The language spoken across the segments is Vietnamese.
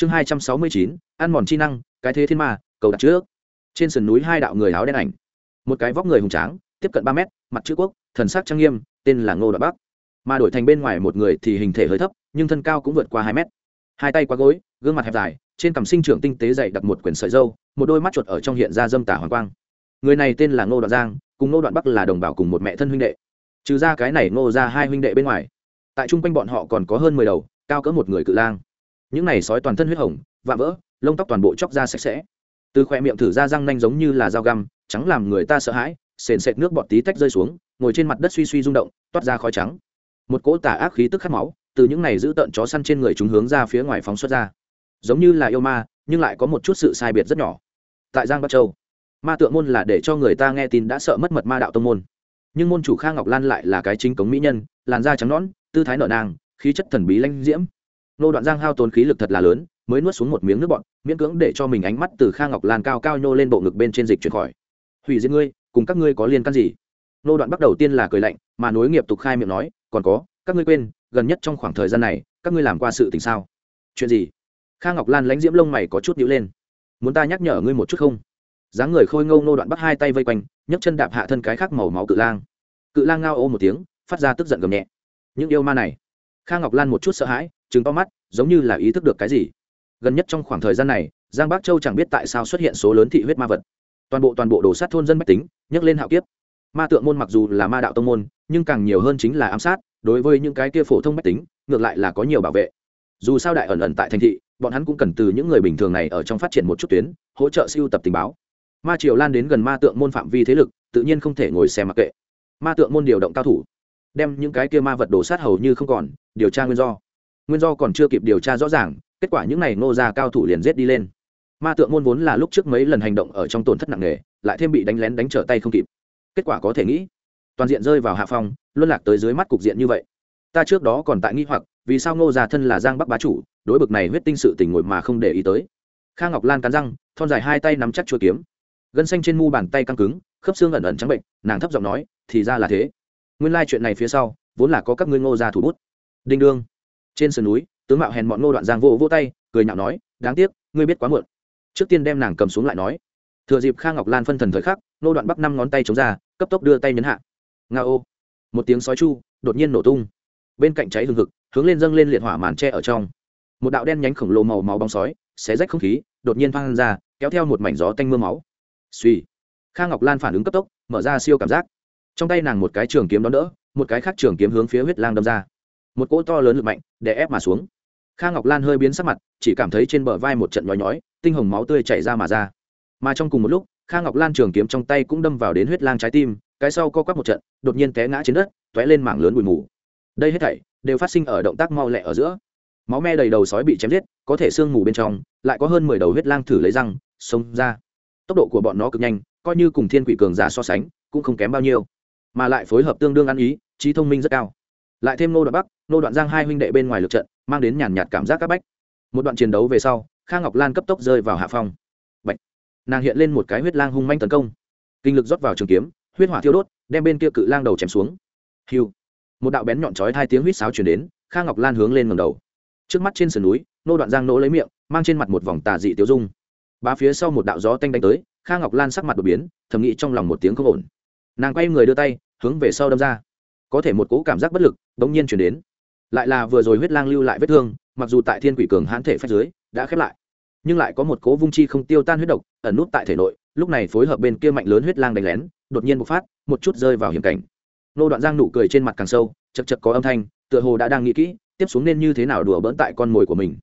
chương hai trăm sáu mươi chín, ăn mòn chi năng, cái thế thiên ma, cầu đặt trước. Trên sườn núi hai đạo người áo đen ảnh. Một cái vóc người hùng tráng, tiếp cận ba mét, mặt chữ quốc, thần sắc trang nghiêm, tên là ngô đoạn bắc. Mà đổi thành bên ngoài một người thì hình thể hơi thấp, nhưng thân cao cũng vượt qua hai mét. Hai tay qua gối, gương mặt hẹp dài, trên cằm sinh trưởng tinh tế dày đặt một quyển sợi dâu, một đôi mắt chuột ở trong hiện ra dâm tả hoàng quang. Người này tên là ngô đoạn giang, cùng ngô đoạn bắc là đồng bào cùng một mẹ thân huynh đệ. Trừ ra cái này ngô ra hai huynh đệ bên ngoài, tại chung quanh bọn họ còn có hơn mười đầu, cao cỡ một người cự lang những này sói toàn thân huyết hồng vạ vỡ, lông tóc toàn bộ chóc ra sạch sẽ. Từ khoe miệng thử ra răng nanh giống như là dao găm, trắng làm người ta sợ hãi, sền sệt nước bọt tí tách rơi xuống, ngồi trên mặt đất suy suy rung động, toát ra khói trắng. Một cỗ tả ác khí tức khát máu, từ những này giữ tợn chó săn trên người chúng hướng ra phía ngoài phóng xuất ra. Giống như là yêu ma, nhưng lại có một chút sự sai biệt rất nhỏ. Tại giang bắc châu, ma tượng môn là để cho người ta nghe tin đã sợ mất mật ma đạo tông môn. Nhưng môn chủ kha ngọc lan lại là cái chính cống mỹ nhân, làn da trắng nõn, tư thái nở nàng khí chất thần bí lãnh diễm nô đoạn giang hao tốn khí lực thật là lớn mới nuốt xuống một miếng nước bọt, miễn cưỡng để cho mình ánh mắt từ kha ngọc lan cao cao nhô lên bộ ngực bên trên dịch chuyển khỏi. Hủy diệt ngươi cùng các ngươi có liên can gì? Nô đoạn bắt đầu tiên là cười lạnh mà nối nghiệp tục khai miệng nói còn có các ngươi quên gần nhất trong khoảng thời gian này các ngươi làm qua sự tình sao? Chuyện gì? Kha ngọc lan lánh diễm lông mày có chút nhíu lên. Muốn ta nhắc nhở ngươi một chút không? Dáng người khôi ngâu nô đoạn bắt hai tay vây quanh nhấc chân đạp hạ thân cái khác màu máu cự lang. Cự lang ngao ô một tiếng phát ra tức giận gầm nhẹ. Những yêu ma này. Kha ngọc lan một chút sợ hãi trừng to mắt, giống như là ý thức được cái gì. Gần nhất trong khoảng thời gian này, giang bắc châu chẳng biết tại sao xuất hiện số lớn thị huyết ma vật. Toàn bộ toàn bộ đồ sát thôn dân mách tính, nhấc lên hạo kiếp. Ma tượng môn mặc dù là ma đạo tông môn, nhưng càng nhiều hơn chính là ám sát, đối với những cái kia phổ thông mách tính, ngược lại là có nhiều bảo vệ. Dù sao đại ẩn ẩn tại thành thị, bọn hắn cũng cần từ những người bình thường này ở trong phát triển một chút tuyến, hỗ trợ siêu tập tình báo. Ma triều lan đến gần ma tượng môn phạm vi thế lực, tự nhiên không thể ngồi xem mặc kệ. Ma tượng môn điều động cao thủ, đem những cái kia ma vật đồ sát hầu như không còn, điều tra nguyên do nguyên do còn chưa kịp điều tra rõ ràng, kết quả những n à y ngô gia cao thủ liền giết đi lên. Ma tượng môn vốn là lúc trước mấy lần hành động ở trong tổn thất nặng nề, lại thêm bị đánh lén đánh trở tay không kịp. Kết quả có thể nghĩ, toàn diện rơi vào hạ phong, luân lạc tới dưới mắt cục diện như vậy. Ta trước đó còn tại nghi hoặc, vì sao ngô gia thân là giang bắc bá chủ, đối bực này huyết tinh sự tình ngồi mà không để ý tới. Kha ngọc lan cắn răng, thon dài hai tay nắm chắc chuỗi kiếm. Gân xanh trên mu bàn tay căng cứng, khớp xương ẩn ẩn trắng bệnh, nàng thấp giọng nói, thì ra là thế. Nguyên lai chuyện này phía sau, vốn là có các ngươi ngô gia thủ bút. Đinh đương trên sườn núi, tướng mạo hèn mọn ngô đoạn giang vô vô tay, cười nhạo nói, đáng tiếc, ngươi biết quá muộn. Trước tiên đem nàng cầm xuống lại nói. Thừa dịp kha ngọc lan phân thần thời khắc, ngô đoạn bắc năm ngón tay chống ra, cấp tốc đưa tay nhấn hạ. Nga ô. Một tiếng sói chu, đột nhiên nổ tung. Bên cạnh cháy hừng hực, hướng lên dâng lên liệt hỏa màn tre ở trong. Một đạo đen nhánh khổng lồ màu máu bóng sói, xé rách không khí, đột nhiên văng ra, kéo theo một mảnh gió tanh mưa máu. Suy kha ngọc lan phản ứng cấp tốc, mở ra siêu cảm giác. Trong tay nàng một cái trường kiếm đón đỡ, một cái khác trường kiếm hướng phía huyết lang đâm ra một cỗ to lớn lực mạnh để ép mà xuống. Kha ngọc lan hơi biến sắc mặt, chỉ cảm thấy trên bờ vai một trận nhói nhói, tinh hồng máu tươi chảy ra mà ra. Mà trong cùng một lúc, kha ngọc lan trường kiếm trong tay cũng đâm vào đến huyết lang trái tim, cái sau co quắp một trận, đột nhiên té ngã trên đất t ó é lên mảng lớn bụi mù. Đây hết thảy đều phát sinh ở động tác mau lẹ ở giữa. Máu me đầy đầu sói bị chém giết, có thể sương mù bên trong, lại có hơn mười đầu huyết lang thử lấy răng, xông ra. Tốc độ của bọn nó cực nhanh, coi như cùng thiên quỷ cường giả so sánh, cũng không kém bao nhiêu. Mà lại phối hợp tương đương ăn ý, trí thông minh rất cao. Lại thêm nô đoạn bắc nô đoạn giang hai huynh đệ bên ngoài lượt trận, mang đến nhàn nhạt cảm giác các bách. Một đoạn chiến đấu về sau, kha ngọc lan cấp tốc rơi vào hạ phong. Bạch. nàng hiện lên một cái huyết lang hung manh tấn công. Kinh lực rót vào trường kiếm, huyết hỏa thiêu đốt, đem bên kia cự lang đầu chém xuống. Hiu! Một đạo bén nhọn chói hai tiếng huýt sáo chuyển đến, kha ngọc lan hướng lên ngầm đầu. Trước mắt trên sườn núi, nô đoạn giang nỗ lấy miệng, mang trên mặt một vòng tà dị tiêu dung. Ba phía sau một đạo gió tanh đánh tới, kha ngọc lan sắc mặt đột biến, thầm nghĩ trong lòng một tiếng không ổn. Nàng quay người đưa tay, hướng về sau đâm ra. Có thể một cỗ cảm giác bất lực, bỗng nhiên chuyển đến lại là vừa rồi huyết lang lưu lại vết thương, mặc dù tại thiên quỷ cường hãn thể phách dưới, đã khép lại. Nhưng lại có một cố vung chi không tiêu tan huyết độc ẩn nút tại thể nội, lúc này phối hợp bên kia mạnh lớn huyết lang đánh lén, đột nhiên bộc phát, một chút rơi vào hiểm cảnh. Nô đoạn giang nụ cười trên mặt càng sâu chật chật có âm thanh, tựa hồ đã đang nghĩ kỹ, tiếp xuống nên như thế nào đùa bỡn tại con mồi của mình.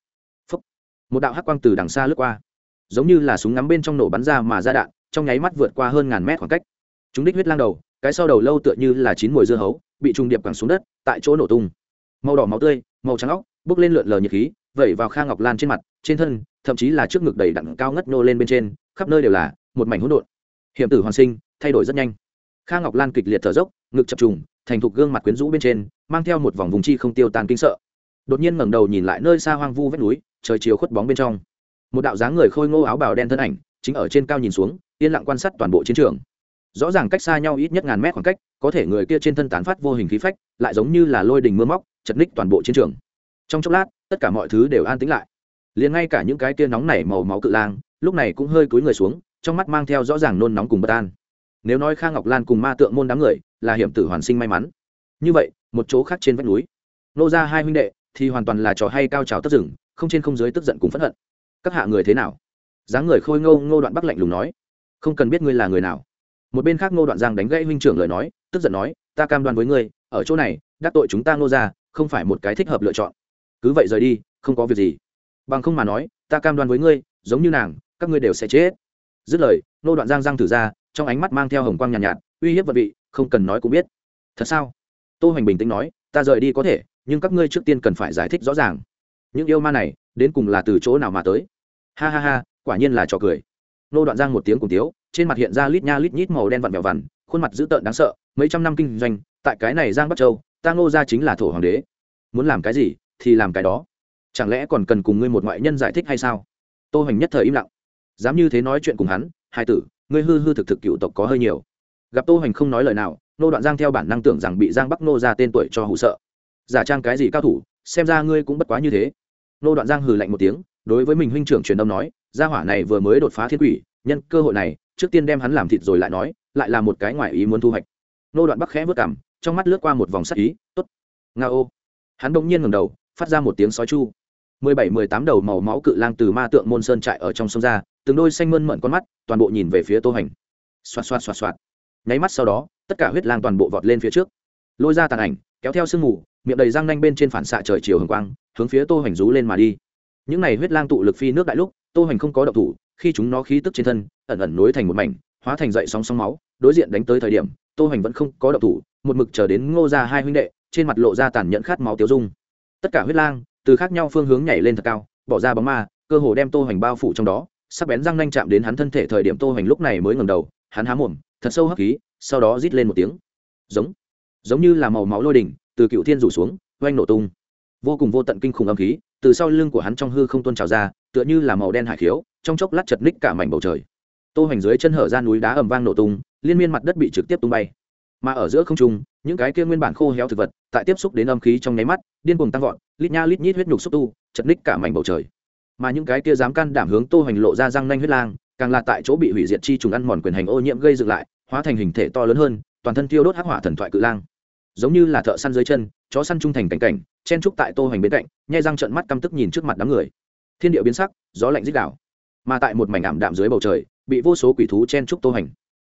Phúc. một đạo hắc quang từ đằng xa lướt qua, giống như là súng ngắm bên trong nổ bắn ra mà ra đạn, trong nháy mắt vượt qua hơn ngàn mét khoảng cách. Chúng đích huyết lang đầu, cái sau đầu lâu tựa như là chín mùi dưa hấu, bị trùng điệp quẳng xuống đất, tại chỗ nổ tung màu đỏ máu tươi, màu trắng óc, bốc lên lượn lờ nhiệt khí, vẩy vào kha ngọc lan trên mặt, trên thân, thậm chí là trước ngực đầy đặn cao ngất nô lên bên trên, khắp nơi đều là một mảnh hỗn độn. Hiểm tử hoàn sinh, thay đổi rất nhanh. Kha ngọc lan kịch liệt thở dốc, ngực chập trùng, thành thục gương mặt quyến rũ bên trên, mang theo một vòng vùng chi không tiêu tan kinh sợ. Đột nhiên ngẩng đầu nhìn lại nơi xa hoang vu vách núi, trời chiều khuất bóng bên trong. Một đạo dáng người khôi ngô áo bào đen thân ảnh, chính ở trên cao nhìn xuống, yên lặng quan sát toàn bộ chiến trường. Rõ ràng cách xa nhau ít nhất ngàn mét khoảng cách, có thể người kia trên thân tán phát vô hình khí phách, lại giống như là lôi đình mưa móc chật ních toàn bộ chiến trường. Trong chốc lát, tất cả mọi thứ đều an tĩnh lại. Liền ngay cả những cái tia nóng nảy màu máu cự lang, lúc này cũng hơi cúi người xuống, trong mắt mang theo rõ ràng nôn nóng cùng bất an. Nếu nói kha ngọc lan cùng ma tượng môn đám người, là hiểm tử hoàn sinh may mắn. Như vậy, một chỗ khác trên vách núi, nô ra hai huynh đệ, thì hoàn toàn là trò hay cao trào tất rừng không trên không dưới tức giận cùng phẫn hận. Các hạ người thế nào? Dáng người khôi ngô ngô đoạn bắc lạnh lùng nói. Không cần biết ngươi là người nào. Một bên khác ngô đoạn giang đánh gãy huynh trưởng lời nói, tức giận nói, ta cam đoan với ngươi, ở chỗ này, đắc tội chúng ta ngô ra không phải một cái thích hợp lựa chọn. Cứ vậy rời đi không có việc gì. Bằng không mà nói ta cam đoan với ngươi giống như nàng các ngươi đều sẽ chết. Dứt lời nô đoạn giang giang thử ra trong ánh mắt mang theo hồng quang nhàn nhạt, nhạt uy hiếp vật vị không cần nói cũng biết. Thật sao? Tô hoành bình tĩnh nói ta rời đi có thể nhưng các ngươi trước tiên cần phải giải thích rõ ràng. Những yêu ma này đến cùng là từ chỗ nào mà tới? Ha ha ha quả nhiên là trò cười. Nô đoạn giang một tiếng cùng tiếu trên mặt hiện ra lít nha lít nhít màu đen vặn vẹo vằn khuôn mặt dữ tợn đáng sợ mấy trăm năm kinh doanh tại cái này giang bắc châu ta ngô ra chính là thổ hoàng đế. Muốn làm cái gì thì làm cái đó. Chẳng lẽ còn cần cùng ngươi một ngoại nhân giải thích hay sao? Tô hoành nhất thời im lặng. Dám như thế nói chuyện cùng hắn, hai tử, ngươi hư hư thực thực cựu tộc có hơi nhiều. Gặp tô hoành không nói lời nào nô đoạn giang theo bản năng tưởng rằng bị giang bắc nô ra tên tuổi cho hụ sợ. Giả trang cái gì cao thủ, xem ra ngươi cũng bất quá như thế. Nô đoạn giang hừ lạnh một tiếng, đối với mình huynh trưởng truyền âm nói, gia hỏa này vừa mới đột phá thiên quỷ, nhân cơ hội này, trước tiên đem hắn làm thịt rồi lại nói, lại là một cái ngoại ý muốn thu hoạch. Nô đoạn bắc khẽ vớt cảm trong mắt lướt qua một vòng sắc ý t ố t nga ô. Hắn đ ỗ n g nhiên ngầm đầu, phát ra một tiếng sói chu. Mười bảy, mười tám đầu màu máu cự lang từ ma tượng môn sơn trại ở trong sông ra, từng đôi xanh mơn mận con mắt toàn bộ nhìn về phía tô hành. Xoạt xoạt xoạt xoạt. Nháy mắt sau đó, tất cả huyết lang toàn bộ vọt lên phía trước. Lôi ra tàn ảnh, kéo theo sương mù, miệng đầy răng nanh bên trên phản xạ trời chiều hồng quang, hướng phía tô hành rú lên mà đi. Những n à y huyết lang tụ lực phi nước đại lúc, tô hành không có độc thủ, khi chúng nó khí tức trên thân, ẩn ẩn nối thành một mảnh, hóa thành dậy sóng sóng máu, đối diện đánh tới thời điểm tô hoành vẫn không có động thủ, một mực chờ đến ngô gia hai huynh đệ, trên mặt lộ ra tàn nhẫn khát máu tiêu dung. Tất cả huyết lang, từ khác nhau phương hướng nhảy lên thật cao, bỏ ra bóng ma, cơ hồ đem tô hoành bao phủ trong đó. Sắp bén răng nhanh chạm đến hắn thân thể thời điểm tô hoành lúc này mới ngẩng đầu, hắn há mồm, thật sâu hắc khí, sau đó rít lên một tiếng. Giống giống như là màu máu lôi đỉnh, từ cựu thiên rủ xuống, oanh nổ tung. Vô cùng vô tận kinh khủng âm khí, từ sau lưng của hắn trong hư không tuôn trào ra, tựa như là màu đen hải khiếu, trong chốc lát chật ních cả mảnh bầu trời tô hoành dưới chân hở ra núi đá ầm vang nổ tung, liên miên mặt đất bị trực tiếp tung bay. Mà ở giữa không trung, những cái kia nguyên bản khô héo thực vật, tại tiếp xúc đến âm khí trong nháy mắt, điên cuồng tăng vọt, lít nha lít nhít huyết nhục xúc tu, chật ních cả mảnh bầu trời. Mà những cái kia dám can đảm hướng tô hoành lộ ra răng nanh huyết lang, càng là tại chỗ bị hủy diệt chi trùng ăn mòn quyền hành ô nhiễm gây dựng lại, hóa thành hình thể to lớn hơn, toàn thân tiêu đốt hắc hỏa thần thoại cự lang. Giống như là thợ săn dưới chân, chó săn trung thành cảnh cảnh, chen trúc tại tô hoành bên cạnh, nhai răng trận mắt căm tức nhìn trước mặt đám người. Thiên địa biến sắc, gió lạnh rít đảo mà tại một mảnh ảm đạm dưới bầu trời bị vô số quỷ thú chen trúc tô hành.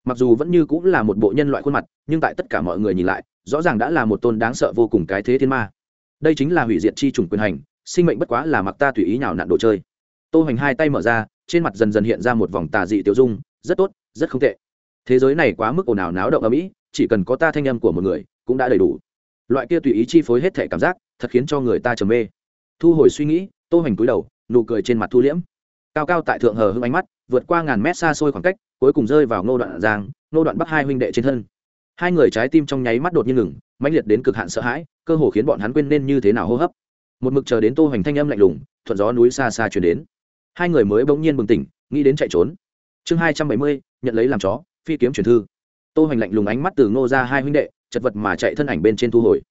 Mặc dù vẫn như cũng là một bộ nhân loại khuôn mặt, nhưng tại tất cả mọi người nhìn lại, rõ ràng đã là một tôn đáng sợ vô cùng cái thế thiên ma. Đây chính là hủy diệt chi chủng quyền hành, sinh mệnh bất quá là mặc ta tùy ý nào nặn đồ chơi. Tô hành hai tay mở ra, trên mặt dần dần hiện ra một vòng tà dị tiêu dung, rất tốt, rất không tệ. Thế giới này quá mức ồn ào náo động ở mỹ chỉ cần có ta thanh âm của một người, cũng đã đầy đủ. Loại kia tùy ý chi phối hết thể cảm giác, thật khiến cho người ta trầm mê. Thu hồi suy nghĩ, tô hành cúi đầu, nụ cười trên mặt thu liễm. Cao cao tại thượng hờ hưng ánh mắt vượt qua ngàn mét xa xôi khoảng cách, cuối cùng rơi vào ngô đoạn giang, ngô đoạn bắc hai huynh đệ trên thân. Hai người trái tim trong nháy mắt đột nhiên ngừng, mãnh liệt đến cực hạn sợ hãi, cơ hồ khiến bọn hắn quên nên như thế nào hô hấp. Một mực chờ đến tô hoành thanh âm lạnh lùng, thuận gió núi xa xa chuyển đến. Hai người mới bỗng nhiên bừng tỉnh, nghĩ đến chạy trốn. Chương hai trăm bảy mươi, nhận lấy làm chó, phi kiếm chuyển thư. Tô hoành lạnh lùng ánh mắt từ ngô ra hai huynh đệ, chật vật mà chạy thân ảnh bên trên thu hồi.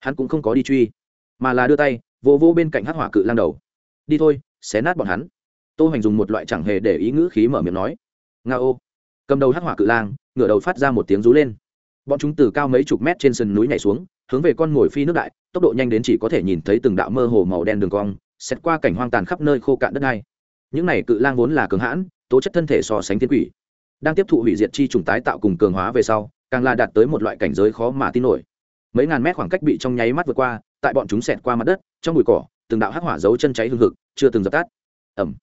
Hắn cũng không có đi truy, mà là đưa tay, vỗ vỗ bên cạnh hắc hỏa cự lang đầu. Đi thôi, xé nát bọn hắn tô hoành dùng một loại chẳng hề để ý ngữ khí mở miệng nói, nga ô. Cầm đầu hắc hỏa cự lang, ngửa đầu phát ra một tiếng rú lên. Bọn chúng từ cao mấy chục mét trên sườn núi nhảy xuống, hướng về con mồi phi nước đại, tốc độ nhanh đến chỉ có thể nhìn thấy từng đạo mơ hồ màu đen đường cong, xét qua cảnh hoang tàn khắp nơi khô cạn đất đai. Những này cự lang vốn là cường hãn, tố chất thân thể so sánh thiên quỷ, đang tiếp thụ hủy diệt chi trùng tái tạo cùng cường hóa về sau, càng là đạt tới một loại cảnh giới khó mà tin nổi. Mấy ngàn mét khoảng cách bị trong nháy mắt vượt qua, tại bọn chúng xẹt qua mặt đất, trong bụi cỏ, từng đạo hắc hỏa dấu chân cháy hương hực, chưa từng dập tắt. Ẩm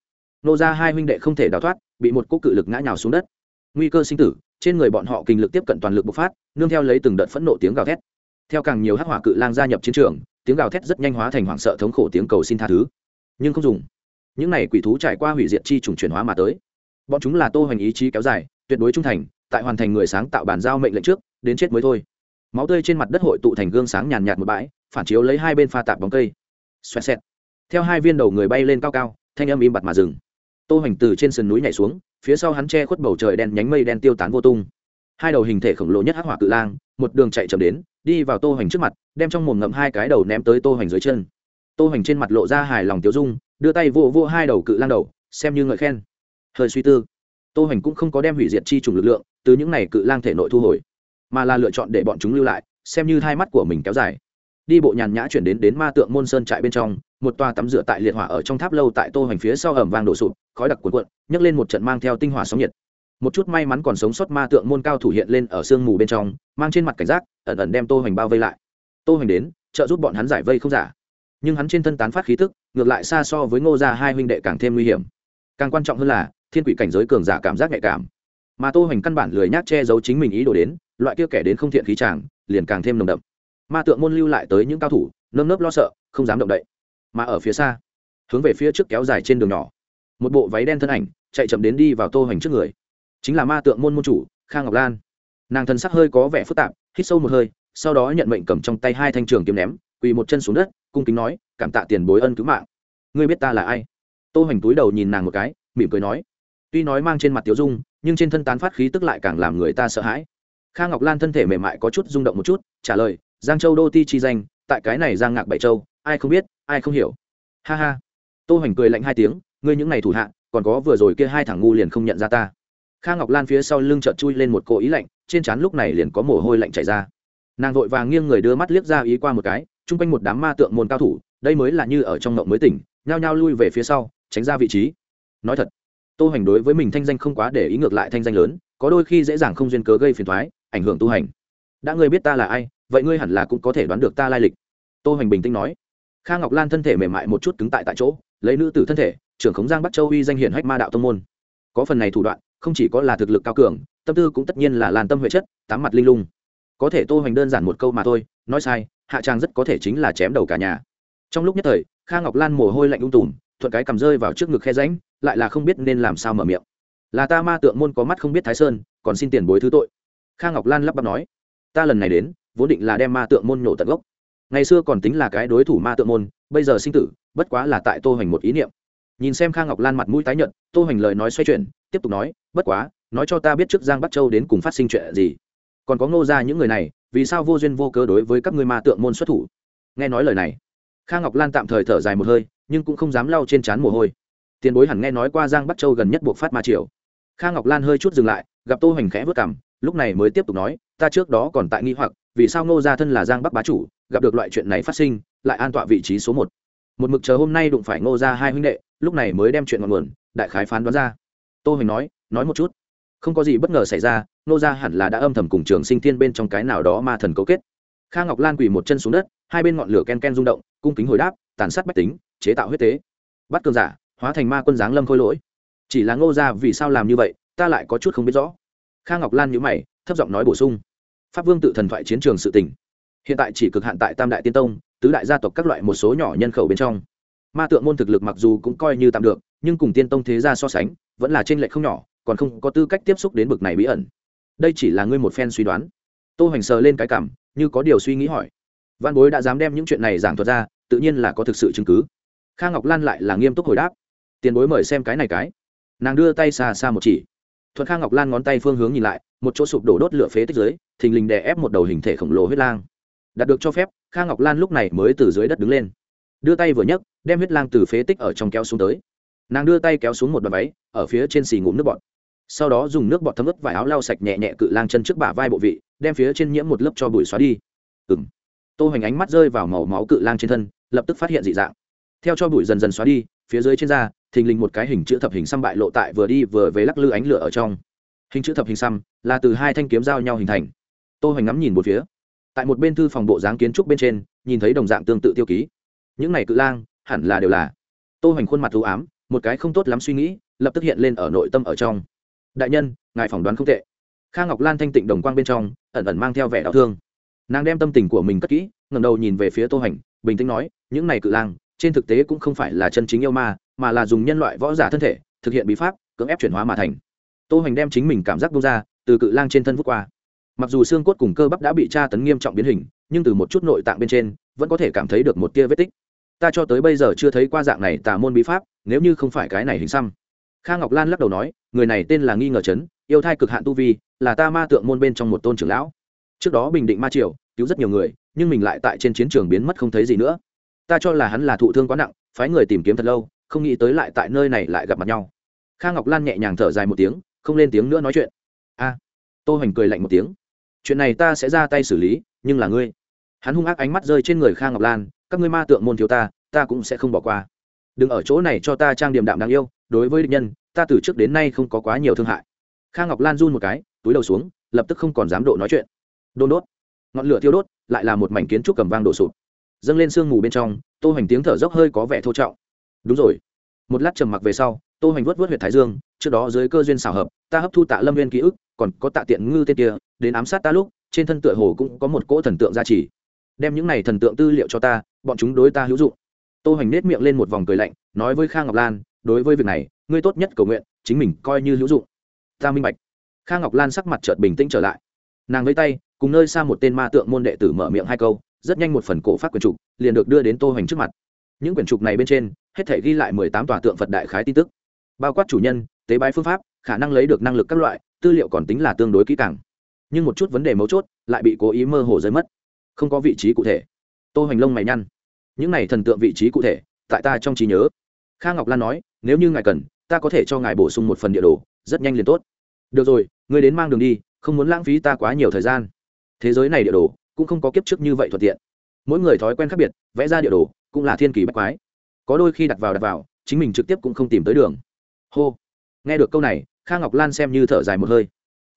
nô ra hai huynh đệ không thể đào thoát, bị một cỗ cự lực ngã nhào xuống đất. Nguy cơ sinh tử, trên người bọn họ kinh lực tiếp cận toàn lực bộc phát, nương theo lấy từng đợt phẫn nộ tiếng gào thét. Theo càng nhiều hắc hỏa cự lang gia nhập chiến trường, tiếng gào thét rất nhanh hóa thành hoảng sợ thống khổ tiếng cầu xin tha thứ. Nhưng không dùng. Những này quỷ thú trải qua hủy diệt chi trùng chuyển hóa mà tới. Bọn chúng là tô hoành ý chí kéo dài, tuyệt đối trung thành, tại hoàn thành người sáng tạo bàn giao mệnh lệnh trước, đến chết mới thôi. Máu tươi trên mặt đất hội tụ thành gương sáng nhàn nhạt một bãi, phản chiếu lấy hai bên pha tạp bóng cây. Xoẹt xẹt. Theo hai viên đầu người bay lên cao cao, thanh âm im bặt mà dừng tô hoành từ trên sườn núi nhảy xuống, phía sau hắn che khuất bầu trời đen nhánh mây đen tiêu tán vô tung. Hai đầu hình thể khổng lồ nhất hắc hỏa cự lang, một đường chạy chậm đến, đi vào tô hoành trước mặt, đem trong mồm ngậm hai cái đầu ném tới tô hoành dưới chân. Tô hoành trên mặt lộ ra hài lòng tiêu dung, đưa tay vô vô hai đầu cự lang đầu, xem như ngợi khen. Hơi suy tư, tô hoành cũng không có đem hủy diệt chi trùng lực lượng, từ những này cự lang thể nội thu hồi, mà là lựa chọn để bọn chúng lưu lại, xem như hai mắt của mình kéo dài. Đi bộ nhàn nhã chuyển đến đến ma tượng môn sơn trại bên trong, một toa tắm rửa tại liệt hỏa ở trong tháp lâu tại tô hoành phía sau ẩm vang đổ sụp khói đặc cuồn cuộn, nhấc lên một trận mang theo tinh hỏa sóng nhiệt. Một chút may mắn còn sống sót ma tượng môn cao thủ hiện lên ở sương mù bên trong, mang trên mặt cảnh giác, ẩn ẩn đem tô hoành bao vây lại. Tô hoành đến, trợ giúp bọn hắn giải vây không giả. Nhưng hắn trên thân tán phát khí tức, ngược lại xa so với ngô gia hai huynh đệ càng thêm nguy hiểm. Càng quan trọng hơn là, thiên quỷ cảnh giới cường giả cảm giác nhạy cảm. Mà tô hoành căn bản lười nhác che giấu chính mình ý đồ đến, loại kia kẻ đến không thiện khí chàng, liền càng thêm nồng đậm. Ma tượng môn lưu lại tới những cao thủ, nơm nớp lo sợ, không dám động đậy. Mà ở phía xa, hướng về phía trước kéo dài trên đường nhỏ một bộ váy đen thân ảnh, chạy chậm đến đi vào tô hoành trước người. Chính là ma tượng môn môn chủ khang ngọc lan. Nàng thân sắc hơi có vẻ phức tạp, hít sâu một hơi, sau đó nhận mệnh cầm trong tay hai thanh trường kiếm ném, quỳ một chân xuống đất, cung kính nói, cảm tạ tiền bối ân cứu mạng. Ngươi biết ta là ai? Tô hoành túi đầu nhìn nàng một cái, mỉm cười nói, tuy nói mang trên mặt tiểu dung, nhưng trên thân tán phát khí tức lại càng làm người ta sợ hãi. Kha ngọc lan thân thể mềm mại có chút rung động một chút, trả lời, giang châu đô ti chi danh, tại cái này giang ngạc bảy châu, ai không biết, ai không hiểu. Ha ha. Tô hoành cười lạnh hai tiếng ngươi những ngày thủ hạ, còn có vừa rồi kia hai thằng ngu liền không nhận ra ta. Kha ngọc lan phía sau lưng chợt chui lên một cỗ ý lạnh, trên trán lúc này liền có mồ hôi lạnh chảy ra. Nàng vội vàng nghiêng người đưa mắt liếc ra ý qua một cái, chung quanh một đám ma tượng môn cao thủ, đây mới là như ở trong ngộng mới tỉnh, nhao nhao lui về phía sau, tránh ra vị trí. Nói thật, tô hành đối với mình thanh danh không quá để ý ngược lại thanh danh lớn, có đôi khi dễ dàng không duyên cớ gây phiền thoái ảnh hưởng tu hành đã ngươi biết ta là ai, vậy ngươi hẳn là cũng có thể đoán được ta lai lịch. Tô hành bình tĩnh nói. Kha ngọc lan thân thể mềm mại một chút cứng tại tại chỗ lấy nữ tử thân thể, trưởng khống giang bắt châu uy danh hiển hách ma đạo tông môn. Có phần này thủ đoạn, không chỉ có là thực lực cao cường, tâm tư cũng tất nhiên là làn tâm huệ chất, tám mặt linh lung. Có thể tô hoành đơn giản một câu mà thôi, nói sai, hạ trang rất có thể chính là chém đầu cả nhà. Trong lúc nhất thời, kha ngọc lan mồ hôi lạnh ung tùm, thuận cái cầm rơi vào trước ngực khe ránh lại là không biết nên làm sao mở miệng. Là ta ma tượng môn có mắt không biết thái sơn, còn xin tiền bối thứ tội. Kha ngọc lan lắp bắp nói. Ta lần này đến, vốn định là đem ma tượng môn nhổ tận gốc. Ngày xưa còn tính là cái đối thủ ma tượng môn, bây giờ sinh tử bất quá là tại tô hoành một ý niệm. Nhìn xem khang ngọc lan mặt mũi tái nhợt, tô hoành lời nói xoay chuyển, tiếp tục nói, bất quá, nói cho ta biết trước giang bắt châu đến cùng phát sinh chuyện gì. Còn có ngô ra những người này, vì sao vô duyên vô cớ đối với các ngươi ma tượng môn xuất thủ? Nghe nói lời này khang ngọc lan tạm thời thở dài một hơi, nhưng cũng không dám lau trên trán mồ hôi. Tiền bối hẳn nghe nói qua giang bắt châu gần nhất buộc phát ma triều. Khang ngọc lan hơi chút dừng lại, gặp tô hoành khẽ vớt cảm lúc này mới tiếp tục nói, ta trước đó còn tại nghi hoặc, vì sao ngô gia thân là giang bắc bá chủ, gặp được loại chuyện này phát sinh, lại an tọa vị trí số một một mực chờ hôm nay đụng phải ngô ra hai huynh đệ, lúc này mới đem chuyện ngọn nguồn, đại khái phán đoán ra. Tô hoành nói nói một chút. Không có gì bất ngờ xảy ra, ngô ra hẳn là đã âm thầm cùng trường sinh thiên bên trong cái nào đó ma thần cấu kết. Kha ngọc lan quỳ một chân xuống đất, hai bên ngọn lửa ken ken rung động, cung kính hồi đáp, tàn sát bách tính, chế tạo huyết tế. Bắt cường giả, hóa thành ma quân giáng lâm khôi lỗi. Chỉ là ngô ra vì sao làm như vậy, ta lại có chút không biết rõ. Kha ngọc lan nhữ mày, thấp giọng nói bổ sung. Pháp vương tự thần thoại chiến trường sự tình. Hiện tại chỉ cực hạn tại tam đại tiên tông tứ đại gia tộc các loại một số nhỏ nhân khẩu bên trong. Ma tượng môn thực lực mặc dù cũng coi như tạm được, nhưng cùng tiên tông thế gia so sánh, vẫn là t r ê n lệch không nhỏ, còn không có tư cách tiếp xúc đến bực này bí ẩn. Đây chỉ là ngươi một phen suy đoán. Tô hoành sờ lên cái cảm, như có điều suy nghĩ hỏi. Văn bối đã dám đem những chuyện này giảng thuật ra, tự nhiên là có thực sự chứng cứ. Kha ngọc lan lại là nghiêm túc hồi đáp. Tiền bối mời xem cái này cái. Nàng đưa tay xa xa một chỉ. Thuật kha ngọc lan ngón tay phương hướng nhìn lại, một chỗ sụp đổ đốt lửa phế tích dưới, thình lình đè ép một đầu hình thể khổng lồ huyết lang. Đạt được cho phép kha ngọc lan lúc này mới từ dưới đất đứng lên. Đưa tay vừa nhấc, đem huyết lang từ phế tích ở trong kéo xuống tới. Nàng đưa tay kéo xuống một đoạn váy, ở phía trên xì ngụm nước bọt. Sau đó dùng nước bọt thấm ướt vải áo lau sạch nhẹ nhẹ cự lang chân trước bả vai bộ vị, đem phía trên nhiễm một lớp cho bụi xóa đi. Ừng tô hoành ánh mắt rơi vào màu máu cự lang trên thân, lập tức phát hiện dị dạng. Theo cho bụi dần dần xóa đi, phía dưới trên da, thình lình một cái hình chữ thập hình xăm bại lộ tại vừa đi vừa về lắc lư ánh lửa ở trong. Hình chữ thập hình xăm là từ hai thanh kiếm giao nhau hình thành. Tô hoành ngắm nhìn một phía tại một bên thư phòng bộ dáng kiến trúc bên trên, nhìn thấy đồng dạng tương tự tiêu ký. Những này cự lang, hẳn là đều là tô hoành khuôn mặt thú ám, một cái không tốt lắm suy nghĩ, lập tức hiện lên ở nội tâm ở trong. Đại nhân, ngài phỏng đoán không tệ. Kha ngọc lan thanh tịnh đồng quang bên trong, ẩn ẩn mang theo vẻ đau thương. Nàng đem tâm tình của mình cất kỹ, ngẩng đầu nhìn về phía tô hoành, bình tĩnh nói, những này cự lang, trên thực tế cũng không phải là chân chính yêu ma, mà là dùng nhân loại võ giả thân thể, thực hiện bí pháp, cưỡng ép chuyển hóa mà thành. Tô hoành đem chính mình cảm giác bung ra, từ cự lang trên thân vút qua mặc dù xương cốt cùng cơ bắp đã bị tra tấn nghiêm trọng biến hình nhưng từ một chút nội tạng bên trên vẫn có thể cảm thấy được một tia vết tích. Ta cho tới bây giờ chưa thấy qua dạng này tà môn bí pháp nếu như không phải cái này hình xăm. Kha ngọc lan lắc đầu nói người này tên là nghi ngờ trấn yêu thai cực hạn tu vi là ta ma tượng môn bên trong một tôn trưởng lão. Trước đó bình định ma triều cứu rất nhiều người nhưng mình lại tại trên chiến trường biến mất không thấy gì nữa. Ta cho là hắn là thụ thương quá nặng phái người tìm kiếm thật lâu không nghĩ tới lại tại nơi này lại gặp mặt nhau. Kha ngọc lan nhẹ nhàng thở dài một tiếng không lên tiếng nữa nói chuyện. A. À, tô hoành cười lạnh một tiếng chuyện này ta sẽ ra tay xử lý, nhưng là ngươi. Hắn hung ác ánh mắt rơi trên người khang ngọc lan, các ngươi ma tượng môn thiếu ta ta cũng sẽ không bỏ qua. Đừng ở chỗ này cho ta trang điểm đạm đáng yêu, đối với địch nhân, ta từ trước đến nay không có quá nhiều thương hại. Khang ngọc lan run một cái, túi đầu xuống, lập tức không còn dám độ nói chuyện. Đôn đốt. Ngọn lửa thiêu đốt, lại là một mảnh kiến trúc cầm vang đổ sụt dâng lên sương mù bên trong, tô hoành tiếng thở dốc hơi có vẻ thô trọng. Đúng rồi. Một lát trầm mặc về sau, tô hoành vuốt vuốt huyệt thái dương, trước đó dưới cơ duyên xảo hợp, ta hấp thu tạ lâm viên ký ức còn có tạ tiện ngư tên kia, đến ám sát ta lúc, trên thân tựa hồ cũng có một cỗ thần tượng gia trì. Đem những này thần tượng tư liệu cho ta, bọn chúng đối ta hữu dụng. Tô hoành nết miệng lên một vòng cười lạnh, nói với kha ngọc lan, đối với việc này, ngươi tốt nhất cầu nguyện, chính mình coi như hữu dụng. Ta minh bạch. Kha ngọc lan sắc mặt chợt bình tĩnh trở lại. Nàng lấy tay, cùng nơi xa một tên ma tượng môn đệ tử mở miệng hai câu, rất nhanh một phần cổ phát quyển trục liền được đưa đến tô hoành trước mặt. Những quyển trục này bên trên, hết thể ghi lại mười tám tòa tượng phật đại khái tin tức. Bao quát chủ nhân, tế bái phương pháp, khả năng lấy được năng lực các loại tư liệu còn tính là tương đối kỹ càng. Nhưng một chút vấn đề mấu chốt lại bị cố ý mơ hồ rơi mất. Không có vị trí cụ thể. Tô hoành lông mày nhăn. Những này thần tượng vị trí cụ thể, tại ta trong trí nhớ. Kha ngọc lan nói, nếu như ngài cần, ta có thể cho ngài bổ sung một phần địa đồ, rất nhanh liền tốt. Được rồi, ngươi đến mang đường đi, không muốn lãng phí ta quá nhiều thời gian. Thế giới này địa đồ cũng không có kiếp trước như vậy thuận tiện. Mỗi người thói quen khác biệt, vẽ ra địa đồ cũng là thiên kỳ bách quái. Có đôi khi đặt vào đặt vào, chính mình trực tiếp cũng không tìm tới đường. Hô. Nghe được câu này kha ngọc lan xem như thở dài một hơi.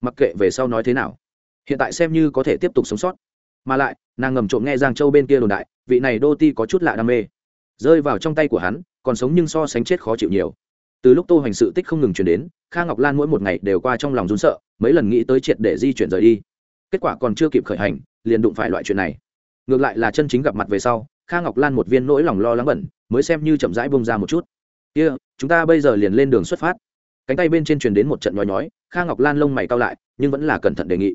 Mặc kệ về sau nói thế nào hiện tại xem như có thể tiếp tục sống sót. Mà lại nàng ngầm trộm nghe giang châu bên kia đồn đại vị này đô ti có chút lạ đam mê. Rơi vào trong tay của hắn còn sống nhưng so sánh chết khó chịu nhiều. Từ lúc tô hành sự tích không ngừng chuyển đến kha ngọc lan mỗi một ngày đều qua trong lòng rún sợ mấy lần nghĩ tới triệt để di chuyển rời đi. Kết quả còn chưa kịp khởi hành liền đụng phải loại chuyện này. Ngược lại là chân chính gặp mặt về sau kha ngọc lan một viên nỗi lòng lo lắng bẩn mới xem như chậm rãi bông ra một chút. Kia、yeah, chúng ta bây giờ liền lên đường xuất phát cánh tay bên trên truyền đến một trận nhói nhói, kha ngọc lan lông mày cao lại, nhưng vẫn là cẩn thận đề nghị.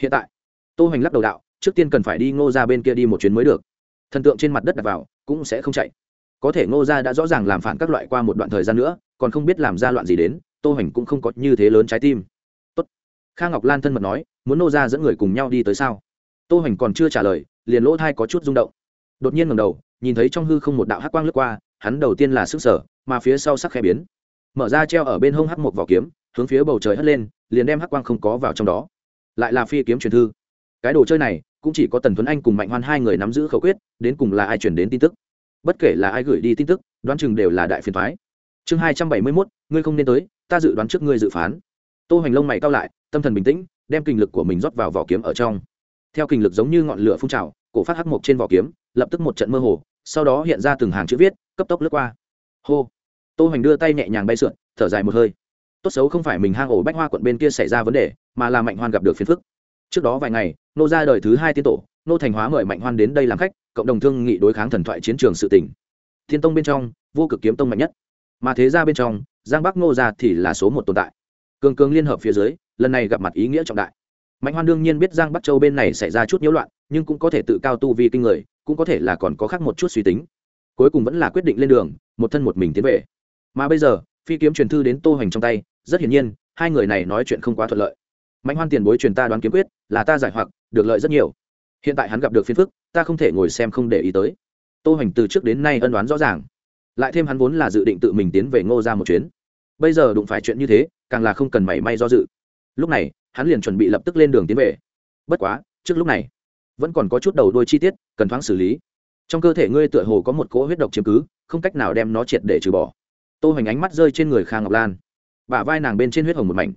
Hiện tại, tô hoành lắc đầu đạo, trước tiên cần phải đi ngô ra bên kia đi một chuyến mới được. Thần tượng trên mặt đất đặt vào, cũng sẽ không chạy. Có thể ngô ra đã rõ ràng làm phản các loại qua một đoạn thời gian nữa, còn không biết làm ra loạn gì đến, tô hoành cũng không có như thế lớn trái tim. Tốt. kha ngọc lan thân mật nói, muốn ngô ra dẫn người cùng nhau đi tới sao? Tô hoành còn chưa trả lời, liền lỗ thai có chút rung động. Đột nhiên ngầm đầu, nhìn thấy trong hư không một đạo hắc quang lướt qua, hắn đầu tiên là sức sở mà phía sau sắc khẽ biến mở ra treo ở bên hông hắc một vỏ kiếm, hướng phía bầu trời hất lên, liền đem hắc quang không có vào trong đó. Lại là phi kiếm truyền thư. Cái đồ chơi này cũng chỉ có tần tuấn anh cùng mạnh hoan hai người nắm giữ khẩu quyết, đến cùng là ai chuyển đến tin tức? Bất kể là ai gửi đi tin tức, đoán chừng đều là đại phiền thoái chương hai trăm bảy mươi mốt, ngươi không nên tới, ta dự đoán trước ngươi dự phán. Tô hoành lông mày cao lại, tâm thần bình tĩnh, đem kinh lực của mình rót vào vỏ kiếm ở trong. Theo kinh lực giống như ngọn lửa phun trào, cổ phát hắc mộc trên vỏ kiếm, lập tức một trận mơ hồ, sau đó hiện ra từng hàng chữ viết, cấp tốc lướt qua. Hô tô hoành đưa tay nhẹ nhàng bay sượn, thở dài một hơi. Tốt xấu không phải mình hang ổ bách hoa quận bên kia xảy ra vấn đề, mà là mạnh hoan gặp được phiền phức. Trước đó vài ngày, nô ra đời thứ hai tiên tổ, nô thành hóa mời mạnh hoan đến đây làm khách, cộng đồng thương nghị đối kháng thần thoại chiến trường sự tỉnh thiên tông bên trong, vô cực kiếm tông mạnh nhất. Mà thế ra bên trong, giang bắc nô ra thì là số một tồn tại. Cường cường liên hợp phía dưới, lần này gặp mặt ý nghĩa trọng đại. Mạnh hoan đương nhiên biết giang bắc châu bên này xảy ra chút nhiễu loạn, nhưng cũng có thể tự cao tu vi kinh người, cũng có thể là còn có khác một chút suy tính. Cuối cùng vẫn là quyết định lên đường, một thân một mình tiến về mà bây giờ, phi kiếm truyền thư đến tô hoành trong tay, rất hiển nhiên, hai người này nói chuyện không quá thuận lợi. Mạnh hoan tiền bối truyền ta đoán kiếm quyết, là ta giải hoặc, được lợi rất nhiều. Hiện tại hắn gặp được phiên phức, ta không thể ngồi xem không để ý tới. Tô hoành từ trước đến nay ân đoán rõ ràng. Lại thêm hắn vốn là dự định tự mình tiến về ngô ra một chuyến. Bây giờ đụng phải chuyện như thế, càng là không cần mảy may do dự. Lúc này, hắn liền chuẩn bị lập tức lên đường tiến về. Bất quá, trước lúc này, vẫn còn có chút đầu đôi chi tiết, cần thoáng xử lý. Trong cơ thể ngươi tựa hồ có một cỗ huyết độc chiếm cứ, không cách nào đem nó triệt để trừ bỏ tô hoành ánh mắt rơi trên người Kha ngọc lan. Bả vai nàng bên trên huyết hồng một mảnh.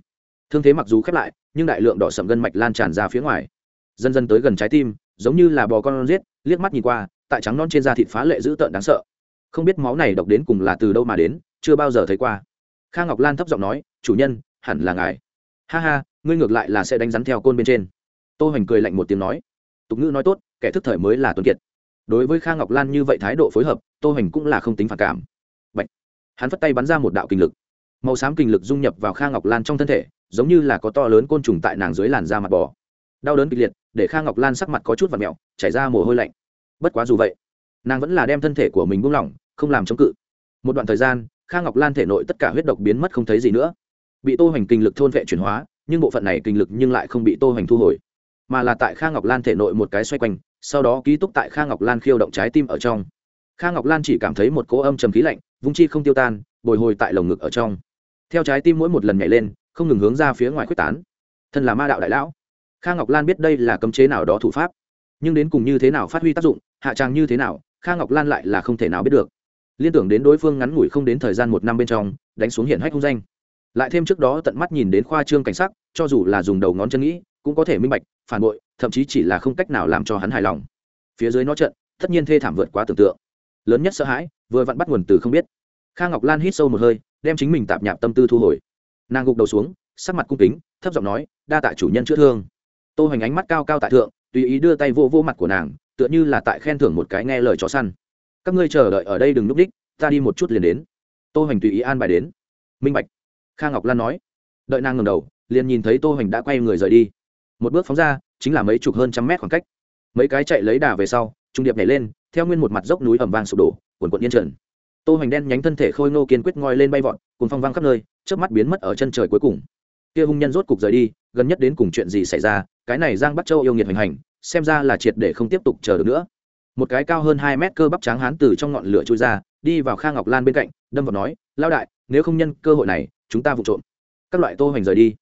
Thương thế mặc dù khép lại, nhưng đại lượng đỏ sậm gân mạch lan tràn ra phía ngoài. Dần dần tới gần trái tim, giống như là bò con riết liếc mắt nhìn qua, tại trắng non trên da thịt phá lệ dữ tợn đáng sợ. Không biết máu này độc đến cùng là từ đâu mà đến, chưa bao giờ thấy qua. Kha ngọc lan thấp giọng nói, chủ nhân, hẳn là ngài. Ha ha, ngươi ngược lại là sẽ đánh rắn theo côn bên trên. Tô hoành cười lạnh một tiếng nói. Tục ngữ nói tốt, kẻ thức thời mới là tuân kiệt. Đối với Kha ngọc lan như vậy thái độ phối hợp, tô hoành cũng là không tính phản cảm hắn phất tay bắn ra một đạo kinh lực. Màu xám kinh lực dung nhập vào kha ngọc lan trong thân thể, giống như là có to lớn côn trùng tại nàng dưới làn da mặt bò. Đau đớn kịch liệt, để kha ngọc lan sắc mặt có chút và mẹo, chảy ra mồ hôi lạnh. Bất quá dù vậy, nàng vẫn là đem thân thể của mình buông lỏng, không làm chống cự. Một đoạn thời gian, kha ngọc lan thể nội tất cả huyết độc biến mất không thấy gì nữa. Bị tô hoành kinh lực thôn vệ chuyển hóa, nhưng bộ phận này kinh lực nhưng lại không bị tô hoành thu hồi, mà là tại kha ngọc lan thể nội một cái xoay quanh, sau đó ký túc tại kha ngọc lan khiêu động trái tim ở trong. Kha ngọc lan chỉ cảm thấy một cỗ âm trầm khí lạnh vung chi không tiêu tan, bồi hồi tại lồng ngực ở trong. Theo trái tim mỗi một lần nhảy lên, không ngừng hướng ra phía ngoài quyết tán. Thân là ma đạo đại lão, kha ngọc lan biết đây là cấm chế nào đó thủ pháp. Nhưng đến cùng như thế nào phát huy tác dụng, hạ tràng như thế nào, kha ngọc lan lại là không thể nào biết được. Liên tưởng đến đối phương ngắn ngủi không đến thời gian một năm bên trong, đánh xuống hiển hách không danh. Lại thêm trước đó tận mắt nhìn đến khoa trương cảnh sắc, cho dù là dùng đầu ngón chân nghĩ, cũng có thể minh bạch, phản bội, thậm chí chỉ là không cách nào làm cho hắn hài lòng. Phía dưới nó trận, tất nhiên thê thảm vượt quá tưởng tượng. Lớn nhất sợ hãi vừa vặn bắt nguồn từ không biết. Kha ngọc lan hít sâu một hơi, đem chính mình tạp nhạp tâm tư thu hồi. Nàng gục đầu xuống, sắc mặt cung kính, thấp giọng nói, đa tạ chủ nhân chữa thương. Tô hoành ánh mắt cao cao tại thượng, tùy ý đưa tay vô vô mặt của nàng, tựa như là tại khen thưởng một cái nghe lời chó săn. Các ngươi chờ đợi ở đây đừng núp đích, ta đi một chút liền đến. Tô hoành tùy ý an bài đến. Minh bạch. Kha ngọc lan nói. Đợi nàng ngầm đầu, liền nhìn thấy tô hoành đã quay người rời đi. Một bước phóng ra, chính là mấy chục hơn trăm mét khoảng cách. Mấy cái chạy lấy đà về sau, trung điệp nhảy lên, theo nguyên một mặt dốc núi ẩm vang sụp đổ quần quận yên trần. Tô hoành đen nhánh thân thể khôi ngô kiên quyết ngoi lên bay vọt cùng phong vang khắp nơi, chớp mắt biến mất ở chân trời cuối cùng. Kia hung nhân rốt cục rời đi, gần nhất đến cùng chuyện gì xảy ra, cái này giang bắt châu yêu nghiệt hành hành, xem ra là triệt để không tiếp tục chờ được nữa. Một cái cao hơn hai mét cơ bắp trắng hán từ trong ngọn lửa trôi ra, đi vào kha ngọc lan bên cạnh, đâm vào nói, lão đại, nếu không nhân cơ hội này, chúng ta vụ trộm. Các loại tô hoành rời đi.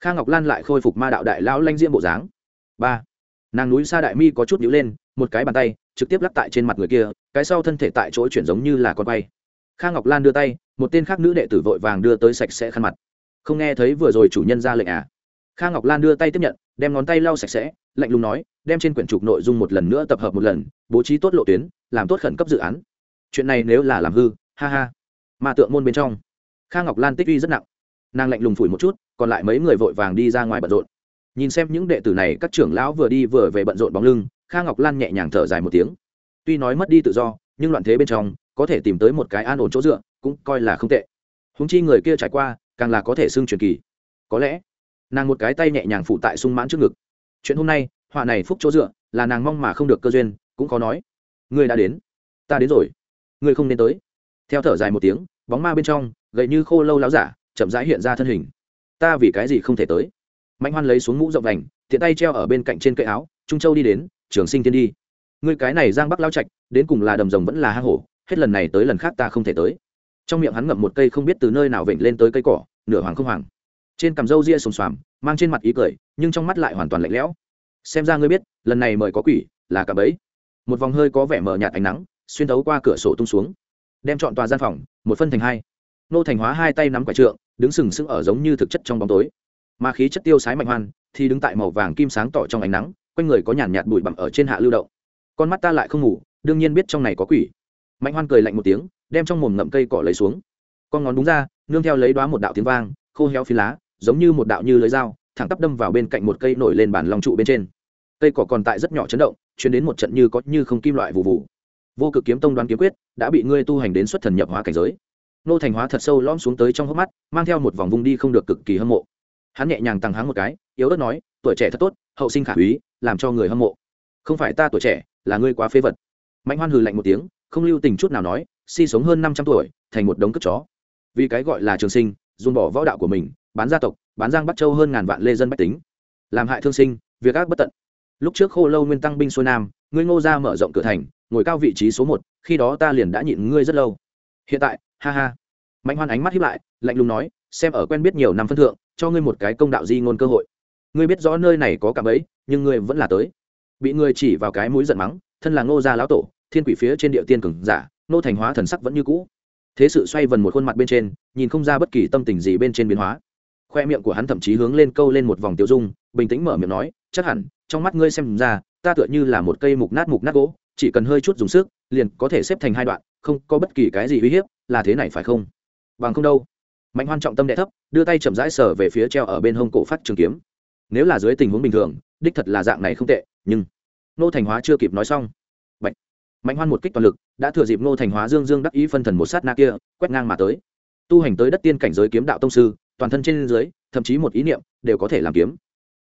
Kha ngọc lan lại khôi phục ma đạo đại lão lanh diễm bộ dáng. Ba. Nàng núi xa đại mi có chút nhíu lên, một cái bàn tay trực tiếp lắc tại trên mặt người kia, cái sau thân thể tại chỗ chuyển giống như là con bay kha ngọc lan đưa tay, một tên khác nữ đệ tử vội vàng đưa tới sạch sẽ khăn mặt. Không nghe thấy vừa rồi chủ nhân ra lệnh à? Kha ngọc lan đưa tay tiếp nhận, đem ngón tay lau sạch sẽ, lạnh lùng nói, đem trên quyển trục nội dung một lần nữa tập hợp một lần, bố trí tốt lộ tuyến, làm tốt khẩn cấp dự án. Chuyện này nếu là làm hư, ha ha. Mà tượng môn bên trong. Kha ngọc lan tích uy rất nặng. Nàng lạnh lùng phủi một chút, còn lại mấy người vội vàng đi ra ngoài bận rộn. Nhìn xem những đệ tử này, các trưởng lão vừa đi vừa về bận rộn bóng lưng kha ngọc lan nhẹ nhàng thở dài một tiếng. Tuy nói mất đi tự do, nhưng loạn thế bên trong, có thể tìm tới một cái an ổn chỗ dựa, cũng coi là không tệ. Húng chi người kia trải qua, càng là có thể xưng truyền kỳ. Có lẽ, nàng một cái tay nhẹ nhàng phụ tại sung mãn trước ngực. Chuyện hôm nay, họa này phúc chỗ dựa, là nàng mong mà không được cơ duyên, cũng khó nói. Người đã đến. Ta đến rồi. Người không nên tới. Theo thở dài một tiếng, bóng ma bên trong gậy như khô lâu láo giả, chậm rãi hiện ra thân hình. Ta vì cái gì không thể tới? Mạnh hoan lấy xuống mũ rộng đành tiện tay treo ở bên cạnh trên cây áo, trung châu đi đến trường sinh thiên đi. Ngươi cái này giang bắc lao trạch, đến cùng là đầm rồng vẫn là hang hổ, hết lần này tới lần khác ta không thể tới. Trong miệng hắn ngậm một cây không biết từ nơi nào vểnh lên tới cây cỏ, nửa hoàng không hoàng. Trên cằm râu ria sồm xoàm, mang trên mặt ý cười, nhưng trong mắt lại hoàn toàn lạnh lẽo. Xem ra ngươi biết, lần này mời có quỷ, là cả bấy một vòng hơi có vẻ mờ nhạt ánh nắng, xuyên thấu qua cửa sổ tung xuống. Đem chọn tòa gian phòng, một phân thành hai. Nô thành hóa hai tay nắm quả trượng, đứng sừng sững ở giống như thực chất trong bóng tối. Mà khí chất tiêu sái mạnh hoan, thì đứng tại màu vàng kim sáng tỏ trong ánh nắng quanh người có nhàn nhạt bụi bặm ở trên hạ lưu động. Con mắt ta lại không ngủ, đương nhiên biết trong này có quỷ. Mạnh hoan cười lạnh một tiếng, đem trong mồm ngậm cây cỏ lấy xuống. Con ngón đúng ra, nương theo lấy đóa một đạo tiếng vang, khô héo phi lá, giống như một đạo như lưới dao, thẳng tắp đâm vào bên cạnh một cây nổi lên bản lòng trụ bên trên. Cây cỏ còn tại rất nhỏ chấn động truyền đến một trận như có như không kim loại vụ vụ vô cực kiếm tông đoán kiếm quyết, đã bị ngươi tu hành đến xuất thần nhập hóa cảnh giới. Nô thành hóa thật sâu lõm xuống tới trong hốc mắt, mang theo một vòng vung đi không được cực kỳ hâm mộ. Hắn nhẹ nhàng tăng háng một cái, yếu ớt nói, tuổi trẻ thật tốt, hậu sinh khả úy làm cho người hâm mộ. Không phải ta tuổi trẻ, là ngươi quá phế vật. Mạnh hoan hừ lạnh một tiếng, không lưu tình chút nào nói, si sống hơn năm trăm tuổi, thành một đống cất chó. Vì cái gọi là trường sinh, dùng bỏ võ đạo của mình, bán gia tộc, bán giang bắt châu hơn ngàn vạn lê dân bách tính. Làm hại thương sinh, việc ác bất tận. Lúc trước khô lâu nguyên tăng binh xuôi nam, ngươi ngô gia mở rộng cửa thành, ngồi cao vị trí số một, khi đó ta liền đã nhịn ngươi rất lâu. Hiện tại, ha ha. Mạnh hoan ánh mắt híp lại, lạnh lùng nói, xem ở quen biết nhiều năm phân thượng, cho ngươi một cái công đạo di ngôn cơ hội ngươi biết rõ nơi này có cạm ấy nhưng ngươi vẫn là tới. Bị ngươi chỉ vào cái mũi giận mắng, thân là ngô gia lão tổ, thiên quỷ phía trên địa tiên cường giả Ngô thành hóa thần sắc vẫn như cũ. Thế sự xoay vần một khuôn mặt bên trên, nhìn không ra bất kỳ tâm tình gì bên trên biến hóa. Khoe miệng của hắn thậm chí hướng lên câu lên một vòng tiêu dung, bình tĩnh mở miệng nói, chắc hẳn, trong mắt ngươi xem ra, ta tựa như là một cây mục nát mục nát gỗ, chỉ cần hơi chút dùng sức, liền có thể xếp thành hai đoạn, không có bất kỳ cái gì uy hiếp, là thế này phải không? Bằng không đâu. Mạnh hoan trọng tâm đệ thấp, đưa tay chậm rãi sờ về phía treo ở bên hông cổ phát trường kiếm nếu là dưới tình huống bình thường, đích thật là dạng này không tệ, nhưng nô thành hóa chưa kịp nói xong. Bạch. mạnh hoan một kích toàn lực, đã thừa dịp nô thành hóa dương dương đắc ý phân thần một sát na kia, quét ngang mà tới. Tu hành tới đất tiên cảnh giới kiếm đạo tông sư, toàn thân trên dưới, thậm chí một ý niệm, đều có thể làm kiếm.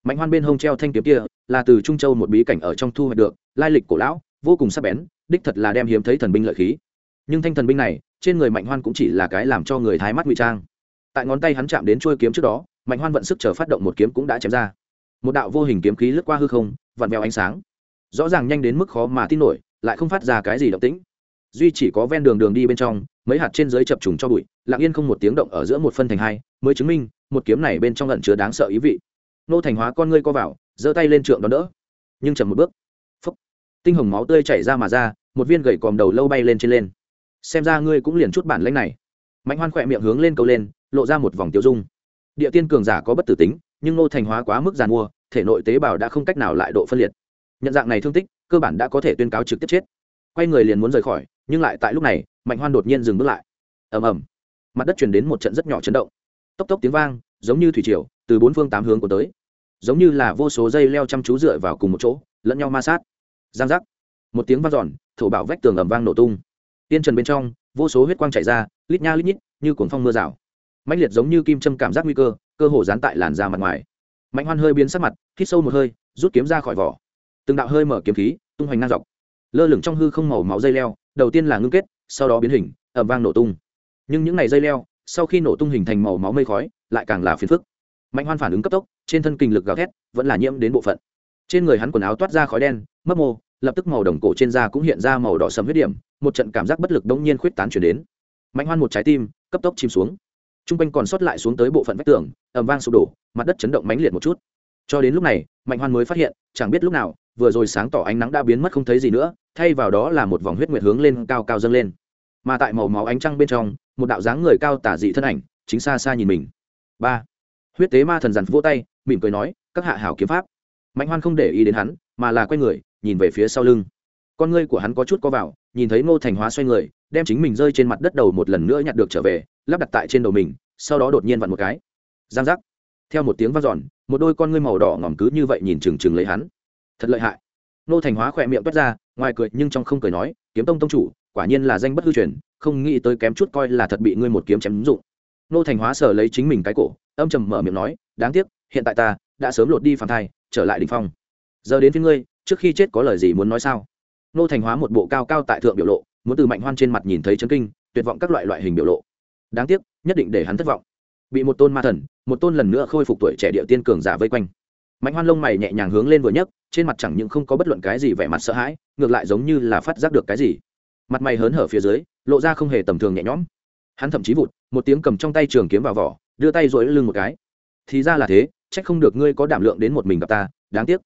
Mạnh hoan bên hông treo thanh kiếm kia, là từ trung châu một bí cảnh ở trong thu hoạch được, lai lịch cổ lão, vô cùng sắc bén, đích thật là đem hiếm thấy thần binh lợi khí. Nhưng thanh thần binh này, trên người mạnh hoan cũng chỉ là cái làm cho người thái mắt ngụy trang. Tại ngón tay hắn chạm đến chuôi kiếm trước đó mạnh hoan vận sức chờ phát động một kiếm cũng đã chém ra. Một đạo vô hình kiếm khí lướt qua hư không, vặn vẹo ánh sáng. Rõ ràng nhanh đến mức khó mà tin nổi, lại không phát ra cái gì động tĩnh. Duy chỉ có ven đường đường đi bên trong, mấy hạt trên dưới chập trùng cho bụi, lặng yên không một tiếng động ở giữa một phân thành hai, mới chứng minh, một kiếm này bên trong lẩn chứa đáng sợ ý vị. Nô thành hóa con ngươi co vào, giơ tay lên trượng đón đỡ. Nhưng chậm một bước. Phốc tinh hồng máu tươi chảy ra mà ra, một viên gậy còm đầu lâu bay lên trên lên. Xem ra ngươi cũng liền chút bản lãnh này. Mạnh hoan khỏe miệng hướng lên cầu lên, lộ ra một vòng tiêu dung địa tiên cường giả có bất tử tính, nhưng ngô thành hóa quá mức giàn mua, thể nội tế bào đã không cách nào lại độ phân liệt. Nhận dạng này thương tích, cơ bản đã có thể tuyên cáo trực tiếp chết. Quay người liền muốn rời khỏi, nhưng lại tại lúc này, mạnh hoan đột nhiên dừng bước lại. Ầm ầm. Mặt đất chuyển đến một trận rất nhỏ chấn động. Tốc tốc tiếng vang, giống như thủy triều, từ bốn phương tám hướng của tới. Giống như là vô số dây leo chăm chú dựa vào cùng một chỗ, lẫn nhau ma sát. Giang giác. Một tiếng vang giòn thổ bảo vách tường ầm vang nổ tung. Tiên trần bên trong, vô số huyết quang chảy ra, lít nha lít nhít, như cuồng phong mưa rào mạnh liệt giống như kim châm cảm giác nguy cơ cơ hồ dán tại làn da mặt ngoài. Mạnh hoan hơi biến sắc mặt, hít sâu một hơi, rút kiếm ra khỏi vỏ. Từng đạo hơi mở kiếm khí, tung hoành ngang dọc. Lơ lửng trong hư không màu máu dây leo, đầu tiên là ngưng kết, sau đó biến hình ẩm vang nổ tung. Nhưng những ngày dây leo, sau khi nổ tung hình thành màu máu mây khói, lại càng là phiền phức. Mạnh hoan phản ứng cấp tốc, trên thân kinh lực gào thét, vẫn là nhiễm đến bộ phận. Trên người hắn quần áo toát ra khói đen, mấp mô, lập tức màu đồng cổ trên da cũng hiện ra màu đỏ sầm huyết điểm, một trận cảm giác bất lực đông nhiên khuyết tán chuyển đến. Mạnh hoan một trái tim, cấp tốc chìm xuống. Trung r quanh còn sót lại xuống tới bộ phận vách tường, ầm vang sụp đổ, mặt đất chấn động mãnh liệt một chút. Cho đến lúc này, mạnh hoan mới phát hiện, chẳng biết lúc nào, vừa rồi sáng tỏ ánh nắng đã biến mất không thấy gì nữa, thay vào đó là một vòng huyết nguyệt hướng lên cao cao dâng lên. Mà tại màu máu ánh trăng bên trong, một đạo dáng người cao tả dị thân ảnh, chính xa xa nhìn mình. Ba. Huyết tế ma thần giằn vỗ tay, mỉm cười nói, các hạ hảo kiếm pháp. Mạnh hoan không để ý đến hắn, mà là quay người, nhìn về phía sau lưng. Con ngươi của hắn có chút co vào, nhìn thấy ngô thành hóa xoay người đem chính mình rơi trên mặt đất đầu một lần nữa nhặt được trở về, lắp đặt tại trên đầu mình, sau đó đột nhiên vặn một cái. Giang giác. Theo một tiếng vang giòn một đôi con ngươi màu đỏ ngòm cứ như vậy nhìn trừng trừng lấy hắn. Thật lợi hại. Nô thành hóa khỏe miệng toát ra, ngoài cười nhưng trong không cười nói, kiếm tông tông chủ, quả nhiên là danh bất hư truyền, không nghĩ tới kém chút coi là thật bị ngươi một kiếm chém dụng. Nô thành hóa sờ lấy chính mình cái cổ, âm trầm mở miệng nói, đáng tiếc, hiện tại ta đã sớm lột đi phản thai, trở lại đ phong. Giờ đến với ngươi, trước khi chết có lời gì muốn nói sao? Nô thành hóa một bộ cao cao tại thượng biểu lộ muốn từ mạnh hoan trên mặt nhìn thấy chấn kinh, tuyệt vọng các loại loại hình biểu lộ. Đáng tiếc, nhất định để hắn thất vọng. Bị một tôn ma thần, một tôn lần nữa khôi phục tuổi trẻ địa tiên cường giả vây quanh. Mạnh hoan lông mày nhẹ nhàng hướng lên vừa nhấc, trên mặt chẳng những không có bất luận cái gì vẻ mặt sợ hãi, ngược lại giống như là phát giác được cái gì. Mặt mày hớn hở phía dưới, lộ ra không hề tầm thường nhẹ nhõm. Hắn thậm chí vụt, một tiếng cầm trong tay trường kiếm vào vỏ, đưa tay dội lưng một cái. Thì ra là thế, trách không được ngươi có đảm lượng đến một mình gặp ta, đáng tiếc.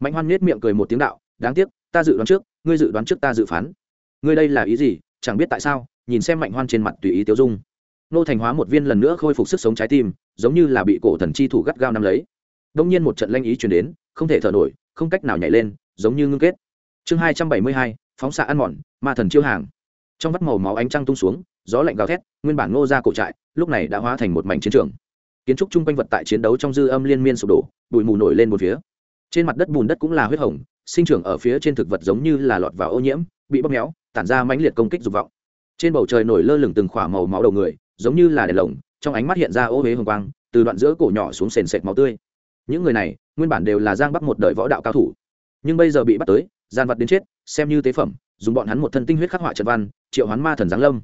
Mạnh hoan nết miệng cười một tiếng đạo, đáng tiếc, ta dự đoán trước, ngươi dự đoán trước ta dự phán ngươi đây là ý gì? Chẳng biết tại sao, nhìn xem mạnh hoan trên mặt tùy ý tiêu dung. Nô thành hóa một viên lần nữa khôi phục sức sống trái tim, giống như là bị cổ thần chi thủ gắt gao nắm lấy. Đông nhiên một trận lanh ý chuyển đến, không thể thở nổi, không cách nào nhảy lên, giống như ngưng kết. Chương hai trăm bảy mươi hai, phóng xạ ăn mòn, ma thần chiêu hàng. Trong vắt màu máu ánh trăng tung xuống, gió lạnh gào thét, nguyên bản ngô ra cổ trại, lúc này đã hóa thành một mảnh chiến trường. Kiến trúc chung quanh vật tại chiến đấu trong dư âm liên miên sụp đổ, bụi mù nổi lên một phía. Trên mặt đất bùn đất cũng là huyết hồng, sinh trưởng ở phía trên thực vật giống như là lọt vào ô nhiễm, bị bóp méo tản ra mãnh liệt công kích dục vọng. Trên bầu trời nổi lơ lửng từng khỏa màu máu đầu người, giống như là đèn lồng, trong ánh mắt hiện ra ô huế hồng quang, từ đoạn giữa cổ nhỏ xuống sền sệt máu tươi. Những người này, nguyên bản đều là giang bắc một đời võ đạo cao thủ, nhưng bây giờ bị bắt tới, gian vật đến chết, xem như tế phẩm, dùng bọn hắn một thân tinh huyết khắc họa trận văn, triệu hoán ma thần giáng lâm.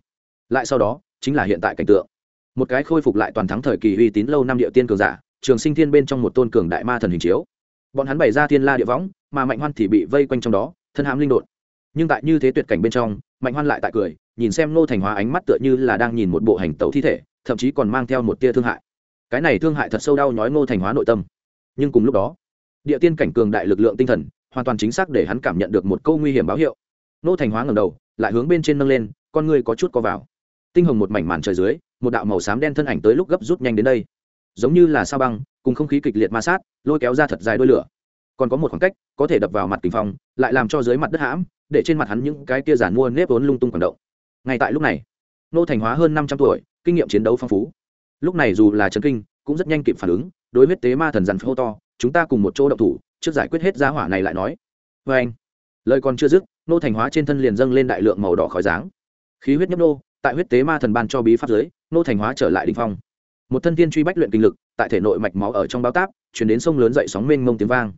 Lại sau đó, chính là hiện tại cảnh tượng. Một cái khôi phục lại toàn thắng thời kỳ uy tín lâu năm địa tiên cường giả, trường sinh thiên bên trong một tôn cường đại ma thần hình chiếu. Bọn hắn bày ra thiên la địa võng, mà mạnh hoan thì bị vây quanh trong đó, thân hãm linh đột nhưng tại như thế tuyệt cảnh bên trong, mạnh hoan lại tại cười, nhìn xem nô thành hóa ánh mắt tựa như là đang nhìn một bộ hành tẩu thi thể, thậm chí còn mang theo một tia thương hại. Cái này thương hại thật sâu đau nhói nô thành hóa nội tâm. Nhưng cùng lúc đó, địa tiên cảnh cường đại lực lượng tinh thần, hoàn toàn chính xác để hắn cảm nhận được một câu nguy hiểm báo hiệu. Nô thành hóa ngầm đầu, lại hướng bên trên nâng lên, con người có chút co vào. Tinh hồng một mảnh màn trời dưới, một đạo màu xám đen thân ảnh tới lúc gấp rút nhanh đến đây. Giống như là sao băng, cùng không khí kịch liệt ma sát, lôi kéo ra thật dài đôi lửa. Còn có một khoảng cách, có thể đập vào mặt kinh phong, lại làm cho dưới mặt đất hãm để trên mặt hắn những cái kia giản mua nếp vốn lung tung quẩn động. Ngay tại lúc này nô thành hóa hơn năm trăm tuổi kinh nghiệm chiến đấu phong phú. Lúc này dù là trấn kinh cũng rất nhanh kịp phản ứng đối huyết tế ma thần dằn phô to chúng ta cùng một chỗ động thủ trước giải quyết hết giá hỏa này lại nói. Vê anh lời còn chưa dứt nô thành hóa trên thân liền dâng lên đại lượng màu đỏ khói dáng khí huyết nhấp nô tại huyết tế ma thần ban cho bí pháp dưới, nô thành hóa trở lại đỉnh phong. Một thân tiên truy bách luyện kinh lực tại thể nội mạch máu ở trong báo táp chuyển đến sông lớn dậy sóng mênh mông tiếng vang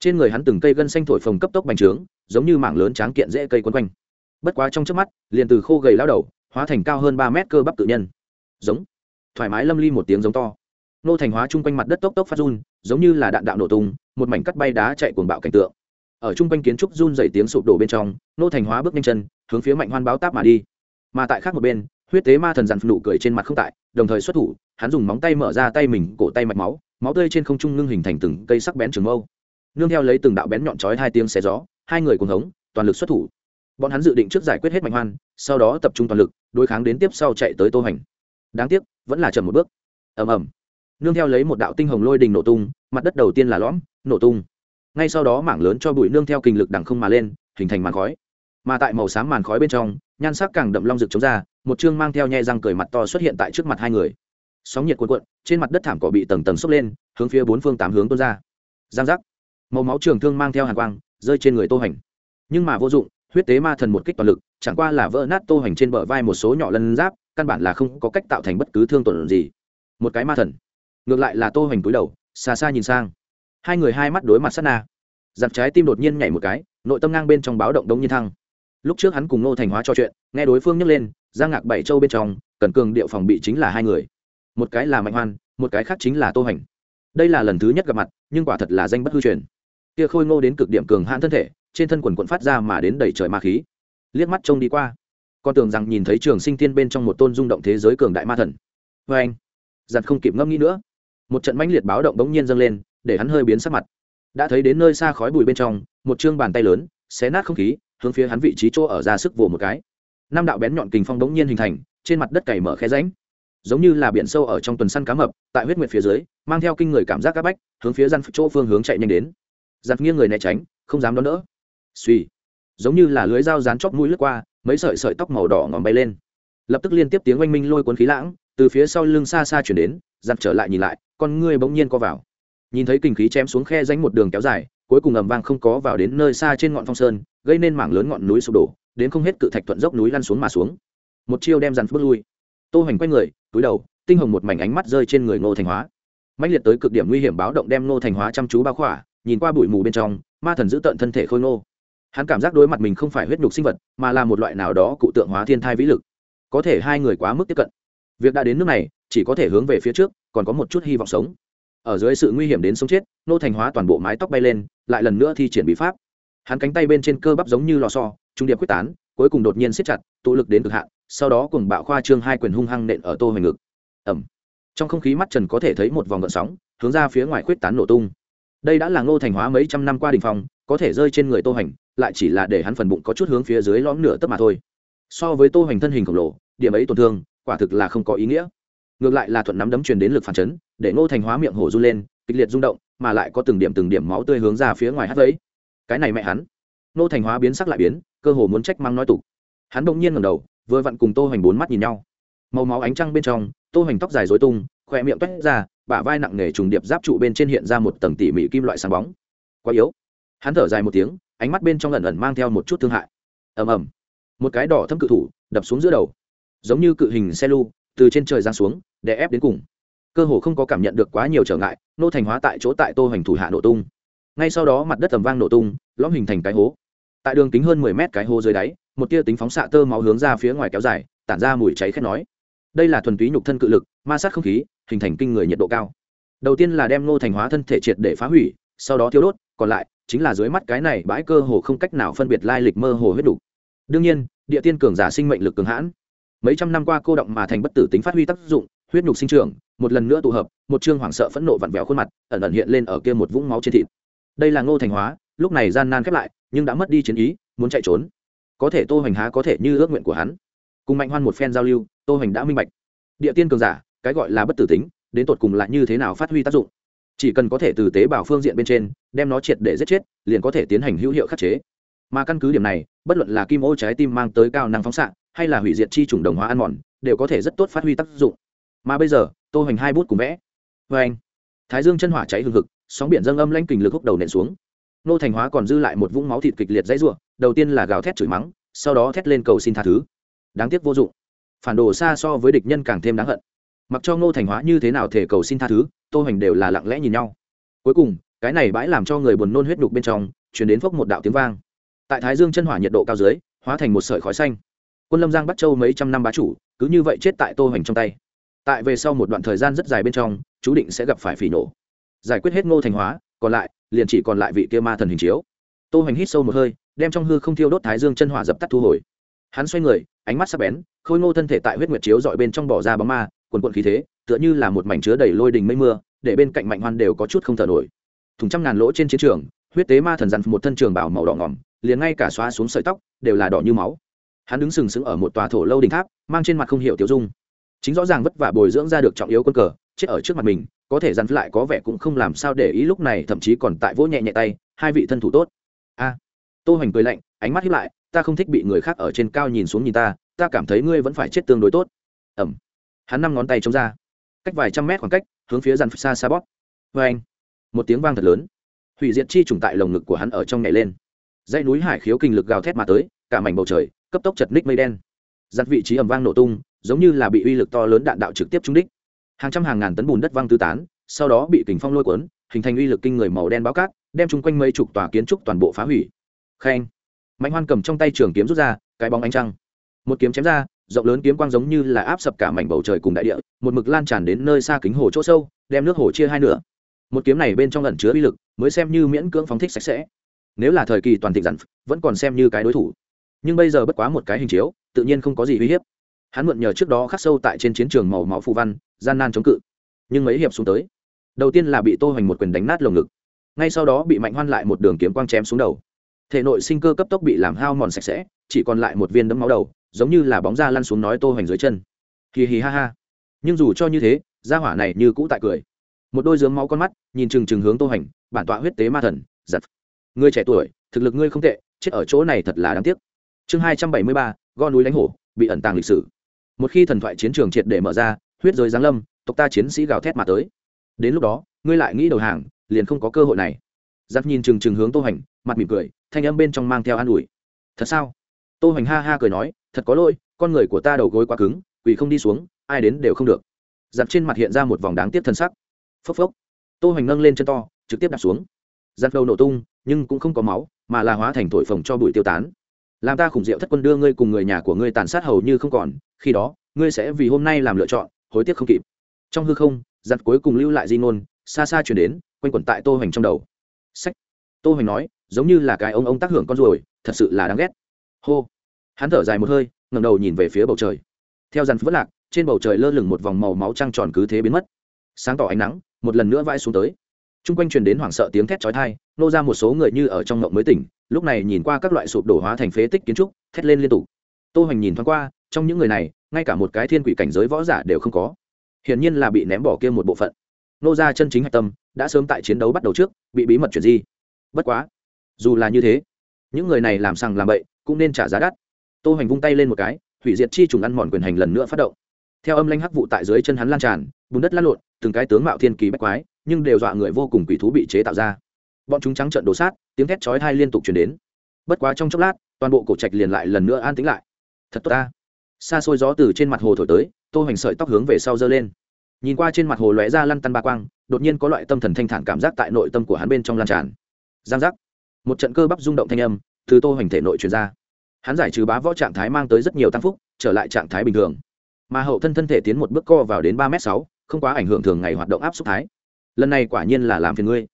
trên người hắn từng cây gân xanh thổi phồng cấp tốc bành trướng, giống như mảng lớn tráng kiện dễ cây quấn quanh. Bất quá trong trước mắt, liền từ khô gầy lao đầu, hóa thành cao hơn ba mét cơ bắp tự nhân. Giống. Thoải mái lâm ly một tiếng giống to. Nô thành hóa chung quanh mặt đất tốc tốc phát run, giống như là đạn đạo nổ tung, một mảnh cắt bay đá chạy cuồng bạo cảnh tượng. Ở chung quanh kiến trúc run dày tiếng sụp đổ bên trong, nô thành hóa bước nhanh chân, hướng phía mạnh hoan báo táp mà đi. Mà tại khác một bên, huyết tế ma thần dằn nụ cười trên mặt không tại, đồng thời xuất thủ, hắn dùng móng tay mở ra tay mình, cổ tay mạch máu máu tươi trên không trung ngưng hình thành từng cây sắc bén trường mâu nương theo lấy từng đạo bén nhọn chói hai tiếng xé gió, hai người cùng hống, toàn lực xuất thủ. Bọn hắn dự định trước giải quyết hết mạnh hoan, sau đó tập trung toàn lực, đối kháng đến tiếp sau chạy tới tô hành. Đáng tiếc, vẫn là chậm một bước. Ầm ầm. Nương theo lấy một đạo tinh hồng lôi đình nổ tung, mặt đất đầu tiên là lõm, nổ tung. Ngay sau đó mảng lớn cho bụi nương theo kinh lực đằng không mà lên, hình thành màn khói. Mà tại màu xám màn khói bên trong, nhan sắc càng đậm long rực chống ra, một chương mang theo nhe răng cười mặt to xuất hiện tại trước mặt hai người. Sóng nhiệt cuộn cuộn, trên mặt đất thảm cỏ bị tầng tầng xốc lên, hướng phía bốn phương tám hướng tuôn ra. Giang giác màu máu trường thương mang theo hàn quang, rơi trên người tô hành. Nhưng mà vô dụng, huyết tế ma thần một kích toàn lực, chẳng qua là vỡ nát tô hành trên bờ vai một số nhỏ lân giáp, căn bản là không có cách tạo thành bất cứ thương tổn gì. Một cái ma thần. Ngược lại là tô hành cúi đầu, xa xa nhìn sang. Hai người hai mắt đối mặt sát na. Giặc trái tim đột nhiên nhảy một cái, nội tâm ngang bên trong báo động đông nhiên thăng. Lúc trước hắn cùng nô thành hóa trò chuyện, nghe đối phương nhấc lên, giang ngạc bảy châu bên trong, cần cường điệu phòng bị chính là hai người. Một cái là mạnh hoan, một cái khác chính là tô hành. Đây là lần thứ nhất gặp mặt, nhưng quả thật là danh bất hư truyền kia khôi ngô đến cực điểm cường hãn thân thể, trên thân quần quận phát ra mà đến đầy trời ma khí. Liếc mắt trông đi qua, con tưởng rằng nhìn thấy trường sinh tiên bên trong một tôn rung động thế giới cường đại ma thần. Vê anh giặt không kịp ngẫm nghĩ nữa. Một trận mãnh liệt báo động bỗng nhiên dâng lên, để hắn hơi biến sắc mặt. Đã thấy đến nơi xa khói bụi bên trong, một chương bàn tay lớn, xé nát không khí, hướng phía hắn vị trí chỗ ở ra sức vồ một cái. Năm đạo bén nhọn kình phong bỗng nhiên hình thành, trên mặt đất cày mở khe ránh giống như là biển sâu ở trong tuần săn cá mập, tại huyết nguyệt phía dưới, mang theo kinh người cảm giác c áp bách, hướng phía răn chỗ phương hướng chạy nhanh đến giặt nghiêng người né tránh, không dám đón đỡ. Suy giống như là lưới dao dán chóc mũi lướt qua, mấy sợi sợi tóc màu đỏ ngòm bay lên. Lập tức liên tiếp tiếng oanh minh lôi cuốn khí lãng, từ phía sau lưng xa xa chuyển đến, giặt trở lại nhìn lại, con ngươi bỗng nhiên co vào. Nhìn thấy kinh khí chém xuống khe danh một đường kéo dài, cuối cùng ầm vang không có vào đến nơi xa trên ngọn phong sơn, gây nên mảng lớn ngọn núi sụp đổ, đến không hết cự thạch thuận dốc núi lăn xuống mà xuống. Một chiêu đem dàn bước lui. Tô hoành quay người, túi đầu, tinh hồng một mảnh ánh mắt rơi trên người ngô thành hóa. Mãnh liệt tới cực điểm nguy hiểm báo động đem ngô thành hóa chăm chú bao khỏa nhìn qua bụi mù bên trong, ma thần giữ tận thân thể khôi ngô. Hắn cảm giác đối mặt mình không phải huyết nhục sinh vật, mà là một loại nào đó cụ tượng hóa thiên thai vĩ lực. Có thể hai người quá mức tiếp cận. Việc đã đến nước này, chỉ có thể hướng về phía trước, còn có một chút hy vọng sống. Ở dưới sự nguy hiểm đến sống chết, nô thành hóa toàn bộ mái tóc bay lên, lại lần nữa thi triển bí pháp. Hắn cánh tay bên trên cơ bắp giống như lò xo, trung điệp quyết tán, cuối cùng đột nhiên siết chặt, tụ lực đến cực hạn, sau đó cùng bạo khoa trương hai quyền hung hăng nện ở tô hoành ngực. Ẩm trong không khí mắt trần có thể thấy một vòng gợn sóng, hướng ra phía ngoài quyết tán nổ tung đây đã là ngô thành hóa mấy trăm năm qua đình phong, có thể rơi trên người tô hành lại chỉ là để hắn phần bụng có chút hướng phía dưới lõm nửa tấc mà thôi. So với tô hành thân hình khổng lồ điểm ấy tổn thương quả thực là không có ý nghĩa. Ngược lại là thuận nắm đấm truyền đến lực phản chấn để ngô thành hóa miệng hổ run lên kịch liệt rung động mà lại có từng điểm từng điểm máu tươi hướng ra phía ngoài hát vấy cái này mẹ hắn. Ngô thành hóa biến sắc lại biến cơ hồ muốn trách mang nói tục. Hắn bỗng nhiên ngẩng đầu vừa vặn cùng tô Hành bốn mắt nhìn nhau. Màu máu ánh trăng bên trong tô Hành tóc dài dối tung khỏe miệng toét ra bả vai nặng nề trùng điệp giáp trụ bên trên hiện ra một tầng tỉ mỉ kim loại sáng bóng. Quá yếu. Hắn thở dài một tiếng, ánh mắt bên trong lần ẩn mang theo một chút thương hại. Ầm ầm. Một cái đỏ thâm cự thủ đập xuống giữa đầu. Giống như cự hình xe lu, từ trên trời giáng xuống để ép đến cùng. Cơ hồ không có cảm nhận được quá nhiều trở ngại, nô thành hóa tại chỗ tại tô hành thủ hạ nổ tung. Ngay sau đó mặt đất tầm vang nổ tung, lõm hình thành cái hố. Tại đường kính hơn mười mét cái hố dưới đáy, một tia tính phóng xạ tơ máu hướng ra phía ngoài kéo dài, tản ra mùi cháy khét nói. Đây là thuần túy nhục thân cự lực, ma sát không khí hình thành kinh người nhiệt độ cao. Đầu tiên là đem ngô thành hóa thân thể triệt để phá hủy, sau đó thiêu đốt, còn lại chính là dưới mắt cái này bãi cơ hồ không cách nào phân biệt lai lịch mơ hồ huyết đủ. đương nhiên, địa tiên cường giả sinh mệnh lực cường hãn. Mấy trăm năm qua cô động mà thành bất tử tính phát huy tác dụng, huyết nhục sinh trưởng, một lần nữa tụ hợp, một chương hoảng sợ phẫn nộ vặn vẹo khuôn mặt, ẩn ẩn hiện lên ở kia một vũng máu trên thịt. Đây là ngô thành hóa, lúc này gian nan khép lại, nhưng đã mất đi chiến ý, muốn chạy trốn. Có thể tô hoành há có thể như ước nguyện của hắn. Cùng mạnh hoan một phen giao lưu, tô hoành đã minh bạch. Địa tiên cường giả cái gọi là bất tử tính, đến tột cùng lại như thế nào phát huy tác dụng. Chỉ cần có thể từ tế bào phương diện bên trên, đem nó triệt để giết chết, liền có thể tiến hành hữu hiệu khắc chế. Mà căn cứ điểm này, bất luận là kim ô trái tim mang tới cao năng phóng xạ, hay là hủy diệt chi chủng đồng hóa ăn mòn, đều có thể rất tốt phát huy tác dụng. Mà bây giờ, tô hành hai bút cùng vẽ. Vê anh, thái dương chân hỏa cháy hừng hực, sóng biển dâng âm lanh kình lực húc đầu nện xuống. Nô thành hóa còn dư lại một vũng máu thịt kịch liệt dãy r u ộ đầu tiên là gào thét chửi mắng, sau đó thét lên cầu xin tha thứ. Đáng tiếc vô dụng. Phản đồ xa so với địch nhân càng thêm đáng hận mặc cho ngô thành hóa như thế nào thể cầu xin tha thứ, tô hoành đều là lặng lẽ nhìn nhau. Cuối cùng, cái này bãi làm cho người buồn nôn huyết đục bên trong chuyển đến phốc một đạo tiếng vang. Tại thái dương chân hỏa nhiệt độ cao dưới, hóa thành một sợi khói xanh. Quân lâm giang bắt châu mấy trăm năm bá chủ, cứ như vậy chết tại tô hoành trong tay. Tại về sau một đoạn thời gian rất dài bên trong, chú định sẽ gặp phải phỉ nổ. Giải quyết hết ngô thành hóa, còn lại, liền chỉ còn lại vị kia ma thần hình chiếu. Tô hoành hít sâu một hơi, đem trong hư không thiêu đốt thái dương chân hỏa dập tắt thu hồi. Hắn xoay người, ánh mắt sắc bén, khôi ngô thân thể tại huyết nguyệt chiếu dọi bên trong bỏ ra bóng ma quần quận khí thế tựa như là một mảnh chứa đầy lôi đình mây mưa để bên cạnh mạnh hoan đều có chút không thở nổi. Thùng trăm ngàn lỗ trên chiến trường huyết tế ma thần dằn một thân trường bảo màu đỏ ngỏm liền ngay cả xóa xuống sợi tóc đều là đỏ như máu. Hắn đứng sừng sững ở một tòa thổ lâu đình tháp mang trên mặt không hiểu tiểu dung. Chính rõ ràng vất vả bồi dưỡng ra được trọng yếu quân cờ chết ở trước mặt mình có thể dằn lại có vẻ cũng không làm sao để ý lúc này thậm chí còn tại vỗ nhẹ nhẹ tay hai vị thân thủ tốt. A. À, tô hoành cười lạnh ánh mắt hiếp lại ta không thích bị người khác ở trên cao nhìn xuống nhìn ta ta cảm thấy ngươi vẫn phải chết tương đối tốt. Ẩm hắn năm ngón tay chống ra. Cách vài trăm mét khoảng cách, hướng phía dàn xa xa bót. vê anh, một tiếng vang thật lớn. Hủy diệt chi trùng tại lồng ngực của hắn ở trong nhảy lên. Dãy núi hải khiếu kinh lực gào thét mà tới, cả mảnh bầu trời, cấp tốc chật ních mây đen. Giặt vị trí ầm vang nổ tung, giống như là bị uy lực to lớn đạn đạo trực tiếp trúng đích. Hàng trăm hàng ngàn tấn bùn đất văng tư tán, sau đó bị kình phong lôi cuốn, hình thành uy lực kinh người màu đen báo cát, đem chung quanh mây trục tòa kiến trúc toàn bộ phá hủy. Khen. Mạnh hoan cầm trong tay trường kiếm rút ra, cái bóng ánh trăng. Một kiếm chém ra rộng lớn kiếm quang giống như là áp sập cả mảnh bầu trời cùng đại địa, một mực lan tràn đến nơi xa kính hồ chỗ sâu, đem nước hồ chia hai nửa. Một kiếm này bên trong lần chứa uy lực, mới xem như miễn cưỡng phóng thích sạch sẽ. Nếu là thời kỳ toàn thịnh dặn vẫn còn xem như cái đối thủ. Nhưng bây giờ bất quá một cái hình chiếu, tự nhiên không có gì uy hiếp. Hắn mượn nhờ trước đó khắc sâu tại trên chiến trường màu máu phù văn, gian nan chống cự. Nhưng mấy hiệp xuống tới, đầu tiên là bị tô hoành một quyền đánh nát lồng ngực. Ngay sau đó bị mạnh hoan lại một đường kiếm quang chém xuống đầu thể nội sinh cơ cấp tốc bị làm hao mòn sạch sẽ, chỉ còn lại một viên đấm máu đầu, giống như là bóng da lăn xuống nói tô hoành dưới chân. Hì hì ha ha. Nhưng dù cho như thế da hỏa này như cũ tại cười. Một đôi dướng máu con mắt, nhìn trừng trừng hướng tô hoành, bản tọa huyết tế ma thần, giật. Người trẻ tuổi, thực lực ngươi không tệ, chết ở chỗ này thật là đáng tiếc. Chương hai trăm bảy mươi ba go núi đánh hổ, bị ẩn tàng lịch sử. Một khi thần thoại chiến trường triệt để mở ra, huyết giới giáng lâm, tộc ta chiến sĩ gào thét mà tới. Đến lúc đó, ngươi lại nghĩ đầu hàng, liền không có cơ hội này. Giáp nhìn trừng trừng hướng tô hoành, mặt mỉm cười thanh âm bên trong mang theo an ủi. Thật sao? Tô hoành ha ha cười nói, thật có lỗi, con người của ta đầu gối quá cứng, quỳ không đi xuống, ai đến đều không được. Giặt trên mặt hiện ra một vòng đáng tiếc thân sắc. Phốc phốc. Tô hoành nâng lên chân to, trực tiếp đặt xuống. Giặt đầu nổ tung, nhưng cũng không có máu, mà là hóa thành thổi phồng cho bụi tiêu tán. Làm ta khủng diệu thất quân đưa ngươi cùng người nhà của ngươi tàn sát hầu như không còn, khi đó, ngươi sẽ vì hôm nay làm lựa chọn, hối tiếc không kịp. Trong hư không, giặt cuối cùng lưu lại di ngôn, xa xa chuyển đến, quanh quẩn tại tô hoành trong đầu. Sách. Tô hoành nói giống như là cái ông ông tác hưởng con ruồi, thật sự là đáng ghét. Hô. Hắn thở dài một hơi ngầm đầu nhìn về phía bầu trời. Theo dàn phất lạc, trên bầu trời lơ lửng một vòng màu máu trăng tròn cứ thế biến mất. Sáng tỏ ánh nắng, một lần nữa vai xuống tới. T r u n g quanh truyền đến hoảng sợ tiếng thét trói thai nô ra một số người như ở trong ngộng mới tỉnh, lúc này nhìn qua các loại sụp đổ hóa thành phế tích kiến trúc, thét lên liên tục. Tô hoành nhìn thoáng qua, trong những người này, ngay cả một cái thiên quỷ cảnh giới võ giả đều không có. Hiển nhiên là bị ném bỏ kia một bộ phận. Nô ra chân chính hạch tâm, đã sớm tại chiến đấu bắt đầu trước, bị bí mật chuyển di. Bất quá dù là như thế, những người này làm sằng làm bậy cũng nên trả giá đắt. Tô hoành vung tay lên một cái, hủy diệt chi trùng ăn mòn quyền hành lần nữa phát động. Theo âm lanh hắc vụ tại dưới chân hắn lan tràn, bùn đất lăn lộn, từng cái tướng mạo thiên kỳ bách quái, nhưng đều dọa người vô cùng quỷ thú bị chế tạo ra. Bọn chúng trắng trợn đổ sát, tiếng thét chói tai liên tục truyền đến. Bất quá trong chốc lát, toàn bộ cổ trạch liền lại lần nữa an tĩnh lại. Thật tốt ta. Xa xôi gió từ trên mặt hồ thổi tới, tô hoành sợi tóc hướng về sau giơ lên. Nhìn qua trên mặt hồ lóe ra lăn tăn ba quang, đột nhiên có loại tâm thần thanh thản cảm giác tại nội tâm của hắn bên trong lan tràn. Giang giác một trận cơ bắp rung động thanh âm từ tô hoành thể nội truyền ra. Hắn giải trừ bá võ trạng thái mang tới rất nhiều tăng phúc, trở lại trạng thái bình thường. Mà hậu thân thân thể tiến một bước co vào đến ba m sáu, không quá ảnh hưởng thường ngày hoạt động áp suất thái. Lần này quả nhiên là làm phiền ngươi.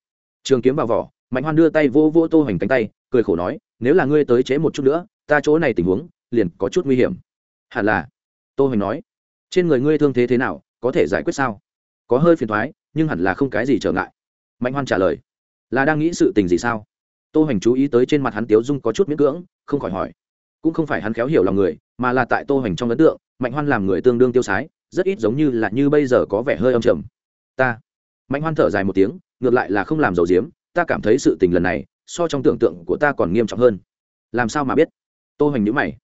Trường kiếm vào vỏ, mạnh hoan đưa tay vỗ vỗ tô hoành cánh tay, cười khổ nói, nếu là ngươi tới chế một chút nữa, ta chỗ này tình huống liền có chút nguy hiểm. Hẳn là, tô hoành nói. Trên người ngươi thương thế thế nào, có thể giải quyết sao? Có hơi phiền thoái, nhưng hẳn là không cái gì trở ngại. Mạnh hoan trả lời. Là đang nghĩ sự tình gì sao? tô Hành chú ý tới trên mặt hắn tiếu dung có chút miễn cưỡng, không khỏi hỏi. Cũng không phải hắn khéo hiểu lòng người, mà là tại tô Hành trong ấn tượng, mạnh hoan làm người tương đương tiêu sái, rất ít giống như là như bây giờ có vẻ hơi âm trầm. Ta. Mạnh hoan thở dài một tiếng, ngược lại là không làm dầu diếm, ta cảm thấy sự tình lần này, so trong tưởng tượng của ta còn nghiêm trọng hơn. Làm sao mà biết? Tô Hành nhữ mày.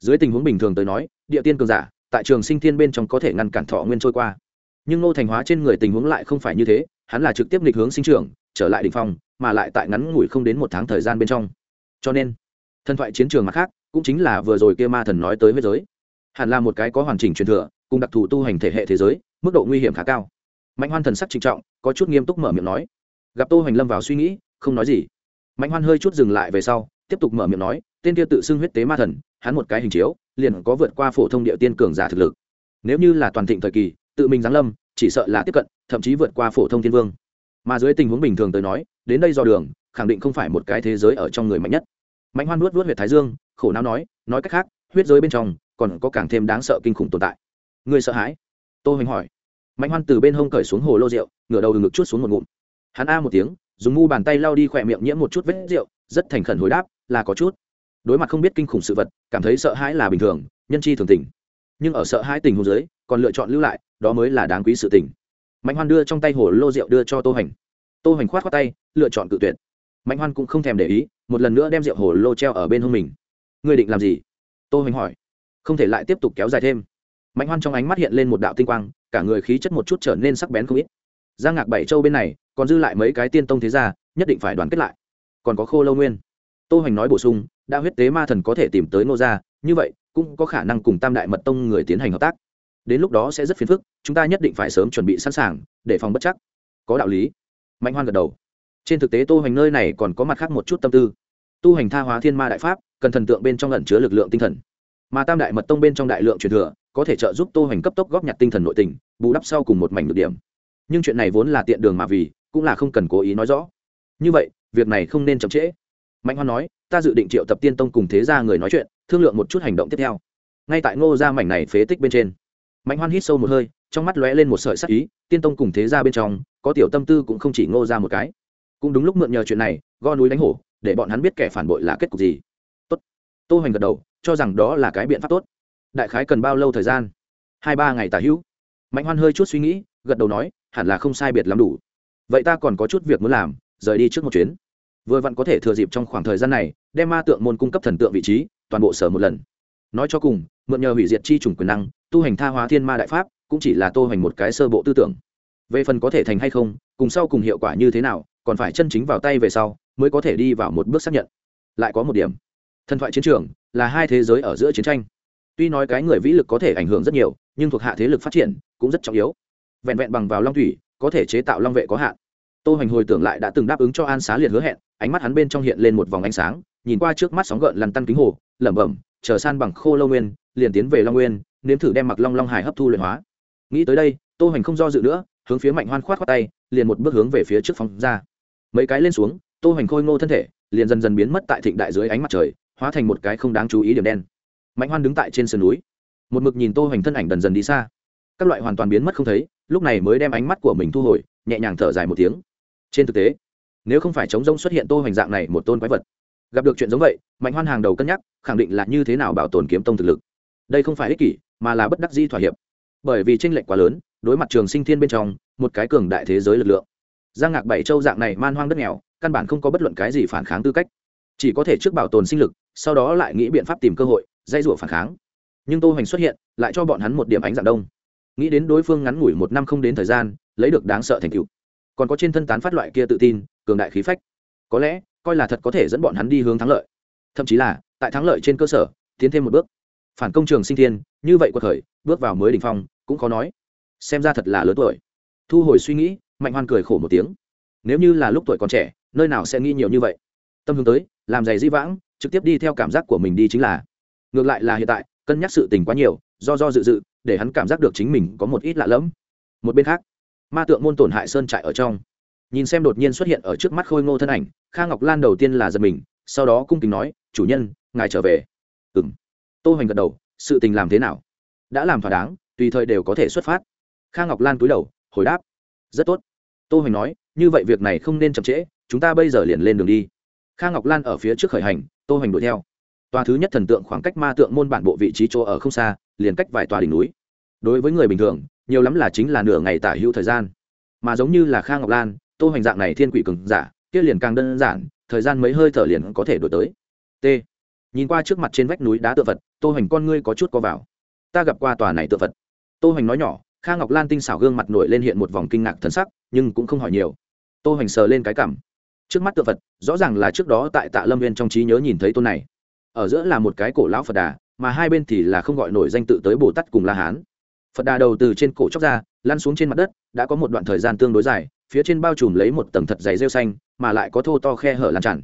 Dưới tình huống bình thường tới nói, địa tiên cường giả, tại trường sinh thiên bên trong có thể ngăn cản thọ nguyên trôi qua. Nhưng ngô thành hóa trên người tình huống lại không phải như thế, hắn là trực tiếp nghịch hướng sinh trưởng trở lại đỉnh phong, mà lại tại ngắn ngủi không đến một tháng thời gian bên trong. Cho nên, thần thoại chiến trường mặt khác, cũng chính là vừa rồi kia ma thần nói tới với giới. Hẳn là một cái có hoàn chỉnh truyền thừa, cùng đặc thù tu hành thể hệ thế giới, mức độ nguy hiểm khá cao. Mạnh hoan thần sắc trịnh trọng, có chút nghiêm túc mở miệng nói. Gặp tô hoành lâm vào suy nghĩ, không nói gì. Mạnh hoan hơi chút dừng lại về sau, tiếp tục mở miệng nói, tên kia tự xưng huyết tế ma thần, hắn một cái hình chiếu, liền có vượt qua phổ thông địa tiên cường giả thực lực. Nếu như là toàn thịnh thời kỳ, tự mình giáng lâm, chỉ sợ là tiếp cận, thậm chí vượt qua phổ thông thiên vương mà dưới tình huống bình thường tới nói, đến đây do đường, khẳng định không phải một cái thế giới ở trong người mạnh nhất. Mạnh hoan nuốt nuốt huyệt thái dương, khổ não nói nói cách khác, huyết giới bên trong còn có càng thêm đáng sợ kinh khủng tồn tại. Người sợ hãi? Tô hoành hỏi. Mạnh hoan từ bên hông cởi xuống hồ lô rượu, ngửa đầu ngực chút xuống một ngụm. Hắn a một tiếng, dùng mu bàn tay lau đi khỏe miệng nhiễm một chút vết rượu, rất thành khẩn hồi đáp, là có chút. Đối mặt không biết kinh khủng sự vật, cảm thấy sợ hãi là bình thường, nhân chi thường tình. Nhưng ở sợ hãi tình huống giới còn lựa chọn lưu lại, đó mới là đáng quý sự tình mạnh hoan đưa trong tay hồ lô rượu đưa cho tô hành tô hành khoát khoát tay, lựa chọn cự tuyệt. Mạnh hoan cũng không thèm để ý, một lần nữa đem rượu hồ lô treo ở bên hông mình. Ngươi định làm gì? Tô hành hỏi. Không thể lại tiếp tục kéo dài thêm. Mạnh hoan trong ánh mắt hiện lên một đạo tinh quang, cả người khí chất một chút trở nên sắc bén không ít. Giang ngạc bảy châu bên này, còn dư lại mấy cái tiên tông thế gia, nhất định phải đoàn kết lại. Còn có khô lâu nguyên. Tô Hành nói bổ sung, đã huyết tế ma thần có thể tìm tới nô gia, như vậy, cũng có khả năng cùng tam đại mật tông người tiến hành hợp tác đến lúc đó sẽ rất phiền phức, chúng ta nhất định phải sớm chuẩn bị sẵn sàng, để phòng bất chắc. Có đạo lý. Mạnh hoan gật đầu. Trên thực tế tô hành nơi này còn có mặt khác một chút tâm tư. Tu hành tha hóa thiên ma đại pháp, cần thần tượng bên trong lẩn chứa lực lượng tinh thần. Mà tam đại mật tông bên trong đại lượng truyền thừa, có thể trợ giúp tô hành cấp tốc góp nhặt tinh thần nội tình, bù đắp sau cùng một mảnh được điểm. Nhưng chuyện này vốn là tiện đường mà vì, cũng là không cần cố ý nói rõ. Như vậy, việc này không nên chậm trễ. Mạnh hoan nói, ta dự định triệu tập tiên tông cùng thế gia người nói chuyện, thương lượng một chút hành động tiếp theo. Ngay tại ngô gia mảnh này phế tích bên trên mạnh hoan hít sâu một hơi, trong mắt lóe lên một sợi sắc ý, tiên tông cùng thế ra bên trong, có tiểu tâm tư cũng không chỉ ngô ra một cái. Cũng đúng lúc mượn nhờ chuyện này, go núi đánh hổ, để bọn hắn biết kẻ phản bội là kết cục gì. Tốt. Tô hoành gật đầu, cho rằng đó là cái biện pháp tốt. Đại khái cần bao lâu thời gian? Hai ba ngày tả hữu. Mạnh hoan hơi chút suy nghĩ, gật đầu nói, hẳn là không sai biệt lắm đủ. Vậy ta còn có chút việc muốn làm, rời đi trước một chuyến. Vừa vặn có thể thừa dịp trong khoảng thời gian này, đem ma tượng môn cung cấp thần tượng vị trí, toàn bộ sở một lần. Nói cho cùng, mượn nhờ hủy diệt chi chủng quyền năng tu hành tha hóa thiên ma đại pháp, cũng chỉ là tô hành một cái sơ bộ tư tưởng. Về phần có thể thành hay không, cùng sau cùng hiệu quả như thế nào, còn phải chân chính vào tay về sau, mới có thể đi vào một bước xác nhận. Lại có một điểm. Thần thoại chiến trường, là hai thế giới ở giữa chiến tranh. Tuy nói cái người vĩ lực có thể ảnh hưởng rất nhiều, nhưng thuộc hạ thế lực phát triển, cũng rất trọng yếu. Vẹn vẹn bằng vào long thủy, có thể chế tạo long vệ có hạn. Tô hành hồi tưởng lại đã từng đáp ứng cho an xá liệt hứa hẹn, ánh mắt hắn bên trong hiện lên một vòng ánh sáng, nhìn qua trước mắt sóng gợn lằn tăng kính hồ, lẩm bẩm, chờ san bằng khô lâu nguyên, liền tiến về long nguyên nếm thử đem mặc long long hải hấp thu luyện hóa. Nghĩ tới đây, tô hoành không do dự nữa, hướng phía mạnh hoan khoát khoát tay, liền một bước hướng về phía trước phòng ra. Mấy cái lên xuống, tô hoành khôi ngô thân thể, liền dần dần biến mất tại thịnh đại dưới ánh mặt trời, hóa thành một cái không đáng chú ý điểm đen. Mạnh hoan đứng tại trên sườn núi, một mực nhìn tô hoành thân ảnh dần dần đi xa. Các loại hoàn toàn biến mất không thấy, lúc này mới đem ánh mắt của mình thu hồi, nhẹ nhàng thở dài một tiếng. Trên thực tế, nếu không phải chống rông xuất hiện tô hoành dạng này một tôn quái vật, gặp được chuyện giống vậy, mạnh hoan hàng đầu cân nhắc, khẳng định là như thế nào bảo tồn kiếm tông thực lực đây không phải ích kỷ mà là bất đắc di thỏa hiệp. Bởi vì tranh lệch quá lớn đối mặt trường sinh thiên bên trong một cái cường đại thế giới lực lượng. Giang ngạc bảy châu dạng này man hoang đất nghèo căn bản không có bất luận cái gì phản kháng tư cách. Chỉ có thể trước bảo tồn sinh lực sau đó lại nghĩ biện pháp tìm cơ hội dây rủa phản kháng. Nhưng tô hoành xuất hiện lại cho bọn hắn một điểm ánh dạng đông. Nghĩ đến đối phương ngắn ngủi một năm không đến thời gian lấy được đáng sợ thành cựu, còn có trên thân tán phát loại kia tự tin cường đại khí phách. Có lẽ coi là thật có thể dẫn bọn hắn đi hướng thắng lợi. Thậm chí là tại thắng lợi trên cơ sở tiến thêm một bước phản công trường sinh thiên, như vậy quật khởi, bước vào mới đ ỉ n h phong, cũng khó nói. Xem ra thật là lớn tuổi. Thu hồi suy nghĩ, mạnh hoan cười khổ một tiếng. Nếu như là lúc tuổi còn trẻ, nơi nào sẽ nghĩ nhiều như vậy? Tâm hướng tới, làm giày di vãng, trực tiếp đi theo cảm giác của mình đi chính là. Ngược lại là hiện tại, cân nhắc sự tình quá nhiều, do do dự dự, để hắn cảm giác được chính mình có một ít lạ lẫm. Một bên khác, ma tượng môn tổn hại sơn trại ở trong. Nhìn xem đột nhiên xuất hiện ở trước mắt khôi ngô thân ảnh, kha ngọc lan đầu tiên là giật mình, sau đó cung kính nói, chủ nhân, ngài trở về tô hoành gật đầu, sự tình làm thế nào? Đã làm thỏa đáng, tùy thời đều có thể xuất phát. Kha ngọc lan cúi đầu, hồi đáp. Rất tốt. Tô hoành nói, như vậy việc này không nên chậm trễ, chúng ta bây giờ liền lên đường đi. Kha ngọc lan ở phía trước khởi hành, tô hoành đuổi theo. Tòa thứ nhất thần tượng khoảng cách ma tượng môn bản bộ vị trí chỗ ở không xa, liền cách vài tòa đỉnh núi. Đối với người bình thường, nhiều lắm là chính là nửa ngày tả hữu thời gian. Mà giống như là Kha ngọc lan, tô hoành dạng này thiên quỷ cường giả, kia liền càng đơn giản, thời gian mấy hơi thở liền có thể đổi tới. T nhìn qua trước mặt trên vách núi đá tự vật, tô hoành con ngươi có chút co vào. Ta gặp qua tòa này tự vật. Tô hoành nói nhỏ, kha ngọc lan tinh xảo gương mặt nổi lên hiện một vòng kinh ngạc thần sắc, nhưng cũng không hỏi nhiều. Tô hoành sờ lên cái cảm trước mắt tự vật, rõ ràng là trước đó tại tạ lâm viên trong trí nhớ nhìn thấy tôn này. Ở giữa là một cái cổ lão phật đà, mà hai bên thì là không gọi nổi danh tự tới bồ tát cùng la hán. Phật đà đầu từ trên cổ chóc ra, lăn xuống trên mặt đất, đã có một đoạn thời gian tương đối dài, phía trên bao trùm lấy một tầng thật dày rêu xanh, mà lại có thô to khe hở lan tràn.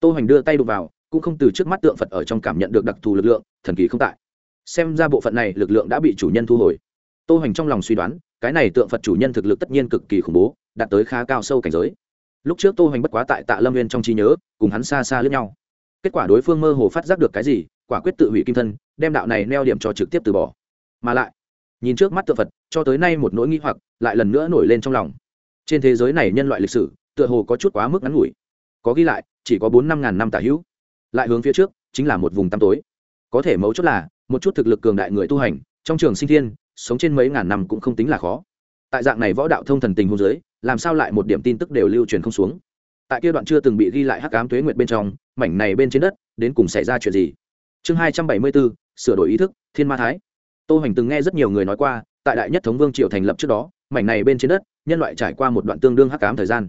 Tô hoành đưa tay đụng vào cũng không từ trước mắt tượng phật ở trong cảm nhận được đặc thù lực lượng, thần kỳ không tại. Xem ra bộ phận này lực lượng đã bị chủ nhân thu hồi. Tô hoành trong lòng suy đoán, cái này tượng phật chủ nhân thực lực tất nhiên cực kỳ khủng bố, đạt tới khá cao sâu cảnh giới. Lúc trước tô hoành bất quá tại tạ lâm nguyên trong trí nhớ, cùng hắn xa xa lướt nhau. Kết quả đối phương mơ hồ phát giác được cái gì, quả quyết tự hủy kim thân, đem đạo này neo điểm cho trực tiếp từ bỏ. Mà lại, nhìn trước mắt tượng phật, cho tới nay một nỗi nghĩ hoặc lại lần nữa nổi lên trong lòng. Trên thế giới này nhân loại lịch sử, tựa hồ có chút quá mức ngắn ngủi. Có ghi lại, chỉ có bốn năm ngàn năm tả hữu lại hướng phía trước, chính là một vùng tăm tối. Có thể mấu chốt là, một chút thực lực cường đại người tu hành, trong trường sinh thiên, sống trên mấy ngàn năm cũng không tính là khó. Tại dạng này võ đạo thông thần tình hôn giới làm sao lại một điểm tin tức đều lưu truyền không xuống? Tại kia đoạn chưa từng bị ghi lại hắc ám tuế nguyệt bên trong, mảnh này bên trên đất, đến cùng xảy ra chuyện gì? Chương hai trăm bảy mươi bốn, sửa đổi ý thức, thiên ma thái. Tô hành từng nghe rất nhiều người nói qua, tại đại nhất thống vương triều thành lập trước đó, mảnh này bên trên đất, nhân loại trải qua một đoạn tương đương hắc ám thời gian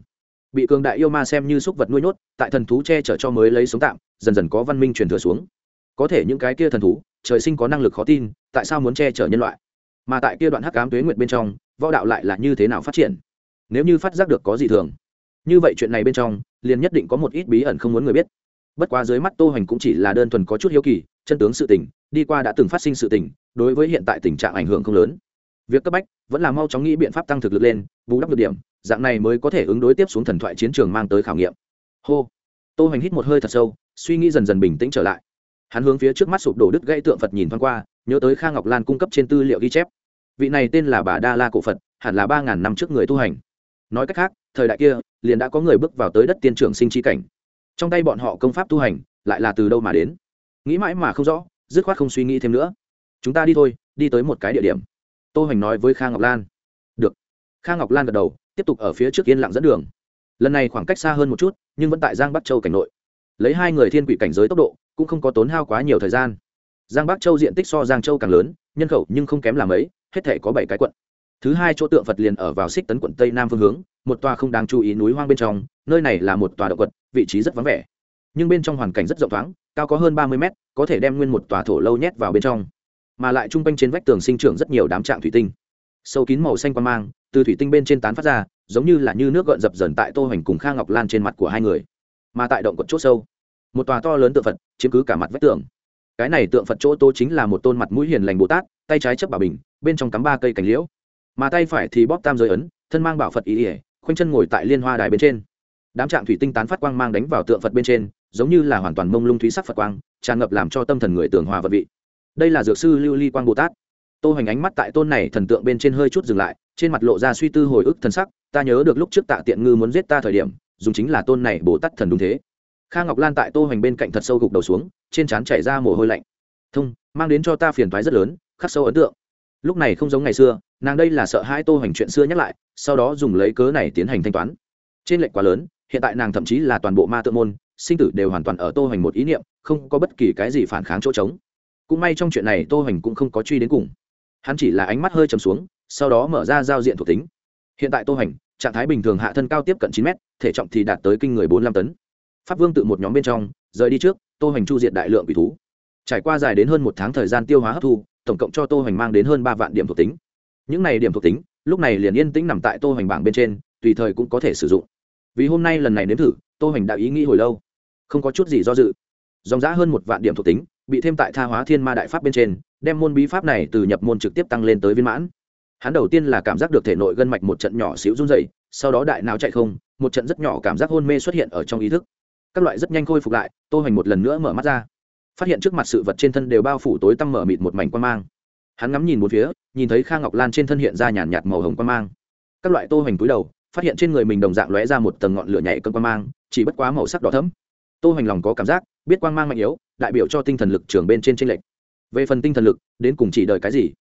bị cường đại yêu ma xem như súc vật nuôi nhốt, tại thần thú che chở cho mới lấy sống tạm, dần dần có văn minh truyền thừa xuống. Có thể những cái kia thần thú, trời sinh có năng lực khó tin, tại sao muốn che chở nhân loại? Mà tại kia đoạn hắc cám tuế nguyệt bên trong, võ đạo lại là như thế nào phát triển? Nếu như phát giác được có gì thường, như vậy chuyện này bên trong, liền nhất định có một ít bí ẩn không muốn người biết. Bất quá dưới mắt tô hành cũng chỉ là đơn thuần có chút hiếu kỳ, chân tướng sự tình, đi qua đã từng phát sinh sự tình, đối với hiện tại tình trạng ảnh hưởng không lớn việc cấp bách vẫn là mau chóng nghĩ biện pháp tăng thực lực lên, bù đắp được điểm, dạng này mới có thể ứng đối tiếp xuống thần thoại chiến trường mang tới khảo nghiệm. Hô. Tô hành hít một hơi thật sâu, suy nghĩ dần dần bình tĩnh trở lại. Hắn hướng phía trước mắt sụp đổ đứt gãy tượng phật nhìn thoáng qua, nhớ tới kha ngọc lan cung cấp trên tư liệu ghi chép. Vị này tên là bà đa la cổ phật, hẳn là ba ngàn năm trước người tu hành. Nói cách khác, thời đại kia, liền đã có người bước vào tới đất tiên trưởng sinh chi cảnh. Trong tay bọn họ công pháp tu hành, lại là từ đâu mà đến? Nghĩ mãi mà không rõ, dứt khoát không suy nghĩ thêm nữa. Chúng ta đi thôi, đi tới một cái địa điểm tô hoành nói với kha ngọc lan. Được. Kha ngọc lan gật đầu, tiếp tục ở phía trước yên lặng dẫn đường. Lần này khoảng cách xa hơn một chút, nhưng vẫn tại giang bắc châu cảnh nội. Lấy hai người thiên quỷ cảnh giới tốc độ, cũng không có tốn hao quá nhiều thời gian. Giang bắc châu diện tích so giang châu càng lớn, nhân khẩu nhưng không kém làm ấy hết thể có bảy cái quận. Thứ hai chỗ tượng phật liền ở vào xích tấn quận tây nam phương hướng, một tòa không đáng chú ý núi hoang bên trong, nơi này là một tòa động quật, vị trí rất vắng vẻ. Nhưng bên trong hoàn cảnh rất rộng thoáng, cao có hơn ba mươi mét, có thể đem nguyên một tòa thổ lâu nhét vào bên trong mà lại trung quanh trên vách tường sinh trưởng rất nhiều đám trạng thủy tinh. Sâu kín màu xanh quan mang từ thủy tinh bên trên tán phát ra, giống như là như nước gợn dập dần tại tô hoành cùng kha ngọc lan trên mặt của hai người. Mà tại động cột chốt sâu, một tòa to lớn tượng phật chiếm cứ cả mặt vách tường. Cái này tượng phật chỗ tô chính là một tôn mặt mũi hiền lành bồ tát, tay trái chấp bảo bình, bên trong cắm ba cây cành liễu. Mà tay phải thì bóp tam giới ấn, thân mang bảo phật ý ỉa, khoanh chân ngồi tại liên hoa đài bên trên. Đám trạng thủy tinh tán phát quang mang đánh vào tượng phật bên trên, giống như là hoàn toàn mông lung thúy sắc phật quang, tràn ngập làm cho tâm thần người tưởng hòa vật vị đây là dược sư lưu ly quang bồ tát tô hoành ánh mắt tại tôn này thần tượng bên trên hơi chút dừng lại trên mặt lộ ra suy tư hồi ức thần sắc ta nhớ được lúc trước tạ tiện ngư muốn giết ta thời điểm dùng chính là tôn này bồ tát thần đúng thế kha ngọc lan tại tô hoành bên cạnh thật sâu gục đầu xuống trên trán chảy ra mồ hôi lạnh thông mang đến cho ta phiền toái rất lớn khắc sâu ấn tượng lúc này không giống ngày xưa nàng đây là sợ hai tô hoành chuyện xưa nhắc lại sau đó dùng lấy cớ này tiến hành thanh toán trên lệnh quá lớn hiện tại nàng thậm chí là toàn bộ ma tự môn sinh tử đều hoàn toàn ở tô hoành một ý niệm không có bất kỳ cái gì phản kháng chỗ trống cũng may trong chuyện này tô hoành cũng không có truy đến cùng. Hắn chỉ là ánh mắt hơi trầm xuống, sau đó mở ra giao diện thuộc tính. Hiện tại tô hoành, trạng thái bình thường hạ thân cao tiếp cận chín mét, thể trọng thì đạt tới kinh người bốn năm tấn. Pháp vương tự một nhóm bên trong, rời đi trước, tô hoành chu diệt đại lượng quỷ thú. Trải qua dài đến hơn một tháng thời gian tiêu hóa hấp thu, tổng cộng cho tô hoành mang đến hơn ba vạn điểm thuộc tính. Những này điểm thuộc tính, lúc này liền yên tĩnh nằm tại tô hoành bảng bên trên, tùy thời cũng có thể sử dụng. Vì hôm nay lần này nếm thử, tô hoành đã ý nghĩ hồi lâu, không có chút gì do dự. Dòng giã hơn một vạn điểm thuộc tính bị thêm tại tha hóa thiên ma đại pháp bên trên, đem môn bí pháp này từ nhập môn trực tiếp tăng lên tới viên mãn. Hắn đầu tiên là cảm giác được thể nội gân mạch một trận nhỏ xíu run dày sau đó đại não chạy không, một trận rất nhỏ cảm giác hôn mê xuất hiện ở trong ý thức. Các loại rất nhanh khôi phục lại, tô hoành một lần nữa mở mắt ra. Phát hiện trước mặt sự vật trên thân đều bao phủ tối tăm mở mịt một mảnh quan mang. Hắn ngắm nhìn một phía, nhìn thấy kha ngọc lan trên thân hiện ra nhàn nhạt màu hồng quan mang. Các loại tô hoành túi đầu, phát hiện trên người mình đồng dạng lóe ra một tầng ngọn lửa nhảy cơn quan mang, chỉ bất quá màu sắc đỏ thẫm tô hoành lòng có cảm giác, biết quang mang mạnh yếu, đại biểu cho tinh thần lực trường bên trên tranh lệch. Về phần tinh thần lực, đến cùng chỉ đợi cái gì?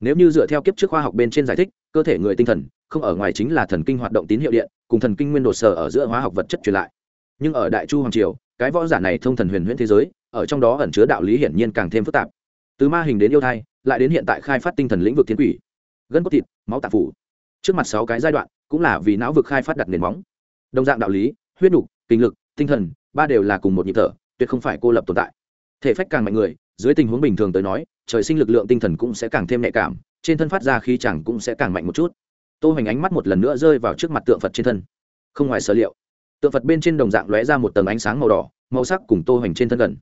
Nếu như dựa theo kiếp trước khoa học bên trên giải thích, cơ thể người tinh thần, không ở ngoài chính là thần kinh hoạt động tín hiệu điện, cùng thần kinh nguyên đột sở ở giữa hóa học vật chất truyền lại. Nhưng ở đại chu hoàng triều, cái võ giả này thông thần huyền huyễn thế giới, ở trong đó ẩn chứa đạo lý hiển nhiên càng thêm phức tạp. Từ ma hình đến yêu thai, lại đến hiện tại khai phát tinh thần lĩnh vực thiên quỷ. Gân cốt thịt, máu tạp phủ. Trước mặt sáu cái giai đoạn, cũng là vì não vực khai phát đặt nền móng. Đồng dạng đạo lý, huyết nục kinh lực tinh thần, ba đều là cùng một nhịp thở, tuyệt không phải cô lập tồn tại. Thể phách càng mạnh người, dưới tình huống bình thường tới nói, trời sinh lực lượng tinh thần cũng sẽ càng thêm nhạy cảm, trên thân phát ra khí chẳng cũng sẽ càng mạnh một chút. Tô hoành ánh mắt một lần nữa rơi vào trước mặt tượng phật trên thân. Không ngoài sở liệu, tượng phật bên trên đồng dạng lóe ra một tầng ánh sáng màu đỏ, màu sắc cùng tô hoành trên thân gần.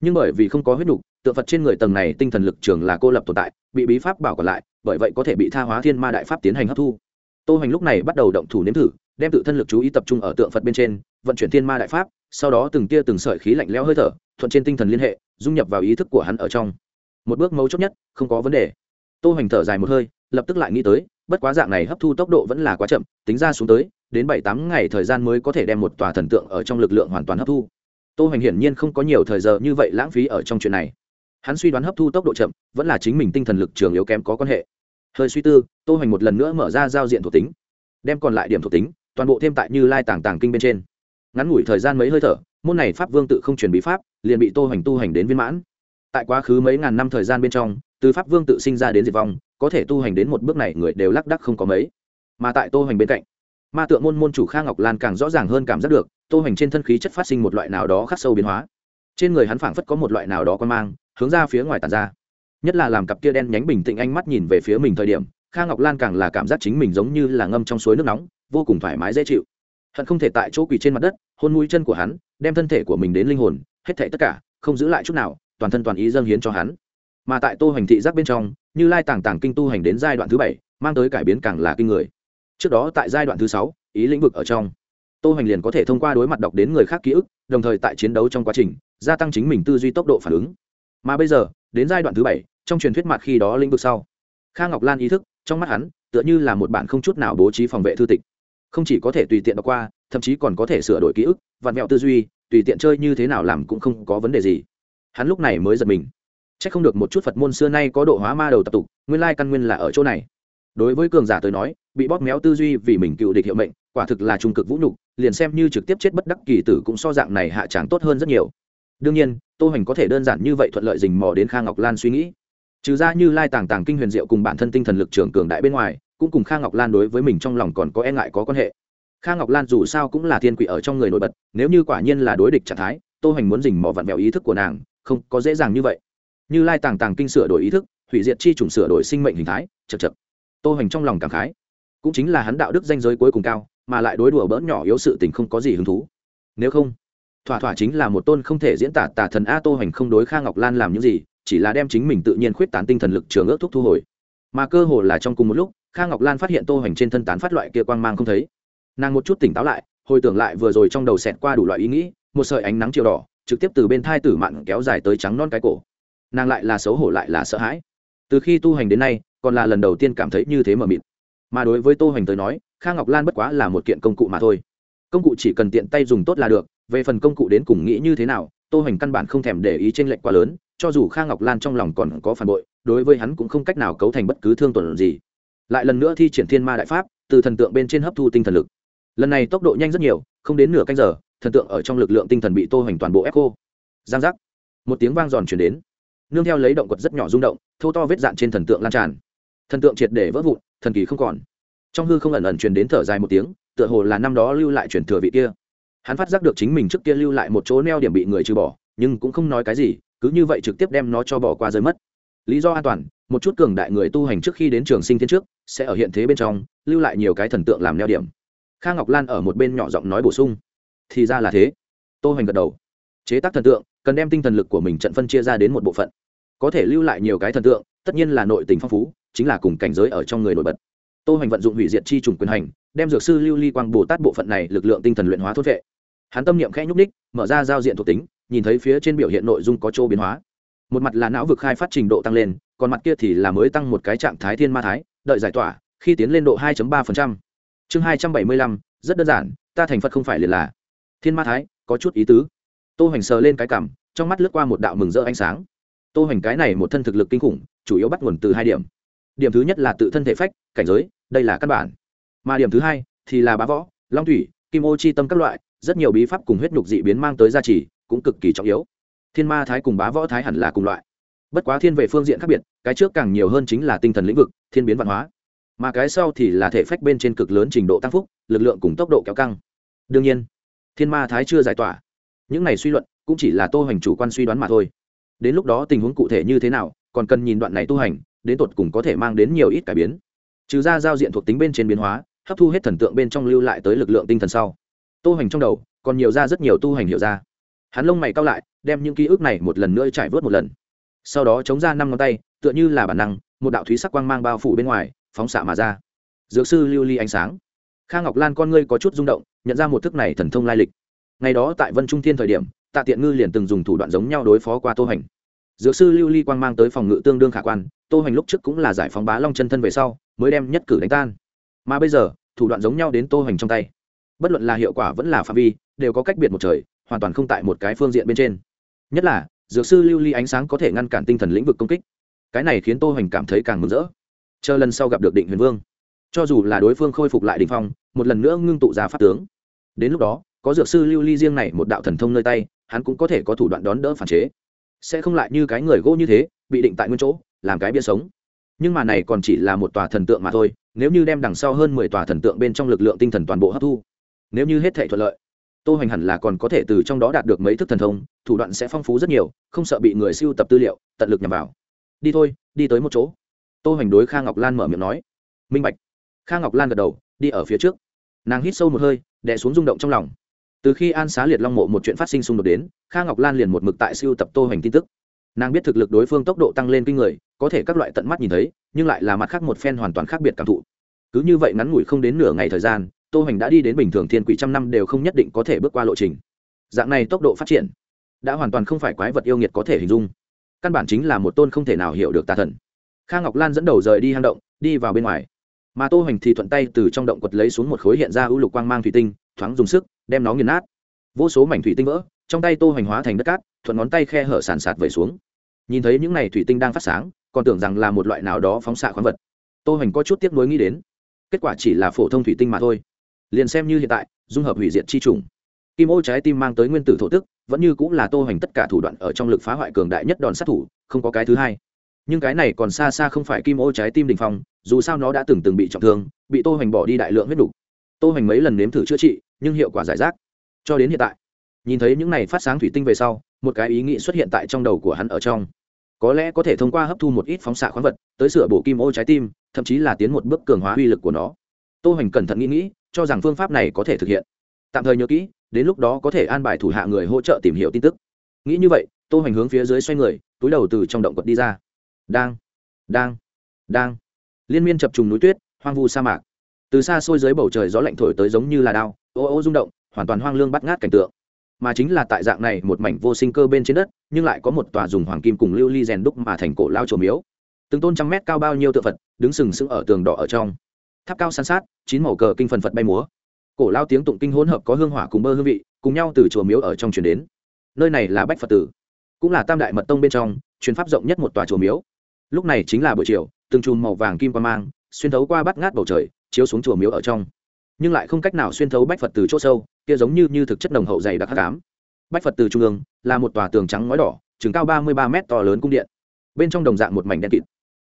Nhưng bởi vì không có huyết nhục, tượng phật trên người tầng này tinh thần lực trường là cô lập tồn tại, bị bí pháp bảo còn lại, bởi vậy có thể bị tha hóa thiên ma đại pháp tiến hành hấp thu. Tô hoành lúc này bắt đầu động thủ nếm thử đem tự thân lực chú ý tập trung ở tượng phật bên trên, vận chuyển thiên ma đại pháp, sau đó từng tia từng sợi khí lạnh lẽo hơi thở, thuận trên tinh thần liên hệ, dung nhập vào ý thức của hắn ở trong. Một bước mấu chốt nhất, không có vấn đề. Tô hoành thở dài một hơi, lập tức lại nghĩ tới, bất quá dạng này hấp thu tốc độ vẫn là quá chậm, tính ra xuống tới, đến bảy tám ngày thời gian mới có thể đem một tòa thần tượng ở trong lực lượng hoàn toàn hấp thu. Tô hoành hiển nhiên không có nhiều thời giờ như vậy lãng phí ở trong chuyện này. Hắn suy đoán hấp thu tốc độ chậm, vẫn là chính mình tinh thần lực trường yếu kém có quan hệ. Hơi suy tư, tô hoành một lần nữa mở ra giao diện thuộc tính, đem còn lại điểm thuộc tính toàn bộ thêm tại như lai tàng tàng kinh bên trên. Ngắn ngủi thời gian mấy hơi thở, môn này pháp vương tự không chuyển bí pháp, liền bị tô hành tu hành đến viên mãn. Tại quá khứ mấy ngàn năm thời gian bên trong, từ pháp vương tự sinh ra đến diệt vong, có thể tu hành đến một bước này người đều lắc đắc không có mấy. Mà tại tô hành bên cạnh, ma tượng môn môn chủ kha ngọc lan càng rõ ràng hơn cảm giác được, tô hành trên thân khí chất phát sinh một loại nào đó khắc sâu biến hóa. Trên người hắn phảng phất có một loại nào đó quan mang, hướng ra phía ngoài tàn ra. Nhất là làm cặp kia đen nhánh bình tĩnh ánh mắt nhìn về phía mình thời điểm kha ngọc lan càng là cảm giác chính mình giống như là ngâm trong suối nước nóng, vô cùng thoải mái dễ chịu. Hận không thể tại chỗ quỳ trên mặt đất, hôn mũi chân của hắn, đem thân thể của mình đến linh hồn, hết thảy tất cả, không giữ lại chút nào, toàn thân toàn ý dâng hiến cho hắn. Mà tại tô hoành thị giác bên trong, như lai tàng tàng kinh tu hành đến giai đoạn thứ bảy, mang tới cải biến càng là kinh người. Trước đó tại giai đoạn thứ sáu, ý lĩnh vực ở trong, tô hoành liền có thể thông qua đối mặt đọc đến người khác ký ức, đồng thời tại chiến đấu trong quá trình, gia tăng chính mình tư duy tốc độ phản ứng. Mà bây giờ, đến giai đoạn thứ bảy, trong truyền thuyết mặt khi đó lĩnh vực sau, kha ngọc lan ý thức trong mắt hắn, tựa như là một bạn không chút nào bố trí phòng vệ thư tịch. Không chỉ có thể tùy tiện đọc qua, thậm chí còn có thể sửa đổi ký ức, vặn vẹo tư duy, tùy tiện chơi như thế nào làm cũng không có vấn đề gì. Hắn lúc này mới giật mình. C h ắ c không được một chút phật môn xưa nay có độ hóa ma đầu tập tục, nguyên lai căn nguyên là ở chỗ này. Đối với cường giả tới nói, bị bóp méo tư duy vì mình cựu địch hiệu mệnh, quả thực là trung cực vũ nhục, liền xem như trực tiếp chết bất đắc kỳ tử cũng so dạng này hạ tráng tốt hơn rất nhiều. Đương nhiên, tô hành có thể đơn giản như vậy thuận lợi dình mò đến kha ngọc lan suy nghĩ trừ ra như lai tàng tàng kinh huyền diệu cùng bản thân tinh thần lực trưởng cường đại bên ngoài, cũng cùng kha ngọc lan đối với mình trong lòng còn có e ngại có quan hệ. Kha ngọc lan dù sao cũng là thiên quỷ ở trong người nổi bật, nếu như quả nhiên là đối địch trạng thái, tô hoành muốn dình mò vặn vẹo ý thức của nàng, không có dễ dàng như vậy. Như lai tàng tàng kinh sửa đổi ý thức, hủy diệt chi trùng sửa đổi sinh mệnh hình thái chật chật tô hoành trong lòng cảm khái. Cũng chính là hắn đạo đức danh giới cuối cùng cao, mà lại đối đùa bỡn nhỏ yếu sự tình không có gì hứng thú. Nếu không, thỏa thỏa chính là một tôn không thể diễn tả tả thần a tô hoành không đối kha ngọc lan làm những gì chỉ là đem chính mình tự nhiên khuyết tán tinh thần lực trường ước thuốc thu hồi. Mà cơ hồ là trong cùng một lúc, kha ngọc lan phát hiện tô hoành trên thân tán phát loại kia quang mang không thấy. Nàng một chút tỉnh táo lại, hồi tưởng lại vừa rồi trong đầu xẹt qua đủ loại ý nghĩ, một sợi ánh nắng chiều đỏ, trực tiếp từ bên thai tử mạn kéo dài tới trắng non cái cổ. Nàng lại là xấu hổ lại là sợ hãi. Từ khi tu hành đến nay, còn là lần đầu tiên cảm thấy như thế mờ mịt. Mà đối với tô hoành tới nói, kha ngọc lan bất quá là một kiện công cụ mà thôi. Công cụ chỉ cần tiện tay dùng tốt là được, về phần công cụ đến cùng nghĩ như thế nào, tô hoành căn bản không thèm để ý t r ê n lệch quá lớn cho dù kha ngọc lan trong lòng còn có phản bội, đối với hắn cũng không cách nào cấu thành bất cứ thương tổn gì. Lại lần nữa thi triển thiên ma đại pháp, từ thần tượng bên trên hấp thu tinh thần lực. Lần này tốc độ nhanh rất nhiều, không đến nửa canh giờ, thần tượng ở trong lực lượng tinh thần bị tô hoành toàn bộ ép cô giang giác. Một tiếng vang giòn chuyển đến. Nương theo lấy động quật rất nhỏ rung động, thô to vết dạn trên thần tượng lan tràn. Thần tượng triệt để vỡ vụn, thần kỳ không còn. Trong hư không ẩn ẩn truyền đến thở dài một tiếng, tựa hồ là năm đó lưu lại truyền thừa vị kia. Hắn phát giác được chính mình trước kia lưu lại một chỗ neo điểm bị người trừ bỏ, nhưng cũng không nói cái gì cứ như vậy trực tiếp đem nó cho bỏ qua rơi mất. Lý do an toàn, một chút cường đại người tu hành trước khi đến trường sinh thiên trước, sẽ ở hiện thế bên trong, lưu lại nhiều cái thần tượng làm neo điểm. Kha ngọc lan ở một bên nhỏ giọng nói bổ sung. Thì ra là thế. Tô hoành gật đầu. Chế tác thần tượng, cần đem tinh thần lực của mình trận phân chia ra đến một bộ phận. Có thể lưu lại nhiều cái thần tượng, tất nhiên là nội tình phong phú, chính là cùng cảnh giới ở trong người nổi bật. Tô hoành vận dụng hủy diệt chi trùng quyền hành, đem dược sư lưu ly quang bồ tát bộ phận này lực lượng tinh thần luyện hóa thốt vệ. Hắn tâm niệm khẽ nhúc ních mở ra giao diện thuộc tính nhìn thấy phía trên biểu hiện nội dung có chỗ biến hóa. Một mặt là não vực khai phát trình độ tăng lên còn mặt kia thì là mới tăng một cái trạng thái thiên ma thái đợi giải tỏa khi tiến lên độ 2.3%. chương 275, rất đơn giản ta thành phật không phải liền là. Thiên ma thái có chút ý tứ. Tô hành sờ lên cái cằm trong mắt lướt qua một đạo mừng rỡ ánh sáng. Tô hành cái này một thân thực lực kinh khủng chủ yếu bắt nguồn từ hai điểm. Điểm thứ nhất là tự thân thể phách cảnh giới đây là căn bản. Mà điểm thứ hai thì là bá võ long thủy kim ô chi tâm các loại rất nhiều bí pháp cùng huyết nhục dị biến mang tới gia trì cũng cực kỳ trọng yếu. Thiên ma thái cùng bá võ thái hẳn là cùng loại. Bất quá thiên về phương diện khác biệt, cái trước càng nhiều hơn chính là tinh thần lĩnh vực, thiên biến văn hóa. Mà cái sau thì là thể phách bên trên cực lớn trình độ tăng phúc, lực lượng cùng tốc độ kéo căng. Đương nhiên, thiên ma thái chưa giải tỏa. Những này suy luận cũng chỉ là tô hành chủ quan suy đoán mà thôi. Đến lúc đó tình huống cụ thể như thế nào, còn cần nhìn đoạn này tu hành, đến tột cùng có thể mang đến nhiều ít cải biến. Trừ ra giao diện thuộc tính bên trên biến hóa, hấp thu hết thần tượng bên trong lưu lại tới lực lượng tinh thần sau. Tô hành trong đầu còn nhiều ra rất nhiều tu hành hiểu ra hắn lông mày cao lại, đem những ký ức này một lần nữa trải vớt một lần. Sau đó chống ra năm ngón tay, tựa như là bản năng, một đạo thúy sắc quang mang bao phủ bên ngoài, phóng xạ mà ra. Dược sư lưu ly ánh sáng. Kha ngọc lan con ngươi có chút rung động, nhận ra một thức này thần thông lai lịch. Ngày đó tại vân trung thiên thời điểm, tạ tiện ngư liền từng dùng thủ đoạn giống nhau đối phó qua tô hành. Dược sư lưu ly quang mang tới phòng ngự tương đương khả quan, tô hành lúc trước cũng là giải phóng bá long chân thân về sau, mới đem nhất cử đánh tan. Mà bây giờ, thủ đoạn giống nhau đến tô hành trong tay. Bất luận là hiệu quả vẫn là phạm vi, đều có cách biệt một trời hoàn toàn không tại một cái phương diện bên trên. Nhất là, dược sư lưu ly ánh sáng có thể ngăn cản tinh thần lĩnh vực công kích. Cái này khiến tô hoành cảm thấy càng mừng rỡ. Chờ lần sau gặp được định huyền vương, cho dù là đối phương khôi phục lại đ phong, một lần nữa ngưng tụ ra pháp tướng. Đến lúc đó, có dược sư lưu ly riêng này một đạo thần thông nơi tay, hắn cũng có thể có thủ đoạn đón đỡ phản chế. Sẽ không lại như cái người gỗ như thế, bị định tại nguyên chỗ, làm cái bia sống. Nhưng mà này còn chỉ là một tòa thần tượng mà thôi, nếu như đem đằng sau hơn mười tòa thần tượng bên trong lực lượng tinh thần toàn bộ hấp thu, nếu như hết thể thuận lợi tô hoành hẳn là còn có thể từ trong đó đạt được mấy thức thần thông, thủ đoạn sẽ phong phú rất nhiều, không sợ bị người siêu tập tư liệu, tận lực nhằm vào. Đi thôi, đi tới một chỗ. Tô hoành đối kha ngọc lan mở miệng nói. Minh bạch. Kha ngọc lan gật đầu, đi ở phía trước. Nàng hít sâu một hơi, đè xuống rung động trong lòng. Từ khi an xá liệt long mộ một chuyện phát sinh xung đột đến, kha ngọc lan liền một mực tại siêu tập tô hoành tin tức. Nàng biết thực lực đối phương tốc độ tăng lên kinh người, có thể các loại tận mắt nhìn thấy, nhưng lại là mặt khác một phen hoàn toàn khác biệt cảm thụ. Cứ như vậy ngắn ngủi không đến nửa ngày thời gian tô hoành đã đi đến bình thường thiên quỷ trăm năm đều không nhất định có thể bước qua lộ trình. Dạng này tốc độ phát triển đã hoàn toàn không phải quái vật yêu nghiệt có thể hình dung. Căn bản chính là một tôn không thể nào hiểu được tà thần. Kha ngọc lan dẫn đầu rời đi hang động, đi vào bên ngoài. Mà tô hoành thì thuận tay từ trong động quật lấy xuống một khối hiện ra ưu lục quang mang thủy tinh, thoáng dùng sức, đem nó nghiền nát. Vô số mảnh thủy tinh vỡ, trong tay tô hoành hóa thành đất cát, thuận ngón tay khe hở sàn sạt vẩy xuống. Nhìn thấy những này thủy tinh đang phát sáng, còn tưởng rằng là một loại nào đó phóng xạ khoáng vật. Tô hoành có chút tiếc nuối nghĩ đến, kết quả chỉ là phổ thông thủy tinh mà thôi liền xem như hiện tại, dung hợp hủy diệt chi trùng. Kim ô trái tim mang tới nguyên tử thổ tức, vẫn như cũng là tô hoành tất cả thủ đoạn ở trong lực phá hoại cường đại nhất đòn sát thủ, không có cái thứ hai. Nhưng cái này còn xa xa không phải kim ô trái tim đình phong, dù sao nó đã từng từng bị trọng thương, bị tô hoành bỏ đi đại lượng huyết đủ. tô hoành mấy lần nếm thử chữa trị, nhưng hiệu quả giải rác. Cho đến hiện tại, nhìn thấy những này phát sáng thủy tinh về sau, một cái ý nghĩ xuất hiện tại trong đầu của hắn ở trong. Có lẽ có thể thông qua hấp thu một ít phóng xạ khoáng vật, tới sửa bổ kim ô trái tim, thậm chí là tiến một bước cường hóa uy lực của nó. Tô hoành cẩn thận nghĩ nghĩ cho rằng phương pháp này có thể thực hiện. Tạm thời nhớ kỹ, đến lúc đó có thể an bài thủ hạ người hỗ trợ tìm hiểu tin tức. Nghĩ như vậy, tô hoành hướng phía dưới xoay người, túi đầu từ trong động quật đi ra. Đang đang đang. Liên miên chập trùng núi tuyết, hoang vu sa mạc. Từ xa xôi dưới bầu trời gió lạnh thổi tới giống như là đao, ô ô rung động, hoàn toàn hoang lương bắt ngát cảnh tượng. Mà chính là tại dạng này một mảnh vô sinh cơ bên trên đất, nhưng lại có một tòa dùng hoàng kim cùng lưu ly rèn đúc mà thành cổ lao trổ miếu. Từng tôn trăm mét cao bao nhiêu tượng phật, đứng sừng sững ở tường đỏ ở trong tháp cao san sát, chín màu cờ kinh phần phật bay múa. Cổ lao tiếng tụng kinh hỗn hợp có hương hỏa cùng bơ hương vị, cùng nhau từ chùa miếu ở trong truyền đến. Nơi này là bách phật tử, cũng là tam đại mật tông bên trong chuyến pháp rộng nhất một tòa chùa miếu. Lúc này chính là buổi chiều, từng chùm màu vàng kim qua mang, xuyên thấu qua bát ngát bầu trời, chiếu xuống chùa miếu ở trong. Nhưng lại không cách nào xuyên thấu bách phật từ chỗ sâu, kia giống như như thực chất nồng hậu dày đặc hắc ám. Bách phật từ trung ương là một tòa tường trắng ngói đỏ, chừng cao ba mươi ba mét to lớn cung điện. Bên trong đồng dạng một mảnh đen kịt.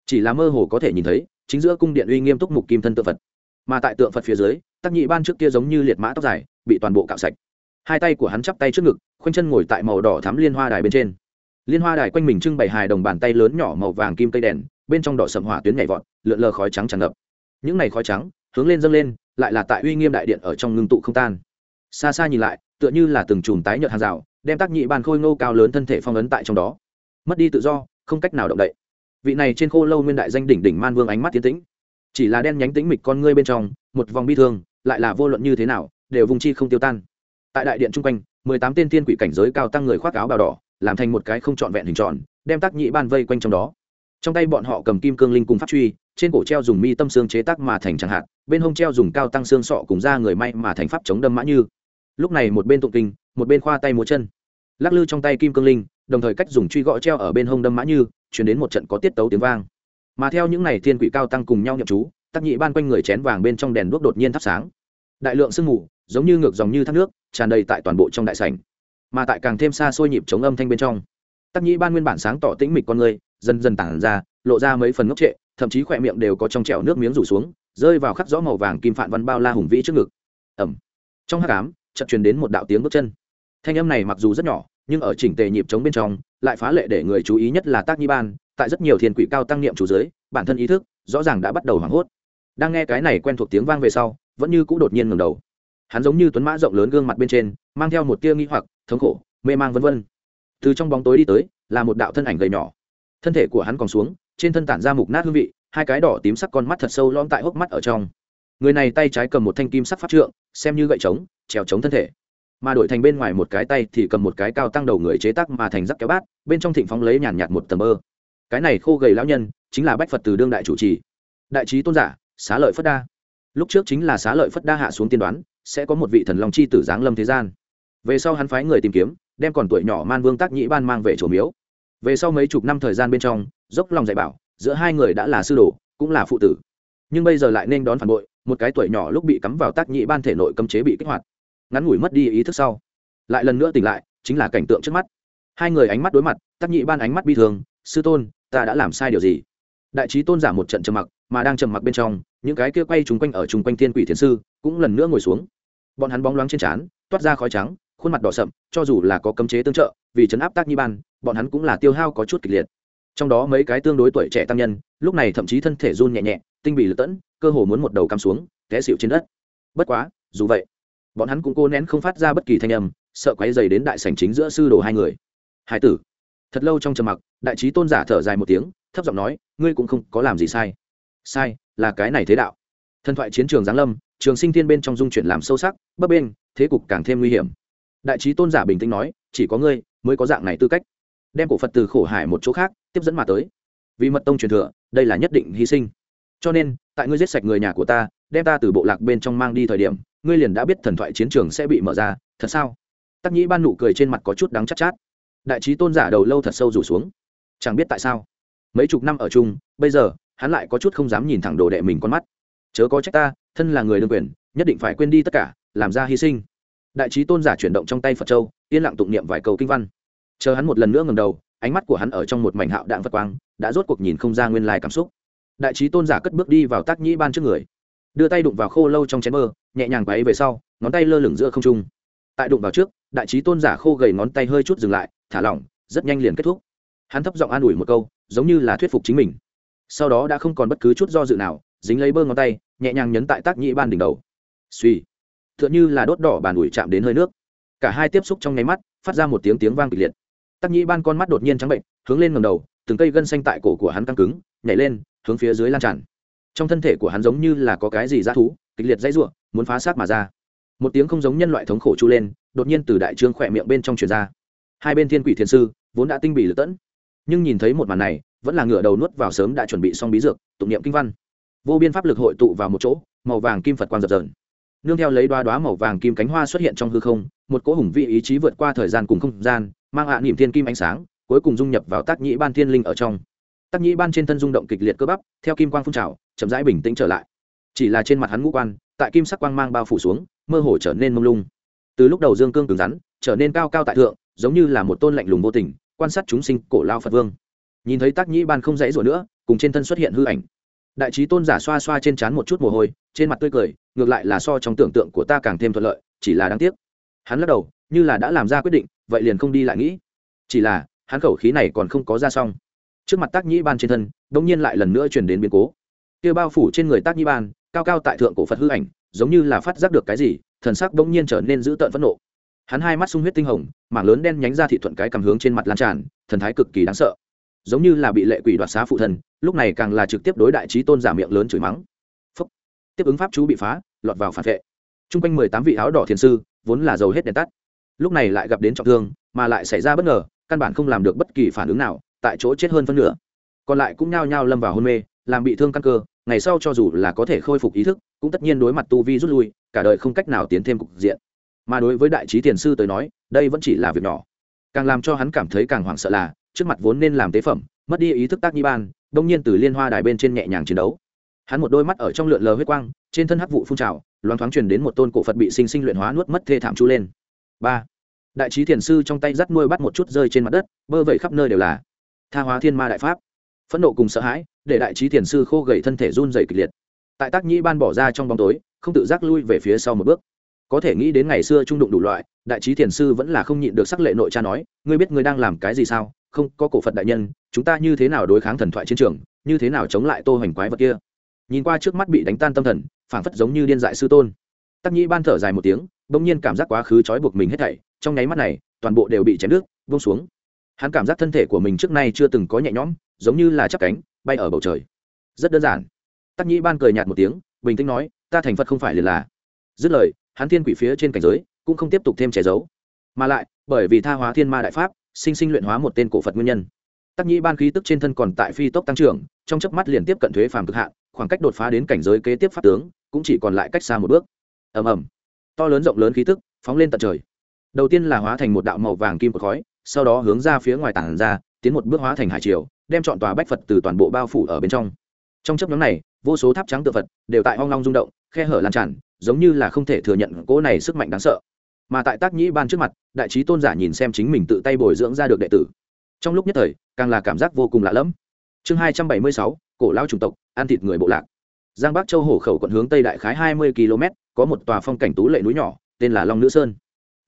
Chỉ là mơ hồ có thể nhìn thấy chính giữa cung điện uy nghiêm túc mục kim thân tượng phật. Mà tại tượng phật phía dưới, tắc nhị ban trước kia giống như liệt mã tóc dài, bị toàn bộ cạo sạch. Hai tay của hắn chắp tay trước ngực, khoanh chân ngồi tại màu đỏ thắm liên hoa đài bên trên. Liên hoa đài quanh mình trưng bày hài đồng bàn tay lớn nhỏ màu vàng kim cây đèn, bên trong đỏ sầm hỏa tuyến nhảy vọt, lượn lờ khói trắng tràn ngập. Những này khói trắng, hướng lên dâng lên, lại là tại uy nghiêm đại điện ở trong ngưng tụ không tan. Xa xa nhìn lại, tựa như là từng chùm tái nhợt hàng rào, đem tác nhị bàn khôi ngô cao lớn thân thể phong ấn tại trong đó. Mất đi tự do, không cách nào động đậy vị này trên khô lâu nguyên đại danh đỉnh đỉnh man vương ánh mắt tiến tĩnh. Chỉ là đen nhánh tĩnh mịch con ngươi bên trong, một vòng bi thương, lại là vô luận như thế nào, đều vùng chi không tiêu tan. Tại đại điện chung quanh, mười tám tên thiên quỷ cảnh giới cao tăng người khoác áo bào đỏ, làm thành một cái không trọn vẹn hình tròn, đem tác nhị ban vây quanh trong đó. Trong tay bọn họ cầm kim cương linh cùng phát truy, trên cổ treo dùng mi tâm xương chế tác mà thành chẳng hạn, bên hông treo dùng cao tăng xương sọ cùng da người may mà thành pháp chống đâm mã như. Lúc này một bên tụng kinh, một bên khoa tay múa chân lắc lư trong tay kim cương linh, đồng thời cách dùng truy gõ treo ở bên hông đâm mã như, chuyển đến một trận có tiết tấu tiếng vang. Mà theo những n à y thiên quỷ cao tăng cùng nhau nhậm chú, tắc nhị ban quanh người chén vàng bên trong đèn đuốc đột nhiên thắp sáng. Đại lượng sương mù, giống như ngược dòng như thác nước, tràn đầy tại toàn bộ trong đại sảnh. Mà tại càng thêm xa xôi nhịp chống âm thanh bên trong, tắc nhị ban nguyên bản sáng tỏ tĩnh mịch con người, dần dần tản ra, lộ ra mấy phần ngốc trệ, thậm chí khỏe miệng đều có trong trẹo nước miếng rủ xuống, rơi vào khắc rõ màu vàng kim phạn văn bao la hùng vĩ trước ngực. Ẩm trong hát cám chợt truyền đến một đạo tiếng bước chân thanh âm này mặc dù rất nhỏ, nhưng ở chỉnh tề nhịp chống bên trong, lại phá lệ để người chú ý nhất là tác nhi ban, tại rất nhiều thiền quỷ cao tăng niệm chủ dưới, bản thân ý thức, rõ ràng đã bắt đầu hoảng hốt. Đang nghe cái này quen thuộc tiếng vang về sau, vẫn như c ũ đột nhiên ngầm đầu. Hắn giống như tuấn mã rộng lớn gương mặt bên trên, mang theo một tia nghi hoặc, thống khổ, mê mang vân vân. Từ trong bóng tối đi tới, là một đạo thân ảnh gầy nhỏ. Thân thể của hắn còn xuống, trên thân tản ra mục nát hương vị, hai cái đỏ tím sắc con mắt thật sâu lõm tại hốc mắt ở trong. Người này tay trái cầm một thanh kim sắc phát trượng, xem như gậy trống, trèo trống thân thể mà đổi thành bên ngoài một cái tay thì cầm một cái cao tăng đầu người chế tác mà thành rắc kéo bát, bên trong thịnh phóng lấy nhàn nhạt một tầm mơ. Cái này khô gầy lão nhân chính là bách phật từ đương đại chủ trì. Đại trí tôn giả, xá lợi phất đa. Lúc trước chính là xá lợi phất đa hạ xuống tiên đoán, sẽ có một vị thần long chi tử giáng lâm thế gian. Về sau hắn phái người tìm kiếm, đem còn tuổi nhỏ man vương tác nhĩ ban mang về chỗ miếu. Về sau mấy chục năm thời gian bên trong, dốc lòng dạy bảo, giữa hai người đã là sư đồ, cũng là phụ tử. Nhưng bây giờ lại nên đón phản bội, một cái tuổi nhỏ lúc bị cắm vào tác nhĩ ban thể nội cấm chế bị kích hoạt ngắn ngủi mất đi ý thức sau. Lại lần nữa tỉnh lại, chính là cảnh tượng trước mắt. Hai người ánh mắt đối mặt, tắc nhị ban ánh mắt bi thường, sư tôn, ta đã làm sai điều gì? Đại trí tôn giả một trận trầm mặc, mà đang trầm mặc bên trong, những cái kia quay trúng quanh ở chung quanh thiên quỷ thiền sư cũng lần nữa ngồi xuống. Bọn hắn bóng loáng trên trán, toát ra khói trắng, khuôn mặt đỏ sậm, cho dù là có cấm chế tương trợ, vì chấn áp tác nhi ban, bọn hắn cũng là tiêu hao có chút kịch liệt. Trong đó mấy cái tương đối tuổi trẻ tăng nhân, lúc này thậm chí thân thể run nhẹ nhẹ, tinh bị lật tẫn, cơ hồ muốn một đầu cắm xuống, té xịu trên đất. Bất quá, dù vậy bọn hắn cũng cố nén không phát ra bất kỳ thanh âm, sợ quáy dày đến đại sảnh chính giữa sư đồ hai người. Hải tử, thật lâu trong trầm mặc, đại trí tôn giả thở dài một tiếng, thấp giọng nói, ngươi cũng không có làm gì sai. Sai, là cái này thế đạo. Thần thoại chiến trường giáng lâm, trường sinh thiên bên trong dung chuyển làm sâu sắc, bấp bên thế cục càng thêm nguy hiểm. Đại trí tôn giả bình tĩnh nói, chỉ có ngươi mới có dạng này tư cách. Đem cổ phật từ khổ hải một chỗ khác tiếp dẫn mà tới. Vì mật tông truyền thừa, đây là nhất định hy sinh. Cho nên, tại ngươi giết sạch người nhà của ta, đem ta từ bộ lạc bên trong mang đi thời điểm ngươi liền đã biết thần thoại chiến trường sẽ bị mở ra thật sao? Tắc nhĩ ban nụ cười trên mặt có chút đắng chắc chát, chát. Đại trí tôn giả đầu lâu thật sâu rủ xuống. Chẳng biết tại sao mấy chục năm ở chung bây giờ hắn lại có chút không dám nhìn thẳng đồ đệ mình con mắt. Chớ có trách ta thân là người đương quyền nhất định phải quên đi tất cả làm ra hy sinh. Đại trí tôn giả chuyển động trong tay phật châu yên lặng tụng niệm vài câu kinh văn. Chờ hắn một lần nữa ngầm đầu ánh mắt của hắn ở trong một mảnh hạo đạn phật quang đã rốt cuộc nhìn không ra nguyên lai cảm xúc. Đại trí tôn giả cất bước đi vào tác nhĩ ban trước người đưa tay đụng vào khô lâu trong chén mơ nhẹ nhàng quấy về sau, ngón tay lơ lửng giữa không trung. Tại đụng vào trước, đại trí tôn giả khô gầy ngón tay hơi chút dừng lại, thả lỏng, rất nhanh liền kết thúc. Hắn thấp giọng an ủi một câu, giống như là thuyết phục chính mình. Sau đó đã không còn bất cứ chút do dự nào, dính lấy bơ ngón tay, nhẹ nhàng nhấn tại tác nhĩ ban đỉnh đầu. Suy t h ư ợ n h là đốt đỏ bàn ủi chạm đến hơi nước. Cả hai tiếp xúc trong nháy mắt, phát ra một tiếng tiếng vang kịch liệt. Tác nhĩ ban con mắt đột nhiên trắng bệnh, hướng lên ngầm đầu, từng cây gân xanh tại cổ của hắn căng cứng, nhảy lên, hướng phía dưới lan tràn trong thân thể của hắn giống như là có cái gì ra thú, kịch liệt dãy ruộng muốn phá sát mà ra. Một tiếng không giống nhân loại thống khổ chu lên, đột nhiên từ đại trương khỏe miệng bên trong truyền ra. Hai bên thiên quỷ thiên sư, vốn đã tinh bị lật tẫn. Nhưng nhìn thấy một màn này, vẫn là ngửa đầu nuốt vào sớm đã chuẩn bị xong bí dược, tụng niệm kinh văn. Vô biên pháp lực hội tụ vào một chỗ, màu vàng kim phật quang dập dờn. Nương theo lấy đoá đoá màu vàng kim cánh hoa xuất hiện trong hư không, một cỗ hùng vị ý chí vượt qua thời gian cùng không gian, mang hạ niệm thiên kim ánh sáng, cuối cùng dung nhập vào tác nhĩ ban thiên linh ở trong tắc nhĩ ban trên thân rung động kịch liệt cơ bắp, theo kim quang phun trào, chậm rãi bình tĩnh trở lại. Chỉ là trên mặt hắn ngũ quan, tại kim sắc quang mang bao phủ xuống, mơ hồ trở nên mông lung. Từ lúc đầu dương cương cứng rắn, trở nên cao cao tại thượng, giống như là một tôn lạnh lùng vô tình, quan sát chúng sinh cổ lao phật vương. Nhìn thấy Tắc nhĩ ban không dãy rủa nữa, cùng trên thân xuất hiện hư ảnh. Đại trí tôn giả xoa xoa trên trán một chút mồ hôi, trên mặt tươi cười, ngược lại là so trong tưởng tượng của ta càng thêm thuận lợi, chỉ là đáng tiếc. Hắn lắc đầu, như là đã làm ra quyết định, vậy liền không đi lại nghĩ. Chỉ là, hắn khẩu khí này còn không có ra xong trước mặt tác nhĩ ban trên thân đông nhiên lại lần nữa chuyển đến biến cố. Kia bao phủ trên người tác nhĩ ban, cao cao tại thượng cổ phật hư ảnh, giống như là phát giác được cái gì, thần sắc đông nhiên trở nên dữ tợn phẫn nộ. Hắn hai mắt sung huyết tinh hồng, mảng lớn đen nhánh ra thị thuận cái cầm hướng trên mặt lan tràn, thần thái cực kỳ đáng sợ. Giống như là bị lệ quỷ đoạt xá phụ thần lúc này càng là trực tiếp đối đại trí tôn giả miệng lớn chửi mắng. Phúc. tiếp ứng pháp chú bị phá, lọt vào phản vệ. Chung quanh mười tám vị áo đỏ thiền sư, vốn là dầu hết đèn tắt. Lúc này lại gặp đến trọng thương, mà lại xảy ra bất ngờ, căn bản không làm được bất kỳ phản ứng nào tại chỗ chết hơn phân nửa. Còn lại cũng nhao nhao lâm vào hôn mê, làm bị thương căn cơ, ngày sau cho dù là có thể khôi phục ý thức, cũng tất nhiên đối mặt tu vi rút lui, cả đời không cách nào tiến thêm cục diện. Mà đối với đại trí tiền sư tới nói, đây vẫn chỉ là việc nhỏ. Càng làm cho hắn cảm thấy càng hoảng sợ là, trước mặt vốn nên làm tế phẩm, mất đi ý thức tác nhi ban, đông nhiên từ liên hoa đài bên trên nhẹ nhàng chiến đấu. Hắn một đôi mắt ở trong lượn lờ huyết quang, trên thân hắc vụ phun trào loáng thoáng truyền đến một tôn cổ phật bị sinh sinh luyện hóa nuốt mất thê thảm chú lên. Ba. Đại trí thiền sư trong tay rắt nuôi bắt một chút rơi trên mặt đất, bơ vẩy khắp nơi đều là tha hóa thiên ma đại pháp, phẫn nộ cùng sợ hãi, để đại trí thiền sư khô gầy thân thể run dày kịch liệt. Tại tác nhĩ ban bỏ ra trong bóng tối, không tự giác lui về phía sau một bước. Có thể nghĩ đến ngày xưa trung đụng đủ loại, đại trí thiền sư vẫn là không nhịn được sắc lệ nội cha nói, ngươi biết ngươi đang làm cái gì sao? Không, có cổ phật đại nhân, chúng ta như thế nào đối kháng thần thoại chiến trường, như thế nào chống lại tô hoành quái vật kia? Nhìn qua trước mắt bị đánh tan tâm thần, phảng phất giống như điên dại sư tôn. Tắc nhĩ ban thở dài một tiếng, bỗng nhiên cảm giác quá khứ trói buộc mình hết thảy, trong nháy mắt này, toàn bộ đều bị chém nước buông xuống hắn cảm giác thân thể của mình trước nay chưa từng có nhẹ nhõm, giống như là chắp cánh, bay ở bầu trời. Rất đơn giản. Tắc nhĩ ban cười nhạt một tiếng, bình tĩnh nói, ta thành phật không phải liền là. Dứt lời, hắn thiên quỷ phía trên cảnh giới cũng không tiếp tục thêm che giấu. Mà lại, bởi vì tha hóa thiên ma đại pháp, sinh sinh luyện hóa một tên cổ phật nguyên nhân. Tắc nhĩ ban khí tức trên thân còn tại phi tốc tăng trưởng, trong chớp mắt liền tiếp cận thuế phàm cực hạn, khoảng cách đột phá đến cảnh giới kế tiếp pháp tướng, cũng chỉ còn lại cách xa một bước. Ầm ầm. To lớn rộng lớn khí tức, phóng lên tận trời. Đầu tiên là hóa thành một đạo màu vàng kim của khói sau đó hướng ra phía ngoài tảng ra, tiến một bước hóa thành hải triều, đem chọn tòa bách phật từ toàn bộ bao phủ ở bên trong. Trong chấp nhóm này, vô số tháp trắng tự phật đều tại hoang long rung động, khe hở lan tràn, giống như là không thể thừa nhận cỗ này sức mạnh đáng sợ. Mà tại tác nhĩ ban trước mặt, đại trí tôn giả nhìn xem chính mình tự tay bồi dưỡng ra được đệ tử. Trong lúc nhất thời, càng là cảm giác vô cùng lạ lẫm. Chương hai trăm bảy mươi sáu, cổ lao chủng tộc, ăn thịt người bộ lạc. Giang bắc châu hồ khẩu quận hướng tây đại khái hai mươi km có một tòa phong cảnh tú lệ núi nhỏ, tên là long nữ sơn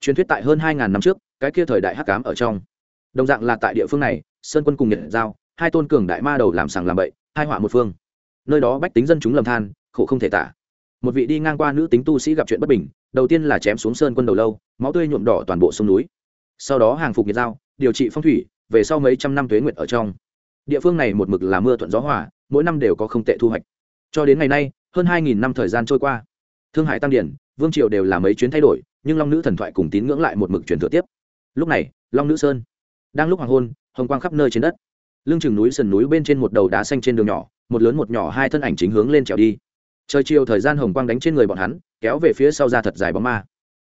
truyền thuyết tại hơn hai ngàn năm trước cái kia thời đại hắc ám ở trong. Đồng dạng là tại địa phương này sơn quân cùng nhật giao hai tôn cường đại ma đầu làm sàng làm bậy hai họa một phương. Nơi đó bách tính dân chúng lầm than khổ không thể tả. Một vị đi ngang qua nữ tính tu sĩ gặp chuyện bất bình đầu tiên là chém xuống sơn quân đầu lâu máu tươi nhuộm đỏ toàn bộ sông núi. Sau đó hàng phục nhiệt giao, điều trị phong thủy về sau mấy trăm năm tuế nguyệt ở trong. Địa phương này một mực là mưa thuận gió hòa mỗi năm đều có không tệ thu hoạch. Cho đến ngày nay hơn hai nghìn năm thời gian trôi qua. Thương hải tam điển vương triều đều là mấy chuyến thay đổi nhưng long nữ thần thoại cùng tín ngưỡng lại một mực truyền thừa tiếp. Lúc này, long nữ sơn đang lúc hoàng hôn, hồng quang khắp nơi trên đất. Lưng chừng núi, sườn núi bên trên một đầu đá xanh trên đường nhỏ, một lớn một nhỏ hai thân ảnh chính hướng lên trèo đi. Trời chiều thời gian hồng quang đánh trên người bọn hắn, kéo về phía sau ra thật dài bóng ma.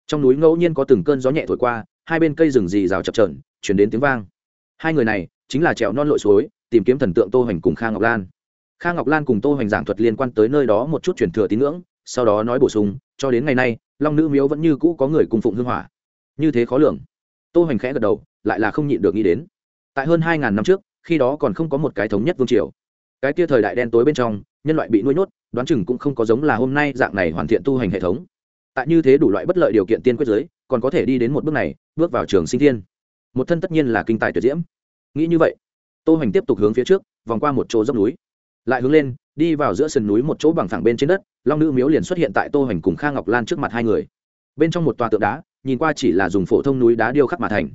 Trong núi ngẫu nhiên có từng cơn gió nhẹ thổi qua, hai bên cây rừng rì rào chập trờn chuyển đến tiếng vang. Hai người này chính là trèo non lội suối, tìm kiếm thần tượng tô hoành cùng kha ngọc lan. Kha ngọc lan cùng tô hoành giảng thuật liên quan tới nơi đó một chút truyền thừa tín ngưỡng, sau đó nói bổ sung, cho đến ngày nay long nữ miếu vẫn như cũ có người cùng phụng hương hỏa. Như thế khó lường. Tô hoành khẽ gật đầu, lại là không nhịn được nghĩ đến. Tại hơn hai ngàn năm trước, khi đó còn không có một cái thống nhất vương triều. Cái kia thời đại đen tối bên trong, nhân loại bị nuôi nhốt, đoán chừng cũng không có giống là hôm nay dạng này hoàn thiện tu hành hệ thống. Tại như thế đủ loại bất lợi điều kiện tiên quyết giới, còn có thể đi đến một bước này, bước vào trường sinh thiên. Một thân tất nhiên là kinh tài tuyệt diễm. Nghĩ như vậy, tô hoành tiếp tục hướng phía trước, vòng qua một chỗ dốc núi. Lại hướng lên đi vào giữa sườn núi một chỗ bằng phẳng bên trên đất, long nữ miếu liền xuất hiện tại tô hoành cùng kha ngọc lan trước mặt hai người. Bên trong một tòa tượng đá, nhìn qua chỉ là dùng phổ thông núi đá điêu khắc mà thành.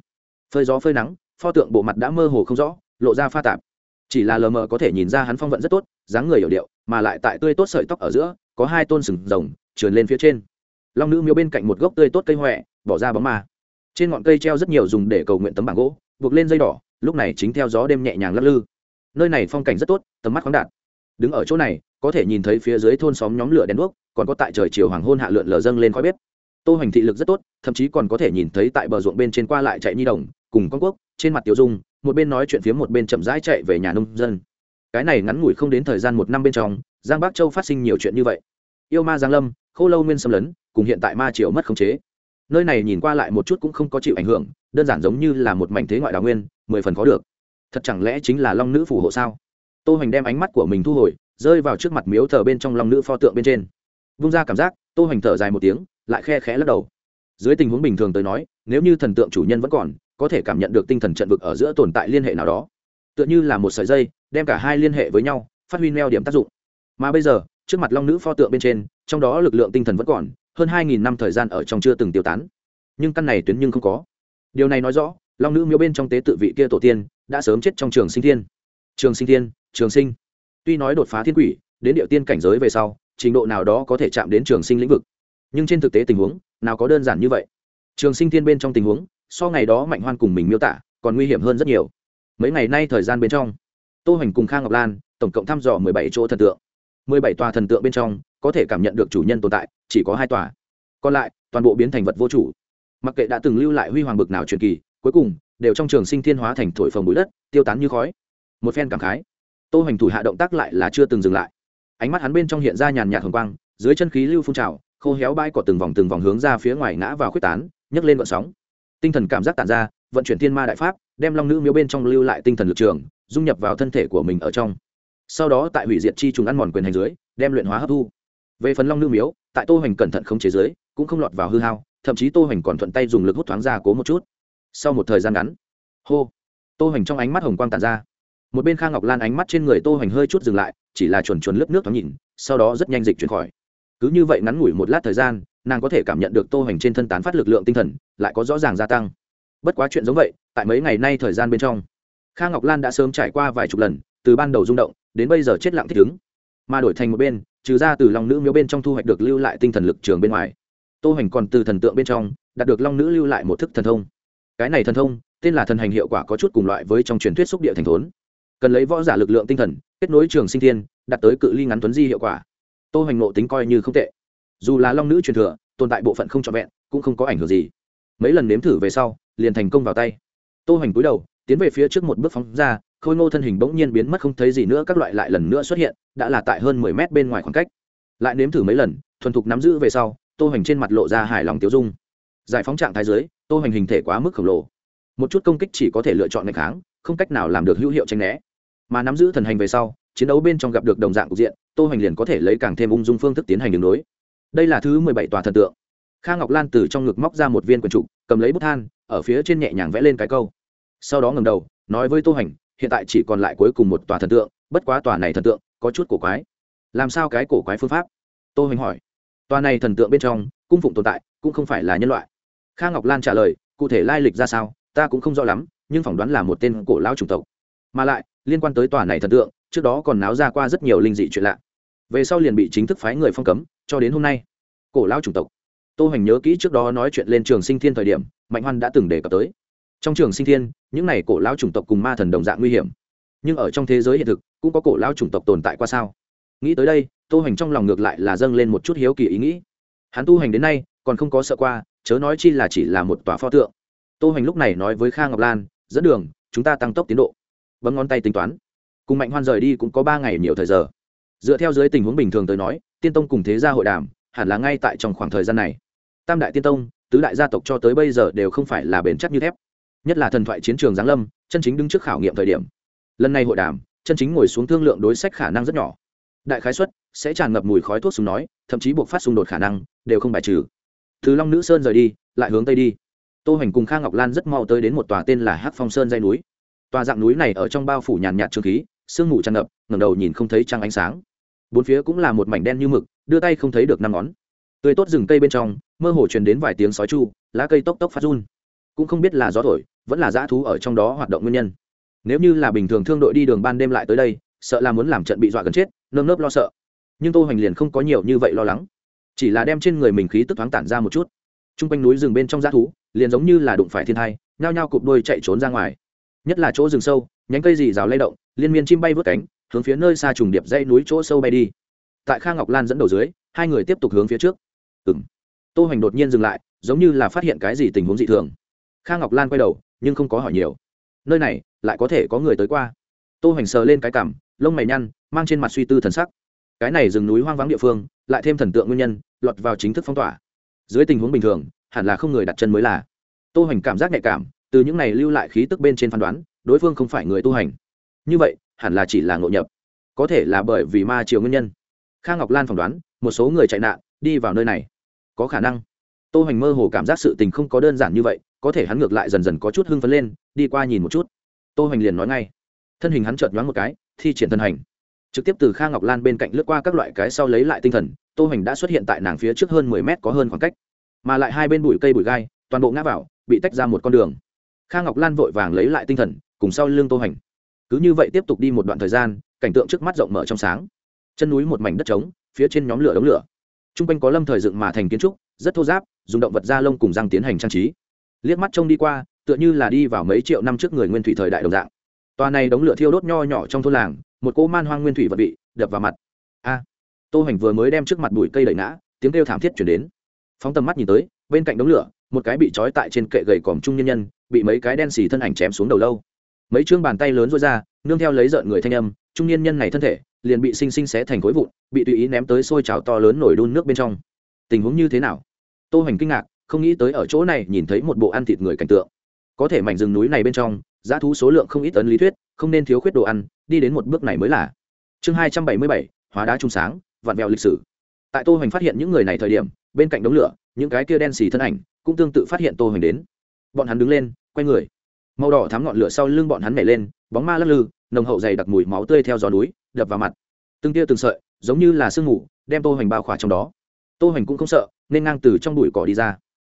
Phơi gió phơi nắng, pho tượng bộ mặt đã mơ hồ không rõ, lộ ra pha tạp. Chỉ là lờ mờ có thể nhìn ra hắn phong vận rất tốt, dáng người hiểu điệu, mà lại tại tươi tốt sợi tóc ở giữa, có hai tôn sừng rồng, trườn lên phía trên. Long nữ miếu bên cạnh một gốc tươi tốt cây huệ bỏ ra bóng mà trên ngọn cây treo rất nhiều dùng để cầu nguyện tấm bảng gỗ, buộc lên dây đỏ, lúc này chính theo gió đêm nhẹ nhàng lắc lư. Nơi này phong cảnh rất tốt, tầm mắt khoáng đạt đứng ở chỗ này, có thể nhìn thấy phía dưới thôn xóm nhóm lửa đèn đuốc, còn có tại trời chiều hoàng hôn hạ lượn lờ dâng lên khói bếp. Tô hoành thị lực rất tốt, thậm chí còn có thể nhìn thấy tại bờ ruộng bên trên qua lại chạy nhi đồng, cùng con quốc, trên mặt tiểu dung, một bên nói chuyện phía một bên chậm rãi chạy về nhà nông dân. Cái này ngắn ngủi không đến thời gian một năm bên trong, giang bắc châu phát sinh nhiều chuyện như vậy. Yêu ma giang lâm, khô lâu nguyên xâm lấn, cùng hiện tại ma triều mất khống chế. Nơi này nhìn qua lại một chút cũng không có chịu ảnh hưởng, đơn giản giống như là một mảnh thế ngoại đào nguyên, mười phần có được. Thật chẳng lẽ chính là long nữ phù hộ sao? tô hoành đem ánh mắt của mình thu hồi, rơi vào trước mặt miếu thờ bên trong lòng nữ pho tượng bên trên. Vung ra cảm giác, tô hoành thở dài một tiếng, lại khe khẽ lắc đầu. Dưới tình huống bình thường tới nói, nếu như thần tượng chủ nhân vẫn còn, có thể cảm nhận được tinh thần trận vực ở giữa tồn tại liên hệ nào đó. Tựa như là một sợi dây, đem cả hai liên hệ với nhau, phát huy neo điểm tác dụng. Mà bây giờ, trước mặt long nữ pho tượng bên trên, trong đó lực lượng tinh thần vẫn còn, hơn hai nghìn năm thời gian ở trong chưa từng tiêu tán. Nhưng căn này tuyến nhưng không có. Điều này nói rõ, long nữ miếu bên trong tế tự vị kia tổ tiên, đã sớm chết trong trường sinh thiên. Trường sinh thiên trường sinh. Tuy nói đột phá thiên quỷ, đến địa tiên cảnh giới về sau, trình độ nào đó có thể chạm đến trường sinh lĩnh vực. Nhưng trên thực tế tình huống, nào có đơn giản như vậy. Trường sinh thiên bên trong tình huống, so ngày đó mạnh hoan cùng mình miêu tả, còn nguy hiểm hơn rất nhiều. Mấy ngày nay thời gian bên trong, tô hoành cùng khang ngọc lan, tổng cộng thăm dò mười bảy chỗ thần tượng. mười bảy tòa thần tượng bên trong, có thể cảm nhận được chủ nhân tồn tại, chỉ có hai tòa. Còn lại, toàn bộ biến thành vật vô chủ. Mặc kệ đã từng lưu lại huy hoàng bực nào truyền kỳ, cuối cùng, đều trong trường sinh thiên hóa thành thổi phồng bụi đất, tiêu tán như khói. Một phen cảm khái tô hoành thủ hạ động tác lại là chưa từng dừng lại. Ánh mắt hắn bên trong hiện ra nhàn nhạt hồng quang, dưới chân khí lưu phun trào, khô héo bãi cỏ từng vòng từng vòng hướng ra phía ngoài ngã vào khuếch tán, nhấc lên vận sóng. Tinh thần cảm giác tản ra, vận chuyển thiên ma đại pháp, đem long nữ miếu bên trong lưu lại tinh thần lực trường, dung nhập vào thân thể của mình ở trong. Sau đó tại hủy diệt chi trùng ăn mòn quyền hành dưới, đem luyện hóa hấp thu. Về phần long nữ miếu, tại tô hoành cẩn thận khống chế dưới, cũng không lọt vào hư hao, thậm chí tô hoành còn thuận tay dùng lực hút thoáng ra cố một chút. Sau một thời gian ngắn, hô, tô hoành trong ánh mắt hồng quang tản ra một bên Kha ngọc lan ánh mắt trên người tô hoành hơi chút dừng lại, chỉ là chuồn chuồn lớp nước thoáng nhìn, sau đó rất nhanh dịch chuyển khỏi. Cứ như vậy ngắn ngủi một lát thời gian, nàng có thể cảm nhận được tô hoành trên thân tán phát lực lượng tinh thần, lại có rõ ràng gia tăng. Bất quá chuyện giống vậy, tại mấy ngày nay thời gian bên trong, Kha ngọc lan đã sớm trải qua vài chục lần, từ ban đầu rung động, đến bây giờ chết lặng thích ứng. Mà đổi thành một bên, trừ ra từ lòng nữ miếu bên trong thu hoạch được lưu lại tinh thần lực trường bên ngoài, tô hoành còn từ thần tượng bên trong, đạt được long nữ lưu lại một thức thần thông. Cái này thần thông, tên là thần hành hiệu quả có chút cùng loại với trong truyền thuyết xúc địa thành thốn cần lấy võ giả lực lượng tinh thần, kết nối trường sinh thiên, đạt tới cự ly ngắn tuấn di hiệu quả. Tô hoành nộ tính coi như không tệ. Dù là long nữ truyền thừa, tồn tại bộ phận không trọn vẹn, cũng không có ảnh hưởng gì. Mấy lần nếm thử về sau, liền thành công vào tay. Tô hoành cúi đầu, tiến về phía trước một bước phóng ra, khôi ngô thân hình bỗng nhiên biến mất không thấy gì nữa, các loại lại lần nữa xuất hiện, đã là tại hơn mười mét bên ngoài khoảng cách. Lại nếm thử mấy lần, thuần thục nắm giữ về sau, tô hoành trên mặt lộ ra hài lòng tiêu dung. Giải phóng trạng thái dưới, tô hoành hình thể quá mức khổng lồ. Một chút công kích chỉ có thể lựa chọn ngày kháng, không cách nào làm được hữu hiệu tranh né mà nắm giữ thần hành về sau, chiến đấu bên trong gặp được đồng dạng cục diện, tô hoành liền có thể lấy càng thêm ung dung phương thức tiến hành đường đối. Đây là thứ mười bảy tòa thần tượng. Kha ngọc lan từ trong ngực móc ra một viên quần trục cầm lấy bút than, ở phía trên nhẹ nhàng vẽ lên cái câu. Sau đó ngầm đầu, nói với tô hoành, hiện tại chỉ còn lại cuối cùng một tòa thần tượng, bất quá tòa này thần tượng, có chút cổ quái. Làm sao cái cổ quái phương pháp? Tô hoành hỏi. Tòa này thần tượng bên trong, cung phụng tồn tại, cũng không phải là nhân loại. Kha ngọc lan trả lời, cụ thể lai lịch ra sao, ta cũng không rõ lắm, nhưng phỏng đoán là một tên cổ lão chủng tộc. Mà lại liên quan tới tòa này thần tượng, trước đó còn náo ra qua rất nhiều linh dị chuyện lạ. Về sau liền bị chính thức phái người phong cấm, cho đến hôm nay, cổ lão chủng tộc. Tô hoành nhớ kỹ trước đó nói chuyện lên trường sinh thiên thời điểm, mạnh hoan đã từng đề cập tới. Trong trường sinh thiên, những này cổ lão chủng tộc cùng ma thần đồng dạng nguy hiểm. Nhưng ở trong thế giới hiện thực, cũng có cổ lão chủng tộc tồn tại qua sao? Nghĩ tới đây, tô hoành trong lòng ngược lại là dâng lên một chút hiếu kỳ ý nghĩ. Hắn tu hành đến nay, còn không có sợ qua, chớ nói chi là chỉ là một tòa pho tượng. Tô hoành lúc này nói với kha ngọc lan, dẫn đường, chúng ta tăng tốc tiến độ bấm ngón tay tính toán. Cùng mạnh hoan rời đi cũng có ba ngày nhiều thời giờ. Dựa theo dưới tình huống bình thường tới nói, tiên tông cùng thế gia hội đàm hẳn là ngay tại trong khoảng thời gian này. Tam đại tiên tông, tứ đại gia tộc cho tới bây giờ đều không phải là bền chắc như thép. Nhất là thần thoại chiến trường giáng lâm, chân chính đứng trước khảo nghiệm thời điểm. Lần này hội đàm, chân chính ngồi xuống thương lượng đối sách khả năng rất nhỏ. Đại khái xuất sẽ tràn ngập mùi khói thuốc súng nói, thậm chí buộc phát xung đột khả năng, đều không bài trừ. Thứ long nữ sơn rời đi, lại hướng tây đi. Tô hoành cùng kha ngọc lan rất mau tới đến một tòa tên là hát phong sơn dây núi tòa dạng núi này ở trong bao phủ nhàn nhạt trường khí, sương mù tràn ngập, ngẩng đầu nhìn không thấy trăng ánh sáng. Bốn phía cũng là một mảnh đen như mực, đưa tay không thấy được năm ngón. Tươi tốt rừng cây bên trong, mơ hồ truyền đến vài tiếng sói chu, lá cây tốc tốc phát run. Cũng không biết là gió thổi, vẫn là dã thú ở trong đó hoạt động nguyên nhân. Nếu như là bình thường thương đội đi đường ban đêm lại tới đây, sợ là muốn làm trận bị dọa gần chết, nơm nớp lo sợ. Nhưng tô hoành liền không có nhiều như vậy lo lắng. Chỉ là đem trên người mình khí tức thoáng tản ra một chút. T r u n g quanh núi rừng bên trong dã thú, liền giống như là đụng phải thiên thai, nhao nhao cụp đôi chạy trốn ra ngoài nhất là chỗ rừng sâu, nhánh cây dì rào lay động, liên miên chim bay vớt cánh, hướng phía nơi xa trùng điệp dãy núi chỗ sâu bay đi. Tại kha ngọc lan dẫn đầu dưới, hai người tiếp tục hướng phía trước. Ừ m tô hoành đột nhiên dừng lại, giống như là phát hiện cái gì tình huống dị thường. Kha ngọc lan quay đầu, nhưng không có hỏi nhiều. Nơi này, lại có thể có người tới qua. Tô hoành sờ lên cái cảm lông mày nhăn, mang trên mặt suy tư thần sắc. Cái này rừng núi hoang vắng địa phương, lại thêm thần tượng nguyên nhân, lọt vào chính thức phong tỏa. Dưới tình huống bình thường, hẳn là không người đặt chân mới là. Tô hoành cảm giác nhạy cảm từ những này lưu lại khí tức bên trên phán đoán, đối phương không phải người tu hành. Như vậy, hẳn là chỉ là ngộ nhập. Có thể là bởi vì ma triều nguyên nhân. Kha ngọc lan phỏng đoán, một số người chạy nạn, đi vào nơi này. Có khả năng. Tô hoành mơ hồ cảm giác sự tình không có đơn giản như vậy, có thể hắn ngược lại dần dần có chút hưng phấn lên, đi qua nhìn một chút. Tô hoành liền nói ngay. Thân hình hắn chợt nhoáng một cái, thi triển thân hành. Trực tiếp từ kha ngọc lan bên cạnh lướt qua các loại cái sau lấy lại tinh thần, tô hoành đã xuất hiện tại nàng phía trước hơn mười mét có hơn khoảng cách. Mà lại hai bên bụi cây bụi gai, toàn bộ ngã vào, bị tách ra một con đường kha ngọc lan vội vàng lấy lại tinh thần, cùng sau lưng tô hành cứ như vậy tiếp tục đi một đoạn thời gian, cảnh tượng trước mắt rộng mở trong sáng. Chân núi một mảnh đất trống, phía trên nhóm lửa đống lửa. T r u n g quanh có lâm thời dựng mà thành kiến trúc, rất thô giáp dùng động vật da lông cùng răng tiến hành trang trí. Liếc mắt trông đi qua, tựa như là đi vào mấy triệu năm trước người nguyên thủy thời đại đồng dạng. Tòa này đống lửa thiêu đốt nho nhỏ trong thôn làng, một cỗ man hoang nguyên thủy vật vị, đập vào mặt. A! Tô hành vừa mới đem trước mặt bụi cây đẩy ngã, tiếng kêu thảm thiết chuyển đến. Phóng tầm mắt nhìn tới, bên cạnh đống lửa một cái bị trói tại trên kệ gầy còm trung nhân nhân, bị mấy cái đen xì thân ảnh chém xuống đầu lâu. Mấy chương bàn tay lớn rối ra, nương theo lấy rợn người thanh âm, trung nhân nhân này thân thể, liền bị sinh sinh xé thành khối vụn, bị tùy ý ném tới xôi trào to lớn nổi đun nước bên trong. Tình huống như thế nào? Tô hoành kinh ngạc, không nghĩ tới ở chỗ này nhìn thấy một bộ ăn thịt người cảnh tượng. Có thể mảnh rừng núi này bên trong, giá thú số lượng không ít tấn lý thuyết, không nên thiếu khuyết đồ ăn, đi đến một bước này mới là. Chương hai trăm bảy mươi bảy, hóa đá trung sáng, vạn vẹo lịch sử. Tại tô hoành phát hiện những người này thời điểm, bên cạnh đống lửa những cái kia đen xì thân ảnh cũng tương tự phát hiện tô hoành đến. Bọn hắn đứng lên, quay người. Màu đỏ thắm ngọn lửa sau lưng bọn hắn nhảy lên, bóng ma lắc lư, nồng hậu dày đặc mùi máu tươi theo gió núi, đập vào mặt. Từng tia từng sợi, giống như là sương mù, đem tô hoành bao khỏa trong đó. Tô hoành cũng không sợ, nên ngang từ trong bụi cỏ đi ra.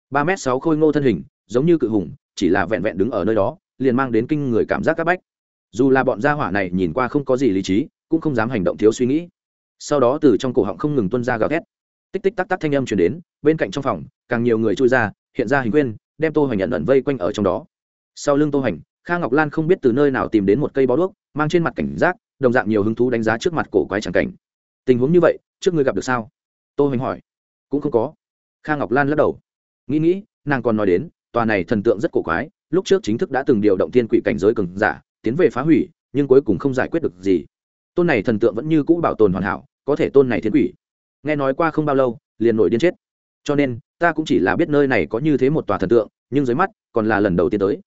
Ba m sáu khôi ngô thân hình, giống như cự hùng, chỉ là vẹn vẹn đứng ở nơi đó, liền mang đến kinh người cảm giác các bách. Dù là bọn gia hỏa này nhìn qua không có gì lý trí, cũng không dám hành động thiếu suy nghĩ. Sau đó từ trong cổ họng không ngừng tuân ra gào thét tích tích tắc tắc thanh âm chuyển đến, bên cạnh trong phòng, càng nhiều người chui ra, hiện ra hình quyên, đem tô hoành nhận ẩn vây quanh ở trong đó. Sau lưng tô hoành, kha ngọc lan không biết từ nơi nào tìm đến một cây bó đuốc, mang trên mặt cảnh giác, đồng dạng nhiều hứng thú đánh giá trước mặt cổ quái tràng cảnh. Tình huống như vậy, trước ngươi gặp được sao? Tô hoành hỏi. Cũng không có. Kha ngọc lan lắc đầu. Nghĩ nghĩ, nàng còn nói đến, tòa này thần tượng rất cổ quái, lúc trước chính thức đã từng điều động thiên quỷ cảnh giới cường giả, tiến về phá hủy, nhưng cuối cùng không giải quyết được gì. Tôn này thần tượng vẫn như cũ bảo tồn hoàn hảo, có thể tôn này thiên quỷ nghe nói qua không bao lâu, liền nổi điên chết. Cho nên, ta cũng chỉ là biết nơi này có như thế một tòa thần tượng, nhưng dưới mắt, còn là lần đầu tiên tới.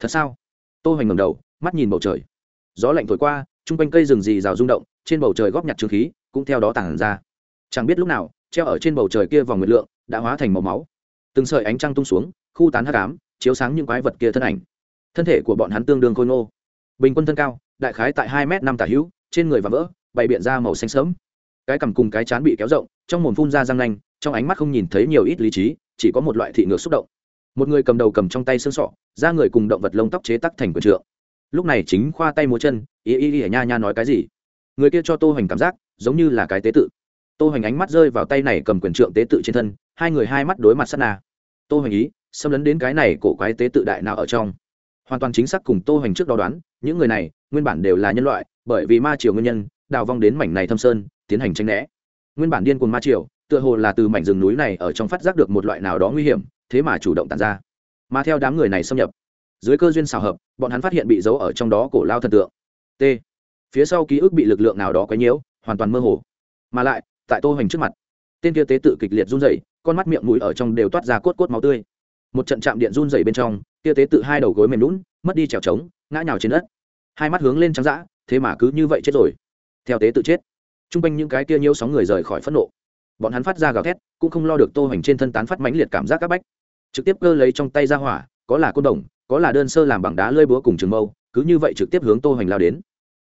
Thật sao? Tô hoành ngầm đầu, mắt nhìn bầu trời. Gió lạnh thổi qua, chung quanh cây rừng rì rào rung động, trên bầu trời góp nhặt trường khí, cũng theo đó tản ra. Chẳng biết lúc nào, treo ở trên bầu trời kia vòng nguyệt lượng, đã hóa thành màu máu. Từng sợi ánh trăng tung xuống, khu tán hắc ám, chiếu sáng những quái vật kia thân ảnh. Thân thể của bọn hắn tương đương khôi ngô. Bình quân thân cao, đại khái tại hai m năm tả hữu, trên người và vỡ, bày biện ra màu xanh sớm cái cằm cùng cái chán bị kéo rộng, trong mồm phun ra răng nanh, trong ánh mắt không nhìn thấy nhiều ít lý trí, chỉ có một loại thị ngược xúc động. Một người cầm đầu cầm trong tay xương sọ, da người cùng động vật lông tóc chế tắc thành quần trượng. Lúc này chính khoa tay múa chân ý ý ý nha nha nói cái gì? Người kia cho tô hoành cảm giác, giống như là cái tế tự. Tô hoành ánh mắt rơi vào tay này cầm quyền trượng tế tự trên thân, hai người hai mắt đối mặt sát na. Tô hoành ý, xâm lấn đến cái này cổ quái tế tự đại nào ở trong? Hoàn toàn chính xác cùng tô hoành trước đó đoán, những người này, nguyên bản đều là nhân loại, bởi vì ma triều nguyên nhân, đào vong đến mảnh này thâm sơn tiến hành tranh né. Nguyên bản điên cuồng ma triều, tựa hồ là từ mảnh rừng núi này ở trong phát giác được một loại nào đó nguy hiểm, thế mà chủ động tàn ra. Mà theo đám người này xâm nhập, dưới cơ duyên xào hợp, bọn hắn phát hiện bị giấu ở trong đó cổ lao thần tượng. T. Phía sau ký ức bị lực lượng nào đó quấy nhiễu, hoàn toàn mơ hồ. Mà lại, tại tô hoành trước mặt, tên kia tế tự kịch liệt run rẩy, con mắt miệng mũi ở trong đều toát ra cốt cốt máu tươi. Một trận chạm điện run rẩy bên trong, kia tế tự hai đầu gối mềm lún mất đi trèo trống, ngã nhào trên đất. Hai mắt hướng lên trắng dã, thế mà cứ như vậy chết rồi. Theo tế tự chết chung r quanh những cái kia nhiễu sóng người rời khỏi phẫn nộ. Bọn hắn phát ra gào thét, cũng không lo được tô hoành trên thân tán phát mãnh liệt cảm giác c bách. Trực tiếp cơ lấy trong tay ra hỏa, có là côn đồng, có là đơn sơ làm bằng đá lơi búa cùng trường mâu, cứ như vậy trực tiếp hướng tô hoành lao đến.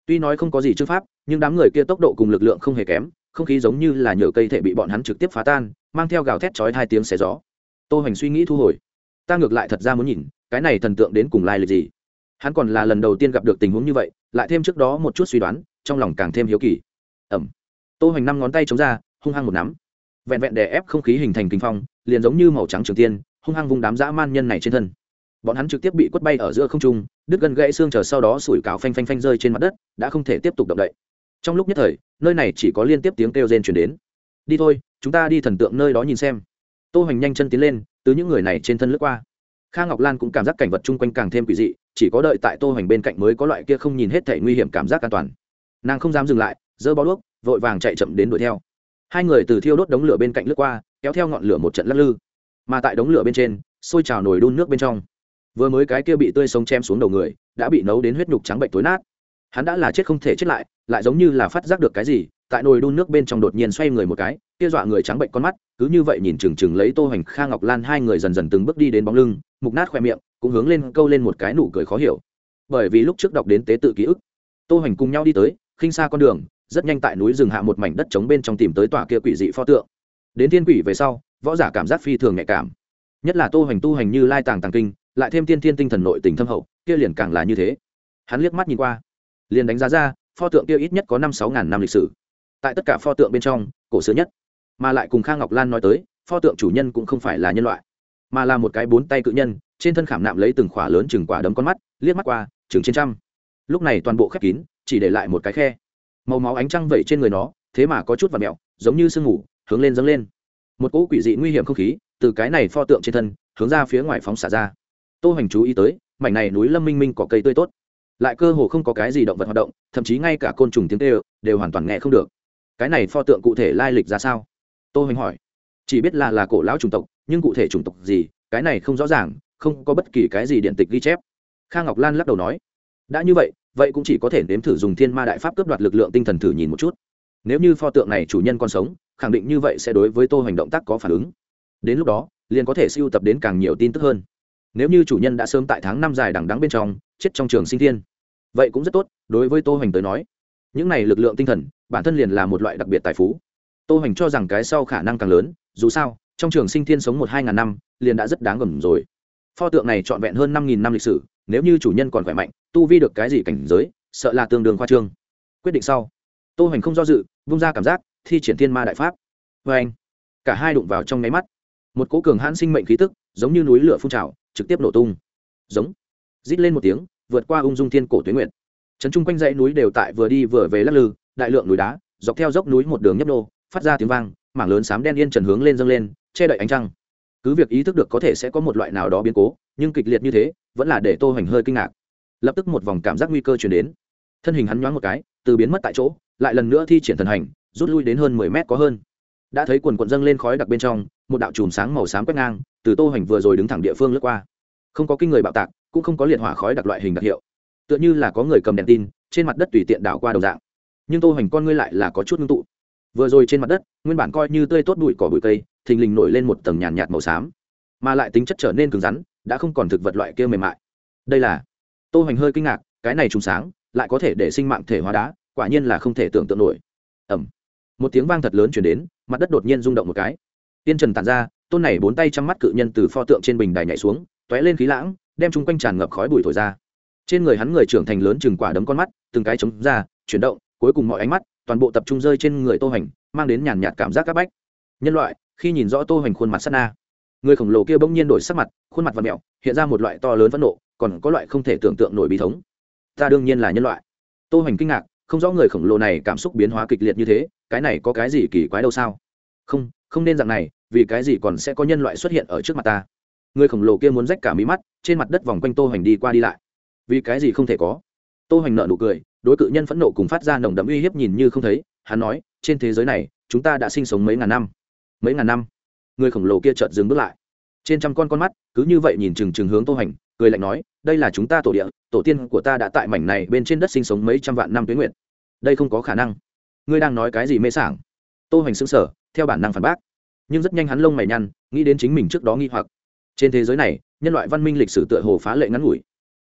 Tuy nói không có gì chữ pháp, nhưng đám người kia tốc độ cùng lực lượng không hề kém, không khí giống như là nhựa cây thể bị bọn hắn trực tiếp phá tan, mang theo gào thét chói tai tiếng xé gió. Tô hoành suy nghĩ thu hồi. Ta ngược lại thật ra muốn nhìn, cái này thần tượng đến cùng lai lịch gì? Hắn còn là lần đầu tiên gặp được tình huống như vậy, lại thêm trước đó một chút suy đoán, trong lòng càng thêm hiếu kỳ. Ẩm tô hoành năm ngón tay chống ra, hung hăng một nắm. Vẹn vẹn đè ép không khí hình thành kinh phong, liền giống như màu trắng trường tiên, hung hăng vùng đám dã man nhân này trên thân. Bọn hắn trực tiếp bị quất bay ở giữa không trung, đứt gân gãy xương chờ sau đó sủi cào phanh phanh phanh rơi trên mặt đất, đã không thể tiếp tục động đậy. Trong lúc nhất thời, nơi này chỉ có liên tiếp tiếng kêu rên chuyển đến. Đi thôi, chúng ta đi thần tượng nơi đó nhìn xem. Tô hoành nhanh chân tiến lên, từ những người này trên thân lướt qua. Kha ngọc lan cũng cảm giác cảnh vật chung quanh càng thêm quỷ dị, chỉ có đợi tại tô hoành bên cạnh mới có loại kia không nhìn hết thể nguy hiểm cảm giác an toàn. Nàng không dám dừng lại, giơ bó đuốc vội vàng chạy chậm đến đuổi theo. Hai người từ thiêu đốt đống lửa bên cạnh lướt qua, kéo theo ngọn lửa một trận lắc lư. Mà tại đống lửa bên trên xôi trào nồi đun nước bên trong. Vừa mới cái kia bị tươi sống chém xuống đầu người, đã bị nấu đến huyết nhục trắng bệnh tối nát. Hắn đã là chết không thể chết lại lại giống như là phát giác được cái gì, tại nồi đun nước bên trong đột nhiên xoay người một cái, kia dọa người trắng bệnh con mắt, cứ như vậy nhìn chừng chừng lấy tô hoành, kha ngọc lan hai người dần dần từng bước đi đến bóng lưng, mục nát khoe miệng, cũng hướng lên câu lên một cái nụ cười khó hiểu. Bởi vì lúc trước đọc đến tế tự ký ức, tô hoành cùng nhau đi tới, khinh xa con đường rất nhanh tại núi rừng hạ một mảnh đất trống bên trong tìm tới tòa kia quỷ dị pho tượng. Đến thiên quỷ về sau, võ giả cảm giác phi thường nhạy cảm. Nhất là tô hoành tu hành như lai tàng tàng kinh, lại thêm tiên thiên tinh thần nội tình thâm hậu, kia liền càng là như thế. Hắn liếc mắt nhìn qua, liền đánh giá ra, pho tượng kia ít nhất có năm sáu ngàn năm lịch sử. Tại tất cả pho tượng bên trong, cổ xưa nhất. Mà lại cùng khang ngọc lan nói tới, pho tượng chủ nhân cũng không phải là nhân loại, mà là một cái bốn tay cự nhân, trên thân khảm nạm lấy từng khỏa lớn chừng quả đấm con mắt, liếc mắt qua, chừng trên trăm. Lúc này toàn bộ khép kín, chỉ để lại một cái khe màu máu ánh trăng vẩy trên người nó, thế mà có chút và mẹo, giống như sương mù, hướng lên dâng lên. Một cỗ quỷ dị nguy hiểm không khí, từ cái này pho tượng trên thân, hướng ra phía ngoài phóng xả ra. Tô hoành chú ý tới, mảnh này núi lâm minh minh có cây tươi tốt. Lại cơ hồ không có cái gì động vật hoạt động, thậm chí ngay cả côn trùng tiếng kêu, đều hoàn toàn nghe không được. Cái này pho tượng cụ thể lai lịch ra sao? Tô hoành hỏi. Chỉ biết là là cổ lão chủng tộc, nhưng cụ thể chủng tộc gì, cái này không rõ ràng, không có bất kỳ cái gì điện tịch ghi chép. Kha ngọc lan lắc đầu nói đã như vậy vậy cũng chỉ có thể nếm thử dùng thiên ma đại pháp cướp đoạt lực lượng tinh thần thử nhìn một chút. Nếu như pho tượng này chủ nhân còn sống, khẳng định như vậy sẽ đối với tô hành động tác có phản ứng. Đến lúc đó, liền có thể siêu tập đến càng nhiều tin tức hơn. Nếu như chủ nhân đã sớm tại tháng năm dài đằng đắng bên trong, chết trong trường sinh thiên, vậy cũng rất tốt, đối với tô hành tới nói. Những này lực lượng tinh thần, bản thân liền là một loại đặc biệt tài phú. Tô hành cho rằng cái sau khả năng càng lớn, dù sao, trong trường sinh thiên sống một hai ngàn năm, liền đã rất đáng gầm rồi. Pho tượng này trọn vẹn hơn năm nghìn năm lịch sử nếu như chủ nhân còn khỏe mạnh, tu vi được cái gì cảnh giới, sợ là tương đương khoa trương. Quyết định sau, tô hoành không do dự, vung ra cảm giác, thi triển thiên ma đại pháp. Vê anh, cả hai đụng vào trong nháy mắt. Một cố cường hãn sinh mệnh khí tức, giống như núi lửa phun trào, trực tiếp nổ tung. Giống, rít lên một tiếng, vượt qua ung dung thiên cổ tuyến nguyện trấn chung quanh dãy núi đều tại vừa đi vừa về lắc lư, đại lượng núi đá, dọc theo dốc núi một đường nhấp nô, phát ra tiếng vang, mảng lớn xám đen yên trần hướng lên dâng lên, che đậy ánh trăng. Cứ việc ý thức được có thể sẽ có một loại nào đó biến cố nhưng kịch liệt như thế, vẫn là để tô hoành hơi kinh ngạc. Lập tức một vòng cảm giác nguy cơ chuyển đến. Thân hình hắn nhoáng một cái, từ biến mất tại chỗ, lại lần nữa thi triển thần hành, rút lui đến hơn mười mét có hơn. Đã thấy quần quần dâng lên khói đặc bên trong, một đạo chùm sáng màu xám quét ngang, từ tô hoành vừa rồi đứng thẳng địa phương lướt qua. Không có kinh người bạo tạc, cũng không có liệt hỏa khói đặc loại hình đặc hiệu. Tựa như là có người cầm đèn tin, trên mặt đất tùy tiện đảo qua đồng dạng. Nhưng tô hoành con ngươi lại là có chút ngưng tụ. Vừa rồi trên mặt đất, nguyên bản coi như tươi tốt bụi cỏ bụi cây, thình lình nổi lên một tầng nhàn nhạt màu xám. Mà lại tính chất trở nên cứng rắn đã không còn thực vật loại kia mềm mại. Đây là, tô hoành hơi kinh ngạc, cái này trùng sáng, lại có thể để sinh mạng thể hóa đá, quả nhiên là không thể tưởng tượng nổi. Ẩm một tiếng vang thật lớn chuyển đến, mặt đất đột nhiên rung động một cái. Tiên trần tàn ra, tôn này bốn tay chăm mắt cự nhân từ pho tượng trên bình đài nhảy xuống t lên khí lãng, đem chúng quanh tràn ngập khói bụi thổi ra. Trên người hắn người trưởng thành lớn chừng quả đấm con mắt, từng cái chống ra, chuyển động, cuối cùng mọi ánh mắt, toàn bộ tập trung rơi trên người tô hoành, mang đến nhàn nhạt cảm giác c bách. Nhân loại, khi nhìn rõ tô hoành khuôn mặt sắt na người khổng lồ kia bỗng nhiên đổi sắc mặt, khuôn mặt và mẹo, hiện ra một loại to lớn phẫn nộ, còn có loại không thể tưởng tượng nổi bí thống. Ta đương nhiên là nhân loại. Tô hoành kinh ngạc, không rõ người khổng lồ này cảm xúc biến hóa kịch liệt như thế, cái này có cái gì kỳ quái đâu sao? Không không nên dạng này, vì cái gì còn sẽ có nhân loại xuất hiện ở trước mặt ta? Người khổng lồ kia muốn rách cả mí mắt, trên mặt đất vòng quanh tô hoành đi qua đi lại. Vì cái gì không thể có? Tô hoành nợ nụ cười, đối cự nhân phẫn nộ cùng phát ra nồng đậm uy hiếp nhìn như không thấy, hắn nói, trên thế giới này, chúng ta đã sinh sống mấy ngàn năm. Mấy ngàn năm? người khổng lồ kia chợt dừng bước lại. Trên trăm con con mắt, cứ như vậy nhìn chừng chừng hướng tô hành người lạnh nói, đây là chúng ta tổ địa, tổ tiên của ta đã tại mảnh này bên trên đất sinh sống mấy trăm vạn năm tuyến nguyện đây không có khả năng. Ngươi đang nói cái gì mê sảng? Tô hành sững sờ, theo bản năng phản bác. Nhưng rất nhanh hắn lông mày nhăn, nghĩ đến chính mình trước đó nghi hoặc. Trên thế giới này, nhân loại văn minh lịch sử tựa hồ phá lệ ngắn ngủi.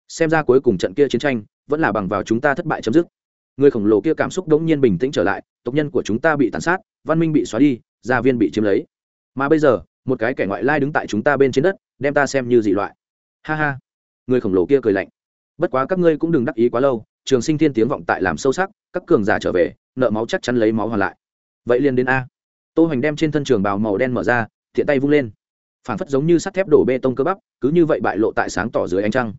Xem ra cuối cùng trận kia chiến tranh vẫn là bằng vào chúng ta thất bại chấm dứt. Người khổng lồ kia cảm xúc đống nhiên bình tĩnh trở lại, tộc nhân của chúng ta bị tàn sát, văn minh bị xóa đi, gia viên bị chiếm lấy mà bây giờ, một cái kẻ ngoại lai đứng tại chúng ta bên trên đất, đem ta xem như dị loại. Ha ha. Người khổng lồ kia cười lạnh. Bất quá các ngươi cũng đừng đắc ý quá lâu, trường sinh thiên tiếng vọng tại làm sâu sắc, các cường giả trở về, nợ máu chắc chắn lấy máu hoàn lại. Vậy liền đến a. Tô hoành đem trên thân trường bào màu đen mở ra, thiện tay vung lên. Phản phất giống như sắt thép đổ bê tông cơ bắp, cứ như vậy bại lộ tại sáng tỏ dưới ánh trăng.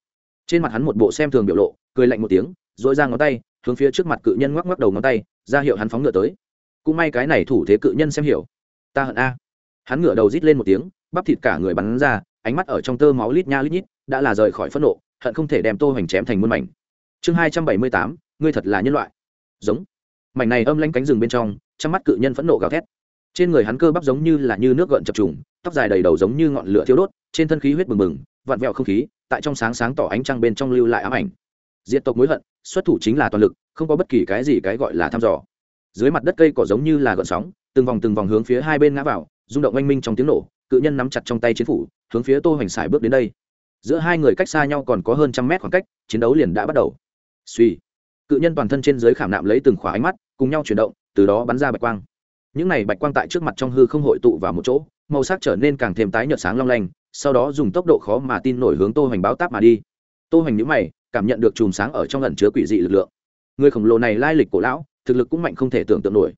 Trên mặt hắn một bộ xem thường biểu lộ, cười lạnh một tiếng dội ra ngón tay, hướng phía trước mặt cự nhân ngoắc ngoắc đầu ngón tay, ra hiệu hắn phóng ngựa tới. Cũng may cái này thủ thế cự nhân xem hiểu. Ta hận a hắn ngửa đầu rít lên một tiếng, bắp thịt cả người bắn ra, ánh mắt ở trong tơ máu lít nha lít nhít, đã là rời khỏi phẫn nộ, hận không thể đem tô hoành chém thành muôn mảnh. Chương hai trăm bảy mươi tám, ngươi thật là nhân loại. Giống. Mảnh này âm lanh cánh rừng bên trong trong mắt cự nhân phẫn nộ gào thét. Trên người hắn cơ bắp giống như là như nước gợn chập trùng, tóc dài đầy đầu giống như ngọn lửa thiêu đốt, trên thân khí huyết bừng bừng, vặn vẹo không khí, tại trong sáng sáng tỏ ánh trăng bên trong lưu lại ám ảnh. Diện tộc mối hận, xuất thủ chính là toàn lực, không có bất kỳ cái gì cái gọi là thăm dò. Dưới mặt đất cây cỏ giống như là gợn sóng, từng vòng từng vòng hướng phía hai bên ngã vào rung động oanh minh trong tiếng nổ, cự nhân nắm chặt trong tay chiến phủ, hướng phía tô hoành sải bước đến đây. Giữa hai người cách xa nhau còn có hơn trăm mét khoảng cách, chiến đấu liền đã bắt đầu. Suy cự nhân toàn thân trên dưới khảm nạm lấy từng khỏa ánh mắt, cùng nhau chuyển động, từ đó bắn ra bạch quang. Những này bạch quang tại trước mặt trong hư không hội tụ vào một chỗ, màu sắc trở nên càng thêm tái nhợt sáng long lanh, sau đó dùng tốc độ khó mà tin nổi hướng tô hoành báo táp mà đi. Tô hoành nhíu mày, cảm nhận được chùm sáng ở trong lần chứa quỷ dị lực lượng. Người khổng lồ này lai lịch cổ lão, thực lực cũng mạnh không thể tưởng tượng nổi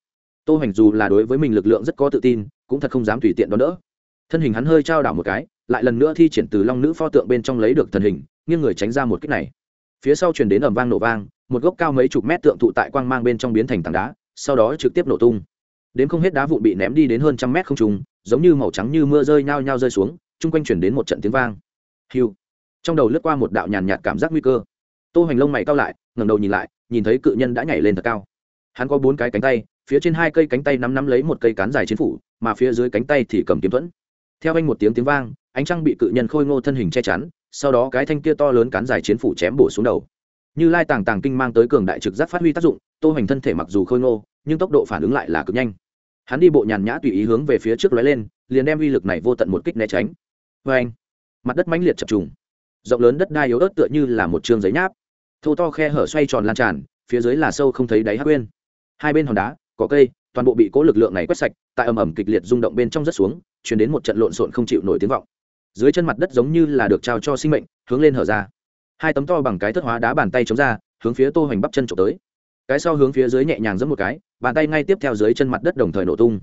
tô hoành dù là đối với mình lực lượng rất có tự tin, cũng thật không dám tùy tiện đón đỡ. Thân hình hắn hơi trao đảo một cái, lại lần nữa thi triển từ long nữ pho tượng bên trong lấy được thần hình, nghiêng người tránh ra một kích này. Phía sau truyền đến ầm vang nổ vang, một gốc cao mấy chục mét tượng thụ tại quang mang bên trong biến thành tảng đá, sau đó trực tiếp nổ tung. Đến không hết đá vụn bị ném đi đến hơn trăm mét không trùng giống như màu trắng như mưa rơi nhao nhao rơi xuống, chung quanh chuyển đến một trận tiếng vang. Hiu. Trong đầu lướt qua một đạo nhàn nhạt cảm giác nguy cơ. Tô hoành lông mày cao lại, ngẩng đầu nhìn lại, nhìn thấy cự nhân đã nhảy lên thật cao. Hắn có bốn cái cánh tay phía trên hai cây cánh tay nắm nắm lấy một cây cán dài chiến phủ, mà phía dưới cánh tay thì cầm kiếm thuẫn. Theo anh một tiếng tiếng vang, ánh trăng bị cự nhân khôi ngô thân hình che chắn, sau đó cái thanh kia to lớn cán dài chiến phủ chém bổ xuống đầu. Như lai tàng tàng kinh mang tới cường đại trực giác phát huy tác dụng, tô hoành thân thể mặc dù khôi ngô, nhưng tốc độ phản ứng lại là cực nhanh. Hắn đi bộ nhàn nhã tùy ý hướng về phía trước lóe lên, liền đem uy lực này vô tận một kích né tránh. Vê anh, mặt đất mãnh liệt chập trùng. Rộng lớn đất đai yếu ớt tựa như là một chương giấy nháp. Thô to khe hở xoay tròn lan tràn, phía dưới là sâu không thấy đáy hắc quên hai bên hòn đá cỏ cây, toàn bộ bị cố lực lượng này quét sạch, tại ầm ầm kịch liệt rung động bên trong rất xuống, chuyển đến một trận lộn xộn không chịu nổi tiếng vọng. Dưới chân mặt đất giống như là được trao cho sinh mệnh, hướng lên hở ra. Hai tấm to bằng cái thất hóa đá bàn tay chống ra, hướng phía tô hoành bắp chân trộm tới. Cái sau hướng phía dưới nhẹ nhàng giẫm một cái, bàn tay ngay tiếp theo dưới chân mặt đất đồng thời nổ tung.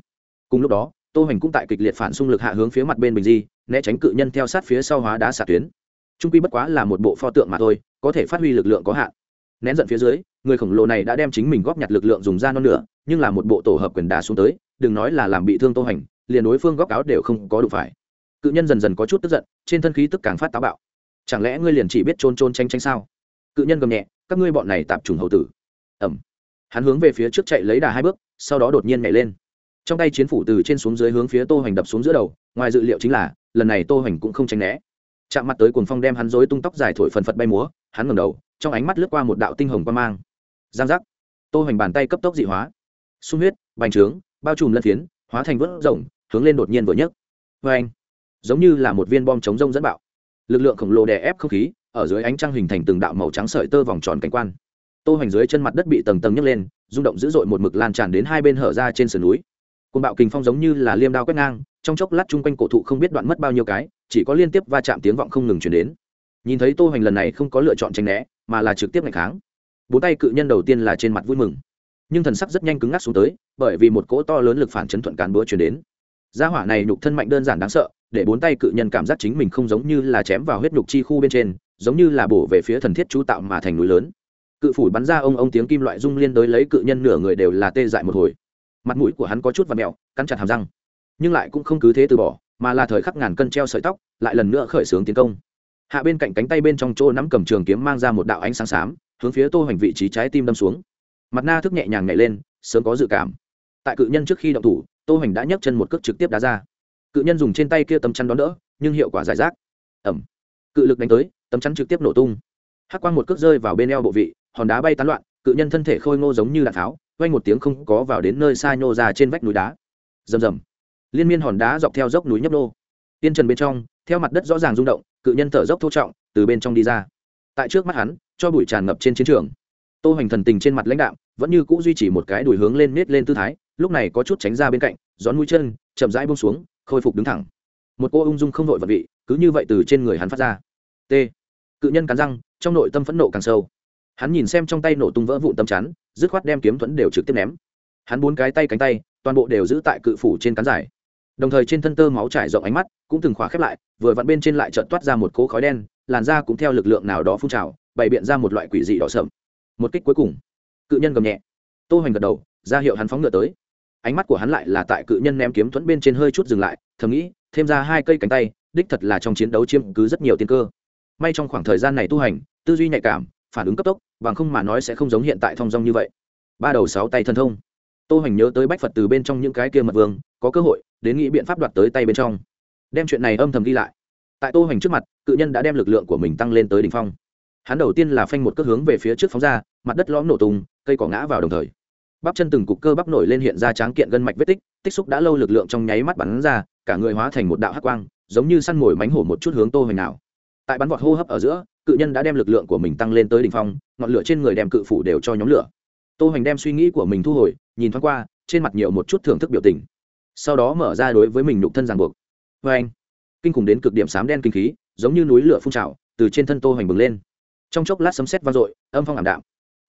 Cùng lúc đó, tô hoành cũng tại kịch liệt phản xung lực hạ hướng phía mặt bên bình di, né tránh cự nhân theo sát phía sau hóa đá xạ tuyến. Trung quy bất quá là một bộ pho tượng mà thôi, có thể phát huy lực lượng có hạn. Nén giận phía dưới người khổng lồ này đã đem chính mình góp nhặt lực lượng dùng ra non nữa, nhưng là một bộ tổ hợp quyền đá xuống tới đừng nói là làm bị thương tô hành liền đối phương góp áo đều không có đủ phải. Cự nhân dần dần có chút tức giận trên thân khí tức càng phát táo bạo. Chẳng lẽ ngươi liền chỉ biết chôn chôn tranh tranh sao? Cự nhân gầm nhẹ các ngươi bọn này tạp trùng hầu tử. Ầm! hắn hướng về phía trước chạy lấy đà hai bước sau đó đột nhiên nhảy lên. Trong tay chiến phủ từ trên xuống dưới hướng phía tô hành đập xuống giữa đầu ngoài dự liệu chính là lần này tô hành cũng không tránh né. Chạm mặt tới cuồng phong đem hắn rối tung tóc dài thổi phần phật bay múa hắn ngẩng đầu trong ánh mắt lướt qua một đạo tinh hồng quan mang giang giác. Tô hoành bàn tay cấp tốc dị hóa. Sung huyết, bành trướng, bao trùm lân phiến, hóa thành vớt rồng, hướng lên đột nhiên vừa nhấc. Vê anh giống như là một viên bom chống rông dẫn bạo. Lực lượng khổng lồ đè ép không khí, ở dưới ánh trăng hình thành từng đạo màu trắng sợi tơ vòng tròn cảnh quan. Tô hoành dưới chân mặt đất bị tầng tầng nhấc lên, rung động dữ dội một mực lan tràn đến hai bên hở ra trên sườn núi. Côn bạo kình phong giống như là liêm đao quét ngang, trong chốc lát chung quanh cổ thụ không biết đoạn mất bao nhiêu cái, chỉ có liên tiếp va chạm tiếng vọng không ngừng chuyển đến. Nhìn thấy tô hoành lần này không có lựa chọn tranh né, mà là trực tiếp ngày kháng bốn tay cự nhân đầu tiên là trên mặt vui mừng. Nhưng thần sắc rất nhanh cứng ngắc xuống tới, bởi vì một cỗ to lớn lực phản chấn thuận cán búa chuyển đến. Gia hỏa này nhục thân mạnh đơn giản đáng sợ, để bốn tay cự nhân cảm giác chính mình không giống như là chém vào huyết nhục chi khu bên trên, giống như là bổ về phía thần thiết chú tạo mà thành núi lớn. Cự phủ bắn ra ông ông tiếng kim loại rung liên đới lấy cự nhân nửa người đều là tê dại một hồi. Mặt mũi của hắn có chút và mẹo, cắn chặt hàm răng. Nhưng lại cũng không cứ thế từ bỏ, mà là thời khắc ngàn cân treo sợi tóc, lại lần nữa khởi xướng tiến công. Hạ bên cạnh cánh tay bên trong chỗ nắm cầm trường kiếm mang ra một đạo ánh sáng xám hướng phía tô hoành vị trí trái tim đâm xuống. Mặt na thức nhẹ nhàng nhảy lên, sớm có dự cảm. Tại cự nhân trước khi động thủ, tô hoành đã nhấc chân một cước trực tiếp đá ra. Cự nhân dùng trên tay kia tấm chắn đón đỡ, nhưng hiệu quả giải rác. Ẩm. Cự lực đánh tới, tấm chắn trực tiếp nổ tung. Hắc quang một cước rơi vào bên eo bộ vị, hòn đá bay tán loạn, cự nhân thân thể khôi ngô giống như đạn tháo quanh một tiếng không có vào đến nơi xa nhô ra trên vách núi đá. Rầm rầm. Liên miên hòn đá dọc theo dốc núi nhấp nô. Tiên trần bên trong, theo mặt đất rõ ràng rung động, cự nhân thở dốc thô trọng, từ bên trong đi ra. Tại trước mắt hắn cho bụi tràn ngập trên chiến trường. Tô hoành thần tình trên mặt lãnh đạo vẫn như cũ duy trì một cái đùi hướng lên nết lên tư thái, lúc này có chút tránh ra bên cạnh, gión mũi chân, chậm rãi bông xuống, khôi phục đứng thẳng. Một cô ung dung không nội vật vị, cứ như vậy từ trên người hắn phát ra. T. Cự nhân cắn răng, trong nội tâm phẫn nộ càng sâu. Hắn nhìn xem trong tay nổ tung vỡ vụn tâm chắn, dứt khoát đem kiếm thuẫn đều trực tiếp ném. Hắn bốn cái tay cánh tay, toàn bộ đều giữ tại cự phủ trên cán dài. Đồng thời trên thân tơ máu trải rộng ánh mắt, cũng từng khóa khép lại, vừa vặn bên trên lại trợn toát ra một cỗ khói đen, làn da cũng theo lực lượng nào đó phun trào bày biện ra một loại quỷ dị đỏ sậm, một kích cuối cùng cự nhân gầm nhẹ. Tô hoành gật đầu ra hiệu hắn phóng ngựa tới. Ánh mắt của hắn lại là tại cự nhân ném kiếm thuẫn bên trên hơi chút dừng lại thầm nghĩ thêm ra hai cây cánh tay đích thật là trong chiến đấu chiếm cứ rất nhiều tiên cơ. May trong khoảng thời gian này tu hành tư duy nhạy cảm phản ứng cấp tốc bằng không mà nói sẽ không giống hiện tại thông dong như vậy. Ba đầu sáu tay thân thông. Tô hoành nhớ tới bách phật từ bên trong những cái kia mật vương có cơ hội đến nghĩ biện pháp đoạt tới tay bên trong. Đem chuyện này âm thầm ghi lại. Tại tô hoành trước mặt cự nhân đã đem lực lượng của mình tăng lên tới đỉnh phong hắn đầu tiên là phanh một cước hướng về phía trước phóng ra, mặt đất lõm nổ tung, cây cỏ ngã vào đồng thời. Bắp chân từng cục cơ bắp nổi lên hiện ra tráng kiện gân mạch vết tích tích xúc đã lâu lực lượng trong nháy mắt bắn ra, cả người hóa thành một đạo hắc quang, giống như săn mồi mánh hổ một chút hướng tô hoành nào. Tại bắn vọt hô hấp ở giữa, cự nhân đã đem lực lượng của mình tăng lên tới đỉnh phong, ngọn lửa trên người đem cự phủ đều cho nhóm lửa. Tô hoành đem suy nghĩ của mình thu hồi, nhìn thoáng qua, trên mặt nhiều một chút thưởng thức biểu tình. Sau đó mở ra đối với mình nhục thân ràng buộc. Vê anh kinh khủng đến cực điểm sám đen kinh khí, giống như núi lửa phun trào, từ trên thân tô hoành bừng lên trong chốc lát sấm sét vang dội, âm phong ảm đạm.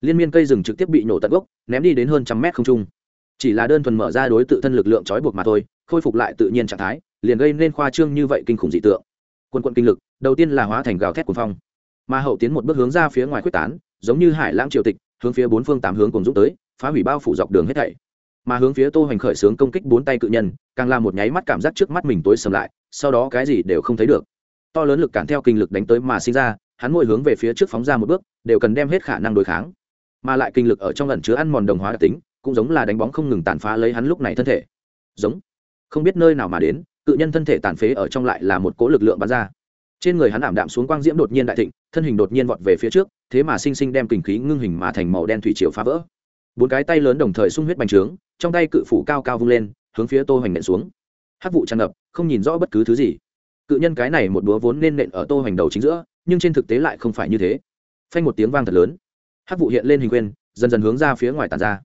Liên miên cây rừng trực tiếp bị nổ tận gốc, ném đi đến hơn trăm mét không trung. Chỉ là đơn thuần mở ra đối tự thân lực lượng trói buộc mà thôi, khôi phục lại tự nhiên trạng thái, liền gây nên khoa trương như vậy kinh khủng dị tượng. Quân quận kinh lực, đầu tiên là hóa thành gào thét cuồng phong. Mà hậu tiến một bước hướng ra phía ngoài quyết tán, giống như hải lãng triều tịch, hướng phía bốn phương tám hướng cùng rút tới, phá hủy bao phủ dọc đường hết thảy. Mà hướng phía tô hoành khởi sướng công kích bốn tay cự nhân, càng làm một nháy mắt cảm giác trước mắt mình tối sầm lại, sau đó cái gì đều không thấy được. To lớn lực cản theo kinh lực đánh tới mà sinh ra hắn môi hướng về phía trước phóng ra một bước, đều cần đem hết khả năng đối kháng. Mà lại kinh lực ở trong lần chứa ăn mòn đồng hóa đặc tính, cũng giống là đánh bóng không ngừng tàn phá lấy hắn lúc này thân thể. Giống. Không biết nơi nào mà đến, cự nhân thân thể tàn phế ở trong lại là một cỗ lực lượng bắn ra. Trên người hắn ảm đạm xuống quang diễm đột nhiên đại thịnh, thân hình đột nhiên vọt về phía trước, thế mà sinh sinh đem kình khí ngưng hình mà thành màu đen thủy triều phá vỡ. Bốn cái tay lớn đồng thời sung huyết bành trướng, trong tay cự phủ cao cao vung lên, hướng phía tô hoành nện xuống. Hát vụ tràn ngập, không nhìn rõ bất cứ thứ gì. Cự nhân cái này một búa vốn nên nện ở tô hoành đầu chính giữa nhưng trên thực tế lại không phải như thế. Phanh một tiếng vang thật lớn. Hát vụ hiện lên hình quên, dần dần hướng ra phía ngoài tàn ra.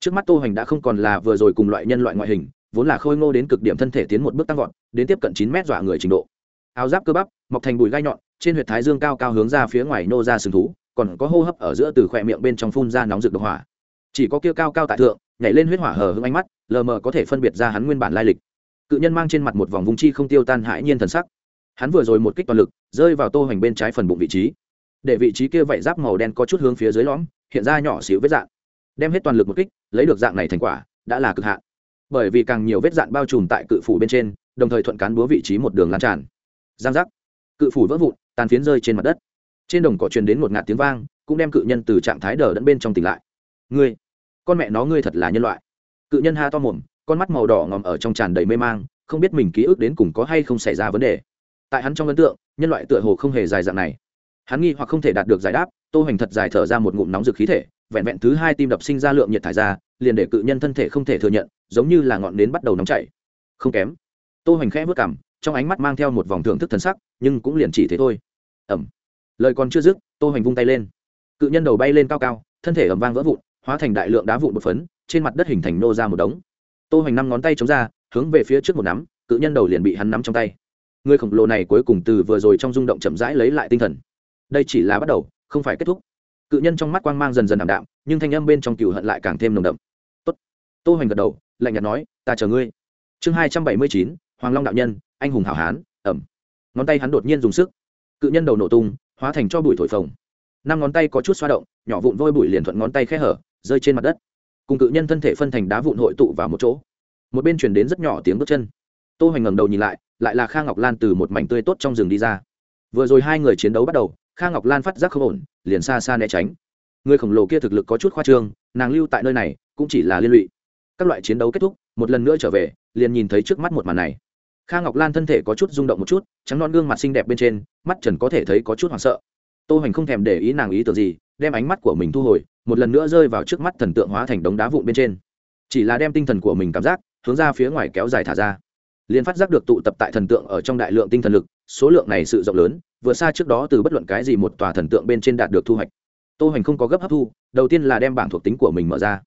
Trước mắt tô hoành đã không còn là vừa rồi cùng loại nhân loại ngoại hình, vốn là khôi ngô đến cực điểm thân thể tiến một bước tăng vọt, đến tiếp cận chín mét dọa người trình độ. Áo giáp cơ bắp, mọc thành bụi gai nhọn, trên huyệt thái dương cao cao hướng ra phía ngoài nô ra sừng thú, còn có hô hấp ở giữa từ khỏe miệng bên trong phun ra nóng rực độc hỏa. Chỉ có kia cao cao tại thượng, nhảy lên huyết hỏa hờ hững ánh mắt, lờ mờ có thể phân biệt ra hắn nguyên bản lai lịch. Cự nhân mang trên mặt một vòng vùng chi không tiêu tan hãi nhiên thần sắc. Hắn vừa rồi một kích toàn lực rơi vào tô hoành bên trái phần bụng vị trí. Để vị trí kia vảy giáp màu đen có chút hướng phía dưới lõm, hiện ra nhỏ xíu vết dạn. Đem hết toàn lực một kích, lấy được dạng này thành quả, đã là cực hạn. Bởi vì càng nhiều vết dạn bao trùm tại cự phủ bên trên, đồng thời thuận cán búa vị trí một đường lan tràn. Giang giác. Cự phủ vỡ vụn, tàn phiến rơi trên mặt đất. Trên đồng cỏ truyền đến một ngạt tiếng vang, cũng đem cự nhân từ trạng thái đờ đẫn bên trong tỉnh lại. Ngươi, con mẹ nó ngươi thật là nhân loại. Cự nhân ha to mồm, con mắt màu đỏ ngòm ở trong tràn đầy mê mang, không biết mình ký ức đến cùng có hay không xảy ra vấn đề tại hắn trong ấn tượng, nhân loại tựa hồ không hề dài dạng này. Hắn nghi hoặc không thể đạt được giải đáp, tô hoành thật dài thở ra một ngụm nóng rực khí thể, vẹn vẹn thứ hai tim đập sinh ra lượng nhiệt thải ra, liền để cự nhân thân thể không thể thừa nhận, giống như là ngọn nến bắt đầu nóng chảy. Không kém. Tô hoành khẽ vớt cảm trong ánh mắt mang theo một vòng thưởng thức thần sắc, nhưng cũng liền chỉ thế thôi. Ẩm. Lời còn chưa dứt, tô hoành vung tay lên. Cự nhân đầu bay lên cao cao, thân thể ầm vang vỡ vụn, hóa thành đại lượng đá vụn một phấn, trên mặt đất hình thành nô ra một đống. Tô hoành năm ngón tay chống ra, hướng về phía trước một nắm, cự nhân đầu liền bị hắn nắm trong tay người khổng lồ này cuối cùng từ vừa rồi trong rung động chậm rãi lấy lại tinh thần. Đây chỉ là bắt đầu, không phải kết thúc. Cự nhân trong mắt quang mang dần dần ảm đạm, nhưng thanh âm bên trong cựu hận lại càng thêm nồng đậm. Tốt. Tô hoành gật đầu, lạnh nhạt nói, ta chờ ngươi. Chương hai trăm bảy mươi chín, hoàng long đạo nhân, anh hùng hảo hán, ẩm. Ngón tay hắn đột nhiên dùng sức. Cự nhân đầu nổ tung, hóa thành cho bụi thổi phồng. Năm ngón tay có chút xoa động, nhỏ vụn vôi bụi liền thuận ngón tay khe hở, rơi trên mặt đất. Cùng cự nhân thân thể phân thành đá vụn hội tụ vào một chỗ. Một bên chuyển đến rất nhỏ tiếng bước chân. Tô hoành ngẩng đầu nhìn lại lại là kha ngọc lan từ một mảnh tươi tốt trong rừng đi ra. Vừa rồi hai người chiến đấu bắt đầu, kha ngọc lan phát giác không ổn, liền xa xa né tránh. Người khổng lồ kia thực lực có chút khoa trương, nàng lưu tại nơi này cũng chỉ là liên lụy. Các loại chiến đấu kết thúc, một lần nữa trở về, liền nhìn thấy trước mắt một màn này. Kha ngọc lan thân thể có chút rung động một chút, trắng non gương mặt xinh đẹp bên trên, mắt trần có thể thấy có chút hoảng sợ. Tô hoành không thèm để ý nàng ý tưởng gì, đem ánh mắt của mình thu hồi, một lần nữa rơi vào trước mắt thần tượng hóa thành đống đá vụn bên trên. Chỉ là đem tinh thần của mình cảm giác hướng ra phía ngoài kéo dài thả ra liền phát giác được tụ tập tại thần tượng ở trong đại lượng tinh thần lực, số lượng này sự rộng lớn vừa xa trước đó từ bất luận cái gì một tòa thần tượng bên trên đạt được thu hoạch. Tô hoành không có gấp hấp thu, đầu tiên là đem bảng thuộc tính của mình mở ra.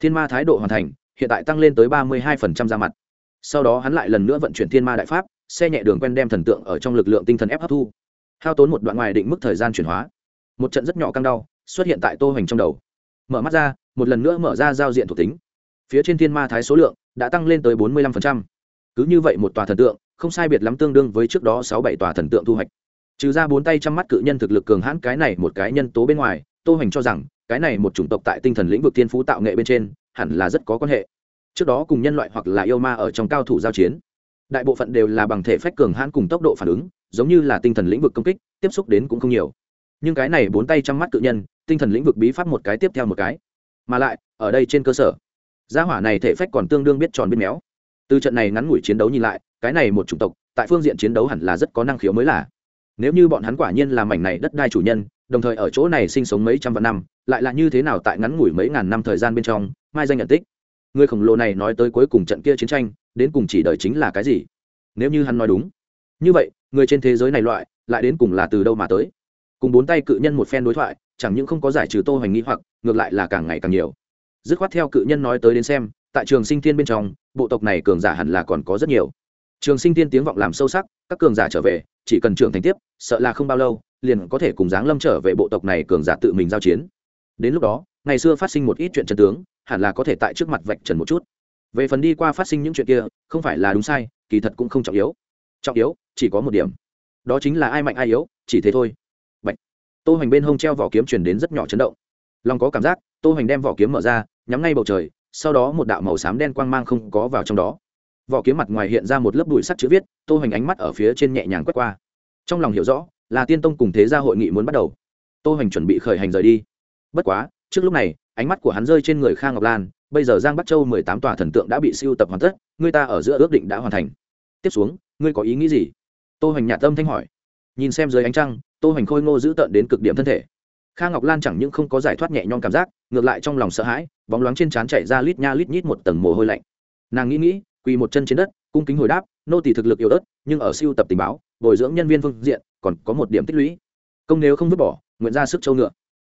Thiên ma thái độ hoàn thành, hiện tại tăng lên tới ba mươi hai phần trăm ra mặt. Sau đó hắn lại lần nữa vận chuyển thiên ma đại pháp, xe nhẹ đường quen đem thần tượng ở trong lực lượng tinh thần ép hấp thu. Hao tốn một đoạn ngoài định mức thời gian chuyển hóa. Một trận rất nhỏ căng đau xuất hiện tại tô hoành trong đầu. Mở mắt ra, một lần nữa mở ra giao diện thuộc tính. Phía trên thiên ma thái số lượng đã tăng lên tới bốn mươi lăm phần trăm cứ như vậy một tòa thần tượng, không sai biệt lắm tương đương với trước đó sáu bảy tòa thần tượng thu hoạch. Trừ ra bốn tay chăm mắt cự nhân thực lực cường hãn cái này một cái nhân tố bên ngoài, tô hoành cho rằng, cái này một chủng tộc tại tinh thần lĩnh vực thiên phú tạo nghệ bên trên, hẳn là rất có quan hệ. Trước đó cùng nhân loại hoặc là yêu ma ở trong cao thủ giao chiến, đại bộ phận đều là bằng thể phách cường hãn cùng tốc độ phản ứng, giống như là tinh thần lĩnh vực công kích, tiếp xúc đến cũng không nhiều. Nhưng cái này bốn tay chăm mắt cự nhân, tinh thần lĩnh vực bí pháp một cái tiếp theo một cái. Mà lại, ở đây trên cơ sở, gia hỏa này thể phách còn tương đương biết tròn biết méo từ trận này ngắn ngủi chiến đấu nhìn lại, cái này một chủng tộc, tại phương diện chiến đấu hẳn là rất có năng khiếu mới là. Nếu như bọn hắn quả nhiên là mảnh này đất đai chủ nhân, đồng thời ở chỗ này sinh sống mấy trăm vạn năm, lại là như thế nào tại ngắn ngủi mấy ngàn năm thời gian bên trong, mai danh nhận tích? Người khổng lồ này nói tới cuối cùng trận kia chiến tranh, đến cùng chỉ đời chính là cái gì? Nếu như hắn nói đúng. Như vậy, người trên thế giới này loại, lại đến cùng là từ đâu mà tới? Cùng bốn tay cự nhân một phen đối thoại, chẳng những không có giải trừ tô hoành nghĩ hoặc, ngược lại là càng ngày càng nhiều. Dứt khoát theo cự nhân nói tới đến xem tại trường sinh thiên bên trong, bộ tộc này cường giả hẳn là còn có rất nhiều. Trường sinh thiên tiếng vọng làm sâu sắc, các cường giả trở về, chỉ cần trưởng thành tiếp, sợ là không bao lâu, liền có thể cùng giáng lâm trở về bộ tộc này cường giả tự mình giao chiến. Đến lúc đó, ngày xưa phát sinh một ít chuyện trần tướng, hẳn là có thể tại trước mặt vạch trần một chút. Về phần đi qua phát sinh những chuyện kia, không phải là đúng sai, kỳ thật cũng không trọng yếu. Trọng yếu, chỉ có một điểm. Đó chính là ai mạnh ai yếu, chỉ thế thôi. Bạch. tô hoành bên hông treo vỏ kiếm chuyển đến rất nhỏ chấn động. Lòng có cảm giác, tô hoành đem vỏ kiếm mở ra, nhắm ngay bầu trời sau đó một đạo màu xám đen quang mang không có vào trong đó. Vỏ kiếm mặt ngoài hiện ra một lớp bụi sắt chữ viết, tô hoành ánh mắt ở phía trên nhẹ nhàng quét qua. Trong lòng hiểu rõ, là tiên tông cùng thế gia hội nghị muốn bắt đầu. Tô hoành chuẩn bị khởi hành rời đi. Bất quá, trước lúc này, ánh mắt của hắn rơi trên người khang ngọc lan, bây giờ giang bắc châu mười tám tòa thần tượng đã bị siêu tập hoàn tất, người ta ở giữa ước định đã hoàn thành. Tiếp xuống, ngươi có ý nghĩ gì? Tô hoành nhạt tâm thanh hỏi. Nhìn xem dưới ánh trăng, tô hoành khôi ngô giữ tợn đến cực điểm thân thể kha ngọc lan chẳng những không có giải thoát nhẹ nhõm cảm giác, ngược lại trong lòng sợ hãi, bóng loáng trên trán chạy ra lít nha lít nhít một tầng mồ hôi lạnh. Nàng nghĩ nghĩ, quỳ một chân trên đất, cung kính hồi đáp, nô tỷ thực lực yếu ớt, nhưng ở siêu tập tình báo, bồi dưỡng nhân viên phương diện, còn có một điểm tích lũy. Công nếu không vứt bỏ, nguyện ra sức châu ngựa.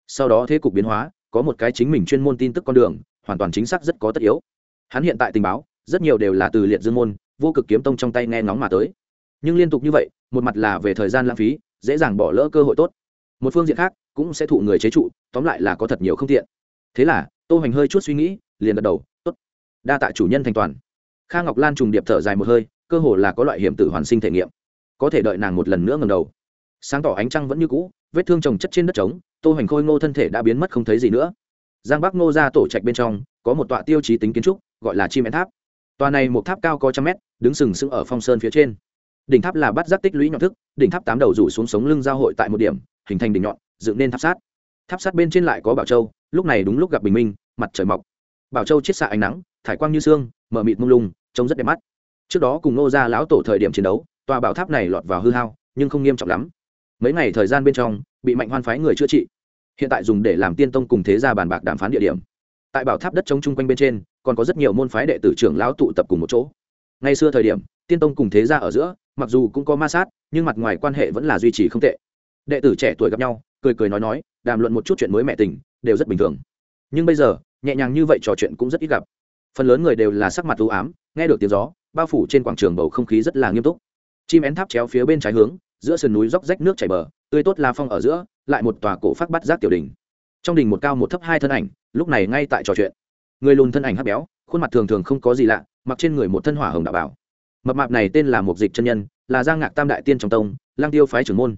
Sau đó thế cục biến hóa, có một cái chính mình chuyên môn tin tức con đường, hoàn toàn chính xác rất có tất yếu. Hắn hiện tại tình báo, rất nhiều đều là từ liệt dương môn, vô cực kiếm tông trong tay nghe ngóng mà tới. Nhưng liên tục như vậy, một mặt là về thời gian lãng phí, dễ dàng bỏ lỡ cơ hội tốt. Một phương diện khác cũng sẽ thụ người chế trụ, tóm lại là có thật nhiều không tiện. Thế là, tô hành hơi chút suy nghĩ, liền gật đầu, tốt. Đa tạ chủ nhân thành toàn. Kha ngọc lan trùng điệp thở dài một hơi, cơ hồ là có loại hiểm tử hoàn sinh thể nghiệm. Có thể đợi nàng một lần nữa ngầm đầu. Sáng tỏ ánh trăng vẫn như cũ, vết thương trồng chất trên đất trống, tô hành khôi ngô thân thể đã biến mất không thấy gì nữa. Giang bắc ngô ra tổ trạch bên trong, có một tọa tiêu chí tính kiến trúc, gọi là chim én tháp. Tòa này một tháp cao có trăm mét, đứng sừng sững ở phong sơn phía trên. Đỉnh tháp là bát giác tích lũy nhọn thức, đỉnh tháp tám đầu rủ xuống sống lưng giao hội tại một điểm, hình thành đỉnh nhọn dựng nên tháp sát. Tháp sát bên trên lại có bảo châu lúc này đúng lúc gặp bình minh mặt trời mọc. Bảo châu chiết xạ ánh nắng thải quang như xương, mở mịt mông lung trông rất đẹp mắt. Trước đó cùng nô ra lão tổ thời điểm chiến đấu tòa bảo tháp này lọt vào hư hao nhưng không nghiêm trọng lắm. Mấy ngày thời gian bên trong bị mạnh hoan phái người chữa trị. Hiện tại dùng để làm tiên tông cùng thế gia bàn bạc đàm phán địa điểm. Tại bảo tháp đất trống chung quanh bên trên còn có rất nhiều môn phái đệ tử trưởng lão tụ tập cùng một chỗ. Ngay xưa thời điểm tiên tông cùng thế gia ở giữa mặc dù cũng có ma sát nhưng mặt ngoài quan hệ vẫn là duy trì không tệ. Đệ tử trẻ tuổi gặp nhau cười cười nói nói, đàm luận một chút chuyện mới mẹ tình, đều rất bình thường. Nhưng bây giờ, nhẹ nhàng như vậy trò chuyện cũng rất ít gặp. Phần lớn người đều là sắc mặt u ám, nghe được tiếng gió, bao phủ trên quảng trường bầu không khí rất là nghiêm túc. Chim én tháp chéo phía bên trái hướng, giữa sườn núi róc rách nước chảy bờ, tươi tốt la phong ở giữa, lại một tòa cổ phát bắt giác tiểu đình. Trong đình một cao một thấp hai thân ảnh, lúc này ngay tại trò chuyện. Người lùn thân ảnh hấp béo, khuôn mặt thường thường không có gì lạ, mặc trên người một thân hỏa hồng đạo bảo. Mập mạp này tên là một dịch chân nhân, là giang ngạc tam đại tiên trong tông lang tiêu phái trưởng môn.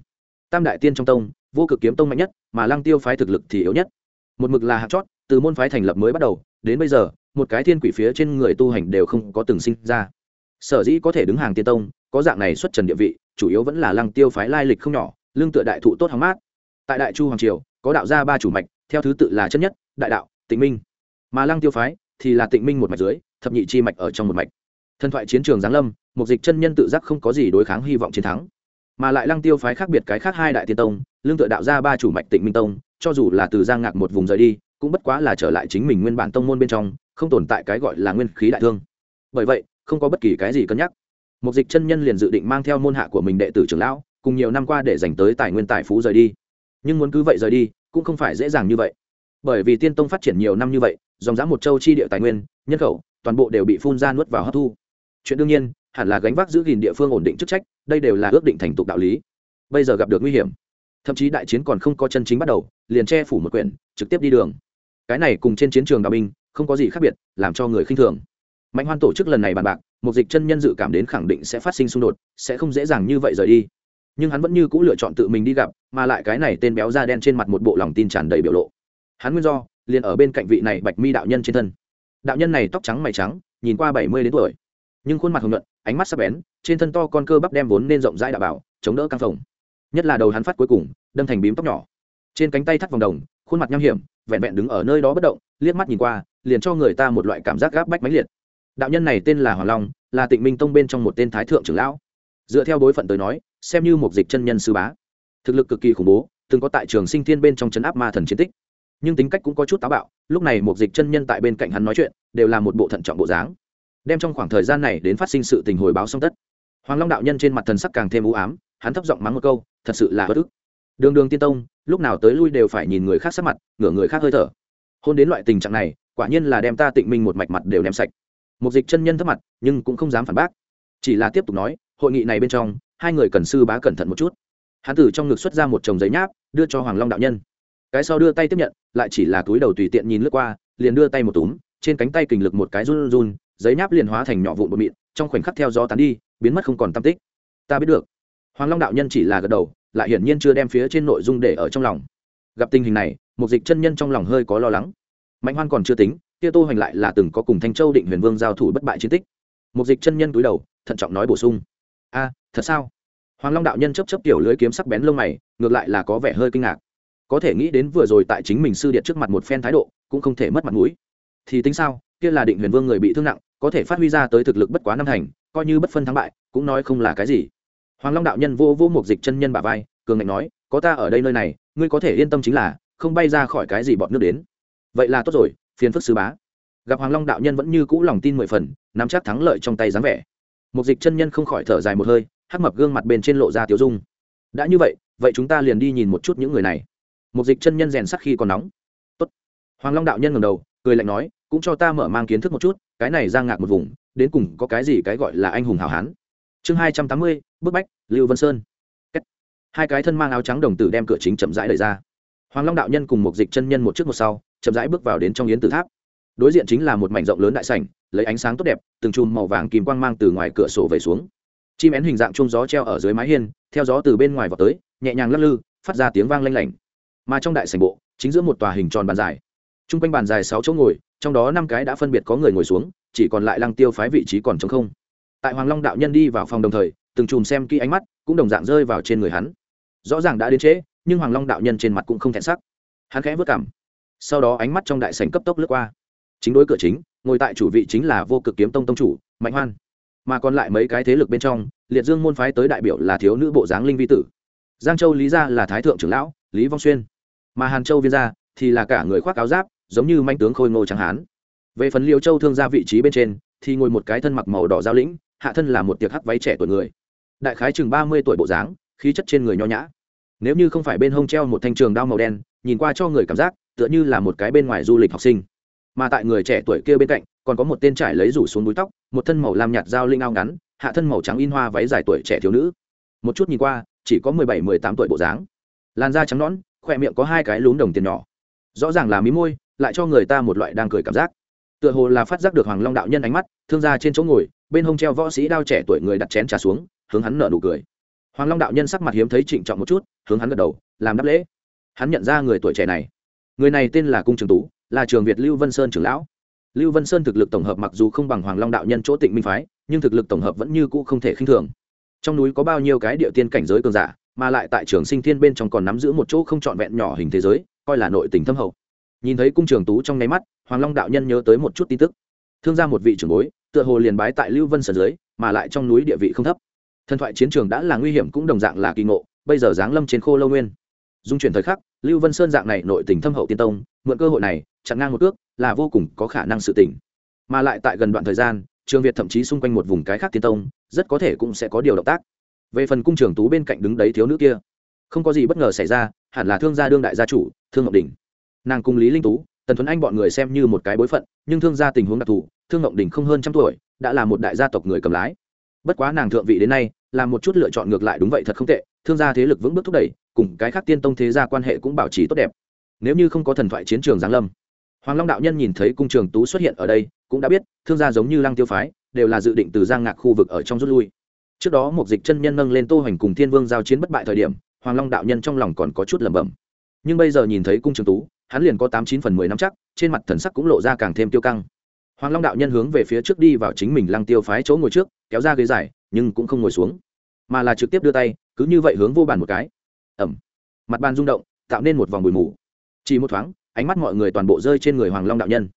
Tam đại tiên trong tông vô cực kiếm tông mạnh nhất, mà lăng tiêu phái thực lực thì yếu nhất. Một mực là hạt chót, từ môn phái thành lập mới bắt đầu, đến bây giờ, một cái thiên quỷ phía trên người tu hành đều không có từng sinh ra. Sở dĩ có thể đứng hàng tiên tông, có dạng này xuất trần địa vị, chủ yếu vẫn là lăng tiêu phái lai lịch không nhỏ, lương tựa đại thụ tốt hóng mát. Tại đại chu hoàng triều, có đạo gia ba chủ mạch, theo thứ tự là chất nhất, đại đạo, tịnh minh. Mà lăng tiêu phái thì là tịnh minh một mạch dưới, thập nhị chi mạch ở trong một mạch. Thần thoại chiến trường giáng lâm, một dịch chân nhân tự giác không có gì đối kháng hy vọng chiến thắng mà lại lăng tiêu phái khác biệt cái khác hai đại tiên tông, lương tựa đạo ra ba chủ mạch tịnh minh tông, cho dù là từ giang ngạc một vùng rời đi, cũng bất quá là trở lại chính mình nguyên bản tông môn bên trong, không tồn tại cái gọi là nguyên khí đại thương. Bởi vậy, không có bất kỳ cái gì cân nhắc. Một dịch chân nhân liền dự định mang theo môn hạ của mình đệ tử trưởng lão, cùng nhiều năm qua để dành tới tài nguyên tài phú rời đi. Nhưng muốn cứ vậy rời đi, cũng không phải dễ dàng như vậy. Bởi vì tiên tông phát triển nhiều năm như vậy, dòng dã một châu chi địa tài nguyên, nhân khẩu, toàn bộ đều bị phun ra nuốt vào hấp thu. Chuyện đương nhiên hẳn là gánh vác giữ gìn địa phương ổn định chức trách, đây đều là ước định thành tục đạo lý. Bây giờ gặp được nguy hiểm. Thậm chí đại chiến còn không có chân chính bắt đầu, liền che phủ một quyển, trực tiếp đi đường. Cái này cùng trên chiến trường đạo binh, không có gì khác biệt, làm cho người khinh thường. Mạnh hoan tổ chức lần này bàn bạc, một dịch chân nhân dự cảm đến khẳng định sẽ phát sinh xung đột, sẽ không dễ dàng như vậy rời đi. Nhưng hắn vẫn như c ũ lựa chọn tự mình đi gặp, mà lại cái này tên béo da đen trên mặt một bộ lòng tin tràn đầy biểu lộ. Hắn nguyên do, liền ở bên cạnh vị này bạch mi đạo nhân trên thân. Đạo nhân này tóc trắng mày trắng, nhìn qua bảy mươi đến tuổi, nhưng khuôn mặt hồng nhuận ánh mắt sắc bén, trên thân to con cơ bắp đem vốn nên rộng rãi đạo bảo, chống đỡ căng phòng nhất là đầu hắn phát cuối cùng, đâm thành bím tóc nhỏ. Trên cánh tay thắt vòng đồng, khuôn mặt nham hiểm, vẹn vẹn đứng ở nơi đó bất động, liếc mắt nhìn qua, liền cho người ta một loại cảm giác gáp bách máy liệt. Đạo nhân này tên là hoàng long, là tịnh minh tông bên trong một tên thái thượng trưởng lão. Dựa theo đối phận tới nói, xem như một dịch chân nhân sư bá. Thực lực cực kỳ khủng bố, từng có tại trường sinh thiên bên trong chấn áp ma thần chiến tích. Nhưng tính cách cũng có chút táo bạo, lúc này một dịch chân nhân tại bên cạnh hắn nói chuyện, đều là một bộ thận trọng bộ dáng đem trong khoảng thời gian này đến phát sinh sự tình hồi báo xong tất. Hoàng long đạo nhân trên mặt thần sắc càng thêm u ám, hắn thấp giọng mắng một câu, thật sự là bất ức. Đường đường tiên tông, lúc nào tới lui đều phải nhìn người khác sắc mặt, ngửa người khác hơi thở. Hôn đến loại tình trạng này, quả nhiên là đem ta tịnh minh một mạch mặt đều đem sạch. Một dịch chân nhân thấp mặt, nhưng cũng không dám phản bác. Chỉ là tiếp tục nói, hội nghị này bên trong, hai người cần sư bá cẩn thận một chút. Hắn từ trong ngực xuất ra một chồng giấy nháp, đưa cho hoàng long đạo nhân. Cái sau đưa tay tiếp nhận, lại chỉ là túi đầu tùy tiện nhìn lướt qua, liền đưa tay một túm, trên cánh tay kình lực một cái run run giấy nháp liền hóa thành nhỏ vụn bột mịn, trong khoảnh khắc theo gió tán đi, biến mất không còn tam tích. Ta biết được. Hoàng long đạo nhân chỉ là gật đầu, lại hiển nhiên chưa đem phía trên nội dung để ở trong lòng. Gặp tình hình này một dịch chân nhân trong lòng hơi có lo lắng. Mạnh hoan còn chưa tính kia tô hoành lại là từng có cùng thanh châu định huyền vương giao thủ bất bại chiến tích. Một dịch chân nhân cúi đầu, thận trọng nói bổ sung. A, thật sao? Hoàng long đạo nhân chấp chấp tiểu lưới kiếm sắc bén lông mày, ngược lại là có vẻ hơi kinh ngạc. Có thể nghĩ đến vừa rồi tại chính mình sư điện trước mặt một phen thái độ, cũng không thể mất mặt mũi. Thì tính sao? kia là định huyền vương người bị thương nặng, có thể phát huy ra tới thực lực bất quá năm thành, coi như bất phân thắng bại, cũng nói không là cái gì. Hoàng long đạo nhân vô vô một dịch chân nhân bà vai, cường ngạnh nói, có ta ở đây nơi này, ngươi có thể yên tâm chính là, không bay ra khỏi cái gì bọn nước đến. Vậy là tốt rồi, phiền phức sứ bá. Gặp hoàng long đạo nhân vẫn như cũ lòng tin mười phần, nắm chắc thắng lợi trong tay dáng vẻ. Một dịch chân nhân không khỏi thở dài một hơi, hắc mập gương mặt bên trên lộ ra tiểu dung. Đã như vậy vậy chúng ta liền đi nhìn một chút những người này. Một dịch chân nhân rèn sắc khi còn nóng. Tốt. hoàng long đạo nhân ngẩng đầu cười lạnh nói, cũng cho ta mở mang kiến thức một chút, cái này ra ngạc một vùng, đến cùng có cái gì cái gọi là anh hùng hảo hán. Chương hai trăm tám mươi, bức bách, lưu vân sơn. Hai cái thân mang áo trắng đồng tử đem cửa chính chậm rãi đẩy ra. Hoàng long đạo nhân cùng một dịch chân nhân một trước một sau, chậm rãi bước vào đến trong yến tử tháp. Đối diện chính là một mảnh rộng lớn đại sảnh, lấy ánh sáng tốt đẹp, từng chùm màu vàng kìm quang mang từ ngoài cửa sổ về xuống. Chim én hình dạng chung gió treo ở dưới mái hiên, theo gió từ bên ngoài vào tới, nhẹ nhàng lắc lư, phát ra tiếng vang lanh lảnh. Mà trong đại sảnh bộ, chính giữa một tòa hình tròn bàn dài t r u n g quanh bàn dài sáu chỗ ngồi, trong đó năm cái đã phân biệt có người ngồi xuống, chỉ còn lại lăng tiêu phái vị trí còn trống không. Tại hoàng long đạo nhân đi vào phòng đồng thời, từng chùm xem kỹ ánh mắt, cũng đồng dạng rơi vào trên người hắn. Rõ ràng đã đến trễ, nhưng hoàng long đạo nhân trên mặt cũng không thẹn sắc. Hắn khẽ vất cảm. Sau đó ánh mắt trong đại sành cấp tốc lướt qua. Chính đối cửa chính, ngồi tại chủ vị chính là vô cực kiếm tông tông chủ, mạnh hoan. Mà còn lại mấy cái thế lực bên trong, liệt dương môn phái tới đại biểu là thiếu nữ bộ dáng linh vi tử. Giang châu lý gia là thái thượng trưởng lão, lý vong xuyên. Mà hàn châu viên gia thì là cả người khoác áo giáp giống như manh tướng khôi ngô trắng hán. Về phần liêu châu thương gia vị trí bên trên, thì ngồi một cái thân mặc màu đỏ giao lĩnh, hạ thân là một tiệc hắc váy trẻ tuổi người. Đại khái chừng ba mươi tuổi bộ dáng, khí chất trên người nho nhã. Nếu như không phải bên hông treo một thanh trường đao màu đen, nhìn qua cho người cảm giác, tựa như là một cái bên ngoài du lịch học sinh. Mà tại người trẻ tuổi kia bên cạnh, còn có một tên trải lấy rủ xuống núi tóc, một thân màu lam nhạt dao linh ao ngắn, hạ thân màu trắng in hoa váy dài tuổi trẻ thiếu nữ. Một chút nhìn qua, chỉ có mười bảy, mười tám tuổi bộ dáng. Làn da trắng nõn, khoe miệng có hai cái lún đồng tiền nhỏ. Rõ ràng là mí môi lại cho người ta một loại đang cười cảm giác. Tựa hồ là phát giác được hoàng long đạo nhân ánh mắt, thương gia trên chỗ ngồi, bên hông treo võ sĩ đao trẻ tuổi người đặt chén trà xuống, hướng hắn nở nụ cười. Hoàng long đạo nhân sắc mặt hiếm thấy trịnh trọng một chút, hướng hắn gật đầu, làm đáp lễ. Hắn nhận ra người tuổi trẻ này. Người này tên là cung trường tú, là trường việt lưu vân sơn trưởng lão. Lưu vân sơn thực lực tổng hợp mặc dù không bằng hoàng long đạo nhân chỗ tịnh minh phái, nhưng thực lực tổng hợp vẫn như cũ không thể khinh thường. Trong núi có bao nhiêu cái địa tiên cảnh giới cường giả, mà lại tại trường sinh thiên bên trong còn nắm giữ một chỗ không trọn vẹn nhỏ hình thế giới, coi là nội tình thâm hậu nhìn thấy cung trường tú trong ngay mắt, hoàng long đạo nhân nhớ tới một chút tin tức. Thương ra một vị trưởng bối, tựa hồ liền bái tại lưu vân sở dưới, mà lại trong núi địa vị không thấp. Thần thoại chiến trường đã là nguy hiểm cũng đồng dạng là kỳ ngộ, bây giờ giáng lâm trên khô lâu nguyên. Dung chuyển thời khắc, lưu vân sơn dạng này nội tình thâm hậu tiên tông, mượn cơ hội này, chặn ngang một cước, là vô cùng có khả năng sự tỉnh mà lại tại gần đoạn thời gian, trường việt thậm chí xung quanh một vùng cái khác tiên tông, rất có thể cũng sẽ có điều động tác. Về phần cung trường tú bên cạnh đứng đấy thiếu nữ kia, không có gì bất ngờ xảy ra, hẳn là thương gia đương đại gia chủ, thương ngọc đình nàng cùng lý linh tú, tần thuấn anh bọn người xem như một cái bối phận, nhưng thương gia tình huống đặc thù, thương ngọc đình không hơn trăm tuổi, đã là một đại gia tộc người cầm lái. Bất quá nàng thượng vị đến nay làm một chút lựa chọn ngược lại đúng vậy thật không tệ, thương gia thế lực vững bước thúc đẩy, cùng cái khác tiên tông thế gia quan hệ cũng bảo trì tốt đẹp. Nếu như không có thần thoại chiến trường giáng lâm, hoàng long đạo nhân nhìn thấy cung trường tú xuất hiện ở đây, cũng đã biết, thương gia giống như lăng tiêu phái, đều là dự định từ giang ngạc khu vực ở trong rút lui. Trước đó một dịch chân nhân nâng lên tô hành cùng thiên vương giao chiến bất bại thời điểm, hoàng long đạo nhân trong lòng còn có chút lẩm bẩm. Nhưng bây giờ nhìn thấy cung trường tú hắn liền có tám chín phần mười năm chắc, trên mặt thần sắc cũng lộ ra càng thêm tiêu căng. Hoàng long đạo nhân hướng về phía trước đi vào chính mình lăng tiêu phái chỗ ngồi trước, kéo ra ghế dài, nhưng cũng không ngồi xuống, mà là trực tiếp đưa tay, cứ như vậy hướng vô bàn một cái. Ẩm. Mặt bàn rung động, tạo nên một vòng bụi mù. Chỉ một thoáng, ánh mắt mọi người toàn bộ rơi trên người hoàng long đạo nhân.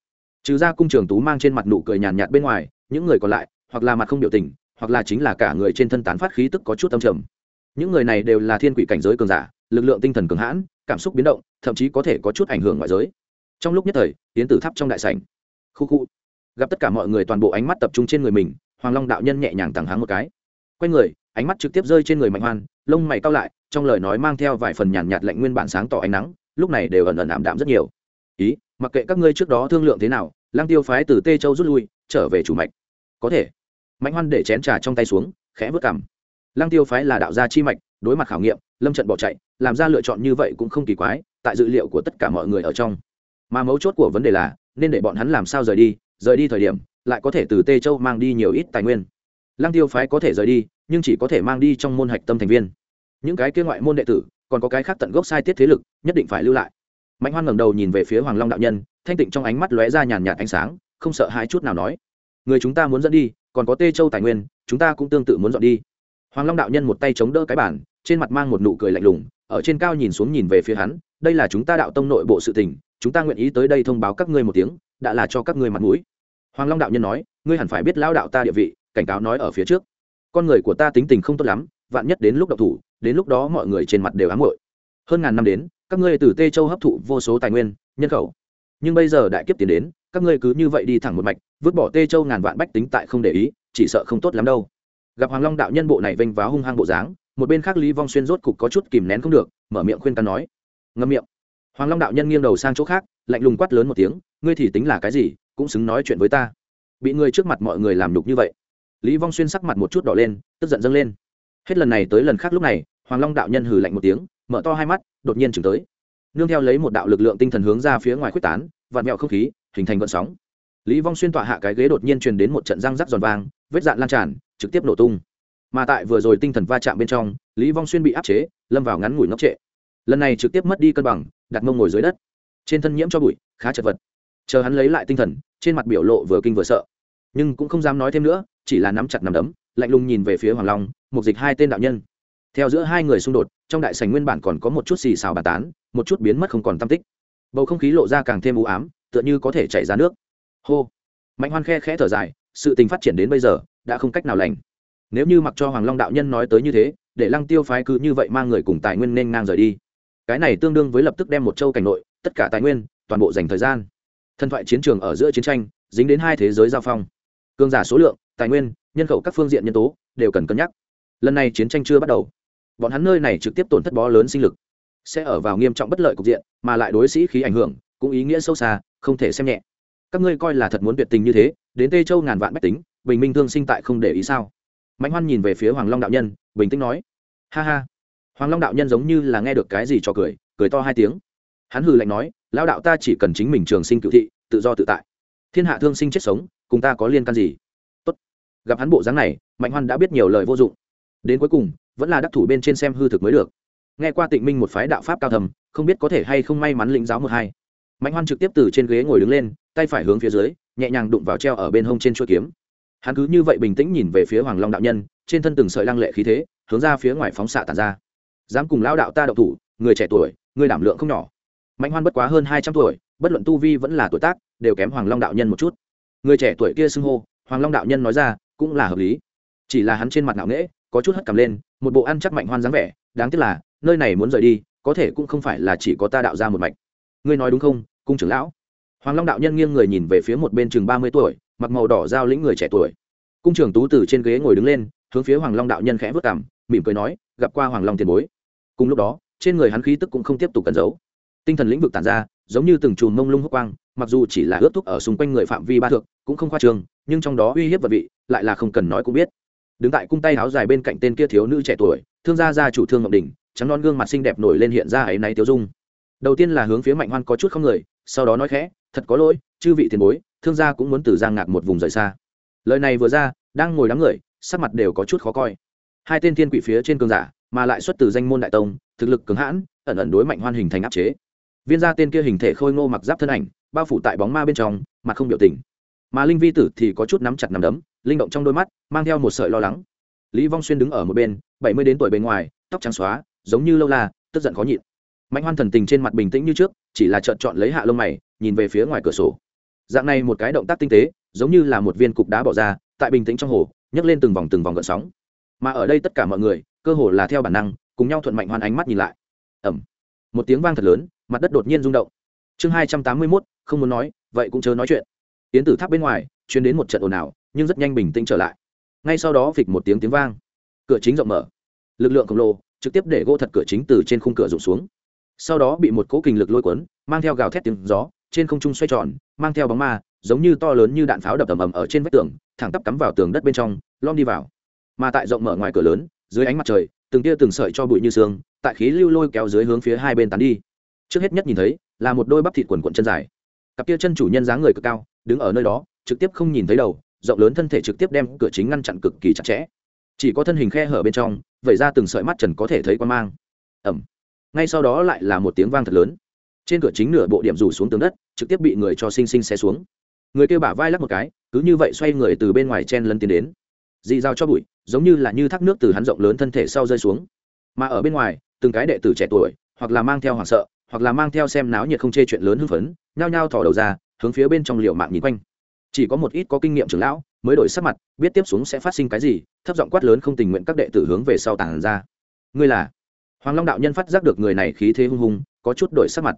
Trừ ra cung trường tú mang trên mặt nụ cười nhàn nhạt bên ngoài, những người còn lại, hoặc là mặt không biểu tình, hoặc là chính là cả người trên thân tán phát khí tức có chút âm trầm. Những người này đều là thiên quỷ cảnh giới cường giả, lực lượng tinh thần cường hãn cảm xúc biến động, thậm chí có thể có chút ảnh hưởng ngoại giới. Trong lúc nhất thời tiến tử tháp trong đại sảnh. Khu khu. Gặp tất cả mọi người toàn bộ ánh mắt tập trung trên người mình, hoàng long đạo nhân nhẹ nhàng tàng háng một cái. Q người, ánh mắt trực tiếp rơi trên người mạnh hoan, lông mày cao lại, trong lời nói mang theo vài phần nhàn nhạt lạnh nguyên bản sáng tỏ ánh nắng, lúc này đều ẩn ẩn ảm đạm rất nhiều. Ý, mặc kệ các ngươi trước đó thương lượng thế nào lang tiêu phái từ tê châu rút lui, trở về chủ mạch. Có thể. Mạnh hoan để chén trà trong tay xuống, khẽ vớt cằm. lang tiêu phái là đạo gia chi mạch đối mặt khảo nghiệm, lâm trận bỏ chạy, làm ra lựa chọn như vậy cũng không kỳ quái, tại dự liệu của tất cả mọi người ở trong. Mà mấu chốt của vấn đề là, nên để bọn hắn làm sao rời đi rời đi thời điểm, lại có thể từ tê châu mang đi nhiều ít tài nguyên. Lăng tiêu phái có thể rời đi, nhưng chỉ có thể mang đi trong môn hạch tâm thành viên. Những cái kia ngoại môn đệ tử, còn có cái khác tận gốc sai tiết thế lực, nhất định phải lưu lại. Mạnh hoan ngẩng đầu nhìn về phía hoàng long đạo nhân, thanh tịnh trong ánh mắt lóe ra nhàn nhạt ánh sáng, không sợ hai chút nào nói. Người chúng ta muốn dẫn đi, còn có tê châu tài nguyên, chúng ta cũng tương tự muốn dọn đi hoàng long đạo nhân một tay chống đỡ cái bàn, trên mặt mang một nụ cười lạnh lùng ở trên cao nhìn xuống nhìn về phía hắn đây là chúng ta đạo tông nội bộ sự tình chúng ta nguyện ý tới đây thông báo các ngươi một tiếng đã là cho các ngươi mặt mũi. Hoàng long đạo nhân nói ngươi hẳn phải biết lão đạo ta địa vị cảnh cáo nói ở phía trước. Con người của ta tính tình không tốt lắm vạn nhất đến lúc độc thủ đến lúc đó mọi người trên mặt đều ám hội hơn ngàn năm đến các ngươi từ tê châu hấp thụ vô số tài nguyên nhân khẩu. Nhưng bây giờ đại kiếp tiến đến các ngươi cứ như vậy đi thẳng một mạch vứt bỏ tê châu ngàn vạn bách tính tại không để ý chỉ sợ không tốt lắm đâu gặp hoàng long đạo nhân bộ này vênh váo hung hăng bộ dáng, một bên khác lý vong xuyên rốt cục có chút kìm nén không được, mở miệng khuyên ta nói. Ngâm miệng. Hoàng long đạo nhân nghiêng đầu sang chỗ khác, lạnh lùng quát lớn một tiếng, ngươi thì tính là cái gì, cũng xứng nói chuyện với ta. Bị ngươi trước mặt mọi người làm nhục như vậy. Lý vong xuyên sắc mặt một chút đỏ lên, tức giận dâng lên. Hết lần này tới lần khác lúc này, hoàng long đạo nhân hừ lạnh một tiếng, mở to hai mắt, đột nhiên chừng tới. Nương theo lấy một đạo lực lượng tinh thần hướng ra phía ngoài quyết tán vạt mẹo không khí, hình thành vận sóng. Lý vong xuyên tọa hạ cái ghế đột nhiên truyền đến một trận răng rắc giòn vang vết dạn lan tràn, trực tiếp nổ tung. Mà tại vừa rồi tinh thần va chạm bên trong, lý vong xuyên bị áp chế, lâm vào ngắn ngủi ngốc trệ. Lần này trực tiếp mất đi cân bằng, đặt mông ngồi dưới đất. Trên thân nhiễm cho bụi, khá chật vật. Chờ hắn lấy lại tinh thần, trên mặt biểu lộ vừa kinh vừa sợ. Nhưng cũng không dám nói thêm nữa, chỉ là nắm chặt nằm đấm, lạnh lùng nhìn về phía hoàng long, mục dịch hai tên đạo nhân. Theo giữa hai người xung đột, trong đại sành nguyên bản còn có một chút xì xào bàn tán, một chút biến mất không còn tam tích. Bầu không khí lộ ra càng thêm u ám, tựa như có thể chảy ra nước. Hô. Mạnh hoan khe khẽ thở dài sự tình phát triển đến bây giờ đã không cách nào lành. Nếu như mặc cho hoàng long đạo nhân nói tới như thế, để lăng tiêu phái cứ như vậy mang người cùng tài nguyên nên ngang rời đi. Cái này tương đương với lập tức đem một châu cảnh nội, tất cả tài nguyên, toàn bộ dành thời gian. Thần thoại chiến trường ở giữa chiến tranh, dính đến hai thế giới giao phong. Cương giả số lượng, tài nguyên, nhân khẩu các phương diện nhân tố, đều cần cân nhắc. Lần này chiến tranh chưa bắt đầu. Bọn hắn nơi này trực tiếp tổn thất bó lớn sinh lực. Sẽ ở vào nghiêm trọng bất lợi cục diện, mà lại đối sĩ khí ảnh hưởng, cũng ý nghĩa sâu xa, không thể xem nhẹ. Các ngươi coi là thật muốn tuyệt tình như thế đến Tây châu ngàn vạn bách tính, bình minh thương sinh tại không để ý sao? Mạnh hoan nhìn về phía hoàng long đạo nhân, bình tĩnh nói, ha ha. Hoàng long đạo nhân giống như là nghe được cái gì cho cười cười to hai tiếng. Hắn hừ lạnh nói lao đạo ta chỉ cần chính mình trường sinh cựu thị, tự do tự tại. Thiên hạ thương sinh chết sống, cùng ta có liên can gì? Tốt. gặp hắn bộ dáng này, mạnh hoan đã biết nhiều lời vô dụng. Đến cuối cùng, vẫn là đắc thủ bên trên xem hư thực mới được. Nghe qua tịnh minh một phái đạo pháp cao thầm, không biết có thể hay không may mắn lĩnh giáo một hai. Mạnh hoan trực tiếp từ trên ghế ngồi đứng lên, tay phải hướng phía dưới nhẹ nhàng đụng vào treo ở bên hông trên chuôi kiếm. Hắn cứ như vậy bình tĩnh nhìn về phía hoàng long đạo nhân, trên thân từng sợi lăng lệ khí thế, hướng ra phía ngoài phóng xạ tản ra. Dám cùng lão đạo ta đậu thủ, người trẻ tuổi, người đảm lượng không nhỏ. Mạnh hoan bất quá hơn hai trăm tuổi, bất luận tu vi vẫn là tuổi tác, đều kém hoàng long đạo nhân một chút. Người trẻ tuổi kia xưng hô, hoàng long đạo nhân nói ra, cũng là hợp lý. Chỉ là hắn trên mặt ngạo nghễ, có chút hất cầm lên, một bộ ăn chắc mạnh hoan dáng vẻ, đáng tiếc là, nơi này muốn rời đi, có thể cũng không phải là chỉ có ta đạo ra một mạch. Ngươi nói đúng không, cung trưởng lão? hoàng long đạo nhân nghiêng người nhìn về phía một bên chừng ba mươi tuổi mặc màu đỏ giao lĩnh người trẻ tuổi. Cung trưởng tú từ trên ghế ngồi đứng lên hướng phía hoàng long đạo nhân khẽ vất cằm, mỉm cười nói gặp qua hoàng long tiền bối. Cùng lúc đó trên người hắn khí tức cũng không tiếp tục cẩn giấu. Tinh thần lĩnh vực tản ra giống như từng chùm mông lung hốc quang mặc dù chỉ là ướt thúc ở xung quanh người phạm vi ba thước, cũng không khoa trường nhưng trong đó uy hiếp vật vị lại là không cần nói cũng biết. Đứng tại cung tay áo dài bên cạnh tên kia thiếu nữ trẻ tuổi thương gia gia chủ thương ngọc đỉnh, trắng non gương mặt xinh đẹp nổi lên hiện ra ấy nay tiêu dung. Đầu tiên là hướng phía mạnh hoan có chút không người sau đó nói khẽ thật có lỗi, chư vị tiền bối, thương gia cũng muốn từ giang ngạc một vùng rời xa. Lời này vừa ra, đang ngồi đám người, sắc mặt đều có chút khó coi. Hai tên thiên quỷ phía trên cường giả, mà lại xuất từ danh môn đại tông, thực lực cứng hãn, ẩn ẩn đối mạnh hoan hình thành áp chế. Viên gia tên kia hình thể khôi ngô mặc giáp thân ảnh, bao phủ tại bóng ma bên trong, mặt không biểu tình. Mà linh vi tử thì có chút nắm chặt nắm đấm, linh động trong đôi mắt, mang theo một sợi lo lắng. Lý vong xuyên đứng ở một bên, bảy mươi đến tuổi bên ngoài, tóc trắng xóa, giống như lâu la, tức giận khó nhịn. Mạnh hoan thần tình trên mặt bình tĩnh như trước, chỉ là trợn chọn lấy hạ lông mày nhìn về phía ngoài cửa sổ. Dạng này một cái động tác tinh tế, giống như là một viên cục đá bỏ ra, tại bình tĩnh trong hồ, nhấc lên từng vòng từng vòng gợn sóng. Mà ở đây tất cả mọi người, cơ hồ là theo bản năng, cùng nhau thuận mạnh hoan ánh mắt nhìn lại. Ẩm một tiếng vang thật lớn, mặt đất đột nhiên rung động. Chương hai trăm tám mươi mốt, không muốn nói, vậy cũng chớ nói chuyện. Tiến tử tháp bên ngoài chuyến đến một trận ồn ào, nhưng rất nhanh bình tĩnh trở lại. Ngay sau đó phịch một tiếng tiếng vang. Cửa chính rộng mở. Lực lượng khổng lồ, trực tiếp để gỗ thật cửa chính từ trên khung cửa rụng xuống. Sau đó bị một cố kình lực lôi cuốn, mang theo gào thét tiếng gió trên không trung xoay tròn mang theo bóng ma giống như to lớn như đạn pháo đập tầm ầm ở trên vách tường thẳng tắp cắm vào tường đất bên trong lom đi vào. Mà tại rộng mở ngoài cửa lớn dưới ánh mặt trời từng tia từng sợi cho bụi như xương, tại khí lưu lôi kéo dưới hướng phía hai bên tán đi. Trước hết nhất nhìn thấy là một đôi bắp thịt quần quần chân dài. Cặp kia chân chủ nhân dáng người cực cao đứng ở nơi đó trực tiếp không nhìn thấy đầu rộng lớn thân thể trực tiếp đem cửa chính ngăn chặn cực kỳ chặt chẽ. Chỉ có thân hình khe hở bên trong vẩy ra từng sợi mắt trần có thể thấy quan mang. Ẩm ngay sau đó lại là một tiếng vang thật lớn. Trên cửa chính nửa bộ điểm rủ xuống tường đất trực tiếp bị người cho sinh sinh xé xuống. Người kia bả vai lắc một cái, cứ như vậy xoay người từ bên ngoài chen lấn tiến đến. Dị giao cho bụi, giống như là như thác nước từ hắn rộng lớn thân thể sau rơi xuống. Mà ở bên ngoài, từng cái đệ tử trẻ tuổi, hoặc là mang theo hoảng sợ, hoặc là mang theo xem náo nhiệt không chê chuyện lớn hưng phấn, nhao nhao thò đầu ra, hướng phía bên trong liều mạng nhìn quanh. Chỉ có một ít có kinh nghiệm trưởng lão mới đổi sắc mặt, biết tiếp xuống sẽ phát sinh cái gì, thấp giọng quát lớn không tình nguyện các đệ tử hướng về sau tàn ra. Ngươi là? Hoàng long đạo nhân phát giác được người này khí thế hung hùng, có chút đổi sắc mặt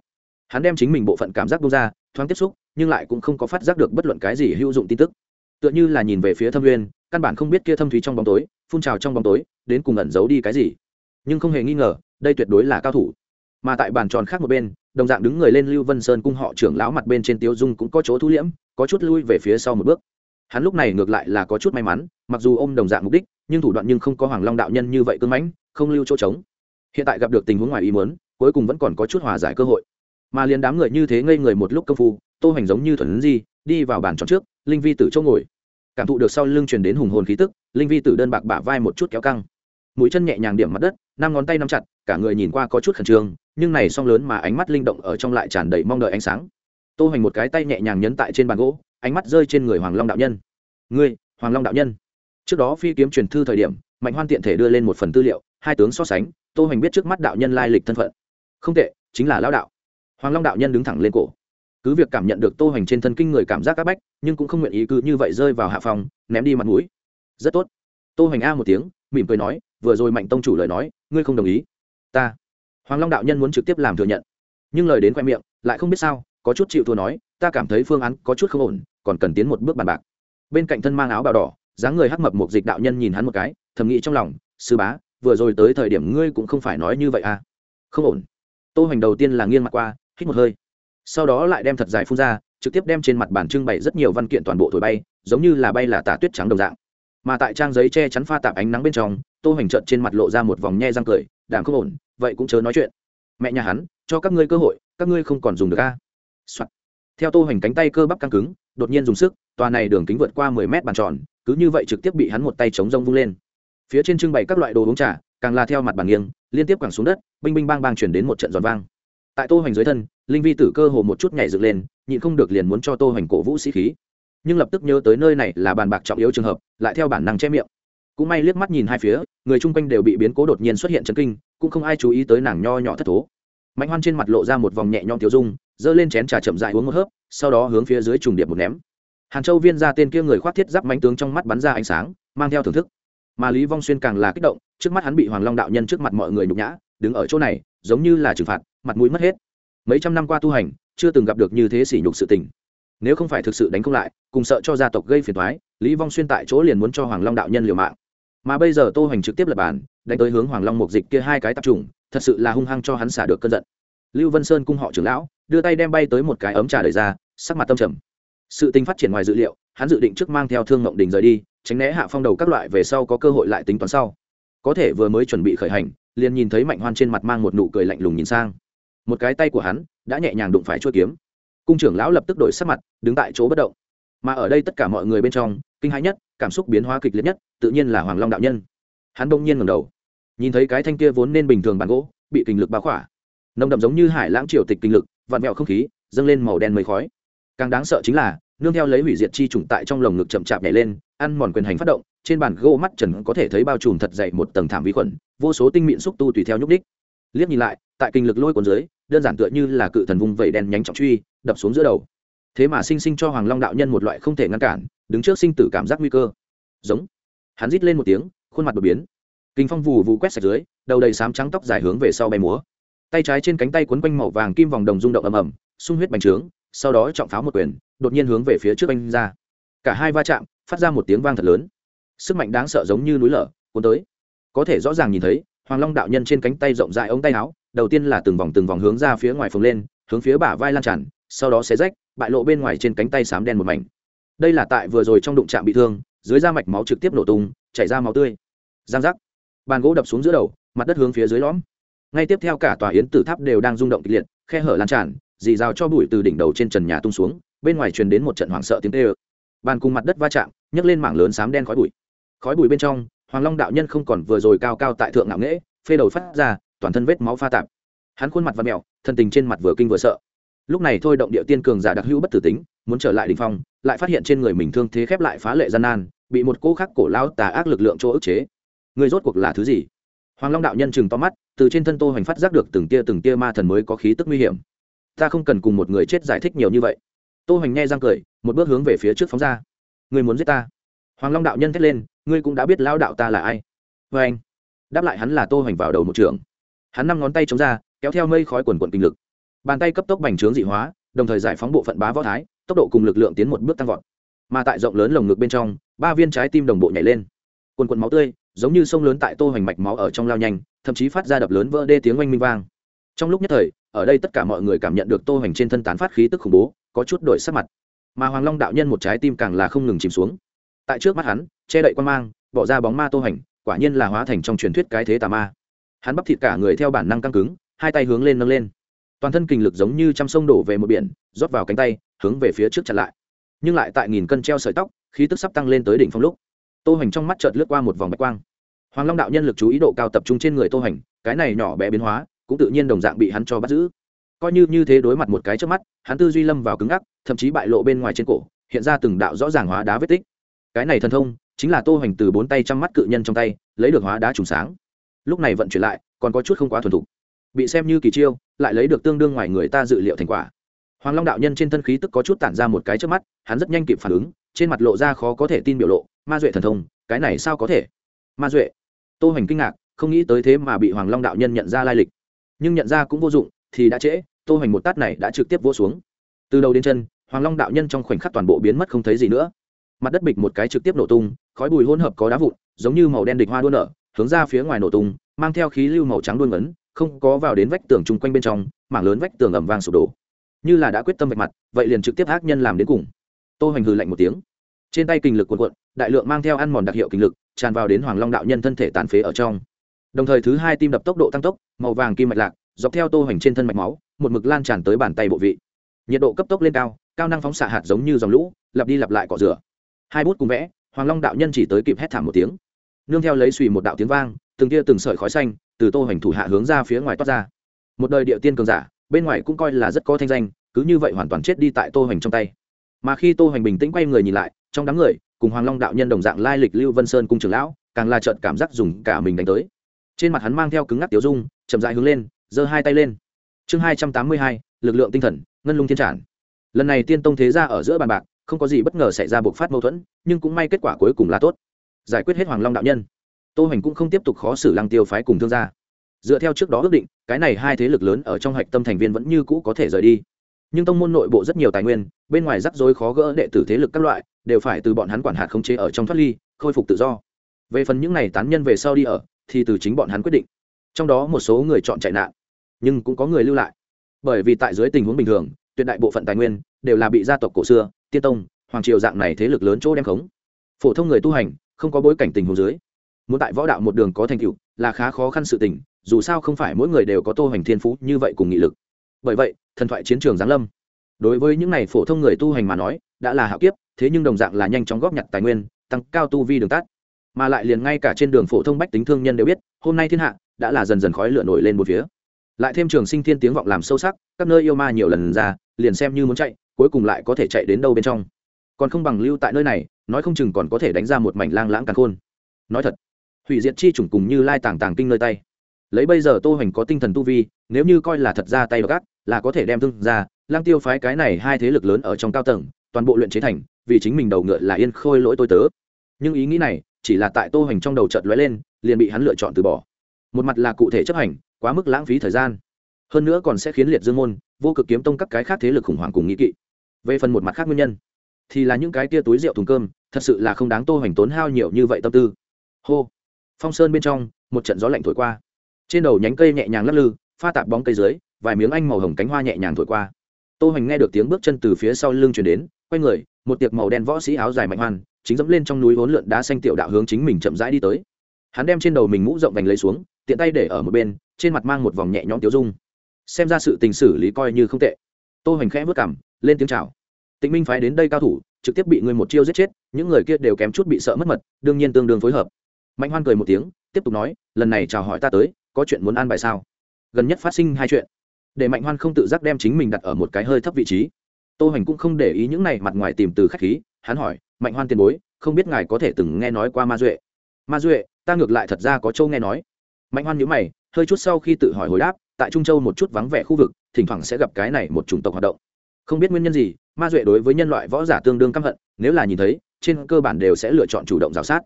hắn đem chính mình bộ phận cảm giác bung ra, thoáng tiếp xúc, nhưng lại cũng không có phát giác được bất luận cái gì hữu dụng tin tức. Tựa như là nhìn về phía thâm nguyên, căn bản không biết kia thâm thúy trong bóng tối, phun trào trong bóng tối, đến cùng ẩn giấu đi cái gì. Nhưng không hề nghi ngờ, đây tuyệt đối là cao thủ. Mà tại bàn tròn khác một bên, đồng dạng đứng người lên lưu vân sơn cung họ trưởng lão mặt bên trên tiêu dung cũng có chỗ thu liễm, có chút lui về phía sau một bước. Hắn lúc này ngược lại là có chút may mắn, mặc dù ôm đồng dạng mục đích, nhưng thủ đoạn nhưng không có hoàng long đạo nhân như vậy cưng mãnh, không lưu chỗ trống. Hiện tại gặp được tình huống ngoài ý muốn, cuối cùng vẫn còn có chút hòa giải cơ hội mà liền đám người như thế ngây người một lúc công phu, tô hoành giống như thuần ứng di, đi vào bàn tròn trước, linh vi tử chỗ ngồi. Cảm thụ được sau lưng truyền đến hùng hồn khí tức, linh vi tử đơn bạc bả vai một chút kéo căng. Mũi chân nhẹ nhàng điểm mặt đất, năm ngón tay nắm chặt, cả người nhìn qua có chút khẩn trương, nhưng này song lớn mà ánh mắt linh động ở trong lại tràn đầy mong đợi ánh sáng. Tô hoành một cái tay nhẹ nhàng nhấn tại trên bàn gỗ, ánh mắt rơi trên người hoàng long đạo nhân. Ngươi, hoàng long đạo nhân. Trước đó phi kiếm truyền thư thời điểm, mạnh hoan tiện thể đưa lên một phần tư liệu, hai tướng so sánh, tô hoành biết trước mắt đạo nhân lai lịch thân phận. Không tệ, chính là lão đạo hoàng long đạo nhân đứng thẳng lên cổ. Cứ việc cảm nhận được tô hoành trên thân kinh người cảm giác áp bách, nhưng cũng không nguyện ý cứ như vậy rơi vào hạ phòng, ném đi mặt mũi. Rất tốt. Tô hoành a một tiếng, mỉm cười nói, vừa rồi mạnh tông chủ lời nói, ngươi không đồng ý. Ta. Hoàng long đạo nhân muốn trực tiếp làm thừa nhận. Nhưng lời đến khoe miệng, lại không biết sao, có chút chịu thua nói, ta cảm thấy phương án có chút không ổn, còn cần tiến một bước bàn bạc. Bên cạnh thân mang áo bào đỏ, dáng người hắc mập một dịch đạo nhân nhìn hắn một cái, thầm nghĩ trong lòng, sư bá, vừa rồi tới thời điểm ngươi cũng không phải nói như vậy à. Không ổn. Tô hoành đầu tiên là nghiêng mặt qua hít một hơi. Sau đó lại đem thật dài phun ra, trực tiếp đem trên mặt bàn trưng bày rất nhiều văn kiện toàn bộ thổi bay, giống như là bay là tả tuyết trắng đồng dạng. Mà tại trang giấy che chắn pha tạp ánh nắng bên trong, tô hoành trợt trên mặt lộ ra một vòng nhe răng cười đảm không ổn, vậy cũng chớ nói chuyện. Mẹ nhà hắn, cho các ngươi cơ hội, các ngươi không còn dùng được a. À. theo tô hoành cánh tay cơ bắp căng cứng, đột nhiên dùng sức, tòa này đường kính vượt qua mười mét bàn tròn, cứ như vậy trực tiếp bị hắn một tay chống rông vung lên. Phía trên trưng bày các loại đồ uống trà, càng là theo mặt bàn nghiêng, liên tiếp quẳng xuống đất, binh binh bang bang chuyển đến một trận giòn vang tại tô hoành dưới thân, linh vi tử cơ hồ một chút nhảy dựng lên, nhịn không được liền muốn cho tô hoành cổ vũ sĩ khí. Nhưng lập tức nhớ tới nơi này là bàn bạc trọng yếu trường hợp, lại theo bản năng che miệng. Cũng may liếc mắt nhìn hai phía, người chung quanh đều bị biến cố đột nhiên xuất hiện chấn kinh, cũng không ai chú ý tới nàng nho nhỏ thất thố. Mạnh hoan trên mặt lộ ra một vòng nhẹ nhõm thiếu dung, giơ lên chén trà chậm dại uống một hớp, sau đó hướng phía dưới trùng điệp một ném. Hàn châu viên ra tên kia người khoác thiết giáp mánh tướng trong mắt bắn ra ánh sáng, mang theo thưởng thức. Mà lý vong xuyên càng là kích động, trước mắt hắn bị hoàng long đạo nhân trước mặt mọi người nhục nhã, đứng ở chỗ này, giống như là trừng phạt mặt mũi mất hết. Mấy trăm năm qua tu hành chưa từng gặp được như thế sỉ nhục sự tình. Nếu không phải thực sự đánh không lại cùng sợ cho gia tộc gây phiền toái, lý vong xuyên tại chỗ liền muốn cho hoàng long đạo nhân liều mạng. Mà bây giờ tô hành trực tiếp lập bản đánh tới hướng hoàng long mục dịch kia hai cái tập trùng thật sự là hung hăng cho hắn xả được cơn giận. Lưu vân sơn cung họ trưởng lão đưa tay đem bay tới một cái ấm trà đời ra sắc mặt tâm trầm. Sự tình phát triển ngoài dự liệu hắn dự định trước mang theo thương ngộng đình rời đi tránh né hạ phong đầu các loại về sau có cơ hội lại tính toán sau. Có thể vừa mới chuẩn bị khởi hành liền nhìn thấy mạnh hoan trên mặt mang một nụ cười lạnh lùng nhìn sang một cái tay của hắn đã nhẹ nhàng đụng phải chuôi kiếm. Cung trưởng lão lập tức đổi sắc mặt, đứng tại chỗ bất động. Mà ở đây tất cả mọi người bên trong, kinh hãi nhất, cảm xúc biến hóa kịch liệt nhất, tự nhiên là hoàng long đạo nhân. Hắn đông nhiên ngầm đầu. Nhìn thấy cái thanh kia vốn nên bình thường bàn gỗ, bị kinh lực báo khỏa. Nồng đậm giống như hải lãng triều tịch kinh lực, vặn vẹo không khí, dâng lên màu đen mây khói. Càng đáng sợ chính là, nương theo lấy hủy diệt chi trùng tại trong lồng ngực chậm chạp nhảy lên, ăn mòn quyền hành phát động, trên bàn gỗ mắt trần có thể thấy bao trùm thật dày một tầng thảm vi khuẩn, vô số tinh mịn xúc tu tùy theo nhúc đích. liếc nhìn lại, tại kinh lực lôi cuốn dưới đơn giản tựa như là cự thần vùng vẩy đen nhánh trọng truy, đập xuống giữa đầu. Thế mà sinh sinh cho hoàng long đạo nhân một loại không thể ngăn cản, đứng trước sinh tử cảm giác nguy cơ. Giống. Hắn rít lên một tiếng, khuôn mặt đột biến. Kinh phong vù vù quét sạch dưới, đầu đầy sám trắng tóc dài hướng về sau bay múa. Tay trái trên cánh tay quấn quanh màu vàng kim vòng đồng rung động ầm ầm, sung huyết bành trướng, sau đó trọng pháo một quyền, đột nhiên hướng về phía trước anh ra. Cả hai va chạm, phát ra một tiếng vang thật lớn. Sức mạnh đáng sợ giống như núi lở, cuốn tới. Có thể rõ ràng nhìn thấy, hoàng long đạo nhân trên cánh tay rộng dài ống tay áo đầu tiên là từng vòng từng vòng hướng ra phía ngoài phồng lên, hướng phía bả vai lan tràn, sau đó xé rách, bại lộ bên ngoài trên cánh tay xám đen một mảnh. Đây là tại vừa rồi trong đụng chạm bị thương, dưới da mạch máu trực tiếp nổ tung, chảy ra máu tươi. Giang giác. Bàn gỗ đập xuống giữa đầu, mặt đất hướng phía dưới lõm. Ngay tiếp theo cả tòa yến tử tháp đều đang rung động kịch liệt, khe hở lan tràn, dì rào cho bụi từ đỉnh đầu trên trần nhà tung xuống, bên ngoài truyền đến một trận hoảng sợ tiếng tê ơ bàn cùng mặt đất va chạm, nhấc lên mảng lớn xám đen khói bụi. Khói bụi bên trong, hoàng long đạo nhân không còn vừa rồi cao cao tại thượng ngạo nghễ, phê đầu phát ra toàn thân vết máu pha tạp. Hắn khuôn mặt và mẹo thân tình trên mặt vừa kinh vừa sợ. Lúc này thôi động địa tiên cường giả đặc hữu bất tử tính, muốn trở lại đình phong, lại phát hiện trên người mình thương thế khép lại phá lệ gian nan, bị một cô khắc cổ lao tà ác lực lượng chỗ ức chế. Người rốt cuộc là thứ gì? Hoàng long đạo nhân chừng to mắt, từ trên thân tô hoành phát giác được từng tia từng tia ma thần mới có khí tức nguy hiểm. Ta không cần cùng một người chết giải thích nhiều như vậy. Tô hoành nghe răng cười, một bước hướng về phía trước phóng ra. Ngươi muốn giết ta? Hoàng long đạo nhân thét lên, ngươi cũng đã biết lao đạo ta là ai. Vê anh đáp lại hắn là tô hoành vào đầu một trường hắn năm ngón tay chống ra, kéo theo mây khói quần quận kinh lực. Bàn tay cấp tốc bành trướng dị hóa, đồng thời giải phóng bộ phận bá võ thái, tốc độ cùng lực lượng tiến một bước tăng vọt. Mà tại rộng lớn lồng ngực bên trong, ba viên trái tim đồng bộ nhảy lên. Quần quần máu tươi, giống như sông lớn tại tô hoành mạch máu ở trong lao nhanh, thậm chí phát ra đập lớn vỡ đê tiếng oanh minh vang. Trong lúc nhất thời, ở đây tất cả mọi người cảm nhận được tô hoành trên thân tán phát khí tức khủng bố, có chút đổi sắc mặt. Mà hoàng long đạo nhân một trái tim càng là không ngừng chìm xuống. Tại trước mắt hắn, che đậy quan mang, bỏ ra bóng ma tô hoành, quả nhiên là hóa thành trong truyền thuyết cái thế tà ma hắn bắp thịt cả người theo bản năng căng cứng, hai tay hướng lên nâng lên. Toàn thân kinh lực giống như t sông đổ về một biển, rót vào cánh tay, hướng về phía trước chặt lại. Nhưng lại tại nghìn cân treo sợi tóc, khí tức sắp tăng lên tới đỉnh phong lúc. Tô hoành trong mắt chợt lướt qua một vòng bạch quang. Hoàng long đạo nhân lực chú ý độ cao tập trung trên người tô hoành, cái này nhỏ bé biến hóa, cũng tự nhiên đồng dạng bị hắn cho bắt giữ. Coi như như thế đối mặt một cái trước mắt, hắn tư duy lâm vào cứng ngắc, thậm chí bại lộ bên ngoài trên cổ, hiện ra từng đạo rõ ràng hóa đá vết tích. Cái này thần thông, chính là tô hoành từ bốn tay trăm mắt cự nhân trong tay, lấy được hóa đá trùng sáng lúc này vận chuyển lại, còn có chút không quá thuần thục. Bị xem như kỳ chiêu, lại lấy được tương đương ngoài người ta dự liệu thành quả. Hoàng long đạo nhân trên thân khí tức có chút tản ra một cái trước mắt, hắn rất nhanh kịp phản ứng, trên mặt lộ ra khó có thể tin biểu lộ, ma duệ thần thông, cái này sao có thể? Ma duệ? Tô hoành kinh ngạc, không nghĩ tới thế mà bị hoàng long đạo nhân nhận ra lai lịch. Nhưng nhận ra cũng vô dụng, thì đã trễ, tô hoành một tát này đã trực tiếp vỗ xuống. Từ đầu đến chân, hoàng long đạo nhân trong khoảnh khắc toàn bộ biến mất không thấy gì nữa. Mặt đất bịch một cái trực tiếp nổ tung, khói bùi hỗn hợp có đá vụn, giống như màu đen địch hoa đua nở hướng ra phía ngoài nổ tung, mang theo khí lưu màu trắng đuôi ngấn, không có vào đến vách tường chung quanh bên trong, mảng lớn vách tường ẩm vang sụp đổ. Như là đã quyết tâm vạch mặt, vậy liền trực tiếp ác nhân làm đến cùng. Tô hoành hừ lạnh một tiếng. Trên tay kinh lực cuộn cuộn, đại lượng mang theo ăn mòn đặc hiệu kinh lực, tràn vào đến hoàng long đạo nhân thân thể tàn phế ở trong. Đồng thời thứ hai tim đập tốc độ tăng tốc, màu vàng kim mạch lạc, dọc theo tô hoành trên thân mạch máu, một mực lan tràn tới bàn tay bộ vị. Nhiệt độ cấp tốc lên cao cao năng phóng xạ hạt giống như dòng lũ, lặp đi lặp lại cỏ rửa. Hai bút cùng vẽ, hoàng long đạo nhân chỉ tới kịp hét thảm một tiếng nương theo lấy suy một đạo tiếng vang, từng tia từng sợi khói xanh từ tô hoành thủ hạ hướng ra phía ngoài toát ra. Một đời địa tiên cường giả, bên ngoài cũng coi là rất có thanh danh, cứ như vậy hoàn toàn chết đi tại tô hoành trong tay. Mà khi tô hoành bình tĩnh quay người nhìn lại, trong đám người, cùng hoàng long đạo nhân đồng dạng lai lịch lưu vân sơn cung trưởng lão, càng là trợn cảm giác dùng cả mình đánh tới. Trên mặt hắn mang theo cứng ngắc tiểu dung, chậm dại hướng lên, giơ hai tay lên. Chương hai trăm tám mươi hai, lực lượng tinh thần, ngân lung thiên trản lần này tiên tông thế ra ở giữa bàn bạc, không có gì bất ngờ xảy ra bộc phát mâu thuẫn, nhưng cũng may kết quả cuối cùng là tốt giải quyết hết hoàng long đạo nhân. Tô hoành cũng không tiếp tục khó xử lăng tiêu phái cùng thương gia. Dựa theo trước đó ước định, cái này hai thế lực lớn ở trong hạch tâm thành viên vẫn như cũ có thể rời đi. Nhưng tông môn nội bộ rất nhiều tài nguyên, bên ngoài rắc rối khó gỡ đệ tử thế lực các loại, đều phải từ bọn hắn quản hạt khống chế ở trong thoát ly, khôi phục tự do. Về phần những này tán nhân về sau đi ở, thì từ chính bọn hắn quyết định. Trong đó một số người chọn chạy nạn, nhưng cũng có người lưu lại. Bởi vì tại dưới tình huống bình thường, tuyệt đại bộ phận tài nguyên đều là bị gia tộc cổ xưa, tiên tông, hoàng triều dạng này thế lực lớn chỗ đem khống. Phổ thông người tu hành không có bối cảnh tình huống dưới. Muốn tại võ đạo một đường có thành tựu là khá khó khăn sự tình, dù sao không phải mỗi người đều có tô hành thiên phú như vậy cùng nghị lực. Bởi vậy, thần thoại chiến trường giáng lâm. Đối với những này phổ thông người tu hành mà nói, đã là hạo kiếp, thế nhưng đồng dạng là nhanh chóng góp nhặt tài nguyên, tăng cao tu vi đường tắt. Mà lại liền ngay cả trên đường phổ thông bách tính thương nhân đều biết, hôm nay thiên hạ đã là dần dần khói lửa nổi lên một phía. Lại thêm trường sinh thiên tiếng vọng làm sâu sắc, các nơi yêu ma nhiều lần ra, liền xem như muốn chạy, cuối cùng lại có thể chạy đến đâu bên trong còn không bằng lưu tại nơi này, nói không chừng còn có thể đánh ra một mảnh lang lãng càng khôn. Nói thật, hủy diệt chi chủng cùng như lai tàng tàng kinh nơi tay. Lấy bây giờ tô hoành có tinh thần tu vi, nếu như coi là thật ra tay gác là có thể đem thương ra, lang tiêu phái cái này hai thế lực lớn ở trong cao tầng, toàn bộ luyện chế thành, vì chính mình đầu ngựa là yên khôi lỗi tôi tớ. Nhưng ý nghĩ này, chỉ là tại tô hoành trong đầu chợt lóe lên, liền bị hắn lựa chọn từ bỏ. Một mặt là cụ thể chấp hành, quá mức lãng phí thời gian. Hơn nữa còn sẽ khiến liệt dương môn, vô cực kiếm tông các cái khác thế lực khủng hoảng cùng nghĩ kỵ. Về phần một mặt khác nguyên nhân thì là những cái tia túi rượu thùng cơm, thật sự là không đáng tô hoành tốn hao nhiều như vậy tâm tư. Hô. Phong sơn bên trong, một trận gió lạnh thổi qua. Trên đầu nhánh cây nhẹ nhàng lắc lư, pha tạp bóng cây dưới, vài miếng anh màu hồng cánh hoa nhẹ nhàng thổi qua. Tô hoành nghe được tiếng bước chân từ phía sau lưng chuyển đến, quay người, một tiệc màu đen võ sĩ áo dài mạnh hoan, chính dẫm lên trong núi vốn lượn đá xanh tiểu đạo hướng chính mình chậm rãi đi tới. Hắn đem trên đầu mình mũ rộng vành lấy xuống, tiện tay để ở một bên, trên mặt mang một vòng nhẹ nhõm tiêu dung. Xem ra sự tình xử lý coi như không tệ. Tô hoành khẽ vất cảm lên tiếng chào tịnh minh phái đến đây cao thủ, trực tiếp bị người một chiêu giết chết, những người kia đều kém chút bị sợ mất mật, đương nhiên tương đương phối hợp. Mạnh hoan cười một tiếng, tiếp tục nói, lần này chào hỏi ta tới, có chuyện muốn an bài sao? Gần nhất phát sinh hai chuyện. Để mạnh hoan không tự giác đem chính mình đặt ở một cái hơi thấp vị trí. Tô hoành cũng không để ý những này mặt ngoài tìm từ khách khí, hắn hỏi, mạnh hoan tiền bối, không biết ngài có thể từng nghe nói qua ma duệ? Ma duệ, ta ngược lại thật ra có châu nghe nói. Mạnh hoan nhíu mày, hơi chút sau khi tự hỏi hồi đáp, tại trung châu một chút vắng vẻ khu vực, thỉnh thoảng sẽ gặp cái này một chủng tộc hoạt động không biết nguyên nhân gì, ma duệ đối với nhân loại võ giả tương đương căm hận, nếu là nhìn thấy, trên cơ bản đều sẽ lựa chọn chủ động g sát.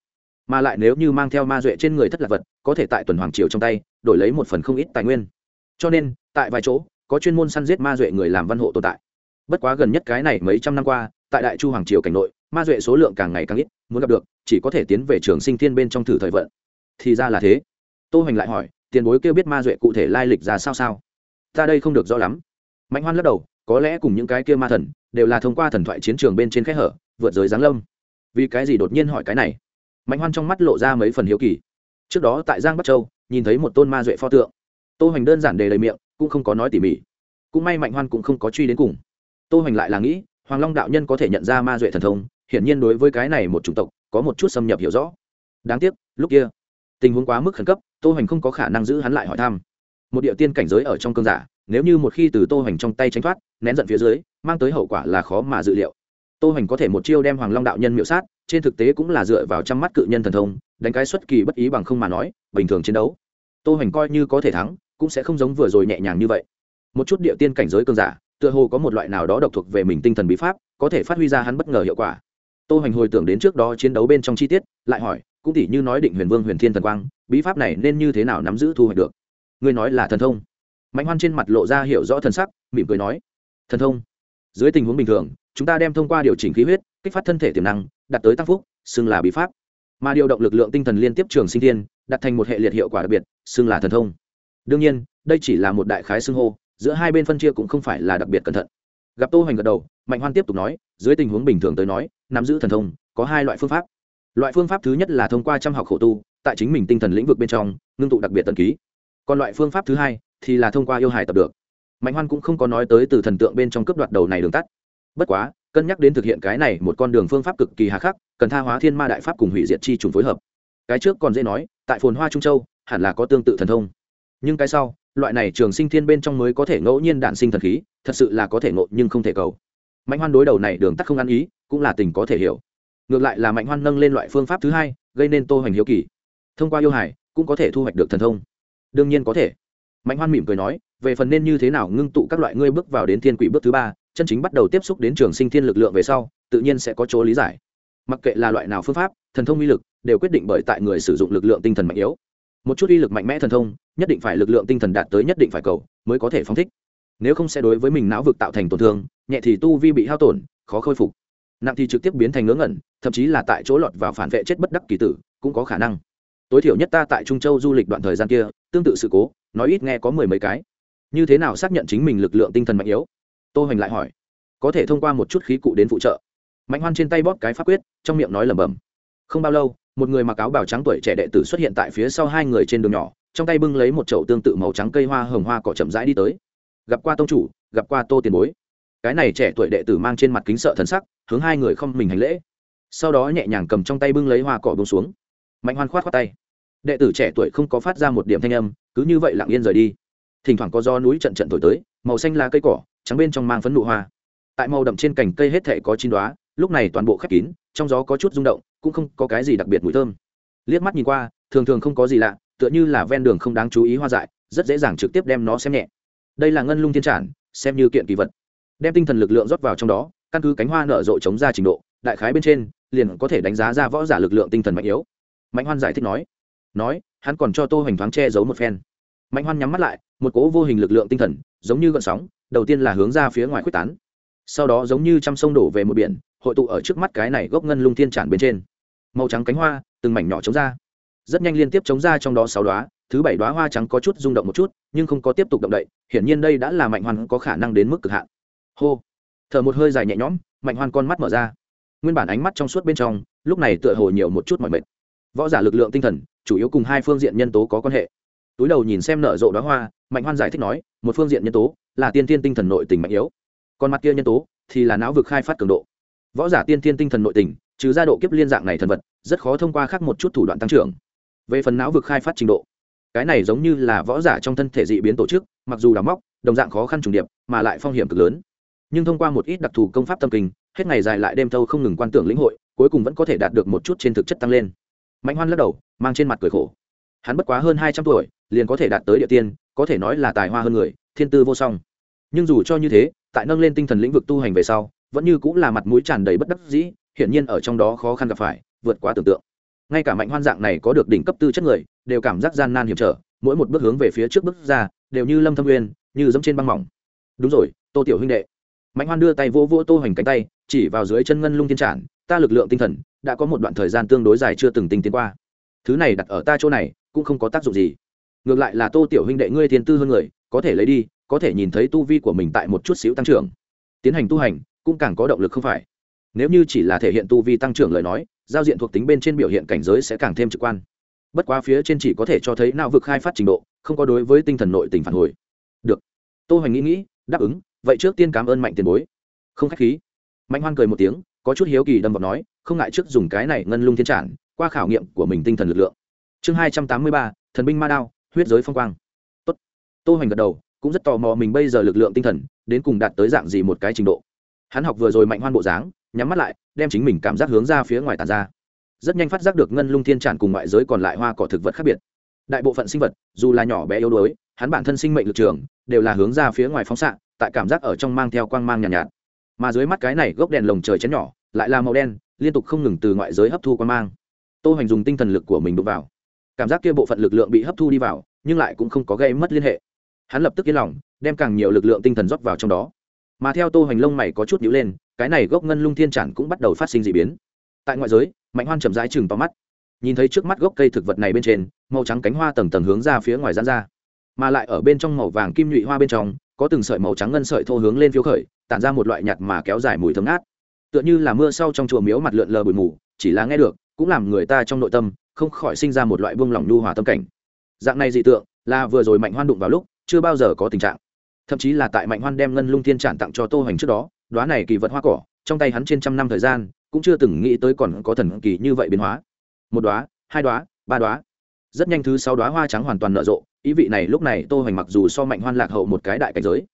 Mà lại nếu như mang theo ma duệ trên người thất lạc vật, có thể tại tuần hoàng triều trong tay, đổi lấy một phần không ít tài nguyên. Cho nên, tại vài chỗ, có chuyên môn săn giết ma duệ người làm văn hộ tồn tại. Bất quá gần nhất cái này mấy trăm năm qua, tại đại chu hoàng triều cảnh nội, ma duệ số lượng càng ngày càng ít, muốn gặp được, chỉ có thể tiến về trường sinh thiên bên trong thử thời vận. Thì ra là thế. Tô hoành lại hỏi, tiền bối kêu biết ma duệ cụ thể lai lịch ra sao sao? Ta đây không được rõ lắm. Mạnh hoan lắc đầu có lẽ cùng những cái kia ma thần, đều là thông qua thần thoại chiến trường bên trên khẽ hở, vượt giới giáng lâm. Vì cái gì đột nhiên hỏi cái này? Mạnh hoan trong mắt lộ ra mấy phần hiếu kỳ. Trước đó tại giang bắc châu, nhìn thấy một tôn ma duệ pho tượng. Tô hoành đơn giản đề đầy miệng, cũng không có nói tỉ mỉ. Cũng may mạnh hoan cũng không có truy đến cùng. Tô hoành lại là nghĩ, hoàng long đạo nhân có thể nhận ra ma duệ thần thông, hiển nhiên đối với cái này một chủng tộc, có một chút xâm nhập hiểu rõ. Đáng tiếc, lúc kia, tình huống quá mức khẩn cấp, tô hoành không có khả năng giữ hắn lại hỏi thăm. Một địa tiên cảnh giới ở trong cơn giả nếu như một khi từ tô hoành trong tay tránh thoát, nén giận phía dưới, mang tới hậu quả là khó mà dự liệu. Tô hoành có thể một chiêu đem hoàng long đạo nhân miệu sát, trên thực tế cũng là dựa vào trăm mắt cự nhân thần thông, đánh cái xuất kỳ bất ý bằng không mà nói, bình thường chiến đấu. Tô hoành coi như có thể thắng, cũng sẽ không giống vừa rồi nhẹ nhàng như vậy. Một chút địa tiên cảnh giới cường giả, tựa hồ có một loại nào đó độc thuộc về mình tinh thần bí pháp, có thể phát huy ra hắn bất ngờ hiệu quả. Tô hoành hồi tưởng đến trước đó chiến đấu bên trong chi tiết, lại hỏi, cũng tỉ như nói định huyền vương huyền thiên thần quang, bí pháp này nên như thế nào nắm giữ thu hoạch được? Người nói là thần thông mạnh hoan trên mặt lộ ra hiểu rõ thần sắc, mỉm cười nói, thần thông, dưới tình huống bình thường, chúng ta đem thông qua điều chỉnh khí huyết, kích phát thân thể tiềm năng, đạt tới tăng phúc, xưng là bí pháp. Mà điều động lực lượng tinh thần liên tiếp trường sinh thiên đặt thành một hệ liệt hiệu quả đặc biệt, xưng là thần thông. Đương nhiên, đây chỉ là một đại khái xưng hô, giữa hai bên phân chia cũng không phải là đặc biệt cẩn thận. Gặp tô hoành gật đầu, mạnh hoan tiếp tục nói, dưới tình huống bình thường tới nói, nắm giữ thần thông, có hai loại phương pháp. Loại phương pháp thứ nhất là thông qua chăm học khổ tu, tại chính mình tinh thần lĩnh vực bên trong, ngưng tụ đặc biệt tần ký. Còn loại phương pháp thứ hai thì là thông qua yêu hải tập được. Mạnh hoan cũng không có nói tới từ thần tượng bên trong cấp đoạt đầu này đường tắt. Bất quá, cân nhắc đến thực hiện cái này một con đường phương pháp cực kỳ hà khắc, cần tha hóa thiên ma đại pháp cùng hủy diệt chi trùng phối hợp. Cái trước còn dễ nói, tại phồn hoa trung châu, hẳn là có tương tự thần thông. Nhưng cái sau, loại này trường sinh thiên bên trong mới có thể ngẫu nhiên đạn sinh thần khí, thật sự là có thể ngộ nhưng không thể cầu. Mạnh hoan đối đầu này đường tắt không ăn ý, cũng là tình có thể hiểu. Ngược lại là mạnh hoan nâng lên loại phương pháp thứ hai, gây nên tô hoành hiếu kỳ. Thông qua yêu hải cũng có thể thu hoạch được thần thông. Đương nhiên có thể mạnh hoan mỉm cười nói, về phần nên như thế nào ngưng tụ các loại ngươi bước vào đến thiên quỷ bước thứ ba, chân chính bắt đầu tiếp xúc đến trường sinh thiên lực lượng về sau, tự nhiên sẽ có chỗ lý giải. Mặc kệ là loại nào phương pháp, thần thông uy lực, đều quyết định bởi tại người sử dụng lực lượng tinh thần mạnh yếu. Một chút uy lực mạnh mẽ thần thông, nhất định phải lực lượng tinh thần đạt tới nhất định phải cầu, mới có thể phóng thích. Nếu không sẽ đối với mình não vực tạo thành tổn thương, nhẹ thì tu vi bị hao tổn, khó khôi phục. Nặng thì trực tiếp biến thành ngớ ngẩn, thậm chí là tại chỗ lọt vào phản vệ chết bất đắc kỳ tử, cũng có khả năng tối thiểu nhất ta tại trung châu du lịch đoạn thời gian kia, tương tự sự cố, nói ít nghe có mười mấy cái. Như thế nào xác nhận chính mình lực lượng tinh thần mạnh yếu? Tô hoành lại hỏi. Có thể thông qua một chút khí cụ đến phụ trợ. Mạnh hoan trên tay bóp cái pháp quyết, trong miệng nói lẩm bẩm. Không bao lâu, một người mặc áo bào trắng tuổi trẻ đệ tử xuất hiện tại phía sau hai người trên đường nhỏ, trong tay bưng lấy một chậu tương tự màu trắng cây hoa hồng hoa cỏ chậm rãi đi tới. Gặp qua tông chủ, gặp qua tô tiền bối. Cái này trẻ tuổi đệ tử mang trên mặt kính sợ thần sắc, hướng hai người không mình hành lễ. Sau đó nhẹ nhàng cầm trong tay bưng lấy hoa cỏ bông xuống mạnh hoan khoát khoát tay. Đệ tử trẻ tuổi không có phát ra một điểm thanh âm, cứ như vậy lặng yên rời đi. Thỉnh thoảng có gió núi trận trận thổi tới, màu xanh lá cây cỏ, trắng bên trong mang phấn nụ hoa. Tại màu đậm trên cành cây hết thể có chín đoá lúc này toàn bộ khép kín, trong gió có chút rung động, cũng không có cái gì đặc biệt mùi thơm. Liếc mắt nhìn qua, thường thường không có gì lạ, tựa như là ven đường không đáng chú ý hoa dại, rất dễ dàng trực tiếp đem nó xem nhẹ. Đây là ngân lung thiên trản, xem như kiện kỳ vật. Đem tinh thần lực lượng rót vào trong đó, căn cứ cánh hoa nở rộ chống ra trình độ, đại khái bên trên, liền có thể đánh giá ra võ giả lực lượng tinh thần mạnh yếu mạnh hoan giải thích nói. Nói, hắn còn cho tô hoành thoáng che giấu một phen. Mạnh hoan nhắm mắt lại, một cỗ vô hình lực lượng tinh thần, giống như gợn sóng, đầu tiên là hướng ra phía ngoài quyết tán. Sau đó giống như trăm sông đổ về một biển, hội tụ ở trước mắt cái này gốc ngân lung thiên tràn bên trên. Màu trắng cánh hoa, từng mảnh nhỏ chống ra. Rất nhanh liên tiếp chống ra trong đó sáu đóa, thứ bảy đóa hoa trắng có chút rung động một chút, nhưng không có tiếp tục động đậy, hiển nhiên đây đã là mạnh hoan có khả năng đến mức cực hạn. Hô. Thở một hơi dài nhẹ nhõm, mạnh hoan con mắt mở ra. Nguyên bản ánh mắt trong suốt bên trong, lúc này tựa hồ nhiều một chút mỏi mệt võ giả lực lượng tinh thần, chủ yếu cùng hai phương diện nhân tố có quan hệ. Túi đầu nhìn xem nở rộ đó hoa, mạnh hoan giải thích nói, một phương diện nhân tố là tiên tiên tinh thần nội tình mạnh yếu. Còn mặt kia nhân tố thì là não vực khai phát cường độ. Võ giả tiên tiên tinh thần nội tình, trừ ra độ kiếp liên dạng này thần vật, rất khó thông qua khác một chút thủ đoạn tăng trưởng. Về phần não vực khai phát trình độ, cái này giống như là võ giả trong thân thể dị biến tổ chức, mặc dù đào móc, đồng dạng khó khăn trùng điệp, mà lại phong hiểm cực lớn. Nhưng thông qua một ít đặc thù công pháp tâm kinh, hết ngày dài lại đêm thâu không ngừng quan tưởng lĩnh hội, cuối cùng vẫn có thể đạt được một chút trên thực chất tăng lên mạnh hoan lắc đầu, mang trên mặt cười khổ. Hắn bất quá hơn hai trăm tuổi, liền có thể đạt tới địa tiên, có thể nói là tài hoa hơn người, thiên tư vô song. Nhưng dù cho như thế, tại nâng lên tinh thần lĩnh vực tu hành về sau, vẫn như cũng là mặt mũi tràn đầy bất đắc dĩ, hiển nhiên ở trong đó khó khăn gặp phải, vượt quá tưởng tượng. Ngay cả mạnh hoan dạng này có được đỉnh cấp tư chất người, đều cảm giác gian nan hiểm trở, mỗi một bước hướng về phía trước bước ra, đều như lâm thâm uyên như dẫm trên băng mỏng. Đúng rồi, tô tiểu huynh đệ. Mạnh hoan đưa tay vỗ vỗ tô hoành cánh tay, chỉ vào dưới chân ngân lung thiên trản ta lực lượng tinh thần đã có một đoạn thời gian tương đối dài chưa từng tinh tiến qua. Thứ này đặt ở ta chỗ này, cũng không có tác dụng gì. Ngược lại là tô tiểu huynh đệ ngươi thiên tư hơn người, có thể lấy đi, có thể nhìn thấy tu vi của mình tại một chút xíu tăng trưởng. Tiến hành tu hành, cũng càng có động lực không phải. Nếu như chỉ là thể hiện tu vi tăng trưởng lời nói, giao diện thuộc tính bên trên biểu hiện cảnh giới sẽ càng thêm trực quan. Bất quá phía trên chỉ có thể cho thấy não vực khai phát trình độ, không có đối với tinh thần nội tình phản hồi. Được. Tô hoành nghĩ nghĩ, đáp ứng, vậy trước tiên cảm ơn mạnh tiền bối. Không k h á c h khí. Mạnh hoan cười một tiếng có chút hiếu kỳ đâm vào nói không ngại trước dùng cái này ngân lung thiên trản qua khảo nghiệm của mình tinh thần lực lượng. Chương hai trăm tám mươi ba thần binh ma đao huyết giới phong quang. Tốt. Tô hoành gật đầu cũng rất tò mò mình bây giờ lực lượng tinh thần đến cùng đạt tới dạng gì một cái trình độ. Hắn học vừa rồi mạnh hoan bộ dáng nhắm mắt lại đem chính mình cảm giác hướng ra phía ngoài tàn ra. Rất nhanh phát giác được ngân lung thiên tràn cùng ngoại giới còn lại hoa cỏ thực vật khác biệt. Đại bộ phận sinh vật dù là nhỏ bé yếu đuối hắn bản thân sinh mệnh lực trường đều là hướng ra phía ngoài phóng xạ tại cảm giác ở trong mang theo quang mang nhàn nhạt, nhạt. Mà dưới mắt cái này gốc đèn lồng trời chén nhỏ lại là màu đen, liên tục không ngừng từ ngoại giới hấp thu quan mang. Tô hoành dùng tinh thần lực của mình đụng vào. Cảm giác kia bộ phận lực lượng bị hấp thu đi vào, nhưng lại cũng không có gây mất liên hệ. Hắn lập tức yên lòng, đem càng nhiều lực lượng tinh thần rót vào trong đó. Mà theo tô hoành lông mày có chút nhíu lên, cái này gốc ngân lung thiên chản cũng bắt đầu phát sinh dị biến. Tại ngoại giới, mạnh hoan chậm rãi chừng vào mắt. Nhìn thấy trước mắt gốc cây thực vật này bên trên, màu trắng cánh hoa tầng tầng hướng ra phía ngoài dán ra. Mà lại ở bên trong màu vàng kim nhụy hoa bên trong, có từng sợi màu trắng ngân sợi thô hướng lên phiếu khởi, tản ra một loại nhạt mà kéo dài mùi thấm ngát tựa như là mưa sau trong chùa miếu mặt lượn lờ bụi mù, chỉ là nghe được, cũng làm người ta trong nội tâm không khỏi sinh ra một loại buông lỏng lưu hòa tâm cảnh. Dạng này dị tượng, là vừa rồi mạnh hoan đụng vào lúc, chưa bao giờ có tình trạng. Thậm chí là tại mạnh hoan đem ngân lung thiên trản tặng cho tô hoành trước đó đoá này kỳ vật hoa cỏ, trong tay hắn trên trăm năm thời gian, cũng chưa từng nghĩ tới còn có thần kỳ như vậy biến hóa. Một đoá hai đoá ba đoá rất nhanh thứ sáu đoá hoa trắng hoàn toàn nở rộ, ý vị này lúc này tô hoành mặc dù so mạnh hoan lạc hậu một cái đại cảnh giới,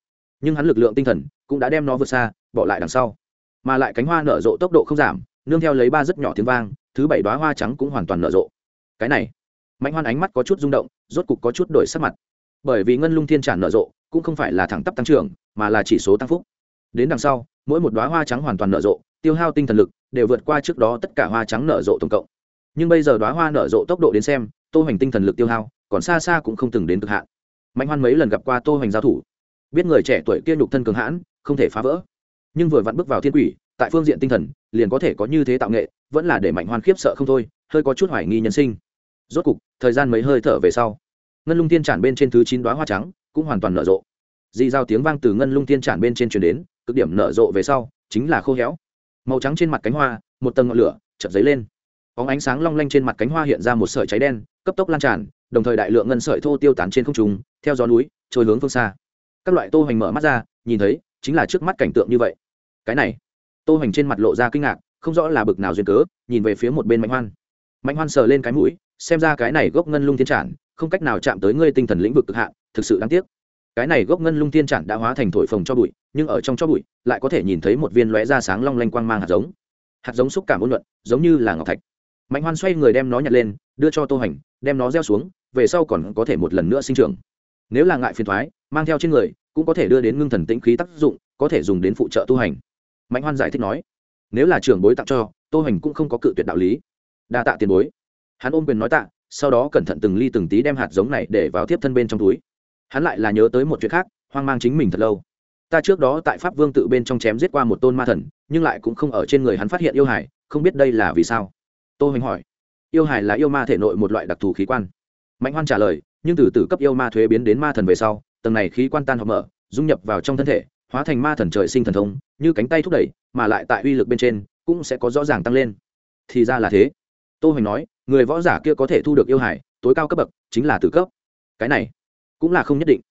nhưng hắn lực lượng tinh thần cũng đã đem nó vượt xa, bỏ lại đằng sau mà lại cánh hoa nở rộ tốc độ không giảm, nương theo lấy ba rất nhỏ tiếng vang, thứ bảy đoá hoa trắng cũng hoàn toàn nở rộ. Cái này, mạnh hoan ánh mắt có chút rung động, rốt cục có chút đổi sắc mặt. Bởi vì ngân lung thiên tràn nở rộ, cũng không phải là thẳng tắp tăng trưởng, mà là chỉ số tăng phúc. Đến đằng sau, mỗi một đoá hoa trắng hoàn toàn nở rộ, tiêu hao tinh thần lực đều vượt qua trước đó tất cả hoa trắng nở rộ tổng cộng. Nhưng bây giờ đoá hoa nở rộ tốc độ đến xem, tô hoành tinh thần lực tiêu hao còn xa xa cũng không từng đến cực hạn. Mạnh hoan mấy lần gặp qua tô hoành giao thủ, biết người trẻ tuổi kia nhục thân cường hãn, không thể phá vỡ nhưng vừa vặn bước vào thiên quỷ, tại phương diện tinh thần, liền có thể có như thế tạo nghệ, vẫn là để mạnh hoan khiếp sợ không thôi, hơi có chút hoài nghi nhân sinh. Rốt cục, thời gian mấy hơi thở về sau, ngân lung tiên tràn bên trên thứ chín đoá hoa trắng cũng hoàn toàn nở rộ. Di giao tiếng vang từ ngân lung tiên tràn bên trên truyền đến, cực điểm nở rộ về sau, chính là khô héo. Màu trắng trên mặt cánh hoa, một tầng ngọn lửa chợt dấy lên. Bóng ánh sáng long lanh trên mặt cánh hoa hiện ra một sợi cháy đen, cấp tốc lan tràn, đồng thời đại lượng ngân sợi thô tiêu tán trên không trung, theo gió núi trôi hướng phương xa. Các loại tô hoành mở mắt ra, nhìn thấy, chính là trước mắt cảnh tượng như vậy cái này tô hành trên mặt lộ ra kinh ngạc không rõ là bực nào duyên cớ nhìn về phía một bên mạnh hoan mạnh hoan sờ lên cái mũi xem ra cái này gốc ngân lung thiên trản không cách nào chạm tới ngươi tinh thần lĩnh vực cực hạn thực sự đáng tiếc cái này gốc ngân lung thiên trản đã hóa thành thổi phồng cho bụi nhưng ở trong cho bụi lại có thể nhìn thấy một viên lóe da sáng long lanh quang mang hạt giống hạt giống xúc cảm ôn luận giống như là ngọc thạch mạnh hoan xoay người đem nó nhặt lên đưa cho tô hành đem nó gieo xuống về sau còn có thể một lần nữa sinh trưởng nếu là ngại phiền thoái mang theo trên người cũng có thể đưa đến ngưng thần tĩnh khí tác dụng có thể dùng đến phụ trợ tu hành mạnh hoan giải thích nói, nếu là trưởng bối tặng cho, tô hoành cũng không có cự tuyệt đạo lý. Đa tạ tiền bối. Hắn ôm quyền nói tạ, sau đó cẩn thận từng ly từng tí đem hạt giống này để vào tiếp thân bên trong túi. Hắn lại là nhớ tới một chuyện khác, hoang mang chính mình thật lâu. Ta trước đó tại pháp vương tự bên trong chém giết qua một tôn ma thần, nhưng lại cũng không ở trên người hắn phát hiện yêu hải không biết đây là vì sao. Tô hoành hỏi, yêu hải là yêu ma thể nội một loại đặc thù khí quan. Mạnh hoan trả lời, nhưng từ từ cấp yêu ma thuế biến đến ma thần về sau, tầng này khí quan tan họp mở, dung nhập vào trong thân thể hóa thành ma thần trời sinh thần thông, như cánh tay thúc đẩy, mà lại tại uy lực bên trên, cũng sẽ có rõ ràng tăng lên. Thì ra là thế. Tô hoành nói, người võ giả kia có thể thu được yêu hải, tối cao cấp bậc, chính là tử cấp. Cái này cũng là không nhất định.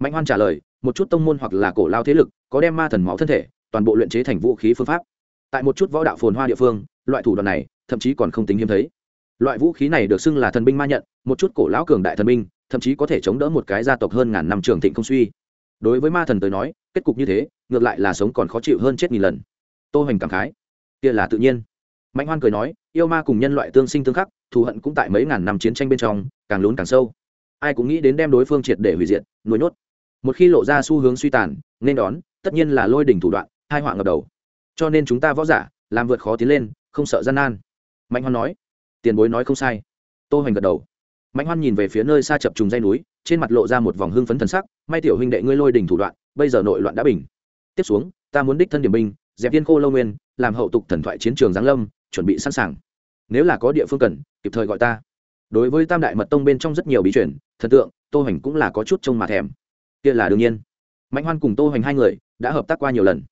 Mạnh hoan trả lời, một chút tông môn hoặc là cổ lao thế lực, có đem ma thần máu thân thể, toàn bộ luyện chế thành vũ khí phương pháp. Tại một chút võ đạo phồn hoa địa phương, loại thủ đoạn này, thậm chí còn không tính hiếm thấy. Loại vũ khí này được xưng là thần binh ma nhận, một chút cổ lão cường đại thần binh, thậm chí có thể chống đỡ một cái gia tộc hơn ngàn năm trường thịnh không suy. Đối với ma thần tới nói kết cục như thế, ngược lại là sống còn khó chịu hơn chết nghìn lần. Tô hoành cảm khái. Kia là tự nhiên. Mạnh hoan cười nói, yêu ma cùng nhân loại tương sinh tương khắc, thù hận cũng tại mấy ngàn năm chiến tranh bên trong, càng lún càng sâu. Ai cũng nghĩ đến đem đối phương triệt để hủy diệt, nuôi nhốt. Một khi lộ ra xu hướng suy tàn, nên đón, tất nhiên là lôi đỉnh thủ đoạn, hai họa ngập đầu. Cho nên chúng ta võ giả, làm vượt khó tiến lên, không sợ gian nan. Mạnh hoan nói. Tiền bối nói không sai. Tô hoành gật đầu. Mạnh hoan nhìn về phía nơi xa chập trùng dây núi, trên mặt lộ ra một vòng hưng phấn thần sắc, may tiểu huynh đệ ngươi lôi đỉnh thủ đoạn bây giờ nội loạn đã bình. Tiếp xuống, ta muốn đích thân điểm binh, dẹp viên khô lâu nguyên, làm hậu tục thần thoại chiến trường giáng lâm, chuẩn bị sẵn sàng. Nếu là có địa phương cần, kịp thời gọi ta. Đối với tam đại mật tông bên trong rất nhiều bí truyền, thần tượng, tô hoành cũng là có chút trông mà thèm. Kia là đương nhiên. Mạnh hoan cùng tô hoành hai người đã hợp tác qua nhiều lần.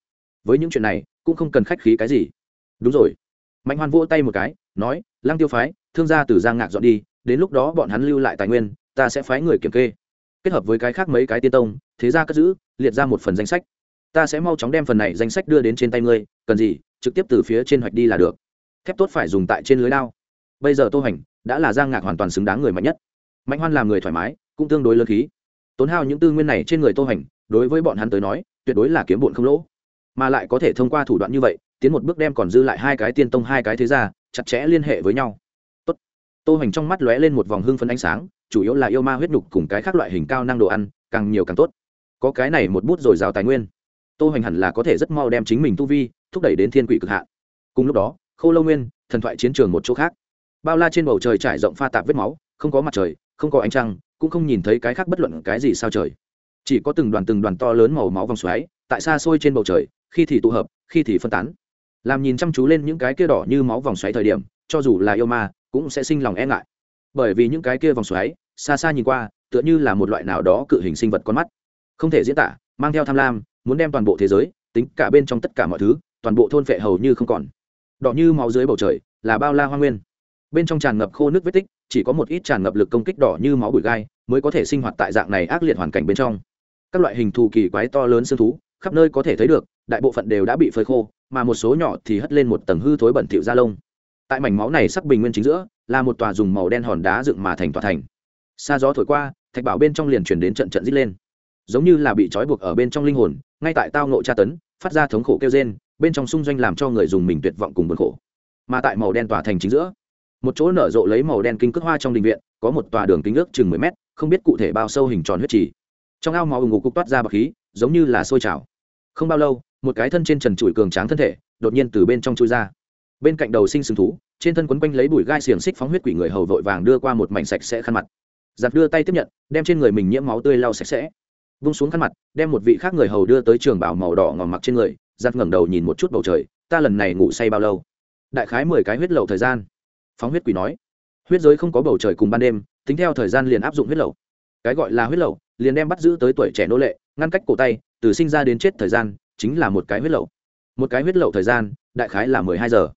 Với những chuyện này, cũng không cần khách khí cái gì. Đúng rồi. Mạnh hoan vỗ tay một cái, nói, lăng tiêu phái, thương gia từ giang ngạc dọn đi, đến lúc đó bọn hắn lưu lại tài nguyên, ta sẽ phái người kiểm kê kết hợp với cái khác mấy cái tiên tông, thế ra cất giữ, liệt ra một phần danh sách. Ta sẽ mau chóng đem phần này danh sách đưa đến trên tay ngươi, cần gì, trực tiếp từ phía trên hoạch đi là được. Thép tốt phải dùng tại trên lưới lao bây giờ tô hành, đã là giang ngạc hoàn toàn xứng đáng người mạnh nhất. Mạnh hoan làm người thoải mái, cũng tương đối lớn khí. Tốn hao những tư nguyên này trên người tô hành, đối với bọn hắn tới nói, tuyệt đối là kiếm bụn không lỗ. Mà lại có thể thông qua thủ đoạn như vậy, tiến một bước đem còn dư lại hai cái tiên tông hai cái thế gia, chặt chẽ liên hệ với nhau. Tốt. Tô hành trong mắt lóe lên một vòng hưng phấn ánh sáng chủ yếu là yêu ma huyết nhục cùng cái khác loại hình cao năng đồ ăn, càng nhiều càng tốt. Có cái này một bút dồi dào tài nguyên. Tô hoành hẳn là có thể rất mau đem chính mình tu vi, thúc đẩy đến thiên quỷ cực hạ. cùng lúc đó, khô lâu nguyên, thần thoại chiến trường một chỗ khác. Bao la trên bầu trời trải rộng pha tạp vết máu, không có mặt trời, không có ánh trăng, cũng không nhìn thấy cái khác bất luận cái gì sao trời. Chỉ có từng đoàn từng đoàn to lớn màu máu vòng xoáy, tại xa xôi trên bầu trời, khi thì tụ hợp, khi thì phân tán. Làm nhìn chăm chú lên những cái kia đỏ như máu vòng xoáy thời điểm, cho dù là yêu ma, cũng sẽ sinh lòng e ngại. Bởi vì những cái kia vòng xoáy xa xa nhìn qua, tựa như là một loại nào đó cự hình sinh vật con mắt. Không thể diễn tả, mang theo tham lam, muốn đem toàn bộ thế giới, tính cả bên trong tất cả mọi thứ, toàn bộ thôn phệ hầu như không còn. Đỏ như máu dưới bầu trời, là bao la hoa nguyên. Bên trong tràn ngập khô nước vết tích, chỉ có một ít tràn ngập lực công kích đỏ như máu bụi gai, mới có thể sinh hoạt tại dạng này ác liệt hoàn cảnh bên trong. Các loại hình thù kỳ quái to lớn xương thú, khắp nơi có thể thấy được, đại bộ phận đều đã bị phơi khô, mà một số nhỏ thì hất lên một tầng hư thối bẩn thịu da lông. Tại mảnh máu này sắc bình nguyên chính giữa, là một tòa dùng màu đen hòn đá dựng mà thành tòa thành xa gió thổi qua, thạch bảo bên trong liền chuyển đến trận trận rít lên. Giống như là bị trói buộc ở bên trong linh hồn, ngay tại tao nộ tra tấn, phát ra thống khổ kêu rên, bên trong xung doanh làm cho người dùng mình tuyệt vọng cùng bực khổ. Mà tại màu đen tỏa thành chính giữa, một chỗ nở rộ lấy màu đen kinh cước hoa trong đình viện, có một tòa đường kính ước chừng mười mét, không biết cụ thể bao sâu hình tròn huyết trì. Trong ao máu ủng ngủ cục toát ra bọc khí, giống như là sôi trào. Không bao lâu, một cái thân trên trần trụi cường tráng thân thể, đột nhiên từ bên trong chui ra. Bên cạnh đầu sinh sừng thú, trên thân quấn quanh lấy bụi gai xiềng xích phóng huyết quỷ người hầu vội vàng đưa qua một mảnh sạch sẽ khăn mặt giặt đưa tay tiếp nhận, đem trên người mình nhiễm máu tươi lau sạch sẽ. Vung xuống khăn mặt, đem một vị khác người hầu đưa tới trường bảo màu đỏ ngòm mặc trên người, giặt ngẩng đầu nhìn một chút bầu trời, ta lần này ngủ say bao lâu? Đại khái mười cái huyết lậu thời gian. Phóng huyết quỷ nói. Huyết giới không có bầu trời cùng ban đêm, tính theo thời gian liền áp dụng huyết lậu. Cái gọi là huyết lậu, liền đem bắt giữ tới tuổi trẻ nô lệ, ngăn cách cổ tay, từ sinh ra đến chết thời gian, chính là một cái huyết lậu. Một cái huyết lậu thời gian, đại khái là mười hai giờ.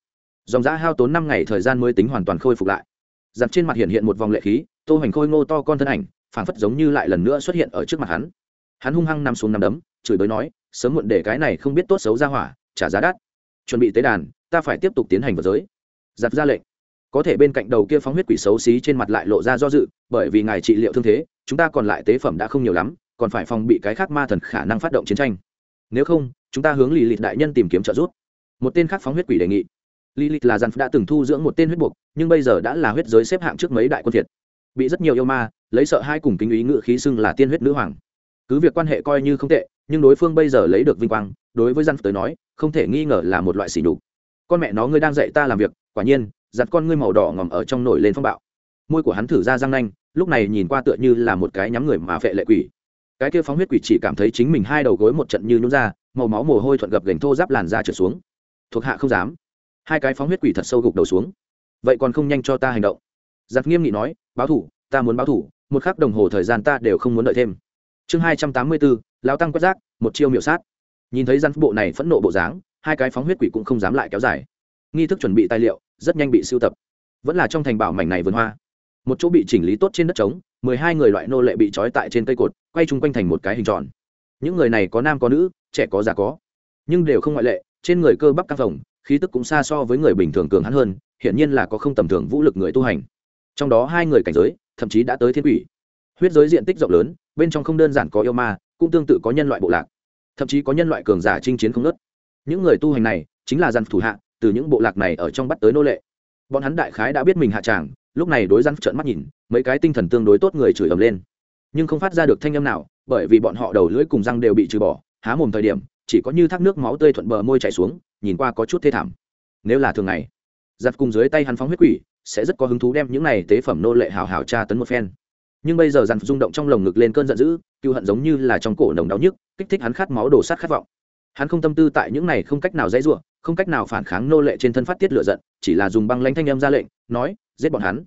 Dòng giã hao tốn năm ngày thời gian mới tính hoàn toàn khôi phục lại giặc trên mặt hiện hiện một vòng lệ khí, tô hoành khôi ngô to con thân ảnh, phảng phất giống như lại lần nữa xuất hiện ở trước mặt hắn. Hắn hung hăng nằm xuống nằm đấm, chửi bới nói, sớm muộn để cái này không biết tốt xấu ra hỏa, trả giá đắt. Chuẩn bị tế đàn, ta phải tiếp tục tiến hành vào giới. Giặc ra lệnh. Có thể bên cạnh đầu kia phóng huyết quỷ xấu xí trên mặt lại lộ ra do dự, bởi vì ngài trị liệu thương thế, chúng ta còn lại tế phẩm đã không nhiều lắm, còn phải phòng bị cái khác ma thần khả năng phát động chiến tranh. Nếu không, chúng ta hướng lì lịt đại nhân tìm kiếm trợ giúp. Một tên khác phóng huyết quỷ đề nghị. Lì lịt là giàn đã từng thu dưỡng một tên huyết buộc nhưng bây giờ đã là huyết giới xếp hạng trước mấy đại quân thiệt bị rất nhiều yêu ma, lấy sợ hai cùng kính ý ngự khí xưng là tiên huyết nữ hoàng. Cứ việc quan hệ coi như không tệ, nhưng đối phương bây giờ lấy được vinh quang, đối với dân tới nói, không thể nghi ngờ là một loại xỉ nhục. Con mẹ nó ngươi đang dạy ta làm việc, quả nhiên, giặt con ngươi màu đỏ ngòm ở trong nổi lên phong bạo. Môi của hắn thử ra răng nanh, lúc này nhìn qua tựa như là một cái nhắm người mà phệ lệ quỷ. Cái kia phóng huyết quỷ chỉ cảm thấy chính mình hai đầu gối một trận như nhún ra, màu máu mồ hôi thuận gập gành thô giáp làn ra trở xuống. Thuộc hạ không dám. Hai cái phóng huyết quỷ thật sâu gục đầu xuống vậy còn không nhanh cho ta hành động. Giặc nghiêm nghị nói, báo thủ, ta muốn báo thủ, một khắc đồng hồ thời gian ta đều không muốn đợi thêm. Chương hai trăm tám mươi bốn lao tăng quất giác một chiêu miểu sát. Nhìn thấy rắn bộ này phẫn nộ bộ dáng, hai cái phóng huyết quỷ cũng không dám lại kéo dài. Nghi thức chuẩn bị tài liệu, rất nhanh bị sưu tập. Vẫn là trong thành bảo mảnh này vườn hoa. Một chỗ bị chỉnh lý tốt trên đất trống, mười hai người loại nô lệ bị trói tại trên cây cột, quay chung quanh thành một cái hình tròn. Những người này có nam có nữ, trẻ có già có. Nhưng đều không ngoại lệ, trên người cơ bắp căng phồng khí tức cũng xa so với người bình thường cường hắn hơn hiện nhiên là có không tầm thường vũ lực người tu hành. Trong đó hai người cảnh giới, thậm chí đã tới thiên quỷ. Huyết giới diện tích rộng lớn, bên trong không đơn giản có yêu ma, cũng tương tự có nhân loại bộ lạc. Thậm chí có nhân loại cường giả chinh chiến không nớt những người tu hành này, chính là dân thủ hạ, từ những bộ lạc này ở trong bắt tới nô lệ. Bọn hắn đại khái đã biết mình hạ tràng, lúc này đối răn trợn mắt nhìn, mấy cái tinh thần tương đối tốt người chửi ầm lên. Nhưng không phát ra được thanh âm nào, bởi vì bọn họ đầu lưỡi cùng răng đều bị trừ bỏ, há mồm thời điểm chỉ có như thác nước máu tươi thuận bờ môi chảy xuống, nhìn qua có chút thê thảm. Nếu là thường ngày, giặt cùng dưới tay hắn phóng huyết quỷ, sẽ rất có hứng thú đem những này tế phẩm nô lệ hào hào tra tấn một phen. Nhưng bây giờ dằn rung động trong lồng ngực lên cơn giận dữ cựu hận giống như là trong cổ nồng đau nhức, kích thích hắn khát máu đổ sát khát vọng. Hắn không tâm tư tại những này không cách nào dãy ruộng không cách nào phản kháng nô lệ trên thân phát tiết lửa giận, chỉ là dùng băng lãnh thanh âm ra lệnh, nói, giết bọn hắn.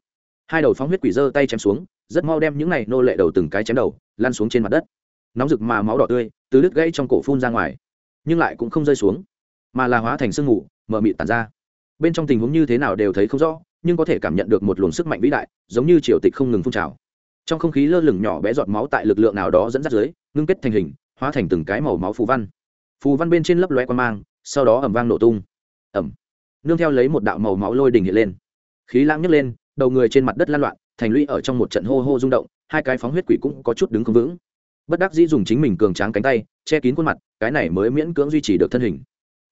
Hai đầu phóng huyết quỷ giơ tay chém xuống, rất mau đem những này nô lệ đầu từng cái chém đầu, lăn xuống trên mặt đất. Nóng rực mà máu đỏ tươi, từ đứt gãy trong cổ phun ra ngoài nhưng lại cũng không rơi xuống, mà là hóa thành sương mù, mờ mịt tàn ra. Bên trong tình huống như thế nào đều thấy không rõ, nhưng có thể cảm nhận được một luồng sức mạnh vĩ đại, giống như triều tịch không ngừng phun trào. Trong không khí lơ lửng nhỏ bé giọt máu tại lực lượng nào đó dẫn dắt dưới, ngưng kết thành hình, hóa thành từng cái màu máu phù văn. Phù văn bên trên lấp loe quan mang, sau đó ẩm vang nổ tung. Ẩm nương theo lấy một đạo màu máu lôi đỉnh hiện lên. Khí lãng nhấc lên, đầu người trên mặt đất lan loạn, thành lũy ở trong một trận hô hô rung động, hai cái phóng huyết quỷ cũng có chút đứng không vững bất đắc dĩ dùng chính mình cường tráng cánh tay, che kín khuôn mặt, cái này mới miễn cưỡng duy trì được thân hình.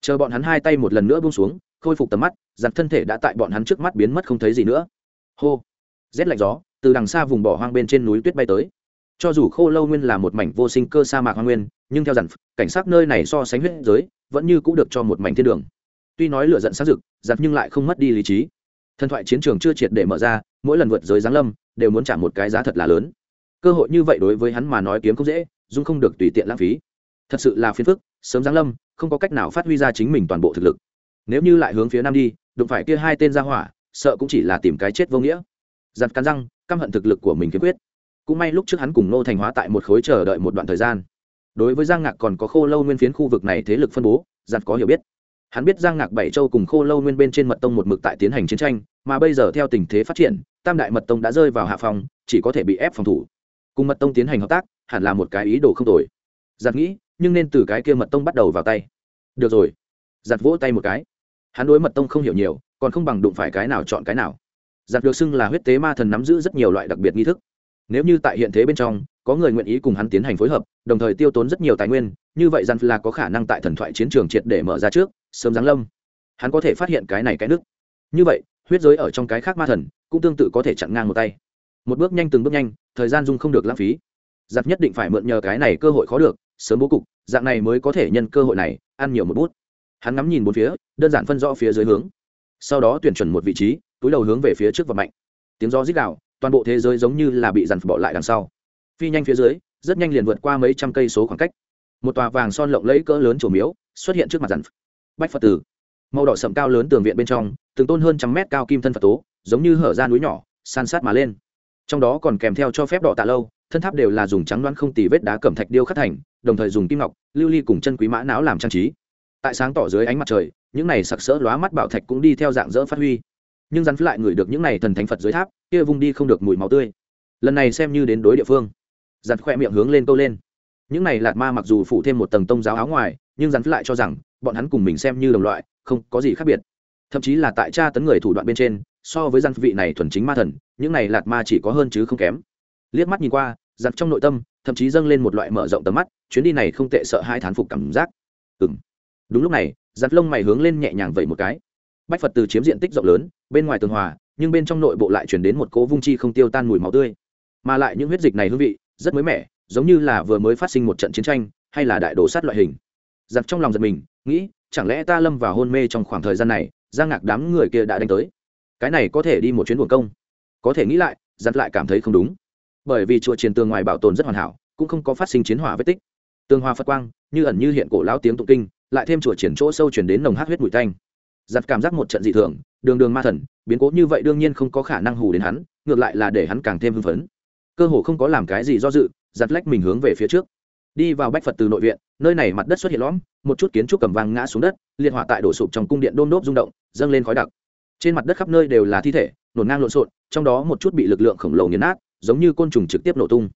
Chờ bọn hắn hai tay một lần nữa buông xuống, khôi phục tầm mắt giặt thân thể đã tại bọn hắn trước mắt biến mất không thấy gì nữa. Hô! Rét lạnh gió, từ đằng xa vùng bỏ hoang bên trên núi tuyết bay tới. Cho dù khô lâu nguyên là một mảnh vô sinh cơ sa mạc hoang nguyên, nhưng theo dặn cảnh sát nơi này so sánh huyết giới, vẫn như cũng được cho một mảnh thiên đường. Tuy nói lựa giận sáng dực giặt nhưng lại không mất đi lý trí. Thần thoại chiến trường chưa triệt để mở ra, mỗi lần vượt giới giáng lâm, đều muốn trả một cái giá thật là lớn cơ hội như vậy đối với hắn mà nói kiếm không dễ, dung không được tùy tiện lãng phí. Thật sự là phiền phức, sớm giáng lâm, không có cách nào phát huy ra chính mình toàn bộ thực lực. Nếu như lại hướng phía nam đi, đụng phải kia hai tên ra hỏa, sợ cũng chỉ là tìm cái chết vô nghĩa. Giặt cắn răng, căm hận thực lực của mình kiếm quyết. Cũng may lúc trước hắn cùng nô thành hóa tại một khối chờ đợi một đoạn thời gian. Đối với giang ngạc còn có khô lâu nguyên phiến khu vực này thế lực phân bố, giặt có hiểu biết. Hắn biết giang ngạc bảy châu cùng khô lâu nguyên bên trên mật tông một mực tại tiến hành chiến tranh, mà bây giờ theo tình thế phát triển, tam đại mật tông đã rơi vào hạ phòng chỉ có thể bị ép phòng thủ cùng mật tông tiến hành hợp tác, hẳn là một cái ý đồ không tồi. Giặt nghĩ, nhưng nên từ cái kia mật tông bắt đầu vào tay. Được rồi. Giặt vỗ tay một cái. Hắn đối mật tông không hiểu nhiều, còn không bằng đụng phải cái nào chọn cái nào. Giặt được xưng là huyết tế ma thần nắm giữ rất nhiều loại đặc biệt nghi thức. Nếu như tại hiện thế bên trong, có người nguyện ý cùng hắn tiến hành phối hợp, đồng thời tiêu tốn rất nhiều tài nguyên, như vậy giặt là có khả năng tại thần thoại chiến trường triệt để mở ra trước, sớm giáng lâm. Hắn có thể phát hiện cái này cái nước như vậy, huyết giới ở trong cái khác ma thần, cũng tương tự có thể chặn ngang một tay một bước nhanh từng bước nhanh, thời gian dung không được lãng phí. Giặc nhất định phải mượn nhờ cái này cơ hội khó được, sớm bố cục, dạng này mới có thể nhân cơ hội này, ăn nhiều một bút. Hắn ngắm nhìn bốn phía, đơn giản phân rõ phía dưới hướng. Sau đó tuyển chuẩn một vị trí, túi đầu hướng về phía trước và mạnh. Tiếng gió rít đạo toàn bộ thế giới giống như là bị dằn bỏ lại đằng sau. Phi nhanh phía dưới, rất nhanh liền vượt qua mấy trăm cây số khoảng cách. Một tòa vàng son lộng lẫy cỡ lớn trổ miếu xuất hiện trước mặt dằn bách phật tử. Màu đỏ sậm cao lớn tường viện bên trong, từng tôn hơn trăm mét cao kim thân phật tố, giống như hở ra núi nhỏ, san sát mà lên trong đó còn kèm theo cho phép đỏ tạ lâu, thân tháp đều là dùng trắng đoán không tì vết đá cẩm thạch điêu khắc thành, đồng thời dùng kim ngọc, lưu ly cùng chân quý mã não làm trang trí. Tại sáng tỏ dưới ánh mặt trời, những này sặc sỡ lóa mắt bảo thạch cũng đi theo dạng dỡ phát huy. Nhưng rắn lại ngửi được những này thần thánh phật dưới tháp, kia vung đi không được mùi máu tươi. Lần này xem như đến đối địa phương. Giặt khoe miệng hướng lên câu lên. Những này lạt ma mặc dù phủ thêm một tầng tông giáo áo ngoài, nhưng rắn lại cho rằng, bọn hắn cùng mình xem như đồng loại, không có gì khác biệt. Thậm chí là tại tra tấn người thủ đoạn bên trên so với giặc vị này thuần chính ma thần, những này lạt ma chỉ có hơn chứ không kém. Liếc mắt nhìn qua, giặc trong nội tâm, thậm chí dâng lên một loại mở rộng tầm mắt, chuyến đi này không tệ sợ hai thán phục cảm giác. Ừ đúng lúc này giặt lông mày hướng lên nhẹ nhàng vậy một cái. Bách phật từ chiếm diện tích rộng lớn, bên ngoài tường hòa, nhưng bên trong nội bộ lại chuyển đến một cỗ vung chi không tiêu tan mùi máu tươi. Mà lại những huyết dịch này hương vị, rất mới mẻ, giống như là vừa mới phát sinh một trận chiến tranh, hay là đại đồ sát loại hình. Giặt trong lòng giật mình, nghĩ, chẳng lẽ ta lâm vào hôn mê trong khoảng thời gian này, giang ngạc đám người kia đã đánh tới cái này có thể đi một chuyến buồn công. Có thể nghĩ lại, giặt lại cảm thấy không đúng. Bởi vì chùa triền tường ngoài bảo tồn rất hoàn hảo, cũng không có phát sinh chiến hỏa vết tích. Tường hoa phật quang, như ẩn như hiện cổ lão tiếng tụng kinh, lại thêm chùa triển chỗ sâu chuyển đến nồng hát huyết mùi thanh giặt cảm giác một trận dị thường, đường đường ma thần, biến cố như vậy đương nhiên không có khả năng hù đến hắn, ngược lại là để hắn càng thêm hưng phấn. Cơ hồ không có làm cái gì do dự, giặt lách mình hướng về phía trước. Đi vào bách phật từ nội viện, nơi này mặt đất xuất hiện lõm, một chút kiến trúc cầm vàng ngã xuống đất, liệt hỏa tại đổ sụp trong cung điện đôn đốp rung động, dâng lên khói đặc trên mặt đất khắp nơi đều là thi thể, nổn ngang lộn xộn, trong đó một chút bị lực lượng khổng lồ nghiền nát, giống như côn trùng trực tiếp nổ tung.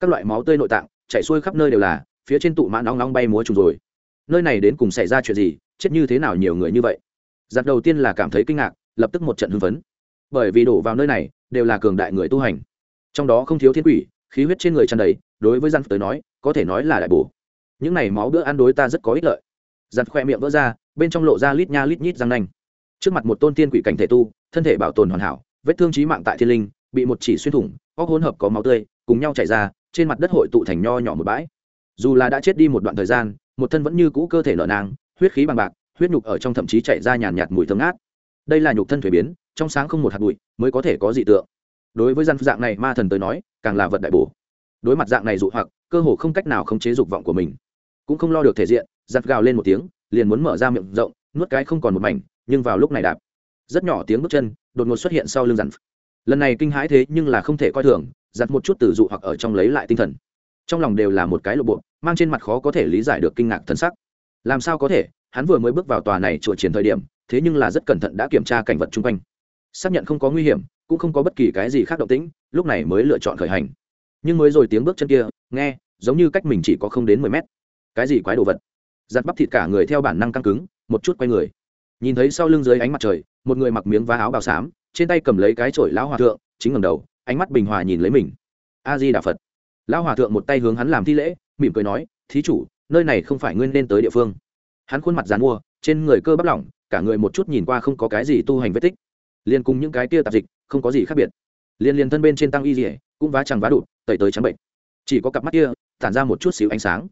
Các loại máu tươi nội tạng, chảy xuôi khắp nơi đều là, phía trên tụ mã nóng nóng bay múa trùng rồi. Nơi này đến cùng xảy ra chuyện gì, chết như thế nào nhiều người như vậy? Giặc đầu tiên là cảm thấy kinh ngạc, lập tức một trận hưng phấn. Bởi vì đổ vào nơi này, đều là cường đại người tu hành. Trong đó không thiếu thiên quỷ, khí huyết trên người tràn đầy, đối với giặc tới nói, có thể nói là đại bổ. Những này máu bữa ăn đối ta rất có ích lợi. Giặc khoe miệng vỡ ra, bên trong lộ ra lít nha lít nhít răng nanh trước mặt một tôn tiên quỷ cảnh thể tu, thân thể bảo tồn hoàn hảo, vết thương trí mạng tại thiên linh, bị một chỉ xuyên thủng, óc hỗn hợp có máu tươi, cùng nhau chảy ra, trên mặt đất hội tụ thành nho nhỏ một bãi. Dù là đã chết đi một đoạn thời gian, một thân vẫn như cũ cơ thể nợ nang, huyết khí bằng bạc, huyết nhục ở trong thậm chí chảy ra nhàn nhạt mùi thơm ngát. Đây là nhục thân thuế biến, trong sáng không một hạt bụi mới có thể có dị tượng. Đối với dân dạng này ma thần tới nói, càng là vật đại bổ. Đối mặt dạng này dụ hoặc, cơ hồ không cách nào khống chế dục vọng của mình. Cũng không lo được thể diện giặt gào lên một tiếng, liền muốn mở ra miệng rộng, nuốt cái không còn một mảnh nhưng vào lúc này đạp, rất nhỏ tiếng bước chân, đột ngột xuất hiện sau lưng dặn. Lần này kinh hãi thế nhưng là không thể coi thường giặt một chút từ dụ hoặc ở trong lấy lại tinh thần. Trong lòng đều là một cái lộ bộ, mang trên mặt khó có thể lý giải được kinh ngạc thần sắc. Làm sao có thể, hắn vừa mới bước vào tòa này chùa triển thời điểm, thế nhưng là rất cẩn thận đã kiểm tra cảnh vật chung quanh. Xác nhận không có nguy hiểm, cũng không có bất kỳ cái gì khác động tĩnh, lúc này mới lựa chọn khởi hành. Nhưng mới rồi tiếng bước chân kia, nghe, giống như cách mình chỉ có không đến mười mét. Cái gì quái đồ vật? Giặt bắp thịt cả người theo bản năng căng cứng, một chút quay người nhìn thấy sau lưng dưới ánh mặt trời, một người mặc miếng vá áo bào xám, trên tay cầm lấy cái chổi lão hòa thượng, chính ngầm đầu, ánh mắt bình hòa nhìn lấy mình. A di đà phật. Lão hòa thượng một tay hướng hắn làm thi lễ, mỉm cười nói, thí chủ, nơi này không phải nguyên nên tới địa phương. Hắn khuôn mặt dàn mua, trên người cơ bắp lỏng, cả người một chút nhìn qua không có cái gì tu hành vết tích. Liên cùng những cái kia tạp dịch, không có gì khác biệt. Liên liền thân bên trên tăng y dỉa cũng vá chẳng vá đụt, tẩy tới trắng bệnh. Chỉ có cặp mắt kia, tản ra một chút xíu ánh sáng.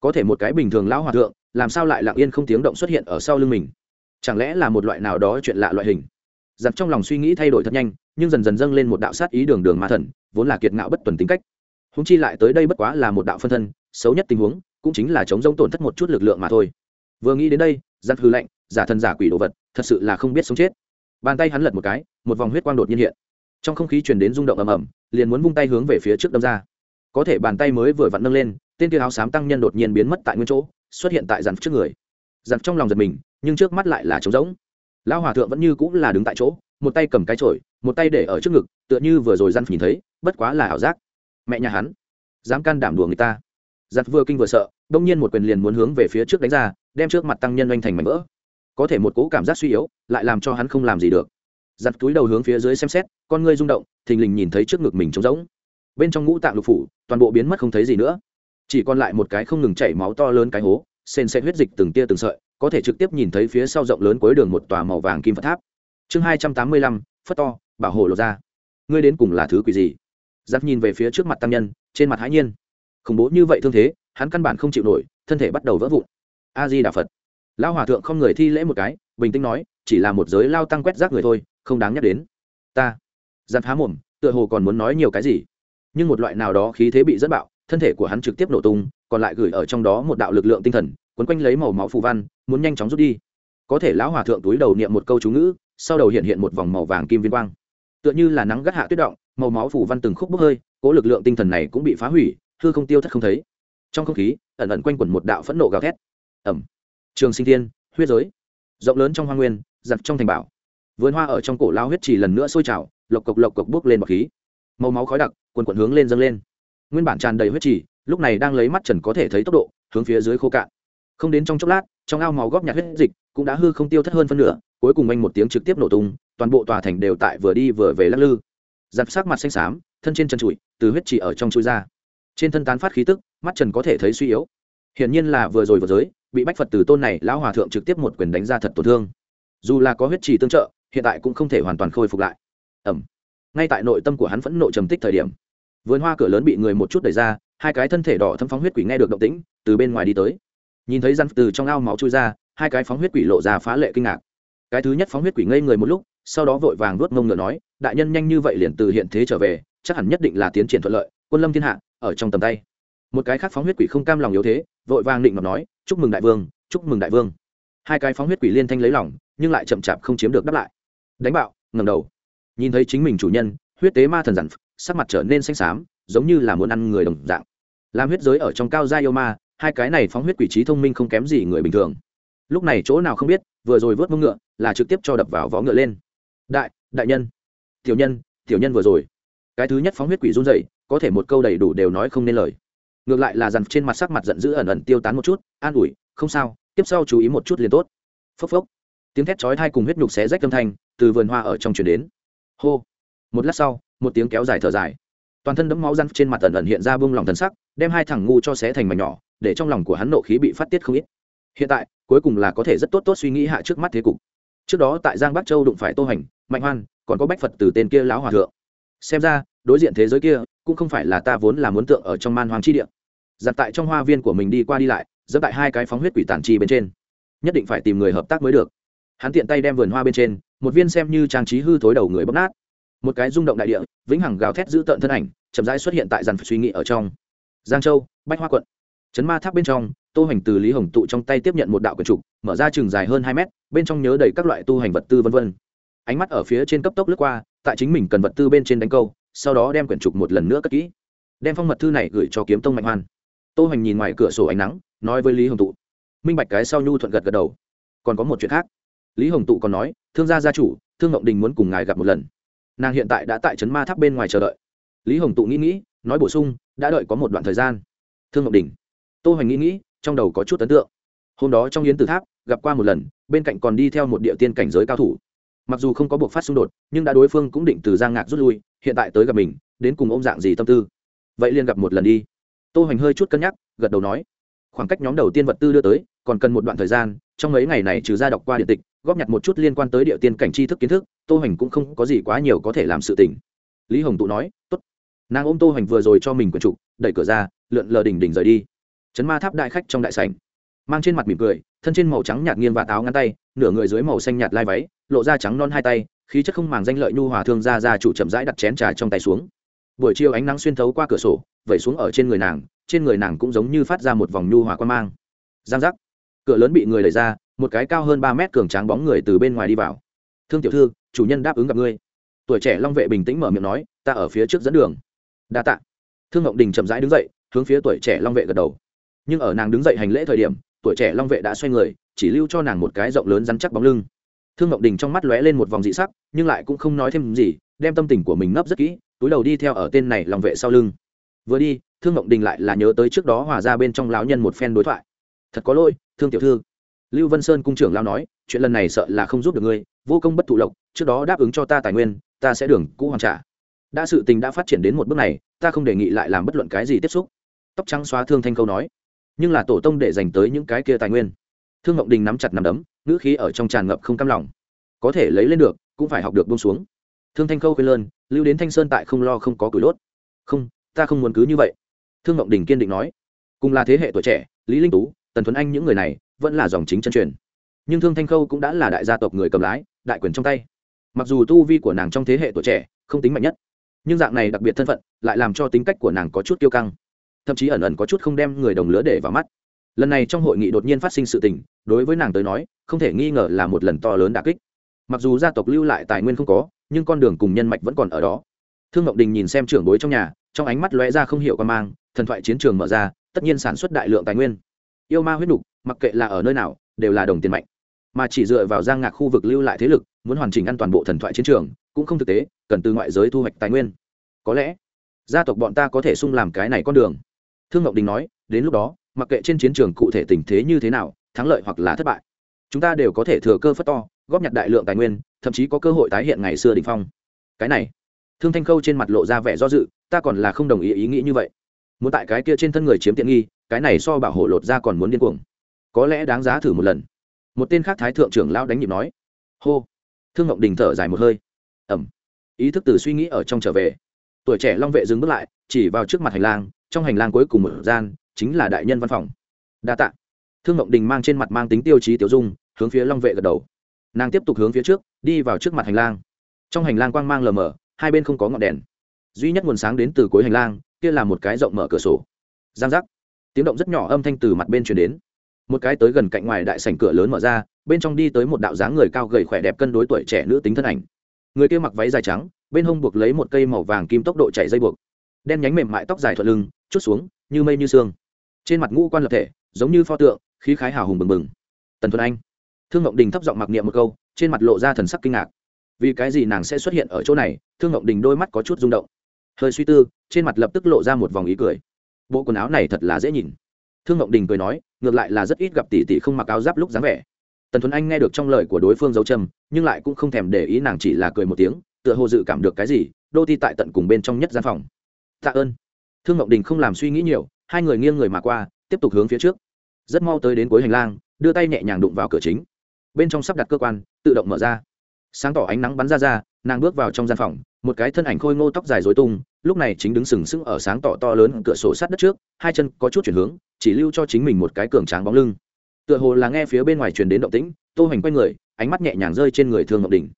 Có thể một cái bình thường lão hòa thượng, làm sao lại lặng yên không tiếng động xuất hiện ở sau lưng mình? chẳng lẽ là một loại nào đó chuyện lạ loại hình? Giặc trong lòng suy nghĩ thay đổi thật nhanh, nhưng dần dần dâng lên một đạo sát ý đường đường ma thần, vốn là kiệt ngạo bất tuần tính cách. Húng chi lại tới đây bất quá là một đạo phân thân, xấu nhất tình huống, cũng chính là chống giống tổn thất một chút lực lượng mà thôi. Vừa nghĩ đến đây, giặc hư lạnh, giả thần giả quỷ đồ vật, thật sự là không biết sống chết. Bàn tay hắn lật một cái, một vòng huyết quang đột nhiên hiện. Trong không khí truyền đến rung động ầm ầm, liền muốn vung tay hướng về phía trước đâm ra. Có thể bàn tay mới vừa vặn nâng lên, tên kia áo xám tăng nhân đột nhiên biến mất tại nguyên chỗ, xuất hiện tại giặc trước người. Giặc trong lòng giật mình nhưng trước mắt lại là trống rỗng. Lão hòa thượng vẫn như cũng là đứng tại chỗ, một tay cầm cái chổi, một tay để ở trước ngực, tựa như vừa rồi gian nhìn thấy, bất quá là ảo giác. Mẹ nhà hắn, dám can đảm đùa người ta. Giặt vừa kinh vừa sợ, đông nhiên một quyền liền muốn hướng về phía trước đánh ra, đem trước mặt tăng nhân oanh thành mảnh vỡ. Có thể một cố cảm giác suy yếu, lại làm cho hắn không làm gì được. Giặt túi đầu hướng phía dưới xem xét, con ngươi rung động, thình lình nhìn thấy trước ngực mình trống rỗng. Bên trong ngũ tạng lục phủ, toàn bộ biến mất không thấy gì nữa. Chỉ còn lại một cái không ngừng chảy máu to lớn cái hố, sền sẽ huyết dịch từng tia từng sợi có thể trực tiếp nhìn thấy phía sau rộng lớn cuối đường một tòa màu vàng kim phật tháp. Chương hai trăm tám mươi lăm, phất to, bảo hộ lột ra ngươi đến cùng là thứ quỷ gì? Giáp nhìn về phía trước mặt tăng nhân, trên mặt hãi nhiên. Khủng bố như vậy thương thế, hắn căn bản không chịu nổi, thân thể bắt đầu vỡ vụn. A di đà phật. Lao hòa thượng không người thi lễ một cái, bình tĩnh nói, chỉ là một giới lao tăng quét rác người thôi, không đáng nhắc đến. Ta. Giáp há mồm, tựa hồ còn muốn nói nhiều cái gì. Nhưng một loại nào đó khí thế bị dẫn bạo, thân thể của hắn trực tiếp nổ tung, còn lại gửi ở trong đó một đạo lực lượng tinh thần quấn quanh lấy màu máu phù văn muốn nhanh chóng rút đi. Có thể lão hòa thượng túi đầu niệm một câu chú ngữ sau đầu hiện hiện một vòng màu vàng kim viên quang. Tựa như là nắng gắt hạ tuyết động màu máu phủ văn từng khúc bốc hơi cố lực lượng tinh thần này cũng bị phá hủy hư không tiêu thất không thấy. Trong không khí ẩn ẩn quanh quẩn một đạo phẫn nộ gào thét. Ầm! trường sinh thiên huyết giới. Rộng lớn trong hoang nguyên giật trong thành bảo. Vườn hoa ở trong cổ lao huyết chỉ lần nữa sôi trào lộc cộc lộc cộc bước lên bọc khí. Màu máu khói đặc quần quần hướng lên dâng lên. Nguyên bản tràn đầy huyết trì, lúc này đang lấy mắt trần có thể thấy tốc độ hướng phía dưới khô cạn không đến trong chốc lát, trong ao màu góp nhạt huyết dịch cũng đã hư không tiêu thất hơn phân nửa, cuối cùng anh một tiếng trực tiếp nổ tung, toàn bộ tòa thành đều tại vừa đi vừa về lắc lư. Giặt sắc mặt xanh xám, thân trên chân trụi, từ huyết chỉ ở trong chui ra. Trên thân tán phát khí tức, mắt trần có thể thấy suy yếu. Hiển nhiên là vừa rồi vừa giới, bị bách phật từ tôn này, lão hòa thượng trực tiếp một quyền đánh ra thật tổn thương. Dù là có huyết trì tương trợ, hiện tại cũng không thể hoàn toàn khôi phục lại. Ẩm. Ngay tại nội tâm của hắn phẫn nộ trầm tích thời điểm, vườn hoa cửa lớn bị người một chút đẩy ra, hai cái thân thể đỏ thâm phóng huyết quỷ nghe được động tĩnh, từ bên ngoài đi tới nhìn thấy rắn từ trong ao máu chui ra, hai cái phóng huyết quỷ lộ ra phá lệ kinh ngạc. Cái thứ nhất phóng huyết quỷ ngây người một lúc, sau đó vội vàng nuốt ngông ngựa nói, đại nhân nhanh như vậy liền từ hiện thế trở về, chắc hẳn nhất định là tiến triển thuận lợi, quân lâm thiên hạ, ở trong tầm tay. Một cái khác phóng huyết quỷ không cam lòng yếu thế, vội vàng định ngọc nói, chúc mừng đại vương, chúc mừng đại vương. Hai cái phóng huyết quỷ liên thanh lấy lòng, nhưng lại chậm chạp không chiếm được đáp lại. Đánh bạo ngầm đầu. Nhìn thấy chính mình chủ nhân, huyết tế ma thần giản, sắc mặt trở nên xanh xám, giống như là muốn ăn người đồng dạng. Làm huyết giới ở trong cao gia yêu ma hai cái này phóng huyết quỷ trí thông minh không kém gì người bình thường. Lúc này chỗ nào không biết, vừa rồi vớt mông ngựa, là trực tiếp cho đập vào vó ngựa lên. Đại đại nhân. Tiểu nhân tiểu nhân vừa rồi. Cái thứ nhất phóng huyết quỷ run dậy có thể một câu đầy đủ đều nói không nên lời. Ngược lại là dằn trên mặt sắc mặt giận dữ ẩn ẩn tiêu tán một chút, an ủi, không sao, tiếp sau chú ý một chút liền tốt. Phốc phốc. Tiếng thét chói thai cùng huyết nhục xé rách âm thanh từ vườn hoa ở trong chuyển đến. Hô. Một lát sau, một tiếng kéo dài thở dài. Toàn thân đẫm máu răn trên mặt ẩn ẩn hiện ra bông lòng thần sắc, đem hai thằng ngu cho xé thành mảnh nhỏ để trong lòng của hắn nộ khí bị phát tiết không ít. Hiện tại, cuối cùng là có thể rất tốt tốt suy nghĩ hạ trước mắt thế cục. Trước đó tại giang bắc châu đụng phải tô hành, mạnh hoan, còn có bách phật từ tên kia lão hòa thượng. Xem ra, đối diện thế giới kia, cũng không phải là ta vốn là muốn tượng ở trong man hoàng chi địa. Giặt tại trong hoa viên của mình đi qua đi lại dẫn tại hai cái phóng huyết quỷ tản chi bên trên. Nhất định phải tìm người hợp tác mới được. Hắn tiện tay đem vườn hoa bên trên, một viên xem như trang trí hư thối đầu người bóc nát. Một cái rung động đại địa, vĩnh hằng gào thét giữ tợn thân ảnh, chậm rãi xuất hiện tại dàn suy nghĩ ở trong. Giang châu, bách hoa quận. Trấn ma tháp bên trong, Tô Hành từ Lý Hồng tụ trong tay tiếp nhận một đạo quyển trục, mở ra trường dài hơn hai mét, bên trong nhớ đầy các loại tu hành vật tư vân vân. Ánh mắt ở phía trên cấp tốc lướt qua, tại chính mình cần vật tư bên trên đánh câu, sau đó đem quyển trục một lần nữa cất kỹ. Đem phong mật thư này gửi cho Kiếm Tông Mạnh Hoan. Tô Hành nhìn ngoài cửa sổ ánh nắng, nói với Lý Hồng tụ. Minh Bạch cái sau nhu thuận gật gật đầu. Còn có một chuyện khác. Lý Hồng tụ còn nói, thương gia gia chủ, Thương Ngộng Đình muốn cùng ngài gặp một lần. Nàng hiện tại đã tại trấn ma tháp bên ngoài chờ đợi. Lý Hồng tụ nghĩ nghĩ, nói bổ sung, đã đợi có một đoạn thời gian. Thương Ngộng Đình tô hoành nghĩ nghĩ, trong đầu có chút ấn tượng. Hôm đó trong yến tử tháp, gặp qua một lần, bên cạnh còn đi theo một địa tiên cảnh giới cao thủ. Mặc dù không có buộc phát xung đột, nhưng đã đối phương cũng định từ giang ngạc rút lui, hiện tại tới gặp mình, đến cùng ôm dạng gì tâm tư? Vậy liền gặp một lần đi. Tô hoành hơi chút cân nhắc, gật đầu nói. Khoảng cách nhóm đầu tiên vật tư đưa tới, còn cần một đoạn thời gian, trong mấy ngày này trừ ra đọc qua điện tịch, góp nhặt một chút liên quan tới địa tiên cảnh tri thức kiến thức, tô hoành cũng không có gì quá nhiều có thể làm sự tỉnh. lý hồng tụ nói, tốt. Nàng ôm tô hoành vừa rồi cho mình quần trục, đẩy cửa ra, lượn lờ đỉnh đỉnh rời đi chấn ma tháp đại khách trong đại sảnh. Mang trên mặt mỉm cười, thân trên màu trắng nhạt nghiêng và táo ngắn tay, nửa người dưới màu xanh nhạt lai váy, lộ ra trắng non hai tay, khí chất không màng danh lợi nhu hòa thương ra ra chủ chậm rãi đặt chén trà trong tay xuống. Buổi chiều ánh nắng xuyên thấu qua cửa sổ, vẩy xuống ở trên người nàng, trên người nàng cũng giống như phát ra một vòng nhu hòa quan mang. Giang giác. Cửa lớn bị người đẩy ra, một cái cao hơn ba mét cường tráng bóng người từ bên ngoài đi vào. Thương tiểu thư, chủ nhân đáp ứng gặp ngươi. Tuổi trẻ long vệ bình tĩnh mở miệng nói, ta ở phía trước dẫn đường. Đa tạ. Thương ngọc đình chậm rãi đứng dậy, hướng phía tuổi trẻ long vệ gật đầu nhưng ở nàng đứng dậy hành lễ thời điểm, tuổi trẻ long vệ đã xoay người, chỉ lưu cho nàng một cái rộng lớn rắn chắc bóng lưng. Thương ngọc đình trong mắt lóe lên một vòng dị sắc, nhưng lại cũng không nói thêm gì, đem tâm tình của mình ngấp rất kỹ, túi đầu đi theo ở tên này lòng vệ sau lưng. Vừa đi, thương ngọc đình lại là nhớ tới trước đó hòa ra bên trong láo nhân một phen đối thoại. Thật có lỗi, thương tiểu thư. Lưu vân sơn cung trưởng lao nói, chuyện lần này sợ là không giúp được ngươi, vô công bất thụ lộc, trước đó đáp ứng cho ta tài nguyên, ta sẽ đường cũ hoàn trả. Đã sự tình đã phát triển đến một bước này, ta không đề nghị lại làm bất luận cái gì tiếp xúc. Tóc trắng xóa thương thanh câu nói nhưng là tổ tông để dành tới những cái kia tài nguyên. Thương ngộng đình nắm chặt nằm đấm, ngữ khí ở trong tràn ngập không cam lòng. Có thể lấy lên được, cũng phải học được bông xuống. Thương thanh khâu khuyên lơn, lưu đến thanh sơn tại không lo không có cửi đốt. Không, ta không muốn cứ như vậy. Thương ngộng đình kiên định nói. Cùng là thế hệ tuổi trẻ, lý linh tú, tần thuấn anh những người này, vẫn là dòng chính chân truyền. Nhưng thương thanh khâu cũng đã là đại gia tộc người cầm lái, đại quyền trong tay. Mặc dù tu vi của nàng trong thế hệ tuổi trẻ, không tính mạnh nhất, nhưng dạng này đặc biệt thân phận, lại làm cho tính cách của nàng có chút tiêu căng thậm chí ẩn ẩn có chút không đem người đồng lứa để vào mắt. Lần này trong hội nghị đột nhiên phát sinh sự tình, đối với nàng tới nói, không thể nghi ngờ là một lần to lớn đả kích. Mặc dù gia tộc lưu lại tài nguyên không có, nhưng con đường cùng nhân mạch vẫn còn ở đó. Thương ngọc đình nhìn xem trưởng bối trong nhà, trong ánh mắt lóe ra không hiểu quan mang, thần thoại chiến trường mở ra, tất nhiên sản xuất đại lượng tài nguyên. Yêu ma huyết nục, mặc kệ là ở nơi nào, đều là đồng tiền mạnh. Mà chỉ dựa vào giang ngạc khu vực lưu lại thế lực, muốn hoàn chỉnh ăn toàn bộ thần thoại chiến trường, cũng không thực tế, cần từ ngoại giới thu hoạch tài nguyên. Có lẽ, gia tộc bọn ta có thể xung làm cái này con đường thương ngọc đình nói, đến lúc đó, mặc kệ trên chiến trường cụ thể tình thế như thế nào, thắng lợi hoặc là thất bại, chúng ta đều có thể thừa cơ phất to, góp nhặt đại lượng tài nguyên, thậm chí có cơ hội tái hiện ngày xưa đình phong. Cái này, thương thanh khâu trên mặt lộ ra vẻ do dự, ta còn là không đồng ý ý nghĩ như vậy. Muốn tại cái kia trên thân người chiếm tiện nghi, cái này so bảo hộ lột ra còn muốn điên cuồng. Có lẽ đáng giá thử một lần. Một tên khác thái thượng trưởng lao đánh nhịp nói. Hô. Thương ngọc đình thở dài một hơi. Ẩm. Ý thức từ suy nghĩ ở trong trở về tuổi trẻ long vệ dừng bước lại, chỉ vào trước mặt hành lang, trong hành lang cuối cùng một gian chính là đại nhân văn phòng. Đa tạ. Thương ngộng đình mang trên mặt mang tính tiêu chí tiểu dung, hướng phía long vệ gật đầu. Nàng tiếp tục hướng phía trước, đi vào trước mặt hành lang. Trong hành lang quang mang lờ mờ, hai bên không có ngọn đèn. Duy nhất nguồn sáng đến từ cuối hành lang, kia là một cái rộng mở cửa sổ. Giang giác. Tiếng động rất nhỏ âm thanh từ mặt bên chuyển đến. Một cái tới gần cạnh ngoài đại sảnh cửa lớn mở ra, bên trong đi tới một đạo dáng người cao gầy khỏe đẹp cân đối tuổi trẻ nữ tính thân ảnh. Người kia mặc váy dài trắng bên hông buộc lấy một cây màu vàng kim tốc độ chạy dây buộc. Đen nhánh mềm mại tóc dài thuận lưng, chút xuống, như mây như sương. Trên mặt ngũ quan lập thể, giống như pho tượng, khí khái hào hùng bừng bừng. Tần thuần anh, thương ngộng đình thấp giọng mặc niệm một câu, trên mặt lộ ra thần sắc kinh ngạc. Vì cái gì nàng sẽ xuất hiện ở chỗ này? Thương ngộng đình đôi mắt có chút rung động. Hơi suy tư, trên mặt lập tức lộ ra một vòng ý cười. Bộ quần áo này thật là dễ nhìn. Thương ngộng đình cười nói, ngược lại là rất ít gặp tỷ tỷ không mặc áo giáp lúc dáng vẻ. Tần thuần anh nghe được trong lời của đối phương dấu châm nhưng lại cũng không thèm để ý nàng chỉ là cười một tiếng tựa hồ dự cảm được cái gì, đô ti tại tận cùng bên trong nhất gian phòng. Tạ ơn. Thương ngọc đình không làm suy nghĩ nhiều, hai người nghiêng người mà qua, tiếp tục hướng phía trước. Rất mau tới đến cuối hành lang, đưa tay nhẹ nhàng đụng vào cửa chính. Bên trong sắp đặt cơ quan, tự động mở ra. Sáng tỏ ánh nắng bắn ra ra, nàng bước vào trong gian phòng, một cái thân ảnh khôi ngô tóc dài dối tung, lúc này chính đứng sừng sững ở sáng tỏ to lớn cửa sổ sát đất trước, hai chân có chút chuyển hướng, chỉ lưu cho chính mình một cái cường tráng bóng lưng. Tựa hồ là nghe phía bên ngoài truyền đến động tĩnh, tô hoành quay người, ánh mắt nhẹ nhàng rơi trên người thương ngọc đình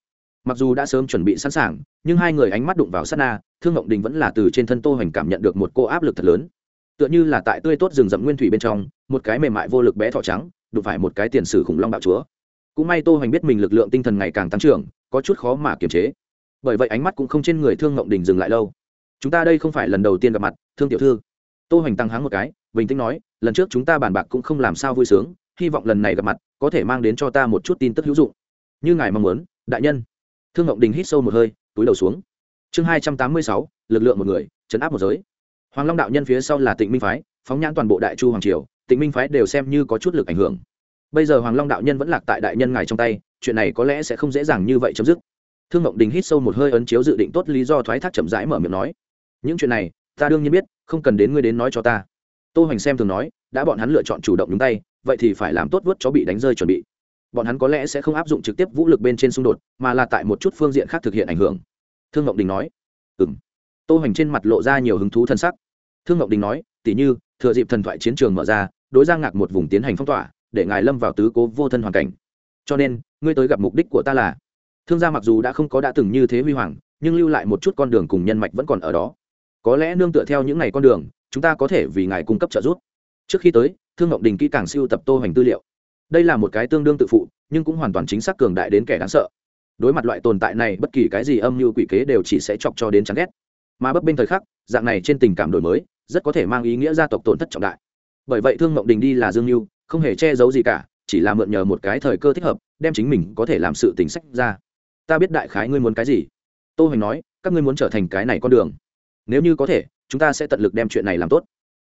mặc dù đã sớm chuẩn bị sẵn sàng, nhưng hai người ánh mắt đụng vào sát na, thương ngộng đình vẫn là từ trên thân tô hoành cảm nhận được một cô áp lực thật lớn. Tựa như là tại tươi tốt rừng rậm nguyên thủy bên trong, một cái mềm mại vô lực bé thỏ trắng, đụng phải một cái tiền sử khủng long bạo chúa. Cũng may tô hoành biết mình lực lượng tinh thần ngày càng tăng trưởng, có chút khó mà kiềm chế. Bởi vậy ánh mắt cũng không trên người thương ngộng đình dừng lại lâu. Chúng ta đây không phải lần đầu tiên gặp mặt, thương tiểu thư. Tô hoành tăng háng một cái, bình tĩnh nói, lần trước chúng ta bàn bạc cũng không làm sao vui sướng, hy vọng lần này gặp mặt có thể mang đến cho ta một chút tin tức hữu dụng. Như ngài mong muốn, đại nhân thương ngộng đình hít sâu một hơi, túi đầu xuống. Chương hai trăm tám mươi sáu, lực lượng một người, chấn áp một giới. Hoàng long đạo nhân phía sau là tịnh minh phái, phóng nhãn toàn bộ đại chu hoàng triều, tịnh minh phái đều xem như có chút lực ảnh hưởng. Bây giờ hoàng long đạo nhân vẫn lạc tại đại nhân ngài trong tay, chuyện này có lẽ sẽ không dễ dàng như vậy chấm dứt. Thương ngộng đình hít sâu một hơi ấn chiếu dự định tốt lý do thoái thác chậm rãi mở miệng nói. Những chuyện này, ta đương nhiên biết, không cần đến ngươi đến nói cho ta. Tô hoành xem thường nói, đã bọn hắn lựa chọn chủ động nhúng tay, vậy thì phải làm tốt vớt cho bị đánh rơi chuẩn bị bọn hắn có lẽ sẽ không áp dụng trực tiếp vũ lực bên trên xung đột, mà là tại một chút phương diện khác thực hiện ảnh hưởng. Thương ngọc đình nói. Ừ m tô hoành trên mặt lộ ra nhiều hứng thú t sắc. Thương ngọc đình nói, tỉ như, thừa dịp thần thoại chiến trường mở ra, đối giang ngạc một vùng tiến hành phong tỏa, để ngài lâm vào tứ cố vô thân hoàn cảnh. Cho nên, ngươi tới gặp mục đích của ta là thương gia mặc dù đã không có đã từng như thế huy hoàng, nhưng lưu lại một chút con đường cùng nhân mạch vẫn còn ở đó. Có lẽ nương tựa theo những ngày con đường, chúng ta có thể vì ngài cung cấp trợ giúp. Trước khi tới, thương ngọc đình kỹ càng siêu tập tô hoành tư liệu đây là một cái tương đương tự phụ, nhưng cũng hoàn toàn chính xác cường đại đến kẻ đáng sợ. Đối mặt loại tồn tại này, bất kỳ cái gì âm mưu quỷ kế đều chỉ sẽ chọc cho đến chán ghét. Mà bấp bênh thời khắc, dạng này trên tình cảm đổi mới, rất có thể mang ý nghĩa gia tộc tổn thất trọng đại. Bởi vậy thương mộng đình đi là dương mưu không hề che giấu gì cả, chỉ là mượn nhờ một cái thời cơ thích hợp, đem chính mình có thể làm sự tính sách ra. Ta biết đại khái ngươi muốn cái gì. Tô hoành nói, các ngươi muốn trở thành cái này con đường. Nếu như có thể, chúng ta sẽ tận lực đem chuyện này làm tốt.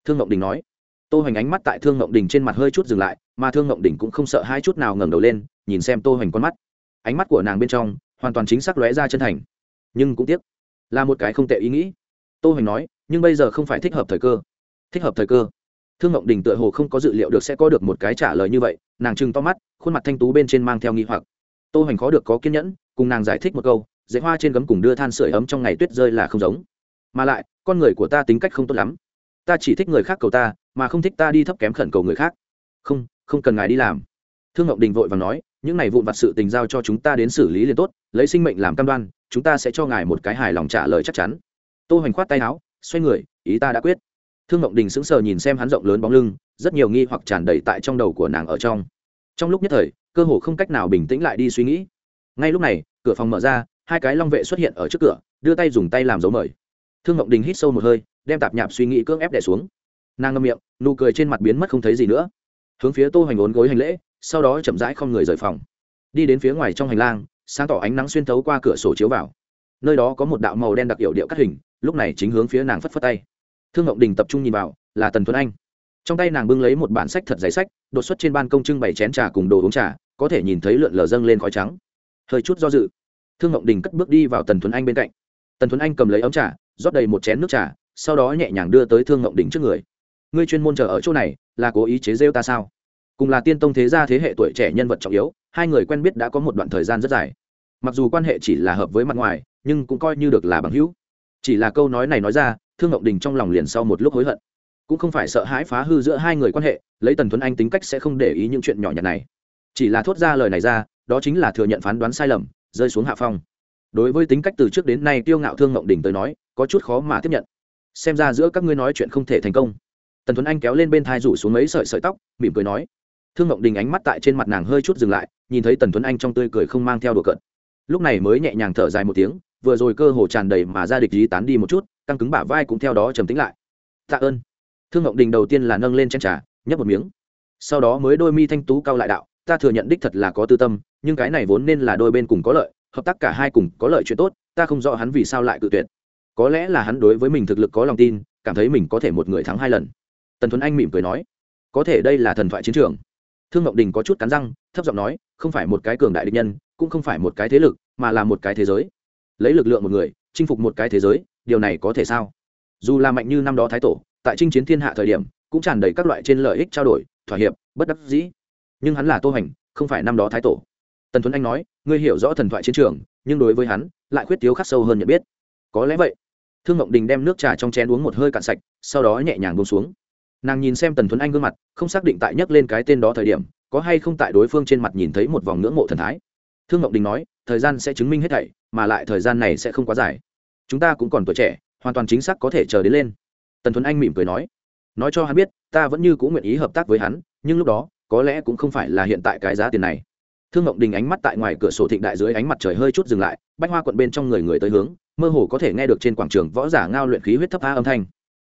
Thương Mộng đình nói. Tô hoành ánh mắt tại thương Mộng đình trên mặt hơi chút dừng lại mà thương ngộng đỉnh cũng không sợ hai chút nào ngẩng đầu lên, nhìn xem tô hoành con mắt. Ánh mắt của nàng bên trong hoàn toàn chính xác lóe ra chân thành. Nhưng cũng tiếc, là một cái không tệ ý nghĩ. Tô hoành nói, nhưng bây giờ không phải thích hợp thời cơ. Thích hợp thời cơ. Thương ngộng đình tựa hồ không có dự liệu được sẽ có được một cái trả lời như vậy, nàng trừng to mắt, khuôn mặt thanh tú bên trên mang theo nghi hoặc. Tô hoành khó được có kiên nhẫn, cùng nàng giải thích một câu dễ hoa trên gấm cùng đưa than sưởi ấm trong ngày tuyết rơi là không giống. Mà lại, con người của ta tính cách không tốt lắm. Ta chỉ thích người khác cầu ta, mà không thích ta đi thấp kém khẩn cầu người khác. Không không cần ngài đi làm. Thương ngọc đình vội và nói, những này vụn vặt sự tình giao cho chúng ta đến xử lý liền tốt, lấy sinh mệnh làm cam đoan, chúng ta sẽ cho ngài một cái hài lòng trả lời chắc chắn. Tô hoành khoát tay áo, xoay người, ý ta đã quyết. Thương ngọc đình sững sờ nhìn xem hắn rộng lớn bóng lưng, rất nhiều nghi hoặc tràn đầy tại trong đầu của nàng ở trong. Trong lúc nhất thời, cơ hồ không cách nào bình tĩnh lại đi suy nghĩ. Ngay lúc này, cửa phòng mở ra, hai cái long vệ xuất hiện ở trước cửa, đưa tay dùng tay làm dấu mời. Thương ngọc đình hít sâu một hơi, đem tạp nhạp suy nghĩ cưỡng ép đẻ xuống. Nàng ngâm miệng, nụ cười trên mặt biến mất không thấy gì nữa hướng phía tô hoành ốn gối hành lễ, sau đó chậm rãi không người rời phòng. Đi đến phía ngoài trong hành lang, sáng tỏ ánh nắng xuyên thấu qua cửa sổ chiếu vào. Nơi đó có một đạo màu đen đặc hiệu điệu cắt hình, lúc này chính hướng phía nàng phất phất tay. Thương ngộng đình tập trung nhìn vào, là tần tuấn anh. Trong tay nàng bưng lấy một bản sách thật giấy sách, đột xuất trên ban công trưng bày chén trà cùng đồ uống trà, có thể nhìn thấy lượn lờ dâng lên khói trắng. Hơi chút do dự, thương ngộng đình cất bước đi vào tần tuấn anh bên cạnh. Tần tuấn anh cầm lấy ấm trà, rót đầy một chén nước trà, sau đó nhẹ nhàng đưa tới thương ngộng đình trước người. Ngươi chuyên môn chờ ở chỗ này là cố ý chế rêu ta sao? Cùng là tiên tông thế gia thế hệ tuổi trẻ nhân vật trọng yếu, hai người quen biết đã có một đoạn thời gian rất dài. Mặc dù quan hệ chỉ là hợp với mặt ngoài, nhưng cũng coi như được là bằng hữu. Chỉ là câu nói này nói ra, thương ngọc đình trong lòng liền sau một lúc hối hận. Cũng không phải sợ hãi phá hư giữa hai người quan hệ, lấy tần Thuấn anh tính cách sẽ không để ý những chuyện nhỏ nhặt này. Chỉ là thốt ra lời này ra, đó chính là thừa nhận phán đoán sai lầm, rơi xuống hạ phong. Đối với tính cách từ trước đến nay tiêu ngạo thương ngộng đình tới nói, có chút khó mà tiếp nhận. Xem ra giữa các ngươi nói chuyện không thể thành công tần tuấn anh kéo lên bên thai rủ xuống mấy sợi sợi tóc, mỉm cười nói. Thương ngộng đình ánh mắt tại trên mặt nàng hơi chút dừng lại, nhìn thấy tần tuấn anh trong tươi cười không mang theo đùa cợt. Lúc này mới nhẹ nhàng thở dài một tiếng, vừa rồi cơ hồ tràn đầy mà ra địch dí tán đi một chút, căng cứng bả vai cũng theo đó trầm tính lại. Tạ ơn. Thương ngộng đình đầu tiên là nâng lên chen trà, nhấp một miếng. Sau đó mới đôi mi thanh tú cao lại đạo, ta thừa nhận đích thật là có tư tâm, nhưng cái này vốn nên là đôi bên cùng có lợi, hợp tác cả hai cùng có lợi chuyện tốt, ta không rõ hắn vì sao lại cự tuyệt. Có lẽ là hắn đối với mình thực lực có lòng tin, cảm thấy mình có thể một người thắng hai lần tần Thuấn anh mỉm cười nói, có thể đây là thần thoại chiến trường. Thương ngọc đình có chút cắn răng, thấp giọng nói, không phải một cái cường đại địch nhân, cũng không phải một cái thế lực, mà là một cái thế giới. Lấy lực lượng một người, chinh phục một cái thế giới, điều này có thể sao? Dù là mạnh như năm đó thái tổ, tại chinh chiến thiên hạ thời điểm, cũng tràn đầy các loại trên lợi ích trao đổi, thỏa hiệp, bất đắc dĩ. Nhưng hắn là tô hành, không phải năm đó thái tổ. Tần Thuấn anh nói, ngươi hiểu rõ thần thoại chiến trường, nhưng đối với hắn, lại khuyết thiếu khắc sâu hơn nhận biết. Có lẽ vậy. Thương ngộng đình đem nước trà trong chén uống một hơi cạn sạch, sau đó nhẹ nhàng buông xuống nàng nhìn xem tần thuấn anh gương mặt, không xác định tại nhắc lên cái tên đó thời điểm, có hay không tại đối phương trên mặt nhìn thấy một vòng ngưỡng mộ thần thái. Thương ngọc đình nói, thời gian sẽ chứng minh hết thảy, mà lại thời gian này sẽ không quá dài. Chúng ta cũng còn tuổi trẻ, hoàn toàn chính xác có thể chờ đến lên. Tần thuấn anh mỉm cười nói nói cho hắn biết, ta vẫn như cũng nguyện ý hợp tác với hắn, nhưng lúc đó, có lẽ cũng không phải là hiện tại cái giá tiền này. Thương ngọc đình ánh mắt tại ngoài cửa sổ thịnh đại dưới ánh mặt trời hơi chút dừng lại, bách hoa quận bên trong người người tới hướng, mơ hồ có thể nghe được trên quảng trường võ giả ngao luyện khí huyết thấp tha âm thanh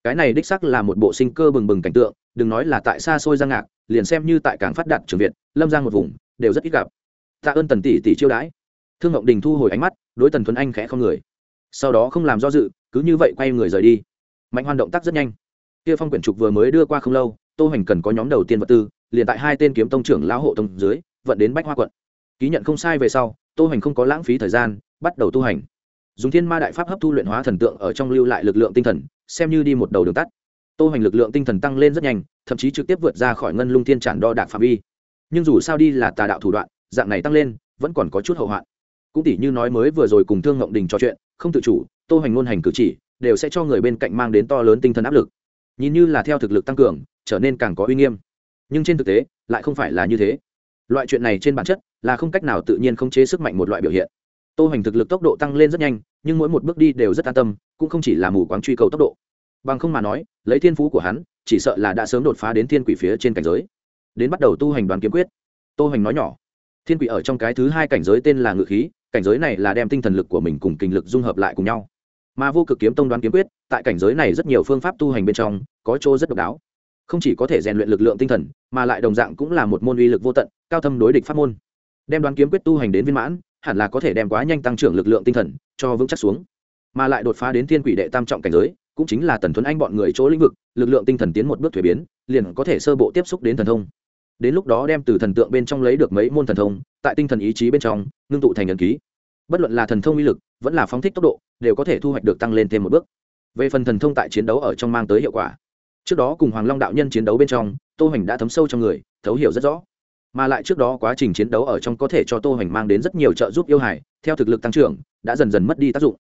cái này đích sắc là một bộ sinh cơ bừng bừng cảnh tượng, đừng nói là tại xa xôi giang ngạc, liền xem như tại cảng phát đạt trường việt, lâm giang một vùng, đều rất ít gặp. Tạ ơn tần tỷ tỷ chiêu đãi. Thương ngộng đình thu hồi ánh mắt, đối tần tuấn anh khẽ không người. Sau đó không làm do dự, cứ như vậy quay người rời đi. Mạnh hoan động tác rất nhanh. Kia phong quyển trục vừa mới đưa qua không lâu, tô hoành cần có nhóm đầu tiên vật tư, liền tại hai tên kiếm tông trưởng lão hộ tông dưới, vận đến bách hoa quận. Ký nhận không sai về sau, tô hoành không có lãng phí thời gian, bắt đầu tu hành. Dùng thiên ma đại pháp hấp thu luyện hóa thần tượng ở trong lưu lại lực lượng tinh thần xem như đi một đầu đường tắt. Tô hoành lực lượng tinh thần tăng lên rất nhanh, thậm chí trực tiếp vượt ra khỏi ngân lung thiên tràn đo đạc phạm vi. Nhưng dù sao đi là tà đạo thủ đoạn, dạng này tăng lên, vẫn còn có chút hậu hoạn. Cũng tỷ như nói mới vừa rồi cùng thương ngộng đình trò chuyện, không tự chủ, tô hoành ngôn hành cử chỉ, đều sẽ cho người bên cạnh mang đến to lớn tinh thần áp lực. Nhìn như là theo thực lực tăng cường, trở nên càng có uy nghiêm. Nhưng trên thực tế, lại không phải là như thế. Loại chuyện này trên bản chất là không cách nào tự nhiên khống chế sức mạnh một loại biểu hiện tô hoành thực lực tốc độ tăng lên rất nhanh, nhưng mỗi một bước đi đều rất an tâm, cũng không chỉ là mù quáng truy cầu tốc độ. Bằng không mà nói, lấy thiên phú của hắn, chỉ sợ là đã sớm đột phá đến thiên quỷ phía trên cảnh giới. Đến bắt đầu tu hành đoàn kiếm quyết. Tô hoành nói nhỏ, thiên quỷ ở trong cái thứ hai cảnh giới tên là ngự khí, cảnh giới này là đem tinh thần lực của mình cùng kinh lực dung hợp lại cùng nhau. Mà vô cực kiếm tông đoán kiếm quyết, tại cảnh giới này rất nhiều phương pháp tu hành bên trong, có chỗ rất độc đáo. Không chỉ có thể rèn luyện lực lượng tinh thần, mà lại đồng dạng cũng là một môn uy lực vô tận, cao thâm đối địch pháp môn. Đem đoán kiếm quyết tu hành đến viên mãn hẳn là có thể đem quá nhanh tăng trưởng lực lượng tinh thần cho vững chắc xuống. Mà lại đột phá đến thiên quỷ đệ tam trọng cảnh giới, cũng chính là tần thuấn anh bọn người chỗ lĩnh vực, lực lượng tinh thần tiến một bước thuế biến, liền có thể sơ bộ tiếp xúc đến thần thông. Đến lúc đó đem từ thần tượng bên trong lấy được mấy môn thần thông, tại tinh thần ý chí bên trong, ngưng tụ thành ấn ký. Bất luận là thần thông uy lực, vẫn là phóng thích tốc độ, đều có thể thu hoạch được tăng lên thêm một bước. Về phần thần thông tại chiến đấu ở trong mang tới hiệu quả, trước đó cùng hoàng long đạo nhân chiến đấu bên trong, tô hoành đã thấm sâu trong người, thấu hiểu rất rõ mà lại trước đó quá trình chiến đấu ở trong có thể cho tô hoành mang đến rất nhiều trợ giúp yêu hải theo thực lực tăng trưởng, đã dần dần mất đi tác dụng.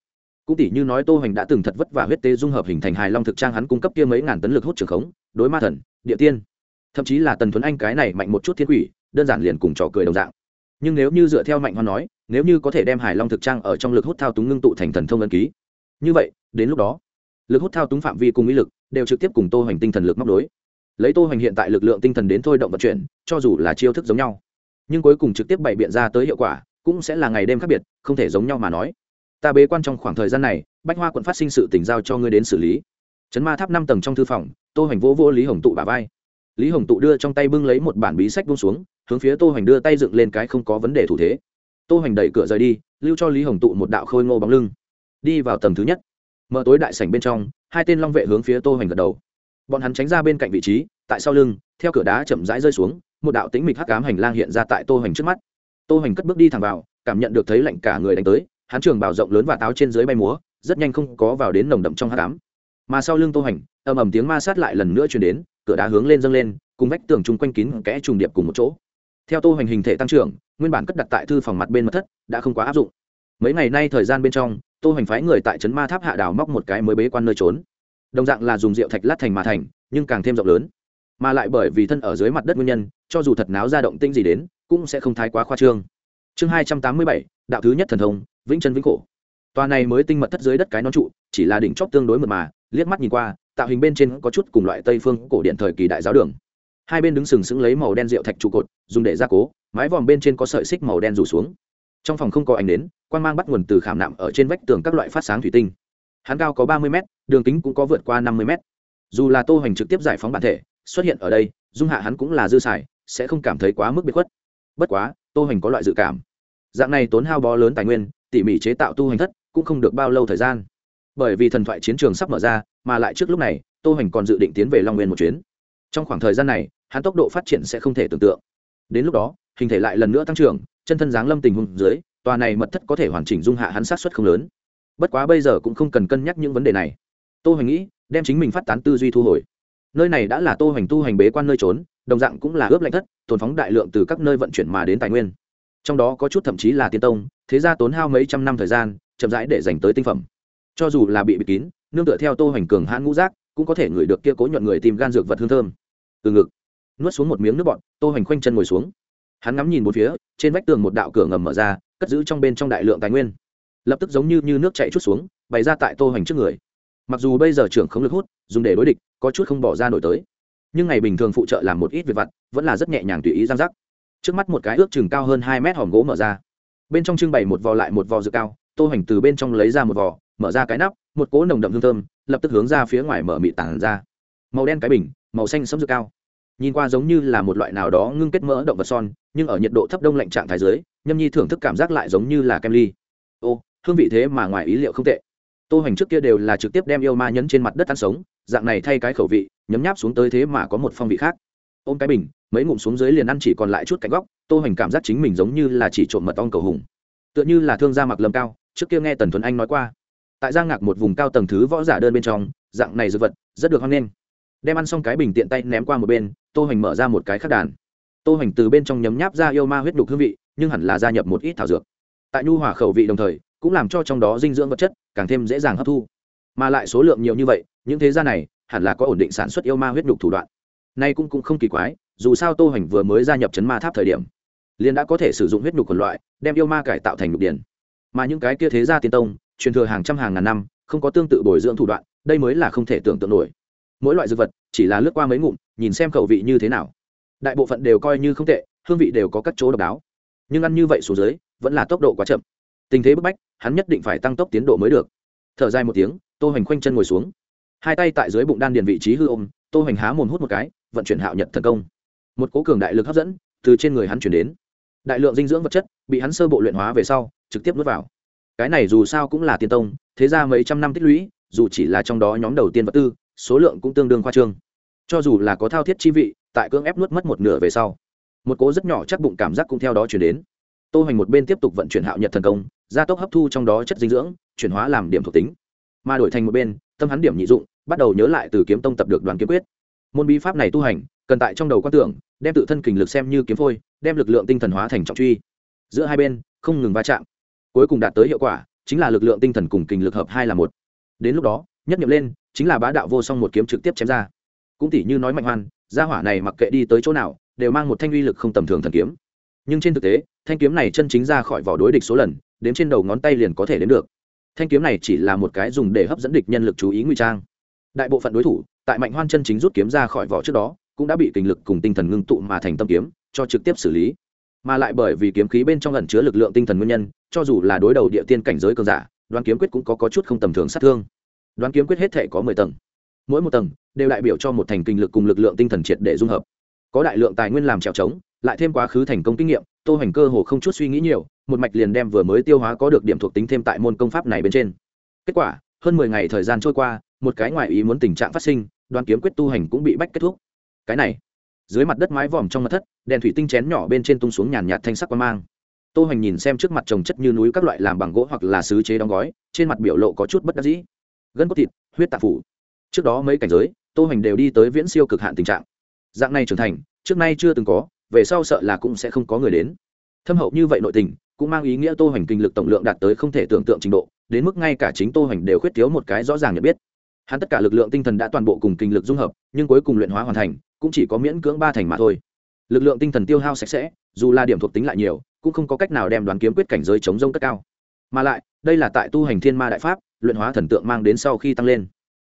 Cũng tỷ như nói tô hoành đã từng thật vất vả huyết tế dung hợp hình thành hài long thực trang hắn cung cấp kia mấy ngàn tấn lực hút trường khống, đối ma thần, địa tiên, thậm chí là tần thuấn anh cái này mạnh một chút thiên quỷ, đơn giản liền cùng trò cười đồng dạng. Nhưng nếu như dựa theo mạnh hoan nói, nếu như có thể đem hài long thực trang ở trong lực hút thao túng ngưng tụ thành thần thông ân ký. Như vậy, đến lúc đó, lực hút thao túng phạm vi cùng ý lực đều trực tiếp cùng tô hoành tinh thần lực móc đối lấy tô hoành hiện tại lực lượng tinh thần đến thôi động vận chuyển, cho dù là chiêu thức giống nhau, nhưng cuối cùng trực tiếp bày biện ra tới hiệu quả, cũng sẽ là ngày đêm khác biệt, không thể giống nhau mà nói. Ta bế quan trong khoảng thời gian này, bách hoa quận phát sinh sự tỉnh giao cho ngươi đến xử lý. Trấn ma tháp năm tầng trong thư phòng, tô hoành vỗ vỗ lý hồng tụ bà vai. Lý hồng tụ đưa trong tay bưng lấy một bản bí sách bung xuống, hướng phía tô hoành đưa tay dựng lên cái không có vấn đề thủ thế. Tô hoành đẩy cửa rời đi, lưu cho lý hồng tụ một đạo khôi ngô bóng lưng. Đi vào tầng thứ nhất. Mở tối đại sảnh bên trong, hai tên long vệ hướng phía tô hoành gật đầu bọn hắn tránh ra bên cạnh vị trí, tại sau lưng, theo cửa đá chậm rãi rơi xuống, một đạo tính mịch hắc cám hành lang hiện ra tại tô hoành trước mắt. Tô hoành cất bước đi thẳng vào, cảm nhận được thấy lạnh cả người đánh tới, hắn trường bảo rộng lớn và táo trên dưới bay múa, rất nhanh không có vào đến nồng đậm trong hắc cám mà sau lưng tô hoành, ầm ầm tiếng ma sát lại lần nữa truyền đến, cửa đá hướng lên dâng lên, cùng vách tường chung quanh kín kẽ trùng điệp cùng một chỗ. Theo tô hoành hình thể tăng trưởng, nguyên bản cất đặt tại thư phòng mặt bên mật thất, đã không quá áp dụng. Mấy ngày nay thời gian bên trong, tô hoành phái người tại trấn ma tháp hạ đào móc một cái mới bế quan nơi trốn đồng dạng là dùng rượu thạch lát thành mà thành, nhưng càng thêm rộng lớn. Mà lại bởi vì thân ở dưới mặt đất nguyên nhân, cho dù thật náo ra động tinh gì đến, cũng sẽ không thái quá khoa trương. Chương hai trăm tám mươi bảy, đạo thứ nhất thần thông, vĩnh chân vĩnh khổ. Tòa này mới tinh mật thất dưới đất cái nón trụ, chỉ là đỉnh chóp tương đối mật mà, liếc mắt nhìn qua, tạo hình bên trên có chút cùng loại tây phương cổ điện thời kỳ đại giáo đường. Hai bên đứng sừng sững lấy màu đen rượu thạch trụ cột, dùng để gia cố, mái vòm bên trên có sợi xích màu đen rủ xuống. Trong phòng không có ánh đến quan g mang bắt nguồn từ khảm nạm ở trên vách tường các loại phát sáng thủy tinh hắn cao có ba mươi m đường kính cũng có vượt qua năm mươi m dù là tô hoành trực tiếp giải phóng bản thể, xuất hiện ở đây, dung hạ hắn cũng là dư xài, sẽ không cảm thấy quá mức biệt khuất. Bất quá, tô hoành có loại dự cảm. Dạng này tốn hao bó lớn tài nguyên, tỉ mỉ chế tạo tu hành thất, cũng không được bao lâu thời gian. Bởi vì thần thoại chiến trường sắp mở ra, mà lại trước lúc này, tô hoành còn dự định tiến về long nguyên một chuyến. Trong khoảng thời gian này, hắn tốc độ phát triển sẽ không thể tưởng tượng. Đến lúc đó, hình thể lại lần nữa tăng trưởng, chân thân d lâm tình hùng dưới, tòa này mật thất có thể hoàn chỉnh dung hạ hắn sát xuất không lớn bất quá bây giờ cũng không cần cân nhắc những vấn đề này. Tô hoành nghĩ, đem chính mình phát tán tư duy thu hồi. Nơi này đã là tô hoành tu hành bế quan nơi trốn, đồng dạng cũng là ướp lạnh thất, tồn phóng đại lượng từ các nơi vận chuyển mà đến tài nguyên. Trong đó có chút thậm chí là tiên tông, thế ra tốn hao mấy trăm năm thời gian, chậm rãi để dành tới tinh phẩm. Cho dù là bị bịt kín, nương tựa theo tô hoành cường hãn ngũ giác, cũng có thể ngửi được kia cố nhuận người tìm gan dược vật hương thơm. Từ ngực, nuốt xuống một miếng nước bọn tô hoành khoanh chân ngồi xuống. Hắn ngắm nhìn một phía, trên vách tường một đạo cửa ngầm mở ra, cất giữ trong bên trong đại lượng tài nguyên lập tức giống như, như nước chảy chút xuống bày ra tại tô hoành trước người. Mặc dù bây giờ trưởng không lực hút dùng để đối địch có chút không bỏ ra nổi tới. Nhưng ngày bình thường phụ trợ làm một ít việc vặt vẫn là rất nhẹ nhàng tùy ý giang rắc trước mắt một cái ước chừng cao hơn hai mét hòm gỗ mở ra. Bên trong trưng bày một vò lại một vò dưa cao tô hoành từ bên trong lấy ra một vò mở ra cái nắp một cỗ nồng đậm hương thơm lập tức hướng ra phía ngoài mở mị tản ra. Màu đen cái bình màu xanh sẫm dưa cao. Nhìn qua giống như là một loại nào đó ngưng kết mỡ động vật son nhưng ở nhiệt độ thấp đông lạnh trạng thái dưới nhâm nhi thưởng thức cảm giác lại giống như là kem ly. Ô hương vị thế mà ngoài ý liệu không tệ. Tô hoành trước kia đều là trực tiếp đem yêu ma nhấn trên mặt đất ăn sống, dạng này thay cái khẩu vị, nhấm nháp xuống tới thế mà có một phong vị khác. Ôm cái bình, mấy ngụm xuống dưới liền ăn chỉ còn lại chút cạnh góc, tô hoành cảm giác chính mình giống như là chỉ trộm mật ong cầu hùng. Tựa như là thương gia mặc lâm cao, trước kia nghe tần tuấn anh nói qua. Tại giang ngạc một vùng cao tầng thứ võ giả đơn bên trong, dạng này dư vật, rất được hoang nghênh. Đem ăn xong cái bình tiện tay ném qua một bên, tô hoành mở ra một cái khắc đàn. Tô hoành từ bên trong nhấm nháp ra yêu ma huyết đục hương vị, nhưng hẳn là gia nhập một ít thảo dược. Tại nhu hỏa khẩu vị đồng thời cũng làm cho trong đó dinh dưỡng vật chất càng thêm dễ dàng hấp thu. Mà lại số lượng nhiều như vậy, những thế gia này hẳn là có ổn định sản xuất yêu ma huyết nhục thủ đoạn. Nay cũng cũng không kỳ quái, dù sao tô hoành vừa mới gia nhập chấn ma tháp thời điểm, liền đã có thể sử dụng huyết nhục quần loại, đem yêu ma cải tạo thành nhục điển. Mà những cái kia thế gia tiên tông, truyền thừa hàng trăm hàng ngàn năm, không có tương tự bồi dưỡng thủ đoạn, đây mới là không thể tưởng tượng nổi. Mỗi loại dược vật, chỉ là lướt qua mấy ngụm, nhìn xem khẩu vị như thế nào. Đại bộ phận đều coi như không tệ, hương vị đều có các chỗ độc đáo. Nhưng ăn như vậy xuống dưới, vẫn là tốc độ quá chậm. Tình thế bức bách hắn nhất định phải tăng tốc tiến độ mới được. Thở dài một tiếng, tô hoành khoanh chân ngồi xuống. Hai tay tại dưới bụng đan điền vị trí hư ôm, tô hoành há mồm hút một cái, vận chuyển hạo nhật thần công. Một cố cường đại lực hấp dẫn từ trên người hắn chuyển đến. Đại lượng dinh dưỡng vật chất bị hắn sơ bộ luyện hóa về sau, trực tiếp nuốt vào. Cái này dù sao cũng là tiên tông, thế ra mấy trăm năm tích lũy, dù chỉ là trong đó nhóm đầu tiên vật tư, số lượng cũng tương đương khoa trương. Cho dù là có thao thiết chi vị, tại cưỡng ép nuốt mất một nửa về sau, một cố rất nhỏ chắc bụng cảm giác cũng theo đó chuyển đến. Tô hoành một bên tiếp tục vận chuyển hạo nhật thần công gia tốc hấp thu trong đó chất dinh dưỡng, chuyển hóa làm điểm thuộc tính. Mà đổi thành một bên, tâm hắn điểm nhị dụng, bắt đầu nhớ lại từ kiếm tông tập được đoàn kiếm quyết. Môn bí pháp này tu hành, cần tại trong đầu quan tưởng, đem tự thân kình lực xem như kiếm phôi, đem lực lượng tinh thần hóa thành trọng truy. Giữa hai bên, không ngừng va chạm. Cuối cùng đạt tới hiệu quả, chính là lực lượng tinh thần cùng kình lực hợp hai là một. Đến lúc đó, nhất nghiệm lên, chính là bá đạo vô song một kiếm trực tiếp chém ra. Cũng tỉ như nói mạnh hoan, gia hỏa này mặc kệ đi tới chỗ nào, đều mang một thanh uy lực không tầm thường thần kiếm. Nhưng trên thực tế, thanh kiếm này chân chính ra khỏi vỏ đối địch số lần đếm trên đầu ngón tay liền có thể đến được. Thanh kiếm này chỉ là một cái dùng để hấp dẫn địch nhân lực chú ý ngụy trang. Đại bộ phận đối thủ tại mạnh hoan chân chính rút kiếm ra khỏi vỏ trước đó cũng đã bị kinh lực cùng tinh thần ngưng tụ mà thành tâm kiếm cho trực tiếp xử lý. Mà lại bởi vì kiếm khí bên trong ẩn chứa lực lượng tinh thần nguyên nhân cho dù là đối đầu địa tiên cảnh giới cường giả đoán kiếm quyết cũng có, có chút không tầm thường sát thương. Đoán kiếm quyết hết thể có mười tầng. Mỗi một tầng đều đại biểu cho một thành kinh lực cùng lực lượng tinh thần triệt để dung hợp. Có đại lượng tài nguyên làm trèo chống lại thêm quá khứ thành công kinh nghiệm, tô hành cơ hồ không chút suy nghĩ nhiều, một mạch liền đem vừa mới tiêu hóa có được điểm thuộc tính thêm tại môn công pháp này bên trên. Kết quả, hơn mười ngày thời gian trôi qua, một cái ngoại ý muốn tình trạng phát sinh đoàn kiếm quyết tu hành cũng bị bách kết thúc. Cái này, dưới mặt đất mái vòm trong mặt thất, đèn thủy tinh chén nhỏ bên trên tung xuống nhàn nhạt thanh sắc qua mang. Tô hành nhìn xem trước mặt trồng chất như núi các loại làm bằng gỗ hoặc là xứ chế đóng gói, trên mặt biểu lộ có chút bất đắc dĩ. Gân cốt thịt, huyết tạ phủ. Trước đó mấy cảnh giới, tô hành đều đi tới viễn siêu cực hạn tình trạng. Dạng này trưởng thành, trước nay chưa từng có về sau sợ là cũng sẽ không có người đến. Thâm hậu như vậy nội tình, cũng mang ý nghĩa tô hoành kinh lực tổng lượng đạt tới không thể tưởng tượng trình độ, đến mức ngay cả chính tô hoành đều khuyết thiếu một cái rõ ràng nhận biết. Hắn tất cả lực lượng tinh thần đã toàn bộ cùng kinh lực dung hợp, nhưng cuối cùng luyện hóa hoàn thành, cũng chỉ có miễn cưỡng ba thành mà thôi. Lực lượng tinh thần tiêu hao sạch sẽ, dù là điểm thuộc tính lại nhiều, cũng không có cách nào đem đoán kiếm quyết cảnh giới chống rông tất cao. Mà lại, đây là tại tu hành thiên ma đại pháp, luyện hóa thần tượng mang đến sau khi tăng lên.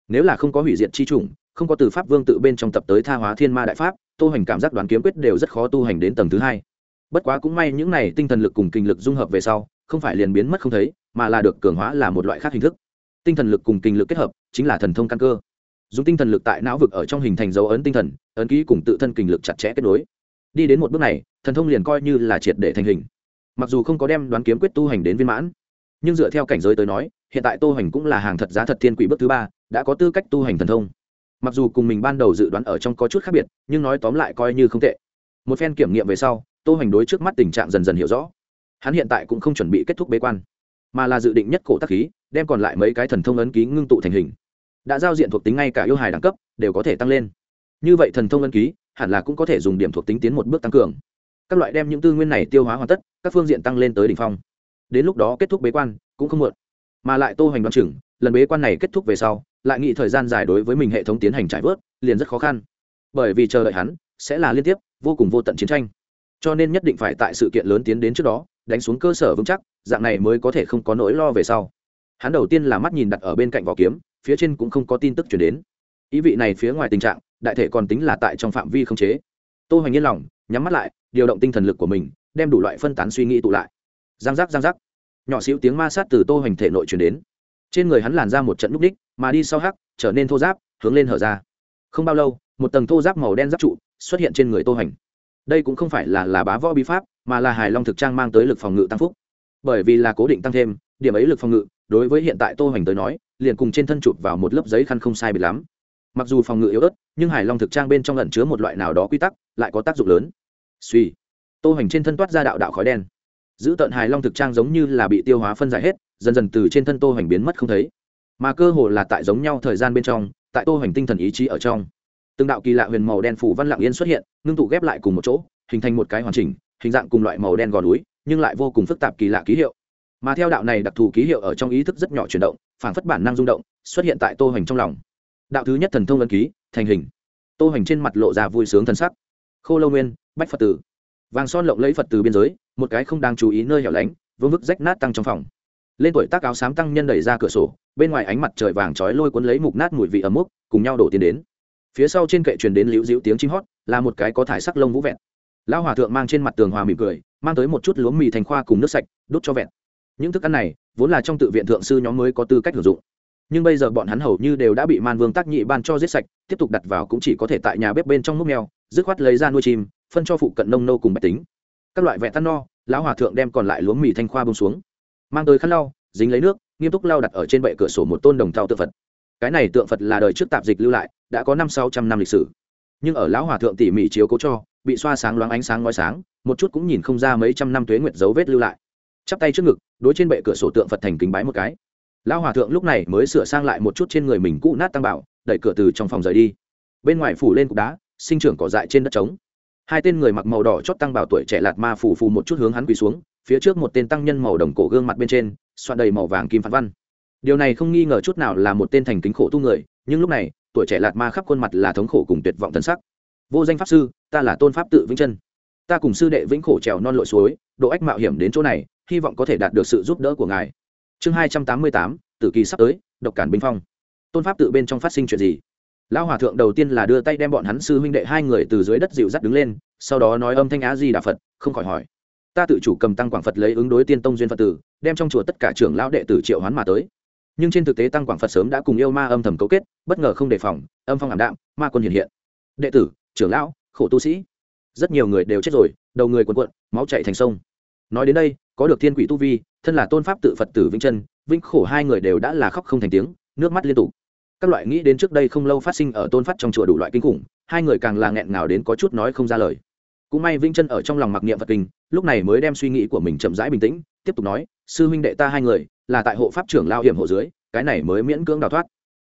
Nếu là không có hủy diệt chi chủng không có từ pháp vương tự bên trong tập tới tha hóa thiên ma đại pháp, tô hành cảm giác đoàn kiếm quyết đều rất khó tu hành đến tầng thứ hai. Bất quá cũng may những này tinh thần lực cùng kinh lực dung hợp về sau, không phải liền biến mất không thấy, mà là được cường hóa là một loại khác hình thức. Tinh thần lực cùng kinh lực kết hợp, chính là thần thông căn cơ. Dùng tinh thần lực tại não vực ở trong hình thành dấu ấn tinh thần, ấn ký cùng tự thân kinh lực chặt chẽ kết nối. Đi đến một bước này, thần thông liền coi như là triệt để thành hình. Mặc dù không có đem đoán kiếm quyết tu hành đến viên mãn, nhưng dựa theo cảnh giới tới nói, hiện tại tô hành cũng là hàng thật giá thật thiên quỷ bước thứ ba, đã có tư cách tu hành thần thông mặc dù cùng mình ban đầu dự đoán ở trong có chút khác biệt, nhưng nói tóm lại coi như không tệ. Một phen kiểm nghiệm về sau, tô hoành đối trước mắt tình trạng dần dần hiểu rõ. Hắn hiện tại cũng không chuẩn bị kết thúc bế quan, mà là dự định nhất cổ tác khí, đem còn lại mấy cái thần thông ấn ký ngưng tụ thành hình. Đã giao diện thuộc tính ngay cả yêu hài đẳng cấp đều có thể tăng lên. Như vậy thần thông ấn ký hẳn là cũng có thể dùng điểm thuộc tính tiến một bước tăng cường. Các loại đem những tư nguyên này tiêu hóa hoàn tất, các phương diện tăng lên tới đ ỉ n h phong. Đến lúc đó kết thúc bế quan cũng không muộn. Mà lại tô hoành đoán chừng lần bế quan này kết thúc về sau, lại nghĩ thời gian dài đối với mình hệ thống tiến hành trải vớt, liền rất khó khăn. Bởi vì chờ đợi hắn, sẽ là liên tiếp, vô cùng vô tận chiến tranh. Cho nên nhất định phải tại sự kiện lớn tiến đến trước đó, đánh xuống cơ sở vững chắc, dạng này mới có thể không có nỗi lo về sau. Hắn đầu tiên là mắt nhìn đặt ở bên cạnh vỏ kiếm, phía trên cũng không có tin tức chuyển đến. Ý vị này phía ngoài tình trạng, đại thể còn tính là tại trong phạm vi không chế. Tô hoành yên lòng, nhắm mắt lại, điều động tinh thần lực của mình, đem đủ loại phân tán suy nghĩ tụ lại. Giang giác giang giác. Nhỏ xíu tiếng ma sát từ tô hoành thể nội chuyển đến trên người hắn làn ra một trận núp đích mà đi sau hắc, trở nên thô giáp, hướng lên hở ra. Không bao lâu, một tầng thô giáp màu đen giáp trụ xuất hiện trên người tô hành. Đây cũng không phải là là bá võ bí pháp, mà là hài long thực trang mang tới lực phòng ngự tăng phúc. Bởi vì là cố định tăng thêm, điểm ấy lực phòng ngự, đối với hiện tại tô hoành tới nói, liền cùng trên thân chụp vào một lớp giấy khăn không sai biệt lắm. Mặc dù phòng ngự yếu ớt, nhưng hài long thực trang bên trong ẩn chứa một loại nào đó quy tắc, lại có tác dụng lớn. Suy, tô hoành trên thân toát ra đạo đạo khói đen. Giữ tận hài long thực trang giống như là bị tiêu hóa phân giải hết dần dần từ trên thân tô hoành biến mất không thấy. Mà cơ hồ là tại giống nhau thời gian bên trong, tại tô hoành tinh thần ý chí ở trong. Từng đạo kỳ lạ huyền màu đen phủ văn lặng yên xuất hiện, ngưng tụ ghép lại cùng một chỗ, hình thành một cái hoàn chỉnh, hình dạng cùng loại màu đen gò núi, nhưng lại vô cùng phức tạp kỳ lạ ký hiệu. Mà theo đạo này đặc thù ký hiệu ở trong ý thức rất nhỏ chuyển động, phản phất bản năng rung động, xuất hiện tại tô hoành trong lòng. Đạo thứ nhất thần thông ấn ký, thành hình. Tô hoành trên mặt lộ ra vui sướng thần sắc. Khô lâu nguyên, bách phật tử. Vàng son lộng lấy phật từ biên giới, một cái không đang chú ý nơi hẻo lánh, vương vức rách nát tăng trong phòng lên tuổi tác áo xám tăng nhân đẩy ra cửa sổ, bên ngoài ánh mặt trời vàng trói lôi cuốn lấy mục nát mùi vị ấm mốc, cùng nhau đổ tiến đến. Phía sau trên kệ truyền đến liễu diễu tiếng chim hót, là một cái có thải sắc lông vũ vẹn. Lão hòa thượng mang trên mặt tường hòa mỉm cười, mang tới một chút lúa mì thành khoa cùng nước sạch đốt cho vẹn. Những thức ăn này, vốn là trong tự viện thượng sư nhóm mới có tư cách sử dụng. Nhưng bây giờ bọn hắn hầu như đều đã bị man vương tác nhị ban cho giết sạch, tiếp tục đặt vào cũng chỉ có thể tại nhà bếp bên trong múc mèo, dứt khoát lấy ra nuôi chim, phân cho phụ cận nông nô cùng bạch tính. Các loại vẹn tan no, lão hòa thượng đem còn lại lúa mì thanh khoa bông xuống mang tới khăn lau, dính lấy nước, nghiêm túc lau đặt ở trên bệ cửa sổ một tôn đồng thau tượng phật. Cái này tượng phật là đời trước tạp dịch lưu lại, đã có năm sáu trăm năm lịch sử. Nhưng ở lão hòa thượng tỉ mỉ chiếu cố cho, bị xoa sáng loáng ánh sáng ngói sáng, một chút cũng nhìn không ra mấy trăm năm tuế nguyệt dấu vết lưu lại. Chắp tay trước ngực, đối trên bệ cửa sổ tượng phật thành kính bái một cái. Lão hòa thượng lúc này mới sửa sang lại một chút trên người mình cũ nát tăng bảo, đẩy cửa từ trong phòng rời đi. Bên ngoài phủ lên cục đá, sinh trưởng cỏ dại trên đất trống. Hai tên người mặc màu đỏ chót tăng bảo tuổi trẻ lạt ma phủ phù một chút hướng hắn quỳ xuống phía trước một tên tăng nhân màu đồng cổ gương mặt bên trên, soạn đầy màu vàng kim phản văn. Điều này không nghi ngờ chút nào là một tên thành kính khổ tu người, nhưng lúc này, tuổi trẻ lạt ma khắp khuôn mặt là thống khổ cùng tuyệt vọng thân sắc. Vô danh pháp sư, ta là tôn pháp tự vĩnh chân. Ta cùng sư đệ vĩnh khổ trèo non lội suối, độ ách mạo hiểm đến chỗ này, hy vọng có thể đạt được sự giúp đỡ của ngài. Chương hai trăm tám mươi tám, tử kỳ sắp tới, độc cản binh phong. Tôn pháp tự bên trong phát sinh chuyện gì? Lão hòa thượng đầu tiên là đưa tay đem bọn hắn sư huynh đệ hai người từ dưới đất dịu dắt đứng lên, sau đó nói âm thanh á di đà phật, không khỏi hỏi ta tự chủ cầm tăng quảng phật lấy ứng đối tiên tông duyên phật tử, đem trong chùa tất cả trưởng lão đệ tử triệu hoán mà tới. Nhưng trên thực tế tăng quảng phật sớm đã cùng yêu ma âm thầm cấu kết, bất ngờ không đề phòng, âm phong ảm đạm, ma quân hiện hiện. Đệ tử, trưởng lão, khổ tu sĩ. Rất nhiều người đều chết rồi, đầu người quần quận máu chạy thành sông. Nói đến đây, có được thiên quỷ tu vi, thân là tôn pháp tự phật tử vĩnh chân vĩnh khổ hai người đều đã là khóc không thành tiếng, nước mắt liên tục. Các loại nghĩ đến trước đây không lâu phát sinh ở tôn phát trong chùa đủ loại kinh khủng, hai người càng là nghẹn ngào đến có chút nói không ra lời cũng may vĩnh chân ở trong lòng mặc niệm phật kinh, lúc này mới đem suy nghĩ của mình chậm rãi bình tĩnh, tiếp tục nói, sư huynh đệ ta hai người, là tại hộ pháp trưởng lao hiểm hộ dưới, cái này mới miễn cưỡng đào thoát.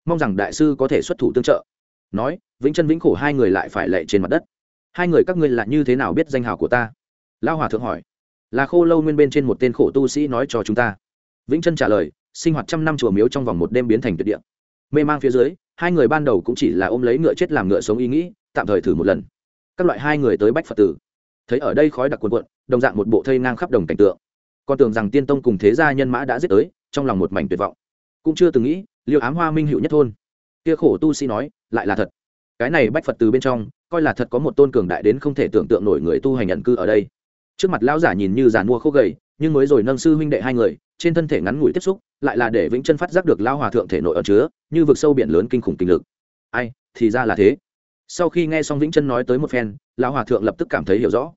Mong rằng đại sư có thể xuất thủ tương trợ. Nói, vĩnh chân vĩnh khổ hai người lại phải lệ trên mặt đất. Hai người các ngươi là như thế nào biết danh hào của ta? Lao hòa thượng hỏi. Là khô lâu nguyên bên trên một tên khổ tu sĩ nói cho chúng ta. Vĩnh chân trả lời, sinh hoạt trăm năm chùa miếu trong vòng một đêm biến thành tuyệt địa. Mê mang phía dưới, hai người ban đầu cũng chỉ là ôm lấy ngựa chết làm ngựa sống ý nghĩ, tạm thời thử một lần các loại hai người tới bách phật tử. Thấy ở đây khói đặc quần quận đồng dạng một bộ thây ngang khắp đồng cảnh tượng. Con tưởng rằng tiên tông cùng thế gia nhân mã đã giết tới, trong lòng một mảnh tuyệt vọng. Cũng chưa từng nghĩ, liêu ám hoa minh hữu nhất thôn. Kia khổ tu sĩ nói, lại là thật. Cái này bách phật từ bên trong, coi là thật có một tôn cường đại đến không thể tưởng tượng nổi người tu hành nhận cư ở đây. Trước mặt lão giả nhìn như giàn mua khô gầy, nhưng mới rồi nâng sư huynh đệ hai người, trên thân thể ngắn ngủi tiếp xúc, lại là để vĩnh chân phát giác được lao hòa thượng thể nội ở chứa, như vực sâu biển lớn kinh khủng kinh lực. Ai, thì ra là thế sau khi nghe xong vĩnh chân nói tới một phen, lão hòa thượng lập tức cảm thấy hiểu rõ.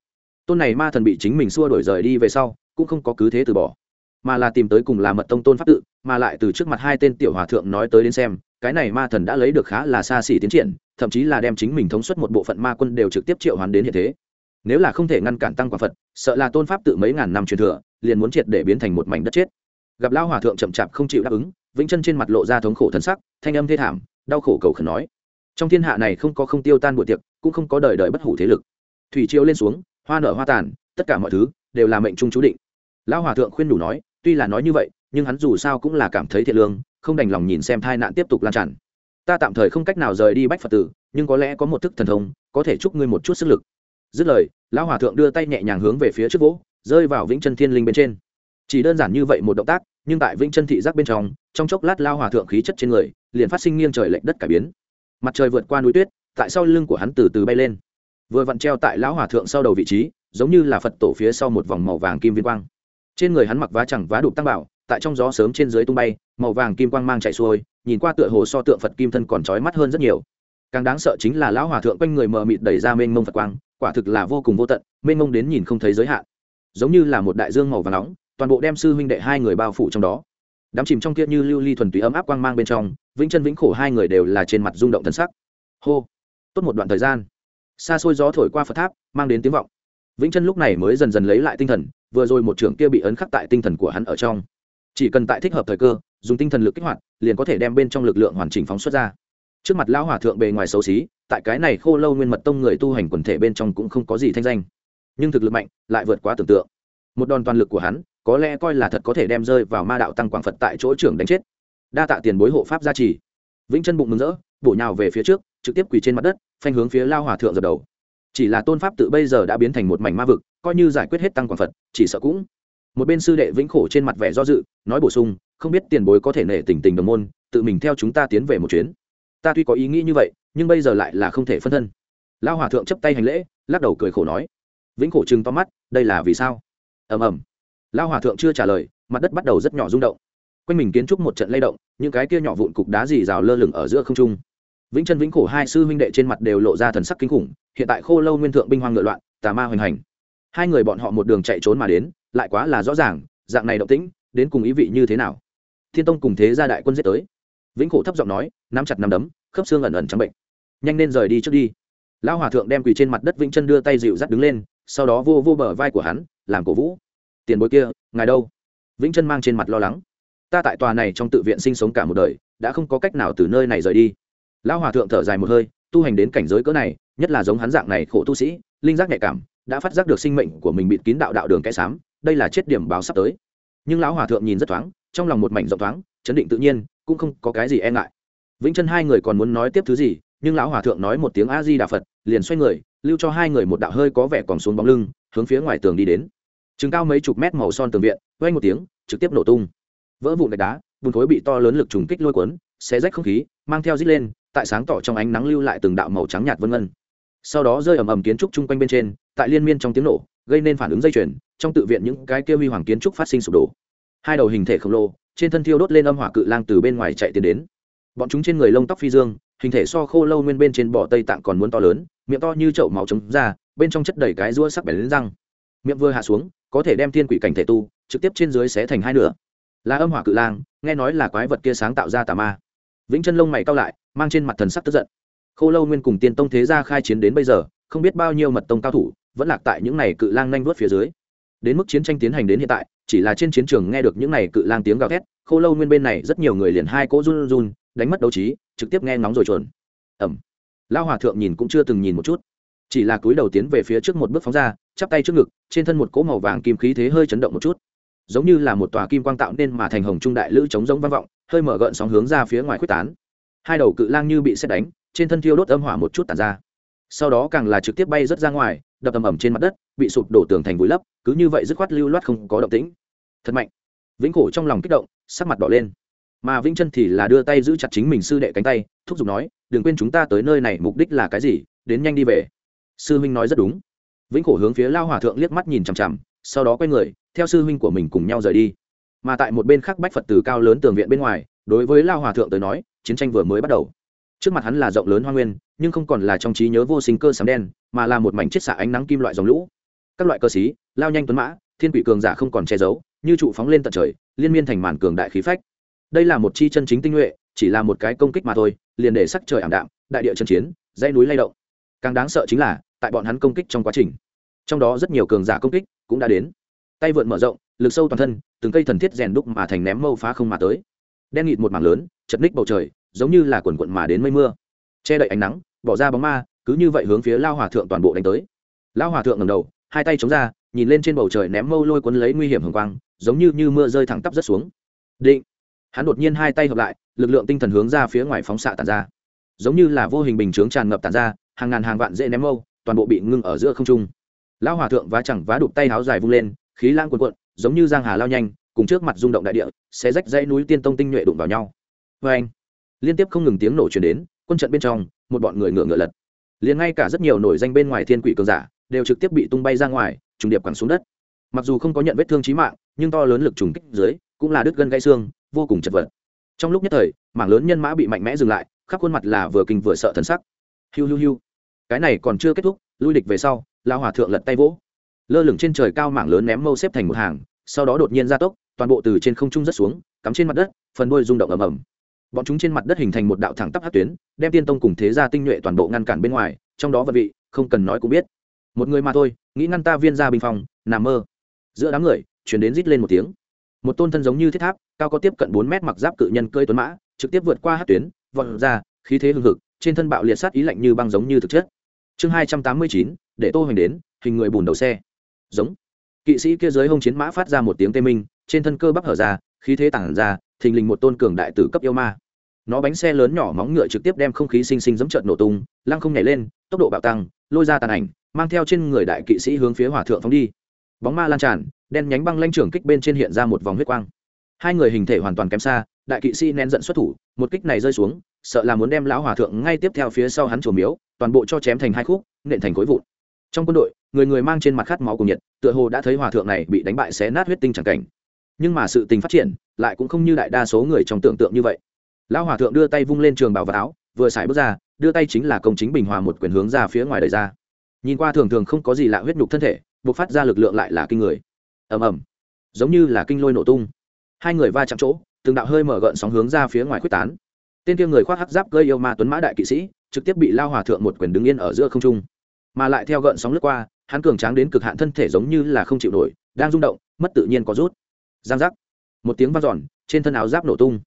Tôn này ma thần bị chính mình xua đổi rời đi về sau, cũng không có cứ thế từ bỏ, mà là tìm tới cùng là mật tông tôn pháp tự, mà lại từ trước mặt hai tên tiểu hòa thượng nói tới đến xem, cái này ma thần đã lấy được khá là xa xỉ tiến triển, thậm chí là đem chính mình thống suất một bộ phận ma quân đều trực tiếp triệu hoàn đến hiện thế. Nếu là không thể ngăn cản tăng quả phật, sợ là tôn pháp tự mấy ngàn năm truyền thừa, liền muốn triệt để biến thành một mảnh đất chết. Gặp lão hòa thượng chậm chạp không chịu đáp ứng, vĩnh chân trên mặt lộ ra thống khổ thân sắc, thanh âm thê thảm, đau khổ cầu khẩn nói trong thiên hạ này không có không tiêu tan buổi tiệc, cũng không có đời đời bất hủ thế lực. Thủy chiếu lên xuống, hoa nở hoa tàn, tất cả mọi thứ đều là mệnh trung chú định. Lão hòa thượng khuyên đủ nói, tuy là nói như vậy, nhưng hắn dù sao cũng là cảm thấy thiệt lương, không đành lòng nhìn xem tai nạn tiếp tục lan tràn. Ta tạm thời không cách nào rời đi bách phật tử, nhưng có lẽ có một thức thần thông, có thể chúc ngươi một chút sức lực. Dứt lời, lão hòa thượng đưa tay nhẹ nhàng hướng về phía trước vỗ, rơi vào vĩnh chân thiên linh bên trên. Chỉ đơn giản như vậy một động tác, nhưng tại vĩnh chân thị giác bên trong trong chốc lát lao hòa thượng khí chất trên người, liền phát sinh nghiêng trời lệch đất cải biến mặt trời vượt qua núi tuyết, tại sau lưng của hắn từ từ bay lên. Vừa vặn treo tại lão hòa thượng sau đầu vị trí, giống như là phật tổ phía sau một vòng màu vàng kim viên quang. Trên người hắn mặc vá chẳng vá đục tăng bảo, tại trong gió sớm trên dưới tung bay, màu vàng kim quang mang chạy xuôi, nhìn qua tựa hồ so tượng phật kim thân còn trói mắt hơn rất nhiều. Càng đáng sợ chính là lão hòa thượng quanh người mờ mịt đẩy ra mênh mông phật quang, quả thực là vô cùng vô tận, mênh mông đến nhìn không thấy giới hạn. Giống như là một đại dương màu và nóng, toàn bộ đem sư huynh đệ hai người bao phủ trong đó đám chìm trong kia như lưu ly thuần túy ấm áp quang mang bên trong, vĩnh chân vĩnh khổ hai người đều là trên mặt rung động thân sắc. Hô, tốt một đoạn thời gian. Xa xôi gió thổi qua phật tháp, mang đến tiếng vọng. Vĩnh chân lúc này mới dần dần lấy lại tinh thần, vừa rồi một trưởng kia bị ấn khắc tại tinh thần của hắn ở trong. Chỉ cần tại thích hợp thời cơ, dùng tinh thần lực kích hoạt, liền có thể đem bên trong lực lượng hoàn chỉnh phóng xuất ra. Trước mặt lão hòa thượng bề ngoài xấu xí, tại cái này khô lâu nguyên mật tông người tu hành quần thể bên trong cũng không có gì thanh danh. Nhưng thực lực mạnh, lại vượt quá tưởng tượng. Một đòn toàn lực của hắn có lẽ coi là thật có thể đem rơi vào ma đạo tăng quảng phật tại chỗ trưởng đánh chết. Đa tạ tiền bối hộ pháp gia trì. Vĩnh chân bụng mừng rỡ, bổ nhào về phía trước, trực tiếp quỳ trên mặt đất, phanh hướng phía lao hòa thượng dập đầu. Chỉ là tôn pháp tự bây giờ đã biến thành một mảnh ma vực, coi như giải quyết hết tăng quảng phật, chỉ sợ cũng một bên sư đệ vĩnh khổ trên mặt vẻ do dự, nói bổ sung, không biết tiền bối có thể nể tình tình đồng môn, tự mình theo chúng ta tiến về một chuyến. Ta tuy có ý nghĩ như vậy, nhưng bây giờ lại là không thể phân thân. Lao hòa thượng chấp tay hành lễ, lắc đầu cười khổ nói. Vĩnh khổ chừng to mắt, đây là vì sao? Ầm ầm lao hòa thượng chưa trả lời, mặt đất bắt đầu rất nhỏ rung động. Quanh mình kiến trúc một trận lay động, những cái kia nhỏ vụn cục đá dì rào lơ lửng ở giữa không trung. Vĩnh chân vĩnh cổ hai sư huynh đệ trên mặt đều lộ ra thần sắc kinh khủng, hiện tại khô lâu nguyên thượng binh hoang ngựa loạn, tà ma hoành hành. Hai người bọn họ một đường chạy trốn mà đến, lại quá là rõ ràng, dạng này động tĩnh, đến cùng ý vị như thế nào? Thiên tông cùng thế gia đại quân giết tới. Vĩnh cổ thấp giọng nói, nắm chặt nắm đấm, khớp xương ẩn ẩn trắng bệnh. Nhanh nên rời đi trước đi. Lão hòa thượng đem quỳ trên mặt đất vĩnh chân đưa tay dịu dắt đứng lên, sau đó vô vô bờ vai của hắn, làm cổ vũ tiền bối kia, ngài đâu? Vĩnh chân mang trên mặt lo lắng. Ta tại tòa này trong tự viện sinh sống cả một đời, đã không có cách nào từ nơi này rời đi. Lão hòa thượng thở dài một hơi, tu hành đến cảnh giới cỡ này, nhất là giống hắn dạng này khổ tu sĩ, linh giác nhạy cảm, đã phát giác được sinh mệnh của mình bị kín đạo đạo đường kẽ xám, đây là chết điểm báo sắp tới. Nhưng lão hòa thượng nhìn rất thoáng, trong lòng một mảnh rộng thoáng, chấn định tự nhiên, cũng không có cái gì e ngại. Vĩnh chân hai người còn muốn nói tiếp thứ gì, nhưng lão hòa thượng nói một tiếng a di đà phật, liền xoay người, lưu cho hai người một đạo hơi có vẻ còn xuống bóng lưng, hướng phía ngoài tường đi đến chừng cao mấy chục mét màu son tường viện quay một tiếng, trực tiếp nổ tung. Vỡ vụn gạch đá, bùn thối bị to lớn lực trùng kích lôi cuốn, xé rách không khí, mang theo rít lên, tại sáng tỏ trong ánh nắng lưu lại từng đạo màu trắng nhạt vân vân. Sau đó rơi ầm ầm kiến trúc chung quanh bên trên, tại liên miên trong tiếng nổ, gây nên phản ứng dây chuyền, trong tự viện những cái kia huy hoàng kiến trúc phát sinh sụp đổ. Hai đầu hình thể khổng lồ, trên thân thiêu đốt lên âm hỏa cự lang từ bên ngoài chạy tiến đến. Bọn chúng trên người lông tóc phi dương, hình thể so khô lâu nguyên bên trên bò tây tạng còn muốn to lớn, miệng to như chậu máu trống ra, bên trong chất đầy cái rua sắc bén lên răng. Miệng vừa hạ xuống có thể đem thiên quỷ cảnh thể tu, trực tiếp trên dưới xé thành hai nửa. Là âm hỏa cự lang, nghe nói là quái vật kia sáng tạo ra tà ma. Vĩnh chân lông mày cao lại, mang trên mặt thần sắc tức giận. Khô lâu nguyên cùng tiên tông thế gia khai chiến đến bây giờ, không biết bao nhiêu mật tông cao thủ vẫn lạc tại những này cự lang nhanh vớt phía dưới. Đến mức chiến tranh tiến hành đến hiện tại, chỉ là trên chiến trường nghe được những này cự lang tiếng gào thét, khô lâu nguyên bên này rất nhiều người liền hai cỗ run run, đánh mất đấu trí, trực tiếp nghe ngóng rồi chuồn. Ẩm lao hòa thượng nhìn cũng chưa từng nhìn một chút chỉ là cúi đầu tiến về phía trước một bước phóng ra, chắp tay trước ngực, trên thân một cỗ màu vàng kim khí thế hơi chấn động một chút. Giống như là một tòa kim quang tạo nên mà thành hồng trung đại lữ chống giống vang vọng, hơi mở gợn sóng hướng ra phía ngoài quyết tán. Hai đầu cự lang như bị xét đánh, trên thân thiêu đốt âm hỏa một chút tàn ra. Sau đó càng là trực tiếp bay rớt ra ngoài, đập tầm ẩm trên mặt đất, bị sụp đổ tường thành vùi lấp, cứ như vậy dứt khoát lưu loát không có động tĩnh. Thật mạnh. Vĩnh cổ trong lòng kích động, sắc mặt đỏ lên. Mà vĩnh chân thì là đưa tay giữ chặt chính mình sư đệ cánh tay, thúc giục nói, đừng quên chúng ta tới nơi này, mục đích là cái gì? Đến nhanh đi về sư huynh nói rất đúng. Vĩnh khổ hướng phía lao hòa thượng liếc mắt nhìn chằm chằm sau đó quay người theo sư huynh của mình cùng nhau rời đi. Mà tại một bên khác bách phật từ cao lớn tường viện bên ngoài đối với lao hòa thượng tới nói chiến tranh vừa mới bắt đầu. Trước mặt hắn là rộng lớn hoa nguyên nhưng không còn là trong trí nhớ vô sinh cơ sám đen mà là một mảnh chiết xạ ánh nắng kim loại dòng lũ. Các loại cơ sĩ, lao nhanh tuấn mã thiên quỷ cường giả không còn che giấu như trụ phóng lên tận trời liên miên thành màn cường đại khí phách. Đây là một chi chân chính tinh nhuệ chỉ là một cái công kích mà thôi liền để sắc trời ảm đạm đại địa chân chiến dãy núi lay động càng đáng sợ chính là, tại bọn hắn công kích trong quá trình, trong đó rất nhiều cường giả công kích cũng đã đến. Tay vượn mở rộng, lực sâu toàn thân, từng cây thần thiết rèn đúc mà thành ném mâu phá không mà tới. Đen nghịt một mảng lớn, chật ních bầu trời, giống như là quần quận mà đến mây mưa. Che đậy ánh nắng, bỏ ra bóng ma, cứ như vậy hướng phía lao hòa thượng toàn bộ đánh tới. Lao hòa thượng ngầm đầu, hai tay chống ra, nhìn lên trên bầu trời ném mâu lôi cuốn lấy nguy hiểm hồng quang, giống như như mưa rơi thẳng tắp rất xuống. Định! Hắn đột nhiên hai tay hợp lại, lực lượng tinh thần hướng ra phía ngoài phóng xạ tàn ra. Giống như là vô hình bình chướng tràn ngập tàn ra hàng ngàn hàng vạn dễ ném mâu, toàn bộ bị ngưng ở giữa không trung. Lão hòa thượng vá chẳng vá đụp tay háo dài vung lên, khí lãng cuồn cuộn, giống như giang hà lao nhanh, cùng trước mặt rung động đại địa sẽ rách dãy núi tiên tông tinh nhuệ đụng vào nhau. Vê anh, liên tiếp không ngừng tiếng nổ chuyển đến, quân trận bên trong, một bọn người ngựa ngựa lật. Liền ngay cả rất nhiều nổi danh bên ngoài thiên quỷ cường giả, đều trực tiếp bị tung bay ra ngoài, trùng điệp quẳng xuống đất. Mặc dù không có nhận vết thương chí mạng, nhưng to lớn lực trùng kích dưới, cũng là đứt gân gãy xương, vô cùng chật vật. Trong lúc nhất thời, mảng lớn nhân mã bị mạnh mẽ dừng lại, khắp khuôn mặt là vừa kinh vừa sợ thần sắc hiu hiu hiu. Cái này còn chưa kết thúc, lui địch về sau lao hòa thượng lật tay vỗ. Lơ lửng trên trời cao mảng lớn ném mâu xếp thành một hàng, sau đó đột nhiên ra tốc, toàn bộ từ trên không trung rớt xuống, cắm trên mặt đất, phần đôi rung động ầm ầm. Bọn chúng trên mặt đất hình thành một đạo thẳng tắp hát tuyến, đem tiên tông cùng thế gia tinh nhuệ toàn bộ ngăn cản bên ngoài, trong đó vật vị, không cần nói cũng biết. Một người mà thôi, nghĩ ngăn ta viên ra bình phòng, nằm mơ. Giữa đám người chuyển đến rít lên một tiếng. Một tôn thân giống như thiết tháp, cao có tiếp cận bốn mét mặc giáp cự nhân cơi tuấn mã, trực tiếp vượt qua hát tuyến, vọt ra, khí thế hưng hực trên thân bạo liệt sát ý lạnh như băng giống như thực chất. Chương hai trăm tám mươi chín, để tô hoành đến, hình người bùn đầu xe. Giống. Kỵ sĩ kia giới hông chiến mã phát ra một tiếng tê minh, trên thân cơ bắp hở ra, khí thế tản ra, thình lình một tôn cường đại tử cấp yêu ma. Nó bánh xe lớn nhỏ móng ngựa trực tiếp đem không khí xinh xinh dẫm trợn nổ tung, lăng không nhảy lên, tốc độ bạo tăng, lôi ra tàn ảnh, mang theo trên người đại kỵ sĩ hướng phía hỏa thượng phóng đi. Bóng ma lan tràn, đen nhánh băng lanh trưởng kích bên trên hiện ra một vòng huyết quang. Hai người hình thể hoàn toàn kém xa đại kỵ sĩ nén giận xuất thủ, một kích này rơi xuống, sợ là muốn đem lão hòa thượng ngay tiếp theo phía sau hắn chùa miếu, toàn bộ cho chém thành hai khúc, nện thành khối vụn. Trong quân đội, người người mang trên mặt khát máu cùng nhiệt, tựa hồ đã thấy hòa thượng này bị đánh bại xé nát huyết tinh c cảnh. Nhưng mà sự tình phát triển, lại cũng không như đại đa số người trong tưởng tượng như vậy. Lão hòa thượng đưa tay vung lên trường bảo vật áo, vừa xài bước ra, đưa tay chính là công chính bình hòa một quyền hướng ra phía ngoài đời ra. Nhìn qua thường thường không có gì lạ huyết nhục thân thể buộc phát ra lực lượng lại là kinh người. Ầm ầm. Giống như là kinh lôi nổ tung. Hai người va chạm chỗ từng đạo hơi mở gợn sóng hướng ra phía ngoài quyết tán. Tên kia người khoác hắc giáp gây yêu ma tuấn mã đại kỵ sĩ, trực tiếp bị lao hòa thượng một quyền đứng yên ở giữa không trung. Mà lại theo gợn sóng lướt qua, hắn cường tráng đến cực hạn thân thể giống như là không chịu nổi, đang rung động, mất tự nhiên có rút. Giang giác. Một tiếng vang giòn trên thân áo giáp nổ tung.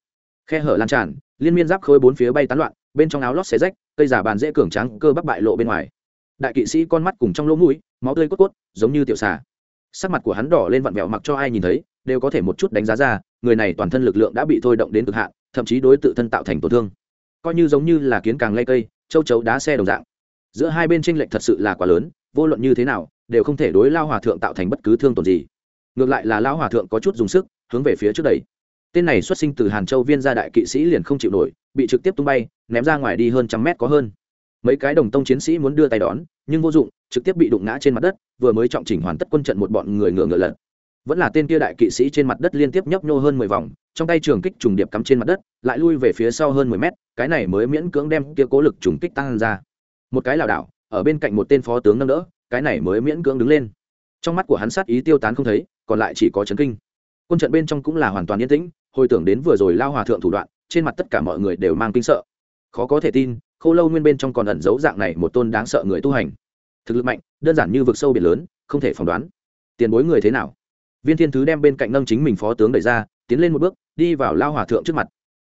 Khe hở lan tràn, liên miên giáp khối bốn phía bay tán loạn, bên trong áo lót xé rách, cây giả bàn dễ cường tráng, cơ bắp bại lộ bên ngoài. Đại kỵ sĩ con mắt cùng trong lỗ mũi, máu tươi cốt cốt, giống như tiểu xà. Sắc mặt của hắn đỏ lên vặn vẹo mặc cho ai nhìn thấy, đều có thể một chút đánh giá ra người này toàn thân lực lượng đã bị thôi động đến cực hạn, thậm chí đối tự thân tạo thành tổn thương. Coi như giống như là kiến càng lay cây, châu chấu đá xe đồng dạng. Giữa hai bên tranh lệch thật sự là quá lớn, vô luận như thế nào, đều không thể đối lao hòa thượng tạo thành bất cứ thương tổn gì. Ngược lại là lao hòa thượng có chút dùng sức, hướng về phía trước đẩy. tên này xuất sinh từ hàn châu viên gia đại kỵ sĩ liền không chịu nổi, bị trực tiếp tung bay, ném ra ngoài đi hơn trăm mét có hơn. Mấy cái đồng tông chiến sĩ muốn đưa tay đón, nhưng vô dụng, trực tiếp bị đụng ngã trên mặt đất, vừa mới trọng chỉnh hoàn tất quân trận một bọn người ngựa ngựa lật vẫn là tên kia đại kỵ sĩ trên mặt đất liên tiếp nhấp nhô hơn mười vòng, trong tay trường kích trùng điệp cắm trên mặt đất, lại lui về phía sau hơn mười mét, cái này mới miễn cưỡng đem kia cố lực trùng kích tăng ra. Một cái lảo đảo, ở bên cạnh một tên phó tướng nâng đỡ, cái này mới miễn cưỡng đứng lên. Trong mắt của hắn sát ý tiêu tán không thấy, còn lại chỉ có chấn kinh. Quân trận bên trong cũng là hoàn toàn yên tĩnh, hồi tưởng đến vừa rồi lao hòa thượng thủ đoạn, trên mặt tất cả mọi người đều mang kinh sợ. Khó có thể tin k h ô lâu nguyên bên trong còn ẩn giấu dạng này một tôn đáng sợ người tu hành. Thực lực mạnh, đơn giản như vực sâu biển lớn, không thể phỏng đoán. Tiền bối người thế nào? viên thiên thứ đem bên cạnh nâng chính mình phó tướng đẩy ra, tiến lên một bước, đi vào lao hòa thượng trước mặt.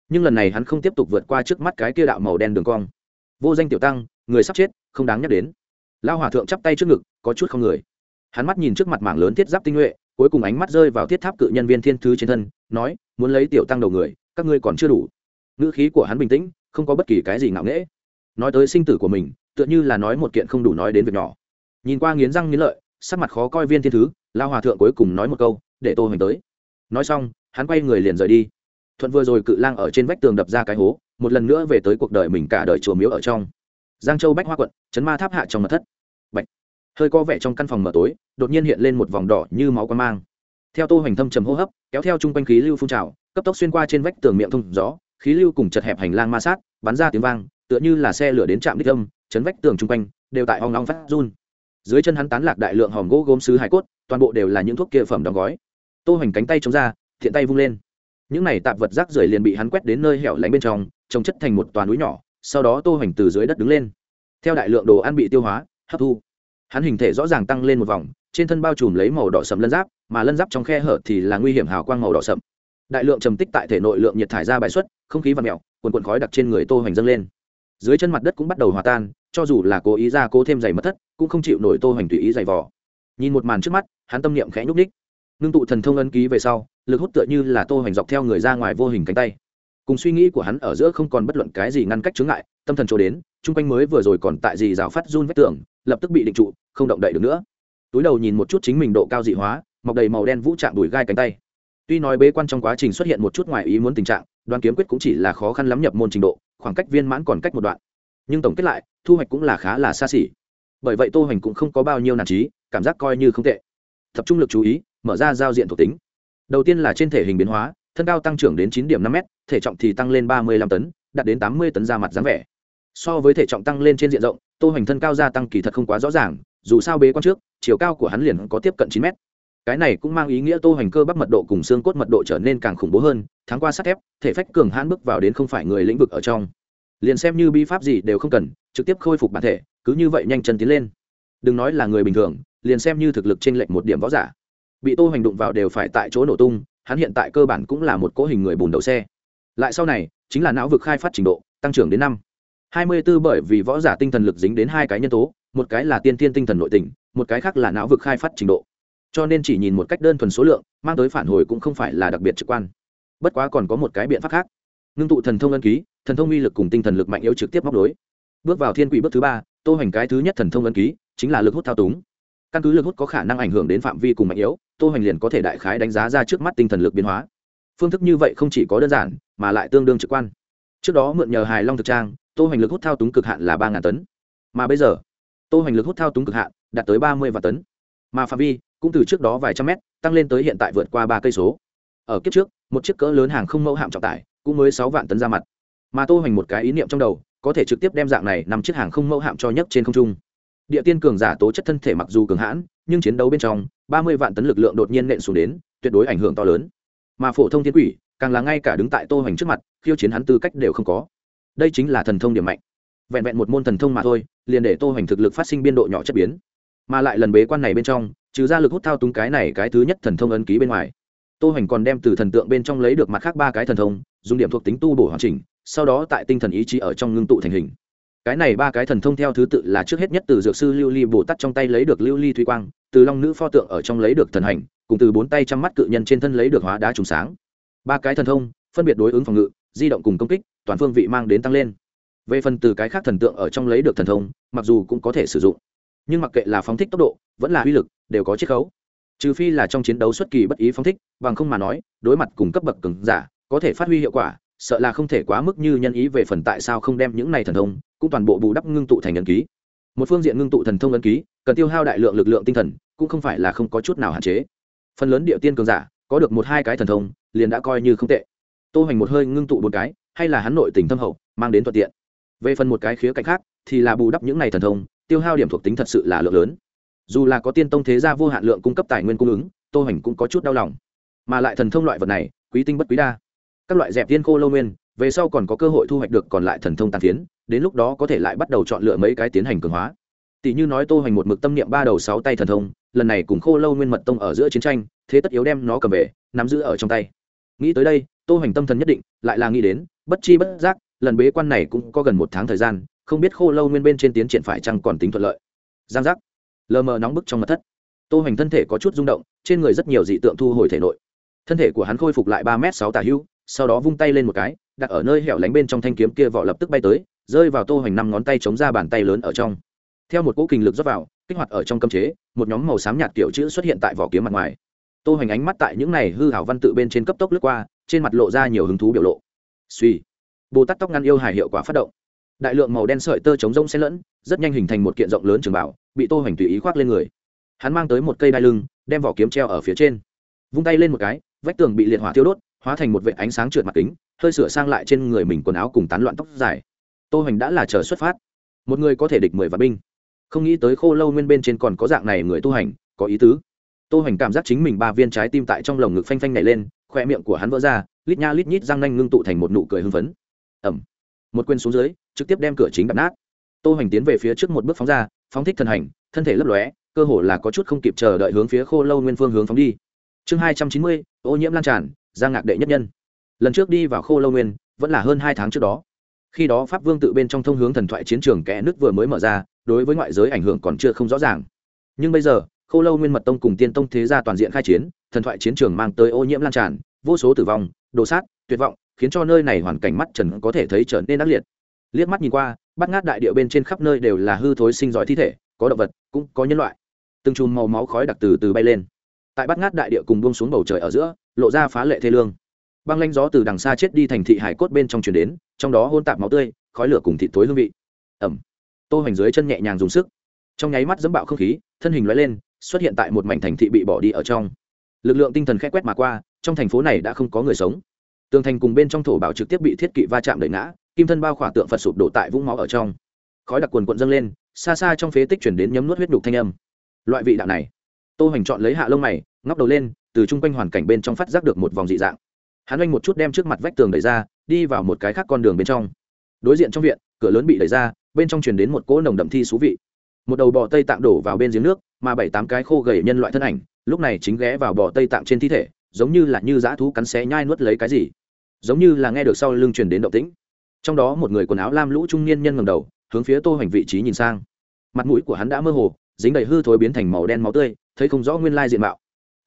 Nhưng lần này hắn không tiếp tục vượt qua trước mắt cái kia đạo màu đen đường cong. Vô danh tiểu tăng, người sắp chết, không đáng nhắc đến. Lao hòa thượng chắp tay trước ngực, có chút không người. Hắn mắt nhìn trước mặt mảng lớn thiết giáp tinh nhuệ, cuối cùng ánh mắt rơi vào thiết tháp cự nhân viên thiên thứ trên thân, nói, muốn lấy tiểu tăng đầu người, các ngươi còn chưa đủ. Ngữ khí của hắn bình tĩnh, không có bất kỳ cái gì ngạo nghễ. Nói tới sinh tử của mình, tựa như là nói một kiện không đủ nói đến việc nhỏ. Nhìn qua nghiến răng nghiến lợi, sắc mặt khó coi viên thiên thứ lao hòa thượng cuối cùng nói một câu, để tô hoành tới. Nói xong, hắn quay người liền rời đi. Thuận vừa rồi cự lang ở trên vách tường đập ra cái hố, một lần nữa về tới cuộc đời mình cả đời chùa miếu ở trong. Giang châu bách hoa quận chấn ma tháp hạ trong mật thất. Bạch. hơi có vẻ trong căn phòng mở tối, đột nhiên hiện lên một vòng đỏ như máu quang mang. Theo tô hoành thâm trầm hô hấp, kéo theo chung quanh khí lưu phun trào, cấp tốc xuyên qua trên vách tường miệng thông gió, khí lưu cùng chật hẹp hành lang ma sát, bắn ra tiếng vang, tựa như là xe lửa đến trạm đích âm, chấn vách tường chung quanh, đều tại hoang long phát run dưới chân hắn tán lạc đại lượng hòm gỗ gốm sứ hải cốt, toàn bộ đều là những thuốc kia phẩm đóng gói. Tô hoành cánh tay chống ra, thiện tay vung lên. Những này tạp vật rác rưởi liền bị hắn quét đến nơi hẻo lánh bên trong, trồng chất thành một toàn núi nhỏ, sau đó tô hoành từ dưới đất đứng lên. Theo đại lượng đồ ăn bị tiêu hóa, hấp thu, hắn hình thể rõ ràng tăng lên một vòng, trên thân bao trùm lấy màu đỏ sậm lân giáp, mà lân giáp trong khe hở thì là nguy hiểm hào quang màu đỏ sậm đại lượng trầm tích tại thể nội lượng nhiệt thải ra bài xuất, không khí và mèo quần quần khói đặc trên người tô hoành dâng lên. Dưới chân mặt đất cũng bắt đầu hòa tan cho dù là cố ý ra cố thêm giày mất thất, cũng không chịu nổi tô hoành tùy ý giày vò. Nhìn một màn trước mắt, hắn tâm niệm khẽ nhúc ních ngưng tụ thần thông ấn ký về sau, lực hút tựa như là tô hoành dọc theo người ra ngoài vô hình cánh tay. Cùng suy nghĩ của hắn ở giữa không còn bất luận cái gì ngăn cách chướng ngại, tâm thần chỗ đến, chung quanh mới vừa rồi còn tại gì rào phát run vết tường, lập tức bị định trụ, không động đậy được nữa. Túi đầu nhìn một chút chính mình độ cao dị hóa, mọc đầy màu đen vũ trạng đùi gai cánh tay. Tuy nói bế quan trong quá trình xuất hiện một chút ngoài ý muốn tình trạng đoàn kiếm quyết cũng chỉ là khó khăn lắm nhập môn trình độ, khoảng cách viên mãn còn cách một đoạn. Nhưng tổng kết lại thu hoạch cũng là khá là xa xỉ. Bởi vậy tô hoành cũng không có bao nhiêu nản trí, cảm giác coi như không tệ. Tập trung lực chú ý, mở ra giao diện thuộc tính. Đầu tiên là trên thể hình biến hóa, thân cao tăng trưởng đến chín điểm năm m thể trọng thì tăng lên ba mươi lăm tấn, đạt đến tám mươi tấn da mặt dáng vẻ. So với thể trọng tăng lên trên diện rộng, tô hoành thân cao gia tăng kỳ thật không quá rõ ràng, dù sao bế quan trước, chiều cao của hắn liền có tiếp cận chín mét. Cái này cũng mang ý nghĩa tô hoành cơ bắp mật độ cùng xương cốt mật độ trở nên càng khủng bố hơn tháng qua sắt thép, thể phách cường hãn bước vào đến không phải người lĩnh vực ở trong. Liền xem như bi pháp gì đều không cần trực tiếp khôi phục bản thể, cứ như vậy nhanh chân tiến lên. Đừng nói là người bình thường, liền xem như thực lực trên lệnh một điểm võ giả. Bị tô hành đụng vào đều phải tại chỗ nổ tung, hắn hiện tại cơ bản cũng là một cỗ hình người bùn đầu xe. Lại sau này, chính là não vực khai phát trình độ, tăng trưởng đến năm. Hai mươi 24 bởi vì võ giả tinh thần lực dính đến hai cái nhân tố, một cái là tiên thiên tinh thần nội tình, một cái khác là não vực khai phát trình độ. Cho nên chỉ nhìn một cách đơn thuần số lượng, mang tới phản hồi cũng không phải là đặc biệt trực quan. Bất quá còn có một cái biện pháp khác. Ngưng tụ thần thông ân ký, thần thông uy lực cùng tinh thần lực mạnh yếu trực tiếp móc đối bước vào thiên quỷ bước thứ ba, tô hoành cái thứ nhất thần thông ấn ký, chính là lực hút thao túng. Căn cứ lực hút có khả năng ảnh hưởng đến phạm vi cùng mạnh yếu, tô hoành liền có thể đại khái đánh giá ra trước mắt tinh thần lực biến hóa. Phương thức như vậy không chỉ có đơn giản, mà lại tương đương trực quan. Trước đó mượn nhờ hài long thực trang, tô hoành lực hút thao túng cực hạn là ba ngàn tấn. Mà bây giờ, tô hoành lực hút thao túng cực hạn đạt tới ba mươi vạn tấn. Mà phạm vi, cũng từ trước đó vài trăm mét, tăng lên tới hiện tại vượt qua ba cây số. Ở kiếp trước, một chiếc cỡ lớn hàng không mẫu hạm trọng tải, cũng mới sáu vạn tấn ra mặt. Mà tô hoành một cái ý niệm trong đầu có thể trực tiếp đem dạng này nằm chiếc hàng không mẫu hạm cho nhất trên không trung. Địa tiên cường giả tố chất thân thể mặc dù cường hãn, nhưng chiến đấu bên trong, ba mươi vạn tấn lực lượng đột nhiên nện xuống đến, tuyệt đối ảnh hưởng to lớn. Mà phổ thông thiên quỷ, càng là ngay cả đứng tại tô hoành trước mặt, khiêu chiến hắn tư cách đều không có. Đây chính là thần thông điểm mạnh. Vẹn vẹn một môn thần thông mà thôi, liền để tô hoành thực lực phát sinh biên độ nhỏ chất biến. Mà lại lần bế quan này bên trong, trừ ra lực hút thao túng cái này cái thứ nhất thần thông ấn ký bên ngoài, tô hoành còn đem từ thần tượng bên trong lấy được mặt khác ba cái thần thông, dùng điểm thuộc tính tu bổ hoàn chỉnh sau đó tại tinh thần ý chí ở trong ngưng tụ thành hình. Cái này ba cái thần thông theo thứ tự là trước hết nhất từ dược sư lưu ly bồ tát trong tay lấy được lưu ly thúy quang, từ long nữ pho tượng ở trong lấy được thần hành, cùng từ bốn tay trăm mắt cự nhân trên thân lấy được hóa đá trùng sáng. Ba cái thần thông, phân biệt đối ứng phòng ngự, di động cùng công kích, toàn phương vị mang đến tăng lên. Về phần từ cái khác thần tượng ở trong lấy được thần thông, mặc dù cũng có thể sử dụng, nhưng mặc kệ là phóng thích tốc độ, vẫn là uy lực, đều có chiết khấu. Trừ phi là trong chiến đấu xuất kỳ bất ý phóng thích, bằng không mà nói, đối mặt cùng cấp bậc cứng giả, có thể phát huy hiệu quả sợ là không thể quá mức như nhân ý về phần tại sao không đem những này thần thông, cũng toàn bộ bù đắp ngưng tụ thành ấn ký. Một phương diện ngưng tụ thần thông ấn ký, cần tiêu hao đại lượng lực lượng tinh thần, cũng không phải là không có chút nào hạn chế. Phần lớn địa tiên cường giả, có được một hai cái thần thông, liền đã coi như không tệ. Tô hoành một hơi ngưng tụ bốn cái, hay là hắn nội tình thâm hậu, mang đến thuận tiện. Về phần một cái khía cạnh khác, thì là bù đắp những này thần thông, tiêu hao điểm thuộc tính thật sự là lượng lớn. Dù là có tiên tông thế gia vô hạn lượng cung cấp tài nguyên cung ứng, tô hoành cũng có chút đau lòng. Mà lại thần thông loại vật này, quý tinh bất quý đa các loại dẹp tiên khô lâu nguyên, về sau còn có cơ hội thu hoạch được còn lại thần thông tàn tiến đến lúc đó có thể lại bắt đầu chọn lựa mấy cái tiến hành cường hóa. Tỷ như nói tô hoành một mực tâm niệm ba đầu sáu tay thần thông, lần này cùng khô lâu nguyên mật tông ở giữa chiến tranh, thế tất yếu đem nó cầm về, nắm giữ ở trong tay. Nghĩ tới đây, tô hoành tâm thần nhất định, lại là nghĩ đến, bất chi bất giác, lần bế quan này cũng có gần một tháng thời gian, không biết khô lâu nguyên bên trên tiến triển phải chăng còn tính thuận lợi. Giang giác. Lờ mờ nóng bức trong mặt thất. Tô hoành thân thể có chút rung động, trên người rất nhiều dị tượng thu hồi thể nội. Thân thể của hắn khôi phục lại ba m sáu tà hữu sau đó vung tay lên một cái, đặt ở nơi hẻo lánh bên trong thanh kiếm kia vỏ lập tức bay tới, rơi vào tô hoành năm ngón tay chống ra bàn tay lớn ở trong. Theo một cỗ kình lực rót vào, kích hoạt ở trong cấm chế, một nhóm màu xám nhạt kiểu chữ xuất hiện tại vỏ kiếm mặt ngoài. Tô hoành ánh mắt tại những này hư hảo văn tự bên trên cấp tốc lướt qua, trên mặt lộ ra nhiều hứng thú biểu lộ. Suy, bồ tát tóc ngăn yêu hài hiệu quả phát động. Đại lượng màu đen sợi tơ chống rông xen lẫn, rất nhanh hình thành một kiện rộng lớn trường bảo, bị tô hoành tùy ý khoác lên người. Hắn mang tới một cây đai lưng, đem vỏ kiếm treo ở phía trên. Vung tay lên một cái, vách tường bị liệt hỏa thiêu đốt hóa thành một vệ ánh sáng trượt mặt kính hơi sửa sang lại trên người mình quần áo cùng tán loạn tóc dài. Tô hoành đã là chờ xuất phát. Một người có thể địch mười vạn binh. Không nghĩ tới khô lâu nguyên bên trên còn có dạng này người tu hành có ý tứ. Tô hoành cảm giác chính mình ba viên trái tim tại trong lồng ngực phanh phanh nhảy lên khoe miệng của hắn vỡ ra lít nha lít nhít răng nanh ngưng tụ thành một nụ cười hưng phấn. Ầm, một quên xuống dưới trực tiếp đem cửa chính đập nát. Tô hoành tiến về phía trước một bước phóng ra phóng thích thần hành thân thể lấp lóe cơ hồ là có chút không kịp chờ đợi hướng phía khô lâu nguyên phương hướng phóng đi. Chương hai trăm chín mươi ô nhiễm lan tràn giang ngạc đệ nhất nhân. Lần trước đi vào khô lâu nguyên, vẫn là hơn hai tháng trước đó. Khi đó pháp vương tự bên trong thông hướng thần thoại chiến trường kẽ nước vừa mới mở ra, đối với ngoại giới ảnh hưởng còn chưa không rõ ràng. Nhưng bây giờ, khô lâu nguyên mật tông cùng tiên tông thế gia toàn diện khai chiến, thần thoại chiến trường mang tới ô nhiễm lan tràn, vô số tử vong, đồ sát, tuyệt vọng, khiến cho nơi này hoàn cảnh mắt trần có thể thấy trở nên ác liệt. Liếc mắt nhìn qua, bắt ngát đại địa bên trên khắp nơi đều là hư thối sinh giỏi thi thể, có động vật, cũng có nhân loại. Từng chùm màu máu khói đặc từ từ bay lên. Tại bắt ngát đại địa cùng buông xuống bầu trời ở giữa lộ ra phá lệ thê lương. Băng lanh gió từ đằng xa chết đi thành thị hải cốt bên trong chuyển đến, trong đó hôn tạp máu tươi, khói lửa cùng thịt tối hương vị. Ẩm. Tô hoành dưới chân nhẹ nhàng dùng sức. Trong nháy mắt dẫm bạo không khí, thân hình lóe lên, xuất hiện tại một mảnh thành thị bị bỏ đi ở trong. Lực lượng tinh thần khẽ quét mà qua, trong thành phố này đã không có người sống. Tường thành cùng bên trong thổ bảo trực tiếp bị thiết kỵ va chạm đẩy ngã, kim thân bao khỏa tượng phật sụp đổ tại vũng máu ở trong. Khói đặc quần quận dâng lên, xa xa trong phế tích chuyển đến nhấm nuốt huyết đục thanh âm. Loại vị đạo này. Tô hoành chọn lấy hạ lông mày, ngóc đầu lên từ chung quanh hoàn cảnh bên trong phát giác được một vòng dị dạng. Hắn oanh một chút đem trước mặt vách tường đẩy ra, đi vào một cái khác con đường bên trong. Đối diện trong viện, cửa lớn bị đẩy ra, bên trong truyền đến một cỗ nồng đậm thi xú vị. Một đầu bò tây tạng đổ vào bên giếng nước, mà bảy tám cái khô gầy nhân loại thân ảnh, lúc này chính ghé vào bò tây tạng trên thi thể, giống như là như dã thú cắn xé nhai nuốt lấy cái gì. Giống như là nghe được sau lưng truyền đến động tĩnh. Trong đó một người quần áo lam lũ trung niên nhân ngầm đầu, hướng phía tô hoành vị trí nhìn sang. Mặt mũi của hắn đã mơ hồ, dính đầy hư thối biến thành màu đen máu tươi, thấy không rõ nguyên lai diện mạo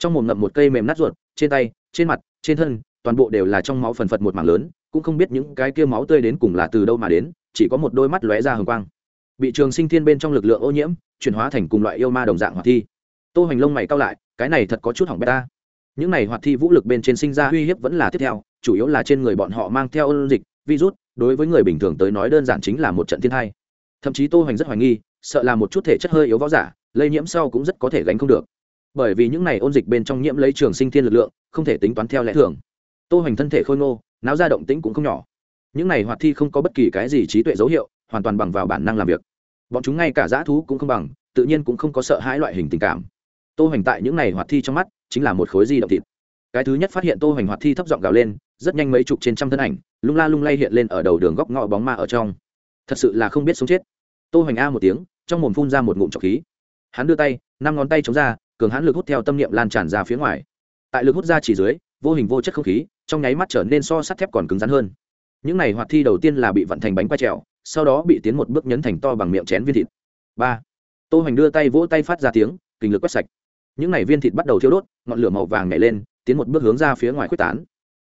trong mồm ngậm một cây mềm nát ruột, trên tay, trên mặt, trên thân, toàn bộ đều là trong máu phần phật một mảng lớn, cũng không biết những cái kia máu tươi đến cùng là từ đâu mà đến, chỉ có một đôi mắt lóe ra hừng quang. Bị trường sinh thiên bên trong lực lượng ô nhiễm, chuyển hóa thành cùng loại yêu ma đồng dạng hoạt thi. Tô hoành lông mày cau lại, cái này thật có chút hỏng beta. những này hoạt thi vũ lực bên trên sinh ra uy hiếp vẫn là tiếp theo, chủ yếu là trên người bọn họ mang theo ôn dịch, virus, đối với người bình thường tới nói đơn giản chính là một trận thiên tai. Thậm chí tô hoành rất hoài nghi, sợ là một chút thể chất hơi yếu võ giả, lây nhiễm sau cũng rất có thể gánh không được bởi vì những này ôn dịch bên trong nhiễm lấy trường sinh thiên lực lượng, không thể tính toán theo lẽ thường. Tô hoành thân thể khôi ngô náo ra động tĩnh cũng không nhỏ. Những này hoạt thi không có bất kỳ cái gì trí tuệ dấu hiệu, hoàn toàn bằng vào bản năng làm việc. Bọn chúng ngay cả dã thú cũng không bằng, tự nhiên cũng không có sợ hãi loại hình tình cảm. Tô hoành tại những này hoạt thi trong mắt, chính là một khối di động thịt. Cái thứ nhất phát hiện tô hoành hoạt thi thấp giọng gào lên, rất nhanh mấy chục trên trăm thân ảnh, lung la lung lay hiện lên ở đầu đường góc ngõ bóng ma ở trong. Thật sự là không biết sống chết. Tô hoành a một tiếng, trong mồm phun ra một ngụm trọc khí. Hắn đưa tay, năm ngón tay chống ra cường hãn lực hút theo tâm niệm lan tràn ra phía ngoài. Tại lực hút ra chỉ dưới, vô hình vô chất không khí, trong nháy mắt trở nên so sắt thép còn cứng rắn hơn. Những này hoạt thi đầu tiên là bị vận thành bánh quay trèo, sau đó bị tiến một bước nhấn thành to bằng miệng chén viên thịt. Ba. Tô hoành đưa tay vỗ tay phát ra tiếng kình lực quét sạch. Những này viên thịt bắt đầu thiêu đốt, ngọn lửa màu vàng nhảy lên, tiến một bước hướng ra phía ngoài quyết tán.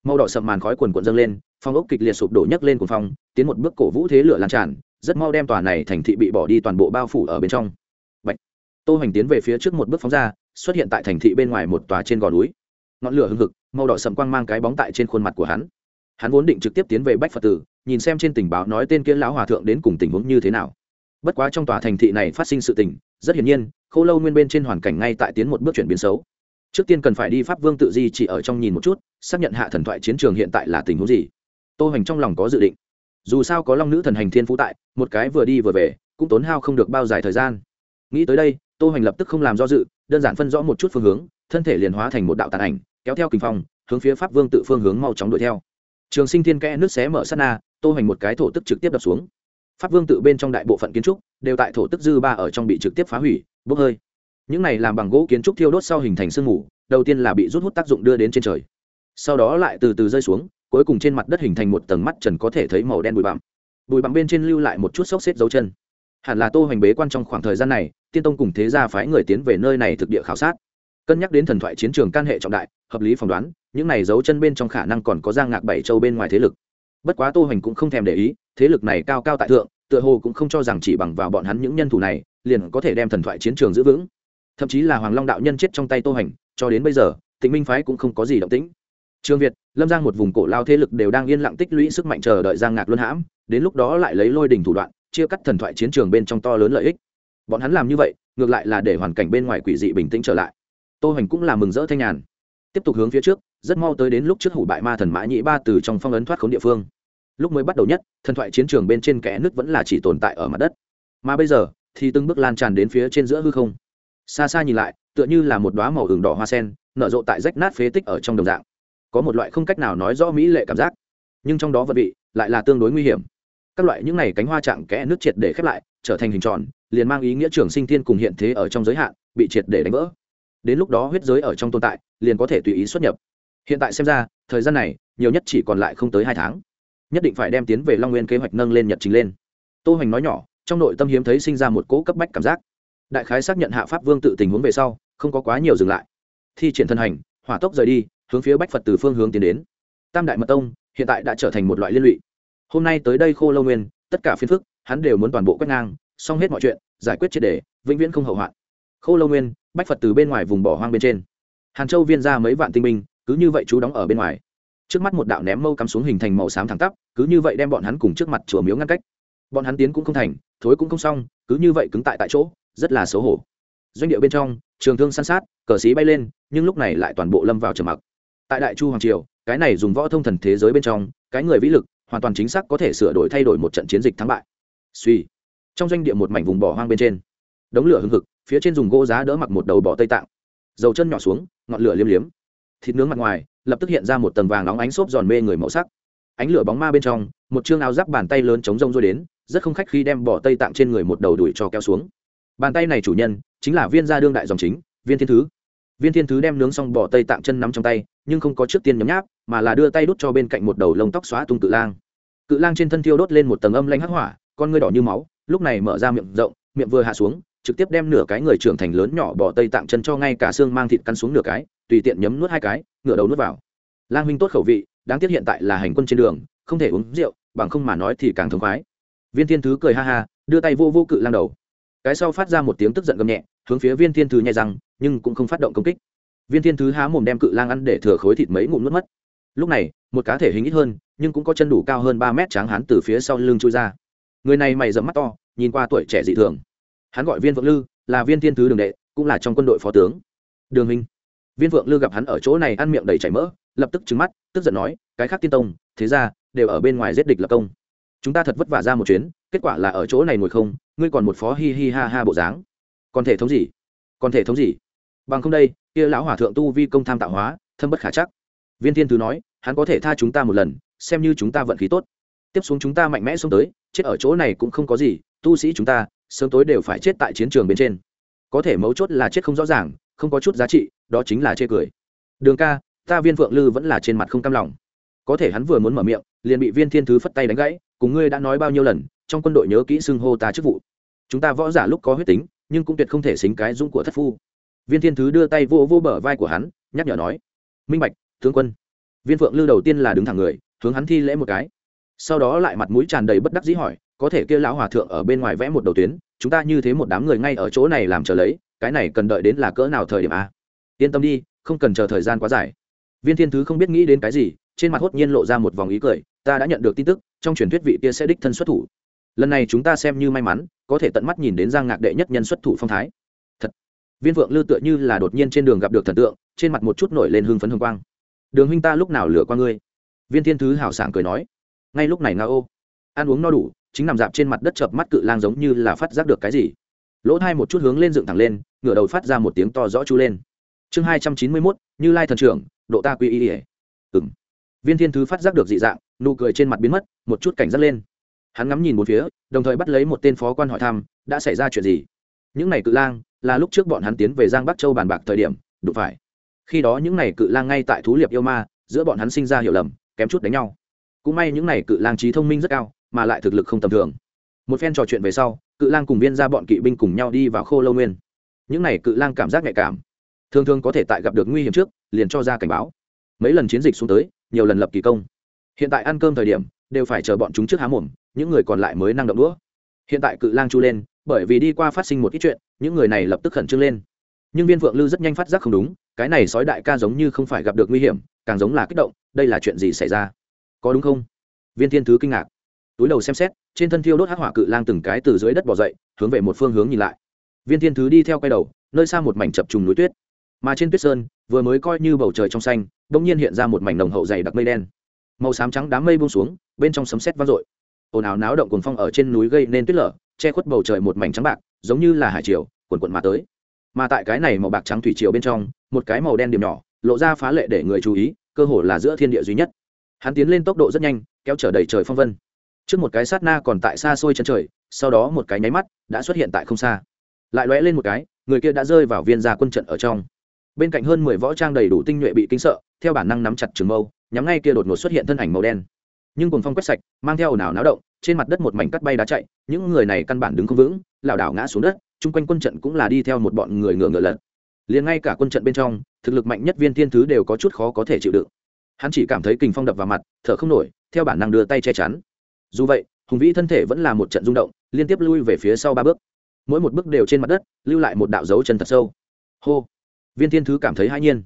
Màu đỏ sậm màn khói quần quần dâng lên, phong ốc kịch liệt sụp đổ nhấc lên cuồng phong, tiến một bước cổ vũ thế lửa lan tràn, rất mau đem tòa này thành thị bị bỏ đi toàn bộ bao phủ ở bên trong. Bạch. tô hoành tiến về phía trước một bước phóng ra xuất hiện tại thành thị bên ngoài một tòa trên gò núi. Ngọn lửa hưng hực, màu đỏ sầm quang mang cái bóng tại trên khuôn mặt của hắn. Hắn vốn định trực tiếp tiến về bách phật tử, nhìn xem trên tình báo nói tên kia lão hòa thượng đến cùng tình huống như thế nào. Bất quá trong tòa thành thị này phát sinh sự tình, rất hiển nhiên k h ô lâu nguyên bên trên hoàn cảnh ngay tại tiến một bước chuyển biến xấu. Trước tiên cần phải đi pháp vương tự di chỉ ở trong nhìn một chút, xác nhận hạ thần thoại chiến trường hiện tại là tình huống gì. Tô hoành trong lòng có dự định. Dù sao có long nữ thần hành thiên phú tại, một cái vừa đi vừa về, cũng tốn hao không được bao dài thời gian. Nghĩ tới đây, tô hoành lập tức không làm do dự đơn giản phân rõ một chút phương hướng, thân thể liền hóa thành một đạo tàn ảnh, kéo theo kinh phong, hướng phía pháp vương tự phương hướng mau chóng đuổi theo. Trường sinh thiên kẽ nước xé mở sát na, tô hành một cái thổ tức trực tiếp đập xuống. Pháp vương tự bên trong đại bộ phận kiến trúc đều tại thổ tức dư ba ở trong bị trực tiếp phá hủy, bốc hơi. Những này làm bằng gỗ kiến trúc thiêu đốt sau hình thành sương mù, đầu tiên là bị rút hút tác dụng đưa đến trên trời. Sau đó lại từ từ rơi xuống, cuối cùng trên mặt đất hình thành một tầng mắt trần có thể thấy màu đen bụi bặm. Bụi bặm bên trên lưu lại một chút xốc xếp dấu chân hẳn là tô hoành bế quan trong khoảng thời gian này, tiên tông cùng thế gia phái người tiến về nơi này thực địa khảo sát. Cân nhắc đến thần thoại chiến trường can hệ trọng đại, hợp lý phỏng đoán, những này giấu chân bên trong khả năng còn có giang ngạc bảy châu bên ngoài thế lực. Bất quá tô hoành cũng không thèm để ý, thế lực này cao cao tại thượng, tựa hồ cũng không cho rằng chỉ bằng vào bọn hắn những nhân thủ này, liền có thể đem thần thoại chiến trường giữ vững. Thậm chí là hoàng long đạo nhân chết trong tay tô hoành, cho đến bây giờ, tịnh minh phái cũng không có gì động tĩnh. Trường việt, lâm giang một vùng cổ lao thế lực đều đang yên lặng tích lũy sức mạnh chờ đợi giang ngạc luân hãm, đến lúc đó lại lấy lôi đình thủ đoạn chia cắt thần thoại chiến trường bên trong to lớn lợi ích. Bọn hắn làm như vậy, ngược lại là để hoàn cảnh bên ngoài quỷ dị bình tĩnh trở lại. Tô hoành cũng là mừng rỡ thanh nhàn. Tiếp tục hướng phía trước, rất mau tới đến lúc trước hủ bại ma thần mã nhĩ ba từ trong phong ấn thoát khốn địa phương. Lúc mới bắt đầu nhất, thần thoại chiến trường bên trên kẽ nước vẫn là chỉ tồn tại ở mặt đất. Mà bây giờ, thì từng bước lan tràn đến phía trên giữa hư không. Xa xa nhìn lại, tựa như là một đóa màu hưởng đỏ hoa sen, nở rộ tại rách nát phế tích ở trong đồng dạng. Có một loại không cách nào nói rõ mỹ lệ cảm giác. Nhưng trong đó vật vị, lại là tương đối nguy hiểm các loại những này cánh hoa trạng kẽ nước triệt để khép lại, trở thành hình tròn, liền mang ý nghĩa trường sinh thiên cùng hiện thế ở trong giới hạn, bị triệt để đánh vỡ. Đến lúc đó huyết giới ở trong tồn tại, liền có thể tùy ý xuất nhập. Hiện tại xem ra, thời gian này, nhiều nhất chỉ còn lại không tới hai tháng. Nhất định phải đem tiến về long nguyên kế hoạch nâng lên nhật trình lên. Tô hoành nói nhỏ, trong nội tâm hiếm thấy sinh ra một cỗ cấp bách cảm giác. Đại khái xác nhận hạ pháp vương tự tình huống về sau, không có quá nhiều dừng lại. Thi triển thân hành, hỏa tốc rời đi, hướng phía bách phật từ phương hướng tiến đến. Tam đại mật tông, hiện tại đã trở thành một loại liên lụy hôm nay tới đây khô lâu nguyên, tất cả phiền phức, hắn đều muốn toàn bộ quét ngang, xong hết mọi chuyện, giải quyết triệt đề vĩnh viễn không hậu hoạn. Khô lâu nguyên, bách phật từ bên ngoài vùng bỏ hoang bên trên. Hàn châu viên ra mấy vạn tinh binh, cứ như vậy chú đóng ở bên ngoài. Trước mắt một đạo ném mâu cắm xuống hình thành màu xám thẳng tắp, cứ như vậy đem bọn hắn cùng trước mặt chùa miếu ngăn cách. Bọn hắn tiến cũng không thành, thối cũng không xong, cứ như vậy cứng tại tại chỗ, rất là xấu hổ. Doanh địa bên trong, trường thương săn sát, cờ xí bay lên, nhưng lúc này lại toàn bộ lâm vào trầm mặc. Tại đại chu hoàng triều, cái này dùng võ thông thần thế giới bên trong, cái người vĩ lực hoàn toàn chính xác có thể sửa đổi thay đổi một trận chiến dịch thắng bại. Suy. Trong doanh địa một mảnh vùng bỏ hoang bên trên, đống lửa hưng hực, phía trên dùng gỗ giá đỡ mặc một đầu bò tây tạng. Dầu chân nhỏ xuống, ngọn lửa liếm liếm. Thịt nướng mặt ngoài, lập tức hiện ra một tầng vàng nóng ánh xốp giòn mê người màu sắc. Ánh lửa bóng ma bên trong, một chương áo giáp bàn tay lớn chống rông rôi đến, rất không khách khi đem bò tây tạng trên người một đầu đuổi cho kéo xuống. Bàn tay này chủ nhân, chính là viên gia đương đại dòng chính, viên thiên thứ viên thiên thứ đem nướng xong bỏ tây tạm chân nắm trong tay, nhưng không có trước tiên nhấm nháp, mà là đưa tay đút cho bên cạnh một đầu lông tóc xóa tung cự lang. Cự lang trên thân thiêu đốt lên một tầng âm lanh hắc hỏa, con ngươi đỏ như máu, lúc này mở ra miệng rộng, miệng vừa hạ xuống, trực tiếp đem nửa cái người trưởng thành lớn nhỏ bỏ tây tạm chân cho ngay cả xương mang thịt căn xuống nửa cái, tùy tiện nhấm nuốt hai cái, ngửa đầu nuốt vào. Lang huynh tốt khẩu vị, đáng tiếc hiện tại là hành quân trên đường, không thể uống rượu, bằng không mà nói thì càng thống khoái. Viên thiên thứ cười ha ha, đưa tay vô vô cự lang đầu cái sau phát ra một tiếng tức giận gầm nhẹ, hướng phía viên thiên thứ nhai răng, nhưng cũng không phát động công kích. Viên thiên thứ há mồm đem cự lang ăn để thừa khối thịt mấy ngụm nuốt mất. Lúc này, một cá thể hình ít hơn, nhưng cũng có chân đủ cao hơn ba mét tráng hán từ phía sau lưng chui ra. Người này mày dẫm mắt to, nhìn qua tuổi trẻ dị thường. Hắn gọi viên vượng lư, là viên thiên thứ đường đệ, cũng là trong quân đội phó tướng. Đường hình viên vượng lư gặp hắn ở chỗ này ăn miệng đầy chảy mỡ, lập tức trứng mắt, tức giận nói, cái khác tiên tông, thế ra, đều ở bên ngoài giết địch lập công chúng ta thật vất vả ra một chuyến, kết quả là ở chỗ này ngồi không, ngươi còn một phó hi hi ha ha bộ dáng. Còn thể thống gì? Còn thể thống gì? Bằng không đây, kia lão hòa thượng tu vi công tham tạo hóa, thâm bất khả chắc. Viên thiên thứ nói, hắn có thể tha chúng ta một lần, xem như chúng ta vận khí tốt. Tiếp xuống chúng ta mạnh mẽ xuống tới, chết ở chỗ này cũng không có gì, tu sĩ chúng ta, sớm tối đều phải chết tại chiến trường bên trên. Có thể mấu chốt là chết không rõ ràng, không có chút giá trị, đó chính là chê cười. Đường ca, ta viên phượng lư vẫn là trên mặt không cam lòng có thể hắn vừa muốn mở miệng, liền bị viên thiên thứ phất tay đánh gãy, cùng ngươi đã nói bao nhiêu lần, trong quân đội nhớ kỹ xưng hô ta chức vụ. Chúng ta võ giả lúc có huyết tính, nhưng cũng tuyệt không thể xính cái dũng của thất phu. Viên thiên thứ đưa tay vô vô bờ vai của hắn, nhắc nhở nói, minh bạch, tướng quân. Viên phượng lưu đầu tiên là đứng thẳng người, hướng hắn thi lễ một cái. Sau đó lại mặt mũi tràn đầy bất đắc dĩ hỏi, có thể kia lão hòa thượng ở bên ngoài vẽ một đầu tuyến, chúng ta như thế một đám người ngay ở chỗ này làm chờ lấy, cái này cần đợi đến là cỡ nào thời điểm a? Yên tâm đi, không cần chờ thời gian quá dài. Viên thiên thứ không biết nghĩ đến cái gì trên mặt hốt nhiên lộ ra một vòng ý cười, ta đã nhận được tin tức, trong truyền thuyết vị kia sẽ đích thân xuất thủ. Lần này chúng ta xem như may mắn, có thể tận mắt nhìn đến giang ngạc đệ nhất nhân xuất thủ phong thái. Thật, viên vượng lư tựa như là đột nhiên trên đường gặp được thần tượng, trên mặt một chút nổi lên hưng phấn hương quang. Đường huynh ta lúc nào lửa qua ngươi? Viên thiên thứ hào sảng cười nói. Ngay lúc này nga ô, ăn uống no đủ, chính nằm dạp trên mặt đất chợp mắt cự lang giống như là phát giác được cái gì. Lỗ thai một chút hướng lên dựng thẳng lên, ngửa đầu phát ra một tiếng to rõ chú lên. Chương hai trăm chín mươi mốt, như lai thần trưởng, độ ta quy y ỉa viên thiên thứ phát giác được dị dạng, nụ cười trên mặt biến mất, một chút cảnh giác lên. Hắn ngắm nhìn một phía, đồng thời bắt lấy một tên phó quan hỏi thăm, đã xảy ra chuyện gì? Những n à y cự lang, là lúc trước bọn hắn tiến về giang bắc châu bàn bạc thời điểm đụng phải. Khi đó những n à y cự lang ngay tại thú liệp yêu ma, giữa bọn hắn sinh ra hiểu lầm, kém chút đánh nhau. Cũng may những n à y cự lang trí thông minh rất cao, mà lại thực lực không tầm thường. Một phen trò chuyện về sau, cự lang cùng viên ra bọn kỵ binh cùng nhau đi vào khô lâu nguyên. Những n à y cự lang cảm giác nhạy cảm. Thường thường có thể tại gặp được nguy hiểm trước, liền cho ra cảnh báo. Mấy lần chiến dịch xuống tới nhiều lần lập kỳ công. Hiện tại ăn cơm thời điểm, đều phải chờ bọn chúng trước há mồm, những người còn lại mới năng động đũa. Hiện tại cự lang chu lên, bởi vì đi qua phát sinh một ít chuyện, những người này lập tức khẩn trương lên. Nhưng viên phượng lư rất nhanh phát giác không đúng, cái này sói đại ca giống như không phải gặp được nguy hiểm, càng giống là kích động, đây là chuyện gì xảy ra? Có đúng không? Viên thiên thứ kinh ngạc. Túi đầu xem xét, trên thân thiêu đốt hắc hỏa cự lang từng cái từ dưới đất bỏ dậy, hướng về một phương hướng nhìn lại. Viên thiên thứ đi theo quay đầu, nơi xa một mảnh chập trùng núi tuyết mà trên tuyết sơn, vừa mới coi như bầu trời trong xanh đ ỗ n g nhiên hiện ra một mảnh nồng hậu dày đặc mây đen. Màu xám trắng đám mây buông xuống, bên trong sấm sét vang dội. Ồn ào náo động cuồng phong ở trên núi gây nên tuyết lở, che khuất bầu trời một mảnh trắng bạc, giống như là hải triều quần quận mà tới. Mà tại cái này màu bạc trắng thủy triều bên trong, một cái màu đen điểm nhỏ, lộ ra phá lệ để người chú ý, cơ hồ là giữa thiên địa duy nhất. Hắn tiến lên tốc độ rất nhanh, kéo trở đầy trời phong vân. Trước một cái sát na còn tại xa xôi chân trời, sau đó một cái nháy mắt, đã xuất hiện tại không xa. Lại lóe lên một cái, người kia đã rơi vào viên gia quân trận ở trong bên cạnh hơn mười võ trang đầy đủ tinh nhuệ bị kinh sợ, theo bản năng nắm chặt trường mâu, nhắm ngay kia đột ngột xuất hiện thân ảnh màu đen. Nhưng cùng phong quét sạch, mang theo ồn ào náo động, trên mặt đất một mảnh cắt bay đá chạy, những người này căn bản đứng không vững, lảo đảo ngã xuống đất, chung quanh quân trận cũng là đi theo một bọn người ngựa ngựa lật. Liền ngay cả quân trận bên trong, thực lực mạnh nhất viên thiên thứ đều có chút khó có thể chịu đựng. Hắn chỉ cảm thấy kình phong đập vào mặt, thở không nổi, theo bản năng đưa tay che chắn. Dù vậy, hùng vĩ thân thể vẫn là một trận rung động, liên tiếp lui về phía sau ba bước. Mỗi một bước đều trên mặt đất, lưu lại một đạo dấu chân thật sâu. Hô! viên thiên thứ cảm thấy hãi nhiên.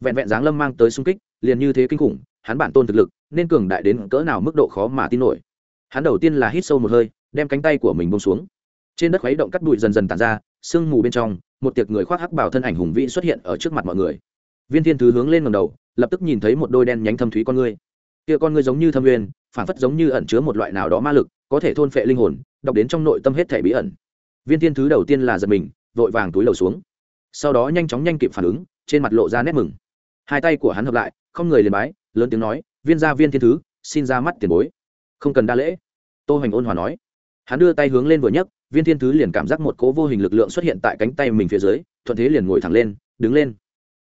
Vẹn vẹn giáng lâm mang tới sung kích, liền như thế kinh khủng, hắn bản tôn thực lực, nên cường đại đến cỡ nào mức độ khó mà tin nổi. Hắn đầu tiên là hít sâu một hơi, đem cánh tay của mình bông xuống. Trên đất khuấy động cắt bụi dần dần tàn ra, sương mù bên trong, một tiệc người khoác hắc bảo thân ảnh hùng vĩ xuất hiện ở trước mặt mọi người. Viên thiên thứ hướng lên ngầm đầu, lập tức nhìn thấy một đôi đen nhánh thâm thúy con ngươi. Kia con ngươi giống như thâm uyên, phản phất giống như ẩn chứa một loại nào đó ma lực, có thể thôn phệ linh hồn, đọc đến trong nội tâm hết thể bí ẩn. Viên thiên thứ đầu tiên là giật mình, vội vàng túi lầu xuống sau đó nhanh chóng nhanh kịp phản ứng, trên mặt lộ ra nét mừng. Hai tay của hắn hợp lại, không người liền bái, lớn tiếng nói, viên gia viên thiên thứ, xin ra mắt tiền bối. Không cần đa lễ. Tô hoành ôn hòa nói. Hắn đưa tay hướng lên vừa nhấc, viên thiên thứ liền cảm giác một cố vô hình lực lượng xuất hiện tại cánh tay mình phía dưới, thuận thế liền ngồi thẳng lên, đứng lên.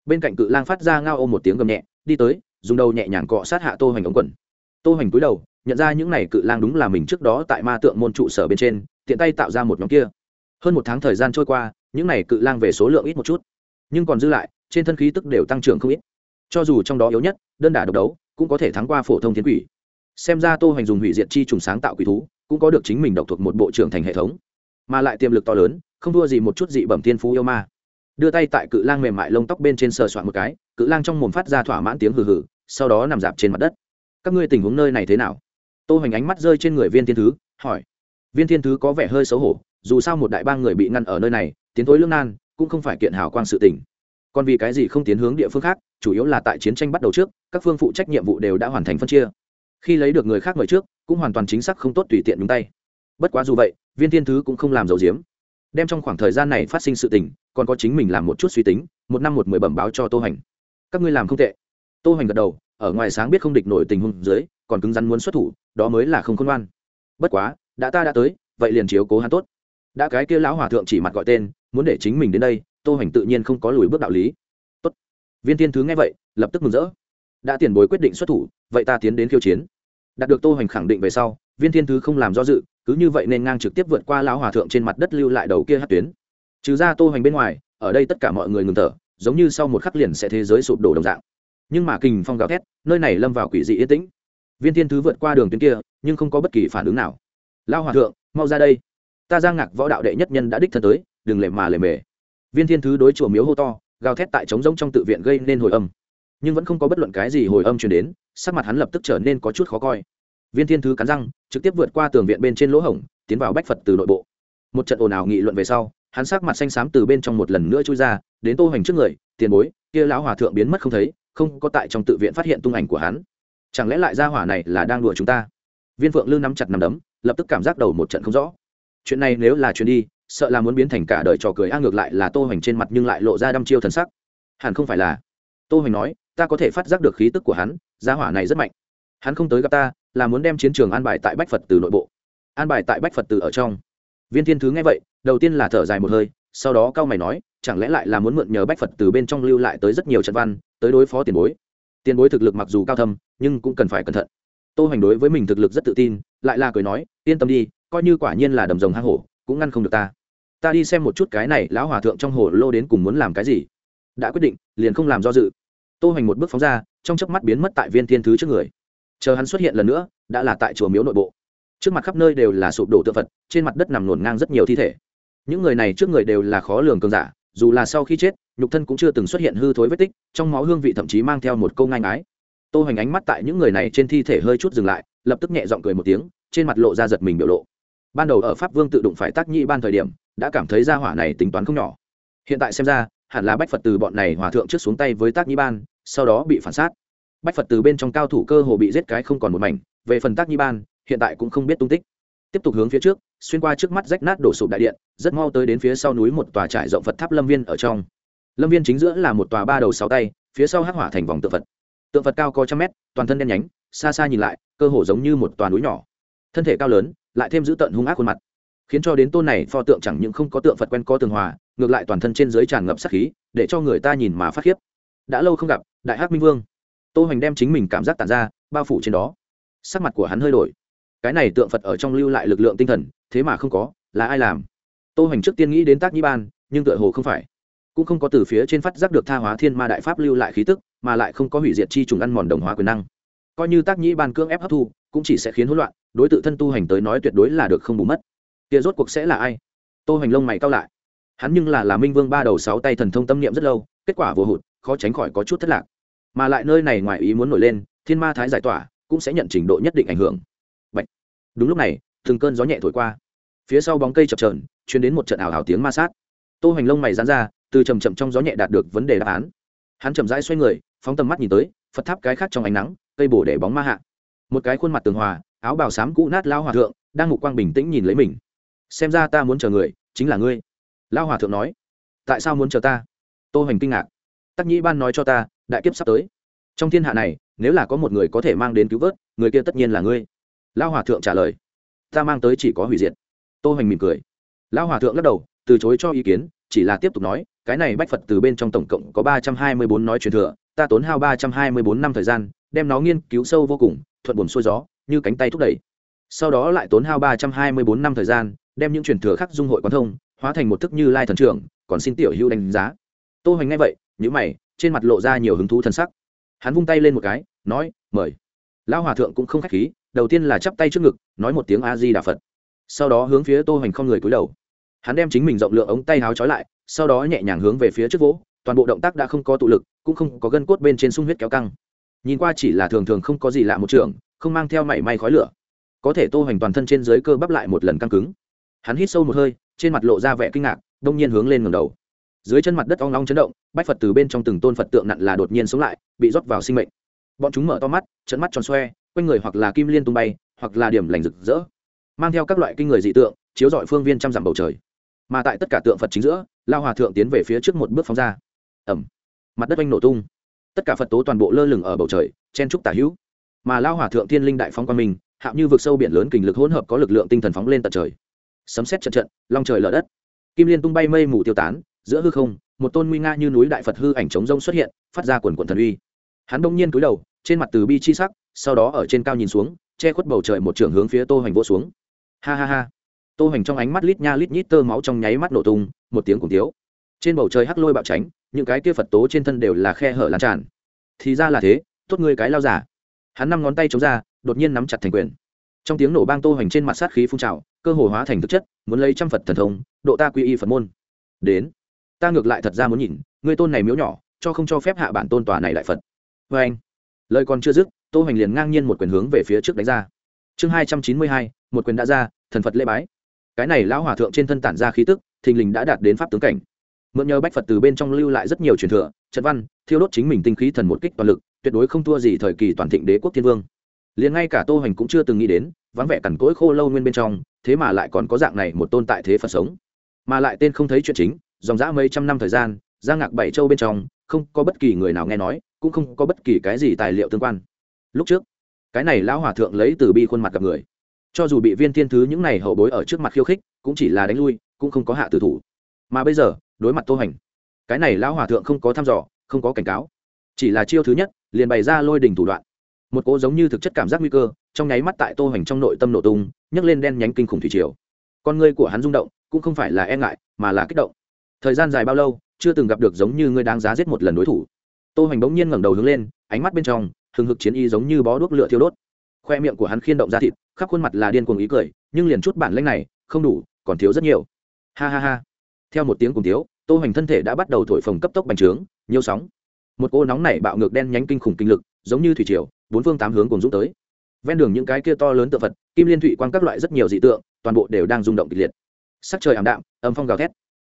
Bên cạnh cự lang phát ra ngao ôm một tiếng gầm nhẹ, đi tới. Dùng đầu nhẹ nhàng cọ sát hạ tô hoành ống quần. Tô hoành cúi đầu, nhận ra những này cự lang đúng là mình trước đó tại ma tượng môn trụ sở bên trên, tiện tay tạo ra một nhóm kia. Hơn một tháng thời gian trôi qua những này cự lang về số lượng ít một chút, nhưng còn dư lại, trên thân khí tức đều tăng trưởng không ít. Cho dù trong đó yếu nhất, đơn đả độc đấu, cũng có thể thắng qua phổ thông thiên quỷ. Xem ra tô hoành dùng hủy diệt chi trùng sáng tạo quỷ thú, cũng có được chính mình độc thuộc một bộ trưởng thành hệ thống. Mà lại tiềm lực to lớn, không thua gì một chút dị bẩm thiên phú yêu ma. Đưa tay tại cự lang mềm mại lông tóc bên trên sờ soạn một cái, cự lang trong mồm phát ra thỏa mãn tiếng hừ hừ, sau đó nằm dạp trên mặt đất. Các ngươi tình huống nơi này thế nào? Tô hoành ánh mắt rơi trên người viên thiên thứ, hỏi. Viên thiên thứ có vẻ hơi xấu hổ dù sao một đại bang người bị ngăn ở nơi này, tiến thối lương nan, cũng không phải kiện hào quang sự tỉnh còn vì cái gì không tiến hướng địa phương khác, chủ yếu là tại chiến tranh bắt đầu trước, các phương phụ trách nhiệm vụ đều đã hoàn thành phân chia. Khi lấy được người khác mời trước, cũng hoàn toàn chính xác không tốt tùy tiện nhúng tay. Bất quá dù vậy, viên thiên thứ cũng không làm dầu diếm. Đem trong khoảng thời gian này phát sinh sự tình, còn có chính mình làm một chút suy tính, một năm một mười bẩm báo cho tô hành. Các ngươi làm không tệ. Tô hành gật đầu, ở ngoài sáng biết không địch nổi tình huống dưới, còn cứng rắn muốn xuất thủ, đó mới là không khôn ngoan. Bất quá, đã ta đã tới, vậy liền chiếu cố hắn tốt đã cái kia lão hòa thượng chỉ mặt gọi tên, muốn để chính mình đến đây, tô hoành tự nhiên không có lùi bước đạo lý. Tốt. Viên thiên thứ nghe vậy, lập tức mừng rỡ. Đã tiền bối quyết định xuất thủ, vậy ta tiến đến khiêu chiến. Đạt được tô hoành khẳng định về sau, viên thiên thứ không làm do dự, cứ như vậy nên ngang trực tiếp vượt qua lão hòa thượng trên mặt đất lưu lại đầu kia hát tuyến. Trừ ra tô hoành bên ngoài, ở đây tất cả mọi người ngừng thở, giống như sau một khắc liền sẽ thế giới sụp đổ đồng dạng. Nhưng mà kình phong gào thét, nơi này lâm vào quỷ dị yên tĩnh. Viên thiên thứ vượt qua đường tuyến kia, nhưng không có bất kỳ phản ứng nào. Lao hòa thượng, mau ra đây ta giang ngạc võ đạo đệ nhất nhân đã đích thân tới, đừng lề mà lề mề. Viên thiên thứ đối chùa miếu hô to, gào thét tại trống rỗng trong tự viện gây nên hồi âm. Nhưng vẫn không có bất luận cái gì hồi âm chuyển đến, sắc mặt hắn lập tức trở nên có chút khó coi. Viên thiên thứ cắn răng, trực tiếp vượt qua tường viện bên trên lỗ hổng, tiến vào bách phật từ nội bộ. Một trận ồn ào nghị luận về sau, hắn sắc mặt xanh xám từ bên trong một lần nữa chui ra, đến tô hoành trước người, tiền bối, kia lão hòa thượng biến mất không thấy, không có tại trong tự viện phát hiện tung ảnh của hắn. Chẳng lẽ lại gia hỏa này là đang đùa chúng ta? Viên phượng lư nắm chặt nắm đấm, lập tức cảm giác đầu một trận không rõ chuyện này nếu là chuyện đi, sợ là muốn biến thành cả đời trò cười, a ngược lại là tô hoành trên mặt nhưng lại lộ ra đăm chiêu thần sắc. Hẳn không phải là. Tô hoành nói, ta có thể phát giác được khí tức của hắn, gia hỏa này rất mạnh. Hắn không tới gặp ta, là muốn đem chiến trường an bài tại bách phật từ nội bộ. An bài tại bách phật từ ở trong. Viên thiên thứ nghe vậy, đầu tiên là thở dài một hơi, sau đó cao mày nói, chẳng lẽ lại là muốn mượn nhờ bách phật từ bên trong lưu lại tới rất nhiều trận văn, tới đối phó tiền bối. Tiền bối thực lực mặc dù cao thâm, nhưng cũng cần phải cẩn thận. Tô hoành đối với mình thực lực rất tự tin, lại là cười nói, yên tâm đi coi như quả nhiên là đầm rồng hang hổ, cũng ngăn không được ta. Ta đi xem một chút cái này lão hòa thượng trong hồ lô đến cùng muốn làm cái gì. Đã quyết định, liền không làm do dự. Tô hoành một bước phóng ra, trong chớp mắt biến mất tại viên thiên thứ trước người. Chờ hắn xuất hiện lần nữa, đã là tại chùa miếu nội bộ. Trước mặt khắp nơi đều là sụp đổ tượng phật, trên mặt đất nằm ngổn ngang rất nhiều thi thể. Những người này trước người đều là khó lường cường giả, dù là sau khi chết, nhục thân cũng chưa từng xuất hiện hư thối vết tích, trong máu hương vị thậm chí mang theo một câu ngang ái tô hoành ánh mắt tại những người này trên thi thể hơi chút dừng lại, lập tức nhẹ giọng cười một tiếng, trên mặt lộ ra giật mình biểu lộ ban đầu ở pháp vương tự đụng phải tác nhĩ ban thời điểm, đã cảm thấy gia hỏa này tính toán không nhỏ. Hiện tại xem ra, hẳn là bách phật từ bọn này hòa thượng trước xuống tay với tác nhĩ ban, sau đó bị phản sát. Bách phật từ bên trong cao thủ cơ hồ bị giết cái không còn một mảnh, về phần tác nhĩ ban, hiện tại cũng không biết tung tích. Tiếp tục hướng phía trước, xuyên qua trước mắt rách nát đổ sụp đại điện, rất mau tới đến phía sau núi một tòa trại rộng phật tháp lâm viên ở trong. Lâm viên chính giữa là một tòa ba đầu sáu tay, phía sau hắc hỏa thành vòng tượng phật. Tượng phật cao có trăm mét, toàn thân đen nhánh, xa xa nhìn lại, cơ hồ giống như một tòa núi nhỏ. Thân thể cao lớn lại thêm giữ tận hung ác khuôn mặt. Khiến cho đến tôn này pho tượng chẳng những không có tượng phật quen co tường hòa, ngược lại toàn thân trên dưới tràn ngập sắc khí, để cho người ta nhìn mà phát khiếp. Đã lâu không gặp, đại hắc minh vương. Tô hoành đem chính mình cảm giác tàn ra, bao phủ trên đó. Sắc mặt của hắn hơi đổi. Cái này tượng phật ở trong lưu lại lực lượng tinh thần, thế mà không có, là ai làm? Tô hoành trước tiên nghĩ đến tác nhĩ ban, nhưng tựa hồ không phải. Cũng không có từ phía trên phát giác được tha hóa thiên ma đại pháp lưu lại khí tức, mà lại không có hủy diệt chi trùng ăn mòn đồng hóa quyền năng. Coi như tác nhĩ ban cưỡng ép hấp thu cũng chỉ sẽ khiến hỗn loạn, đối tự thân tu hành tới nói tuyệt đối là được không bù mất. Kia rốt cuộc sẽ là ai? Tô hoành lông mày cao lại. Hắn nhưng là là minh vương ba đầu sáu tay thần thông tâm niệm rất lâu, kết quả vô hụt, khó tránh khỏi có chút thất lạc. Mà lại nơi này ngoài ý muốn nổi lên, thiên ma thái giải tỏa, cũng sẽ nhận trình độ nhất định ảnh hưởng. Bạch. đúng lúc này thường cơn gió nhẹ thổi qua. Phía sau bóng cây chập trờn chuyển đến một trận ảo ảo tiếng ma sát. Tô hoành lông mày dán ra, từ chầm chậm trong gió nhẹ đạt được vấn đề đáp án. Hắn chậm rãi xoay người, phóng tầm mắt nhìn tới, phật tháp cái khác trong ánh nắng, cây bổ để bóng ma hạ một cái khuôn mặt tường hòa, áo bào xám cũ nát lao hòa thượng, đang ngục quang bình tĩnh nhìn lấy mình. Xem ra ta muốn chờ người, chính là ngươi. Lao hòa thượng nói. Tại sao muốn chờ ta? Tô hoành kinh ngạc. Tắc nhĩ ban nói cho ta, đại kiếp sắp tới. Trong thiên hạ này, nếu là có một người có thể mang đến cứu vớt, người kia tất nhiên là ngươi. Lao hòa thượng trả lời. Ta mang tới chỉ có hủy diệt. Tô hoành mỉm cười. Lao hòa thượng lắc đầu, từ chối cho ý kiến, chỉ là tiếp tục nói, cái này bách phật từ bên trong tổng cộng có ba trăm hai mươi bốn nói truyền thừa, ta tốn hao ba trăm hai mươi bốn năm thời gian, đem nó nghiên cứu sâu vô cùng thuận buồm xuôi gió, như cánh tay thúc đẩy. Sau đó lại tốn hao ba trăm hai mươi bốn năm thời gian, đem những truyền thừa khắc dung hội quán thông, hóa thành một thức như lai thần trưởng, còn xin tiểu hưu đánh giá. Tô hoành ngay vậy nhữ mày, trên mặt lộ ra nhiều hứng thú thần sắc. Hắn vung tay lên một cái, nói, mời. Lão hòa thượng cũng không khách khí, đầu tiên là chắp tay trước ngực, nói một tiếng a di đà phật. Sau đó hướng phía tô hoành không người cúi đầu. Hắn đem chính mình rộng lượng ống tay háo trói lại, sau đó nhẹ nhàng hướng về phía trước vỗ, toàn bộ động tác đã không có tụ lực, cũng không có gân cốt bên trên sung huyết kéo căng nhìn qua chỉ là thường thường không có gì lạ một trường, không mang theo mảy may khói lửa. Có thể tô hoành toàn thân trên dưới cơ bắp lại một lần căng cứng. Hắn hít sâu một hơi, trên mặt lộ ra vẻ kinh ngạc, đông nhiên hướng lên ngầm đầu. Dưới chân mặt đất ong long chấn động, bách phật từ bên trong từng tôn phật tượng nặn là đột nhiên sống lại, bị rót vào sinh mệnh. Bọn chúng mở to mắt trận mắt tròn xoe, quanh người hoặc là kim liên tung bay, hoặc là điểm lành rực rỡ. Mang theo các loại kinh người dị tượng, chiếu dọi phương viên trăm dặm bầu trời. Mà tại tất cả tượng phật chính giữa, lao hòa thượng tiến về phía trước một bước phóng ra. Ẩm mặt đất oanh nổ tung tất cả phật tố toàn bộ lơ lửng ở bầu trời, chen trúc tả hữu. Mà lao hòa thượng thiên linh đại phóng quang minh hạm như vượt sâu biển lớn kình lực hỗn hợp có lực lượng tinh thần phóng lên tận trời. Sấm xét trận trận, long trời lở đất. Kim liên tung bay mây mù tiêu tán, giữa hư không, một tôn nguy nga như núi đại phật hư ảnh trống rông xuất hiện, phát ra quần quần thần uy. Hắn đông nhiên cúi đầu, trên mặt từ bi chi sắc, sau đó ở trên cao nhìn xuống, che khuất bầu trời một trường hướng phía tô hoành vỗ xuống. Ha ha ha. Tô hoành trong ánh mắt lít nha lít nhít tơ máu trong nháy mắt nổ tung, một tiếng cùng tiếu trên bầu trời hắc lôi bạo tránh những cái kia phật tố trên thân đều là khe hở lan tràn. Thì ra là thế, tốt ngươi cái lao giả. Hắn năm ngón tay chống ra, đột nhiên nắm chặt thành quyền. Trong tiếng nổ bang tô hoành trên mặt sát khí phun trào, cơ hồ hóa thành thực chất, muốn lấy trăm phật thần thông, độ ta quy y phật môn. Đến, ta ngược lại thật ra muốn nhìn người tôn này miếu nhỏ, cho không cho phép hạ bản tôn tòa này đại phật. Vê anh, lời còn chưa dứt, tô hoành liền ngang nhiên một quyền hướng về phía trước đánh ra. Chương hai trăm chín mươi hai, một quyền đã ra, thần phật lễ bái. Cái này lão hòa thượng trên thân tản ra khí tức, thình lình đã đạt đến pháp tướng cảnh mượn nhờ bách phật từ bên trong lưu lại rất nhiều truyền thừa, trận văn, thiêu đốt chính mình tinh khí thần một kích toàn lực, tuyệt đối không thua gì thời kỳ toàn thịnh đế quốc thiên vương. Liền ngay cả tô hoành cũng chưa từng nghĩ đến, vắng vẻ cằn cỗi khô lâu nguyên bên trong, thế mà lại còn có dạng này một tôn tại thế phật sống. Mà lại tên không thấy chuyện chính, dòng dã mấy trăm năm thời gian ra ngạc bảy châu bên trong, không có bất kỳ người nào nghe nói, cũng không có bất kỳ cái gì tài liệu tương quan. Lúc trước, cái này lão hòa thượng lấy từ bi khuôn mặt gặp người. Cho dù bị viên thiên thứ những này hậu bối ở trước mặt khiêu khích, cũng chỉ là đánh lui, cũng không có hạ tử thủ. Mà bây giờ đối mặt tô hành. Cái này lão hòa thượng không có thăm dò, không có cảnh cáo. Chỉ là chiêu thứ nhất, liền bày ra lôi đình thủ đoạn. Một cỗ giống như thực chất cảm giác nguy cơ, trong nháy mắt tại tô hành trong nội tâm nổ tung, nhấc lên đen nhánh kinh khủng thủy triều. Con ngươi của hắn rung động, cũng không phải là e ngại, mà là kích động. Thời gian dài bao lâu, chưa từng gặp được giống như ngươi đáng giá giết một lần đối thủ. Tô hành bỗng nhiên ngẩng đầu hướng lên, ánh mắt bên trong, hừng hực chiến y giống như bó đuốc lửa thiêu đốt. Khoe miệng của hắn khiên động ra thịt, khắp khuôn mặt là điên cuồng ý cười, nhưng liền chút bản lĩnh này, không đủ, còn thiếu rất nhiều. Ha ha ha theo một tiếng cùng tiếu tô hoành thân thể đã bắt đầu thổi phồng cấp tốc bành trướng, nhiều sóng. Một cô nóng này bạo ngược đen nhánh kinh khủng kinh lực, giống như thủy triều, bốn phương tám hướng cùng dũng tới. Ven đường những cái kia to lớn tượng phật, kim liên thủy quang các loại rất nhiều dị tượng, toàn bộ đều đang rung động kịch liệt. Sắc trời ảm đạm, âm phong gào thét.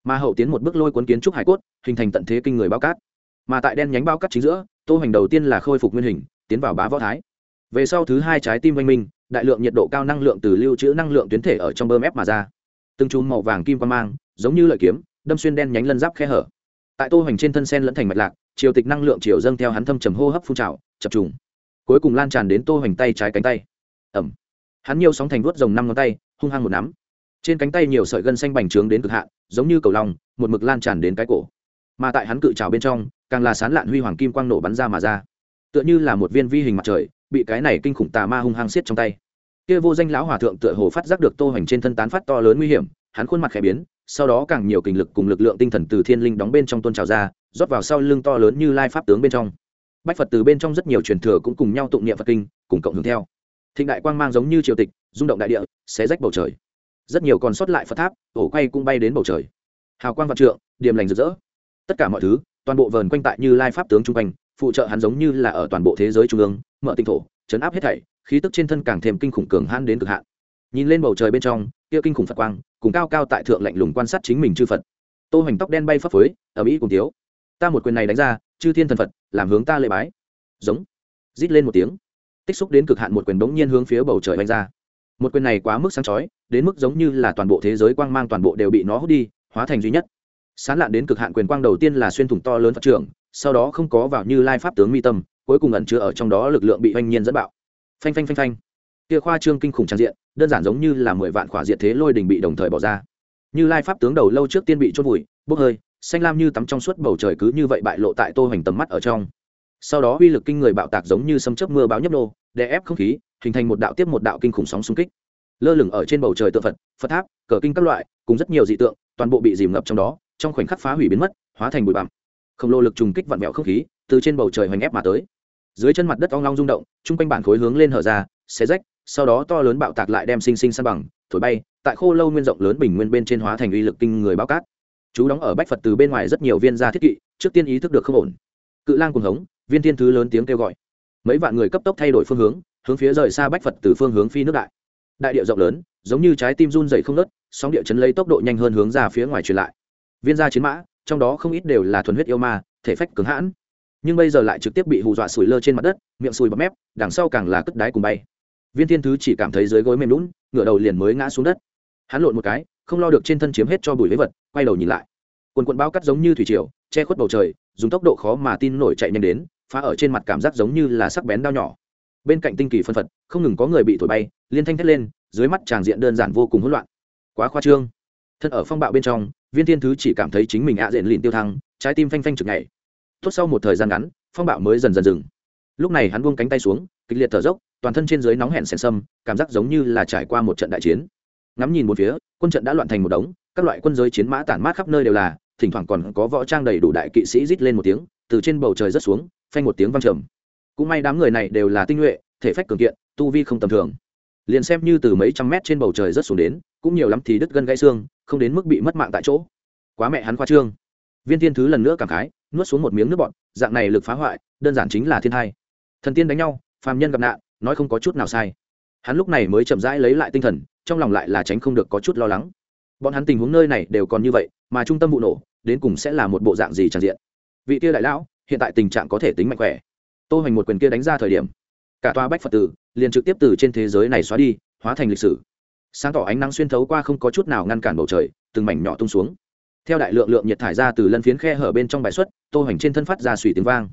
Mà hậu tiến một bước lôi cuốn kiến trúc hải cốt, hình thành tận thế kinh người bao cát. Mà tại đen nhánh bao cát chính giữa, tô hoành đầu tiên là khôi phục nguyên hình, tiến vào bá võ thái. Về sau thứ hai trái tim oanh minh, đại lượng nhiệt độ cao năng lượng từ lưu trữ năng lượng tuyến thể ở trong bơm ép mà ra. Từng chùm màu vàng kim quang mang giống như lợi kiếm, đâm xuyên đen nhánh lân giáp khe hở. Tại tô hoành trên thân sen lẫn thành mạch lạc chiều tịch năng lượng chiều dâng theo hắn thâm trầm hô hấp phun trào, chập trùng. Cuối cùng lan tràn đến tô hoành tay trái cánh tay. Ẩm hắn nhiều sóng thành vuốt rồng năm ngón tay, hung hăng một nắm. Trên cánh tay nhiều sợi gân xanh bành trướng đến cực hạn, giống như cầu lòng một mực lan tràn đến cái cổ. Mà tại hắn cự trào bên trong, càng là sán lạn huy hoàng kim quang nổ bắn ra mà ra. Tựa như là một viên vi hình mặt trời, bị cái này kinh khủng tà ma hung hăng xiết trong tay. Kia vô danh lão hòa thượng tựa hồ phát giác được tô hoành trên thân tán phát to lớn nguy hiểm, hắn khuôn mặt khẽ biến sau đó càng nhiều kinh lực cùng lực lượng tinh thần từ thiên linh đóng bên trong tôn trào ra, rót vào sau lưng to lớn như lai pháp tướng bên trong. Bách phật từ bên trong rất nhiều truyền thừa cũng cùng nhau tụng niệm phật kinh, cùng cộng hưởng theo. Thịnh đại quang mang giống như triều tịch, rung động đại địa, xé rách bầu trời. Rất nhiều còn sót lại phật tháp ổ quay cũng bay đến bầu trời. Hào quang vạn trượng điểm lành rực rỡ. Tất cả mọi thứ, toàn bộ vờn quanh tại như lai pháp tướng trung quanh, phụ trợ hắn giống như là ở toàn bộ thế giới trung ương, mở tinh thổ, chấn áp hết thảy, khí tức trên thân càng thêm kinh khủng cường hãn đến cực hạn. Nhìn lên bầu trời bên trong kia kinh khủng phật quang, cùng cao cao tại thượng lạnh lùng quan sát chính mình chư phật. Tô hoành tóc đen bay phấp phới ở mỹ cùng thiếu. Ta một quyền này đánh ra, chư thiên thần phật, làm hướng ta lệ bái. Giống. Rít lên một tiếng. Tích xúc đến cực hạn một quyền bỗng nhiên hướng phía bầu trời vạch ra. Một quyền này quá mức sáng chói, đến mức giống như là toàn bộ thế giới quang mang toàn bộ đều bị nó hút đi, hóa thành duy nhất. Sán lạn đến cực hạn quyền quang đầu tiên là xuyên thủng to lớn phật trưởng, sau đó không có vào như lai pháp tướng mi tâm, cuối cùng ẩn chứa ở trong đó lực lượng bị oanh nhiên dẫn bạo. Phanh phanh phanh phanh kia khoa trương kinh khủng tràn diện, đơn giản giống như là mười vạn khỏa diện thế lôi đình bị đồng thời bỏ ra. Như lai pháp tướng đầu lâu trước tiên bị chôn vùi, bốc hơi, xanh lam như tắm trong suốt bầu trời cứ như vậy bại lộ tại tô hoành tầm mắt ở trong. Sau đó uy lực kinh người bạo tạc giống như sấm chớp mưa bão nhấp nô, đè ép không khí, hình thành một đạo tiếp một đạo kinh khủng sóng xung kích. Lơ lửng ở trên bầu trời tượng phật phật tháp, cờ kinh các loại, cùng rất nhiều dị tượng, toàn bộ bị dìm ngập trong đó, trong khoảnh khắc phá hủy biến mất, hóa thành bụi bặm. Khổng lồ lực trùng kích vặn vẹo không khí, từ trên bầu trời hoành ép mà tới. Dưới chân mặt đất ong long rung động, chung quanh bản khối hướng lên hở ra, xé rách sau đó to lớn bạo tạc lại đem sinh sinh san bằng, thổi bay, tại khô lâu nguyên rộng lớn bình nguyên bên trên hóa thành uy lực kinh người bao cát. Chú đóng ở bách phật từ bên ngoài rất nhiều viên gia thiết kỵ, trước tiên ý thức được không ổn. Cự lang cùng hống, viên tiên thứ lớn tiếng kêu gọi. Mấy vạn người cấp tốc thay đổi phương hướng hướng phía rời xa bách phật từ phương hướng phi nước đại. Đại địa rộng lớn, giống như trái tim run rẩy không nớt sóng địa chấn lấy tốc độ nhanh hơn hướng ra phía ngoài truyền lại. Viên gia chiến mã, trong đó không ít đều là thuần huyết yêu ma, thể phách cứng hãn. Nhưng bây giờ lại trực tiếp bị hù dọa sủi lơ trên mặt đất, miệng sùi bọt mép, đằng sau càng là cất đái cùng bay viên thiên thứ chỉ cảm thấy dưới gối mềm lún ngửa đầu liền mới ngã xuống đất. Hắn lộn một cái, không lo được trên thân chiếm hết cho bụi lấy vật, quay đầu nhìn lại. Quần quần bao cắt giống như thủy triều, che khuất bầu trời, dùng tốc độ khó mà tin nổi chạy nhanh đến, phá ở trên mặt cảm giác giống như là sắc bén đao nhỏ. Bên cạnh tinh kỳ phân phật, không ngừng có người bị thổi bay, liên thanh thét lên, dưới mắt tràng diện đơn giản vô cùng hỗn loạn. Quá khoa trương. Thân ở phong bạo bên trong, viên thiên thứ chỉ cảm thấy chính mình ạ diện lìn tiêu thăng, trái tim phanh phanh chực ngày tốt sau một thời gian ngắn, phong bạo mới dần dần dừng. Lúc này hắn buông cánh tay xuống, kịch liệt thở dốc toàn thân trên dưới nóng hẹn sèn sâm cảm giác giống như là trải qua một trận đại chiến. Ngắm nhìn một phía quân trận đã loạn thành một đống các loại quân giới chiến mã tản mát khắp nơi đều là thỉnh thoảng còn có võ trang đầy đủ đại kỵ sĩ rít lên một tiếng từ trên bầu trời rớt xuống phanh một tiếng văng trầm. Cũng may đám người này đều là tinh nhuệ thể phách cường kiện tu vi không tầm thường. Liền xem như từ mấy trăm mét trên bầu trời rớt xuống đến cũng nhiều lắm thì đứt gân gãy xương không đến mức bị mất mạng tại chỗ. Quá mẹ hắn khoa trương. Viên thiên thứ lần nữa cảm khái nuốt xuống một miếng nước bọt, dạng này lực phá hoại đơn giản chính là thiên hai thần tiên đánh nhau phàm nhân gặp nạn nói không có chút nào sai. Hắn lúc này mới chậm rãi lấy lại tinh thần, trong lòng lại là tránh không được có chút lo lắng. Bọn hắn tình huống nơi này đều còn như vậy, mà trung tâm vụ nổ, đến cùng sẽ là một bộ dạng gì tràn diện. Vị kia đại lão, hiện tại tình trạng có thể tính mạnh khỏe. Tô hoành một quyền kia đánh ra thời điểm, cả toa bách phật tử liền trực tiếp từ trên thế giới này xóa đi, hóa thành lịch sử. Sáng tỏ ánh nắng xuyên thấu qua không có chút nào ngăn cản bầu trời, từng mảnh nhỏ tung xuống. Theo đại lượng lượng nhiệt thải ra từ lân phiến khe hở bên trong bài xuất, tô hoành trên thân phát ra suy tiếng vang.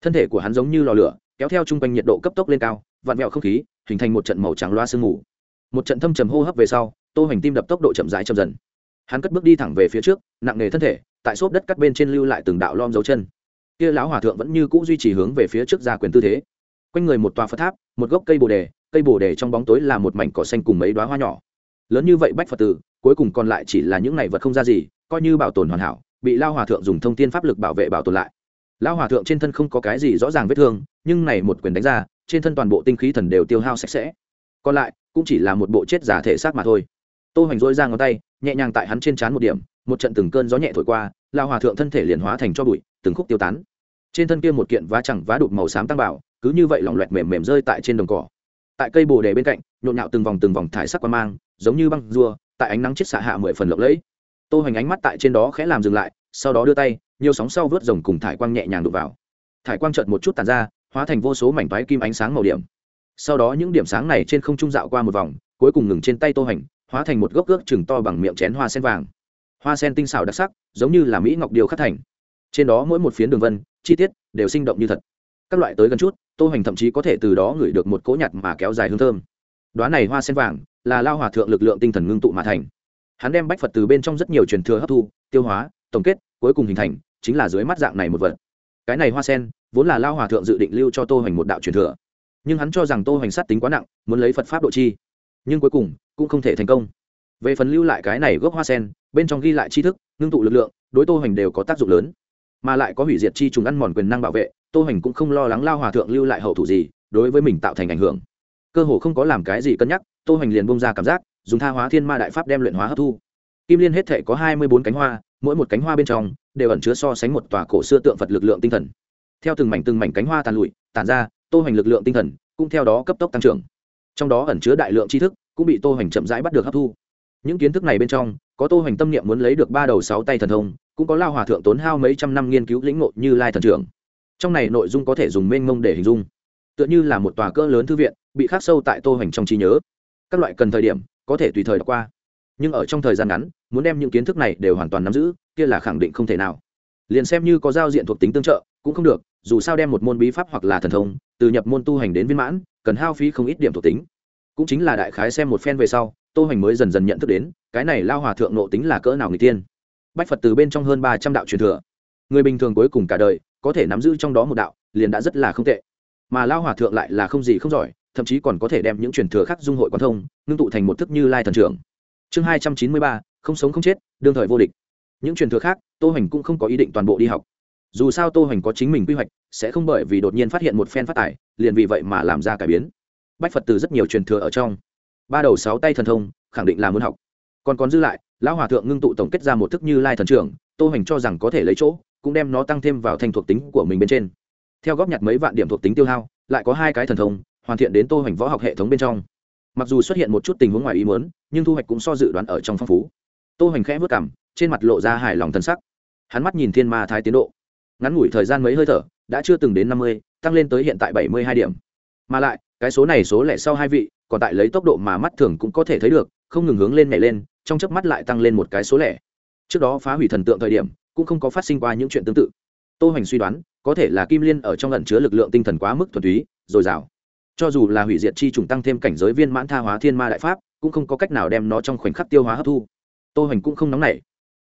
Thân thể của hắn giống như lò lửa, kéo theo chung quanh nhiệt độ cấp tốc lên cao vặn vẹo không khí, hình thành một trận màu trắng loa sương mù. Một trận thâm trầm hô hấp về sau, tô hành tim đập tốc độ chậm rãi chậm dần. Hắn cất bước đi thẳng về phía trước, nặng nề thân thể, tại xốp đất các bên trên lưu lại từng đạo lom dấu chân. Kia lão hòa thượng vẫn như cũ duy trì hướng về phía trước gia quyền tư thế. Quanh người một tòa phật tháp, một gốc cây bồ đề, cây bồ đề trong bóng tối là một mảnh cỏ xanh cùng mấy đoá hoa nhỏ. Lớn như vậy bách phật tử, cuối cùng còn lại chỉ là những này vật không ra gì, coi như bảo tồn hoàn hảo, bị lao hòa thượng dùng thông tin pháp lực bảo vệ bảo tồn lại. Lao hòa thượng trên thân không có cái gì rõ ràng vết thương, nhưng này một quyền đánh ra trên thân toàn bộ tinh khí thần đều tiêu hao sạch sẽ. Còn lại, cũng chỉ là một bộ chết giả thể xác mà thôi. Tô hoành dỗi ra ngón tay, nhẹ nhàng tại hắn trên trán một điểm, một trận từng cơn gió nhẹ thổi qua, lao hòa thượng thân thể liền hóa thành cho bụi, từng khúc tiêu tán. Trên thân kia một kiện vá chẳng vá đụt màu xám tăng bảo, cứ như vậy lỏng loẹt mềm mềm rơi tại trên đồng cỏ. Tại cây bồ đề bên cạnh, nhộn nhạo từng vòng từng vòng thải sắc qua mang, giống như băng rua tại ánh nắng chết xạ hạ mười phần lộng lẫy. Tô hoành ánh mắt tại trên đó khẽ làm dừng lại, sau đó đưa tay, nhiều sóng sau vớt rồng cùng thải quang nhẹ nhàng đụt vào. Thải quang chợt một chút tàn ra hóa thành vô số mảnh toái kim ánh sáng màu điểm. Sau đó những điểm sáng này trên không trung dạo qua một vòng, cuối cùng ngừng trên tay tô hành, hóa thành một gốc gốc chừng to bằng miệng chén hoa sen vàng. Hoa sen tinh xảo đặc sắc, giống như là mỹ ngọc điều khắc thành. Trên đó mỗi một phiến đường vân, chi tiết đều sinh động như thật. Các loại tới gần chút, tô hành thậm chí có thể từ đó gửi được một cỗ nhặt mà kéo dài hương thơm. Đoá này hoa sen vàng là lao hòa thượng lực lượng tinh thần ngưng tụ mà thành. Hắn đem bách phật từ bên trong rất nhiều truyền thừa hấp thu, tiêu hóa, tổng kết, cuối cùng hình thành, chính là dưới mắt dạng này một vật. Cái này hoa sen vốn là lao hòa thượng dự định lưu cho tô hoành một đạo truyền thừa. Nhưng hắn cho rằng tô hoành sát tính quá nặng, muốn lấy phật pháp độ chi. Nhưng cuối cùng, cũng không thể thành công. Về phần lưu lại cái này gốc hoa sen, bên trong ghi lại tri thức, ngưng tụ lực lượng, đối tô hoành đều có tác dụng lớn. Mà lại có hủy diệt chi trùng ăn mòn quyền năng bảo vệ, tô hoành cũng không lo lắng lao hòa thượng lưu lại hậu thủ gì, đối với mình tạo thành ảnh hưởng. Cơ hồ không có làm cái gì cân nhắc, tô hoành liền bông ra cảm giác, dùng tha hóa thiên ma đại pháp đem luyện hóa hấp thu. Kim liên hết thể có hai mươi bốn cánh hoa, mỗi một cánh hoa bên trong, đều ẩn chứa so sánh một tòa cổ xưa tượng phật lực lượng tinh thần theo từng mảnh từng mảnh cánh hoa tàn lụi tàn ra, tô hoành lực lượng tinh thần, cũng theo đó cấp tốc tăng trưởng. Trong đó ẩn chứa đại lượng tri thức, cũng bị tô hoành chậm rãi bắt được hấp thu. Những kiến thức này bên trong, có tô hoành tâm niệm muốn lấy được ba đầu sáu tay thần thông, cũng có lao hòa thượng tốn hao mấy trăm năm nghiên cứu lĩnh ngộ như lai thần trưởng. Trong này nội dung có thể dùng mênh mông để hình dung. Tựa như là một tòa cỡ lớn thư viện, bị khắc sâu tại tô hoành trong trí nhớ. Các loại cần thời điểm, có thể tùy thời đọc qua. Nhưng ở trong thời gian ngắn, muốn đem những kiến thức này đều hoàn toàn nắm giữ, kia là khẳng định không thể nào. Liền xem như có giao diện thuộc tính tương trợ, cũng không được dù sao đem một môn bí pháp hoặc là thần thông, từ nhập môn tu hành đến viên mãn, cần hao phí không ít điểm thuộc tính. Cũng chính là đại khái xem một phen về sau, tô hoành mới dần dần nhận thức đến, cái này lao hòa thượng nộ tính là cỡ nào người tiên bách phật từ bên trong hơn ba trăm đạo truyền thừa. Người bình thường cuối cùng cả đời, có thể nắm giữ trong đó một đạo, liền đã rất là không tệ. Mà lao hòa thượng lại là không gì không giỏi, thậm chí còn có thể đem những truyền thừa khác dung hội quan thông, ngưng tụ thành một thức như lai thần trưởng. Chương hai trăm chín mươi ba, không sống không chết, đương thời vô địch. Những truyền thừa khác, tô hoành cũng không có ý định toàn bộ đi học dù sao tô hoành có chính mình quy hoạch, sẽ không bởi vì đột nhiên phát hiện một phen phát tải liền vì vậy mà làm ra cải biến. Bách phật từ rất nhiều truyền thừa ở trong. Ba đầu sáu tay thần thông, khẳng định là muốn học. Còn còn dư lại, lão hòa thượng ngưng tụ tổng kết ra một thức như lai thần trưởng, tô hoành cho rằng có thể lấy chỗ, cũng đem nó tăng thêm vào thành thuộc tính của mình bên trên. Theo góp nhặt mấy vạn điểm thuộc tính tiêu hao, lại có hai cái thần thông, hoàn thiện đến tô hoành võ học hệ thống bên trong. Mặc dù xuất hiện một chút tình huống ngoài ý muốn, nhưng thu hoạch cũng so dự đoán ở trong phong phú. Tô hoành khẽ vất cảm trên mặt lộ ra hài lòng thân sắc. Hắn mắt nhìn thiên ma thái tiến độ ngắn ngủi thời gian mấy hơi thở, đã chưa từng đến năm mươi, tăng lên tới hiện tại bảy mươi hai điểm. Mà lại, cái số này số lẻ sau hai vị, còn tại lấy tốc độ mà mắt thường cũng có thể thấy được, không ngừng hướng lên nhảy lên, trong chớp mắt lại tăng lên một cái số lẻ. Trước đó phá hủy thần tượng thời điểm, cũng không có phát sinh qua những chuyện tương tự. Tô hoành suy đoán, có thể là kim liên ở trong lần chứa lực lượng tinh thần quá mức thuần túy dồi dào cho dù là hủy diệt chi trùng tăng thêm cảnh giới viên mãn tha hóa thiên ma đại pháp, cũng không có cách nào đem nó trong khoảnh khắc tiêu hóa hấp thu. Tô hoành cũng không nóng nảy.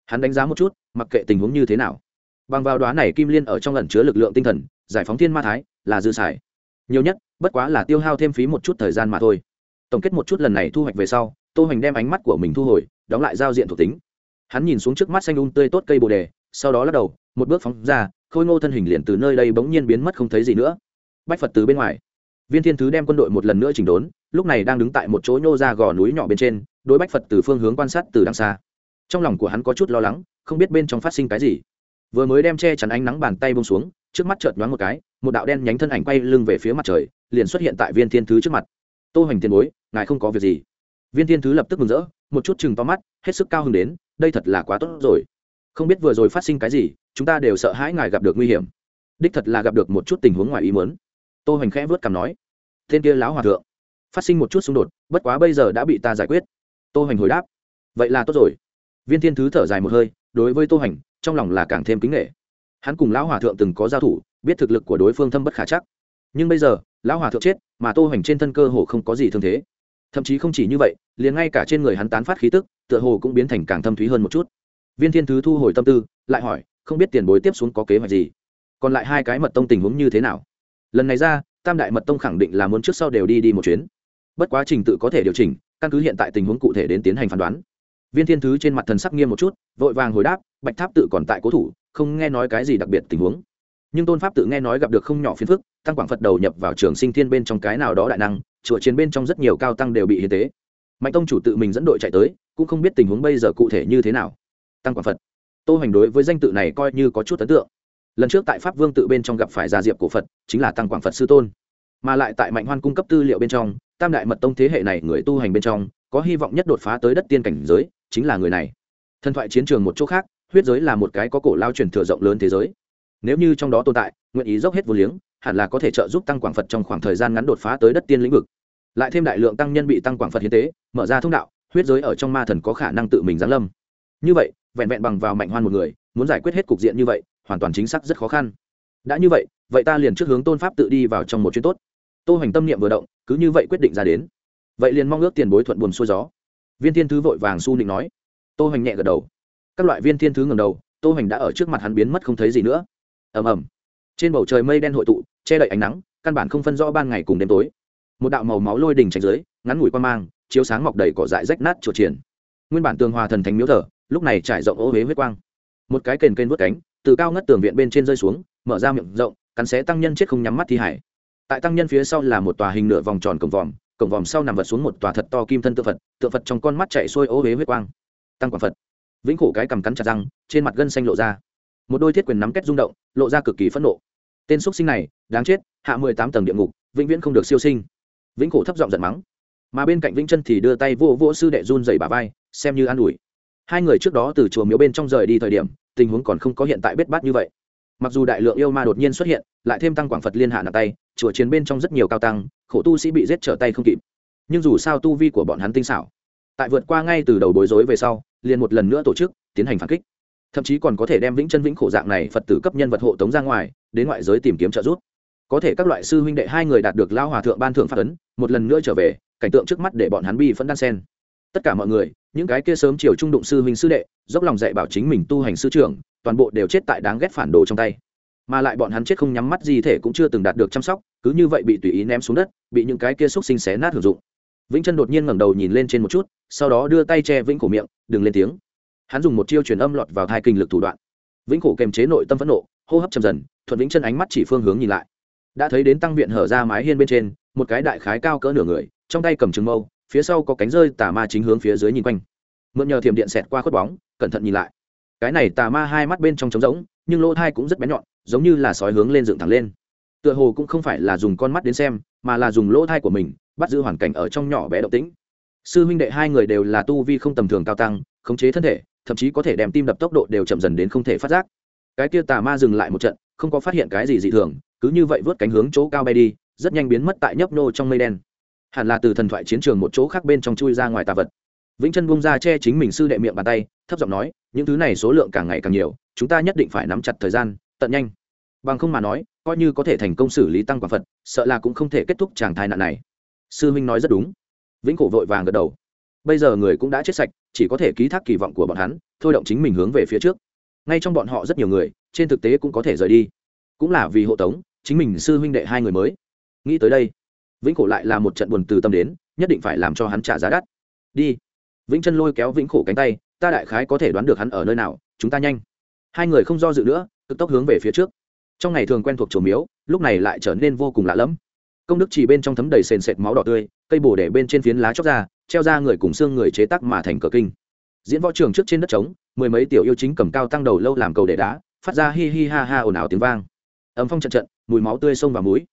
Hắn đánh giá một chút, mặc kệ tình huống như thế nào bằng vào đoá này kim liên ở trong lần chứa lực lượng tinh thần, giải phóng thiên ma thái, là dư xài. Nhiều nhất, bất quá là tiêu hao thêm phí một chút thời gian mà thôi. Tổng kết một chút lần này thu hoạch về sau, tô hoành đem ánh mắt của mình thu hồi, đóng lại giao diện thuộc tính. Hắn nhìn xuống trước mắt xanh un tươi tốt cây bồ đề, sau đó lắc đầu, một bước phóng ra, khôi ngô thân hình liền từ nơi đây bỗng nhiên biến mất không thấy gì nữa. Bách phật từ bên ngoài. Viên thiên thứ đem quân đội một lần nữa chỉnh đốn, lúc này đang đứng tại một chỗ nhô ra gò núi nhỏ bên trên, đối bách phật từ phương hướng quan sát từ đằng xa. Trong lòng của hắn có chút lo lắng, không biết bên trong phát sinh cái gì vừa mới đem che chắn ánh nắng bàn tay bông xuống, trước mắt chợt nhoáng một cái, một đạo đen nhánh thân ảnh quay lưng về phía mặt trời, liền xuất hiện tại viên thiên thứ trước mặt. Tô hoành tiền bối, ngài không có việc gì. Viên thiên thứ lập tức mừng rỡ, một chút chừng to mắt, hết sức cao hứng đến, đây thật là quá tốt rồi. Không biết vừa rồi phát sinh cái gì, chúng ta đều sợ hãi ngài gặp được nguy hiểm. Đích thật là gặp được một chút tình huống ngoài ý muốn. Tô hoành khẽ vớt cằm nói tên kia lão hòa thượng, phát sinh một chút xung đột, bất quá bây giờ đã bị ta giải quyết. Tô hoành hồi đáp, vậy là tốt rồi. Viên thiên thứ thở dài một hơi, đối với tô hoành trong lòng là càng thêm kính nghệ. Hắn cùng lão hòa thượng từng có giao thủ, biết thực lực của đối phương thâm bất khả chắc. Nhưng bây giờ, lão hòa thượng chết, mà tô hoành trên thân cơ hồ không có gì thương thế. Thậm chí không chỉ như vậy, liền ngay cả trên người hắn tán phát khí tức, tựa hồ cũng biến thành càng thâm thúy hơn một chút. Viên thiên thứ thu hồi tâm tư, lại hỏi, không biết tiền bối tiếp xuống có kế hoạch gì? Còn lại hai cái mật tông tình huống như thế nào? Lần này ra, tam đại mật tông khẳng định là muốn trước sau đều đi đi một chuyến. Bất quá trình tự có thể điều chỉnh, căn cứ hiện tại tình huống cụ thể đến tiến hành phán đoán viên thiên thứ trên mặt thần sắc nghiêm một chút, vội vàng hồi đáp, bạch tháp tự còn tại cố thủ, không nghe nói cái gì đặc biệt tình huống. Nhưng tôn pháp tự nghe nói gặp được không nhỏ phiền phức, tăng quảng phật đầu nhập vào trường sinh thiên bên trong cái nào đó đại năng, chùa chiến bên trong rất nhiều cao tăng đều bị hiến tế. Mạnh tông chủ tự mình dẫn đội chạy tới, cũng không biết tình huống bây giờ cụ thể như thế nào. Tăng quảng phật, tô hành đối với danh tự này coi như có chút ấn tượng. Lần trước tại pháp vương tự bên trong gặp phải gia diệp cổ phật, chính là tăng quảng phật sư tôn. Mà lại tại mạnh hoan cung cấp tư liệu bên trong, tam đại mật tông thế hệ này người tu hành bên trong, có hy vọng nhất đột phá tới đất tiên cảnh giới chính là người này. Thần thoại chiến trường một chỗ khác, huyết giới là một cái có cổ lao truyền thừa rộng lớn thế giới. Nếu như trong đó tồn tại, nguyện ý dốc hết vô liếng, hẳn là có thể trợ giúp tăng quảng phật trong khoảng thời gian ngắn đột phá tới đất tiên lĩnh vực. Lại thêm đại lượng tăng nhân bị tăng quảng phật hiến tế, mở ra thông đạo, huyết giới ở trong ma thần có khả năng tự mình giáng lâm. Như vậy, vẹn vẹn bằng vào mạnh hoan một người, muốn giải quyết hết cục diện như vậy, hoàn toàn chính xác rất khó khăn. Đã như vậy vậy ta liền trước hướng tôn pháp tự đi vào trong một chuyến tốt. Tô hoành tâm niệm vừa động, cứ như vậy quyết định ra đến. Vậy liền mong ước tiền bối thuận buồm xuôi gió viên thiên thứ vội vàng su nịnh nói. Tô hoành nhẹ gật đầu. Các loại viên thiên thứ ngầm đầu, tô hoành đã ở trước mặt hắn biến mất không thấy gì nữa. Ầm ầm. Trên bầu trời mây đen hội tụ, che đậy ánh nắng, căn bản không phân rõ ban ngày cùng đêm tối. Một đạo màu máu lôi đỉnh tránh dưới, ngắn ngủi qua mang, chiếu sáng mọc đầy cỏ dại rách nát chuột triển. Nguyên bản tường hòa thần thánh miếu thở lúc này trải rộng ô huế huyết quang. Một cái kền kênh vớt cánh, từ cao ngất tường viện bên trên rơi xuống, mở ra miệng rộng, cắn xé tăng nhân chết không nhắm mắt thi hải. Tại tăng nhân phía sau là một tòa hình nửa vòng tròn cổng vòm cổng vòm sau nằm vật xuống một tòa thật to kim thân tượng phật tượng phật trong con mắt chạy xuôi ô huế huyết quang. Tăng quảng phật. Vĩnh khổ cái cầm cắn chặt răng, trên mặt gân xanh lộ ra. Một đôi thiết quyền nắm kết rung động, lộ ra cực kỳ phẫn nộ. Tên xuất sinh này, đáng chết, hạ mười tám tầng địa ngục, vĩnh viễn không được siêu sinh. Vĩnh khổ thấp giọng giận mắng. Mà bên cạnh vĩnh chân thì đưa tay vô vỗ sư đệ run dày bà vai, xem như an ủi. Hai người trước đó từ chùa miếu bên trong rời đi thời điểm, tình huống còn không có hiện tại biết bát như vậy. Mặc dù đại lượng yêu ma đột nhiên xuất hiện, lại thêm tăng quảng phật liên hạ nặng tay, chùa chiến bên trong rất nhiều cao tăng khổ tu sĩ bị giết trở tay không kịp. Nhưng dù sao tu vi của bọn hắn tinh xảo, tại vượt qua ngay từ đầu bối rối về sau, liền một lần nữa tổ chức, tiến hành phản kích. Thậm chí còn có thể đem vĩnh chân vĩnh khổ dạng này phật tử cấp nhân vật hộ tống ra ngoài, đến ngoại giới tìm kiếm trợ giúp. Có thể các loại sư huynh đệ hai người đạt được lao hòa thượng ban thượng phát ấn, một lần nữa trở về, cảnh tượng trước mắt để bọn hắn bi phẫn đan sen. Tất cả mọi người, những cái kia sớm chiều trung đụng sư huynh sư đệ, dốc lòng dạy bảo chính mình tu hành sư trưởng, toàn bộ đều chết tại đáng ghét phản đồ trong tay mà lại bọn hắn chết không nhắm mắt gì thể cũng chưa từng đạt được chăm sóc, cứ như vậy bị tùy ý ném xuống đất, bị những cái kia xúc sinh xé nát hưởng dụng. Vĩnh chân đột nhiên ngẩng đầu nhìn lên trên một chút, sau đó đưa tay che vĩnh cổ miệng, đừng lên tiếng. Hắn dùng một chiêu truyền âm lọt vào thai kinh lực thủ đoạn. Vĩnh cổ kềm chế nội tâm phẫn nộ, hô hấp chầm dần, thuận vĩnh chân ánh mắt chỉ phương hướng nhìn lại. Đã thấy đến tăng viện hở ra mái hiên bên trên, một cái đại khái cao cỡ nửa người, trong tay cầm trứng mâu, phía sau có cánh rơi tà ma chính hướng phía dưới nhìn quanh. Mượn nhờ thiểm điện xẹt qua khuất bóng, cẩn thận nhìn lại. Cái này tà ma hai mắt bên trong trống rỗng nhưng lỗ thai cũng rất bén nhọn, giống như là sói hướng lên dựng thẳng lên. Tựa hồ cũng không phải là dùng con mắt đến xem, mà là dùng lỗ thai của mình bắt giữ hoàn cảnh ở trong nhỏ bé động tĩnh. Sư huynh đệ hai người đều là tu vi không tầm thường cao tăng, khống chế thân thể, thậm chí có thể đem tim đập tốc độ đều chậm dần đến không thể phát giác. Cái kia tà ma dừng lại một trận, không có phát hiện cái gì dị thường, cứ như vậy vớt cánh hướng chỗ cao bay đi, rất nhanh biến mất tại nhấp nô trong mây đen. Hẳn là từ thần thoại chiến trường một chỗ khác bên trong chui ra ngoài tà vật. Vĩnh chân bung ra che chính mình sư đệ miệng bàn tay thấp giọng nói, những thứ này số lượng càng ngày càng nhiều, chúng ta nhất định phải nắm chặt thời gian, tận nhanh. Bằng không mà nói, coi như có thể thành công xử lý tăng quả phật, sợ là cũng không thể kết thúc tràng thai nạn này. Sư huynh nói rất đúng. Vĩnh cổ vội vàng gật đầu. Bây giờ người cũng đã chết sạch, chỉ có thể ký thác kỳ vọng của bọn hắn, thôi động chính mình hướng về phía trước. Ngay trong bọn họ rất nhiều người, trên thực tế cũng có thể rời đi. Cũng là vì hộ tống, chính mình sư huynh đệ hai người mới. Nghĩ tới đây, vĩnh cổ lại là một trận buồn từ tâm đến, nhất định phải làm cho hắn trả giá đắt. Đi. Vĩnh chân lôi kéo vĩnh khổ cánh tay ta đại khái có thể đoán được hắn ở nơi nào, chúng ta nhanh. Hai người không do dự nữa, cực tốc hướng về phía trước. Trong ngày thường quen thuộc trổ miếu, lúc này lại trở nên vô cùng lạ lẫm. Công đức chỉ bên trong thấm đầy sền sệt máu đỏ tươi, cây bổ để bên trên phiến lá chóc ra, treo ra người cùng xương người chế tác mà thành cờ kinh. Diễn võ trường trước trên đất trống, mười mấy tiểu yêu chính cầm cao tăng đầu lâu làm cầu để đá, phát ra hi hi ha ha ồn ào tiếng vang. Ấm phong trận trận, mùi máu tươi sông vào mũi.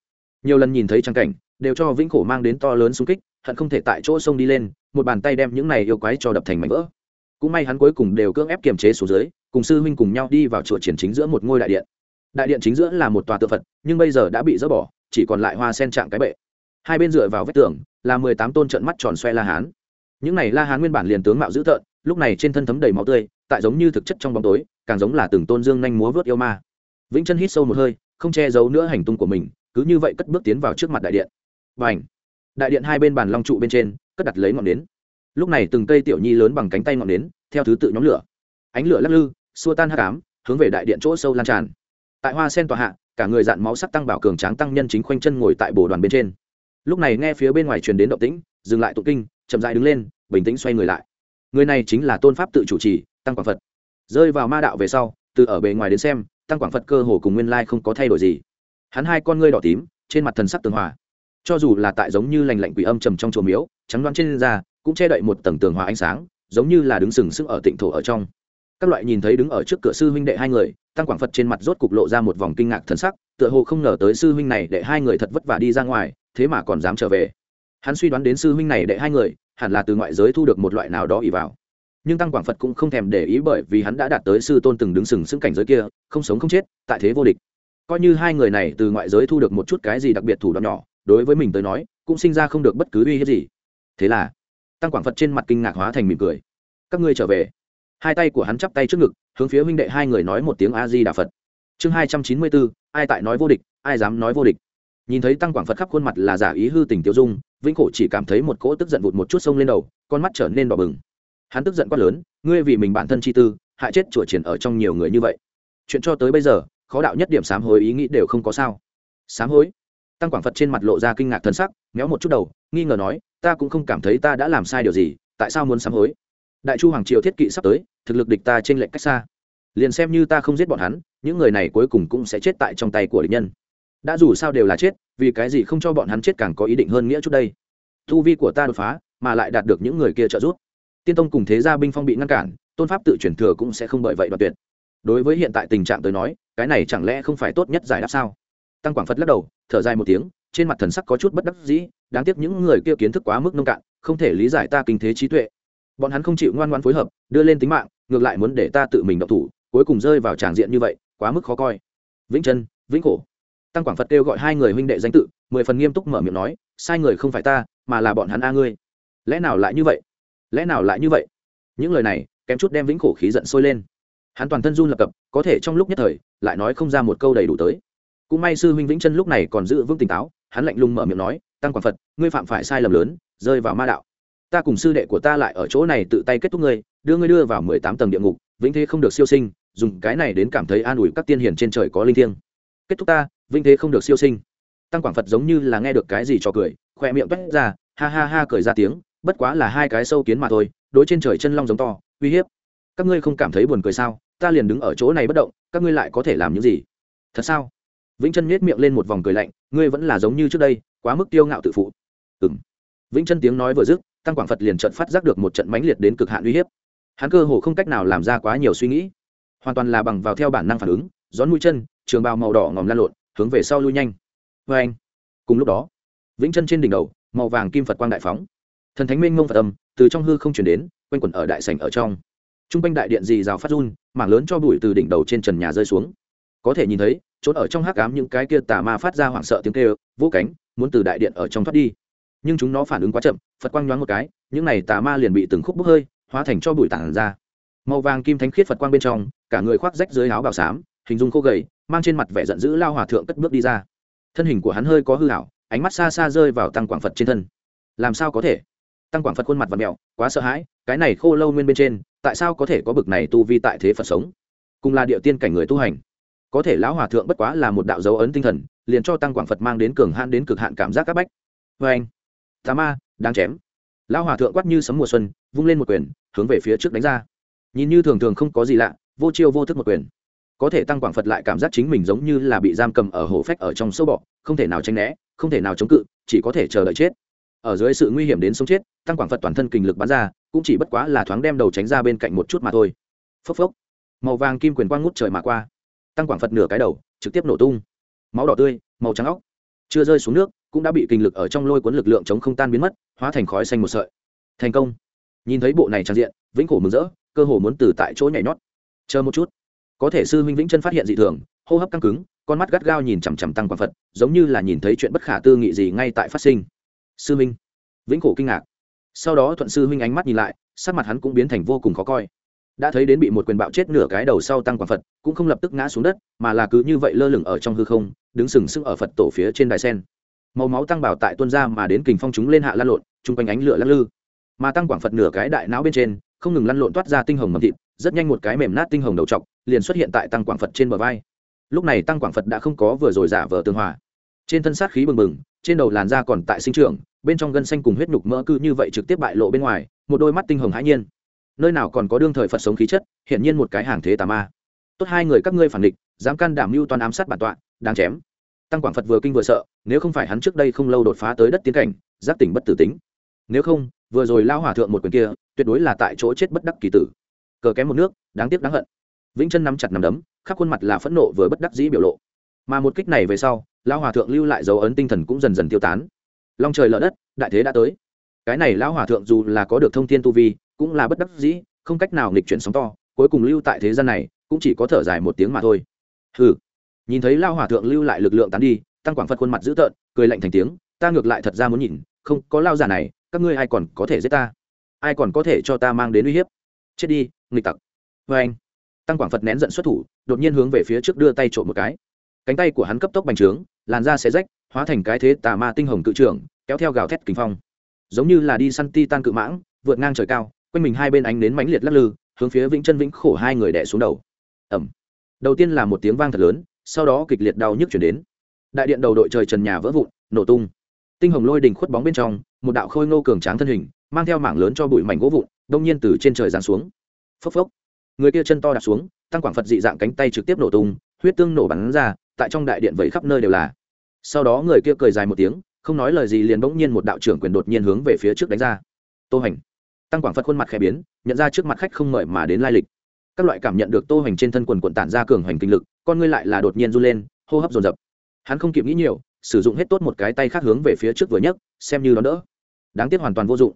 Nhiều lần nhìn thấy trang cảnh, đều cho vĩnh khổ mang đến to lớn xung kích, hận không thể tại chỗ sông đi lên, một bàn tay đem những này yêu quái cho đập thành mảnh vỡ cũng may hắn cuối cùng đều cưỡng ép kiềm chế xuống dưới, cùng sư huynh cùng nhau đi vào chùa triển chính giữa một ngôi đại điện. Đại điện chính giữa là một tòa tượng phật, nhưng bây giờ đã bị dỡ bỏ, chỉ còn lại hoa sen trạng cái bệ. Hai bên dựa vào vách tường, là mười tám tôn trận mắt tròn xoe la hán. Những này la hán nguyên bản liền tướng mạo dữ tợn, lúc này trên thân thấm đầy máu tươi, tại giống như thực chất trong bóng tối, càng giống là từng tôn dương nhanh múa vớt yêu ma. Vĩnh chân hít sâu một hơi, không che giấu nữa hành tung của mình, cứ như vậy cất bước tiến vào trước mặt đại điện. Và ảnh đại điện hai bên bàn long trụ bên trên, cất đặt lấy ngọn nến lúc này từng cây tiểu nhi lớn bằng cánh tay ngọn nến, theo thứ tự nhóm lửa. Ánh lửa lắc lư, xua tan hát cám hướng về đại điện chỗ sâu lan tràn. Tại hoa sen tòa hạ, cả người dạn máu sắc tăng bảo cường tráng tăng nhân chính khoanh chân ngồi tại bồ đoàn bên trên. Lúc này nghe phía bên ngoài truyền đến động tĩnh, dừng lại tụ kinh, chậm dại đứng lên, bình tĩnh xoay người lại. Người này chính là tôn pháp tự chủ trì, tăng quảng phật. Rơi vào ma đạo về sau, từ ở bề ngoài đến xem, tăng quảng phật cơ hồ cùng nguyên lai không có thay đổi gì. Hắn hai con ngươi đỏ tím, trên mặt thần sắc tường hòa. Cho dù là tại giống như lành lạnh quỷ âm trầm trong chùa miếu, trắng đoán trên da cũng che đậy một tầng tường hòa ánh sáng, giống như là đứng sừng sững ở tịnh thổ ở trong. Các loại nhìn thấy đứng ở trước cửa sư huynh đệ hai người, tăng quảng phật trên mặt rốt cục lộ ra một vòng kinh ngạc thần sắc, tựa hồ không ngờ tới sư huynh này để hai người thật vất vả đi ra ngoài, thế mà còn dám trở về. Hắn suy đoán đến sư huynh này để hai người, hẳn là từ ngoại giới thu được một loại nào đó ỉ vào. Nhưng tăng quảng phật cũng không thèm để ý bởi vì hắn đã đạt tới sư tôn từng đứng sừng sững cảnh giới kia, không sống không chết, tại thế vô địch. Coi như hai người này từ ngoại giới thu được một chút cái gì đặc biệt thủ đoạn nhỏ, đối với mình tới nói, cũng sinh ra không được bất cứ uy hiếp gì. Thế là tăng quảng phật trên mặt kinh ngạc hóa thành mỉm cười. Các ngươi trở về. Hai tay của hắn chắp tay trước ngực, hướng phía huynh đệ hai người nói một tiếng a di đà phật. Chương hai trăm chín mươi bốn ai tại nói vô địch, ai dám nói vô địch. Nhìn thấy tăng quảng phật khắp khuôn mặt là giả ý hư tình tiêu dung, vĩnh khổ chỉ cảm thấy một cỗ tức giận vụt một chút sông lên đầu, con mắt trở nên đỏ bừng. Hắn tức giận quát lớn, ngươi vì mình bản thân chi tư, hại chết chùa triển ở trong nhiều người như vậy. Chuyện cho tới bây giờ, khó đạo nhất điểm sám hối ý nghĩ đều không có sao. Sám hối? Tăng quảng phật trên mặt lộ ra kinh ngạc thân sắc, méo một chút đầu, nghi ngờ nói ta cũng không cảm thấy ta đã làm sai điều gì, tại sao muốn sám hối? Đại chu hoàng triều thiết kỵ sắp tới, thực lực địch ta trên lệnh cách xa. Liền xem như ta không giết bọn hắn, những người này cuối cùng cũng sẽ chết tại trong tay của địch nhân. Đã dù sao đều là chết, vì cái gì không cho bọn hắn chết càng có ý định hơn nghĩa trước đây? Thu vi của ta đột phá, mà lại đạt được những người kia trợ giúp. Tiên tông cùng thế gia binh phong bị ngăn cản, tôn pháp tự chuyển thừa cũng sẽ không bởi vậy đoạt tuyệt. Đối với hiện tại tình trạng tôi nói, cái này chẳng lẽ không phải tốt nhất giải đáp sao? Tăng quảng phật lắc đầu, thở dài một tiếng trên mặt thần sắc có chút bất đắc dĩ, đáng tiếc những người kia kiến thức quá mức nông cạn, không thể lý giải ta kinh thế trí tuệ. Bọn hắn không chịu ngoan ngoan phối hợp, đưa lên tính mạng, ngược lại muốn để ta tự mình độc thủ, cuối cùng rơi vào tràng diện như vậy, quá mức khó coi. Vĩnh chân vĩnh cổ. Tăng quảng phật kêu gọi hai người huynh đệ danh tự, mười phần nghiêm túc mở miệng nói, sai người không phải ta, mà là bọn hắn a ngươi. Lẽ nào lại như vậy? Lẽ nào lại như vậy? Những lời này, kém chút đem vĩnh Cổ khí giận sôi lên. Hắn toàn thân run lập cập, có thể trong lúc nhất thời, lại nói không ra một câu đầy đủ tới. Cũng may sư huynh vĩnh chân lúc này còn giữ vững tỉnh táo hắn lạnh lùng mở miệng nói, tăng quảng phật, ngươi phạm phải sai lầm lớn, rơi vào ma đạo. Ta cùng sư đệ của ta lại ở chỗ này tự tay kết thúc ngươi, đưa ngươi đưa vào mười tám tầng địa ngục, vĩnh thế không được siêu sinh, dùng cái này đến cảm thấy an ủi các tiên hiền trên trời có linh thiêng. Kết thúc ta, vĩnh thế không được siêu sinh. Tăng quảng phật giống như là nghe được cái gì cho cười khoe miệng toét ra, ha ha ha cười ra tiếng, bất quá là hai cái sâu kiến mà thôi, đối trên trời chân long giống to, uy hiếp. Các ngươi không cảm thấy buồn cười sao? Ta liền đứng ở chỗ này bất động, các ngươi lại có thể làm những gì? Thật sao? vĩnh chân nhét miệng lên một vòng cười lạnh, ngươi vẫn là giống như trước đây, quá mức tiêu ngạo tự phụ. Ừng vĩnh chân tiếng nói vừa dứt, tăng quảng phật liền trận phát giác được một trận mãnh liệt đến cực hạn uy hiếp. Hắn cơ hồ không cách nào làm ra quá nhiều suy nghĩ, hoàn toàn là bằng vào theo bản năng phản ứng, Gión mũi chân, trường bào màu đỏ ngòm lan lộn, hướng về sau lui nhanh. Vê anh, cùng lúc đó, vĩnh chân trên đỉnh đầu, màu vàng kim phật quang đại phóng. Thần thánh minh ngông phật âm từ trong hư không chuyển đến, quanh quẩn ở đại sảnh ở trong. T r u n g quanh đại điện dì rào phát run, mảng lớn cho bụi từ đỉnh đầu trên trần nhà rơi xuống. Có thể nhìn thấy trốn ở trong hắc ám những cái kia tà ma phát ra hoảng sợ tiếng kêu vỗ cánh, muốn từ đại điện ở trong thoát đi. Nhưng chúng nó phản ứng quá chậm, phật quang nhoáng một cái, những này tà ma liền bị từng khúc bốc hơi, hóa thành cho bụi tản ra. Màu vàng kim thánh khiết phật quang bên trong, cả người khoác rách dưới áo bào xám, hình dung khô gầy, mang trên mặt vẻ giận dữ lao hòa thượng cất bước đi ra. Thân hình của hắn hơi có hư hảo ánh mắt xa xa rơi vào tăng quảng phật trên thân. Làm sao có thể? Tăng quảng phật khuôn mặt và mèo, quá sợ hãi, cái này khô lâu nguyên bên trên, tại sao có thể có bực này tu vi tại thế phật sống? Cùng là địa tiên cảnh người tu hành có thể lão hòa thượng bất quá là một đạo dấu ấn tinh thần, liền cho tăng quảng phật mang đến cường hạn đến cực hạn cảm giác các bách. Vê anh, tà ma đang chém. Lão hòa thượng quát như sấm mùa xuân, vung lên một quyền, hướng về phía trước đánh ra. Nhìn như thường thường không có gì lạ, vô chiêu vô thức một quyền. Có thể tăng quảng phật lại cảm giác chính mình giống như là bị giam cầm ở hổ phách ở trong sâu bọ, không thể nào tranh né, không thể nào chống cự, chỉ có thể chờ đợi chết. Ở dưới sự nguy hiểm đến sống chết, tăng quảng phật toàn thân kình lực bắn ra, cũng chỉ bất quá là thoáng đem đầu tránh ra bên cạnh một chút mà thôi. Phốc phốc. Màu vàng kim quyền quang ngút trời mà qua tăng quảng phật nửa cái đầu, trực tiếp nổ tung. Máu đỏ tươi, màu trắng óc. Chưa rơi xuống nước, cũng đã bị kinh lực ở trong lôi cuốn lực lượng chống không tan biến mất, hóa thành khói xanh một sợi. Thành công. Nhìn thấy bộ này trang diện, vĩnh cổ mừng rỡ, cơ hồ muốn từ tại chỗ nhảy nhót. Chờ một chút. Có thể sư huynh vĩnh chân phát hiện dị thường, hô hấp căng cứng, con mắt gắt gao nhìn chằm chằm tăng quảng phật, giống như là nhìn thấy chuyện bất khả tư nghị gì ngay tại phát sinh. Sư huynh. Vĩnh cổ kinh ngạc. Sau đó thuận sư huynh ánh mắt nhìn lại, sắc mặt hắn cũng biến thành vô cùng khó coi đã thấy đến bị một quyền bạo chết nửa cái đầu sau tăng quảng phật, cũng không lập tức ngã xuống đất, mà là cứ như vậy lơ lửng ở trong hư không, đứng sừng sững ở phật tổ phía trên đài sen. Màu máu tăng bảo tại tuân ra mà đến kình phong chúng lên hạ lan lộn, chung quanh ánh lửa lắc lư. Mà tăng quảng phật nửa cái đại não bên trên, không ngừng lăn lộn toát ra tinh hồng mầm thịt, rất nhanh một cái mềm nát tinh hồng đầu t liền xuất hiện tại tăng quảng phật trên bờ vai. Lúc này tăng quảng phật đã không có vừa rồi giả vờ tường hòa. Trên thân sát khí bừng bừng, trên đầu làn da còn tại sinh trường bên trong gân xanh cùng huyết nhục mỡ cư như vậy trực tiếp bại lộ bên ngoài, một đôi mắt tinh hồng hãi nhiên nơi nào còn có đương thời phật sống khí chất, hiển nhiên một cái hàng thế tà ma. Tốt hai người các ngươi phản địch dám can đảm mưu toàn ám sát bản tọa đang chém. Tăng quảng phật vừa kinh vừa sợ, nếu không phải hắn trước đây không lâu đột phá tới đất tiến cảnh giáp tỉnh bất tử tính. Nếu không, vừa rồi lao hòa thượng một quyền kia, tuyệt đối là tại chỗ chết bất đắc kỳ tử. Cờ kém một nước, đáng tiếc đáng hận. Vĩnh chân nắm chặt nằm đấm, khắp khuôn mặt là phẫn nộ vừa bất đắc dĩ biểu lộ. Mà một kích này về sau lao hòa thượng lưu lại dấu ấn tinh thần cũng dần dần tiêu tán. Long trời lở đất, đại thế đã tới. Cái này lão hòa thượng dù là có được thông tin tu vi cũng là bất đắc dĩ, không cách nào nghịch chuyển sóng to, cuối cùng lưu tại thế gian này, cũng chỉ có thở dài một tiếng mà thôi. Hừ. Nhìn thấy lao hòa thượng lưu lại lực lượng tán đi, tăng quảng phật khuôn mặt dữ tợn, cười lạnh thành tiếng, ta ngược lại thật ra muốn nhìn, không, có lao giả này, các ngươi ai còn có thể giết ta? Ai còn có thể cho ta mang đến uy hiếp? Chết đi, nghịch tặc. Vê anh, tăng quảng phật nén giận xuất thủ, đột nhiên hướng về phía trước đưa tay trộm một cái. Cánh tay của hắn cấp tốc bành trướng, làn da xé rách, hóa thành cái thế tà ma tinh hồng cự trưởng, kéo theo gào thét kinh phong. Giống như là đi săn ti tan cự mãng, vượt ngang trời cao quanh mình hai bên ánh đến mãnh liệt lắc lư, hướng phía vĩnh chân vĩnh khổ hai người đẻ xuống đầu. Ẩm đầu tiên là một tiếng vang thật lớn, sau đó kịch liệt đau nhức chuyển đến. Đại điện đầu đội trời trần nhà vỡ vụn, nổ tung. Tinh hồng lôi đình khuất bóng bên trong, một đạo khôi ngô cường tráng thân hình, mang theo mảng lớn cho bụi mảnh gỗ vụn, đông nhiên từ trên trời giáng xuống. Phốc phốc. Người kia chân to đạp xuống, tăng quảng phật dị dạng cánh tay trực tiếp nổ tung, huyết tương nổ bắn ra, tại trong đại điện vẫy khắp nơi đều là. Sau đó người kia cười dài một tiếng, không nói lời gì liền bỗng nhiên một đạo trưởng quyền đột nhiên hướng về phía trước đánh ra. Tô hành tăng quảng phật khuôn mặt khẽ biến, nhận ra trước mặt khách không mời mà đến lai lịch. Các loại cảm nhận được tô hoành trên thân quần quận tản ra cường hoành kinh lực, con ngươi lại là đột nhiên run lên, hô hấp dồn dập. Hắn không kịp nghĩ nhiều, sử dụng hết tốt một cái tay khác hướng về phía trước vừa nhấc, xem như đón đỡ. Đáng tiếc hoàn toàn vô dụng.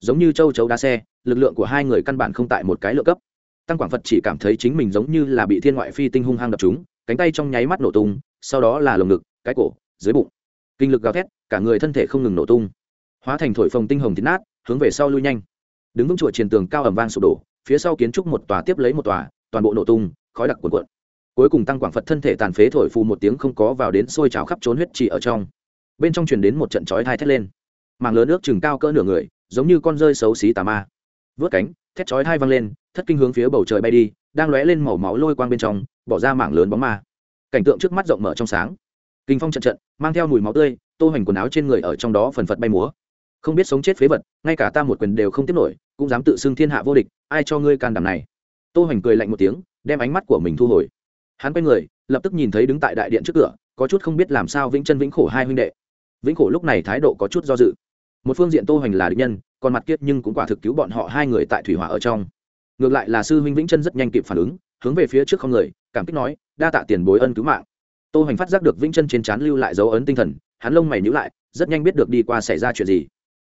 Giống như châu chấu đá xe, lực lượng của hai người căn bản không tại một cái lựa cấp. Tăng quảng phật chỉ cảm thấy chính mình giống như là bị thiên ngoại phi tinh hung hăng đập chúng cánh tay trong nháy mắt nổ tung, sau đó là lồng ngực, cái cổ, dưới bụng. Kinh lực gào thét, cả người thân thể không ngừng nổ tung. Hóa thành thổi phồng tinh hồng thịt nát, hướng về sau lui nhanh đứng vững chùa triền tường cao ẩm vang sụp đổ, phía sau kiến trúc một tòa tiếp lấy một tòa, toàn bộ nổ tung, khói đặc cuộn cuộn. Cuối cùng tăng quảng phật thân thể tàn phế thổi phù một tiếng không có vào đến sôi trào khắp trốn huyết chỉ ở trong. Bên trong truyền đến một trận chói thai thét lên. Màng lớn nước chừng cao cỡ nửa người, giống như con rơi xấu xí tà ma. Vớt cánh, thét chói thai văng lên, thất kinh hướng phía bầu trời bay đi, đang lóe lên màu máu lôi quang bên trong, bỏ ra mảng lớn bóng ma. Cảnh tượng trước mắt rộng mở trong sáng. Kinh phong trận trận, mang theo mùi máu tươi, tô hoành quần áo trên người ở trong đó phần phật bay múa không biết sống chết phế vật, ngay cả ta một quyền đều không tiếp nổi, cũng dám tự xưng thiên hạ vô địch, ai cho ngươi can đảm này? Tô hoành cười lạnh một tiếng, đem ánh mắt của mình thu hồi. Hắn quay người, lập tức nhìn thấy đứng tại đại điện trước cửa, có chút không biết làm sao vĩnh chân vĩnh khổ hai huynh đệ. Vĩnh khổ lúc này thái độ có chút do dự. Một phương diện tô hoành là địch nhân, còn mặt kiết nhưng cũng quả thực cứu bọn họ hai người tại thủy hỏa ở trong. Ngược lại là sư huynh vĩnh chân rất nhanh kịp phản ứng, hướng về phía trước không người, cảm kích nói, đa tạ tiền bối ân cứu mạng. Tô hoành phát giác được vĩnh chân trên trán lưu lại dấu ấn tinh thần, hắn lông mày nhíu lại, rất nhanh biết được đi qua xảy ra chuyện gì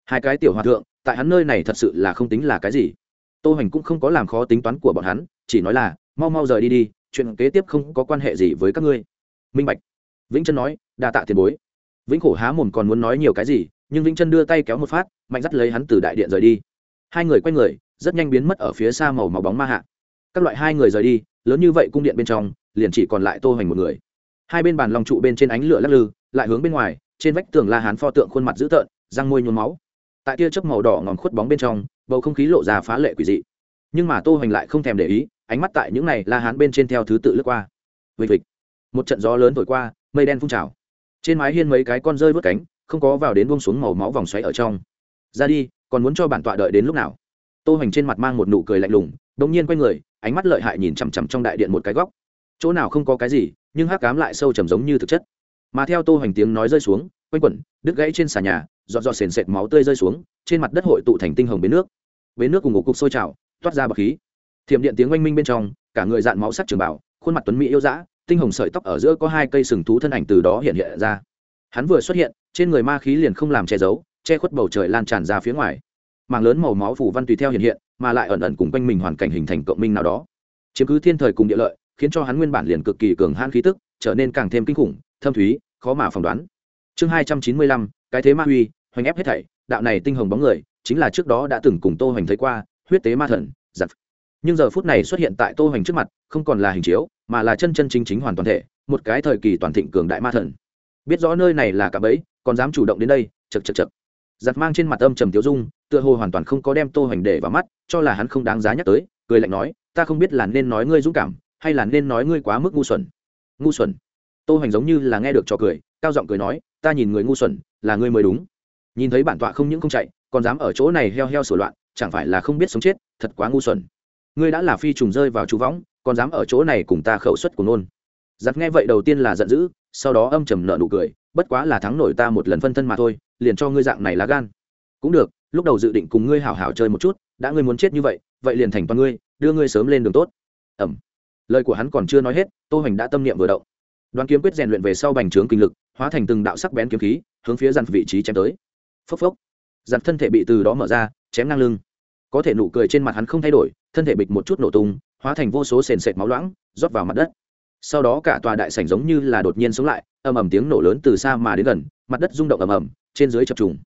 hai cái tiểu hòa thượng, tại hắn nơi này thật sự là không tính là cái gì. Tô hoành cũng không có làm khó tính toán của bọn hắn, chỉ nói là, mau mau rời đi đi, chuyện kế tiếp không có quan hệ gì với các ngươi. Minh bạch. Vĩnh chân nói, đa tạ tiền bối. Vĩnh khổ há mồm còn muốn nói nhiều cái gì, nhưng vĩnh chân đưa tay kéo một phát, mạnh dắt lấy hắn từ đại điện rời đi. Hai người quay người, rất nhanh biến mất ở phía xa màu màu bóng ma hạ. Các loại hai người rời đi, lớn như vậy cung điện bên trong, liền chỉ còn lại tô hoành một người. Hai bên bàn lòng trụ bên trên ánh lửa lắc lư, lại hướng bên ngoài, trên vách tường la hán pho tượng khuôn mặt dữ tợn, răng môi nhuốm máu tại tia chớp màu đỏ ngòm khuất bóng bên trong, bầu không khí lộ ra phá lệ quỷ dị. Nhưng mà tô hoành lại không thèm để ý, ánh mắt tại những này la hán bên trên theo thứ tự lướt qua. Vịt vịt một trận gió lớn thổi qua, mây đen phun trào. Trên mái hiên mấy cái con rơi vớt cánh, không có vào đến buông xuống màu máu vòng xoáy ở trong. Ra đi, còn muốn cho bản tọa đợi đến lúc nào? Tô hoành trên mặt mang một nụ cười lạnh lùng đống nhiên quay người, ánh mắt lợi hại nhìn chằm chằm trong đại điện một cái góc. Chỗ nào không có cái gì, nhưng hắc cám lại sâu trầm giống như thực chất. Mà theo tô hoành tiếng nói rơi xuống, quanh quẩn, đứt gãy trên xà nhà giọt giọt sền sệt máu tươi rơi xuống, trên mặt đất hội tụ thành tinh hồng bến nước. Bến nước cùng ngủ cục sôi trào, toát ra bọc khí. Thiểm điện tiếng oanh minh bên trong, cả người dạn máu sắc trường bảo khuôn mặt tuấn mỹ yêu dã, tinh hồng sợi tóc ở giữa có hai cây sừng thú thân ảnh từ đó hiện hiện ra. Hắn vừa xuất hiện, trên người ma khí liền không làm che giấu, che khuất bầu trời lan tràn ra phía ngoài. Màng lớn màu máu phủ văn tùy theo hiện hiện, mà lại ẩn ẩn cùng quanh mình hoàn cảnh hình thành cộng minh nào đó. Chiếm cứ thiên thời cùng địa lợi, khiến cho hắn nguyên bản liền cực kỳ cường hãn khí tức, trở nên càng thêm kinh khủng, thâm thúy, khó mà phỏng đoán. Chương hai trăm chín mươi lăm, cái thế ma huy hoành ép hết thảy, đạo này tinh hồng bóng người, chính là trước đó đã từng cùng tô hoành thấy qua, huyết tế ma thần, giặc. Nhưng giờ phút này xuất hiện tại tô hoành trước mặt, không còn là hình chiếu, mà là chân chân chính chính hoàn toàn thể, một cái thời kỳ toàn thịnh cường đại ma thần. Biết rõ nơi này là cả bẫy, còn dám chủ động đến đây chật chật chật giặt mang trên mặt âm trầm tiêu dung, tựa hồ hoàn toàn không có đem tô hoành để vào mắt, cho là hắn không đáng giá nhắc tới, cười lạnh nói, ta không biết là nên nói ngươi dũng cảm, hay là nên nói ngươi quá mức ngu xuẩn. Ngu xuẩn? Tô hoành giống như là nghe được trò cười, cao giọng cười nói, ta nhìn người ngu xuẩn, là ngươi mới đúng nhìn thấy bản tọa không những không chạy, còn dám ở chỗ này heo heo sửa loạn, chẳng phải là không biết sống chết, thật quá ngu xuẩn. Ngươi đã là phi trùng rơi vào chú võng, còn dám ở chỗ này cùng ta khẩu suất của nôn. Giặt nghe vậy đầu tiên là giận dữ, sau đó âm trầm nợ nụ cười, bất quá là thắng nổi ta một lần phân thân mà thôi, liền cho ngươi dạng này lá gan. Cũng được, lúc đầu dự định cùng ngươi hảo hảo chơi một chút, đã ngươi muốn chết như vậy vậy liền thành toàn ngươi, đưa ngươi sớm lên đường tốt. Ẩm. Lời của hắn còn chưa nói hết, tô hoành đã tâm niệm vừa động. Đoàn kiếm quyết rèn luyện về sau bành trướng kinh lực, hóa thành từng đạo sắc bén kiếm khí, hướng phía dàn vị trí chém tới phốc phốc. Giặt thân thể bị từ đó mở ra, chém ngang lưng. Có thể nụ cười trên mặt hắn không thay đổi, thân thể bịch một chút nổ tung, hóa thành vô số sền sệt máu loãng, rót vào mặt đất. Sau đó cả tòa đại sảnh giống như là đột nhiên sống lại, ầm ầm tiếng nổ lớn từ xa mà đến gần, mặt đất rung động ầm ầm, trên dưới chập trùng.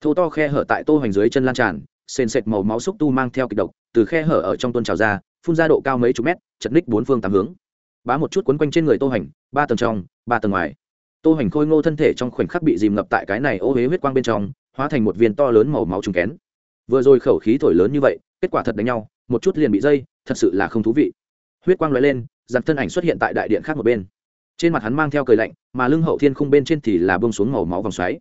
Thô to khe hở tại tô hoành dưới chân lan tràn, sền sệt màu máu xúc tu mang theo kịch độc, từ khe hở ở trong tuôn trào ra, phun ra độ cao mấy chục mét, chật ních bốn phương tám hướng. Bá một chút quấn quanh trên người tô hoành, ba tầng trong, ba tầng ngoài. Tô hoành khôi ngô thân thể trong khoảnh khắc bị dìm ngập tại cái này ô huế huyết quang bên trong hóa thành một viên to lớn màu máu trùng kén. Vừa rồi khẩu khí thổi lớn như vậy, kết quả thật đánh nhau, một chút liền bị dây, thật sự là không thú vị. Huyết quang lóe lên, giặc thân ảnh xuất hiện tại đại điện khác một bên. Trên mặt hắn mang theo cười lạnh, mà lưng hậu thiên khung bên trên thì là bông xuống màu máu vòng xoáy.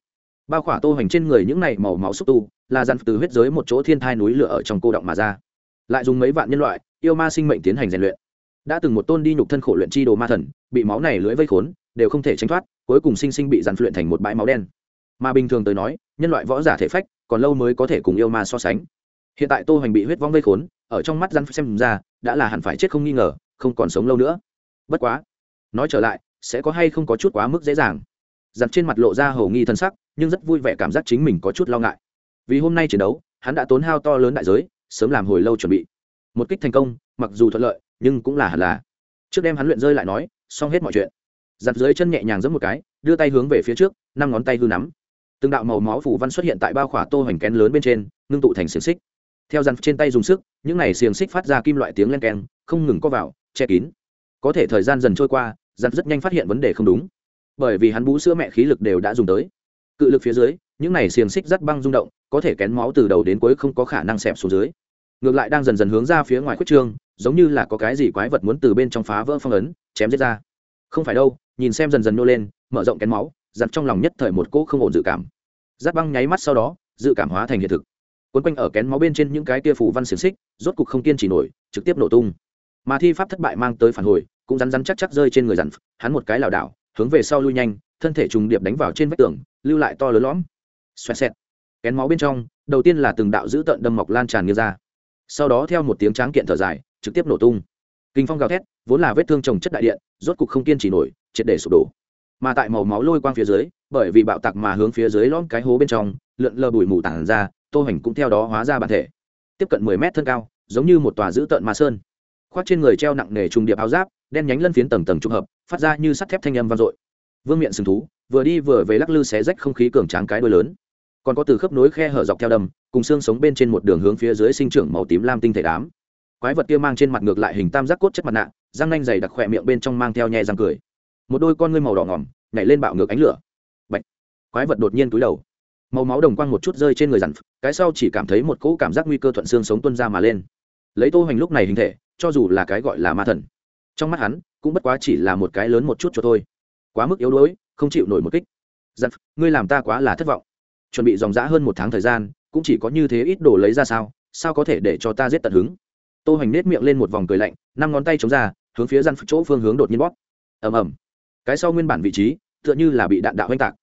Bao khỏa tô hoành trên người những này màu máu xúc tu, là dàn từ huyết giới một chỗ thiên thai núi lửa ở trong cô động mà ra. Lại dùng mấy vạn nhân loại, yêu ma sinh mệnh tiến hành rèn luyện. Đã từng một tôn đi nhục thân khổ luyện chi đồ ma thần, bị máu này lưỡi vây khốn, đều không thể tránh thoát, cuối cùng sinh sinh bị dàn luyện thành một bãi máu đen. Mà bình thường tới nói nhân loại võ giả thể phách, còn lâu mới có thể cùng yêu ma so sánh. Hiện tại tô hoành bị huyết vong vây khốn, ở trong mắt răn xem ra, đã là hẳn phải chết không nghi ngờ, không còn sống lâu nữa. Bất quá, nói trở lại, sẽ có hay không có chút quá mức dễ dàng. Giặt trên mặt lộ ra hầu nghi thân sắc, nhưng rất vui vẻ cảm giác chính mình có chút lo ngại. Vì hôm nay chiến đấu, hắn đã tốn hao to lớn đại giới, sớm làm hồi lâu chuẩn bị. Một kích thành công, mặc dù thuận lợi, nhưng cũng là hẳn là. Trước đêm hắn luyện rơi lại nói, xong hết mọi chuyện. Giặt dưới chân nhẹ nhàng giẫm một cái, đưa tay hướng về phía trước, năm ngón tay hư nắm từng đạo màu máu phủ văn xuất hiện tại bao khỏa tô hoành kén lớn bên trên, ngưng tụ thành xiềng xích. Theo dàn trên tay dùng sức, những này xiềng xích phát ra kim loại tiếng len keng, không ngừng co vào, che kín. Có thể thời gian dần trôi qua dàn rất nhanh phát hiện vấn đề không đúng. Bởi vì hắn bú sữa mẹ khí lực đều đã dùng tới. Cự lực phía dưới, những này xiềng xích rắt băng rung động, có thể kén máu từ đầu đến cuối không có khả năng xẹp xuống dưới. Ngược lại đang dần dần hướng ra phía ngoài khuất trương giống như là có cái gì quái vật muốn từ bên trong phá vỡ phong ấn, chém giết ra. Không phải đâu, nhìn xem dần dần nô lên, mở rộng kén máu giặt trong lòng nhất thời một cỗ không ổn dự cảm. Giáp băng nháy mắt sau đó, dự cảm hóa thành hiện thực. Quấn quanh ở kén máu bên trên những cái tia phủ văn xiềng xích, rốt cục không kiên trì nổi, trực tiếp nổ tung. Mà thi pháp thất bại mang tới phản hồi, cũng rắn rắn chắc chắc rơi trên người dặn, hắn một cái lảo đảo, hướng về sau lui nhanh, thân thể trùng điệp đánh vào trên vách tường, lưu lại to lớn lõm. Xoẹt xẹt. Kén máu bên trong, đầu tiên là từng đạo dữ tợn đâm mọc lan tràn như ra. Sau đó theo một tiếng tráng kiện thở dài, trực tiếp nổ tung. Kinh phong gào thét, vốn là vết thương trồng chất đại điện, rốt cục không kiên trì nổi, triệt để sụp đổ mà tại màu máu lôi quang phía dưới, bởi vì bạo tạc mà hướng phía dưới lõm cái hố bên trong, lượn lờ bụi mù tản ra, tô hoành cũng theo đó hóa ra bản thể. Tiếp cận mười mét thân cao, giống như một tòa dữ tợn ma sơn. Khoác trên người treo nặng nề trùng điệp áo giáp, đen nhánh lân phiến tầng tầng trùng hợp, phát ra như sắt thép thanh âm vang dội. Vương miệng sừng thú, vừa đi vừa về lắc lư xé rách không khí cường tráng cái đuôi lớn. Còn có từ khớp nối khe hở dọc theo đầm, cùng xương sống bên trên một đường hướng phía dưới sinh trưởng màu tím lam tinh thể đám. Quái vật kia mang trên mặt ngược lại hình tam giác cốt chất mặt nạ, răng nanh dày đặc khỏe miệng bên trong mang theo nhẹ răng cười một đôi con ngươi màu đỏ ngỏm nhảy lên bạo ngược ánh lửa. Bạch. quái vật đột nhiên túi đầu. Màu máu đồng quang một chút rơi trên người dằn, cái sau chỉ cảm thấy một cỗ cảm giác nguy cơ thuận xương sống tuân ra mà lên. Lấy tô hoành lúc này hình thể, cho dù là cái gọi là ma thần, trong mắt hắn cũng bất quá chỉ là một cái lớn một chút cho thôi. Quá mức yếu đuối, không chịu nổi một kích. Dằn, ngươi làm ta quá là thất vọng. Chuẩn bị dòng dã hơn một tháng thời gian, cũng chỉ có như thế ít đồ lấy ra sao sao có thể để cho ta giết tận hứng? Tô hoành nết miệng lên một vòng cười lạnh, năm ngón tay chống ra, hướng phía dằn chỗ phương hướng đột nhiên bóp. Ầm ầm cái sau nguyên bản vị trí, tựa như là bị đạn đạo oanh tạc.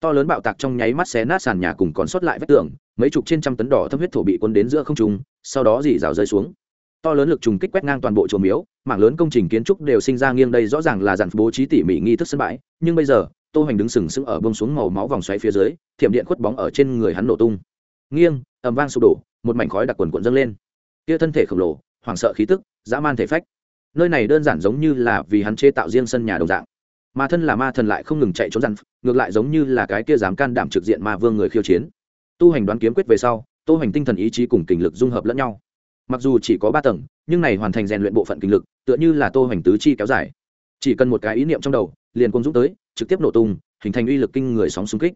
To lớn bạo tạc trong nháy mắt xé nát sàn nhà cùng còn sót lại vách tường, mấy chục trên trăm tấn đỏ thâm huyết thổ bị cuốn đến giữa không trung, sau đó dì rào rơi xuống. To lớn lực trùng kích quét ngang toàn bộ chùa miếu, mảng lớn công trình kiến trúc đều sinh ra nghiêng đây rõ ràng là dàn bố trí tỉ mỉ nghi thức sân bãi, nhưng bây giờ, tô hoành đứng sừng sững ở bông xuống màu máu vòng xoáy phía dưới, thiểm điện khuất bóng ở trên người hắn nổ tung. Nghiêng, ầm vang sụp đổ, một mảnh khói đặc quần cuộn dâng lên. Kia thân thể khổng lồ, hoảng sợ khí tức, dã man thể phách. Nơi này đơn giản giống như là vì hắn chế tạo riêng sân nhà đồng dạng mà thân là ma thần lại không ngừng chạy trốn dằn, ngược lại giống như là cái kia dám can đảm trực diện ma vương người khiêu chiến. Tu hành đoán kiếm quyết về sau, tu hành tinh thần ý chí cùng kình lực dung hợp lẫn nhau. Mặc dù chỉ có ba tầng, nhưng này hoàn thành rèn luyện bộ phận kinh lực, tựa như là tu hành tứ chi kéo dài. Chỉ cần một cái ý niệm trong đầu, liền cung dũng tới, trực tiếp nổ tung, hình thành uy lực kinh người sóng xung kích.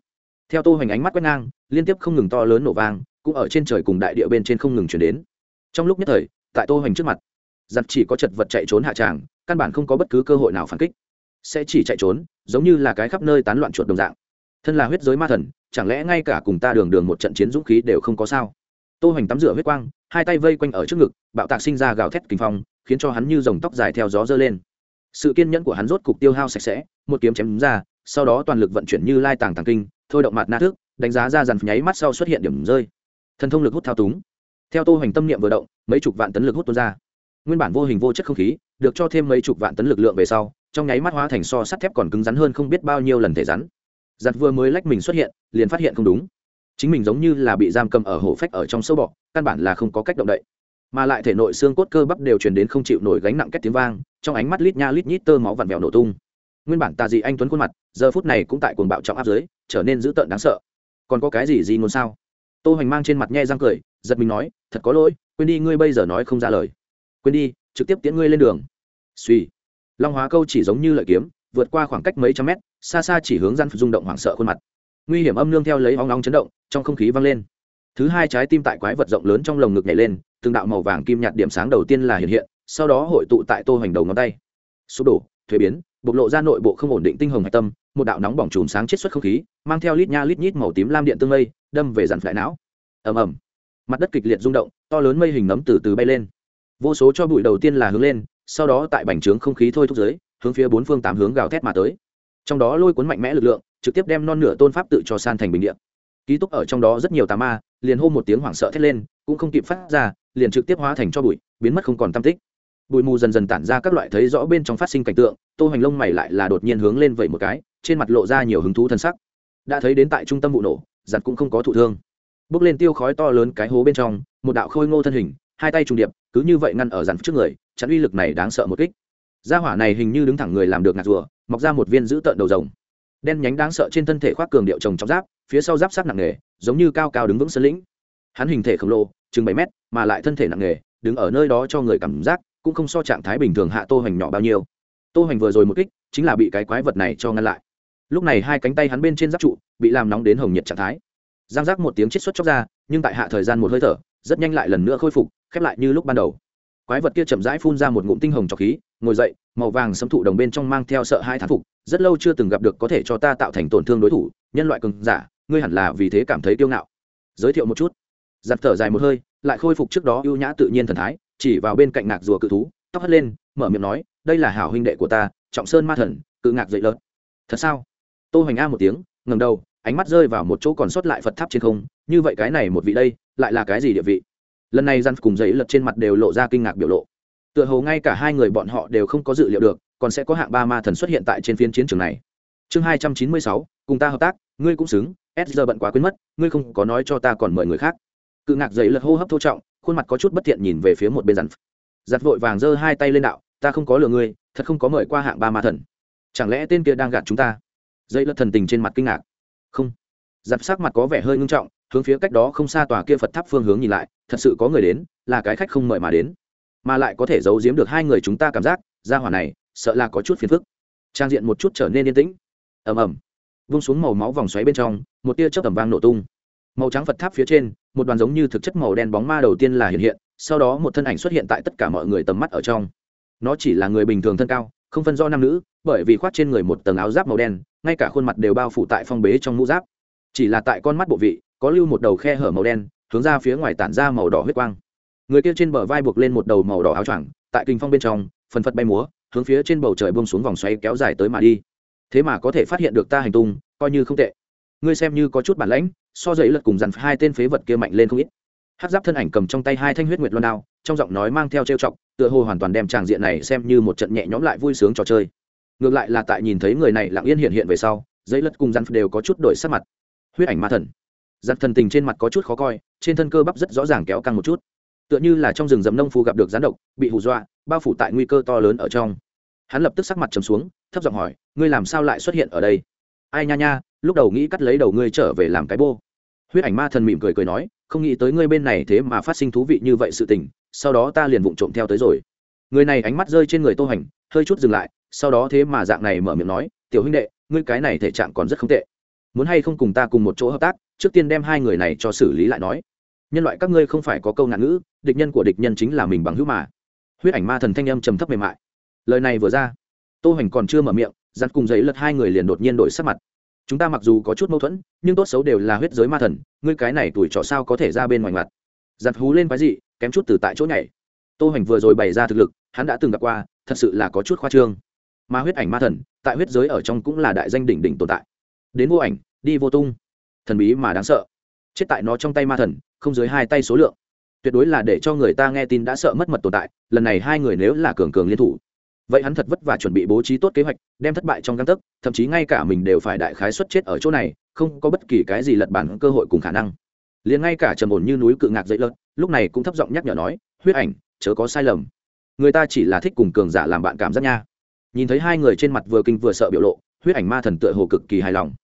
Theo tu hành ánh mắt quét ngang, liên tiếp không ngừng to lớn nổ vang, cũng ở trên trời cùng đại địa bên trên không ngừng chuyển đến. Trong lúc nhất thời, tại tu hành trước mặt giặt chỉ có chật vật chạy trốn hạ tràng, căn bản không có bất cứ cơ hội nào phản kích sẽ chỉ chạy trốn, giống như là cái khắp nơi tán loạn chuột đồng dạng. Thân là huyết giới ma thần, chẳng lẽ ngay cả cùng ta đường đường một trận chiến dũng khí đều không có sao? Tô hoành tắm rửa huyết quang, hai tay vây quanh ở trước ngực, bạo tạc sinh ra gào thét kinh phong, khiến cho hắn như dòng tóc dài theo gió dơ lên. Sự kiên nhẫn của hắn rốt cục tiêu hao sạch sẽ, một kiếm chém đúng ra, sau đó toàn lực vận chuyển như lai tàng tàng kinh, thôi động mặt na thức, đánh giá ra dàn nháy mắt sau xuất hiện điểm rơi. Thần thông lực hút thao túng. Theo tô hoành tâm niệm vừa động, mấy chục vạn tấn lực hút tuôn ra. Nguyên bản vô hình vô chất không khí, được cho thêm mấy chục vạn tấn lực lượng về sau trong nháy mắt hóa thành so sắt thép còn cứng rắn hơn không biết bao nhiêu lần thể rắn. Giặt vừa mới lách mình xuất hiện, liền phát hiện không đúng. Chính mình giống như là bị giam cầm ở hổ phách ở trong sâu bọ, căn bản là không có cách động đậy. Mà lại thể nội xương cốt cơ bắp đều truyền đến không chịu nổi gánh nặng két tiếng vang, trong ánh mắt lít nha lít nhít tơ máu vằn vẹo nổ tung. Nguyên bản tà dị anh tuấn khuôn mặt, giờ phút này cũng tại cuồng bạo trọng áp dưới, trở nên dữ tợn đáng sợ. Còn có cái gì gì ngôn sao? Tô hoành mang trên mặt nhe răng cười, giật mình nói, thật có lỗi, quên đi, ngươi bây giờ nói không ra lời. Quên đi, trực tiếp tiễn ngươi lên đường. Suy long hóa câu chỉ giống như lợi kiếm vượt qua khoảng cách mấy trăm mét xa xa chỉ hướng gian rung động hoảng sợ khuôn mặt. Nguy hiểm âm nương theo lấy óng long chấn động trong không khí vang lên. Thứ hai trái tim tại quái vật rộng lớn trong lồng ngực nhảy lên từng đạo màu vàng kim nhạt điểm sáng đầu tiên là hiện hiện sau đó hội tụ tại tô hoành đầu ngón tay. Sụp đổ thuế biến bộc lộ ra nội bộ không ổn định tinh hồng hạch tâm một đạo nóng bỏng chùm sáng chết xuất không khí mang theo lít nha lít nhít màu tím lam điện tương lây, đâm về dàn phải não. Ầm ầm. Mặt đất kịch liệt rung động to lớn mây hình nấm từ từ bay lên. Vô số cho bụi đầu tiên là hướng lên sau đó tại bành trướng không khí thôi thúc giới, hướng phía bốn phương tám hướng gào thét mà tới. Trong đó lôi cuốn mạnh mẽ lực lượng, trực tiếp đem non nửa tôn pháp tự cho san thành bình địa. Ký túc ở trong đó rất nhiều tà ma, liền hô một tiếng hoảng sợ thét lên, cũng không kịp phát ra, liền trực tiếp hóa thành cho bụi, biến mất không còn tam tích. Bụi mù dần dần tản ra các loại thấy rõ bên trong phát sinh cảnh tượng, tô hoành lông mày lại là đột nhiên hướng lên vẩy một cái, trên mặt lộ ra nhiều hứng thú thân sắc. Đã thấy đến tại trung tâm vụ nổ giặt cũng không có thụ thương. Bước lên tiêu khói to lớn cái hố bên trong, một đạo khôi ngô thân hình hai tay trùng điệp, cứ như vậy ngăn ở dàn trước người chắn uy lực này đáng sợ một kích. Gia hỏa này hình như đứng thẳng người làm được ngạt rùa, mọc ra một viên giữ tợn đầu rồng. Đen nhánh đáng sợ trên thân thể khoác cường điệu trồng trong giáp, phía sau giáp sắc nặng nề, giống như cao cao đứng vững sơn lĩnh. Hắn hình thể khổng lồ, chừng bảy mét, mà lại thân thể nặng nề, đứng ở nơi đó cho người cảm giác cũng không so trạng thái bình thường hạ tô hoành nhỏ bao nhiêu. Tô hoành vừa rồi một kích, chính là bị cái quái vật này cho ngăn lại. Lúc này hai cánh tay hắn bên trên giáp trụ, bị làm nóng đến hồng nhiệt trạng thái. Giang giác một tiếng chết xuất chóc ra, nhưng tại hạ thời gian một hơi thở rất nhanh lại lần nữa khôi phục, khép lại như lúc ban đầu. Quái vật kia chậm rãi phun ra một ngụm tinh hồng trọc khí, ngồi dậy, màu vàng xâm thụ đồng bên trong mang theo sợ hai thán phục, rất lâu chưa từng gặp được có thể cho ta tạo thành tổn thương đối thủ, nhân loại cường giả, ngươi hẳn là vì thế cảm thấy kiêu ngạo. Giới thiệu một chút. Giặt thở dài một hơi, lại khôi phục trước đó ưu nhã tự nhiên thần thái, chỉ vào bên cạnh ngạc rùa cự thú, tóc hất lên, mở miệng nói, đây là hảo huynh đệ của ta, trọng sơn ma thần, cự ngạc dậy lớn. thật sao? Tô hoành a một tiếng ngầm đầu, ánh mắt rơi vào một chỗ còn sót lại phật tháp trên không, như vậy cái này một vị đây lại là cái gì địa vị? Lần này răn cùng dãy lật trên mặt đều lộ ra kinh ngạc biểu lộ. Tựa hồ ngay cả hai người bọn họ đều không có dự liệu được, còn sẽ có hạng ba ma thần xuất hiện tại trên phiên chiến trường này. Chương hai trăm chín mươi sáu, cùng ta hợp tác, ngươi cũng xứng, s giờ bận quá quên mất, ngươi không có nói cho ta còn mời người khác. Cự ngạc dãy lật hô hấp thô trọng, khuôn mặt có chút bất thiện nhìn về phía một bên răn giặt vội vàng giơ hai tay lên đạo, ta không có lừa ngươi, thật không có mời qua hạng ba ma thần. Chẳng lẽ tên kia đang gạt chúng ta? Dây lật thần tình trên mặt kinh ngạc. Không. Giặt sắc mặt có vẻ hơi ngưng trọng hướng phía cách đó không xa tòa kia phật tháp phương hướng nhìn lại, thật sự có người đến, là cái khách không mời mà đến. Mà lại có thể giấu giếm được hai người chúng ta cảm giác ra hỏa này, sợ là có chút phiền phức. Trang diện một chút trở nên yên tĩnh. Ầm ầm. Vung xuống màu máu vòng xoáy bên trong, một tia chớp tầm vang nổ tung. Màu trắng phật tháp phía trên, một đoàn giống như thực chất màu đen bóng ma đầu tiên là hiện hiện, sau đó một thân ảnh xuất hiện tại tất cả mọi người tầm mắt ở trong. Nó chỉ là người bình thường thân cao, không phân do nam nữ, bởi vì khoác trên người một tầng áo giáp màu đen, ngay cả khuôn mặt đều bao phủ tại phong bế trong mũ giáp. Chỉ là tại con mắt bộ vị có lưu một đầu khe hở màu đen, hướng ra phía ngoài tản ra màu đỏ huyết quang. Người kia trên bờ vai buộc lên một đầu màu đỏ áo choàng, tại kinh phong bên trong, phần phật bay múa, hướng phía trên bầu trời bông xuống vòng xoáy kéo dài tới mà đi. Thế mà có thể phát hiện được ta hành tung, coi như không tệ. Ngươi xem như có chút bản lãnh, so dậy lật cùng dằn hai tên phế vật kia mạnh lên không ít. Hát giáp thân ảnh cầm trong tay hai thanh huyết nguyệt loan đao, trong giọng nói mang theo trêu chọc, tựa hồ hoàn toàn đem tràng diện này xem như một trận nhẹ nhõm lại vui sướng trò chơi. Ngược lại là tại nhìn thấy người này lặng yên hiện hiện về sau dây lật cùng dằn đều có chút đổi sắc mặt. Huyết ảnh ma thần giặc thần tình trên mặt có chút khó coi, trên thân cơ bắp rất rõ ràng kéo căng một chút. Tựa như là trong rừng rậm nông phu gặp được rán độc, bị hù dọa, bao phủ tại nguy cơ to lớn ở trong. Hắn lập tức sắc mặt trầm xuống, thấp giọng hỏi, ngươi làm sao lại xuất hiện ở đây? Ai nha nha, lúc đầu nghĩ cắt lấy đầu ngươi trở về làm cái bô. Huyết ảnh ma thần mỉm cười cười nói, không nghĩ tới ngươi bên này thế mà phát sinh thú vị như vậy sự tình, sau đó ta liền vụng trộm theo tới rồi. Người này ánh mắt rơi trên người tô hành, hơi chút dừng lại, sau đó thế mà dạng này mở miệng nói, tiểu huynh đệ, ngươi cái này thể trạng còn rất không tệ muốn hay không cùng ta cùng một chỗ hợp tác, trước tiên đem hai người này cho xử lý lại nói. Nhân loại các ngươi không phải có câu nạn ngữ, địch nhân của địch nhân chính là mình bằng hữu mà. Huyết ảnh ma thần thanh âm trầm thấp mềm mại. Lời này vừa ra, tô hoành còn chưa mở miệng dặn cùng giấy lật hai người liền đột nhiên đổi sắc mặt. Chúng ta mặc dù có chút mâu thuẫn, nhưng tốt xấu đều là huyết giới ma thần, ngươi cái này tuổi trọ sao có thể ra bên ngoài mặt? Giặt hú lên cái gì kém chút từ tại chỗ nhảy. Tô hoành vừa rồi bày ra thực lực, hắn đã từng gặp qua, thật sự là có chút khoa trương. Mà huyết ảnh ma thần, tại huyết giới ở trong cũng là đại danh đỉnh đỉnh tồn tại đến vô ảnh, đi vô tung. Thần bí mà đáng sợ. Chết tại nó trong tay ma thần, không dưới hai tay số lượng. Tuyệt đối là để cho người ta nghe tin đã sợ mất mật tồn tại, lần này hai người nếu là cường cường liên thủ. Vậy hắn thật vất vả chuẩn bị bố trí tốt kế hoạch, đem thất bại trong găng tấc, thậm chí ngay cả mình đều phải đại khái xuất chết ở chỗ này, không có bất kỳ cái gì lật bản cơ hội cùng khả năng. Liền ngay cả trầm ổn như núi cự ngạc dậy lợn, lúc này cũng thấp giọng nhắc nhở nói, huyết ảnh, chớ có sai lầm. Người ta chỉ là thích cùng cường giả làm bạn cảm giác nha. Nhìn thấy hai người trên mặt vừa kinh vừa sợ biểu lộ huyết ảnh ma thần tựa hồ cực kỳ hài lòng.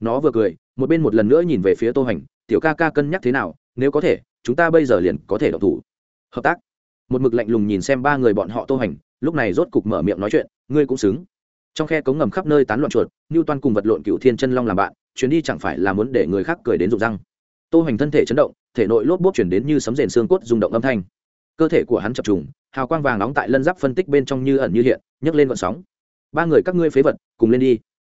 Nó vừa cười, một bên một lần nữa nhìn về phía tô hành, tiểu ca ca cân nhắc thế nào, nếu có thể, chúng ta bây giờ liền có thể động thủ. Hợp tác. Một mực lạnh lùng nhìn xem ba người bọn họ tô hành, lúc này rốt cục mở miệng nói chuyện, ngươi cũng xứng. Trong khe cống ngầm khắp nơi tán loạn chuột như toan cùng vật lộn cựu thiên chân long làm bạn, chuyến đi chẳng phải là muốn để người khác cười đến rụng răng. Tô hành thân thể chấn động, thể nội lốp bốp chuyển đến như sấm rền xương cốt rung động âm thanh. Cơ thể của hắn chập trùng, hào quang vàng nóng tại lân giáp phân tích bên trong như ẩn như hiện, nhấc lên vận sóng ba người các ngươi phế vật, cùng lên đi.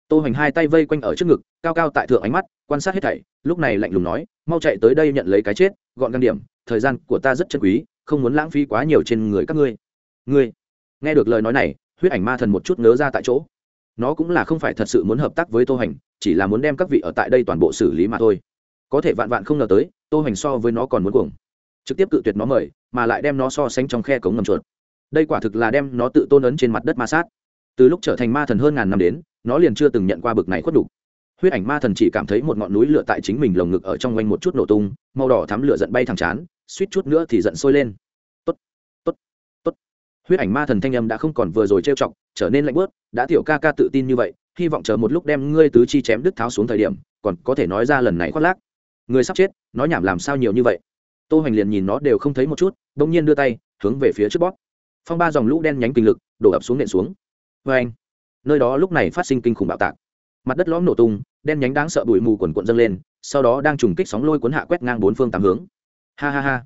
Tô hoành hai tay vây quanh ở trước ngực, cao cao tại thượng ánh mắt, quan sát hết thảy, lúc này lạnh lùng nói, mau chạy tới đây nhận lấy cái chết, gọn găng điểm, thời gian của ta rất chân quý, không muốn lãng phí quá nhiều trên người các ngươi. Ngươi? Nghe được lời nói này, huyết ảnh ma thần một chút ngớ ra tại chỗ. Nó cũng là không phải thật sự muốn hợp tác với tô hoành, chỉ là muốn đem các vị ở tại đây toàn bộ xử lý mà thôi. Có thể vạn vạn không ngờ tới, tô hoành so với nó còn muốn cuồng. Trực tiếp cự tuyệt nó mời, mà lại đem nó so sánh trong khe cống ngầm chuột. Đây quả thực là đem nó tự tôn ấn trên mặt đất ma sát từ lúc trở thành ma thần hơn ngàn năm đến, nó liền chưa từng nhận qua bực này khuất đục huyết ảnh ma thần chỉ cảm thấy một ngọn núi lửa tại chính mình lồng ngực ở trong quanh một chút nổ tung, màu đỏ thắm lửa giận bay thẳng chán, suýt chút nữa thì giận sôi lên. Tốt tốt tốt. Huyết ảnh ma thần thanh âm đã không còn vừa rồi trêu chọc, trở nên lạnh bớt, đã tiểu ca ca tự tin như vậy, hy vọng chờ một lúc đem ngươi tứ chi chém đứt tháo xuống thời điểm, còn có thể nói ra lần này khoác lác. Người sắp chết, nói nhảm làm sao nhiều như vậy? Tô hoành liền nhìn nó đều không thấy một chút đ ỗ n g nhiên đưa tay, hướng về phía trước bóp. Phong ba dòng lũ đen nhánh kinh lực, đổ ập xuống nện xuống vê anh. Nơi đó lúc này phát sinh kinh khủng bạo tạc. Mặt đất lõm nổ tung, đen nhánh đáng sợ bụi mù quần quận dâng lên, sau đó đang trùng kích sóng lôi cuốn hạ quét ngang bốn phương tám hướng. Ha ha ha.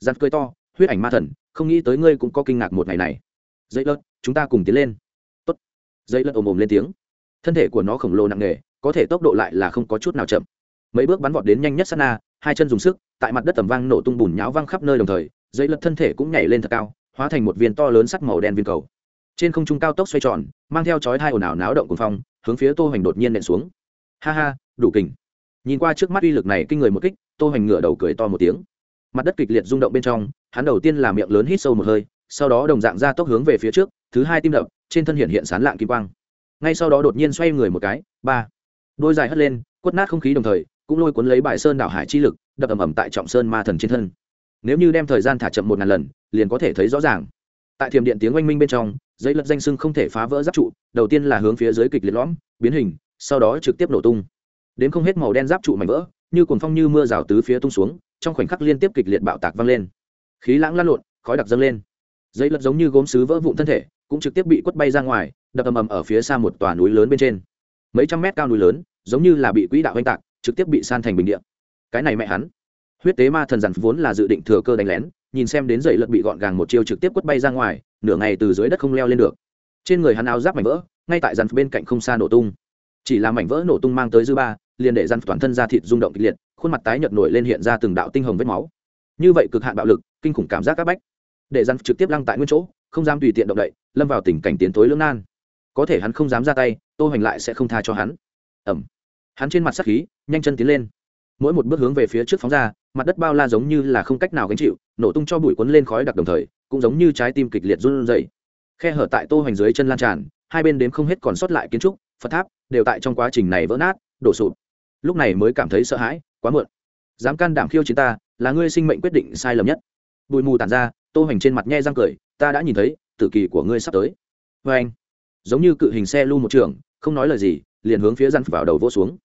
Giặt cười to, huyết ảnh ma thần, không nghĩ tới ngươi cũng có kinh ngạc một ngày này. Dây lợt, chúng ta cùng tiến lên. Tốt. Dây lợt ồm ồm lên tiếng. Thân thể của nó khổng lồ nặng nề, có thể tốc độ lại là không có chút nào chậm. Mấy bước bắn vọt đến nhanh nhất sát na, hai chân dùng sức, tại mặt đất tầm vang nổ tung bùn nháo văng khắp nơi đồng thời dây lợt thân thể cũng nhảy lên thật cao, hóa thành một viên to lớn sắc màu đen viên cầu trên không trung cao tốc xoay tròn, mang theo chói hai ồn ào náo động cùng phong, hướng phía tô hoành đột nhiên nện xuống. Ha ha, đủ kình. Nhìn qua trước mắt uy lực này kinh người một kích, tô hoành ngửa đầu cười to một tiếng. Mặt đất kịch liệt rung động bên trong, hắn đầu tiên là miệng lớn hít sâu một hơi, sau đó đồng dạng ra tốc hướng về phía trước, thứ hai tim đập, trên thân hiện hiện sán lạng kim quang. Ngay sau đó đột nhiên xoay người một cái, ba. Đôi dài hất lên, quất nát không khí đồng thời, cũng lôi cuốn lấy bài sơn đảo hải chi lực, đập ầm ầm tại trọng sơn ma thần trên thân. Nếu như đem thời gian thả chậm một ngàn lần, liền có thể thấy rõ ràng. Tại thiềm điện tiếng oanh minh bên trong dây lật danh sưng không thể phá vỡ giáp trụ, đầu tiên là hướng phía dưới kịch liệt lõm, biến hình, sau đó trực tiếp nổ tung. Đến không hết màu đen giáp trụ mảnh vỡ, như cuồng phong như mưa rào tứ phía tung xuống, trong khoảnh khắc liên tiếp kịch liệt bạo tạc vang lên. Khí lãng lan lộn, khói đặc dâng lên. Dây lật giống như gốm sứ vỡ vụn thân thể, cũng trực tiếp bị quất bay ra ngoài, đập ầm ầm ở phía xa một tòa núi lớn bên trên. Mấy trăm mét cao núi lớn, giống như là bị quỹ đạo oanh tạc, trực tiếp bị san thành bình địa. Cái này mẹ hắn. Huyết tế ma thần giản vốn là dự định thừa cơ đánh lén, nhìn xem đến dây lật bị gọn gàng một chiêu trực tiếp quất bay ra ngoài nửa ngày từ dưới đất không leo lên được. Trên người hắn áo giáp mảnh vỡ, ngay tại dàn bên cạnh không xa nổ tung. Chỉ là mảnh vỡ nổ tung mang tới dư ba, liền để dàn toàn thân da thịt rung động kịch liệt, khuôn mặt tái nhợt nổi lên hiện ra từng đạo tinh hồng vết máu. Như vậy cực hạn bạo lực, kinh khủng cảm giác các bách. Để dàn trực tiếp lăng tại nguyên chỗ, không dám tùy tiện động đậy, lâm vào tình cảnh tiến tối lưỡng nan. Có thể hắn không dám ra tay, tô hoành lại sẽ không tha cho hắn. Ẩm hắn trên mặt sắc khí, nhanh chân tiến lên. Mỗi một bước hướng về phía trước phóng ra, mặt đất bao la giống như là không cách nào gánh chịu, nổ tung cho bụi cuốn lên khói đặc đồng thời cũng giống như trái tim kịch liệt run rẩy. Khe hở tại Tô Hoành dưới chân lan tràn, hai bên đếm không hết còn sót lại kiến trúc, Phật tháp đều tại trong quá trình này vỡ nát, đổ sụp. Lúc này mới cảm thấy sợ hãi, quá muộn. Dám can đảm khiêu chiến ta, là ngươi sinh mệnh quyết định sai lầm nhất. Bùi mù tản ra, Tô Hoành trên mặt nhe răng cười, ta đã nhìn thấy, tử kỳ của ngươi sắp tới. Và anh, giống như cự hình xe lu một trường, không nói lời gì, liền hướng phía Dàn vào đầu vỗ xuống.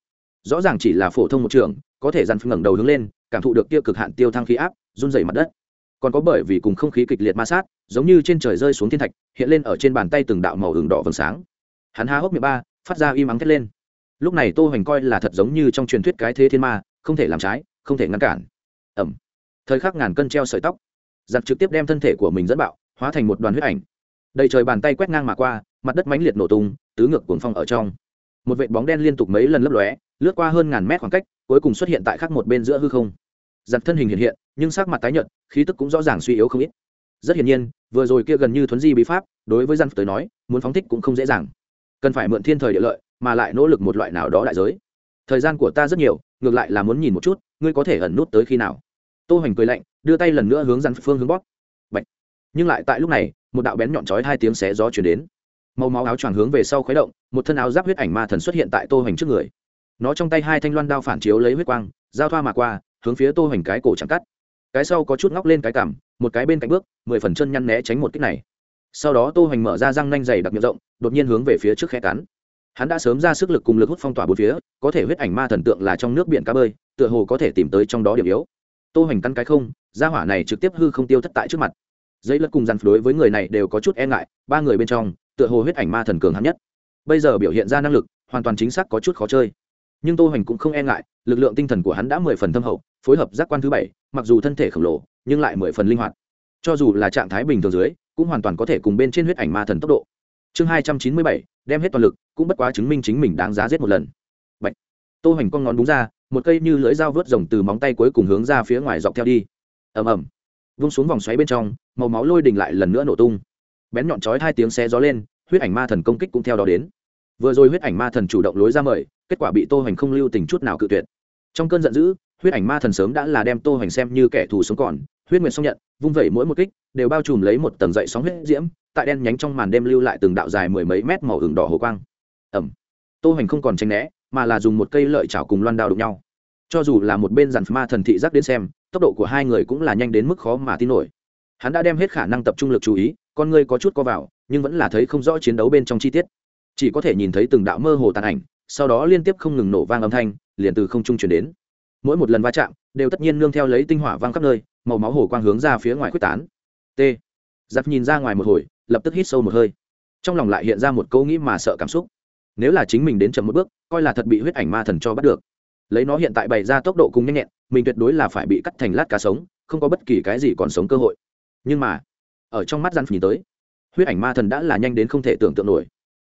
Rõ ràng chỉ là phổ thông một trường, có thể Dàn ngẩng đầu hướng lên, cảm thụ được kia cực hạn tiêu thăng khí áp, run rẩy mặt đất còn có bởi vì cùng không khí kịch liệt ma sát, giống như trên trời rơi xuống thiên thạch, hiện lên ở trên bàn tay từng đạo màu hừng đỏ vầng sáng. Hắn há hốc miệng ba, phát ra im ắng thét lên. Lúc này tô hoành coi là thật giống như trong truyền thuyết cái thế thiên ma, không thể làm trái, không thể ngăn cản. Ẩm. Thời khắc ngàn cân treo sợi tóc. Giặc trực tiếp đem thân thể của mình dẫn bạo, hóa thành một đoàn huyết ảnh. Đầy trời bàn tay quét ngang mà qua, mặt đất mãnh liệt nổ tung, tứ ngược cuồng phong ở trong. Một vệt bóng đen liên tục mấy lần lấp lóe, lướt qua hơn ngàn mét khoảng cách, cuối cùng xuất hiện tại khắc một bên giữa hư không. Giặc thân hình hiện hiện nhưng sắc mặt tái nhợt, khí tức cũng rõ ràng suy yếu không ít. Rất hiển nhiên, vừa rồi kia gần như thuấn di bí pháp, đối với dân tới nói, muốn phóng thích cũng không dễ dàng. Cần phải mượn thiên thời địa lợi, mà lại nỗ lực một loại nào đó đại giới. Thời gian của ta rất nhiều, ngược lại là muốn nhìn một chút, ngươi có thể ẩn nút tới khi nào. Tô hoành cười lạnh, đưa tay lần nữa hướng dằn phương hướng bóp. Bạch. nhưng lại tại lúc này, một đạo bén nhọn chói hai tiếng xé gió truyền đến. Màu máu áo choàng hướng về sau khuấy động, một thân áo giáp huyết ảnh ma thần xuất hiện tại tô hoành trước người. Nó trong tay hai thanh loan đao phản chiếu lấy huyết quang, giao thoa mà qua, hướng phía tô hoành cái cổ chẳng cắt cái sau có chút ngóc lên cái cằm một cái bên cạnh bước, mười phần chân nhăn né tránh một kích này. Sau đó tô hoành mở ra răng nanh dày đặc miệng rộng, đột nhiên hướng về phía trước khe cắn. Hắn đã sớm ra sức lực cùng lực hút phong tỏa bốn phía, có thể huyết ảnh ma thần tượng là trong nước biển cá bơi, tựa hồ có thể tìm tới trong đó điểm yếu. Tô hoành căn cái không ra hỏa này trực tiếp hư không tiêu thất tại trước mặt. Giấy lất cùng dàn phối với người này đều có chút e ngại, ba người bên trong, tựa hồ huyết ảnh ma thần cường hắn nhất. Bây giờ biểu hiện ra năng lực, hoàn toàn chính xác có chút khó chơi. Nhưng tô hoành cũng không e ngại, lực lượng tinh thần của hắn đã mười phần thâm hậu phối hợp giác quan thứ bảy, mặc dù thân thể khổng lồ, nhưng lại mười phần linh hoạt. Cho dù là trạng thái bình thường dưới, cũng hoàn toàn có thể cùng bên trên huyết ảnh ma thần tốc độ. Chương hai trăm chín mươi bảy, đem hết toàn lực, cũng bất quá chứng minh chính mình đáng giá giết một lần. Bạch. tô hoành con ngón đúng ra, một cây như lưỡi dao vớt rồng từ móng tay cuối cùng hướng ra phía ngoài dọc theo đi. Ầm ầm. Vung xuống vòng xoáy bên trong, màu máu lôi đình lại lần nữa nổ tung. Bén nhọn chói hai tiếng xe gió lên, huyết ảnh ma thần công kích cũng theo đó đến. Vừa rồi huyết ảnh ma thần chủ động lối ra mời, kết quả bị tô hoành không lưu tình chút nào cự tuyệt. Trong cơn giận dữ huyết ảnh ma thần sớm đã là đem tô hoành xem như kẻ thù sống còn, huyết nguyệt xong nhận, vung vẩy mỗi một kích, đều bao trùm lấy một tầng dậy sóng huyết diễm, tại đen nhánh trong màn đêm lưu lại từng đạo dài mười mấy mét màu hừng đỏ hồ quang. Ẩm tô hoành không còn tranh né, mà là dùng một cây lợi chảo cùng loan đao đụng nhau. Cho dù là một bên giàn ma thần thị giác đến xem, tốc độ của hai người cũng là nhanh đến mức khó mà tin nổi. Hắn đã đem hết khả năng tập trung lực chú ý, con ngươi có chút co vào, nhưng vẫn là thấy không rõ chiến đấu bên trong chi tiết. Chỉ có thể nhìn thấy từng đạo mơ hồ tàn ảnh, sau đó liên tiếp không ngừng nổ vang âm thanh, liền từ không trung truyền đến mỗi một lần va chạm đều tất nhiên nương theo lấy tinh hỏa văng khắp nơi, màu máu hổ quang hướng ra phía ngoài quyết tán. T. Giặc nhìn ra ngoài một hồi, lập tức hít sâu một hơi. Trong lòng lại hiện ra một câu nghĩ mà sợ cảm xúc. Nếu là chính mình đến chậm một bước, coi là thật bị huyết ảnh ma thần cho bắt được. Lấy nó hiện tại bày ra tốc độ cùng nhanh nhẹn, mình tuyệt đối là phải bị cắt thành lát cá sống, không có bất kỳ cái gì còn sống cơ hội. Nhưng mà, ở trong mắt giặc nhìn tới, huyết ảnh ma thần đã là nhanh đến không thể tưởng tượng nổi.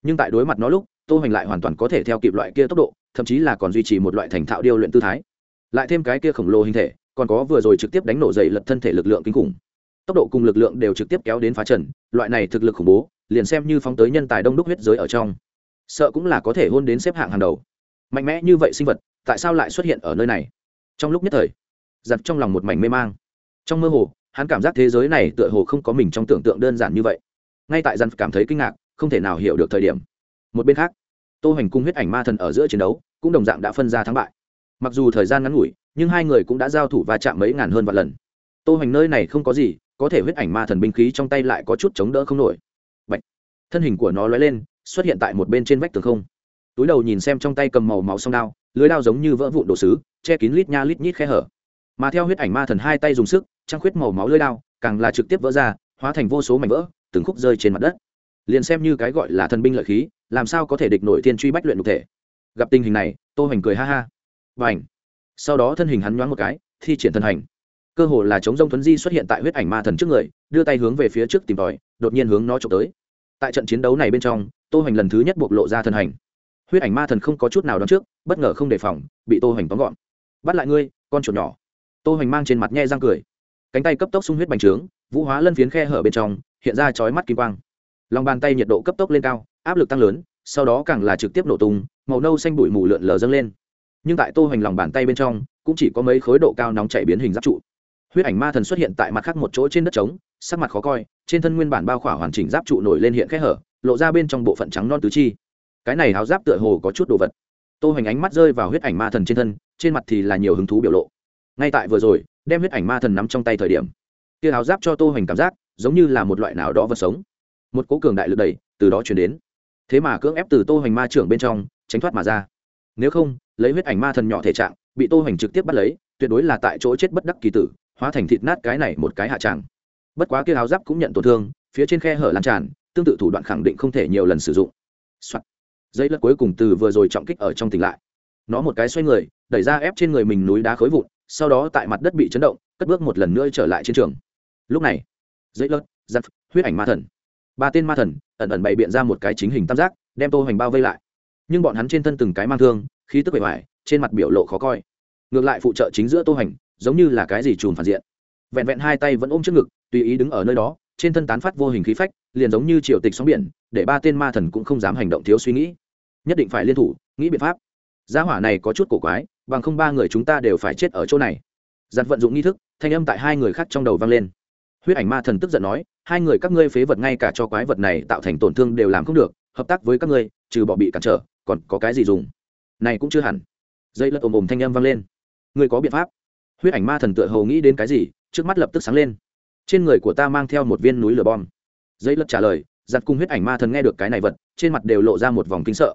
Nhưng tại đối mặt nó lúc, tô hành lại hoàn toàn có thể theo kịp loại kia tốc độ, thậm chí là còn duy trì một loại thành thạo điêu luyện tư thái lại thêm cái kia khổng lồ hình thể, còn có vừa rồi trực tiếp đánh nổ dậy lật thân thể lực lượng kinh khủng. Tốc độ cùng lực lượng đều trực tiếp kéo đến phá trần, loại này thực lực khủng bố, liền xem như phóng tới nhân tài đông đúc huyết giới ở trong. Sợ cũng là có thể hôn đến xếp hạng hàng đầu. Mạnh mẽ như vậy sinh vật, tại sao lại xuất hiện ở nơi này? Trong lúc nhất thời giặt trong lòng một mảnh mê mang. Trong mơ hồ, hắn cảm giác thế giới này tựa hồ không có mình trong tưởng tượng đơn giản như vậy. Ngay tại giặt cảm thấy kinh ngạc, không thể nào hiểu được thời điểm. Một bên khác, tô hoành cung huyết ảnh ma thần ở giữa chiến đấu, cũng đồng dạng đã phân ra thắng bại mặc dù thời gian ngắn ngủi, nhưng hai người cũng đã giao thủ và chạm mấy ngàn hơn vạn lần. Tô hoành nơi này không có gì, có thể huyết ảnh ma thần binh khí trong tay lại có chút chống đỡ không nổi. Bạch. thân hình của nó lóe lên, xuất hiện tại một bên trên vách tường không. Túi đầu nhìn xem trong tay cầm màu máu song đao, lưới đao giống như vỡ vụn đồ sứ, che kín lít nha lít nhít khe hở. Mà theo huyết ảnh ma thần hai tay dùng sức, trăng khuyết màu máu lưới đao, càng là trực tiếp vỡ ra, hóa thành vô số mảnh vỡ, từng khúc rơi trên mặt đất. Liền xem như cái gọi là thần binh lợi khí, làm sao có thể địch nổi thiên truy bách luyện nhục thể. Gặp tình hình này, tô hoành cười ha ha và n sau đó thân hình hắn nhoáng một cái, thi triển thân hành. Cơ hồ là chống rông thuấn di xuất hiện tại huyết ảnh ma thần trước người, đưa tay hướng về phía trước tìm tòi, đột nhiên hướng nó trộm tới. Tại trận chiến đấu này bên trong, tô hoành lần thứ nhất bộc lộ ra thân hành. Huyết ảnh ma thần không có chút nào đón trước, bất ngờ không đề phòng, bị tô hoành tóm gọn. Bắt lại ngươi, con chuột nhỏ. Tô hoành mang trên mặt nhe răng cười. Cánh tay cấp tốc sung huyết bành trướng, vũ hóa lân phiến khe hở bên trong, hiện ra chói mắt kim quang. Lòng bàn tay nhiệt độ cấp tốc lên cao, áp lực tăng lớn, sau đó càng là trực tiếp nổ tung, màu nâu xanh bụi mù lượn lờ dâng lên nhưng tại tô hoành lòng bàn tay bên trong, cũng chỉ có mấy khối độ cao nóng chảy biến hình giáp trụ. Huyết ảnh ma thần xuất hiện tại mặt khác một chỗ trên đất trống, sắc mặt khó coi, trên thân nguyên bản bao khỏa hoàn chỉnh giáp trụ nổi lên hiện khẽ hở, lộ ra bên trong bộ phận trắng non tứ chi. Cái này háo giáp tựa hồ có chút đồ vật. Tô hoành ánh mắt rơi vào huyết ảnh ma thần trên thân, trên mặt thì là nhiều hứng thú biểu lộ. Ngay tại vừa rồi, đem huyết ảnh ma thần nắm trong tay thời điểm, tia háo giáp cho tô hoành cảm giác giống như là một loại nào đó vật sống. Một cố cường đại lực đẩy từ đó chuyển đến. Thế mà cưỡng ép từ tô hoành ma trưởng bên trong, tránh thoát mà ra nếu không, lấy huyết ảnh ma thần nhỏ thể trạng, bị tô hoành trực tiếp bắt lấy, tuyệt đối là tại chỗ chết bất đắc kỳ tử, hóa thành thịt nát cái này một cái hạ tràng bất quá kia áo giáp cũng nhận tổn thương, phía trên khe hở lan tràn, tương tự thủ đoạn khẳng định không thể nhiều lần sử dụng、Soạn. dây lật cuối cùng từ vừa rồi trọng kích ở trong tỉnh lại. Nó một cái xoay người, đẩy ra ép trên người mình núi đá khối vụn, sau đó tại mặt đất bị chấn động, cất bước một lần nữa trở lại chiến trường. Lúc này, dây lật giặt huyết ảnh ma thần. Ba tên ma thần, ẩn ẩn bày biện ra một cái chính hình tam giác, đem tô hoành bao vây lại nhưng bọn hắn trên thân từng cái mang thương, khí tức bề ngoài, trên mặt biểu lộ khó coi. Ngược lại phụ trợ chính giữa tô hành, giống như là cái gì chùm phản diện. Vẹn vẹn hai tay vẫn ôm trước ngực, tùy ý đứng ở nơi đó, trên thân tán phát vô hình khí phách, liền giống như triều tịch sóng biển, để ba tên ma thần cũng không dám hành động thiếu suy nghĩ. Nhất định phải liên thủ, nghĩ biện pháp. Gia hỏa này có chút cổ quái, bằng không ba người chúng ta đều phải chết ở chỗ này. Giặt vận dụng nghi thức, thanh âm tại hai người khác trong đầu vang lên. Huyết ảnh ma thần tức giận nói, hai người các ngươi phế vật ngay cả cho quái vật này tạo thành tổn thương đều làm không được, hợp tác với các ngươi, trừ bỏ bị cản trở còn có cái gì dùng? Này cũng chưa hẳn. Dây lật ồm ồm thanh â m vang lên. Người có biện pháp? Huyết ảnh ma thần tựa hầu nghĩ đến cái gì, trước mắt lập tức sáng lên. Trên người của ta mang theo một viên núi lửa bom. Dây lật trả lời giặt cùng huyết ảnh ma thần nghe được cái này vật, trên mặt đều lộ ra một vòng kính sợ.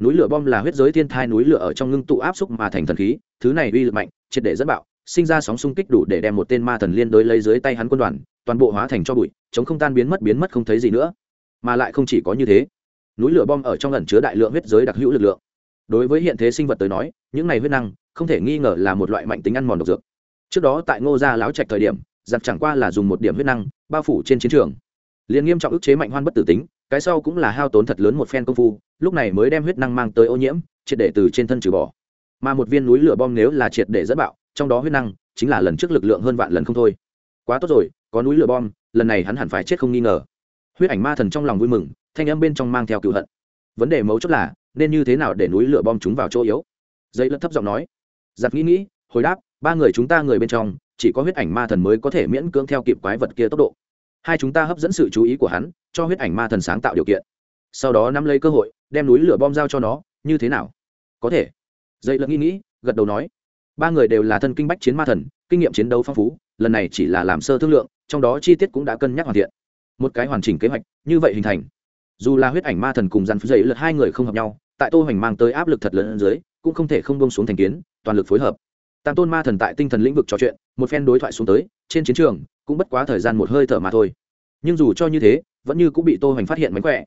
Núi lửa bom là huyết giới thiên thai núi lửa ở trong ngưng tụ áp xúc mà thành thần khí, thứ này uy lực mạnh, triệt để dẫn bạo, sinh ra sóng xung kích đủ để đem một tên ma thần liên đối lấy dưới tay hắn quân đoàn, toàn bộ hóa thành cho bụi, chống không tan biến mất biến mất không thấy gì nữa. Mà lại không chỉ có như thế núi lửa bom ở trong lần chứa đại lượng huyết giới đặc hữu lực lượng. Đối với hiện thế sinh vật tới nói, những này huyết năng không thể nghi ngờ là một loại mạnh tính ăn mòn độc dược. Trước đó tại ngô gia láo trạch thời điểm, giặc chẳng qua là dùng một điểm huyết năng bao phủ trên chiến trường. Liền nghiêm trọng ức chế mạnh hoan bất tử tính, cái sau cũng là hao tốn thật lớn một phen công phu, lúc này mới đem huyết năng mang tới ô nhiễm, triệt để từ trên thân trừ bỏ. Mà một viên núi lửa bom nếu là triệt để dẫn bạo, trong đó huyết năng chính là lần trước lực lượng hơn vạn lần không thôi. Quá tốt rồi, có núi lửa bom, lần này hắn hẳn phải chết không nghi ngờ. Huyết ảnh ma thần trong lòng vui mừng thanh âm bên trong mang theo cựu hận. Vấn đề mấu chốt là, nên như thế nào để núi lửa bom chúng vào chỗ yếu? Dây lật thấp giọng nói. Giặt nghĩ nghĩ, hồi đáp, ba người chúng ta người bên trong, chỉ có huyết ảnh ma thần mới có thể miễn cưỡng theo kịp quái vật kia tốc độ. Hai chúng ta hấp dẫn sự chú ý của hắn, cho huyết ảnh ma thần sáng tạo điều kiện. Sau đó nắm lấy cơ hội, đem núi lửa bom giao cho nó, như thế nào? Có thể. Dây lật nghĩ nghĩ, gật đầu nói. Ba người đều là thân kinh bách chiến ma thần, kinh nghiệm chiến đấu phong phú, lần này chỉ là làm sơ thương lượng, trong đó chi tiết cũng đã cân nhắc hoàn thiện. Một cái hoàn chỉnh kế hoạch, như vậy hình thành dù là huyết ảnh ma thần cùng dàn dậy lượt hai người không hợp nhau, tại tô hoành mang tới áp lực thật lớn hơn dưới, cũng không thể không bông xuống thành kiến, toàn lực phối hợp. Tam tôn ma thần tại tinh thần lĩnh vực trò chuyện, một phen đối thoại xuống tới, trên chiến trường, cũng bất quá thời gian một hơi thở mà thôi. Nhưng dù cho như thế, vẫn như cũng bị tô hoành phát hiện mánh khỏe.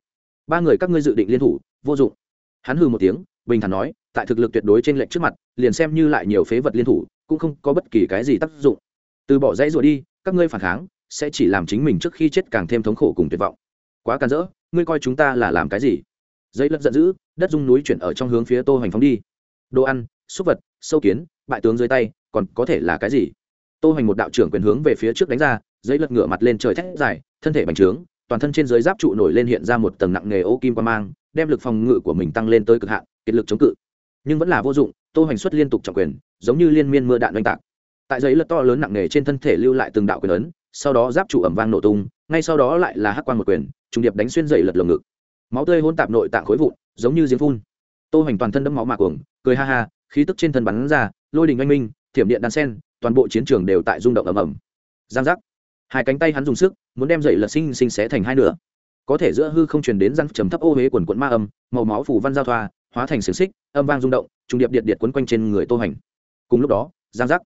Ba người các ngươi dự định liên thủ, vô dụng. Hắn hừ một tiếng, bình thản nói, tại thực lực tuyệt đối trên lệnh trước mặt, liền xem như lại nhiều phế vật liên thủ, cũng không có bất kỳ cái gì tác dụng. Từ bỏ dãy rùa đi, các ngươi phản kháng, sẽ chỉ làm chính mình trước khi chết càng thêm thống khổ cùng tuyệt vọng quá can dỡ, ngươi coi chúng ta là làm cái gì? Dây lật giận dữ đất dung núi chuyển ở trong hướng phía tô hoành phóng đi. Đồ ăn súc vật sâu kiến bại tướng dưới tay còn có thể là cái gì? Tô hoành một đạo trưởng quyền hướng về phía trước đánh ra dây lật ngửa mặt lên trời thét dài thân thể bành trướng toàn thân trên dưới giáp trụ nổi lên hiện ra một tầng nặng nghề ô kim qua mang đem lực phòng ngự của mình tăng lên tới cực hạn kiệt lực chống cự. Nhưng vẫn là vô dụng tô hoành xuất liên tục trọng quyền giống như liên miên mưa đạn oanh tạc. Tại giấy lật to lớn nặng nghề trên thân thể lưu lại từng đạo quyền ấn sau đó giáp trụ ẩm vang nổ tung, ngay sau đó lại là hắc quan một quyền, trùng điệp đánh xuyên dậy lật lồng ngực. Máu tươi hôn tạp nội tạng khối vụn, giống như giếng phun. Tô hoành toàn thân đẫm máu mạc cuồng, cười ha ha, khí tức trên thân bắn ra, lôi đình oanh minh, thiểm điện đan sen, toàn bộ chiến trường đều tại rung động ầm ầm. Giang giác. Hai cánh tay hắn dùng sức, muốn đem dậy lật sinh sinh xé thành hai nửa. Có thể giữa hư không truyền đến răng chấm thấp ô huế quần quận ma âm, màu máu phủ văn giao thoa, hóa thành xiềng xích, âm vang rung động, trùng điệp điện điện quấn quanh trên người tô hoành. Cùng lúc đó, giang giác.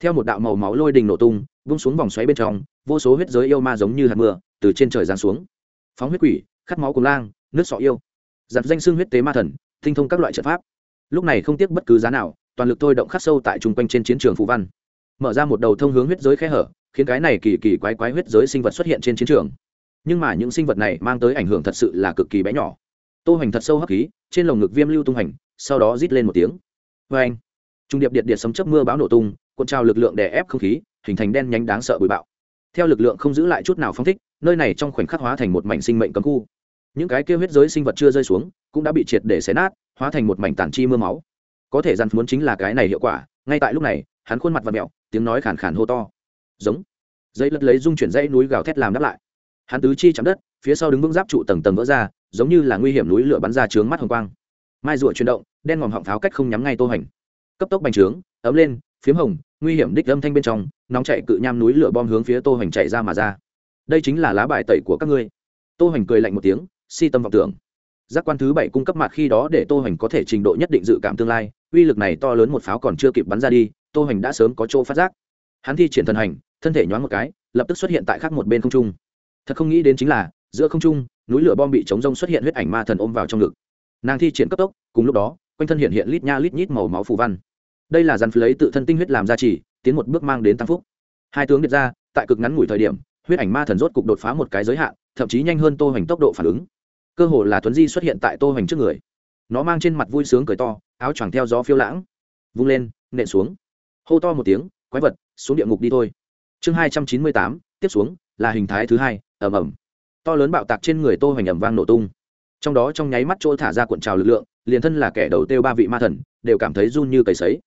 Theo một đạo màu máu lôi đình nổ tung bung xuống vòng xoáy bên trong, vô số huyết giới yêu ma giống như hạt mưa, từ trên trời giáng xuống. Phóng huyết quỷ, khát máu cùng lang, nước sọ yêu. Giặt danh xương huyết tế ma thần, tinh thông các loại trận pháp. Lúc này không tiếc bất cứ giá nào, toàn lực thôi động khắc sâu tại chung quanh trên chiến trường phù văn. Mở ra một đầu thông hướng huyết giới khe hở, khiến cái này kỳ kỳ quái quái huyết giới sinh vật xuất hiện trên chiến trường. Nhưng mà những sinh vật này mang tới ảnh hưởng thật sự là cực kỳ bé nhỏ. Tô hoành thật sâu hấp khí, trên lồng ngực viêm lưu tung hành, sau đó rít lên một tiếng. Vê anh trung điệp điện điện sấm chớp mưa bão nổ tung, cuộn trào lực lượng đè ép không khí hình thành đen nhánh đáng sợ bụi bạo. Theo lực lượng không giữ lại chút nào phóng thích, nơi này trong khoảnh khắc hóa thành một mảnh sinh mệnh cấm khu. Những cái kêu huyết giới sinh vật chưa rơi xuống, cũng đã bị triệt để xé nát, hóa thành một mảnh tản chi mưa máu. Có thể dàn muốn chính là cái này hiệu quả, ngay tại lúc này, hắn khuôn mặt và mẹo tiếng nói khàn khàn hô to. Giống. Dây lật lấy dung chuyển dây núi gào thét làm đáp lại. Hắn tứ chi chạm đất, phía sau đứng vững giáp trụ tầng tầng vỡ ra, giống như là nguy hiểm núi lửa bắn ra trướng mắt hồng quang. Mai rụa chuyển động, đen ngòm họng pháo cách không nhắm ngay tô hành. Cấp tốc bành trướng, ấm lên, phiếm hồng nguy hiểm đích âm thanh bên trong, nóng chạy cự nham núi lửa bom hướng phía tô hoành chạy ra mà ra. Đây chính là lá bài tẩy của các ngươi. Tô hoành cười lạnh một tiếng, si tâm vọng tưởng. Giác quan thứ bảy cung cấp mặt khi đó để tô hoành có thể trình độ nhất định dự cảm tương lai, uy lực này to lớn một pháo còn chưa kịp bắn ra đi, tô hoành đã sớm có chỗ phát giác. Hắn thi triển thần hành, thân thể nhoáng một cái, lập tức xuất hiện tại khác một bên không trung. Thật không nghĩ đến chính là, giữa không trung, núi lửa bom bị chống rông xuất hiện huyết ảnh ma thần ôm vào trong ngực. Nàng thi triển cấp tốc, cùng lúc đó, quanh thân hiện hiện lít nha lít nhít màu máu phù văn đây là dàn lấy tự thân tinh huyết làm gia trì tiến một bước mang đến tăng phúc. Hai tướng điệt ra, tại cực ngắn ngủi thời điểm, huyết ảnh ma thần rốt cục đột phá một cái giới hạn, thậm chí nhanh hơn tô hoành tốc độ phản ứng. Cơ hồ là tuấn di xuất hiện tại tô hoành trước người. Nó mang trên mặt vui sướng cười to, áo choàng theo gió phiêu lãng, vung lên, nện xuống. Hô to một tiếng, quái vật, xuống địa ngục đi thôi. Chương hai trăm chín mươi tám, tiếp xuống, là hình thái thứ hai ẩm ẩm to lớn bạo tạc trên người tô hoành ẩm vang nổ tung. Trong đó trong nháy mắt chỗ thả ra cuộn trào lực lượng, liền thân là kẻ đầu tiêu ba vị ma thần, đều cảm thấy run như cầy sấy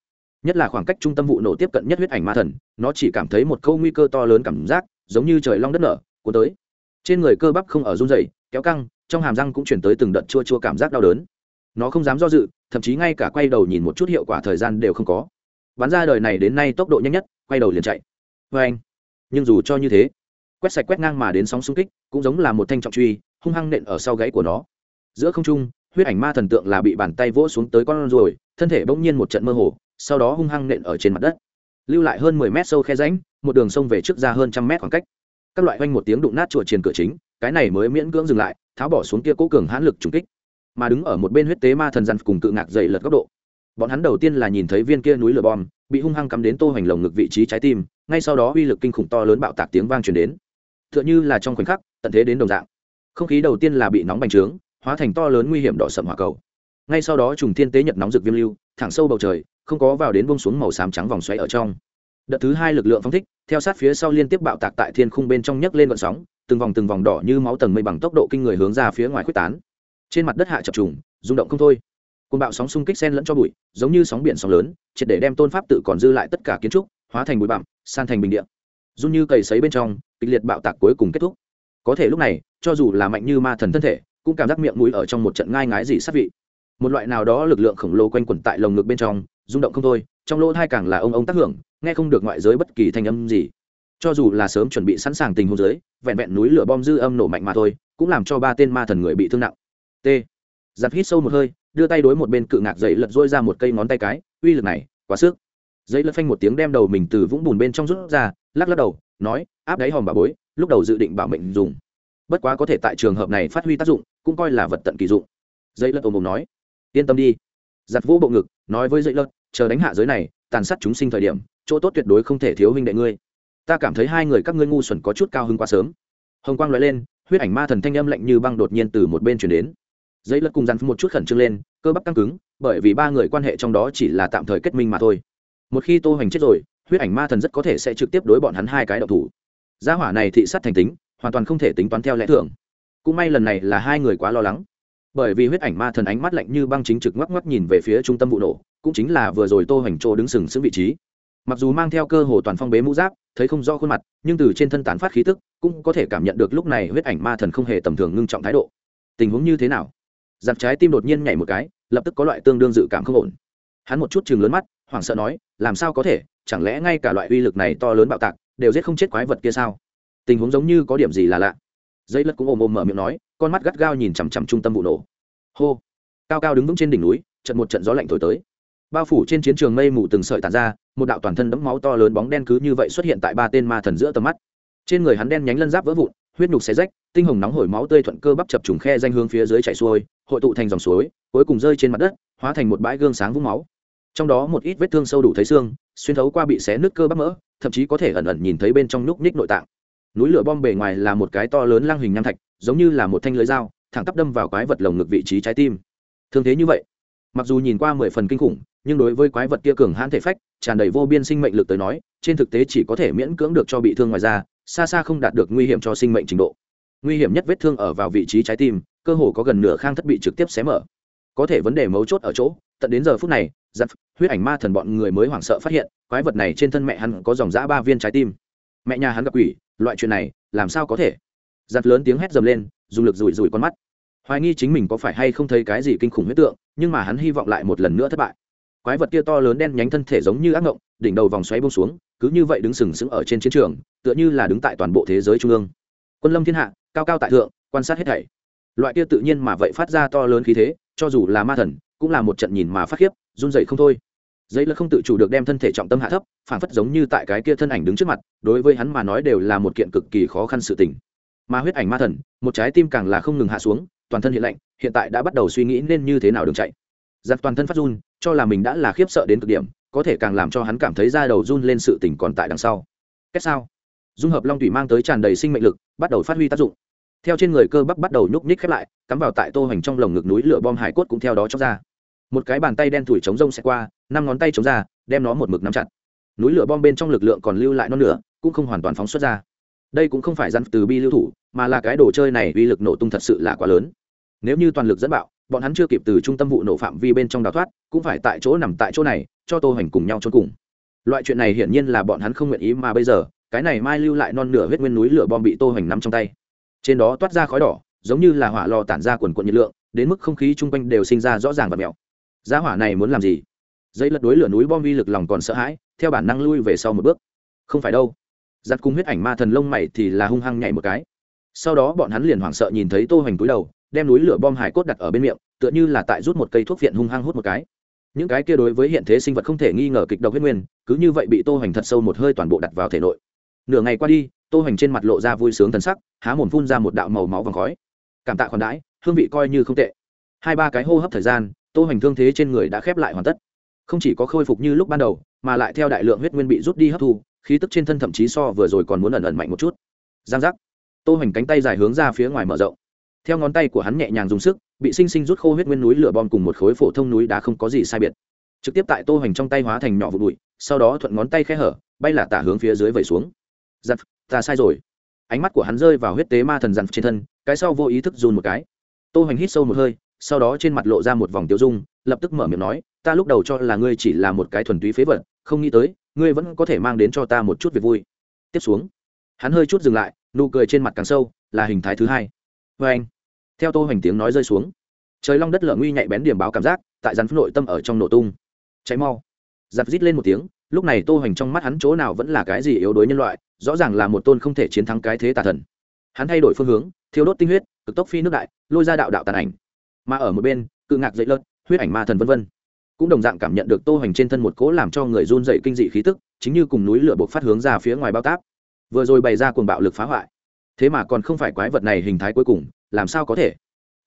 nhất là khoảng cách trung tâm vụ nổ tiếp cận nhất huyết ảnh ma thần, nó chỉ cảm thấy một câu nguy cơ to lớn cảm giác, giống như trời long đất nở, cuốn tới. Trên người cơ bắp không ở run rẩy, kéo căng, trong hàm răng cũng chuyển tới từng đợt chua chua cảm giác đau đớn. Nó không dám do dự, thậm chí ngay cả quay đầu nhìn một chút hiệu quả thời gian đều không có. Bắn ra đời này đến nay tốc độ nhanh nhất, quay đầu liền chạy. Vê anh. Nhưng dù cho như thế, quét sạch quét ngang mà đến sóng xung kích, cũng giống là một thanh trọng truy, hung hăng nện ở sau gáy của nó. Giữa không trung, huyết ảnh ma thần tượng là bị bàn tay vỗ xuống tới con ruồi, thân thể bỗng nhiên một trận mơ hồ sau đó hung hăng nện ở trên mặt đất. Lưu lại hơn mười mét sâu khe ránh một đường sông về trước ra hơn trăm mét khoảng cách. Các loại oanh một tiếng đụng nát chùa trên cửa chính, cái này mới miễn cưỡng dừng lại, tháo bỏ xuống kia cố cường hãn lực trùng kích. Mà đứng ở một bên huyết tế ma thần dằn cùng cự ngạc dày lật góc độ. Bọn hắn đầu tiên là nhìn thấy viên kia núi lửa bom, bị hung hăng cắm đến tô hoành lồng ngực vị trí trái tim, ngay sau đó uy lực kinh khủng to lớn bạo tạc tiếng vang truyền đến. Tựa như là trong khoảnh khắc, tận thế đến đồng dạng. Không khí đầu tiên là bị nóng bành trướng, hóa thành to lớn nguy hiểm đỏ sậm hỏa cầu. Ngay sau đó trùng thiên tế nhật nóng rực viêm lưu, thẳng sâu bầu trời không có vào đến buông xuống màu xám trắng vòng xoáy ở trong. Đợt thứ hai lực lượng phóng thích, theo sát phía sau liên tiếp bạo tạc tại thiên khung bên trong nhấc lên vận sóng, từng vòng từng vòng đỏ như máu tầng mây bằng tốc độ kinh người hướng ra phía ngoài quyết tán. Trên mặt đất hạ chập trùng, rung động không thôi. Cơn bạo sóng xung kích xen lẫn cho bụi, giống như sóng biển sóng lớn, triệt để đem tôn pháp tự còn dư lại tất cả kiến trúc, hóa thành bụi bặm, san thành bình địa. Run như cầy sấy bên trong, kịch liệt bạo tạc cuối cùng kết thúc. Có thể lúc này, cho dù là mạnh như ma thần thân thể, cũng cảm giác miệng mũi ở trong một trận ngai ngái gì sát vị một loại nào đó lực lượng khổng lồ quanh quẩn tại lồng ngực bên trong, rung động không thôi, trong lỗ thai càng là ông ông tác hưởng, nghe không được ngoại giới bất kỳ thanh âm gì. Cho dù là sớm chuẩn bị sẵn sàng tình huống giới vẹn vẹn núi lửa bom dư âm nổ mạnh mà thôi, cũng làm cho ba tên ma thần người bị thương nặng. T. Giặt hít sâu một hơi, đưa tay đối một bên cự ngạc dậy lật dôi ra một cây ngón tay cái, uy lực này, quá sức. Dây lật phanh một tiếng đem đầu mình từ vũng bùn bên trong rút ra, lắc lắc đầu, nói, áp đáy hòm bà bối, lúc đầu dự định bảo mệnh dùng. Bất quá có thể tại trường hợp này phát huy tác dụng, cũng coi là vật tận kỳ dụng. Dây lật ôm ôm nói yên tâm đi. Giặt vũ bộ ngực, nói với dậy lợt, chờ đánh hạ giới này, tàn sát chúng sinh thời điểm, chỗ tốt tuyệt đối không thể thiếu huynh đệ ngươi. Ta cảm thấy hai người các ngươi ngu xuẩn có chút cao hơn quá sớm. Hồng quang nói lên, huyết ảnh ma thần thanh âm lạnh như băng đột nhiên từ một bên chuyển đến. Dây lật cùng dằn một chút khẩn trương lên, cơ bắp căng cứng, bởi vì ba người quan hệ trong đó chỉ là tạm thời kết minh mà thôi. Một khi tô hoành chết rồi, huyết ảnh ma thần rất có thể sẽ trực tiếp đối bọn hắn hai cái đậu thủ. Gia hỏa này thị sát thành tính, hoàn toàn không thể tính toán theo lẽ thường. Cũng may lần này là hai người quá lo lắng bởi vì huyết ảnh ma thần ánh mắt lạnh như băng chính trực ngoắc ngoắc nhìn về phía trung tâm vụ nổ, cũng chính là vừa rồi tô hoành chỗ đứng sừng sững vị trí. Mặc dù mang theo cơ hồ toàn phong bế mũ giáp, thấy không rõ khuôn mặt, nhưng từ trên thân tán phát khí tức, cũng có thể cảm nhận được lúc này huyết ảnh ma thần không hề tầm thường ngưng trọng thái độ. Tình huống như thế nào? Giặc trái tim đột nhiên nhảy một cái, lập tức có loại tương đương dự cảm không ổn. Hắn một chút chừng lớn mắt, hoảng sợ nói, làm sao có thể? Chẳng lẽ ngay cả loại uy lực này to lớn bạo tạc, đều giết không chết quái vật kia sao? Tình huống giống như có điểm gì là lạ. Dây lất cũng ồm ồm mở miệng nói con mắt gắt gao nhìn chằm chằm trung tâm vụ nổ. Hô. Cao cao đứng vững trên đỉnh núi, trận một trận gió lạnh thổi tới. Bao phủ trên chiến trường mây mù từng sợi tàn ra, một đạo toàn thân đẫm máu to lớn bóng đen cứ như vậy xuất hiện tại ba tên ma thần giữa tầm mắt. Trên người hắn đen nhánh lân giáp vỡ vụn, huyết nhục xé rách, tinh hồng nóng hổi máu tươi thuận cơ bắp chập trùng khe danh hướng phía dưới chảy xuôi, hội tụ thành dòng suối, cuối cùng rơi trên mặt đất, hóa thành một bãi gương sáng vũng máu. Trong đó một ít vết thương sâu đủ thấy xương, xuyên thấu qua bị xé nứt cơ bắp mỡ, thậm chí có thể ẩn ẩn nhìn thấy bên trong núc ních nội tạng. Núi lửa bom bề ngoài là một cái to lớn lang hình nham thạch giống như là một thanh lưới dao, thẳng tắp đâm vào quái vật lồng ngực vị trí trái tim. Thường thế như vậy, mặc dù nhìn qua mười phần kinh khủng, nhưng đối với quái vật kia cường hãn thể phách, tràn đầy vô biên sinh mệnh lực tới nói, trên thực tế chỉ có thể miễn cưỡng được cho bị thương ngoài ra xa xa không đạt được nguy hiểm cho sinh mệnh trình độ. Nguy hiểm nhất vết thương ở vào vị trí trái tim, cơ hồ có gần nửa khang thất bị trực tiếp xé mở. Có thể vấn đề mấu chốt ở chỗ, tận đến giờ phút này giặc huyết ảnh ma thần bọn người mới hoảng sợ phát hiện, quái vật này trên thân mẹ hắn có dòng giã ba viên trái tim. Mẹ nhà hắn gặp quỷ, loại chuyện này, làm sao có thể? giặt lớn tiếng hét dầm lên, dùng lực rủi rủi con mắt. Hoài nghi chính mình có phải hay không thấy cái gì kinh khủng huyết tượng, nhưng mà hắn hy vọng lại một lần nữa thất bại. Quái vật kia to lớn đen nhánh thân thể giống như ác ngộng, đỉnh đầu vòng xoáy bông xuống, cứ như vậy đứng sừng sững ở trên chiến trường, tựa như là đứng tại toàn bộ thế giới trung ương. Quân lâm thiên hạ, cao cao tại thượng, quan sát hết thảy. Loại kia tự nhiên mà vậy phát ra to lớn khí thế, cho dù là ma thần, cũng là một trận nhìn mà phát khiếp, run dậy không thôi. Giấy là không tự chủ được đem thân thể trọng tâm hạ thấp phản phất giống như tại cái kia thân ảnh đứng trước mặt, đối với hắn mà nói đều là một kiện cực kỳ khó khăn sự tình mà huyết ảnh ma thần, một trái tim càng là không ngừng hạ xuống, toàn thân hiện lạnh, hiện tại đã bắt đầu suy nghĩ nên như thế nào đường chạy. Giặc toàn thân phát run, cho là mình đã là khiếp sợ đến cực điểm, có thể càng làm cho hắn cảm thấy da đầu run lên sự tỉnh còn tại đằng sau. Cách sao? Dung hợp long thủy mang tới tràn đầy sinh mệnh lực, bắt đầu phát huy tác dụng. Theo trên người cơ bắp bắt đầu nhúc nhích khép lại, cắm vào tại tô hành trong lồng ngực núi lửa bom hải cốt cũng theo đó chóc ra. Một cái bàn tay đen thủi chống rông xẹt qua, năm ngón tay chống ra, đem nó một mực nắm chặt. Núi lửa bom bên trong lực lượng còn lưu lại non nửa, cũng không hoàn toàn phóng xuất ra đây cũng không phải dặn từ bi lưu thủ, mà là cái đồ chơi này uy lực nổ tung thật sự là quá lớn. Nếu như toàn lực dẫn bạo, bọn hắn chưa kịp từ trung tâm vụ nổ phạm vi bên trong đào thoát, cũng phải tại chỗ nằm tại chỗ này, cho tô hoành cùng nhau trốn cùng. Loại chuyện này hiển nhiên là bọn hắn không nguyện ý mà bây giờ, cái này mai lưu lại non nửa huyết nguyên núi lửa bom bị tô hoành nắm trong tay. Trên đó toát ra khói đỏ, giống như là hỏa lò tản ra quần quần nhiệt lượng, đến mức không khí chung quanh đều sinh ra rõ ràng và mèo. Giá hỏa này muốn làm gì? Dây lật đối lửa núi bom vi lực lòng còn sợ hãi, theo bản năng lui về sau một bước. Không phải đâu giặt cung huyết ảnh ma thần lông mày thì là hung hăng nhảy một cái. Sau đó bọn hắn liền hoảng sợ nhìn thấy tô hoành túi đầu, đem núi lửa bom hải cốt đặt ở bên miệng, tựa như là tại rút một cây thuốc viện hung hăng hút một cái. Những cái kia đối với hiện thế sinh vật không thể nghi ngờ kịch độc huyết nguyên, cứ như vậy bị tô hoành thật sâu một hơi toàn bộ đặt vào thể nội. Nửa ngày qua đi, tô hoành trên mặt lộ ra vui sướng thần sắc, há mồm phun ra một đạo màu máu vàng khói. Cảm tạ khoản đãi, hương vị coi như không tệ. Hai ba cái hô hấp thời gian, tô hoành thương thế trên người đã khép lại hoàn tất. Không chỉ có khôi phục như lúc ban đầu, mà lại theo đại lượng huyết nguyên bị rút đi hấp thu khí tức trên thân thậm chí so vừa rồi còn muốn ẩn ẩn mạnh một chút. Giang giác. Tô hoành cánh tay dài hướng ra phía ngoài mở rộng. Theo ngón tay của hắn nhẹ nhàng dùng sức, bị sinh sinh rút khô huyết nguyên núi lửa bom cùng một khối phổ thông núi đá không có gì sai biệt. Trực tiếp tại tô hoành trong tay hóa thành nhỏ vụ bụi, sau đó thuận ngón tay khe hở, bay là tả hướng phía dưới vẩy xuống. Giặt ta sai rồi. Ánh mắt của hắn rơi vào huyết tế ma thần giặt trên thân, cái sau vô ý thức run một cái. Tô hoành hít sâu một hơi, sau đó trên mặt lộ ra một vòng tiêu dung, lập tức mở miệng nói, ta lúc đầu cho là ngươi chỉ là một cái thuần túy phế vật, không nghĩ tới ngươi vẫn có thể mang đến cho ta một chút việc vui. Tiếp xuống, hắn hơi chút dừng lại, nụ cười trên mặt càng sâu, là hình thái thứ hai. Vê anh, theo tô hoành tiếng nói rơi xuống, trời long đất lở nguy nhạy bén điểm báo cảm giác, tại rắn nội tâm ở trong nổ tung. Cháy mau. Giặt rít lên một tiếng, lúc này tô hoành trong mắt hắn chỗ nào vẫn là cái gì yếu đuối nhân loại, rõ ràng là một tôn không thể chiến thắng cái thế tà thần. Hắn thay đổi phương hướng, thiêu đốt tinh huyết, cực tốc phi nước đại, lôi ra đạo đạo tàn ảnh. Mà ở một bên, cự ngạc dậy lợn huyết ảnh ma thần vân vân cũng đồng dạng cảm nhận được tô hoành trên thân một cỗ làm cho người run dậy kinh dị khí tức, chính như cùng núi lửa buộc phát hướng ra phía ngoài bao táp. Vừa rồi bày ra cuồng bạo lực phá hoại. Thế mà còn không phải quái vật này hình thái cuối cùng, làm sao có thể?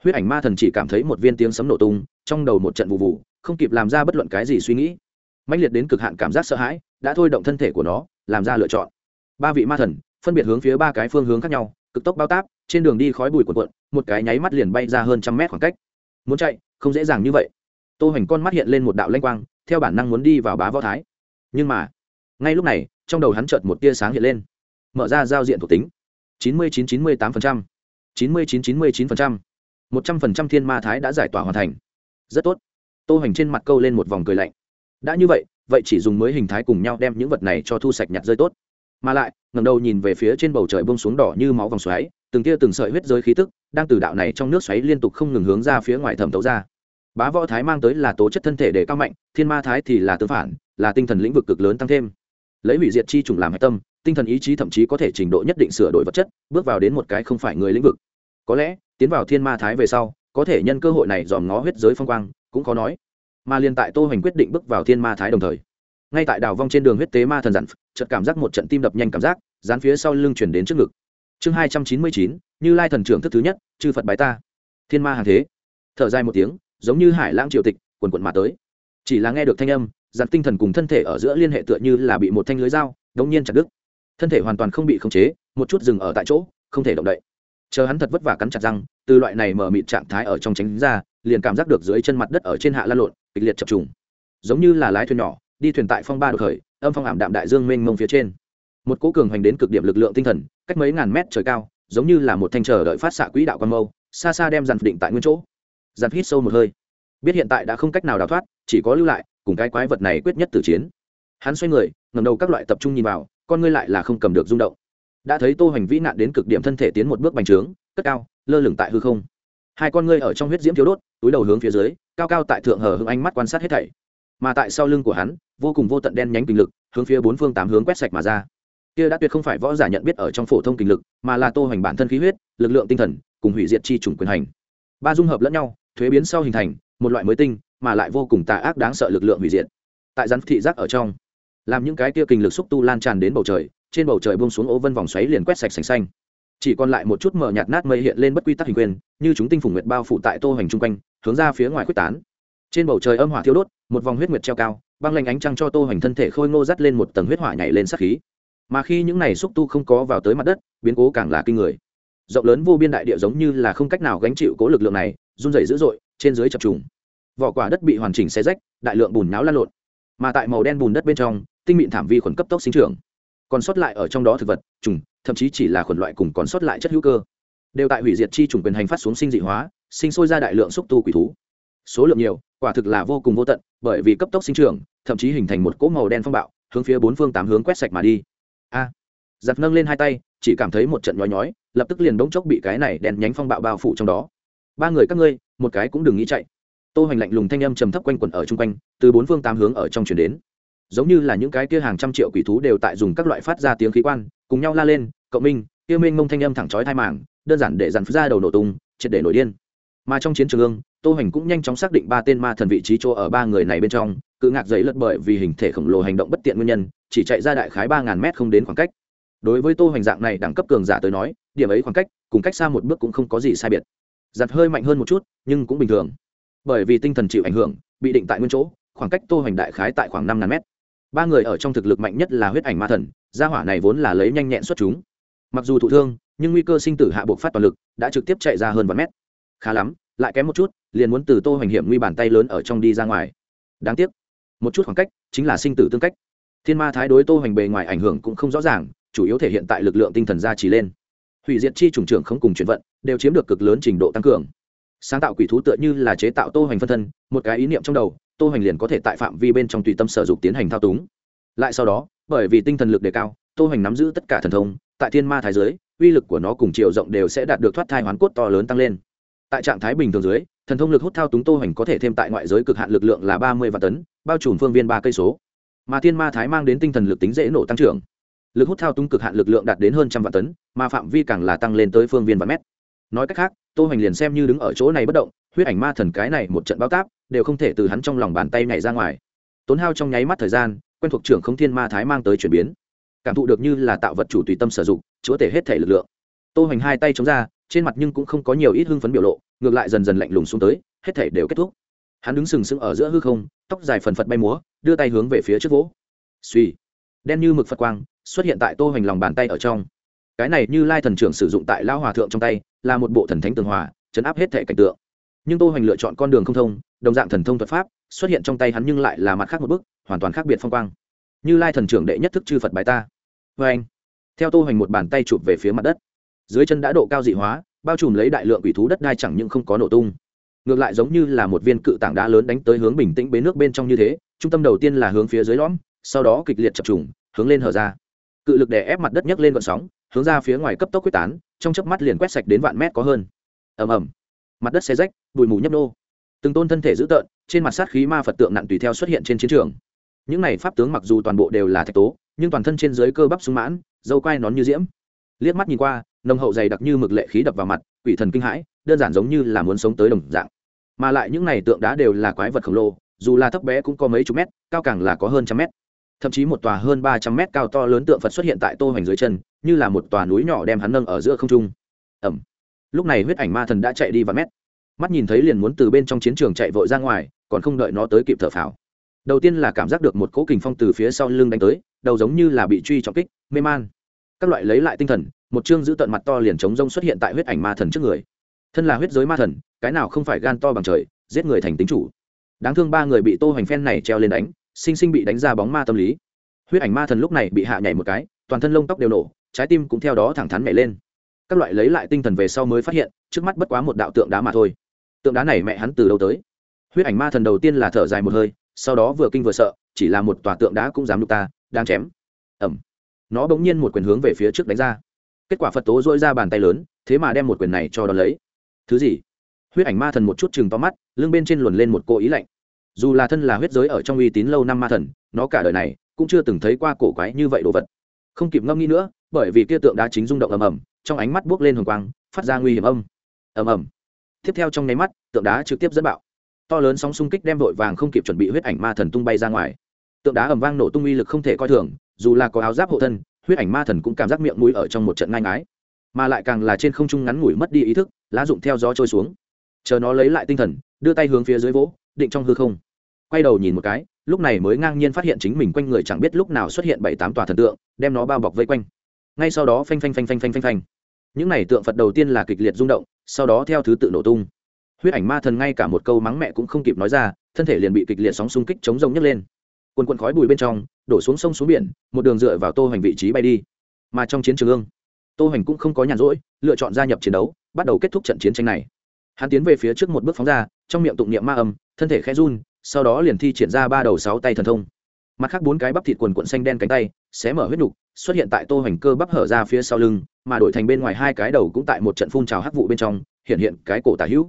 Huyết ảnh ma thần chỉ cảm thấy một viên tiếng sấm nổ tung, trong đầu một trận vụ vụ, không kịp làm ra bất luận cái gì suy nghĩ. Mãnh liệt đến cực hạn cảm giác sợ hãi, đã thôi động thân thể của nó, làm ra lựa chọn. Ba vị ma thần, phân biệt hướng phía ba cái phương hướng khác nhau, cực tốc bao táp, trên đường đi khói bụi cuộn cuộn, một cái nháy mắt liền bay ra hơn trăm mét khoảng cách. Muốn chạy, không dễ dàng như vậy tô hoành con mắt hiện lên một đạo lanh quang, theo bản năng muốn đi vào bá võ thái. Nhưng mà, ngay lúc này, trong đầu hắn chợt một tia sáng hiện lên. Mở ra giao diện thuộc tính. chín mươi chín chín mươi tám phần trăm. chín mươi chín chín mươi chín phần trăm. một trăm phần trăm thiên ma thái đã giải tỏa hoàn thành. Rất tốt. Tô hoành trên mặt câu lên một vòng cười lạnh. Đã như vậy vậy chỉ dùng mới hình thái cùng nhau đem những vật này cho thu sạch nhặt rơi tốt. Mà lại, ngẩng đầu nhìn về phía trên bầu trời bông xuống đỏ như máu vòng xoáy, từng tia từng sợi huyết giới khí tức, đang từ đạo này trong nước xoáy liên tục không ngừng hướng ra phía ngoài thẩm tấu ra bá võ thái mang tới là tố chất thân thể để cao mạnh, thiên ma thái thì là tương phản, là tinh thần lĩnh vực cực lớn tăng thêm. Lấy hủy diệt chi trùng làm hạch tâm, tinh thần ý chí thậm chí có thể trình độ nhất định sửa đổi vật chất, bước vào đến một cái không phải người lĩnh vực. Có lẽ, tiến vào thiên ma thái về sau, có thể nhân cơ hội này dòm ngó huyết giới phong quang, cũng có nói. Mà liền tại tô hoành quyết định bước vào thiên ma thái đồng thời, ngay tại đào vong trên đường huyết tế ma thần dặn, chợt cảm giác một trận tim đập nhanh cảm giác, dán phía sau lưng chuyển đến trước ngực. Chương hai trăm chín mươi chín, như lai thần trưởng thức thứ nhất, chư phật bái ta. Thiên ma hàng thế. Thở dài một tiếng giống như hải lãng triều tịch, quần quần mà tới. Chỉ là nghe được thanh âm dặn tinh thần cùng thân thể ở giữa liên hệ tựa như là bị một thanh lưới dao, đống nhiên chặt đứt. Thân thể hoàn toàn không bị khống chế, một chút dừng ở tại chỗ, không thể động đậy. Chờ hắn thật vất vả cắn chặt răng, từ loại này mở mịt trạng thái ở trong tránh ra, liền cảm giác được dưới chân mặt đất ở trên hạ lan lộn, kịch liệt chập trùng. Giống như là lái thuyền nhỏ, đi thuyền tại phong ba đột khởi, âm phong ảm đạm đại dương mênh mông phía trên. Một cố cường hoành đến cực điểm lực lượng tinh thần, cách mấy ngàn mét trời cao, giống như là một thanh chờ đợi phát xạ quỹ đạo quan mâu, xa xa đem dằn định tại nguyên chỗ giặt hít sâu một hơi. Biết hiện tại đã không cách nào đào thoát, chỉ có lưu lại, cùng cái quái vật này quyết nhất tử chiến. Hắn xoay người ngầm đầu các loại tập trung nhìn vào, con ngươi lại là không cầm được rung động. Đã thấy tô hành vĩ nạn đến cực điểm thân thể tiến một bước bành trướng, cất cao, lơ lửng tại hư không. Hai con ngươi ở trong huyết diễm thiếu đốt, túi đầu hướng phía dưới, cao cao tại thượng hờ hưng ánh mắt quan sát hết thảy. Mà tại sau lưng của hắn, vô cùng vô tận đen nhánh kinh lực, hướng phía bốn phương tám hướng quét sạch mà ra. Kia đã tuyệt không phải võ giả nhận biết ở trong phổ thông kinh lực, mà là tô hành bản thân khí huyết, lực lượng tinh thần, cùng hủy diệt chi chủng quyền hành ba dung hợp lẫn nhau, thuế biến sau hình thành, một loại mới tinh, mà lại vô cùng tà ác đáng sợ lực lượng hủy diệt. Tại rắn thị giác ở trong, làm những cái kia kinh lực xúc tu lan tràn đến bầu trời, trên bầu trời buông xuống ô vân vòng xoáy liền quét sạch sành xanh. Chỉ còn lại một chút mở nhạt nát mây hiện lên bất quy tắc hình quyền, như chúng tinh phủ nguyệt bao phủ tại tô hoành chung quanh, hướng ra phía ngoài quyết tán. Trên bầu trời âm hỏa thiêu đốt, một vòng huyết nguyệt treo cao, băng lanh ánh trăng cho tô hoành thân thể khôi ngô dắt lên một tầng huyết hỏa nhảy lên sắc khí. Mà khi những này xúc tu không có vào tới mặt đất, biến cố càng là kinh người rộng lớn vô biên đại địa giống như là không cách nào gánh chịu cố lực lượng này run rẩy dữ dội trên dưới chập trùng. Vỏ quả đất bị hoàn chỉnh xe rách đại lượng bùn náo lan lộn. Mà tại màu đen bùn đất bên trong tinh mịn thảm vi khuẩn cấp tốc sinh trưởng. Còn sót lại ở trong đó thực vật trùng thậm chí chỉ là khuẩn loại cùng còn sót lại chất hữu cơ. Đều tại hủy diệt chi trùng quyền hành phát xuống sinh dị hóa sinh sôi ra đại lượng xúc tu quỷ thú. Số lượng nhiều quả thực là vô cùng vô tận bởi vì cấp tốc sinh trưởng thậm chí hình thành một cỗ màu đen phong bạo hướng phía bốn phương tám hướng quét sạch mà đi. A. À, giặt nâng lên hai tay chỉ cảm thấy một trận nhói nhói lập tức liền bỗng chốc bị cái này đèn nhánh phong bạo bao phủ trong đó. Ba người các ngươi, một cái cũng đừng nghĩ chạy. Tô hoành lạnh lùng thanh âm trầm thấp quanh quẩn ở trung quanh, từ bốn phương tám hướng ở trong chuyển đến. Giống như là những cái kia hàng trăm triệu quỷ thú đều tại dùng các loại phát ra tiếng khí quan, cùng nhau la lên, cậu minh, kia minh ngông thanh âm thẳng chói tai màng, đơn giản để dàn ra đầu nổ tung, triệt để nổi điên. Mà trong chiến trường ương, tô hoành cũng nhanh chóng xác định ba tên ma thần vị trí chỗ ở ba người này bên trong cứ ngạc giấy lật bởi vì hình thể khổng lồ hành động bất tiện nguyên nhân, chỉ chạy ra đại khái ba ngàn mét không đến khoảng cách. Đối với tô hoành dạng này đẳng cấp cường giả tới nói điểm ấy khoảng cách, cùng cách xa một bước cũng không có gì sai biệt. Giặt hơi mạnh hơn một chút, nhưng cũng bình thường. Bởi vì tinh thần chịu ảnh hưởng, bị định tại nguyên chỗ, khoảng cách tô hoành đại khái tại khoảng năm ngàn mét. Ba người ở trong thực lực mạnh nhất là huyết ảnh ma thần, gia hỏa này vốn là lấy nhanh nhẹn xuất chúng. Mặc dù thụ thương, nhưng nguy cơ sinh tử hạ buộc phát toàn lực, đã trực tiếp chạy ra hơn vạn mét. Khá lắm, lại kém một chút, liền muốn từ tô hoành hiểm nguy bàn tay lớn ở trong đi ra ngoài. Đáng tiếc, một chút khoảng cách chính là sinh tử tương cách. Thiên ma thái đối tô hoành bề ngoài ảnh hưởng cũng không rõ ràng, chủ yếu thể hiện tại lực lượng tinh thần gia trì lên hủy diệt chi trùng trưởng không cùng chuyển vận, đều chiếm được cực lớn trình độ tăng cường. Sáng tạo quỷ thú tựa như là chế tạo tô hoành phân thân, một cái ý niệm trong đầu, tô hoành liền có thể tại phạm vi bên trong tùy tâm sở dục tiến hành thao túng. Lại sau đó, bởi vì tinh thần lực đề cao, tô hoành nắm giữ tất cả thần thông, tại thiên ma thái giới, uy lực của nó cùng chiều rộng đều sẽ đạt được thoát thai hoàn cốt to lớn tăng lên. Tại trạng thái bình thường dưới, thần thông lực hút thao túng tô hoành có thể thêm tại ngoại giới cực hạn lực lượng là ba mươi vạn tấn, bao trùm phương viên ba cây số. Mà thiên ma thái mang đến tinh thần lực tính dễ nổ tăng trưởng lực hút thao túng cực hạn lực lượng đạt đến hơn trăm vạn tấn, mà phạm vi càng là tăng lên tới phương viên vạn mét. Nói cách khác, tô hoành liền xem như đứng ở chỗ này bất động, huyết ảnh ma thần cái này một trận bao táp, đều không thể từ hắn trong lòng bàn tay nhảy ra ngoài. Tốn hao trong nháy mắt thời gian, quen thuộc trưởng không thiên ma thái mang tới chuyển biến. Cảm thụ được như là tạo vật chủ tùy tâm sử dụng, chúa thể hết thể lực lượng. Tô hoành hai tay chống ra, trên mặt nhưng cũng không có nhiều ít hưng phấn biểu lộ, ngược lại dần dần lạnh lùng xuống tới, hết thể đều kết thúc. Hắn đứng sừng sững ở giữa hư không, tóc dài phần phật bay múa, đưa tay hướng về phía trước vỗ. Suy đen như mực phật quang xuất hiện tại tô hoành lòng bàn tay ở trong. Cái này như lai thần trưởng sử dụng tại Lão hòa thượng trong tay, là một bộ thần thánh tường hòa, chấn áp hết thể cảnh tượng. Nhưng tô hoành lựa chọn con đường không thông, đồng dạng thần thông thuật pháp, xuất hiện trong tay hắn nhưng lại là mặt khác một bước, hoàn toàn khác biệt phong quang. Như lai thần trưởng đệ nhất thức chư phật bài ta. Vê anh, theo tô hoành một bàn tay chụp về phía mặt đất. Dưới chân đã độ cao dị hóa, bao trùm lấy đại lượng quỷ thú đất đai chẳng những không có nổ tung. Ngược lại giống như là một viên cự tảng đá lớn đánh tới hướng bình tĩnh bế nước bên trong như thế, trung tâm đầu tiên là hướng phía dưới lõm, sau đó kịch liệt chập trùng, hướng lên hở ra cự lực đè ép mặt đất nhấc lên vận sóng, hướng ra phía ngoài cấp tốc quyết tán, trong chớp mắt liền quét sạch đến vạn mét có hơn. Ầm ầm. Mặt đất xe rách, bụi mù nhấp nô. Từng tôn thân thể dữ tợn, trên mặt sát khí ma phật tượng nặng tùy theo xuất hiện trên chiến trường. Những này pháp tướng mặc dù toàn bộ đều là thạch tố, nhưng toàn thân trên dưới cơ bắp sung mãn, dâu quai nón như diễm. Liếc mắt nhìn qua, nồng hậu dày đặc như mực lệ khí đập vào mặt, quỷ thần kinh hãi, đơn giản giống như là muốn sống tới đồng dạng. Mà lại những này tượng đá đều là quái vật khổng lồ, dù là thấp bé cũng có mấy chục mét, cao càng là có hơn trăm mét thậm chí một tòa hơn ba trăm mét cao to lớn tượng phật xuất hiện tại tô hoành dưới chân, như là một tòa núi nhỏ đem hắn nâng ở giữa không trung. Ẩm. Lúc này huyết ảnh ma thần đã chạy đi vài mét. Mắt nhìn thấy liền muốn từ bên trong chiến trường chạy vội ra ngoài, còn không đợi nó tới kịp thở phào. Đầu tiên là cảm giác được một cỗ kình phong từ phía sau lưng đánh tới, đầu giống như là bị truy trọng kích, mê man. Các loại lấy lại tinh thần, một trương giữ tận mặt to liền chống rông xuất hiện tại huyết ảnh ma thần trước người. Thân là huyết giới ma thần, cái nào không phải gan to bằng trời, giết người thành tính chủ. Đáng thương ba người bị tô hoành phen này treo lên đánh sinh sinh bị đánh ra bóng ma tâm lý. Huyết ảnh ma thần lúc này bị hạ nhảy một cái toàn thân lông tóc đều nổ trái tim cũng theo đó thẳng thắn nhảy lên. Các loại lấy lại tinh thần về sau mới phát hiện trước mắt bất quá một đạo tượng đá mà thôi. Tượng đá này mẹ hắn từ đâu tới? Huyết ảnh ma thần đầu tiên là thở dài một hơi sau đó vừa kinh vừa sợ chỉ là một tòa tượng đá cũng dám nhục ta đang chém. Ầm, nó bỗng nhiên một quyền hướng về phía trước đánh ra. Kết quả phật tố dỗi ra bàn tay lớn thế mà đem một quyền này cho đón lấy. Thứ gì? Huyết ảnh ma thần một chút chừng to mắt lưng bên trên luồn lên một cô ý lạnh dù là thân là huyết giới ở trong uy tín lâu năm ma thần, nó cả đời này cũng chưa từng thấy qua cổ quái như vậy đồ vật. Không kịp ngâm nghĩ nữa, bởi vì kia tượng đá chính rung động ầm ầm, trong ánh mắt buốc lên hồng quang, phát ra nguy hiểm âm. Ầm ầm. Tiếp theo trong nháy mắt, tượng đá trực tiếp dẫn bạo. To lớn sóng xung kích đem vội vàng không kịp chuẩn bị huyết ảnh ma thần tung bay ra ngoài. Tượng đá ầm vang nổ tung uy lực không thể coi thường, dù là có áo giáp hộ thân, huyết ảnh ma thần cũng cảm giác miệng mũi ở trong một trận ngang ái mà lại càng là trên không trung ngắn ngủi mất đi ý thức, lá dụng theo gió trôi xuống. Chờ nó lấy lại tinh thần, đưa tay hướng phía dưới vỗ, định trong hư không quay đầu nhìn một cái, lúc này mới ngang nhiên phát hiện chính mình quanh người chẳng biết lúc nào xuất hiện bảy tám tòa thần tượng, đem nó bao bọc vây quanh. Ngay sau đó phanh phanh phanh phanh phanh phanh phanh. Những này tượng phật đầu tiên là kịch liệt rung động, sau đó theo thứ tự nổ tung. Huyết ảnh ma thần ngay cả một câu mắng mẹ cũng không kịp nói ra, thân thể liền bị kịch liệt sóng xung kích chống rông nhấc lên. Quần quần khói bùi bên trong, đổ xuống sông xuống biển, một đường dựa vào tô hoành vị trí bay đi. Mà trong chiến trường ương, tô hoành cũng không có nhàn rỗi, lựa chọn gia nhập chiến đấu, bắt đầu kết thúc trận chiến tranh này. Hắn tiến về phía trước một bước phóng ra, trong miệng tụng niệm ma âm, thân thể khẽ run sau đó liền thi triển ra ba đầu sáu tay thần thông. Mặt khác bốn cái bắp thịt quần quận xanh đen cánh tay, xé mở huyết nhục xuất hiện tại tô hoành cơ bắp hở ra phía sau lưng, mà đổi thành bên ngoài hai cái đầu cũng tại một trận phun trào hắc vụ bên trong, hiện hiện cái cổ tả hữu.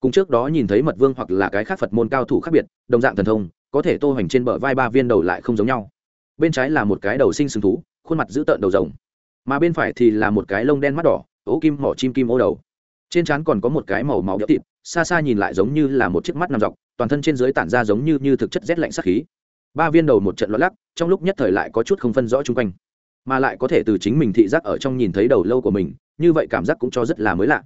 Cùng trước đó nhìn thấy mật vương hoặc là cái khác phật môn cao thủ khác biệt, đồng dạng thần thông, có thể tô hoành trên bờ vai ba viên đầu lại không giống nhau. Bên trái là một cái đầu sinh sừng thú, khuôn mặt dữ tợn đầu rồng. Mà bên phải thì là một cái lông đen mắt đỏ, ố kim, mỏ chim, kim ô đầu. Trên trán còn có một cái màu máu đẽo thịt, xa xa nhìn lại giống như là một chiếc mắt nằm dọc toàn thân trên dưới tản ra giống như như thực chất rét lạnh sắc khí. Ba viên đầu một trận loạn lắc, trong lúc nhất thời lại có chút không phân rõ chung quanh. Mà lại có thể từ chính mình thị giác ở trong nhìn thấy đầu lâu của mình, như vậy cảm giác cũng cho rất là mới lạ.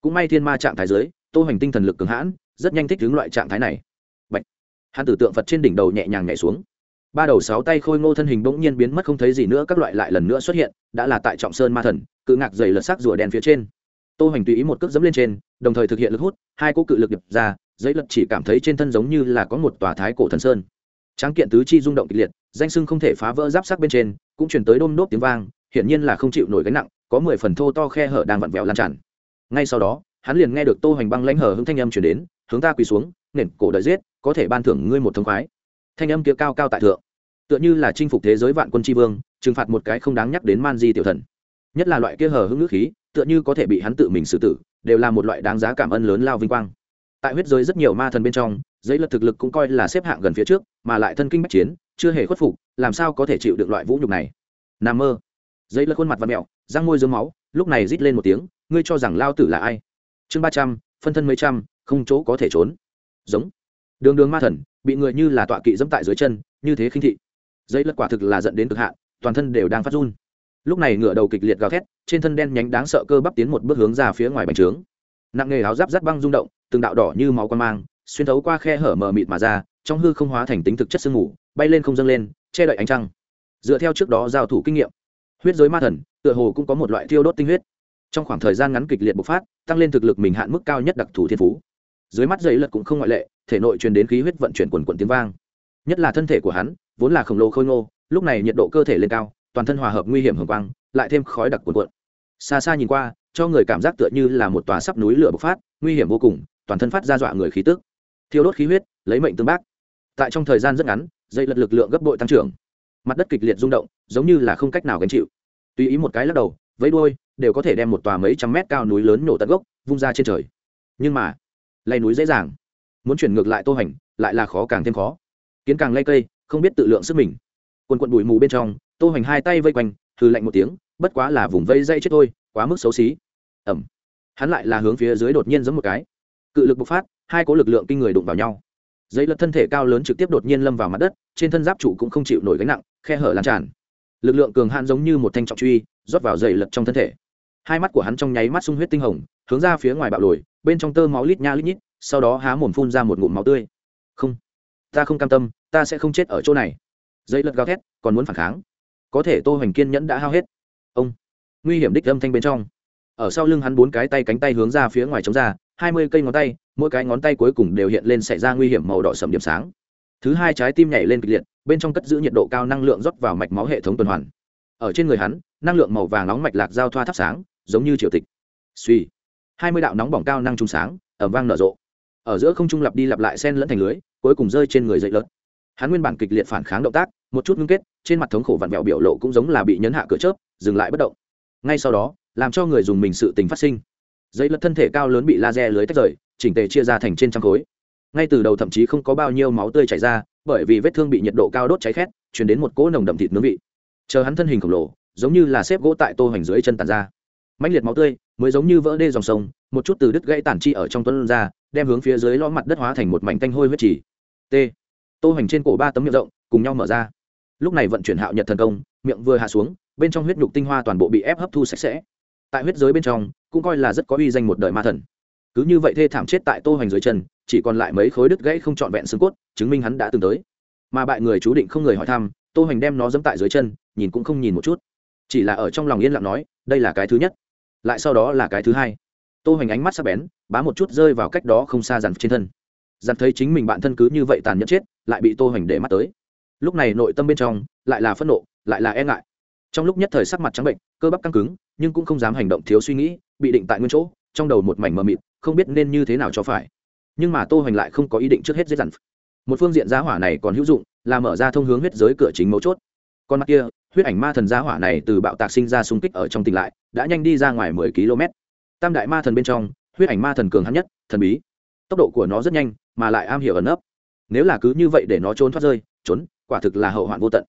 Cũng may thiên ma trạng thái dưới, tô hoành tinh thần lực cường hãn, rất nhanh thích ứng loại trạng thái này. Bạch. hắn tử tượng phật trên đỉnh đầu nhẹ nhàng nhảy xuống. Ba đầu sáu tay khôi ngô thân hình bỗng nhiên biến mất không thấy gì nữa, các loại lại lần nữa xuất hiện, đã là tại trọng sơn ma thần, cự ngạc dày lật sắc rùa đen phía trên. Tô hoành tùy ý một cước dẫm lên trên, đồng thời thực hiện lực hút, hai cỗ cự lực đập ra giấy lật chỉ cảm thấy trên thân giống như là có một tòa thái cổ thần sơn. Tráng kiện tứ chi rung động kịch liệt, danh sưng không thể phá vỡ giáp sắc bên trên, cũng chuyển tới đôm nốt tiếng vang, hiển nhiên là không chịu nổi gánh nặng, có mười phần thô to khe hở đang vặn vẹo lan tràn. Ngay sau đó, hắn liền nghe được tô hoành băng lãnh hở hướng thanh âm chuyển đến, hướng ta quỳ xuống, nền cổ đợi giết, có thể ban thưởng ngươi một thông khoái. Thanh âm kia cao cao tại thượng, tựa như là chinh phục thế giới vạn quân tri vương, trừng phạt một cái không đáng nhắc đến man di tiểu thần. Nhất là loại kia hở hứng nước khí, tựa như có thể bị hắn tự mình xử tử, đều là một loại đáng giá cảm ơn lớn lao vinh quang tại huyết giới rất nhiều ma thần bên trong, giấy lật thực lực cũng coi là xếp hạng gần phía trước, mà lại thân kinh bách chiến, chưa hề khuất phục, làm sao có thể chịu được loại vũ nhục này? Nà mơ. Giấy lật khuôn mặt và mẹo, răng môi dướng máu, lúc này rít lên một tiếng, ngươi cho rằng lao tử là ai? Chương ba trăm, phân thân mấy trăm, không chỗ có thể trốn. Giống. Đường đường ma thần, bị người như là tọa kỵ dẫm tại dưới chân, như thế khinh thị. Giấy lật quả thực là dẫn đến cực hạn, toàn thân đều đang phát run. Lúc này ngựa đầu kịch liệt gào thét, trên thân đen nhánh đáng sợ cơ bắp tiến một bước hướng ra phía ngoài bành trướng. Nặng nghề áo giáp rắt băng rung động từng đạo đỏ như máu quan mang, xuyên thấu qua khe hở mờ mịt mà ra, trong hư không hóa thành tính thực chất sương mù, bay lên không dâng lên, che đậy ánh trăng. Dựa theo trước đó giao thủ kinh nghiệm, huyết giới ma thần tựa hồ cũng có một loại thiêu đốt tinh huyết. Trong khoảng thời gian ngắn kịch liệt bộc phát, tăng lên thực lực mình hạn mức cao nhất đặc thù thiên phú. Dưới mắt dày lật cũng không ngoại lệ, thể nội truyền đến khí huyết vận chuyển quần quần tiếng vang. Nhất là thân thể của hắn, vốn là khổng lồ khôi ngô, lúc này nhiệt độ cơ thể lên cao, toàn thân hòa hợp nguy hiểm hưởng quang, lại thêm khói đặc quần quận xa xa nhìn qua cho người cảm giác tựa như là một tòa sắp núi lửa bộc phát, nguy hiểm vô cùng, toàn thân phát ra dọa người khí tức. Thiêu đốt khí huyết, lấy mệnh tương bác. Tại trong thời gian rất ngắn, dây lật lực lượng gấp bội tăng trưởng. Mặt đất kịch liệt rung động, giống như là không cách nào gánh chịu. Tùy ý một cái lắc đầu, vẫy đuôi, đều có thể đem một tòa mấy trăm mét cao núi lớn nổ tận gốc, vung ra trên trời. Nhưng mà lây núi dễ dàng. Muốn chuyển ngược lại tô hành, lại là khó càng thêm khó. Kiến càng lây cây, không biết tự lượng sức mình. Quần quận bụi mù bên trong, tô hành hai tay vây quanh thư lạnh một tiếng, bất quá là vùng vây dây chết tôi quá mức xấu xí. Ẩm. Hắn lại là hướng phía dưới đột nhiên giống một cái. Cự lực bộc phát, hai có lực lượng kinh người đụng vào nhau. Giấy lật thân thể cao lớn trực tiếp đột nhiên lâm vào mặt đất, trên thân giáp trụ cũng không chịu nổi gánh nặng, khe hở lan tràn. Lực lượng cường hạn giống như một thanh trọng truy, rót vào dày lật trong thân thể. Hai mắt của hắn trong nháy mắt sung huyết tinh hồng, hướng ra phía ngoài bạo lồi, bên trong tơ máu lít nha lít nhít, sau đó há mồm phun ra một ngụm máu tươi. Không, ta không cam tâm, ta sẽ không chết ở chỗ này. Dây lật gào thét, còn muốn phản kháng. Có thể tô hoành kiên nhẫn đã hao hết. Ông nguy hiểm đích âm thanh bên trong. Ở sau lưng hắn bốn cái tay cánh tay hướng ra phía ngoài chống ra, hai mươi cây ngón tay, mỗi cái ngón tay cuối cùng đều hiện lên xảy ra nguy hiểm màu đỏ sầm điểm sáng. Thứ hai trái tim nhảy lên kịch liệt, bên trong cất giữ nhiệt độ cao năng lượng rót vào mạch máu hệ thống tuần hoàn. Ở trên người hắn, năng lượng màu vàng nóng mạch lạc giao thoa thắp sáng, giống như triều tịch. Suy, hai mươi đạo nóng bỏng cao năng trung sáng ẩm vang nở rộ. Ở giữa không trung lặp đi lặp lại sen lẫn thành lưới, cuối cùng rơi trên người dậy lớn hắn nguyên bản kịch liệt phản kháng động tác, một chút ngưng kết, trên mặt thống khổ vặn vẹo biểu lộ cũng giống là bị nhấn hạ cửa chớp, dừng lại bất động ngay sau đó, làm cho người dùng mình sự tình phát sinh. Giấy lật thân thể cao lớn bị laser lưới tách rời, chỉnh tề chia ra thành trên trăm khối. Ngay từ đầu thậm chí không có bao nhiêu máu tươi chảy ra, bởi vì vết thương bị nhiệt độ cao đốt cháy khét, chuyển đến một cỗ nồng đậm thịt nướng vị. Chờ hắn thân hình khổng lồ, giống như là xếp gỗ tại tô hoành dưới chân tàn ra. Mãnh liệt máu tươi mới giống như vỡ đê dòng sông, một chút từ đứt gãy tản chi ở trong tuấn ra, đem hướng phía dưới lõ mặt đất hóa thành một mảnh tanh hôi huyết trì. T. Tô hoành trên cổ ba tấm miệng rộng, cùng nhau mở ra. Lúc này vận chuyển hạo nhật thần công, miệng vừa hạ xuống bên trong huyết nhục tinh hoa toàn bộ bị ép hấp thu sạch sẽ. Tại huyết giới bên trong, cũng coi là rất có uy danh một đời ma thần. Cứ như vậy thê thảm chết tại tô hoành dưới chân, chỉ còn lại mấy khối đứt gãy không trọn vẹn xương cốt, chứng minh hắn đã từng tới. Mà bại người chú định không người hỏi thăm, tô hoành đem nó dẫm tại dưới chân, nhìn cũng không nhìn một chút. Chỉ là ở trong lòng yên lặng nói, đây là cái thứ nhất. Lại sau đó là cái thứ hai. Tô hoành ánh mắt sắc bén, bá một chút rơi vào cách đó không xa dằn trên thân. Dằn thấy chính mình bạn thân cứ như vậy tàn nhẫn chết, lại bị tô hoành để mắt tới. Lúc này nội tâm bên trong, lại là phẫn nộ, lại là e ngại trong lúc nhất thời sắc mặt trắng bệnh, cơ bắp căng cứng, nhưng cũng không dám hành động thiếu suy nghĩ, bị định tại nguyên chỗ, trong đầu một mảnh mờ mịt, không biết nên như thế nào cho phải. Nhưng mà tô hoành lại không có ý định trước hết dễ dằn một phương diện giá hỏa này còn hữu dụng, là mở ra thông hướng huyết giới cửa chính mấu chốt. Con mắt kia, huyết ảnh ma thần giá hỏa này từ bạo tạc sinh ra xung kích ở trong tỉnh lại, đã nhanh đi ra ngoài mười km. Tam đại ma thần bên trong, huyết ảnh ma thần cường hắn nhất, thần bí. Tốc độ của nó rất nhanh, mà lại am hiểu ẩn ấp nếu là cứ như vậy để nó trốn thoát rơi, trốn, quả thực là hậu hoạn vô tận.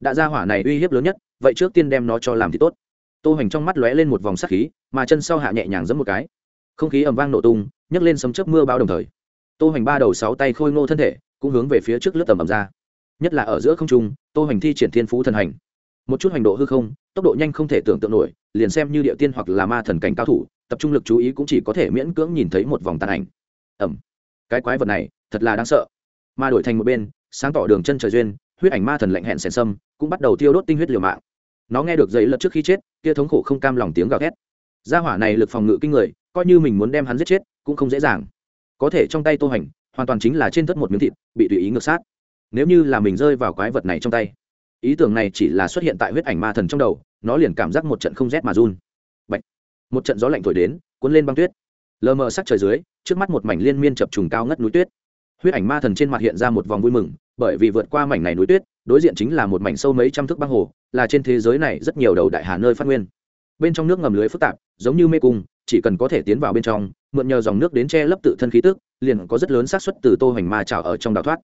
Đã ra hỏa này uy hiếp lớn nhất vậy trước tiên đem nó cho làm thì tốt. Tô hoành trong mắt lóe lên một vòng sắc khí, mà chân sau hạ nhẹ nhàng giẫm một cái. Không khí ầm vang nổ tung, nhấc lên sấm chớp mưa bão đồng thời. Tô hoành ba đầu sáu tay khôi ngô thân thể, cũng hướng về phía trước lướt tầm ầm ra. Nhất là ở giữa không trung, tô hoành thi triển thiên phú thần hành. Một chút hành độ hư không, tốc độ nhanh không thể tưởng tượng nổi, liền xem như địa tiên hoặc là ma thần cảnh cao thủ, tập trung lực chú ý cũng chỉ có thể miễn cưỡng nhìn thấy một vòng tàn ảnh. Ẩm cái quái vật này, thật là đáng sợ. Mà đổi thành một bên, sáng tỏ đường chân trời duyên huyết ảnh ma thần lạnh hẹn sèn sâm, cũng bắt đầu thiêu đốt tinh huyết liều mạng. Nó nghe được dậy lật trước khi chết, kia thống khổ không cam lòng tiếng gào thét. Gia hỏa này lực phòng ngự kinh người, coi như mình muốn đem hắn giết chết, cũng không dễ dàng. Có thể trong tay tô hành, hoàn toàn chính là trên tất một miếng thịt, bị tùy ý ngược sát. Nếu như là mình rơi vào quái vật này trong tay, ý tưởng này chỉ là xuất hiện tại huyết ảnh ma thần trong đầu, nó liền cảm giác một trận không rét mà run. Bạch. một trận gió lạnh thổi đến, cuốn lên băng tuyết. Lờ mờ sắc trời dưới, trước mắt một mảnh liên miên chập trùng cao ngất núi tuyết huyết ảnh ma thần trên mặt hiện ra một vòng vui mừng, bởi vì vượt qua mảnh này núi tuyết, đối diện chính là một mảnh sâu mấy trăm thước băng hồ, là trên thế giới này rất nhiều đầu đại hà nơi phát nguyên. Bên trong nước ngầm lưới phức tạp, giống như mê cung, chỉ cần có thể tiến vào bên trong, mượn nhờ dòng nước đến che lấp tự thân khí tức, liền có rất lớn xác suất từ tô hoành ma trào ở trong đào thoát.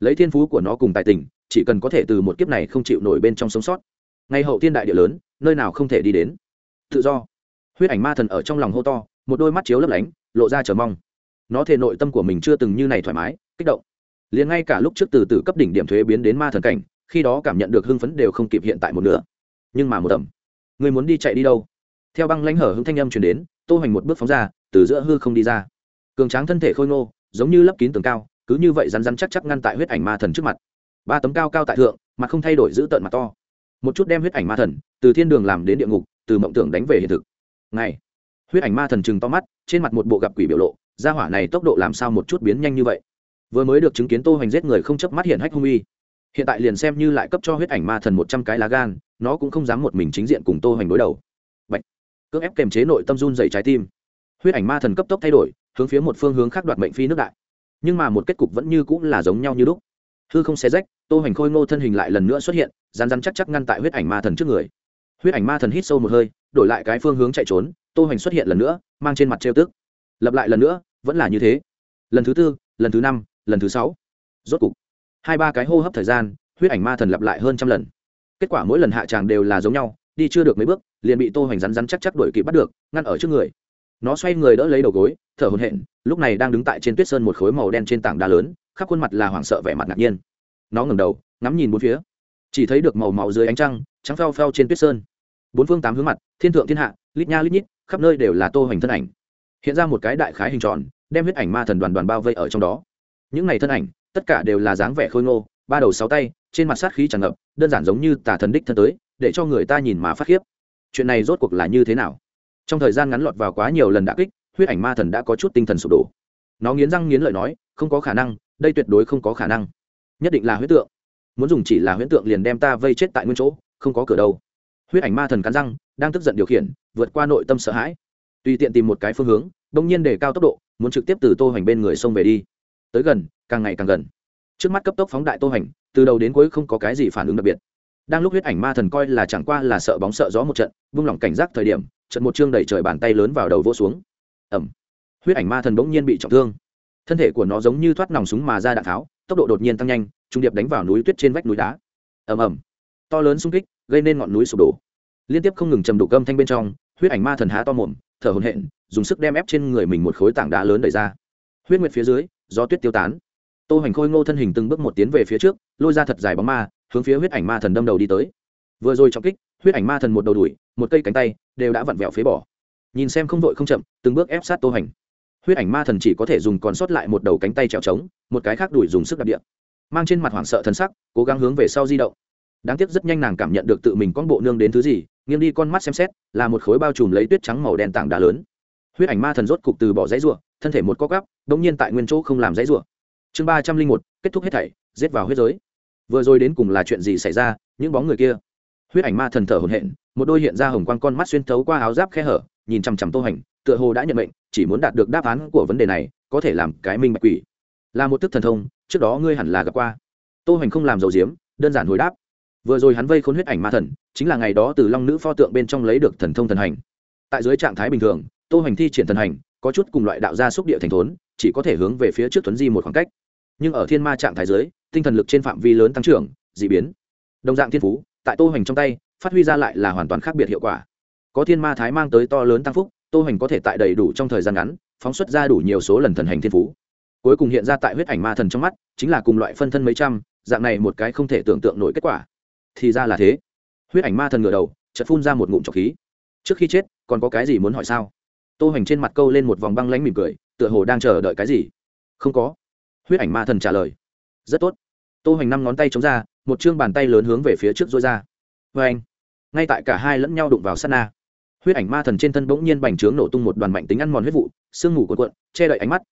Lấy thiên phú của nó cùng tài tình, chỉ cần có thể từ một kiếp này không chịu nổi bên trong sống sót. Ngày hậu thiên đại địa lớn, nơi nào không thể đi đến. Tự do. Huyết ảnh ma thần ở trong lòng hô to, một đôi mắt chiếu lấp lánh, lộ ra chờ mong nó thể nội tâm của mình chưa từng như này thoải mái, kích động. Liền ngay cả lúc trước từ từ cấp đỉnh điểm thuế biến đến ma thần cảnh, khi đó cảm nhận được hưng phấn đều không kịp hiện tại một nửa. Nhưng mà một tầm, người muốn đi chạy đi đâu? Theo băng lãnh hở hưng thanh âm chuyển đến, tô hoành một bước phóng ra, từ giữa hư không đi ra. Cường tráng thân thể khôi ngô, giống như lấp kín tường cao, cứ như vậy rắn rắn chắc chắc ngăn tại huyết ảnh ma thần trước mặt. Ba tấm cao cao tại thượng, mà không thay đổi giữ tợn mặt to. Một chút đem huyết ảnh ma thần từ thiên đường làm đến địa ngục, từ mộng tưởng đánh về hiện thực. Ngày, huyết ảnh ma thần chừng to mắt, trên mặt một bộ gặp quỷ biểu lộ gia hỏa này tốc độ làm sao một chút biến nhanh như vậy? Vừa mới được chứng kiến tô hoành giết người không chớp mắt hiện hách hung uy. Hiện tại liền xem như lại cấp cho huyết ảnh ma thần một trăm cái lá gan, nó cũng không dám một mình chính diện cùng tô hoành đối đầu. Bệnh cước ép kềm chế nội tâm run dày trái tim. Huyết ảnh ma thần cấp tốc thay đổi, hướng phía một phương hướng khác đoạt mệnh phi nước đại. Nhưng mà một kết cục vẫn như cũng là giống nhau như lúc. Hư không xé rách, tô hoành khôi ngô thân hình lại lần nữa xuất hiện rán rán chắc chắc ngăn tại huyết ảnh ma thần trước người. Huyết ảnh ma thần hít sâu một hơi, đổi lại cái phương hướng chạy trốn, tô hoành xuất hiện lần nữa, mang trên mặt trêu tức. Lập lại lần nữa vẫn là như thế. Lần thứ tư, lần thứ năm, lần thứ sáu. Rốt cục, hai ba cái hô hấp thời gian, huyết ảnh ma thần lặp lại hơn trăm lần. Kết quả mỗi lần hạ tràng đều là giống nhau, đi chưa được mấy bước, liền bị tô hoành rắn rắn chắc chắc đuổi kịp bắt được, ngăn ở trước người. Nó xoay người đỡ lấy đầu gối, thở hổn hển, lúc này đang đứng tại trên tuyết sơn một khối màu đen trên tảng đá lớn, khắp khuôn mặt là hoảng sợ vẻ mặt ngạc nhiên. Nó ngừng đầu, ngắm nhìn bốn phía. Chỉ thấy được màu màu dưới ánh trăng, trắng phao phao trên tuyết sơn. Bốn phương tám hướng mặt, thiên thượng thiên hạ, lít nha lít nhít, khắp nơi đều là tô hoành thân ảnh. Hiện ra một cái đại khái hình tròn đem huyết ảnh ma thần đoàn đoàn bao vây ở trong đó. Những này thân ảnh, tất cả đều là dáng vẻ khôi ngô, ba đầu sáu tay, trên mặt sát khí tràn ngập, đơn giản giống như tà thần đích thân tới, để cho người ta nhìn mà phát khiếp. Chuyện này rốt cuộc là như thế nào? Trong thời gian ngắn lọt vào quá nhiều lần đã kích, huyết ảnh ma thần đã có chút tinh thần sụp đổ. Nó nghiến răng nghiến lợi nói, không có khả năng, đây tuyệt đối không có khả năng. Nhất định là huyết tượng. Muốn dùng chỉ là huyễn tượng liền đem ta vây chết tại nguyên chỗ, không có cửa đâu. Huyết ảnh ma thần cắn răng, đang tức giận điều khiển, vượt qua nội tâm sợ hãi tùy tiện tìm một cái phương hướng đông nhiên để cao tốc độ muốn trực tiếp từ tô hành bên người xông về đi. Tới gần càng ngày càng gần. Trước mắt cấp tốc phóng đại tô hành, từ đầu đến cuối không có cái gì phản ứng đặc biệt. Đang lúc huyết ảnh ma thần coi là chẳng qua là sợ bóng sợ gió một trận vung lỏng cảnh giác thời điểm trận một chương đẩy trời bàn tay lớn vào đầu vỗ xuống. Ẩm huyết ảnh ma thần bỗng nhiên bị trọng thương. Thân thể của nó giống như thoát nòng súng mà ra đạn tháo tốc độ đột nhiên tăng nhanh trung điệp đánh vào núi tuyết trên vách núi đá. Ầm ầm. To lớn sung kích gây nên ngọn núi sụp đổ. Liên tiếp không ngừng trầm đục âm thanh bên trong huyết ảnh ma thần há to mồm thở hổn hển, dùng sức đem ép trên người mình một khối tảng đá lớn đẩy ra. Huyết nguyệt phía dưới, gió tuyết tiêu tán. Tô hoành khôi ngô thân hình từng bước một tiến về phía trước, lôi ra thật dài bóng ma, hướng phía huyết ảnh ma thần đâm đầu đi tới. Vừa rồi trọng kích, huyết ảnh ma thần một đầu đuổi, một cây cánh tay, đều đã vặn vẹo phế bỏ. Nhìn xem không vội không chậm, từng bước ép sát tô hoành. Huyết ảnh ma thần chỉ có thể dùng còn sót lại một đầu cánh tay trèo trống, một cái khác đuổi dùng sức đạp địa mang trên mặt hoảng sợ thần sắc, cố gắng hướng về sau di động. Đáng tiếc rất nhanh nàng cảm nhận được tự mình con bộ nương đến thứ gì nghiêng đi con mắt xem xét, là một khối bao trùm lấy tuyết trắng màu đen tảng đá lớn. Huyết ảnh ma thần rốt cục từ bỏ dãy ruộng thân thể một co cắp đống nhiên tại nguyên chỗ không làm dãy ruộng chương ba trăm linh một, kết thúc hết thảy, giết vào huyết giới. Vừa rồi đến cùng là chuyện gì xảy ra, những bóng người kia? Huyết ảnh ma thần thở hồn hện một đôi hiện ra hồng quang con mắt xuyên thấu qua áo giáp khe hở, nhìn chằm chằm tô hành, tựa hồ đã nhận mệnh, chỉ muốn đạt được đáp án của vấn đề này, có thể làm cái minh bạch quỷ. Là một thức thần thông, trước đó ngươi hẳn là gặp qua. Tô hành không làm dầu diếm, đơn giản hồi đáp vừa rồi hắn vây khốn huyết ảnh ma thần, chính là ngày đó từ long nữ pho tượng bên trong lấy được thần thông thần hành. Tại dưới trạng thái bình thường, tô hành thi triển thần hành, có chút cùng loại đạo gia xúc địa thành thốn, chỉ có thể hướng về phía trước tuấn di một khoảng cách. Nhưng ở thiên ma trạng thái dưới, tinh thần lực trên phạm vi lớn tăng trưởng d ị biến. Đồng dạng thiên phú, tại tô hành trong tay, phát huy ra lại là hoàn toàn khác biệt hiệu quả. Có thiên ma thái mang tới to lớn tăng phúc, tô hành có thể tại đầy đủ trong thời gian ngắn, phóng xuất ra đủ nhiều số lần thần hành thiên phú. Cuối cùng hiện ra tại huyết ảnh ma thần trong mắt, chính là cùng loại phân thân mấy trăm, dạng này một cái không thể tưởng tượng nổi kết quả thì ra là thế. Huyết ảnh ma thần ngửa đầu chật phun ra một ngụm trọc khí. Trước khi chết, còn có cái gì muốn hỏi sao? Tô hoành trên mặt câu lên một vòng băng lánh mỉm cười, tựa hồ đang chờ đợi cái gì. Không có. Huyết ảnh ma thần trả lời. Rất tốt. Tô hoành năm ngón tay chống ra, một chương bàn tay lớn hướng về phía trước dối ra. Vê anh, ngay tại cả hai lẫn nhau đụng vào sát na. Huyết ảnh ma thần trên thân bỗng nhiên bành trướng nổ tung một đoàn mạnh tính ăn mòn huyết vụ, sương mù cuộn cuộn, che đậy ánh mắt.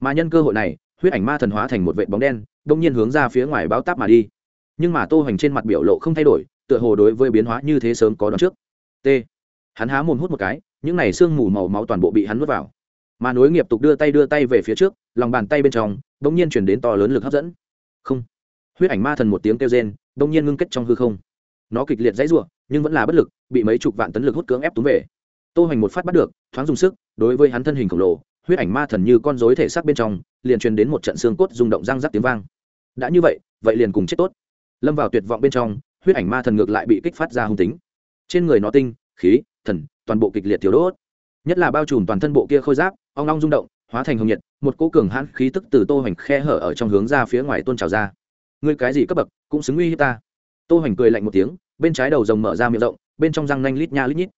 Mà nhân cơ hội này, huyết ảnh ma thần hóa thành một vệ bóng đen bỗng nhiên hướng ra phía ngoài báo táp mà đi nhưng mà tô hoành trên mặt biểu lộ không thay đổi, tựa hồ đối với biến hóa như thế sớm có đoán trước. T. Hắn há mồm hút một cái, những này sương mù màu máu toàn bộ bị hắn nuốt vào. Mà nối nghiệp tục đưa tay đưa tay về phía trước, lòng bàn tay bên trong đ ỗ n g nhiên chuyển đến to lớn lực hấp dẫn. Không. Huyết ảnh ma thần một tiếng kêu rên đ ỗ n g nhiên ngưng kết trong hư không. Nó kịch liệt dãy r u ộ n nhưng vẫn là bất lực, bị mấy chục vạn tấn lực hút cưỡng ép túm về. Tô hoành một phát bắt được, thoáng dùng sức, đối với hắn thân hình khổng lồ, huyết ảnh ma thần như con dối thể xác bên trong, liền truyền đến một trận xương cốt rung động răng rắc tiếng vang. Đã như vậy vậy liền cùng chết tốt lâm vào tuyệt vọng bên trong, huyết ảnh ma thần ngược lại bị kích phát ra hung tính. Trên người nó tinh, khí, thần, toàn bộ kịch liệt thiếu đốt. Nhất là bao trùm toàn thân bộ kia khôi giáp, ong ong rung động, hóa thành hồng nhiệt, một cỗ cường hãn khí tức từ tô hoành khe hở ở trong hướng ra phía ngoài tôn trào ra. Ngươi cái gì cấp bậc, cũng xứng uy hiếp ta. Tô hoành cười lạnh một tiếng, bên trái đầu rồng mở ra miệng rộng, bên trong răng nanh lít nha lít nhít.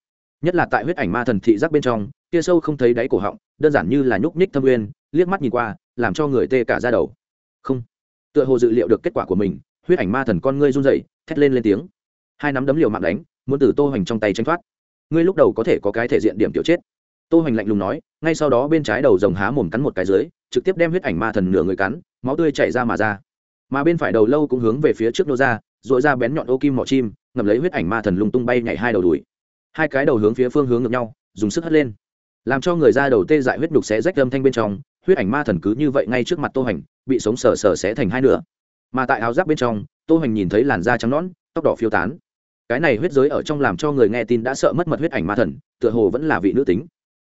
Nhất là tại huyết ảnh ma thần thị giác bên trong, kia sâu không thấy đáy cổ họng, đơn giản như là nhúc nhích thâm uyên liếc mắt nhìn qua, làm cho người tê cả da đầu. Không. Tựa hồ dự liệu được kết quả của mình huyết ảnh ma thần con ngươi run dậy thét lên lên tiếng. Hai nắm đấm liều mạng đánh, muốn từ tô hoành trong tay tranh thoát. Ngươi lúc đầu có thể có cái thể diện điểm tiểu chết. Tô hoành lạnh lùng nói, ngay sau đó bên trái đầu rồng há mồm cắn một cái dưới, trực tiếp đem huyết ảnh ma thần nửa người cắn, máu tươi chảy ra mà ra. Mà bên phải đầu lâu cũng hướng về phía trước nô ra dội ra bén nhọn ô kim mỏ chim, ngậm lấy huyết ảnh ma thần lung tung bay nhảy hai đầu đùi. Hai cái đầu hướng phía phương hướng ngược nhau, dùng sức hất lên. Làm cho người ra đầu tê dại huyết đục xé rách âm thanh bên trong, huyết ảnh ma thần cứ như vậy ngay trước mặt tô hành bị sống sờ sờ xé thành hai nửa mà tại áo giáp bên trong, tô hoành nhìn thấy làn da trắng nõn, tóc đỏ phiêu tán. Cái này huyết giới ở trong làm cho người nghe tin đã sợ mất mật huyết ảnh ma thần, tựa hồ vẫn là vị nữ tính.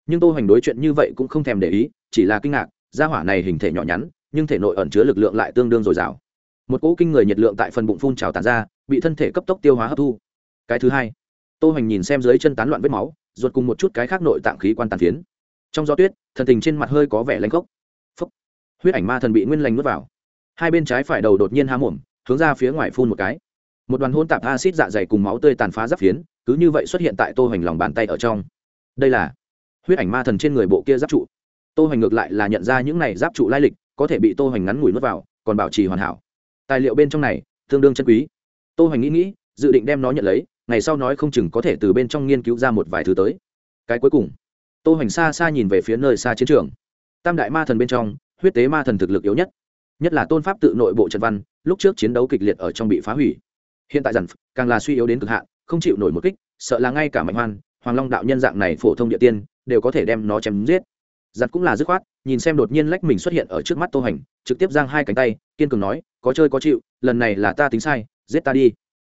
Nhưng tô hoành đối chuyện như vậy cũng không thèm để ý, chỉ là kinh ngạc da hỏa này hình thể nhỏ nhắn, nhưng thể nội ẩn chứa lực lượng lại tương đương dồi dào. Một cỗ kinh người nhiệt lượng tại phần bụng phun trào tàn ra, bị thân thể cấp tốc tiêu hóa hấp thu. Cái thứ hai, tô hoành nhìn xem dưới chân tán loạn vết máu, ruột cùng một chút cái khác nội tạng khí quan tàn phiến. Trong gió tuyết, thần tình trên mặt hơi có vẻ lanh khốc. Huyết ảnh ma thần bị nguyên lành nuốt vào hai bên trái phải đầu đột nhiên há mồm, hướng ra phía ngoài phun một cái. Một đoàn hôn tạp acid dạ dày cùng máu tươi tàn phá giáp phiến, cứ như vậy xuất hiện tại tô hoành lòng bàn tay ở trong. Đây là huyết ảnh ma thần trên người bộ kia giáp trụ. Tô hoành ngược lại là nhận ra những này giáp trụ lai lịch, có thể bị tô hoành ngắn ngủi nuốt vào, còn bảo trì hoàn hảo. Tài liệu bên trong này, tương đương chân quý. Tô hoành nghĩ nghĩ, dự định đem nó nhận lấy, ngày sau nói không chừng có thể từ bên trong nghiên cứu ra một vài thứ tới. Cái cuối cùng, tô hoành xa xa nhìn về phía nơi xa chiến trường. Tam đại ma thần bên trong, huyết tế ma thần thực lực yếu nhất nhất là tôn pháp tự nội bộ trận văn, lúc trước chiến đấu kịch liệt ở trong bị phá hủy. Hiện tại dần, càng là suy yếu đến cực hạn, không chịu nổi một kích, sợ là ngay cả mạnh hoan, hoàng long đạo nhân dạng này phổ thông địa tiên, đều có thể đem nó chém giết. Giặt cũng là dứt khoát, nhìn xem đột nhiên lách mình xuất hiện ở trước mắt tô hành, trực tiếp giang hai cánh tay, kiên cường nói, có chơi có chịu, lần này là ta tính sai, giết ta đi.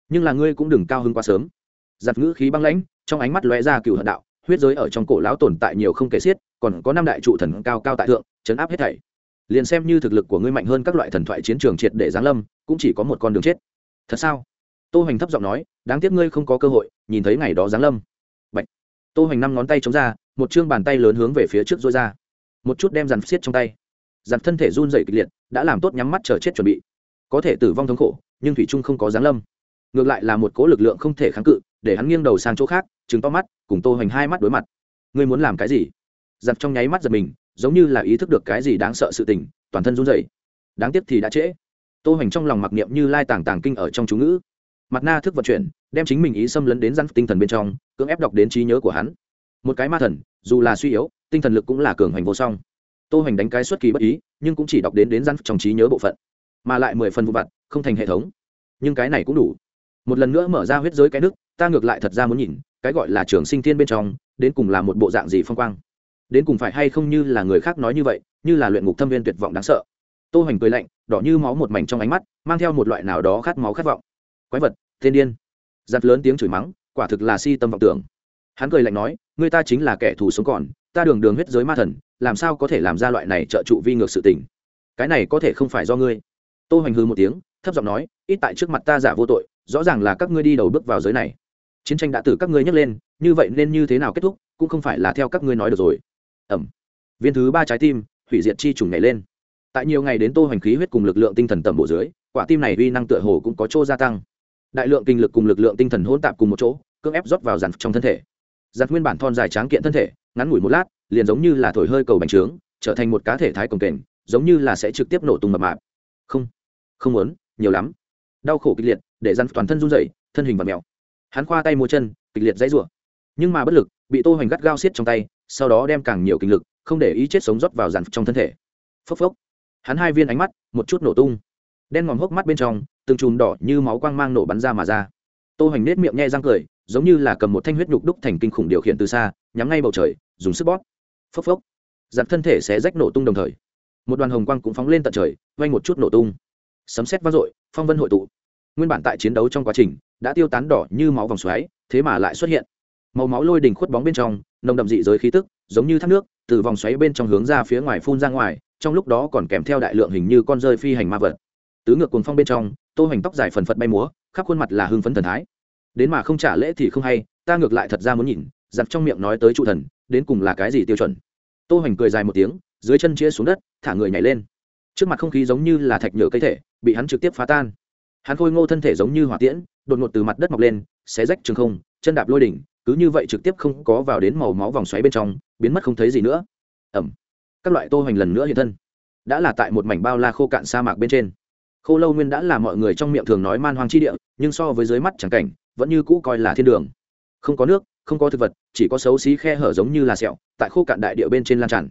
Nhưng là ngươi cũng đừng cao hơn quá sớm. Giặt ngữ khí băng lãnh, trong ánh mắt lóe ra cựu hận đạo, huyết giới ở trong cổ lão tồn tại nhiều không kể xiết, còn có năm đại trụ thần cao cao tại thượng, chấn áp hết thảy liền xem như thực lực của ngươi mạnh hơn các loại thần thoại chiến trường triệt để giáng lâm, cũng chỉ có một con đường chết. Thật sao? Tô hoành thấp giọng nói, đáng tiếc ngươi không có cơ hội, nhìn thấy ngày đó giáng lâm. Bạch. tô hoành năm ngón tay chống ra, một chương bàn tay lớn hướng về phía trước dối ra. Một chút đem dằn xiết trong tay. Dàn thân thể run dày kịch liệt, đã làm tốt nhắm mắt chờ chết chuẩn bị. Có thể tử vong thống khổ, nhưng thủy trung không có giáng lâm. Ngược lại là một cố lực lượng không thể kháng cự, để hắn nghiêng đầu sang chỗ khác chứng to mắt, cùng tô hoành hai mắt đối mặt. Ngươi muốn làm cái gì? Dặn trong nháy mắt giật mình giống như là ý thức được cái gì đáng sợ sự tình, toàn thân run rẩy. Đáng tiếc thì đã trễ. Tô hoành trong lòng mặc niệm như lai tàng tàng kinh ở trong chú ngữ. Mặt na thức vận chuyển, đem chính mình ý xâm lấn đến răn tinh thần bên trong, cưỡng ép đọc đến trí nhớ của hắn. Một cái ma thần, dù là suy yếu, tinh thần lực cũng là cường hoành vô song. Tô hoành đánh cái xuất kỳ bất ý, nhưng cũng chỉ đọc đến đến răn trong trí nhớ bộ phận, mà lại mười phần vụ vặt, không thành hệ thống. Nhưng cái này cũng đủ. Một lần nữa mở ra huyết giới cái nước, ta ngược lại thật ra muốn nhìn, cái gọi là trường sinh thiên bên trong, đến cùng là một bộ dạng gì phong quang đến cùng phải hay không như là người khác nói như vậy, như là luyện ngục thâm viên tuyệt vọng đáng sợ. Tô hoành cười lạnh, đỏ như máu một mảnh trong ánh mắt, mang theo một loại nào đó khát máu khát vọng. Quái vật, thiên điên. Giặt lớn tiếng chửi mắng, quả thực là si tâm vọng tưởng. Hắn cười lạnh nói, người ta chính là kẻ thù sống còn, ta đường đường huyết giới ma thần, làm sao có thể làm ra loại này trợ trụ vi ngược sự tình? Cái này có thể không phải do ngươi. Tô hoành hư một tiếng, thấp giọng nói, ít tại trước mặt ta giả vô tội, rõ ràng là các ngươi đi đầu bước vào giới này. Chiến tranh đã từ các ngươi nhấc lên, như vậy nên như thế nào kết thúc, cũng không phải là theo các ngươi nói được rồi ẩm. Viên thứ ba trái tim, hủy diệt chi trùng nhảy lên. Tại nhiều ngày đến tô hoành khí huyết cùng lực lượng tinh thần tầm bộ dưới, quả tim này uy năng tựa hồ cũng có chỗ gia tăng. Đại lượng kinh lực cùng lực lượng tinh thần hỗn tạp cùng một chỗ, cưỡng ép rót vào dàn trong thân thể. Dàn nguyên bản thon dài tráng kiện thân thể, ngắn ngủi một lát, liền giống như là thổi hơi cầu bành trướng, trở thành một cá thể thái cồng kềnh, giống như là sẽ trực tiếp nổ tung mập mạp. Không không muốn, nhiều lắm. Đau khổ kịch liệt, để dàn toàn thân run rẩy, thân hình và mèo. Hắn khoa tay mua chân, kịch liệt dãy rủa. Nhưng mà bất lực, bị tô hoành gắt gao xiết trong tay sau đó đem càng nhiều kinh lực, không để ý chết sống rót vào dàn trong thân thể. Phốc phốc. Hắn hai viên ánh mắt, một chút nổ tung. Đen ngòm hốc mắt bên trong, từng chùm đỏ như máu quang mang nổ bắn ra mà ra. Tô hoành nết miệng nhe răng cười, giống như là cầm một thanh huyết nhục đúc thành kinh khủng điều khiển từ xa, nhắm ngay bầu trời, dùng sức bóp. Phốc phốc. Dàn thân thể sẽ rách nổ tung đồng thời. Một đoàn hồng quang cũng phóng lên tận trời vanh một chút nổ tung. Sấm sét vang dội, phong vân hội tụ. Nguyên bản tại chiến đấu trong quá trình, đã tiêu tán đỏ như máu vòng xoáy, thế mà lại xuất hiện màu máu lôi đỉnh khuất bóng bên trong, nồng đậm dị giới khí tức, giống như thác nước, từ vòng xoáy bên trong hướng ra phía ngoài phun ra ngoài, trong lúc đó còn kèm theo đại lượng hình như con rơi phi hành ma vật. Tứ ngược cuồng phong bên trong, tô hoành tóc dài phần phật bay múa, khắp khuôn mặt là hưng phấn thần thái. Đến mà không trả lễ thì không hay, ta ngược lại thật ra muốn nhìn, giặc trong miệng nói tới trụ thần, đến cùng là cái gì tiêu chuẩn? Tô hoành cười dài một tiếng, dưới chân chĩa xuống đất, thả người nhảy lên. Trước mặt không khí giống như là thạch nhựa cây thể, bị hắn trực tiếp phá tan. Hắn khôi ngô thân thể giống như hỏa tiễn, đột ngột từ mặt đất mọc lên, xé rách trường không, chân đạp lôi đỉnh cứ như vậy trực tiếp không có vào đến màu máu vòng xoáy bên trong, biến mất không thấy gì nữa. Ẩm. Các loại tô hoành lần nữa hiện thân. Đã là tại một mảnh bao la khô cạn sa mạc bên trên. Khô lâu nguyên đã là mọi người trong miệng thường nói man hoang chi địa, nhưng so với dưới mắt chẳng cảnh, vẫn như cũ coi là thiên đường. Không có nước, không có thực vật, chỉ có xấu xí khe hở giống như là sẹo, tại khô cạn đại địa bên trên lan tràn.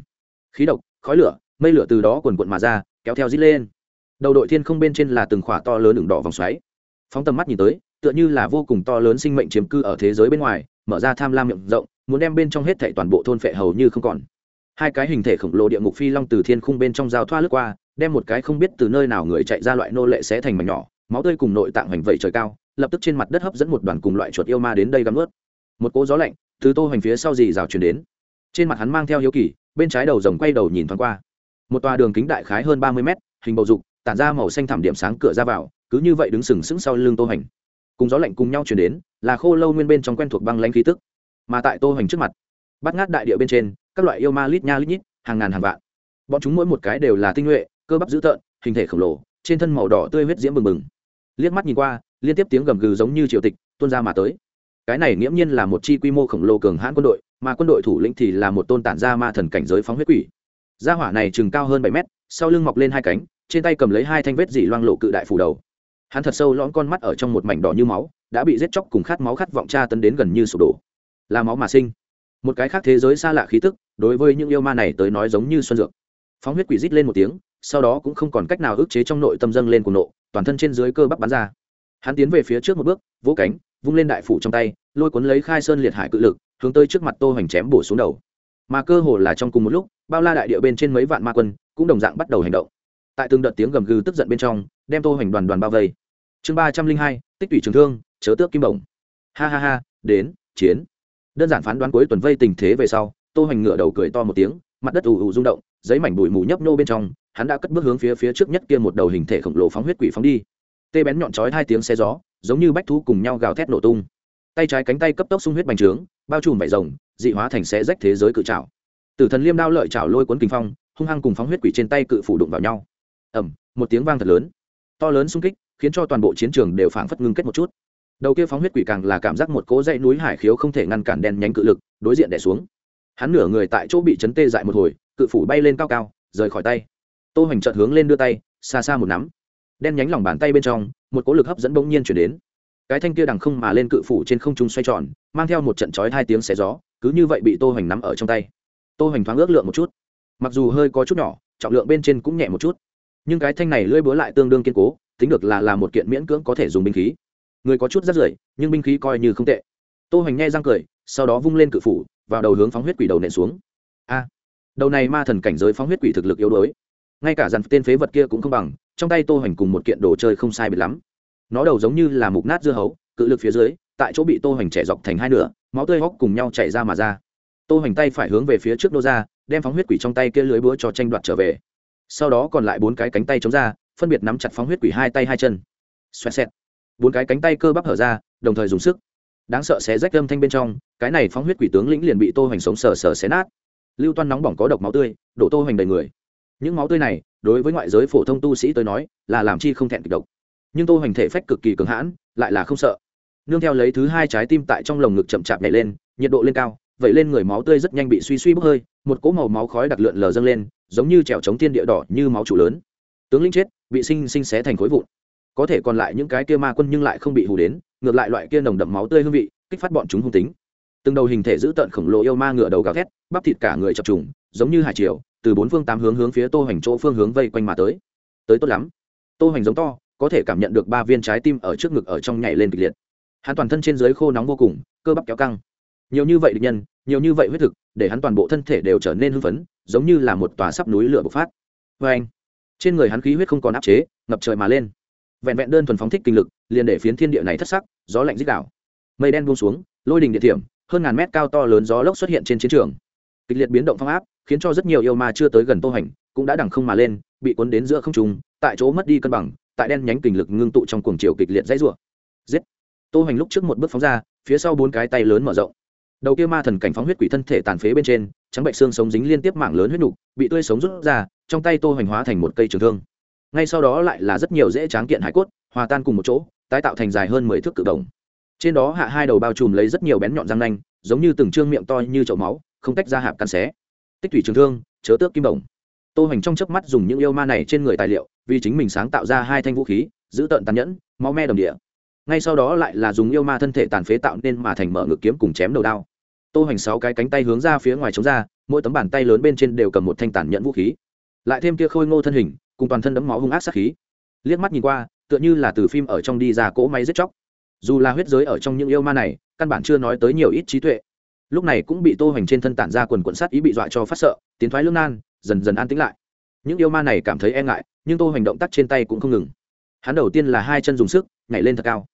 Khí độc, khói lửa, mây lửa từ đó quần quận mà ra, kéo theo dít lên. Đầu đội thiên không bên trên là từng khỏa to lớn đường đỏ vòng xoáy. Phóng tầm mắt nhìn tới tựa như là vô cùng to lớn sinh mệnh chiếm cư ở thế giới bên ngoài, mở ra tham lam miệng rộng, muốn đem bên trong hết thảy toàn bộ thôn phệ hầu như không còn. Hai cái hình thể khổng lồ địa ngục phi long từ thiên khung bên trong giao thoa lướt qua, đem một cái không biết từ nơi nào người chạy ra loại nô lệ sẽ thành mảnh nhỏ, máu tươi cùng nội tạng hoành vẩy trời cao, lập tức trên mặt đất hấp dẫn một đoàn cùng loại chuột yêu ma đến đây gắm ướt. Một cỗ gió lạnh từ tô hoành phía sau gì rào chuyển đến. Trên mặt hắn mang theo hiếu kỳ, bên trái đầu rồng quay đầu nhìn thoáng qua. Một tòa đường kính đại khái hơn ba mươi mét, hình bầu dục, tản ra màu xanh thảm điểm sáng cửa ra vào, cứ như vậy đứng sừng sững sau lưng tô hoành cùng gió lạnh cùng nhau chuyển đến, là khô lâu nguyên bên trong quen thuộc băng lãnh khí tức. Mà tại tô hoành trước mặt, bắt ngát đại địa bên trên, các loại yêu ma lít nha lít nhít, hàng ngàn hàng vạn. Bọn chúng mỗi một cái đều là tinh nhuệ, cơ bắp dữ tợn, hình thể khổng lồ, trên thân màu đỏ tươi huyết diễm bừng bừng. Liếc mắt nhìn qua, liên tiếp tiếng gầm gừ giống như triều tịch, tuôn ra mà tới. Cái này nghiễm nhiên là một chi quy mô khổng lồ cường hãn quân đội, mà quân đội thủ lĩnh thì là một tôn tản gia ma thần cảnh giới phóng huyết quỷ. Gia hỏa này chừng cao hơn bảy mét, sau lưng mọc lên hai cánh, trên tay cầm lấy hai thanh vết dị loang lộ cự đại phủ đầu hắn thật sâu lõm con mắt ở trong một mảnh đỏ như máu, đã bị giết chóc cùng khát máu khát vọng tra tấn đến gần như sụp đổ. Là máu mà sinh. Một cái khác thế giới xa lạ khí tức, đối với những yêu ma này tới nói giống như xuân dược. Phóng huyết quỷ rít lên một tiếng, sau đó cũng không còn cách nào ức chế trong nội tâm dâng lên cùng nộ, toàn thân trên dưới cơ bắp bắn ra. Hắn tiến về phía trước một bước, vỗ cánh, vung lên đại phủ trong tay, lôi cuốn lấy khai sơn liệt hải cự lực, hướng tới trước mặt tô hoành chém bổ xuống đầu. Mà cơ hồ là trong cùng một lúc, bao la đại địa bên trên mấy vạn ma quân, cũng đồng dạng bắt đầu hành động. Tại từng đợt tiếng gầm gừ tức giận bên trong, đem tô hoành đoàn đoàn bao vây chương ba trăm linh hai, tích tủy trường thương, chớ tước kim bổng. Ha ha ha, đến, chiến. Đơn giản phán đoán cuối tuần vây tình thế về sau, tô hoành ngựa đầu cười to một tiếng, mặt đất ủ ủ rung động, giấy mảnh bụi mù nhấp nô bên trong, hắn đã cất bước hướng phía phía trước nhất kia một đầu hình thể khổng lồ phóng huyết quỷ phóng đi. Tê bén nhọn chói hai tiếng xe gió, giống như bách thú cùng nhau gào thét nổ tung. Tay trái cánh tay cấp tốc sung huyết bành trướng, bao trùm vải rồng, dị hóa thành xé rách thế giới cự trảo. Tử thần liêm đao lợi trảo lôi cuốn kinh phong, hung hăng cùng phóng huyết quỷ trên tay cự phủ đụng vào nhau. Ầm, một tiếng vang thật lớn. To lớn xung kích khiến cho toàn bộ chiến trường đều phảng phất ngưng kết một chút. Đầu kia phóng huyết quỷ càng là cảm giác một cỗ dãy núi hải khiếu không thể ngăn cản đen nhánh cự lực, đối diện đè xuống. Hắn nửa người tại chỗ bị chấn tê dại một hồi, cự phủ bay lên cao cao, rời khỏi tay. Tô hoành chợt hướng lên đưa tay, xa xa một nắm. Đen nhánh lòng bàn tay bên trong, một cố lực hấp dẫn bỗng nhiên chuyển đến. Cái thanh kia đằng không mà lên cự phủ trên không trung xoay tròn, mang theo một trận chói hai tiếng xé gió, cứ như vậy bị tô hoành nắm ở trong tay. Tô hoành thoáng ước lượng một chút. Mặc dù hơi có chút nhỏ, trọng lượng bên trên cũng nhẹ một chút. Nhưng cái thanh này lưỡi búa lại tương đương kiên cố tính được là là một kiện miễn cưỡng có thể dùng binh khí. Người có chút rất rưởi, nhưng binh khí coi như không tệ. Tô hoành nghe răng cười, sau đó vung lên cự phủ, vào đầu hướng phóng huyết quỷ đầu nện xuống. A! Đầu này ma thần cảnh giới phóng huyết quỷ thực lực yếu đuối. Ngay cả dàn tên phế vật kia cũng không bằng, trong tay tô hoành cùng một kiện đồ chơi không sai biệt lắm. Nó đầu giống như là mục nát dưa hấu, cự lực phía dưới, tại chỗ bị tô hoành trẻ dọc thành hai nửa, máu tươi hốc cùng nhau chảy ra mà ra. Tô hoành tay phải hướng về phía trước đô ra, đem phóng huyết quỷ trong tay kia lưới búa cho tranh đoạt trở về. Sau đó còn lại bốn cái cánh tay chống ra phân biệt nắm chặt phóng huyết quỷ hai tay hai chân. Xoẹt xẹt. Bốn cái cánh tay cơ bắp hở ra, đồng thời dùng sức. Đáng sợ xé rách âm thanh bên trong, cái này phóng huyết quỷ tướng lĩnh liền bị tô hoành sống sờ sờ xé nát. Lưu toan nóng bỏng có độc máu tươi, đổ tô hoành đầy người. Những máu tươi này, đối với ngoại giới phổ thông tu sĩ tới nói, là làm chi không thẹn kịch độc. Nhưng tô hoành thể phách cực kỳ cường hãn, lại là không sợ. Nương theo lấy thứ hai trái tim tại trong lồng ngực chậm chạp nhảy lên, nhiệt độ lên cao, vậy lên người máu tươi rất nhanh bị suy suy bốc hơi, một cỗ màu máu khói đặc lượn lờ dâng lên, giống như trèo trống tiên địa đỏ như máu trụ lớn tướng lĩnh chết bị sinh sinh xé thành khối vụn. Có thể còn lại những cái kia ma quân nhưng lại không bị hù đến ngược lại loại kia nồng đậm máu tươi hương vị kích phát bọn chúng hung tính. Từng đầu hình thể dữ tợn khổng lồ yêu ma ngựa đầu gào ghét, bắp thịt cả người chập trùng giống như hải triều từ bốn phương tám hướng hướng phía tô hoành chỗ phương hướng vây quanh mà tới. Tới tốt lắm. Tô hoành giống to có thể cảm nhận được ba viên trái tim ở trước ngực ở trong nhảy lên kịch liệt. Hắn toàn thân trên dưới khô nóng vô cùng cơ bắp kéo căng. Nhiều như vậy địch nhân nhiều như vậy huyết thực để hắn toàn bộ thân thể đều trở nên hưng phấn giống như là một tòa sắp núi lửa bộc phát. Vê anh trên người hắn khí huyết không còn áp chế, ngập trời mà lên. Vẹn vẹn đơn thuần phóng thích kinh lực, liền để phiến thiên địa này thất sắc, gió lạnh dích đảo. Mây đen buông xuống, lôi đình địa thiểm, hơn ngàn mét cao to lớn gió lốc xuất hiện trên chiến trường. Kịch liệt biến động phong áp, khiến cho rất nhiều yêu ma chưa tới gần tô hành, cũng đã đằng không mà lên, bị cuốn đến giữa không trung, tại chỗ mất đi cân bằng, tại đen nhánh kinh lực ngưng tụ trong cuồng chiều kịch liệt dãy rủa. Giết! Tô hành lúc trước một bước phóng ra, phía sau bốn cái tay lớn mở rộng. Đầu kia ma thần cảnh phóng huyết quỷ thân thể tàn phế bên trên, trắng bệnh xương sống dính liên tiếp mảng lớn huyết nục, bị tươi sống rút ra trong tay tô hoành hóa thành một cây trường thương. Ngay sau đó lại là rất nhiều dễ tráng kiện hải cốt, hòa tan cùng một chỗ, tái tạo thành dài hơn mười thước cự đồng. Trên đó hạ hai đầu bao trùm lấy rất nhiều bén nhọn răng nanh, giống như từng trương miệng to như chậu máu, không tách ra hạp cắn xé. Tích thủy trường thương, chớ tước kim đồng. Tô hoành trong chớp mắt dùng những yêu ma này trên người tài liệu, vì chính mình sáng tạo ra hai thanh vũ khí, giữ tợn tàn nhẫn, máu me đồng địa. Ngay sau đó lại là dùng yêu ma thân thể tàn phế tạo nên mà thành mở ngực kiếm cùng chém đầu đao. Tô hoành sáu cái cánh tay hướng ra phía ngoài chống ra, mỗi tấm bàn tay lớn bên trên đều cầm một thanh tàn nhẫn vũ khí lại thêm kia khôi ngô thân hình, cùng toàn thân đấm máu hung ác sát khí. Liếc mắt nhìn qua, tựa như là từ phim ở trong đi ra cỗ máy giết chóc. Dù là huyết giới ở trong những yêu ma này, căn bản chưa nói tới nhiều ít trí tuệ. Lúc này cũng bị tô hoành trên thân tản ra quần quận sát ý bị dọa cho phát sợ, tiến thoái lương nan, dần dần an tĩnh lại. Những yêu ma này cảm thấy e ngại, nhưng tô hoành động tác trên tay cũng không ngừng. Hắn đầu tiên là hai chân dùng sức, nhảy lên thật cao.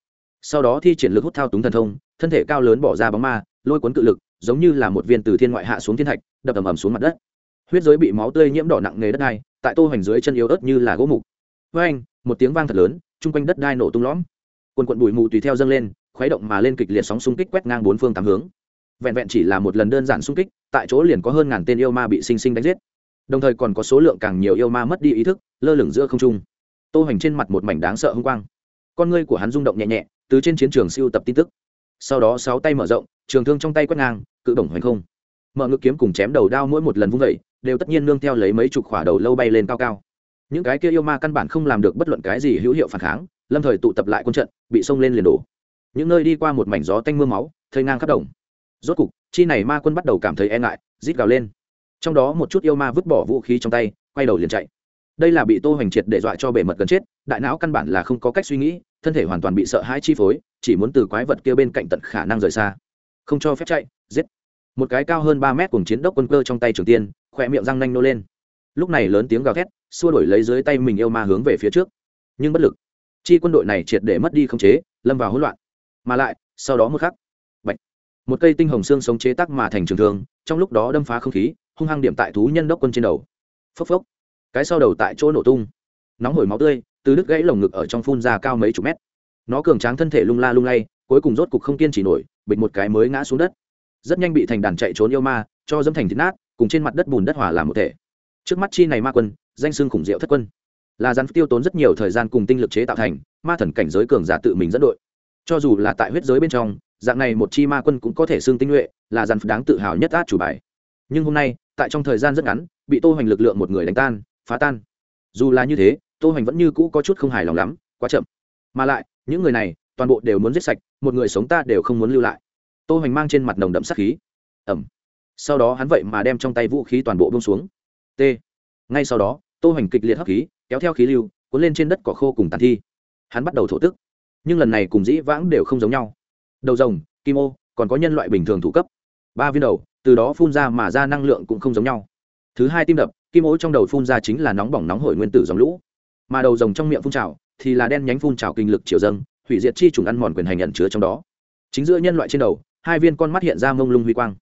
Sau đó thi triển lực hút thao túng thần thông, thân thể cao lớn bỏ ra bóng ma, lôi cuốn cự lực, giống như là một viên từ thiên ngoại hạ xuống thiên thạch, đập ầm ầm xuống mặt đất huyết giới bị máu tươi nhiễm đỏ nặng nề đất đai, tại tô hoành dưới chân yếu ớt như là gỗ mục. Với anh, một tiếng vang thật lớn, chung quanh đất đai nổ tung lõm. Quần quần bụi mù tùy theo dâng lên, khuấy động mà lên kịch liệt sóng xung kích quét ngang bốn phương tám hướng. Vẹn vẹn chỉ là một lần đơn giản xung kích, tại chỗ liền có hơn ngàn tên yêu ma bị sinh sinh đánh giết. Đồng thời còn có số lượng càng nhiều yêu ma mất đi ý thức, lơ lửng giữa không trung. Tô hoành trên mặt một mảnh đáng sợ hung quang. Con ngươi của hắn rung động nhẹ nhẹ, từ trên chiến trường siêu tập tin tức. Sau đó sáu tay mở rộng, trường thương trong tay quét ngang, cự động hoành không. Mở ngự kiếm cùng chém đầu đao mỗi một lần vung vẩy đều tất nhiên nương theo lấy mấy chục khỏa đầu lâu bay lên cao cao. Những cái kia yêu ma căn bản không làm được bất luận cái gì hữu hiệu phản kháng, lâm thời tụ tập lại quân trận, bị xông lên liền đổ. Những nơi đi qua một mảnh gió tanh m ư a máu thơi ngang khắp đồng. Rốt cục, chi này ma quân bắt đầu cảm thấy e ngại, rít gào lên. Trong đó một chút yêu ma vứt bỏ vũ khí trong tay, quay đầu liền chạy. Đây là bị tô hoành triệt để dọa cho bể mật gần chết, đại não căn bản là không có cách suy nghĩ, thân thể hoàn toàn bị sợ hãi chi phối, chỉ muốn từ quái vật kia bên cạnh tận khả năng rời xa. Không cho phép chạy, giết. Một cái cao hơn ba mét cùng chiến đốc quân cơ trong tay trường tiên khoe miệng răng nanh nô lên. Lúc này lớn tiếng gào thét, xua đổi lấy dưới tay mình yêu ma hướng về phía trước. Nhưng bất lực. Chi quân đội này triệt để mất đi khống chế, lâm vào hỗn loạn. Mà lại, sau đó một khắc, Bạch. một cây tinh hồng xương sống chế tắc mà thành trường thương, trong lúc đó đâm phá không khí, hung hăng điểm tại thú nhân đốc quân trên đầu. Phốc phốc. Cái sau đầu tại chỗ nổ tung. Nóng hổi máu tươi, từ đứt gãy lồng ngực ở trong phun ra cao mấy chục mét. Nó cường tráng thân thể lung la lung lay, cuối cùng rốt cục không kiên trì nổi, bịch một cái mới ngã xuống đất. Rất nhanh bị thành đàn chạy trốn yêu ma, cho dẫm thành thịt nát cùng trên mặt đất bùn đất hòa làm một thể. Trước mắt chi này ma quân, danh xưng khủng diệu thất quân. Là rắn tiêu tốn rất nhiều thời gian cùng tinh lực chế tạo thành, ma thần cảnh giới cường giả tự mình dẫn đội. Cho dù là tại huyết giới bên trong, dạng này một chi ma quân cũng có thể xưng tinh nhuệ, là rắn đáng tự hào nhất át chủ bài. Nhưng hôm nay, tại trong thời gian rất ngắn, bị tô hoành lực lượng một người đánh tan, phá tan. Dù là như thế, tô hoành vẫn như cũ có chút không hài lòng lắm, quá chậm. Mà lại, những người này, toàn bộ đều muốn giết sạch, một người sống ta đều không muốn lưu lại. Tô hoành mang trên mặt nồng đậm sát khí. Ầm sau đó hắn vậy mà đem trong tay vũ khí toàn bộ bông xuống. T. Ngay sau đó, tô hoành kịch liệt hấp khí, kéo theo khí lưu, cuốn lên trên đất cỏ khô cùng tàn thi. Hắn bắt đầu thổ tức. Nhưng lần này cùng dĩ vãng đều không giống nhau. Đầu rồng, kim ô, còn có nhân loại bình thường thủ cấp. Ba viên đầu, từ đó phun ra mà ra năng lượng cũng không giống nhau. Thứ hai tim đập, kim ô trong đầu phun ra chính là nóng bỏng nóng hổi nguyên tử dòng lũ. Mà đầu rồng trong miệng phun trào, thì là đen nhánh phun trào kinh lực chiều dâng, hủy diệt chi trùng ăn mòn quyền hành nhận chứa trong đó. Chính giữa nhân loại trên đầu, hai viên con mắt hiện ra mông lung huy quang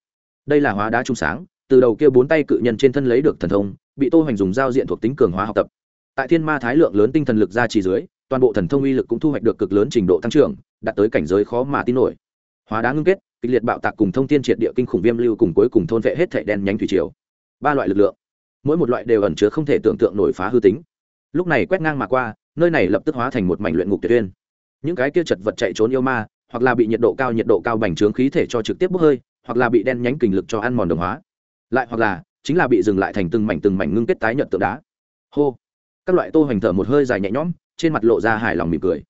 đây là hóa đá trung sáng, từ đầu kia bốn tay cự nhân trên thân lấy được thần thông, bị tô hoành dùng giao diện thuộc tính cường hóa học tập. Tại thiên ma thái lượng lớn tinh thần lực ra chỉ dưới, toàn bộ thần thông uy lực cũng thu hoạch được cực lớn trình độ tăng trưởng, đạt tới cảnh giới khó mà tin nổi. Hóa đá ngưng kết, kịch liệt bạo tạc cùng thông tin ê triệt địa kinh khủng viêm lưu cùng cuối cùng thôn vệ hết thệ đen nhánh thủy triều. Ba loại lực lượng, mỗi một loại đều ẩn chứa không thể tưởng tượng nổi phá hư tính. Lúc này quét ngang mà qua, nơi này lập tức hóa thành một mảnh luyện ngục tuyệt tuyên. Những cái kia chật vật chạy trốn yêu ma, hoặc là bị nhiệt độ cao, nhiệt độ cao bành trướng khí thể cho trực tiếp bốc hơi hoặc là bị đen nhánh kình lực cho ăn mòn đồng hóa. Lại hoặc là, chính là bị dừng lại thành từng mảnh từng mảnh ngưng kết tái nhợt tượng đá. Hô. Các loại tô hoành thở một hơi dài nhẹ nhõm, trên mặt lộ ra hài lòng mỉm cười.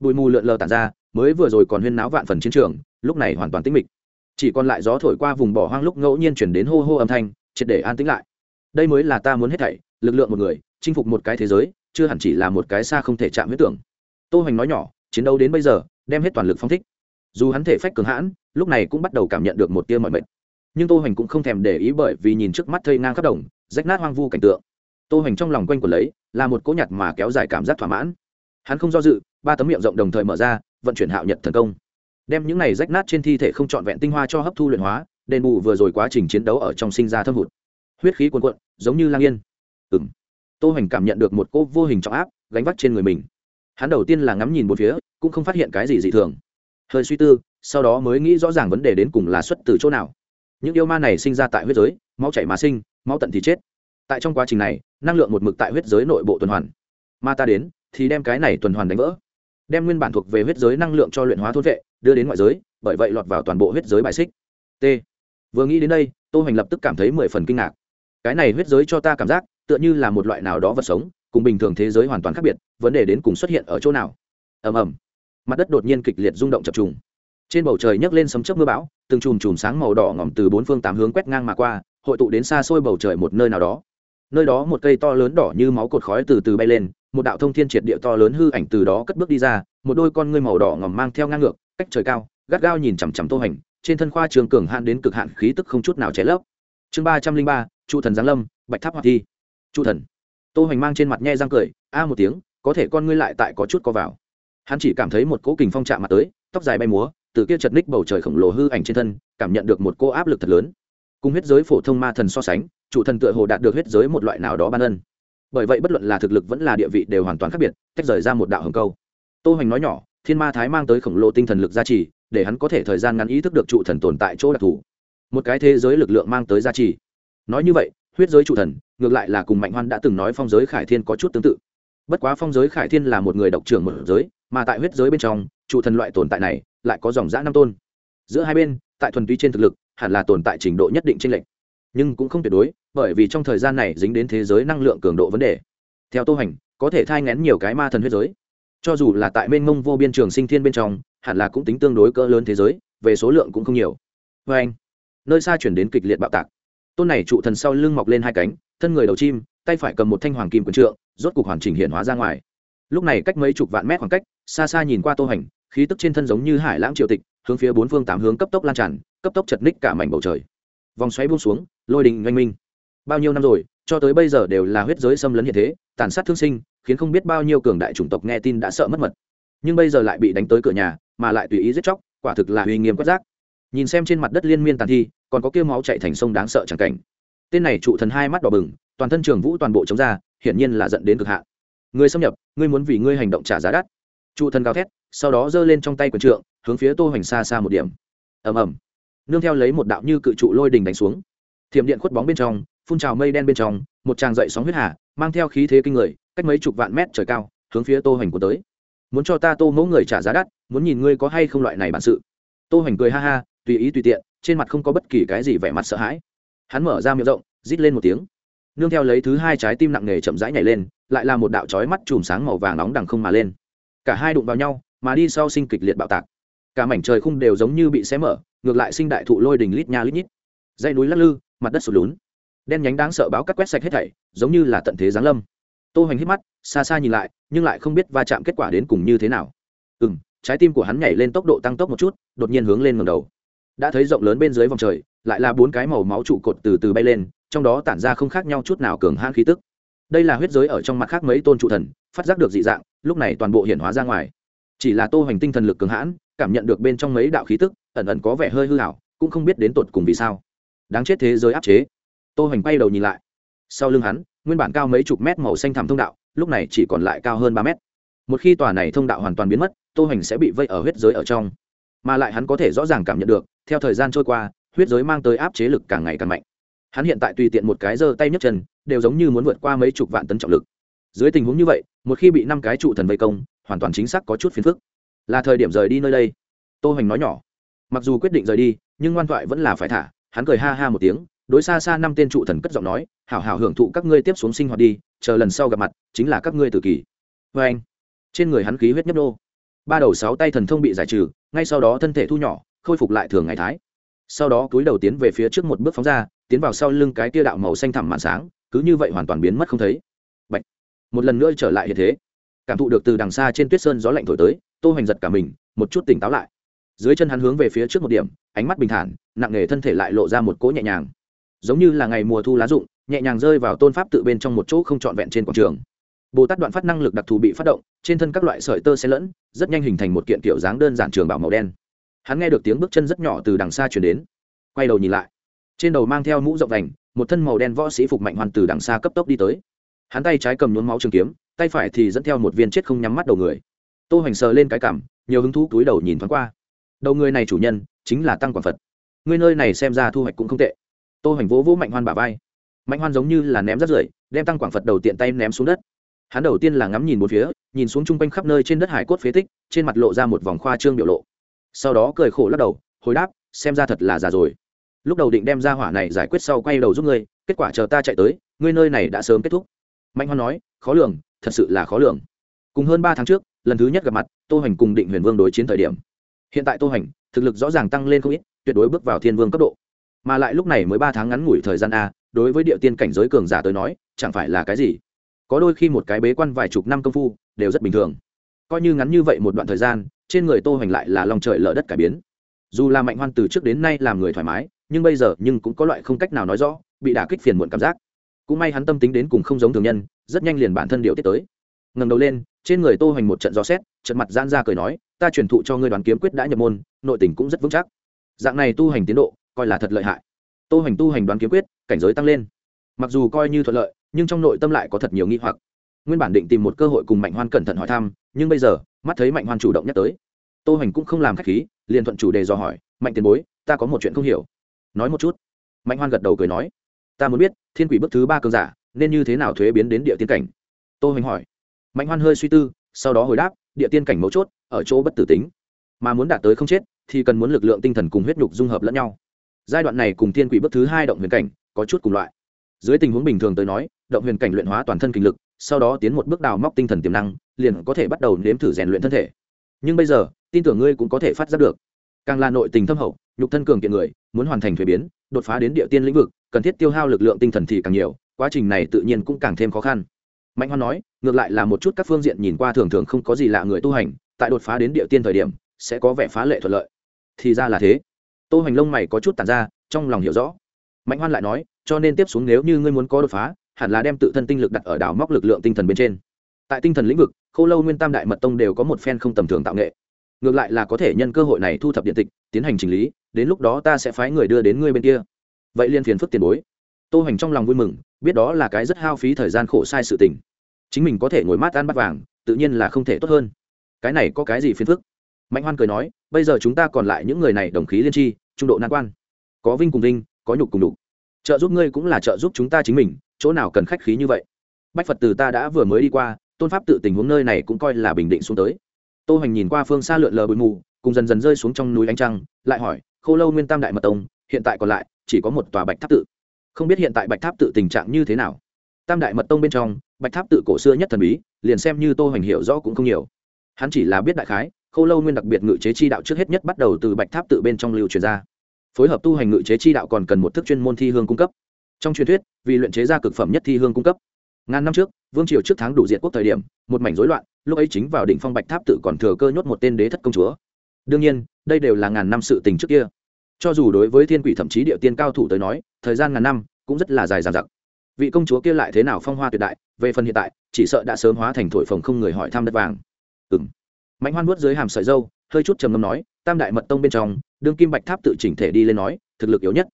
Bụi mù lượn lờ tản ra, mới vừa rồi còn huyên náo vạn phần chiến trường, lúc này hoàn toàn tĩnh mịch. Chỉ còn lại gió thổi qua vùng bỏ hoang lúc ngẫu nhiên chuyển đến hô hô âm thanh, triệt để an tĩnh lại. Đây mới là ta muốn hết thảy, lực lượng một người, chinh phục một cái thế giới, chưa hẳn chỉ là một cái xa không thể chạm huyết tưởng. Tô hoành nói nhỏ, chiến đấu đến bây giờ, đem hết toàn lực phong thích dù hắn thể phách cường hãn, lúc này cũng bắt đầu cảm nhận được một tia mọi mệt. Nhưng tô hoành cũng không thèm để ý bởi vì nhìn trước mắt thây ngang khắp đồng, rách nát hoang vu cảnh tượng. Tô hoành trong lòng quanh của lấy, là một cỗ nhặt mà kéo dài cảm giác thỏa mãn. Hắn không do dự, ba tấm miệng rộng đồng thời mở ra, vận chuyển hạo nhật thần công. Đem những này rách nát trên thi thể không trọn vẹn tinh hoa cho hấp thu luyện hóa, đền bù vừa rồi quá trình chiến đấu ở trong sinh ra thâm hụt. Huyết khí cuồn cuộn, giống như lang yên. Ừng tô hoành cảm nhận được một cô vô hình trọng áp, gánh vác trên người mình. Hắn đầu tiên là ngắm nhìn một phía, cũng không phát hiện cái gì dị thường hơi suy tư, sau đó mới nghĩ rõ ràng vấn đề đến cùng là xuất từ chỗ nào. Những yêu ma này sinh ra tại huyết giới, máu chảy mà sinh, máu tận thì chết. Tại trong quá trình này, năng lượng một mực tại huyết giới nội bộ tuần hoàn. Ma ta đến, thì đem cái này tuần hoàn đánh vỡ. Đem nguyên bản thuộc về huyết giới năng lượng cho luyện hóa thôn vệ, đưa đến ngoại giới, bởi vậy lọt vào toàn bộ huyết giới bài xích. T. Vừa nghĩ đến đây, tô hành lập tức cảm thấy mười phần kinh ngạc. Cái này huyết giới cho ta cảm giác, tựa như là một loại nào đó vật sống, cùng bình thường thế giới hoàn toàn khác biệt, vấn đề đến cùng xuất hiện ở chỗ nào? Ầm ầm mặt đất đột nhiên kịch liệt rung động chập trùng. Trên bầu trời nhấc lên sấm chớp mưa bão, từng chùm chùm sáng màu đỏ ngỏm từ bốn phương tám hướng quét ngang mà qua, hội tụ đến xa xôi bầu trời một nơi nào đó. Nơi đó một cây to lớn đỏ như máu cột khói từ từ bay lên, một đạo thông thiên triệt địa to lớn hư ảnh từ đó cất bước đi ra, một đôi con ngươi màu đỏ ngỏm mang theo ngang ngược, cách trời cao, gắt gao nhìn chằm chằm tô hành, trên thân khoa trường cường hạn đến cực hạn khí tức không chút nào cháy lấp. Chương ba trăm linh ba trụ thần giáng lâm, bạch tháp hoạt thi. Trụ thần. Tô hành mang trên mặt nhe răng cười, a một tiếng, có thể con ngươi lại tại có chút co vào hắn chỉ cảm thấy một cỗ kình phong chạm mặt tới, tóc dài bay múa, từ kia chật ních bầu trời khổng lồ hư ảnh trên thân, cảm nhận được một cỗ áp lực thật lớn. Cùng huyết giới phổ thông ma thần so sánh, chủ thần tựa hồ đạt được huyết giới một loại nào đó ban ân. Bởi vậy bất luận là thực lực vẫn là địa vị đều hoàn toàn khác biệt, tách rời ra một đạo hầm câu. Tô hoành nói nhỏ, thiên ma thái mang tới khổng lồ tinh thần lực gia trì, để hắn có thể thời gian ngắn ý thức được trụ thần tồn tại chỗ đặc thù. Một cái thế giới lực lượng mang tới gia trì. Nói như vậy, huyết giới trụ thần, ngược lại là cùng mạnh hoan đã từng nói phong giới khải thiên có chút tương tự. Bất quá phong giới khải thiên là một người độc trưởng một giới mà tại huyết giới bên trong, trụ thần loại tồn tại này lại có dòng giã năm tôn. Giữa hai bên, tại thuần túy trên thực lực, hẳn là tồn tại trình độ nhất định t r ê n lệch. Nhưng cũng không tuyệt đối, bởi vì trong thời gian này dính đến thế giới năng lượng cường độ vấn đề. Theo tô hành, có thể thai ngén nhiều cái ma thần huyết giới. Cho dù là tại mênh mông vô biên trường sinh thiên bên trong, hẳn là cũng tính tương đối cỡ lớn thế giới, về số lượng cũng không nhiều. Vê anh, nơi xa chuyển đến kịch liệt bạo tạc. Tôn này trụ thần sau lưng mọc lên hai cánh, thân người đầu chim, tay phải cầm một thanh hoàng kim quần trượng, rốt cục hoàn chỉnh hiện hóa ra ngoài. Lúc này cách mấy chục vạn mét khoảng cách xa xa nhìn qua tô hành, khí tức trên thân giống như hải lãng triều tịch, hướng phía bốn phương tám hướng cấp tốc lan tràn, cấp tốc chật ních cả mảnh bầu trời. Vòng xoáy buông xuống, lôi đình oanh minh. Bao nhiêu năm rồi, cho tới bây giờ đều là huyết giới xâm lấn hiện thế, tàn sát thương sinh, khiến không biết bao nhiêu cường đại chủng tộc nghe tin đã sợ mất mật. Nhưng bây giờ lại bị đánh tới cửa nhà, mà lại tùy ý giết chóc, quả thực là uy nghiêm quất giác nhìn xem trên mặt đất liên miên tàn thi, còn có kia máu chạy thành sông đáng sợ chẳng cảnh. Tên này trụ thần hai mắt đỏ bừng, toàn thân trường vũ toàn bộ chống ra, hiển nhiên là dẫn đến cực hạn. Người xâm nhập, ngươi muốn vì ngươi hành động trả giá đắt trụ thần gào thét, sau đó giơ lên trong tay quyền trượng, hướng phía tô hoành xa xa một điểm. Ầm ầm. Nương theo lấy một đạo như cự trụ lôi đình đánh xuống. Thiểm điện khuất bóng bên trong, phun trào mây đen bên trong, một tràng dậy sóng huyết hà, mang theo khí thế kinh người, cách mấy chục vạn mét trời cao, hướng phía tô hoành của tới. Muốn cho ta tô mẫu người trả giá đắt, muốn nhìn ngươi có hay không loại này bản sự. Tô hoành cười ha ha, tùy ý tùy tiện, trên mặt không có bất kỳ cái gì vẻ mặt sợ hãi. Hắn mở ra miệng rộng, rít lên một tiếng. Nương theo lấy thứ hai trái tim nặng nề chậm rãi nhảy lên, lại là một đạo chói mắt chùm sáng màu vàng nóng đằng không mà lên cả hai đụng vào nhau, mà đi sau sinh kịch liệt bạo tạc. Cả mảnh trời khung đều giống như bị xé mở, ngược lại sinh đại thụ lôi đình lít nha lít nhít. Dây núi lắc lư, mặt đất sụt lún. Đen nhánh đáng sợ báo cắt quét sạch hết thảy, giống như là tận thế giáng lâm. Tô hoành hít mắt, xa xa nhìn lại, nhưng lại không biết va chạm kết quả đến cùng như thế nào. Ừ m trái tim của hắn nhảy lên tốc độ tăng tốc một chút, đột nhiên hướng lên ngầm đầu. Đã thấy rộng lớn bên dưới vòng trời, lại là bốn cái màu máu trụ cột từ từ bay lên, trong đó tản ra không khác nhau chút nào cường hãn khí tức. Đây là huyết giới ở trong mặt khác mấy tôn trụ thần, phát giác được dị dạng lúc này toàn bộ hiện hóa ra ngoài. Chỉ là tô hành tinh thần lực cường hãn, cảm nhận được bên trong mấy đạo khí tức, ẩn ẩn có vẻ hơi hư hảo cũng không biết đến tột cùng vì sao. Đáng chết thế giới áp chế. Tô hành quay đầu nhìn lại. Sau lưng hắn, nguyên bản cao mấy chục mét màu xanh thẳm thông đạo, lúc này chỉ còn lại cao hơn ba mét. Một khi tòa này thông đạo hoàn toàn biến mất, tô hành sẽ bị vây ở huyết giới ở trong. Mà lại hắn có thể rõ ràng cảm nhận được, theo thời gian trôi qua, huyết giới mang tới áp chế lực càng ngày càng mạnh. Hắn hiện tại tùy tiện một cái giơ tay nhấc chân, đều giống như muốn vượt qua mấy chục vạn tấn trọng lực. Dưới tình huống như vậy một khi bị năm cái trụ thần vây công, hoàn toàn chính xác có chút phiền phức. Là thời điểm rời đi nơi đây. Tô hoành nói nhỏ. Mặc dù quyết định rời đi, nhưng ngoan thoại vẫn là phải thả, hắn cười ha ha một tiếng, đối xa xa năm tên trụ thần cất giọng nói, hảo hảo hưởng thụ các ngươi tiếp xuống sinh hoạt đi, chờ lần sau gặp mặt, chính là các ngươi tự kỷ vê anh. Trên người hắn khí huyết nhấp nô. Ba đầu sáu tay thần thông bị giải trừ, ngay sau đó thân thể thu nhỏ, khôi phục lại thường ngày thái. Sau đó túi đầu tiến về phía trước một bước phóng ra, tiến vào sau lưng cái tia đạo màu xanh thẳm màn sáng, cứ như vậy hoàn toàn biến mất không thấy một lần nữa trở lại hiện thế. Cảm thụ được từ đằng xa trên tuyết sơn gió lạnh thổi tới, tô hoành giật cả mình, một chút tỉnh táo lại. Dưới chân hắn hướng về phía trước một điểm, ánh mắt bình thản, nặng nề thân thể lại lộ ra một cỗ nhẹ nhàng. Giống như là ngày mùa thu lá rụng, nhẹ nhàng rơi vào tôn pháp tự bên trong một chỗ không trọn vẹn trên quảng trường. Bồ tát đoạn phát năng lực đặc thù bị phát động, trên thân các loại sợi tơ xen lẫn, rất nhanh hình thành một kiện kiểu dáng đơn giản trường bảo màu đen. Hắn nghe được tiếng bước chân rất nhỏ từ đằng xa chuyển đến. Quay đầu nhìn lại, trên đầu mang theo mũ rộng đành một thân màu đen võ sĩ phục mạnh hoàn từ đằng xa cấp tốc đi tới hắn tay trái cầm nhuốm máu trường kiếm, tay phải thì dẫn theo một viên chết không nhắm mắt đầu người. Tô hoành sờ lên cái cảm, nhiều hứng thú túi đầu nhìn thoáng qua. Đầu người này chủ nhân, chính là tăng quảng phật. Người nơi này xem ra thu hoạch cũng không tệ. Tô hoành vỗ vỗ mạnh hoan bả vai. Mạnh hoan giống như là ném rắt rưởi, đem tăng quảng phật đầu tiện tay ném xuống đất. Hắn đầu tiên là ngắm nhìn một phía, nhìn xuống chung quanh khắp nơi trên đất hải cốt phế tích, trên mặt lộ ra một vòng khoa trương biểu lộ. Sau đó cười khổ lắc đầu, hồi đáp, xem ra thật là già rồi. Lúc đầu định đem ra hỏa này giải quyết sau quay đầu giúp ngươi, kết quả chờ ta chạy tới, ngươi nơi này đã sớm kết thúc mạnh hoan nói, khó lường, thật sự là khó lường. Cùng hơn ba tháng trước, lần thứ nhất gặp mặt, tô hoành cùng định huyền vương đối chiến thời điểm. Hiện tại tô hoành, thực lực rõ ràng tăng lên không ít, tuyệt đối bước vào thiên vương cấp độ. Mà lại lúc này mới ba tháng ngắn ngủi thời gian a, đối với địa tiên cảnh giới cường giả tới nói, chẳng phải là cái gì. Có đôi khi một cái bế quan vài chục năm công phu, đều rất bình thường. Coi như ngắn như vậy một đoạn thời gian, trên người tô hoành lại là lòng trời lở đất cải biến. Dù là mạnh hoan từ trước đến nay làm người thoải mái, nhưng bây giờ nhưng cũng có loại không cách nào nói rõ, bị đả kích phiền muộn cảm giác cũng may hắn tâm tính đến cùng không giống thường nhân, rất nhanh liền bản thân điệu tiết tới. Ngẩng đầu lên, trên người tô hoành một trận gió xét trận mặt gian ra cười nói, ta truyền thụ cho ngươi đoàn kiếm quyết đã nhập môn, nội tình cũng rất vững chắc. Dạng này tu hành tiến độ, coi là thật lợi hại. Tô hoành tu hành đoàn kiếm quyết, cảnh giới tăng lên. Mặc dù coi như thuận lợi, nhưng trong nội tâm lại có thật nhiều nghi hoặc. Nguyên bản định tìm một cơ hội cùng mạnh hoan cẩn thận hỏi thăm, nhưng bây giờ, mắt thấy mạnh hoan chủ động nhắc tới. Tô hoành cũng không làm khách khí, liền thuận chủ đề dò hỏi, mạnh tiền bối, ta có một chuyện không hiểu. Nói một chút. Mạnh hoan gật đầu cười nói ta muốn biết, thiên quỷ bước thứ ba cường giả, nên như thế nào thuế biến đến địa tiên cảnh? Tô hoành hỏi. Mạnh hoan hơi suy tư, sau đó hồi đáp, địa tiên cảnh mấu chốt, ở chỗ bất tử tính. Mà muốn đạt tới không chết, thì cần muốn lực lượng tinh thần cùng huyết nhục dung hợp lẫn nhau. Giai đoạn này cùng thiên quỷ bước thứ hai động huyền cảnh, có chút cùng loại. Dưới tình huống bình thường tới nói, động huyền cảnh luyện hóa toàn thân kinh lực, sau đó tiến một bước đào móc tinh thần tiềm năng, liền có thể bắt đầu nếm thử rèn luyện thân thể. Nhưng bây giờ, tin tưởng ngươi cũng có thể phát giác được. Càng là nội tình thâm hậu, nhục thân cường kiện người muốn hoàn thành thuế biến, đột phá đến địa tiên lĩnh vực, cần thiết tiêu hao lực lượng tinh thần thì càng nhiều, quá trình này tự nhiên cũng càng thêm khó khăn. Mạnh hoan nói, ngược lại là một chút các phương diện nhìn qua thường thường không có gì lạ người tu hành, tại đột phá đến địa tiên thời điểm, sẽ có vẻ phá lệ thuận lợi. Thì ra là thế. Tô hành lông mày có chút tàn ra, trong lòng hiểu rõ. Mạnh hoan lại nói, cho nên tiếp xuống nếu như ngươi muốn có đột phá, hẳn là đem tự thân tinh lực đặt ở đảo móc lực lượng tinh thần bên trên. Tại tinh thần lĩnh vực k h ô lâu nguyên tam đại mật tông đều có một phen không tầm thường tạo nghệ. Ngược lại là có thể nhân cơ hội này thu thập điện tịch, tiến hành chỉnh lý đến lúc đó ta sẽ phái người đưa đến ngươi bên kia. Vậy liên phiền phức tiền bối. Tô hoành trong lòng vui mừng, biết đó là cái rất hao phí thời gian khổ sai sự tình. Chính mình có thể ngồi mát ăn bát vàng, tự nhiên là không thể tốt hơn. Cái này có cái gì phiền phức? Mạnh hoan cười nói, bây giờ chúng ta còn lại những người này đồng khí liên tri trung độ nan quan. Có vinh cùng vinh, có nhục cùng đục trợ giúp ngươi cũng là trợ giúp chúng ta chính mình, chỗ nào cần khách khí như vậy? Bách phật từ ta đã vừa mới đi qua, tôn pháp tự tình huống nơi này cũng coi là bình định xuống tới. Tô hoành nhìn qua phương xa lượn lờ bụi mù cùng dần dần rơi xuống trong núi ánh trăng, lại hỏi, khô lâu nguyên tam đại mật tông, hiện tại còn lại, chỉ có một tòa bạch tháp tự. Không biết hiện tại bạch tháp tự tình trạng như thế nào. Tam đại mật tông bên trong, bạch tháp tự cổ xưa nhất thần bí, liền xem như tô hoành hiểu rõ cũng không nhiều. Hắn chỉ là biết đại khái, khô lâu nguyên đặc biệt ngự chế chi đạo trước hết nhất bắt đầu từ bạch tháp tự bên trong lưu truyền ra. Phối hợp tu hành ngự chế chi đạo còn cần một thức chuyên môn thi hương cung cấp. Trong truyền thuyết, vì luyện chế ra cực phẩm nhất thi hương cung cấp. Ngàn năm trước, vương triều trước tháng đủ diệt quốc thời điểm, một mảnh rối loạn, lúc ấy chính vào đỉnh phong bạch tháp tự còn thừa cơ nhốt một tên đế thất công chúa đương nhiên, đây đều là ngàn năm sự tình trước kia. Cho dù đối với thiên quỷ thậm chí địa tiên cao thủ tới nói, thời gian ngàn năm cũng rất là dài dằng dặc. Vị công chúa kia lại thế nào phong hoa tuyệt đại, về phần hiện tại, chỉ sợ đã sớm hóa thành thổi phồng không người hỏi thăm đất vàng. Ừng mạnh hoan vuốt dưới hàm sợi dâu hơi chút trầm ngâm nói, tam đại mật tông bên trong, đương kim bạch tháp tự chỉnh thể đi lên nói, thực lực yếu nhất.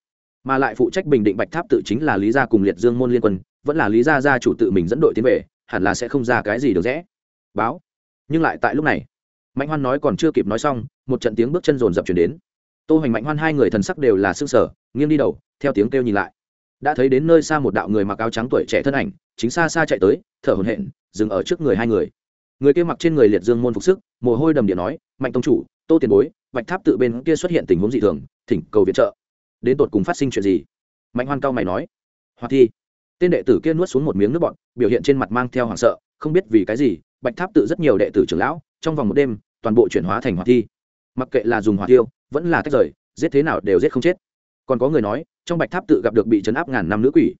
Mà lại phụ trách bình định bạch tháp tự chính là lý gia cùng liệt dương môn liên quân, vẫn là lý gia gia chủ tự mình dẫn đội tiến về, hẳn là sẽ không ra cái gì được rẽ. Báo. Nhưng lại tại lúc này mạnh hoan nói còn chưa kịp nói xong, một trận tiếng bước chân rồn rập chuyển đến. Tô hoành, mạnh hoan hai người thần sắc đều là s ư ơ n g sở nghiêng đi đầu, theo tiếng kêu nhìn lại. Đã thấy đến nơi xa một đạo người mặc áo trắng tuổi trẻ thân ảnh, chính xa xa chạy tới, thở hổn hển, dừng ở trước người hai người. Người kia mặc trên người liệt dương môn phục sức, mồ hôi đầm điện nói, mạnh tông chủ, tô tiền bối, bạch tháp tự bên kia xuất hiện tình huống dị thường, thỉnh cầu viện trợ. Đến tột cùng phát sinh chuyện gì? Mạnh hoan cao mày nói. Hoa thi. Tên đệ tử kia nuốt xuống một miếng nước bọn biểu hiện trên mặt mang theo hoảng sợ, không biết vì cái gì, bạch tháp tự rất nhiều đệ tử trưởng lão, trong vòng một đêm toàn bộ chuyển hóa thành hỏa thi. Mặc kệ là dùng hỏa tiêu vẫn là tách rời, giết thế nào đều giết không chết. Còn có người nói, trong bạch tháp tự gặp được bị chấn áp ngàn năm nữ quỷ.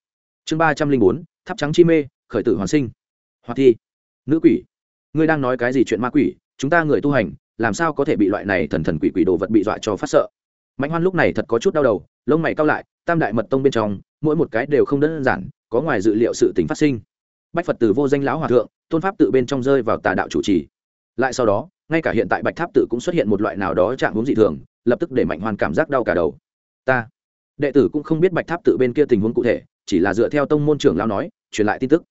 Chương ba trăm linh bốn, tháp trắng chi mê, khởi tử hoàn sinh. Hỏa thi. Nữ quỷ. Ngươi đang nói cái gì chuyện ma quỷ? Chúng ta người tu hành, làm sao có thể bị loại này thần thần quỷ quỷ đồ vật bị dọa cho phát sợ? Mạnh hoan lúc này thật có chút đau đầu, lông mày cau lại, tam đại mật tông bên trong, mỗi một cái đều không đơn giản, có ngoài dự liệu sự tình phát sinh. Bách phật tử vô danh lão hòa thượng, tôn pháp tự bên trong rơi vào tà đạo chủ trì. Lại sau đó ngay cả hiện tại bạch tháp tự cũng xuất hiện một loại nào đó chạm uống dị thường, lập tức để mạnh hoan cảm giác đau cả đầu. Ta, đệ tử cũng không biết bạch tháp tự bên kia tình huống cụ thể, chỉ là dựa theo tông môn trưởng lao nói, truyền lại tin tức.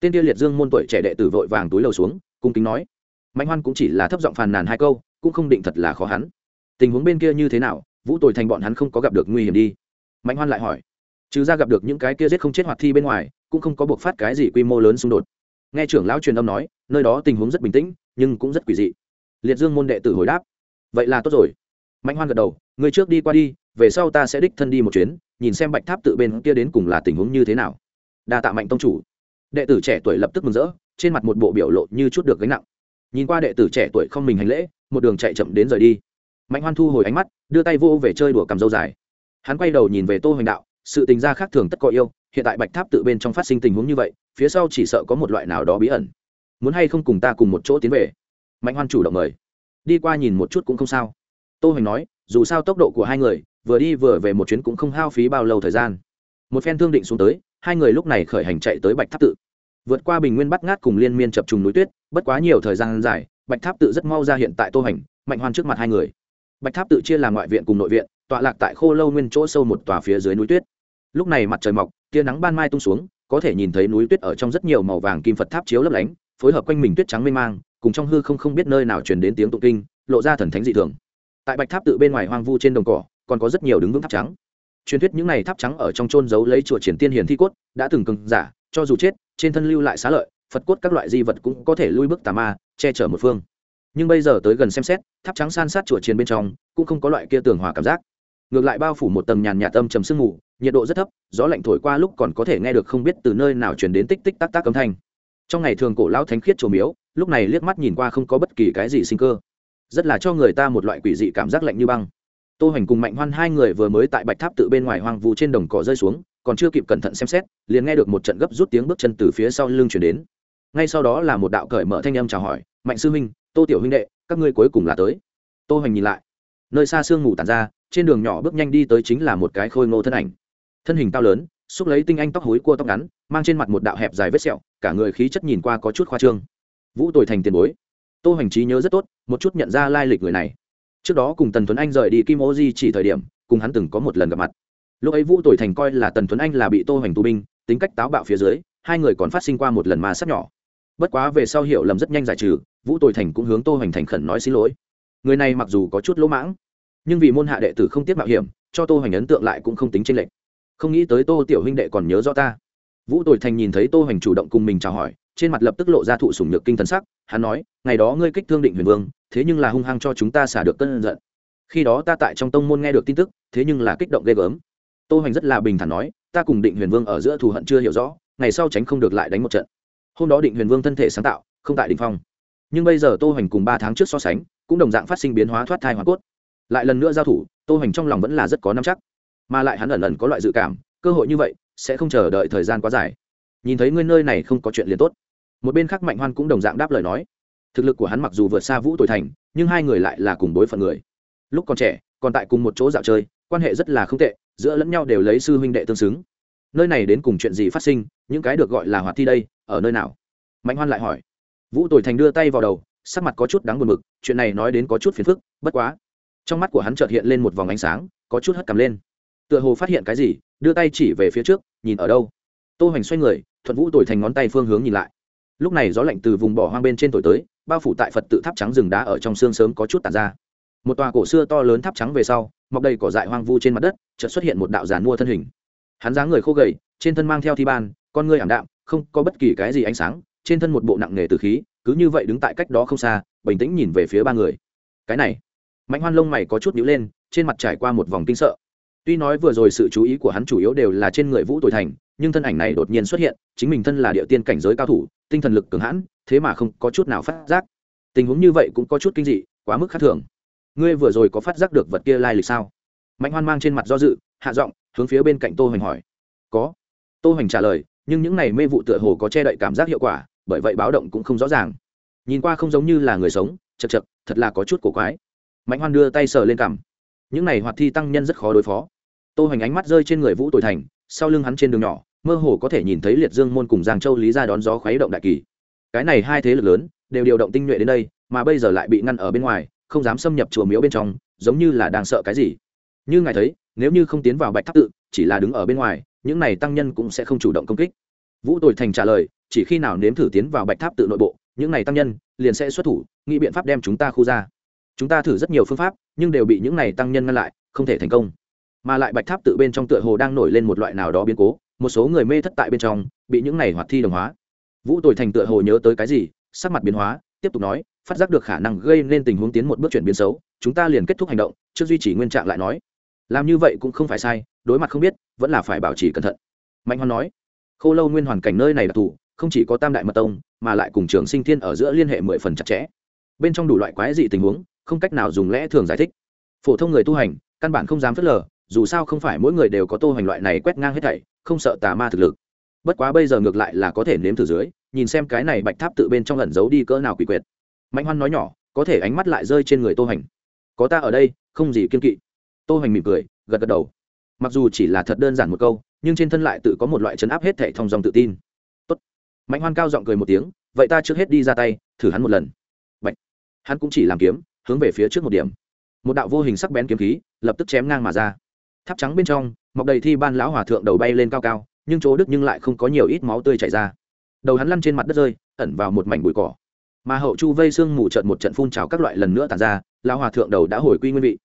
Tên kia liệt dương môn tuổi trẻ đệ tử vội vàng túi lầu xuống, cung kính nói. Mạnh hoan cũng chỉ là thấp giọng phàn nàn hai câu, cũng không định thật là khó hắn. Tình huống bên kia như thế nào? Vũ tồi thành bọn hắn không có gặp được nguy hiểm đi. Mạnh hoan lại hỏi. Chứ ra gặp được những cái kia giết không chết hoạt thi bên ngoài, cũng không có buộc phát cái gì quy mô lớn xung đột. Nghe trưởng lão truyền âm nói, nơi đó tình huống rất bình tĩnh, nhưng cũng rất quỷ dị liệt dương môn đệ tử hồi đáp. Vậy là tốt rồi. Mạnh hoan gật đầu, người trước đi qua đi, về sau ta sẽ đích thân đi một chuyến, nhìn xem bạch tháp tự bên kia đến cùng là tình huống như thế nào. Đa tạ mạnh tông chủ. Đệ tử trẻ tuổi lập tức mừng rỡ, trên mặt một bộ biểu lộ như chút được gánh nặng. Nhìn qua đệ tử trẻ tuổi không mình hành lễ, một đường chạy chậm đến rời đi. Mạnh hoan thu hồi ánh mắt, đưa tay vô về chơi đùa cầm dâu dài. Hắn quay đầu nhìn về tô hoành đạo, sự tình gia khác thường tất có yêu, hiện tại bạch tháp tự bên trong phát sinh tình huống như vậy, phía sau chỉ sợ có một loại nào đó bí ẩn. Muốn hay không cùng ta cùng một chỗ tiến về? mạnh hoan chủ động mời. Đi qua nhìn một chút cũng không sao. Tô hoành nói, dù sao tốc độ của hai người, vừa đi vừa về một chuyến cũng không hao phí bao lâu thời gian. Một phen thương định xuống tới, hai người lúc này khởi hành chạy tới bạch tháp tự. Vượt qua bình nguyên bắt ngát cùng liên miên chập trùng núi tuyết, bất quá nhiều thời gian dài, bạch tháp tự rất mau ra hiện tại tô hành mạnh hoan trước mặt hai người. Bạch tháp tự chia làm ngoại viện cùng nội viện, tọa lạc tại khô lâu nguyên chỗ sâu một tòa phía dưới núi tuyết. Lúc này mặt trời mọc, tia nắng ban mai tung xuống, có thể nhìn thấy núi tuyết ở trong rất nhiều màu vàng kim phật tháp chiếu lấp lánh, phối hợp quanh mình tuyết trắng mênh mang cùng trong hư không không biết nơi nào truyền đến tiếng tụng kinh, lộ ra thần thánh dị thường. Tại bạch tháp tự bên ngoài hoang vu trên đồng cỏ, còn có rất nhiều đứng vững tháp trắng. Truyền thuyết những n tháp trắng ở trong trôn giấu lấy chùa triển tiên hiền thi cốt, đã từng cừng giả, cho dù chết, trên thân lưu lại xá lợi, phật cốt các loại di vật cũng có thể lui bước tà ma, che chở một phương. Nhưng bây giờ tới gần xem xét, tháp trắng san sát chùa triển bên trong, cũng không có loại kia tưởng hòa cảm giác. Ngược lại bao phủ một tầng nhàn nhạt âm trầm sương mù, nhiệt độ rất thấp, gió lạnh thổi qua lúc còn có thể nghe được không biết từ nơi nào truyền đến tích tích tắc tắc âm thanh. Trong ngày thường cổ lão thánh khiết chùa miếu lúc này liếc mắt nhìn qua không có bất kỳ cái gì sinh cơ. Rất là cho người ta một loại quỷ dị cảm giác lạnh như băng. Tô hoành cùng mạnh hoan hai người vừa mới tại bạch tháp tự bên ngoài hoang vu trên đồng cỏ rơi xuống, còn chưa kịp cẩn thận xem xét, liền nghe được một trận gấp rút tiếng bước chân từ phía sau lưng chuyển đến. Ngay sau đó là một đạo cởi mở thanh âm chào hỏi, mạnh sư huynh, tô tiểu huynh đệ, các ngươi cuối cùng là tới. Tô hoành nhìn lại. Nơi xa sương ngủ tàn ra, trên đường nhỏ bước nhanh đi tới chính là một cái khôi ngô thân ảnh. Thân hình cao lớn, xúc lấy tinh anh tóc hối cua tóc ngắn, mang trên mặt một đạo hẹp dài vết sẹo, cả người khí chất nhìn qua có chút khoa trương vũ tồi thành tiền bối. Tô hoành trí nhớ rất tốt, một chút nhận ra lai lịch người này. Trước đó cùng tần tuấn anh rời đi kim ô di chỉ thời điểm, cùng hắn từng có một lần gặp mặt. Lúc ấy vũ tồi thành coi là tần tuấn anh là bị tô hoành tù binh, tính cách táo bạo phía dưới, hai người còn phát sinh qua một lần mà sát nhỏ. Bất quá về sau hiểu lầm rất nhanh giải trừ, vũ tồi thành cũng hướng tô hoành thành khẩn nói xin lỗi. Người này mặc dù có chút lỗ mãng, nhưng vì môn hạ đệ tử không tiếc mạo hiểm, cho tô hoành ấn tượng lại cũng không tính tranh lệch. Không nghĩ tới tô tiểu huynh đệ còn nhớ rõ ta. Vũ tồi thành nhìn thấy tô hoành chủ động cùng mình chào hỏi trên mặt lập tức lộ ra thụ sủng nhược kinh thần sắc, hắn nói, ngày đó ngươi kích thương định huyền vương, thế nhưng là hung hăng cho chúng ta xả được cơn giận. Khi đó ta tại trong tông môn nghe được tin tức, thế nhưng là kích động ghê gớm. Tô hoành rất là bình thản nói, ta cùng định huyền vương ở giữa thù hận chưa hiểu rõ, ngày sau tránh không được lại đánh một trận. Hôm đó định huyền vương thân thể sáng tạo, không tại đ phong. Nhưng bây giờ tô hoành cùng ba tháng trước so sánh, cũng đồng dạng phát sinh biến hóa thoát thai hoàn cốt. Lại lần nữa giao thủ, tô hoành trong lòng vẫn là rất có năm chắc. Mà lại hắn ẩn ẩn có loại dự cảm, cơ hội như vậy, sẽ không chờ đợi thời gian quá dài. Nhìn thấy ngươi nơi này không có chuyện liền tốt một bên khác mạnh hoan cũng đồng dạng đáp lời nói. Thực lực của hắn mặc dù vượt xa vũ tuổi thành, nhưng hai người lại là cùng đối phận người. Lúc còn trẻ, còn tại cùng một chỗ dạo chơi, quan hệ rất là không tệ, giữa lẫn nhau đều lấy sư huynh đệ tương xứng. Nơi này đến cùng chuyện gì phát sinh, những cái được gọi là hoạt thi đây, ở nơi nào? Mạnh hoan lại hỏi. Vũ tuổi thành đưa tay vào đầu, sắc mặt có chút đáng buồn mực chuyện này nói đến có chút phiền phức, bất quá. Trong mắt của hắn chợt hiện lên một vòng ánh sáng, có chút hất cằm lên. Tựa hồ phát hiện cái gì, đưa tay chỉ về phía trước, nhìn ở đâu. Tô hoành xoay người, thuận vũ tuổi thành ngón tay phương hướng nhìn lại lúc này gió lạnh từ vùng bỏ hoang bên trên thổi tới, bao phủ tại phật tự tháp trắng rừng đá ở trong xương sớm có chút tàn ra. Một tòa cổ xưa to lớn tháp trắng về sau, mọc đầy cỏ dại hoang vu trên mặt đất, chợt xuất hiện một đạo giàn mua thân hình. Hắn dáng người khô gầy, trên thân mang theo thi ban, con ngươi ảm đạm, không có bất kỳ cái gì ánh sáng, trên thân một bộ nặng nề từ khí, cứ như vậy đứng tại cách đó không xa, bình tĩnh nhìn về phía ba người. Cái này, mạnh hoan lông mày có chút nhíu lên, trên mặt trải qua một vòng kinh sợ. Tuy nói vừa rồi sự chú ý của hắn chủ yếu đều là trên người vũ tuổi thành nhưng thân ảnh này đột nhiên xuất hiện, chính mình thân là địa tiên cảnh giới cao thủ, tinh thần lực cường hãn, thế mà không có chút nào phát giác. Tình huống như vậy cũng có chút kinh dị, quá mức khác thường. Ngươi vừa rồi có phát giác được vật kia lai lịch sao? Mạnh hoan mang trên mặt do dự, hạ giọng, hướng phía bên cạnh tô hoành hỏi. Có. Tô hoành trả lời, nhưng những này mê vụ tựa hồ có che đậy cảm giác hiệu quả, bởi vậy báo động cũng không rõ ràng. Nhìn qua không giống như là người sống, chật chật, thật là có chút cổ quái. Mạnh hoan đưa tay sờ lên cằm. Những này hoạt thi tăng nhân rất khó đối phó. Tô hoành ánh mắt rơi trên người vũ tồi thành sau lưng hắn trên đường nhỏ, mơ hồ có thể nhìn thấy liệt dương môn cùng giang châu lý ra đón gió khuấy động đại kỳ. Cái này hai thế lực lớn, đều điều động tinh nhuệ đến đây, mà bây giờ lại bị ngăn ở bên ngoài, không dám xâm nhập chùa miếu bên trong, giống như là đang sợ cái gì. Như ngài thấy, nếu như không tiến vào bạch tháp tự, chỉ là đứng ở bên ngoài, những này tăng nhân cũng sẽ không chủ động công kích. Vũ tồi thành trả lời, chỉ khi nào nếm thử tiến vào bạch tháp tự nội bộ, những này tăng nhân liền sẽ xuất thủ, nghĩ biện pháp đem chúng ta khu ra. Chúng ta thử rất nhiều phương pháp, nhưng đều bị những này tăng nhân ngăn lại, không thể thành công mà lại bạch tháp tự bên trong tựa hồ đang nổi lên một loại nào đó biến cố, một số người mê thất tại bên trong, bị những này hoạt thi đồng hóa. Vũ tồi thành tựa hồ nhớ tới cái gì, sắc mặt biến hóa, tiếp tục nói, phát giác được khả năng gây nên tình huống tiến một bước chuyển biến xấu, chúng ta liền kết thúc hành động trước duy trì nguyên trạng lại nói. Làm như vậy cũng không phải sai, đối mặt không biết, vẫn là phải bảo trì cẩn thận. Mạnh hoan nói khâu lâu nguyên hoàn cảnh nơi này đặc thù không chỉ có tam đại mật tông, mà lại cùng trường sinh thiên ở giữa liên hệ mười phần chặt chẽ. Bên trong đủ loại quái dị tình huống, không cách nào dùng lẽ thường giải thích. Phổ thông người tu hành, căn bản không dám phớt lờ dù sao không phải mỗi người đều có tô hoành loại này quét ngang hết thảy, không sợ tà ma thực lực. Bất quá bây giờ ngược lại là có thể nếm thử dưới, nhìn xem cái này bạch tháp tự bên trong lẩn giấu đi cỡ nào quỷ quyệt. Mạnh hoan nói nhỏ, có thể ánh mắt lại rơi trên người tô hoành. Có ta ở đây, không gì kiên kỵ. Tô hoành mỉm cười, gật gật đầu. Mặc dù chỉ là thật đơn giản một câu, nhưng trên thân lại tự có một loại chấn áp hết thảy thông dòng tự tin. Tốt. mạnh hoan cao giọng cười một tiếng, vậy ta trước hết đi ra tay, thử hắn một lần. Bạch. hắn cũng chỉ làm kiếm, hướng về phía trước một điểm. Một đạo vô hình sắc bén kiếm khí, lập tức chém ngang mà ra tháp trắng bên trong, mọc đầy thi ban lão hòa thượng đầu bay lên cao cao, nhưng chỗ đức nhưng lại không có nhiều ít máu tươi chảy ra. Đầu hắn lăn trên mặt đất rơi, ẩn vào một mảnh bụi cỏ. Mà hậu chu vây xương mù trận một trận phun trào các loại lần nữa tàn ra, lão hòa thượng đầu đã hồi quy nguyên vị.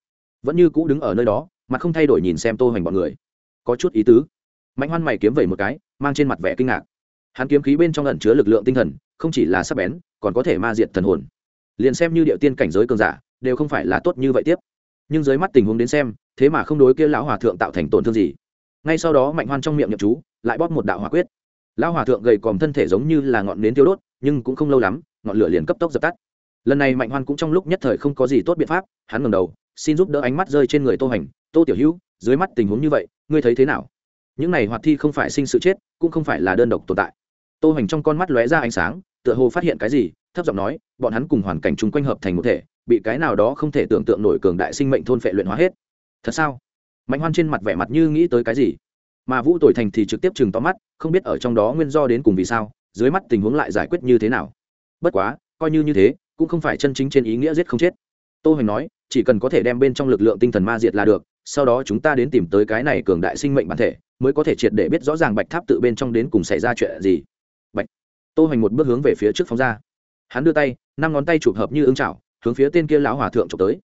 Vẫn như cũ đứng ở nơi đó mà không thay đổi nhìn xem tô hoành bọn người. Có chút ý tứ. Mạnh hoan mày kiếm vẩy một cái, mang trên mặt vẻ kinh ngạc. Hắn kiếm khí bên trong ẩn chứa lực lượng tinh thần, không chỉ là sắc bén, còn có thể ma diệt thần hồn. Liền xem như điệu tiên cảnh giới cường giả, đều không phải là tốt như vậy tiếp nhưng dưới mắt tình huống đến xem, thế mà không đối kia lão hòa thượng tạo thành tổn thương gì. Ngay sau đó mạnh hoan trong miệng nhậm chú, lại bóp một đạo hỏa quyết. Lão hòa thượng gầy còm thân thể giống như là ngọn nến tiêu đốt, nhưng cũng không lâu lắm, ngọn lửa liền cấp tốc dập tắt. Lần này mạnh hoan cũng trong lúc nhất thời không có gì tốt biện pháp, hắn ngẩng đầu, xin giúp đỡ ánh mắt rơi trên người tô hành, tô tiểu hữu, dưới mắt tình huống như vậy, ngươi thấy thế nào? Những này hoạt thi không phải sinh sự chết, cũng không phải là đơn độc tồn tại. Tô hành trong con mắt lóe ra ánh sáng, tựa hồ phát hiện cái gì, thấp giọng nói, bọn hắn cùng hoàn cảnh chung quanh hợp thành một thể bị cái nào đó không thể tưởng tượng nổi cường đại sinh mệnh thôn phệ luyện hóa hết. Thật sao? Mạnh hoan trên mặt vẻ mặt như nghĩ tới cái gì? Mà vũ tuổi thành thì trực tiếp chừng to mắt, không biết ở trong đó nguyên do đến cùng vì sao, dưới mắt tình huống lại giải quyết như thế nào. Bất quá, coi như như thế, cũng không phải chân chính trên ý nghĩa giết không chết. Tô hoành nói, chỉ cần có thể đem bên trong lực lượng tinh thần ma diệt là được, sau đó chúng ta đến tìm tới cái này cường đại sinh mệnh bản thể, mới có thể triệt để biết rõ ràng bạch tháp tự bên trong đến cùng xảy ra chuyện gì. Bạch. Tô hoành một bước hướng về phía trước phóng ra. Hắn đưa tay, năm ngón tay chụp hợp như ưng chảo hướng phía tên kia lão hòa thượng trộm tới.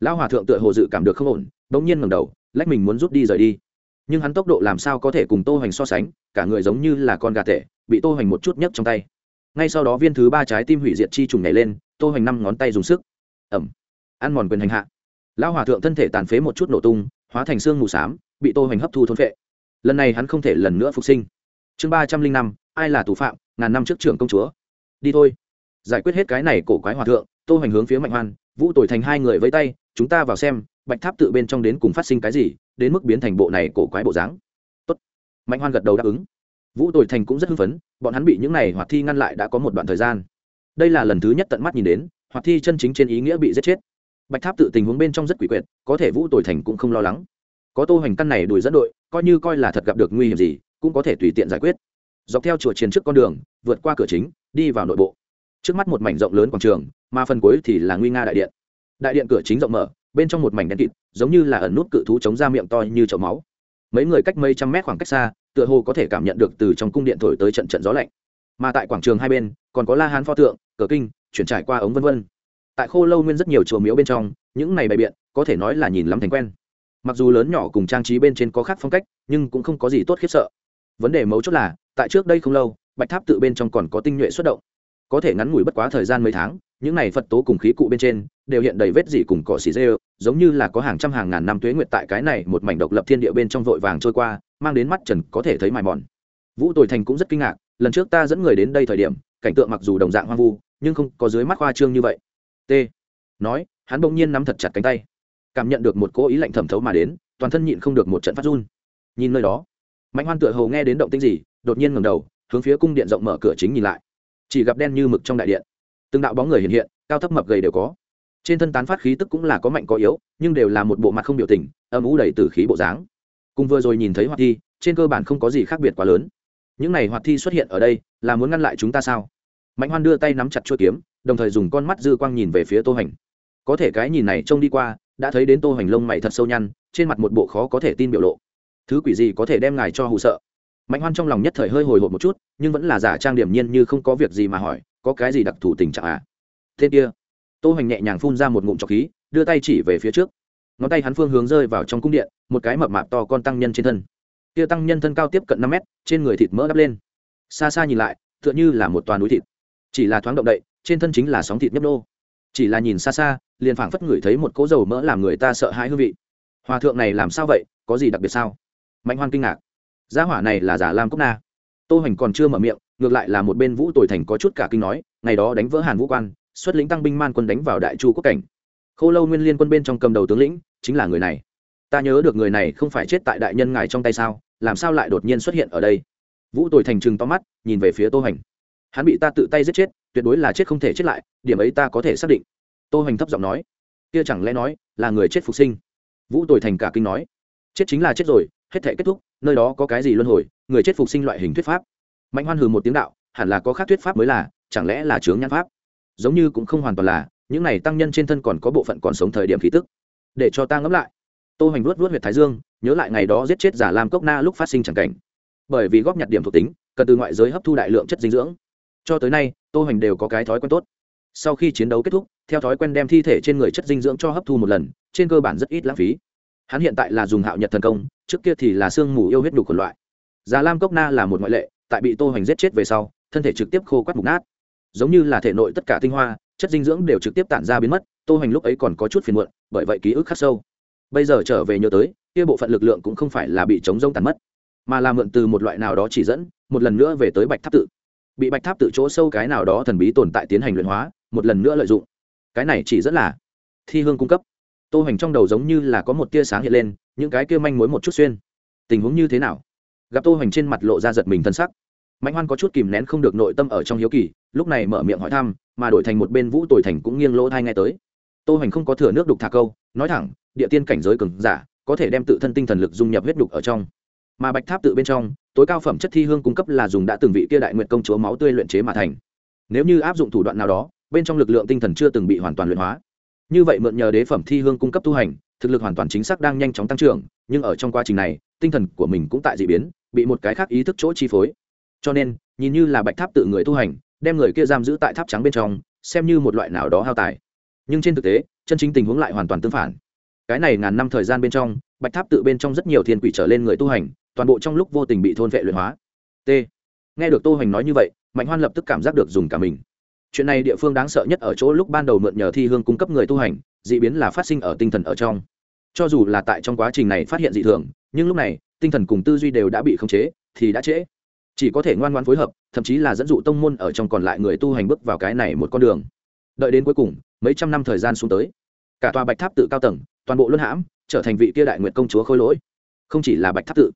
Lão hòa thượng tựa hồ dự cảm được không ổn, bỗng nhiên ngẩng đầu, lách mình muốn rút đi rời đi. Nhưng hắn tốc độ làm sao có thể cùng tô hoành so sánh, cả người giống như là con gà tệ bị tô hoành một chút nhấc trong tay. Ngay sau đó viên thứ ba trái tim hủy diệt chi trùng nhảy lên, tô hoành năm ngón tay dùng sức. Ẩm. Ăn mòn quyền hành hạ. Lão hòa thượng thân thể tàn phế một chút nổ tung, hóa thành xương mù xám, bị tô hoành hấp thu thôn phệ. Lần này hắn không thể lần nữa phục sinh. Chương ba trăm linh năm, ai là tù phạm, ngàn năm trước trưởng công chúa. Đi thôi. Giải quyết hết cái này cổ quái hòa thượng tô hoành hướng phía mạnh hoan, vũ tồi thành hai người với tay, chúng ta vào xem, bạch tháp tự bên trong đến cùng phát sinh cái gì, đến mức biến thành bộ này cổ quái bộ dáng. Tốt. mạnh hoan gật đầu đáp ứng. Vũ tồi thành cũng rất hưng phấn, bọn hắn bị những này hoạt thi ngăn lại đã có một đoạn thời gian. Đây là lần thứ nhất tận mắt nhìn đến, hoạt thi chân chính trên ý nghĩa bị giết chết. Bạch tháp tự tình huống bên trong rất quỷ quyệt, có thể vũ tồi thành cũng không lo lắng. Có tô hoành căn này đuổi dẫn đội, coi như coi là thật gặp được nguy hiểm gì, cũng có thể tùy tiện giải quyết. Dọc theo chùa chiến trước con đường, vượt qua cửa chính, đi vào nội bộ trước mắt một mảnh rộng lớn quảng trường, mà phần cuối thì là nguy nga đại điện. Đại điện cửa chính rộng mở, bên trong một mảnh đen kịt, giống như là ẩn nút cự thú chống ra miệng to như chậu máu. Mấy người cách mấy trăm mét khoảng cách xa, tựa hồ có thể cảm nhận được từ trong cung điện thổi tới trận trận gió lạnh. Mà tại quảng trường hai bên, còn có la hán pho tượng cờ kinh, chuyển trải qua ống vân vân. Tại khô lâu nguyên rất nhiều chùa miếu bên trong, những này bày biện, có thể nói là nhìn lắm thành quen. Mặc dù lớn nhỏ cùng trang trí bên trên có khác phong cách, nhưng cũng không có gì tốt khiếp sợ. Vấn đề mấu chốt là, tại trước đây không lâu, bạch tháp tự bên trong còn có tinh nhuệ xuất động có thể ngắn ngủi bất quá thời gian mấy tháng, những này phật tố cùng khí cụ bên trên, đều hiện đầy vết dỉ cùng cỏ xì dê giống như là có hàng trăm hàng ngàn năm tuế nguyệt tại cái này một mảnh độc lập thiên địa bên trong vội vàng trôi qua, mang đến mắt trần có thể thấy mài mòn. Vũ tồi thành cũng rất kinh ngạc, lần trước ta dẫn người đến đây thời điểm, cảnh tượng mặc dù đồng dạng hoang vu, nhưng không có dưới mắt hoa trương như vậy. T. Nói, hắn bỗng nhiên nắm thật chặt cánh tay. Cảm nhận được một cố ý lạnh thẩm thấu mà đến, toàn thân nhịn không được một trận phát run. Nhìn nơi đó, mạnh hoan tựa hồ nghe đến động tĩnh gì, đột nhiên ngầm đầu, hướng phía cung điện rộng mở cửa chính nhìn lại chỉ gặp đen như mực trong đại điện. Từng đạo bóng người hiện hiện, cao thấp mập gầy đều có. Trên thân tán phát khí tức cũng là có mạnh có yếu, nhưng đều là một bộ mặt không biểu tình, âm ú đầy t khí bộ dáng. Cùng vừa rồi nhìn thấy hoạt thi, trên cơ bản không có gì khác biệt quá lớn. Những n à y hoạt thi xuất hiện ở đây, là muốn ngăn lại chúng ta sao? Mạnh hoan đưa tay nắm chặt chuỗi kiếm, đồng thời dùng con mắt dư quang nhìn về phía tô hành. Có thể cái nhìn này trông đi qua, đã thấy đến tô hành lông mày thật sâu nhăn, trên mặt một bộ khó có thể tin biểu lộ. Thứ quỷ gì có thể đem ngài cho hụ sợ? mạnh hoan trong lòng nhất thời hơi hồi hộp một chút, nhưng vẫn là giả trang điểm nhiên như không có việc gì mà hỏi, có cái gì đặc thù tình trạng à? Thế kia. Tô hoành nhẹ nhàng phun ra một ngụm trọc khí, đưa tay chỉ về phía trước. Ngón tay hắn phương hướng rơi vào trong cung điện, một cái mập mạp to con tăng nhân trên thân. Kia tăng nhân thân cao tiếp cận năm mét, trên người thịt mỡ đắp lên. Xa xa nhìn lại, tựa như là một toàn núi thịt. Chỉ là thoáng động đậy, trên thân chính là sóng thịt nhấp nô. Chỉ là nhìn xa xa, liền phảng phất ngửi thấy một cỗ dầu mỡ làm người ta sợ hãi hương vị. Hòa thượng này làm sao vậy? Có gì đặc biệt sao? Mạnh hoan kinh ngạc gia hỏa này là giả lam cốc na. Tô hoành còn chưa mở miệng, ngược lại là một bên vũ tồi thành có chút cả kinh nói, ngày đó đánh vỡ hàn vũ quan, xuất lĩnh tăng binh man quân đánh vào đại chu quốc cảnh. Khô lâu nguyên liên quân bên trong cầm đầu tướng lĩnh, chính là người này. Ta nhớ được người này không phải chết tại đại nhân ngài trong tay sao, làm sao lại đột nhiên xuất hiện ở đây? Vũ tồi thành trừng to mắt, nhìn về phía tô hoành. Hắn bị ta tự tay giết chết, tuyệt đối là chết không thể chết lại, điểm ấy ta có thể xác định. Tô hoành thấp giọng nói. Kia chẳng lẽ nói là người chết phục sinh? Vũ tồi thành cả kinh nói. Chết chính là chết rồi hết thể kết thúc, nơi đó có cái gì luân hồi, người chết phục sinh loại hình thuyết pháp. Mạnh hoan hừ một tiếng đạo, hẳn là có khác thuyết pháp mới là, chẳng lẽ là chướng nhãn pháp? Giống như cũng không hoàn toàn là, những này tăng nhân trên thân còn có bộ phận còn sống thời điểm khí tức. Để cho ta ngẫm lại. Tô hoành luốt luốt huyệt thái dương, nhớ lại ngày đó giết chết giả lam cốc na lúc phát sinh chẳng cảnh. Bởi vì góp nhặt điểm thuộc tính, cần từ ngoại giới hấp thu đại lượng chất dinh dưỡng. Cho tới nay, tô hoành đều có cái thói quen tốt. Sau khi chiến đấu kết thúc, theo thói quen đem thi thể trên người chất dinh dưỡng cho hấp thu một lần, trên cơ bản rất ít lãng phí hắn hiện tại là dùng hạo nhật thần công, trước kia thì là sương mù yêu huyết nhục của loại. Già lam cốc na là một ngoại lệ, tại bị tô hoành giết chết về sau, thân thể trực tiếp khô quắt mục nát. Giống như là thể nội tất cả tinh hoa, chất dinh dưỡng đều trực tiếp tản ra biến mất, tô hoành lúc ấy còn có chút phiền muộn, bởi vậy ký ức khắc sâu. Bây giờ trở về nhớ tới, kia bộ phận lực lượng cũng không phải là bị chống rông tàn mất, mà là mượn từ một loại nào đó chỉ dẫn, một lần nữa về tới bạch tháp tự. Bị bạch tháp tự chỗ sâu cái nào đó thần bí tồn tại tiến hành luyện hóa, một lần nữa lợi dụng. Cái này chỉ dẫn là thi hương cung cấp tô hoành trong đầu giống như là có một tia sáng hiện lên, những cái kia manh mối một chút xuyên. Tình huống như thế nào? Gặp tô hoành trên mặt lộ ra giật mình thân sắc. Mạnh hoan có chút kìm nén không được nội tâm ở trong hiếu kỳ, lúc này mở miệng hỏi thăm, mà đổi thành một bên vũ tồi thành cũng nghiêng lỗ thai nghe tới. Tô hoành không có thừa nước đục thả câu, nói thẳng, địa tiên cảnh giới cường giả, có thể đem tự thân tinh thần lực dung nhập huyết đục ở trong. Mà bạch tháp tự bên trong, tối cao phẩm chất thi hương cung cấp là dùng đã từng vị kia đại nguyện công chúa máu tươi luyện chế mà thành. Nếu như áp dụng thủ đoạn nào đó, bên trong lực lượng tinh thần chưa từng bị hoàn toàn luyện hóa như vậy mượn nhờ đế phẩm thi hương cung cấp tu hành, thực lực hoàn toàn chính xác đang nhanh chóng tăng trưởng, nhưng ở trong quá trình này, tinh thần của mình cũng tại d ị biến, bị một cái khác ý thức chỗ chi phối. Cho nên, nhìn như là bạch tháp tự người tu hành, đem người kia giam giữ tại tháp trắng bên trong, xem như một loại nào đó hao tài. Nhưng trên thực tế, chân chính tình huống lại hoàn toàn tương phản. Cái này ngàn năm thời gian bên trong, bạch tháp tự bên trong rất nhiều thiên quỷ trở lên người tu hành, toàn bộ trong lúc vô tình bị thôn vệ luyện hóa. T. Nghe được tô hoành nói như vậy, mạnh hoan lập tức cảm giác được dùng cả mình chuyện này địa phương đáng sợ nhất ở chỗ lúc ban đầu mượn nhờ thi hương cung cấp người tu hành d ị biến là phát sinh ở tinh thần ở trong. Cho dù là tại trong quá trình này phát hiện dị thường, nhưng lúc này, tinh thần cùng tư duy đều đã bị khống chế, thì đã trễ. Chỉ có thể ngoan ngoan phối hợp, thậm chí là dẫn dụ tông môn ở trong còn lại người tu hành bước vào cái này một con đường. Đợi đến cuối cùng, mấy trăm năm thời gian xuống tới, cả tòa bạch tháp tự cao tầng, toàn bộ luân hãm, trở thành vị kia đại nguyện công chúa khôi lỗi. Không chỉ là bạch tháp tự.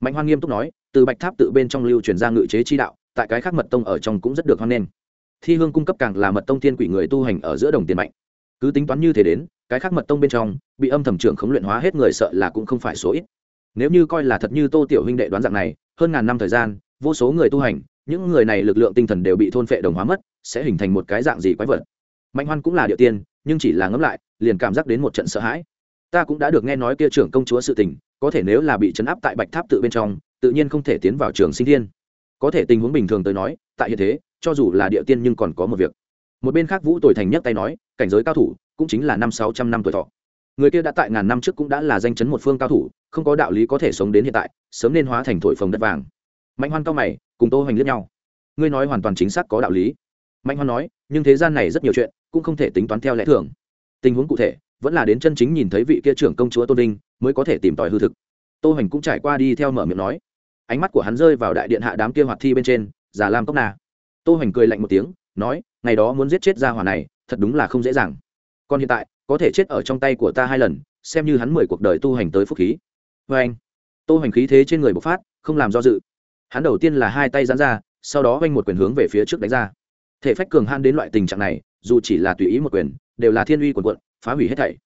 Mạnh hoan nghiêm túc nói, từ bạch tháp tự bên trong lưu truyền ra ngự chế chi đạo, tại cái khác mật tông ở trong cũng rất được hoan nghênh thi hương cung cấp càng là mật tông thiên quỷ người tu hành ở giữa đồng tiền mạnh. Cứ tính toán như thế đến, cái khác mật tông bên trong, bị âm thầm trưởng khống luyện hóa hết người sợ là cũng không phải số ít. Nếu như coi là thật như tô tiểu huynh đệ đoán dạng này, hơn ngàn năm thời gian, vô số người tu hành, những người này lực lượng tinh thần đều bị thôn phệ đồng hóa mất, sẽ hình thành một cái dạng gì quái vật? Mạnh hoan cũng là địa tiên, nhưng chỉ là ngẫm lại, liền cảm giác đến một trận sợ hãi. Ta cũng đã được nghe nói kia trưởng công chúa sự tình, có thể nếu là bị chấn áp tại bạch tháp tự bên trong, tự nhiên không thể tiến vào trường sinh thiên có thể tình huống bình thường tới nói, tại hiện thế, cho dù là địa tiên nhưng còn có một việc. Một bên khác vũ tồi thành nhấc tay nói, cảnh giới cao thủ, cũng chính là năm sáu trăm năm tuổi thọ. Người kia đã tại ngàn năm trước cũng đã là danh chấn một phương cao thủ, không có đạo lý có thể sống đến hiện tại, sớm nên hóa thành thổi phồng đất vàng. Mạnh hoan cao mày, cùng tô hoành lướt nhau. Ngươi nói hoàn toàn chính xác có đạo lý. Mạnh hoan nói, nhưng thế gian này rất nhiều chuyện, cũng không thể tính toán theo lẽ thường. Tình huống cụ thể, vẫn là đến chân chính nhìn thấy vị kia trưởng công chúa tôn linh mới có thể tìm tòi hư thực. Tô hoành cũng trải qua đi theo mở miệng nói ánh mắt của hắn rơi vào đại điện hạ đám kia hoạt thi bên trên, già lam cốc na. Tô hoành cười lạnh một tiếng, nói, ngày đó muốn giết chết gia hỏa này, thật đúng là không dễ dàng. Còn hiện tại, có thể chết ở trong tay của ta hai lần, xem như hắn mười cuộc đời tu hành tới phúc khí. Vê anh, tô hoành khí thế trên người bộc phát, không làm do dự. Hắn đầu tiên là hai tay dán ra, sau đó oanh một quyền hướng về phía trước đánh ra. Thể phách cường han đến loại tình trạng này, dù chỉ là tùy ý một quyền, đều là thiên uy quần quận phá hủy hết thảy.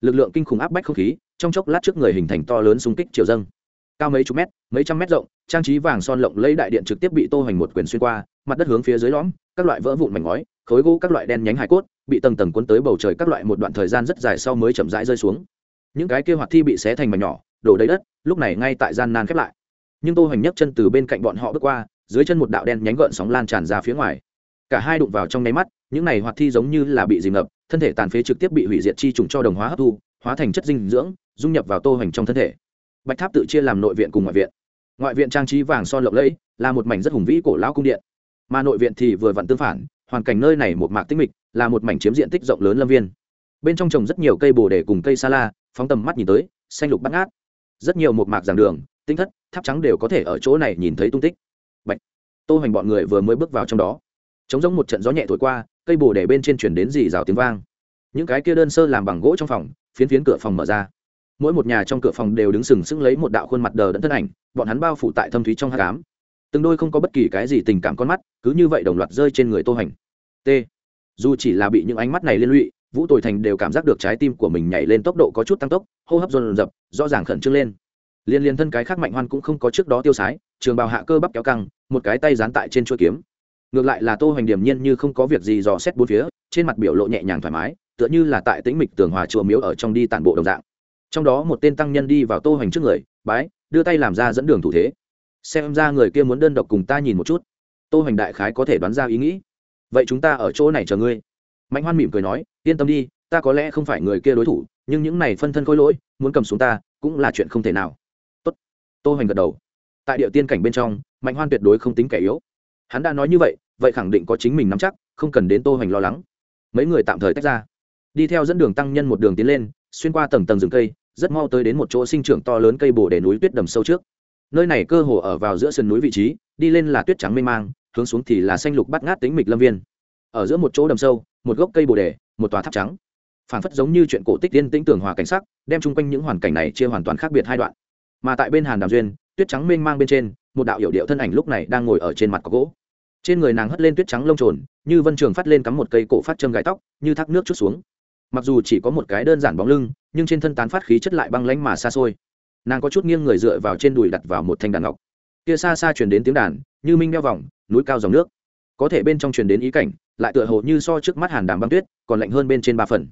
Lực lượng kinh khủng áp bách không khí, trong chốc lát trước người hình thành to lớn xung kích triều dâng cao mấy chục mét, mấy trăm mét rộng, trang trí vàng son lộng lấy đại điện trực tiếp bị tô hoành một quyền xuyên qua, mặt đất hướng phía dưới lõm, các loại vỡ vụn mảnh ngói, khối gỗ các loại đen nhánh hải cốt, bị tầng tầng cuốn tới bầu trời các loại một đoạn thời gian rất dài sau mới chậm rãi rơi xuống. Những cái kia hoạt thi bị xé thành mảnh nhỏ, đổ đầy đất, lúc này ngay tại gian nan khép lại. Nhưng tô hoành nhấc chân từ bên cạnh bọn họ bước qua, dưới chân một đạo đen nhánh gợn sóng lan tràn ra phía ngoài. Cả hai đụng vào trong nháy mắt, những này hoạt thi giống như là bị dìm ngập, thân thể tàn phế trực tiếp bị hủy diệt chi trùng cho đồng hóa hấp thu, hóa thành chất dinh dưỡng, dung nhập vào tô hoành trong thân thể bạch tháp tự chia làm nội viện cùng ngoại viện. Ngoại viện trang trí vàng son lộng lẫy, là một mảnh rất hùng vĩ cổ lão cung điện. Mà nội viện thì vừa vặn tương phản, hoàn cảnh nơi này một mạc tích mịch, là một mảnh chiếm diện tích rộng lớn lâm viên. Bên trong trồng rất nhiều cây bồ đề cùng cây sa la, phóng tầm mắt nhìn tới, xanh lục bắt ngát. Rất nhiều một mạc giảng đường, tinh thất, tháp trắng đều có thể ở chỗ này nhìn thấy tung tích. Bạch. tô hoành bọn người vừa mới bước vào trong đó. Chống giống một trận gió nhẹ thổi qua, cây bồ đề bên trên chuyển đến dì rào tiếng vang. Những cái kia đơn sơ làm bằng gỗ trong phòng, phiến phiến cửa phòng mở ra mỗi một nhà trong cửa phòng đều đứng sừng sững lấy một đạo khuôn mặt đờ đẫn thân ảnh, bọn hắn bao phủ tại thâm thúy trong hát cám từng đôi không có bất kỳ cái gì tình cảm con mắt, cứ như vậy đồng loạt rơi trên người tô hành. T. Dù chỉ là bị những ánh mắt này liên lụy, vũ tồi thành đều cảm giác được trái tim của mình nhảy lên tốc độ có chút tăng tốc, hô hấp dồn dập, rõ ràng khẩn trương lên. Liên liên thân cái khác mạnh hoan cũng không có trước đó tiêu sái, trường bào hạ cơ bắp kéo căng, một cái tay dán tại trên chuôi kiếm. Ngược lại là tô hoành điểm nhiên như không có việc gì dò xét bốn phía, trên mặt biểu lộ nhẹ nhàng thoải mái, tựa như là tại tĩnh mịch tường hòa chùa miếu ở trong đi tản bộ đồng dạng trong đó một tên tăng nhân đi vào tô hoành trước người, bái, đưa tay làm ra dẫn đường thủ thế. Xem ra người kia muốn đơn độc cùng ta nhìn một chút. Tô hoành đại khái có thể đoán ra ý nghĩ. Vậy chúng ta ở chỗ này chờ ngươi. Mạnh hoan mỉm cười nói, yên tâm đi, ta có lẽ không phải người kia đối thủ, nhưng những này phân thân khôi lỗi, muốn cầm xuống ta, cũng là chuyện không thể nào. Tốt. Tô hoành gật đầu. Tại địa tiên cảnh bên trong, mạnh hoan tuyệt đối không tính kẻ yếu. Hắn đã nói như vậy vậy khẳng định có chính mình nắm chắc, không cần đến tô hoành lo lắng. Mấy người tạm thời tách ra. Đi theo dẫn đường tăng nhân một đường tiến lên, xuyên qua tầng tầng rừng cây rất mau tới đến một chỗ sinh trưởng to lớn cây bồ đề núi tuyết đầm sâu trước. Nơi này cơ hồ ở vào giữa sườn núi vị trí, đi lên là tuyết trắng mênh mang, hướng xuống thì là xanh lục bắt ngát tính mịch lâm viên. Ở giữa một chỗ đầm sâu, một gốc cây bồ đề, một tòa tháp trắng. Phản phất giống như chuyện cổ tích tiên tĩnh tưởng hòa cảnh sắc, đem chung quanh những hoàn cảnh này chia hoàn toàn khác biệt hai đoạn. Mà tại bên hàn đàm duyên, tuyết trắng mênh mang bên trên, một đạo hiệu điệu thân ảnh lúc này đang ngồi ở trên mặt có gỗ. Trên người nàng hất lên tuyết trắng lông trồn, như vân trường phát lên cắm một cây cổ phát châm gai tóc, như thác nước chút xuống mặc dù chỉ có một cái đơn giản bóng lưng, nhưng trên thân tán phát khí chất lại băng lánh mà xa xôi. Nàng có chút nghiêng người dựa vào trên đùi đặt vào một thanh đàn ngọc. Kia xa xa chuyển đến tiếng đàn, như minh đeo vòng, núi cao dòng nước. Có thể bên trong chuyển đến ý cảnh, lại tựa hồ như so trước mắt hàn đàm băng tuyết, còn lạnh hơn bên trên ba phần.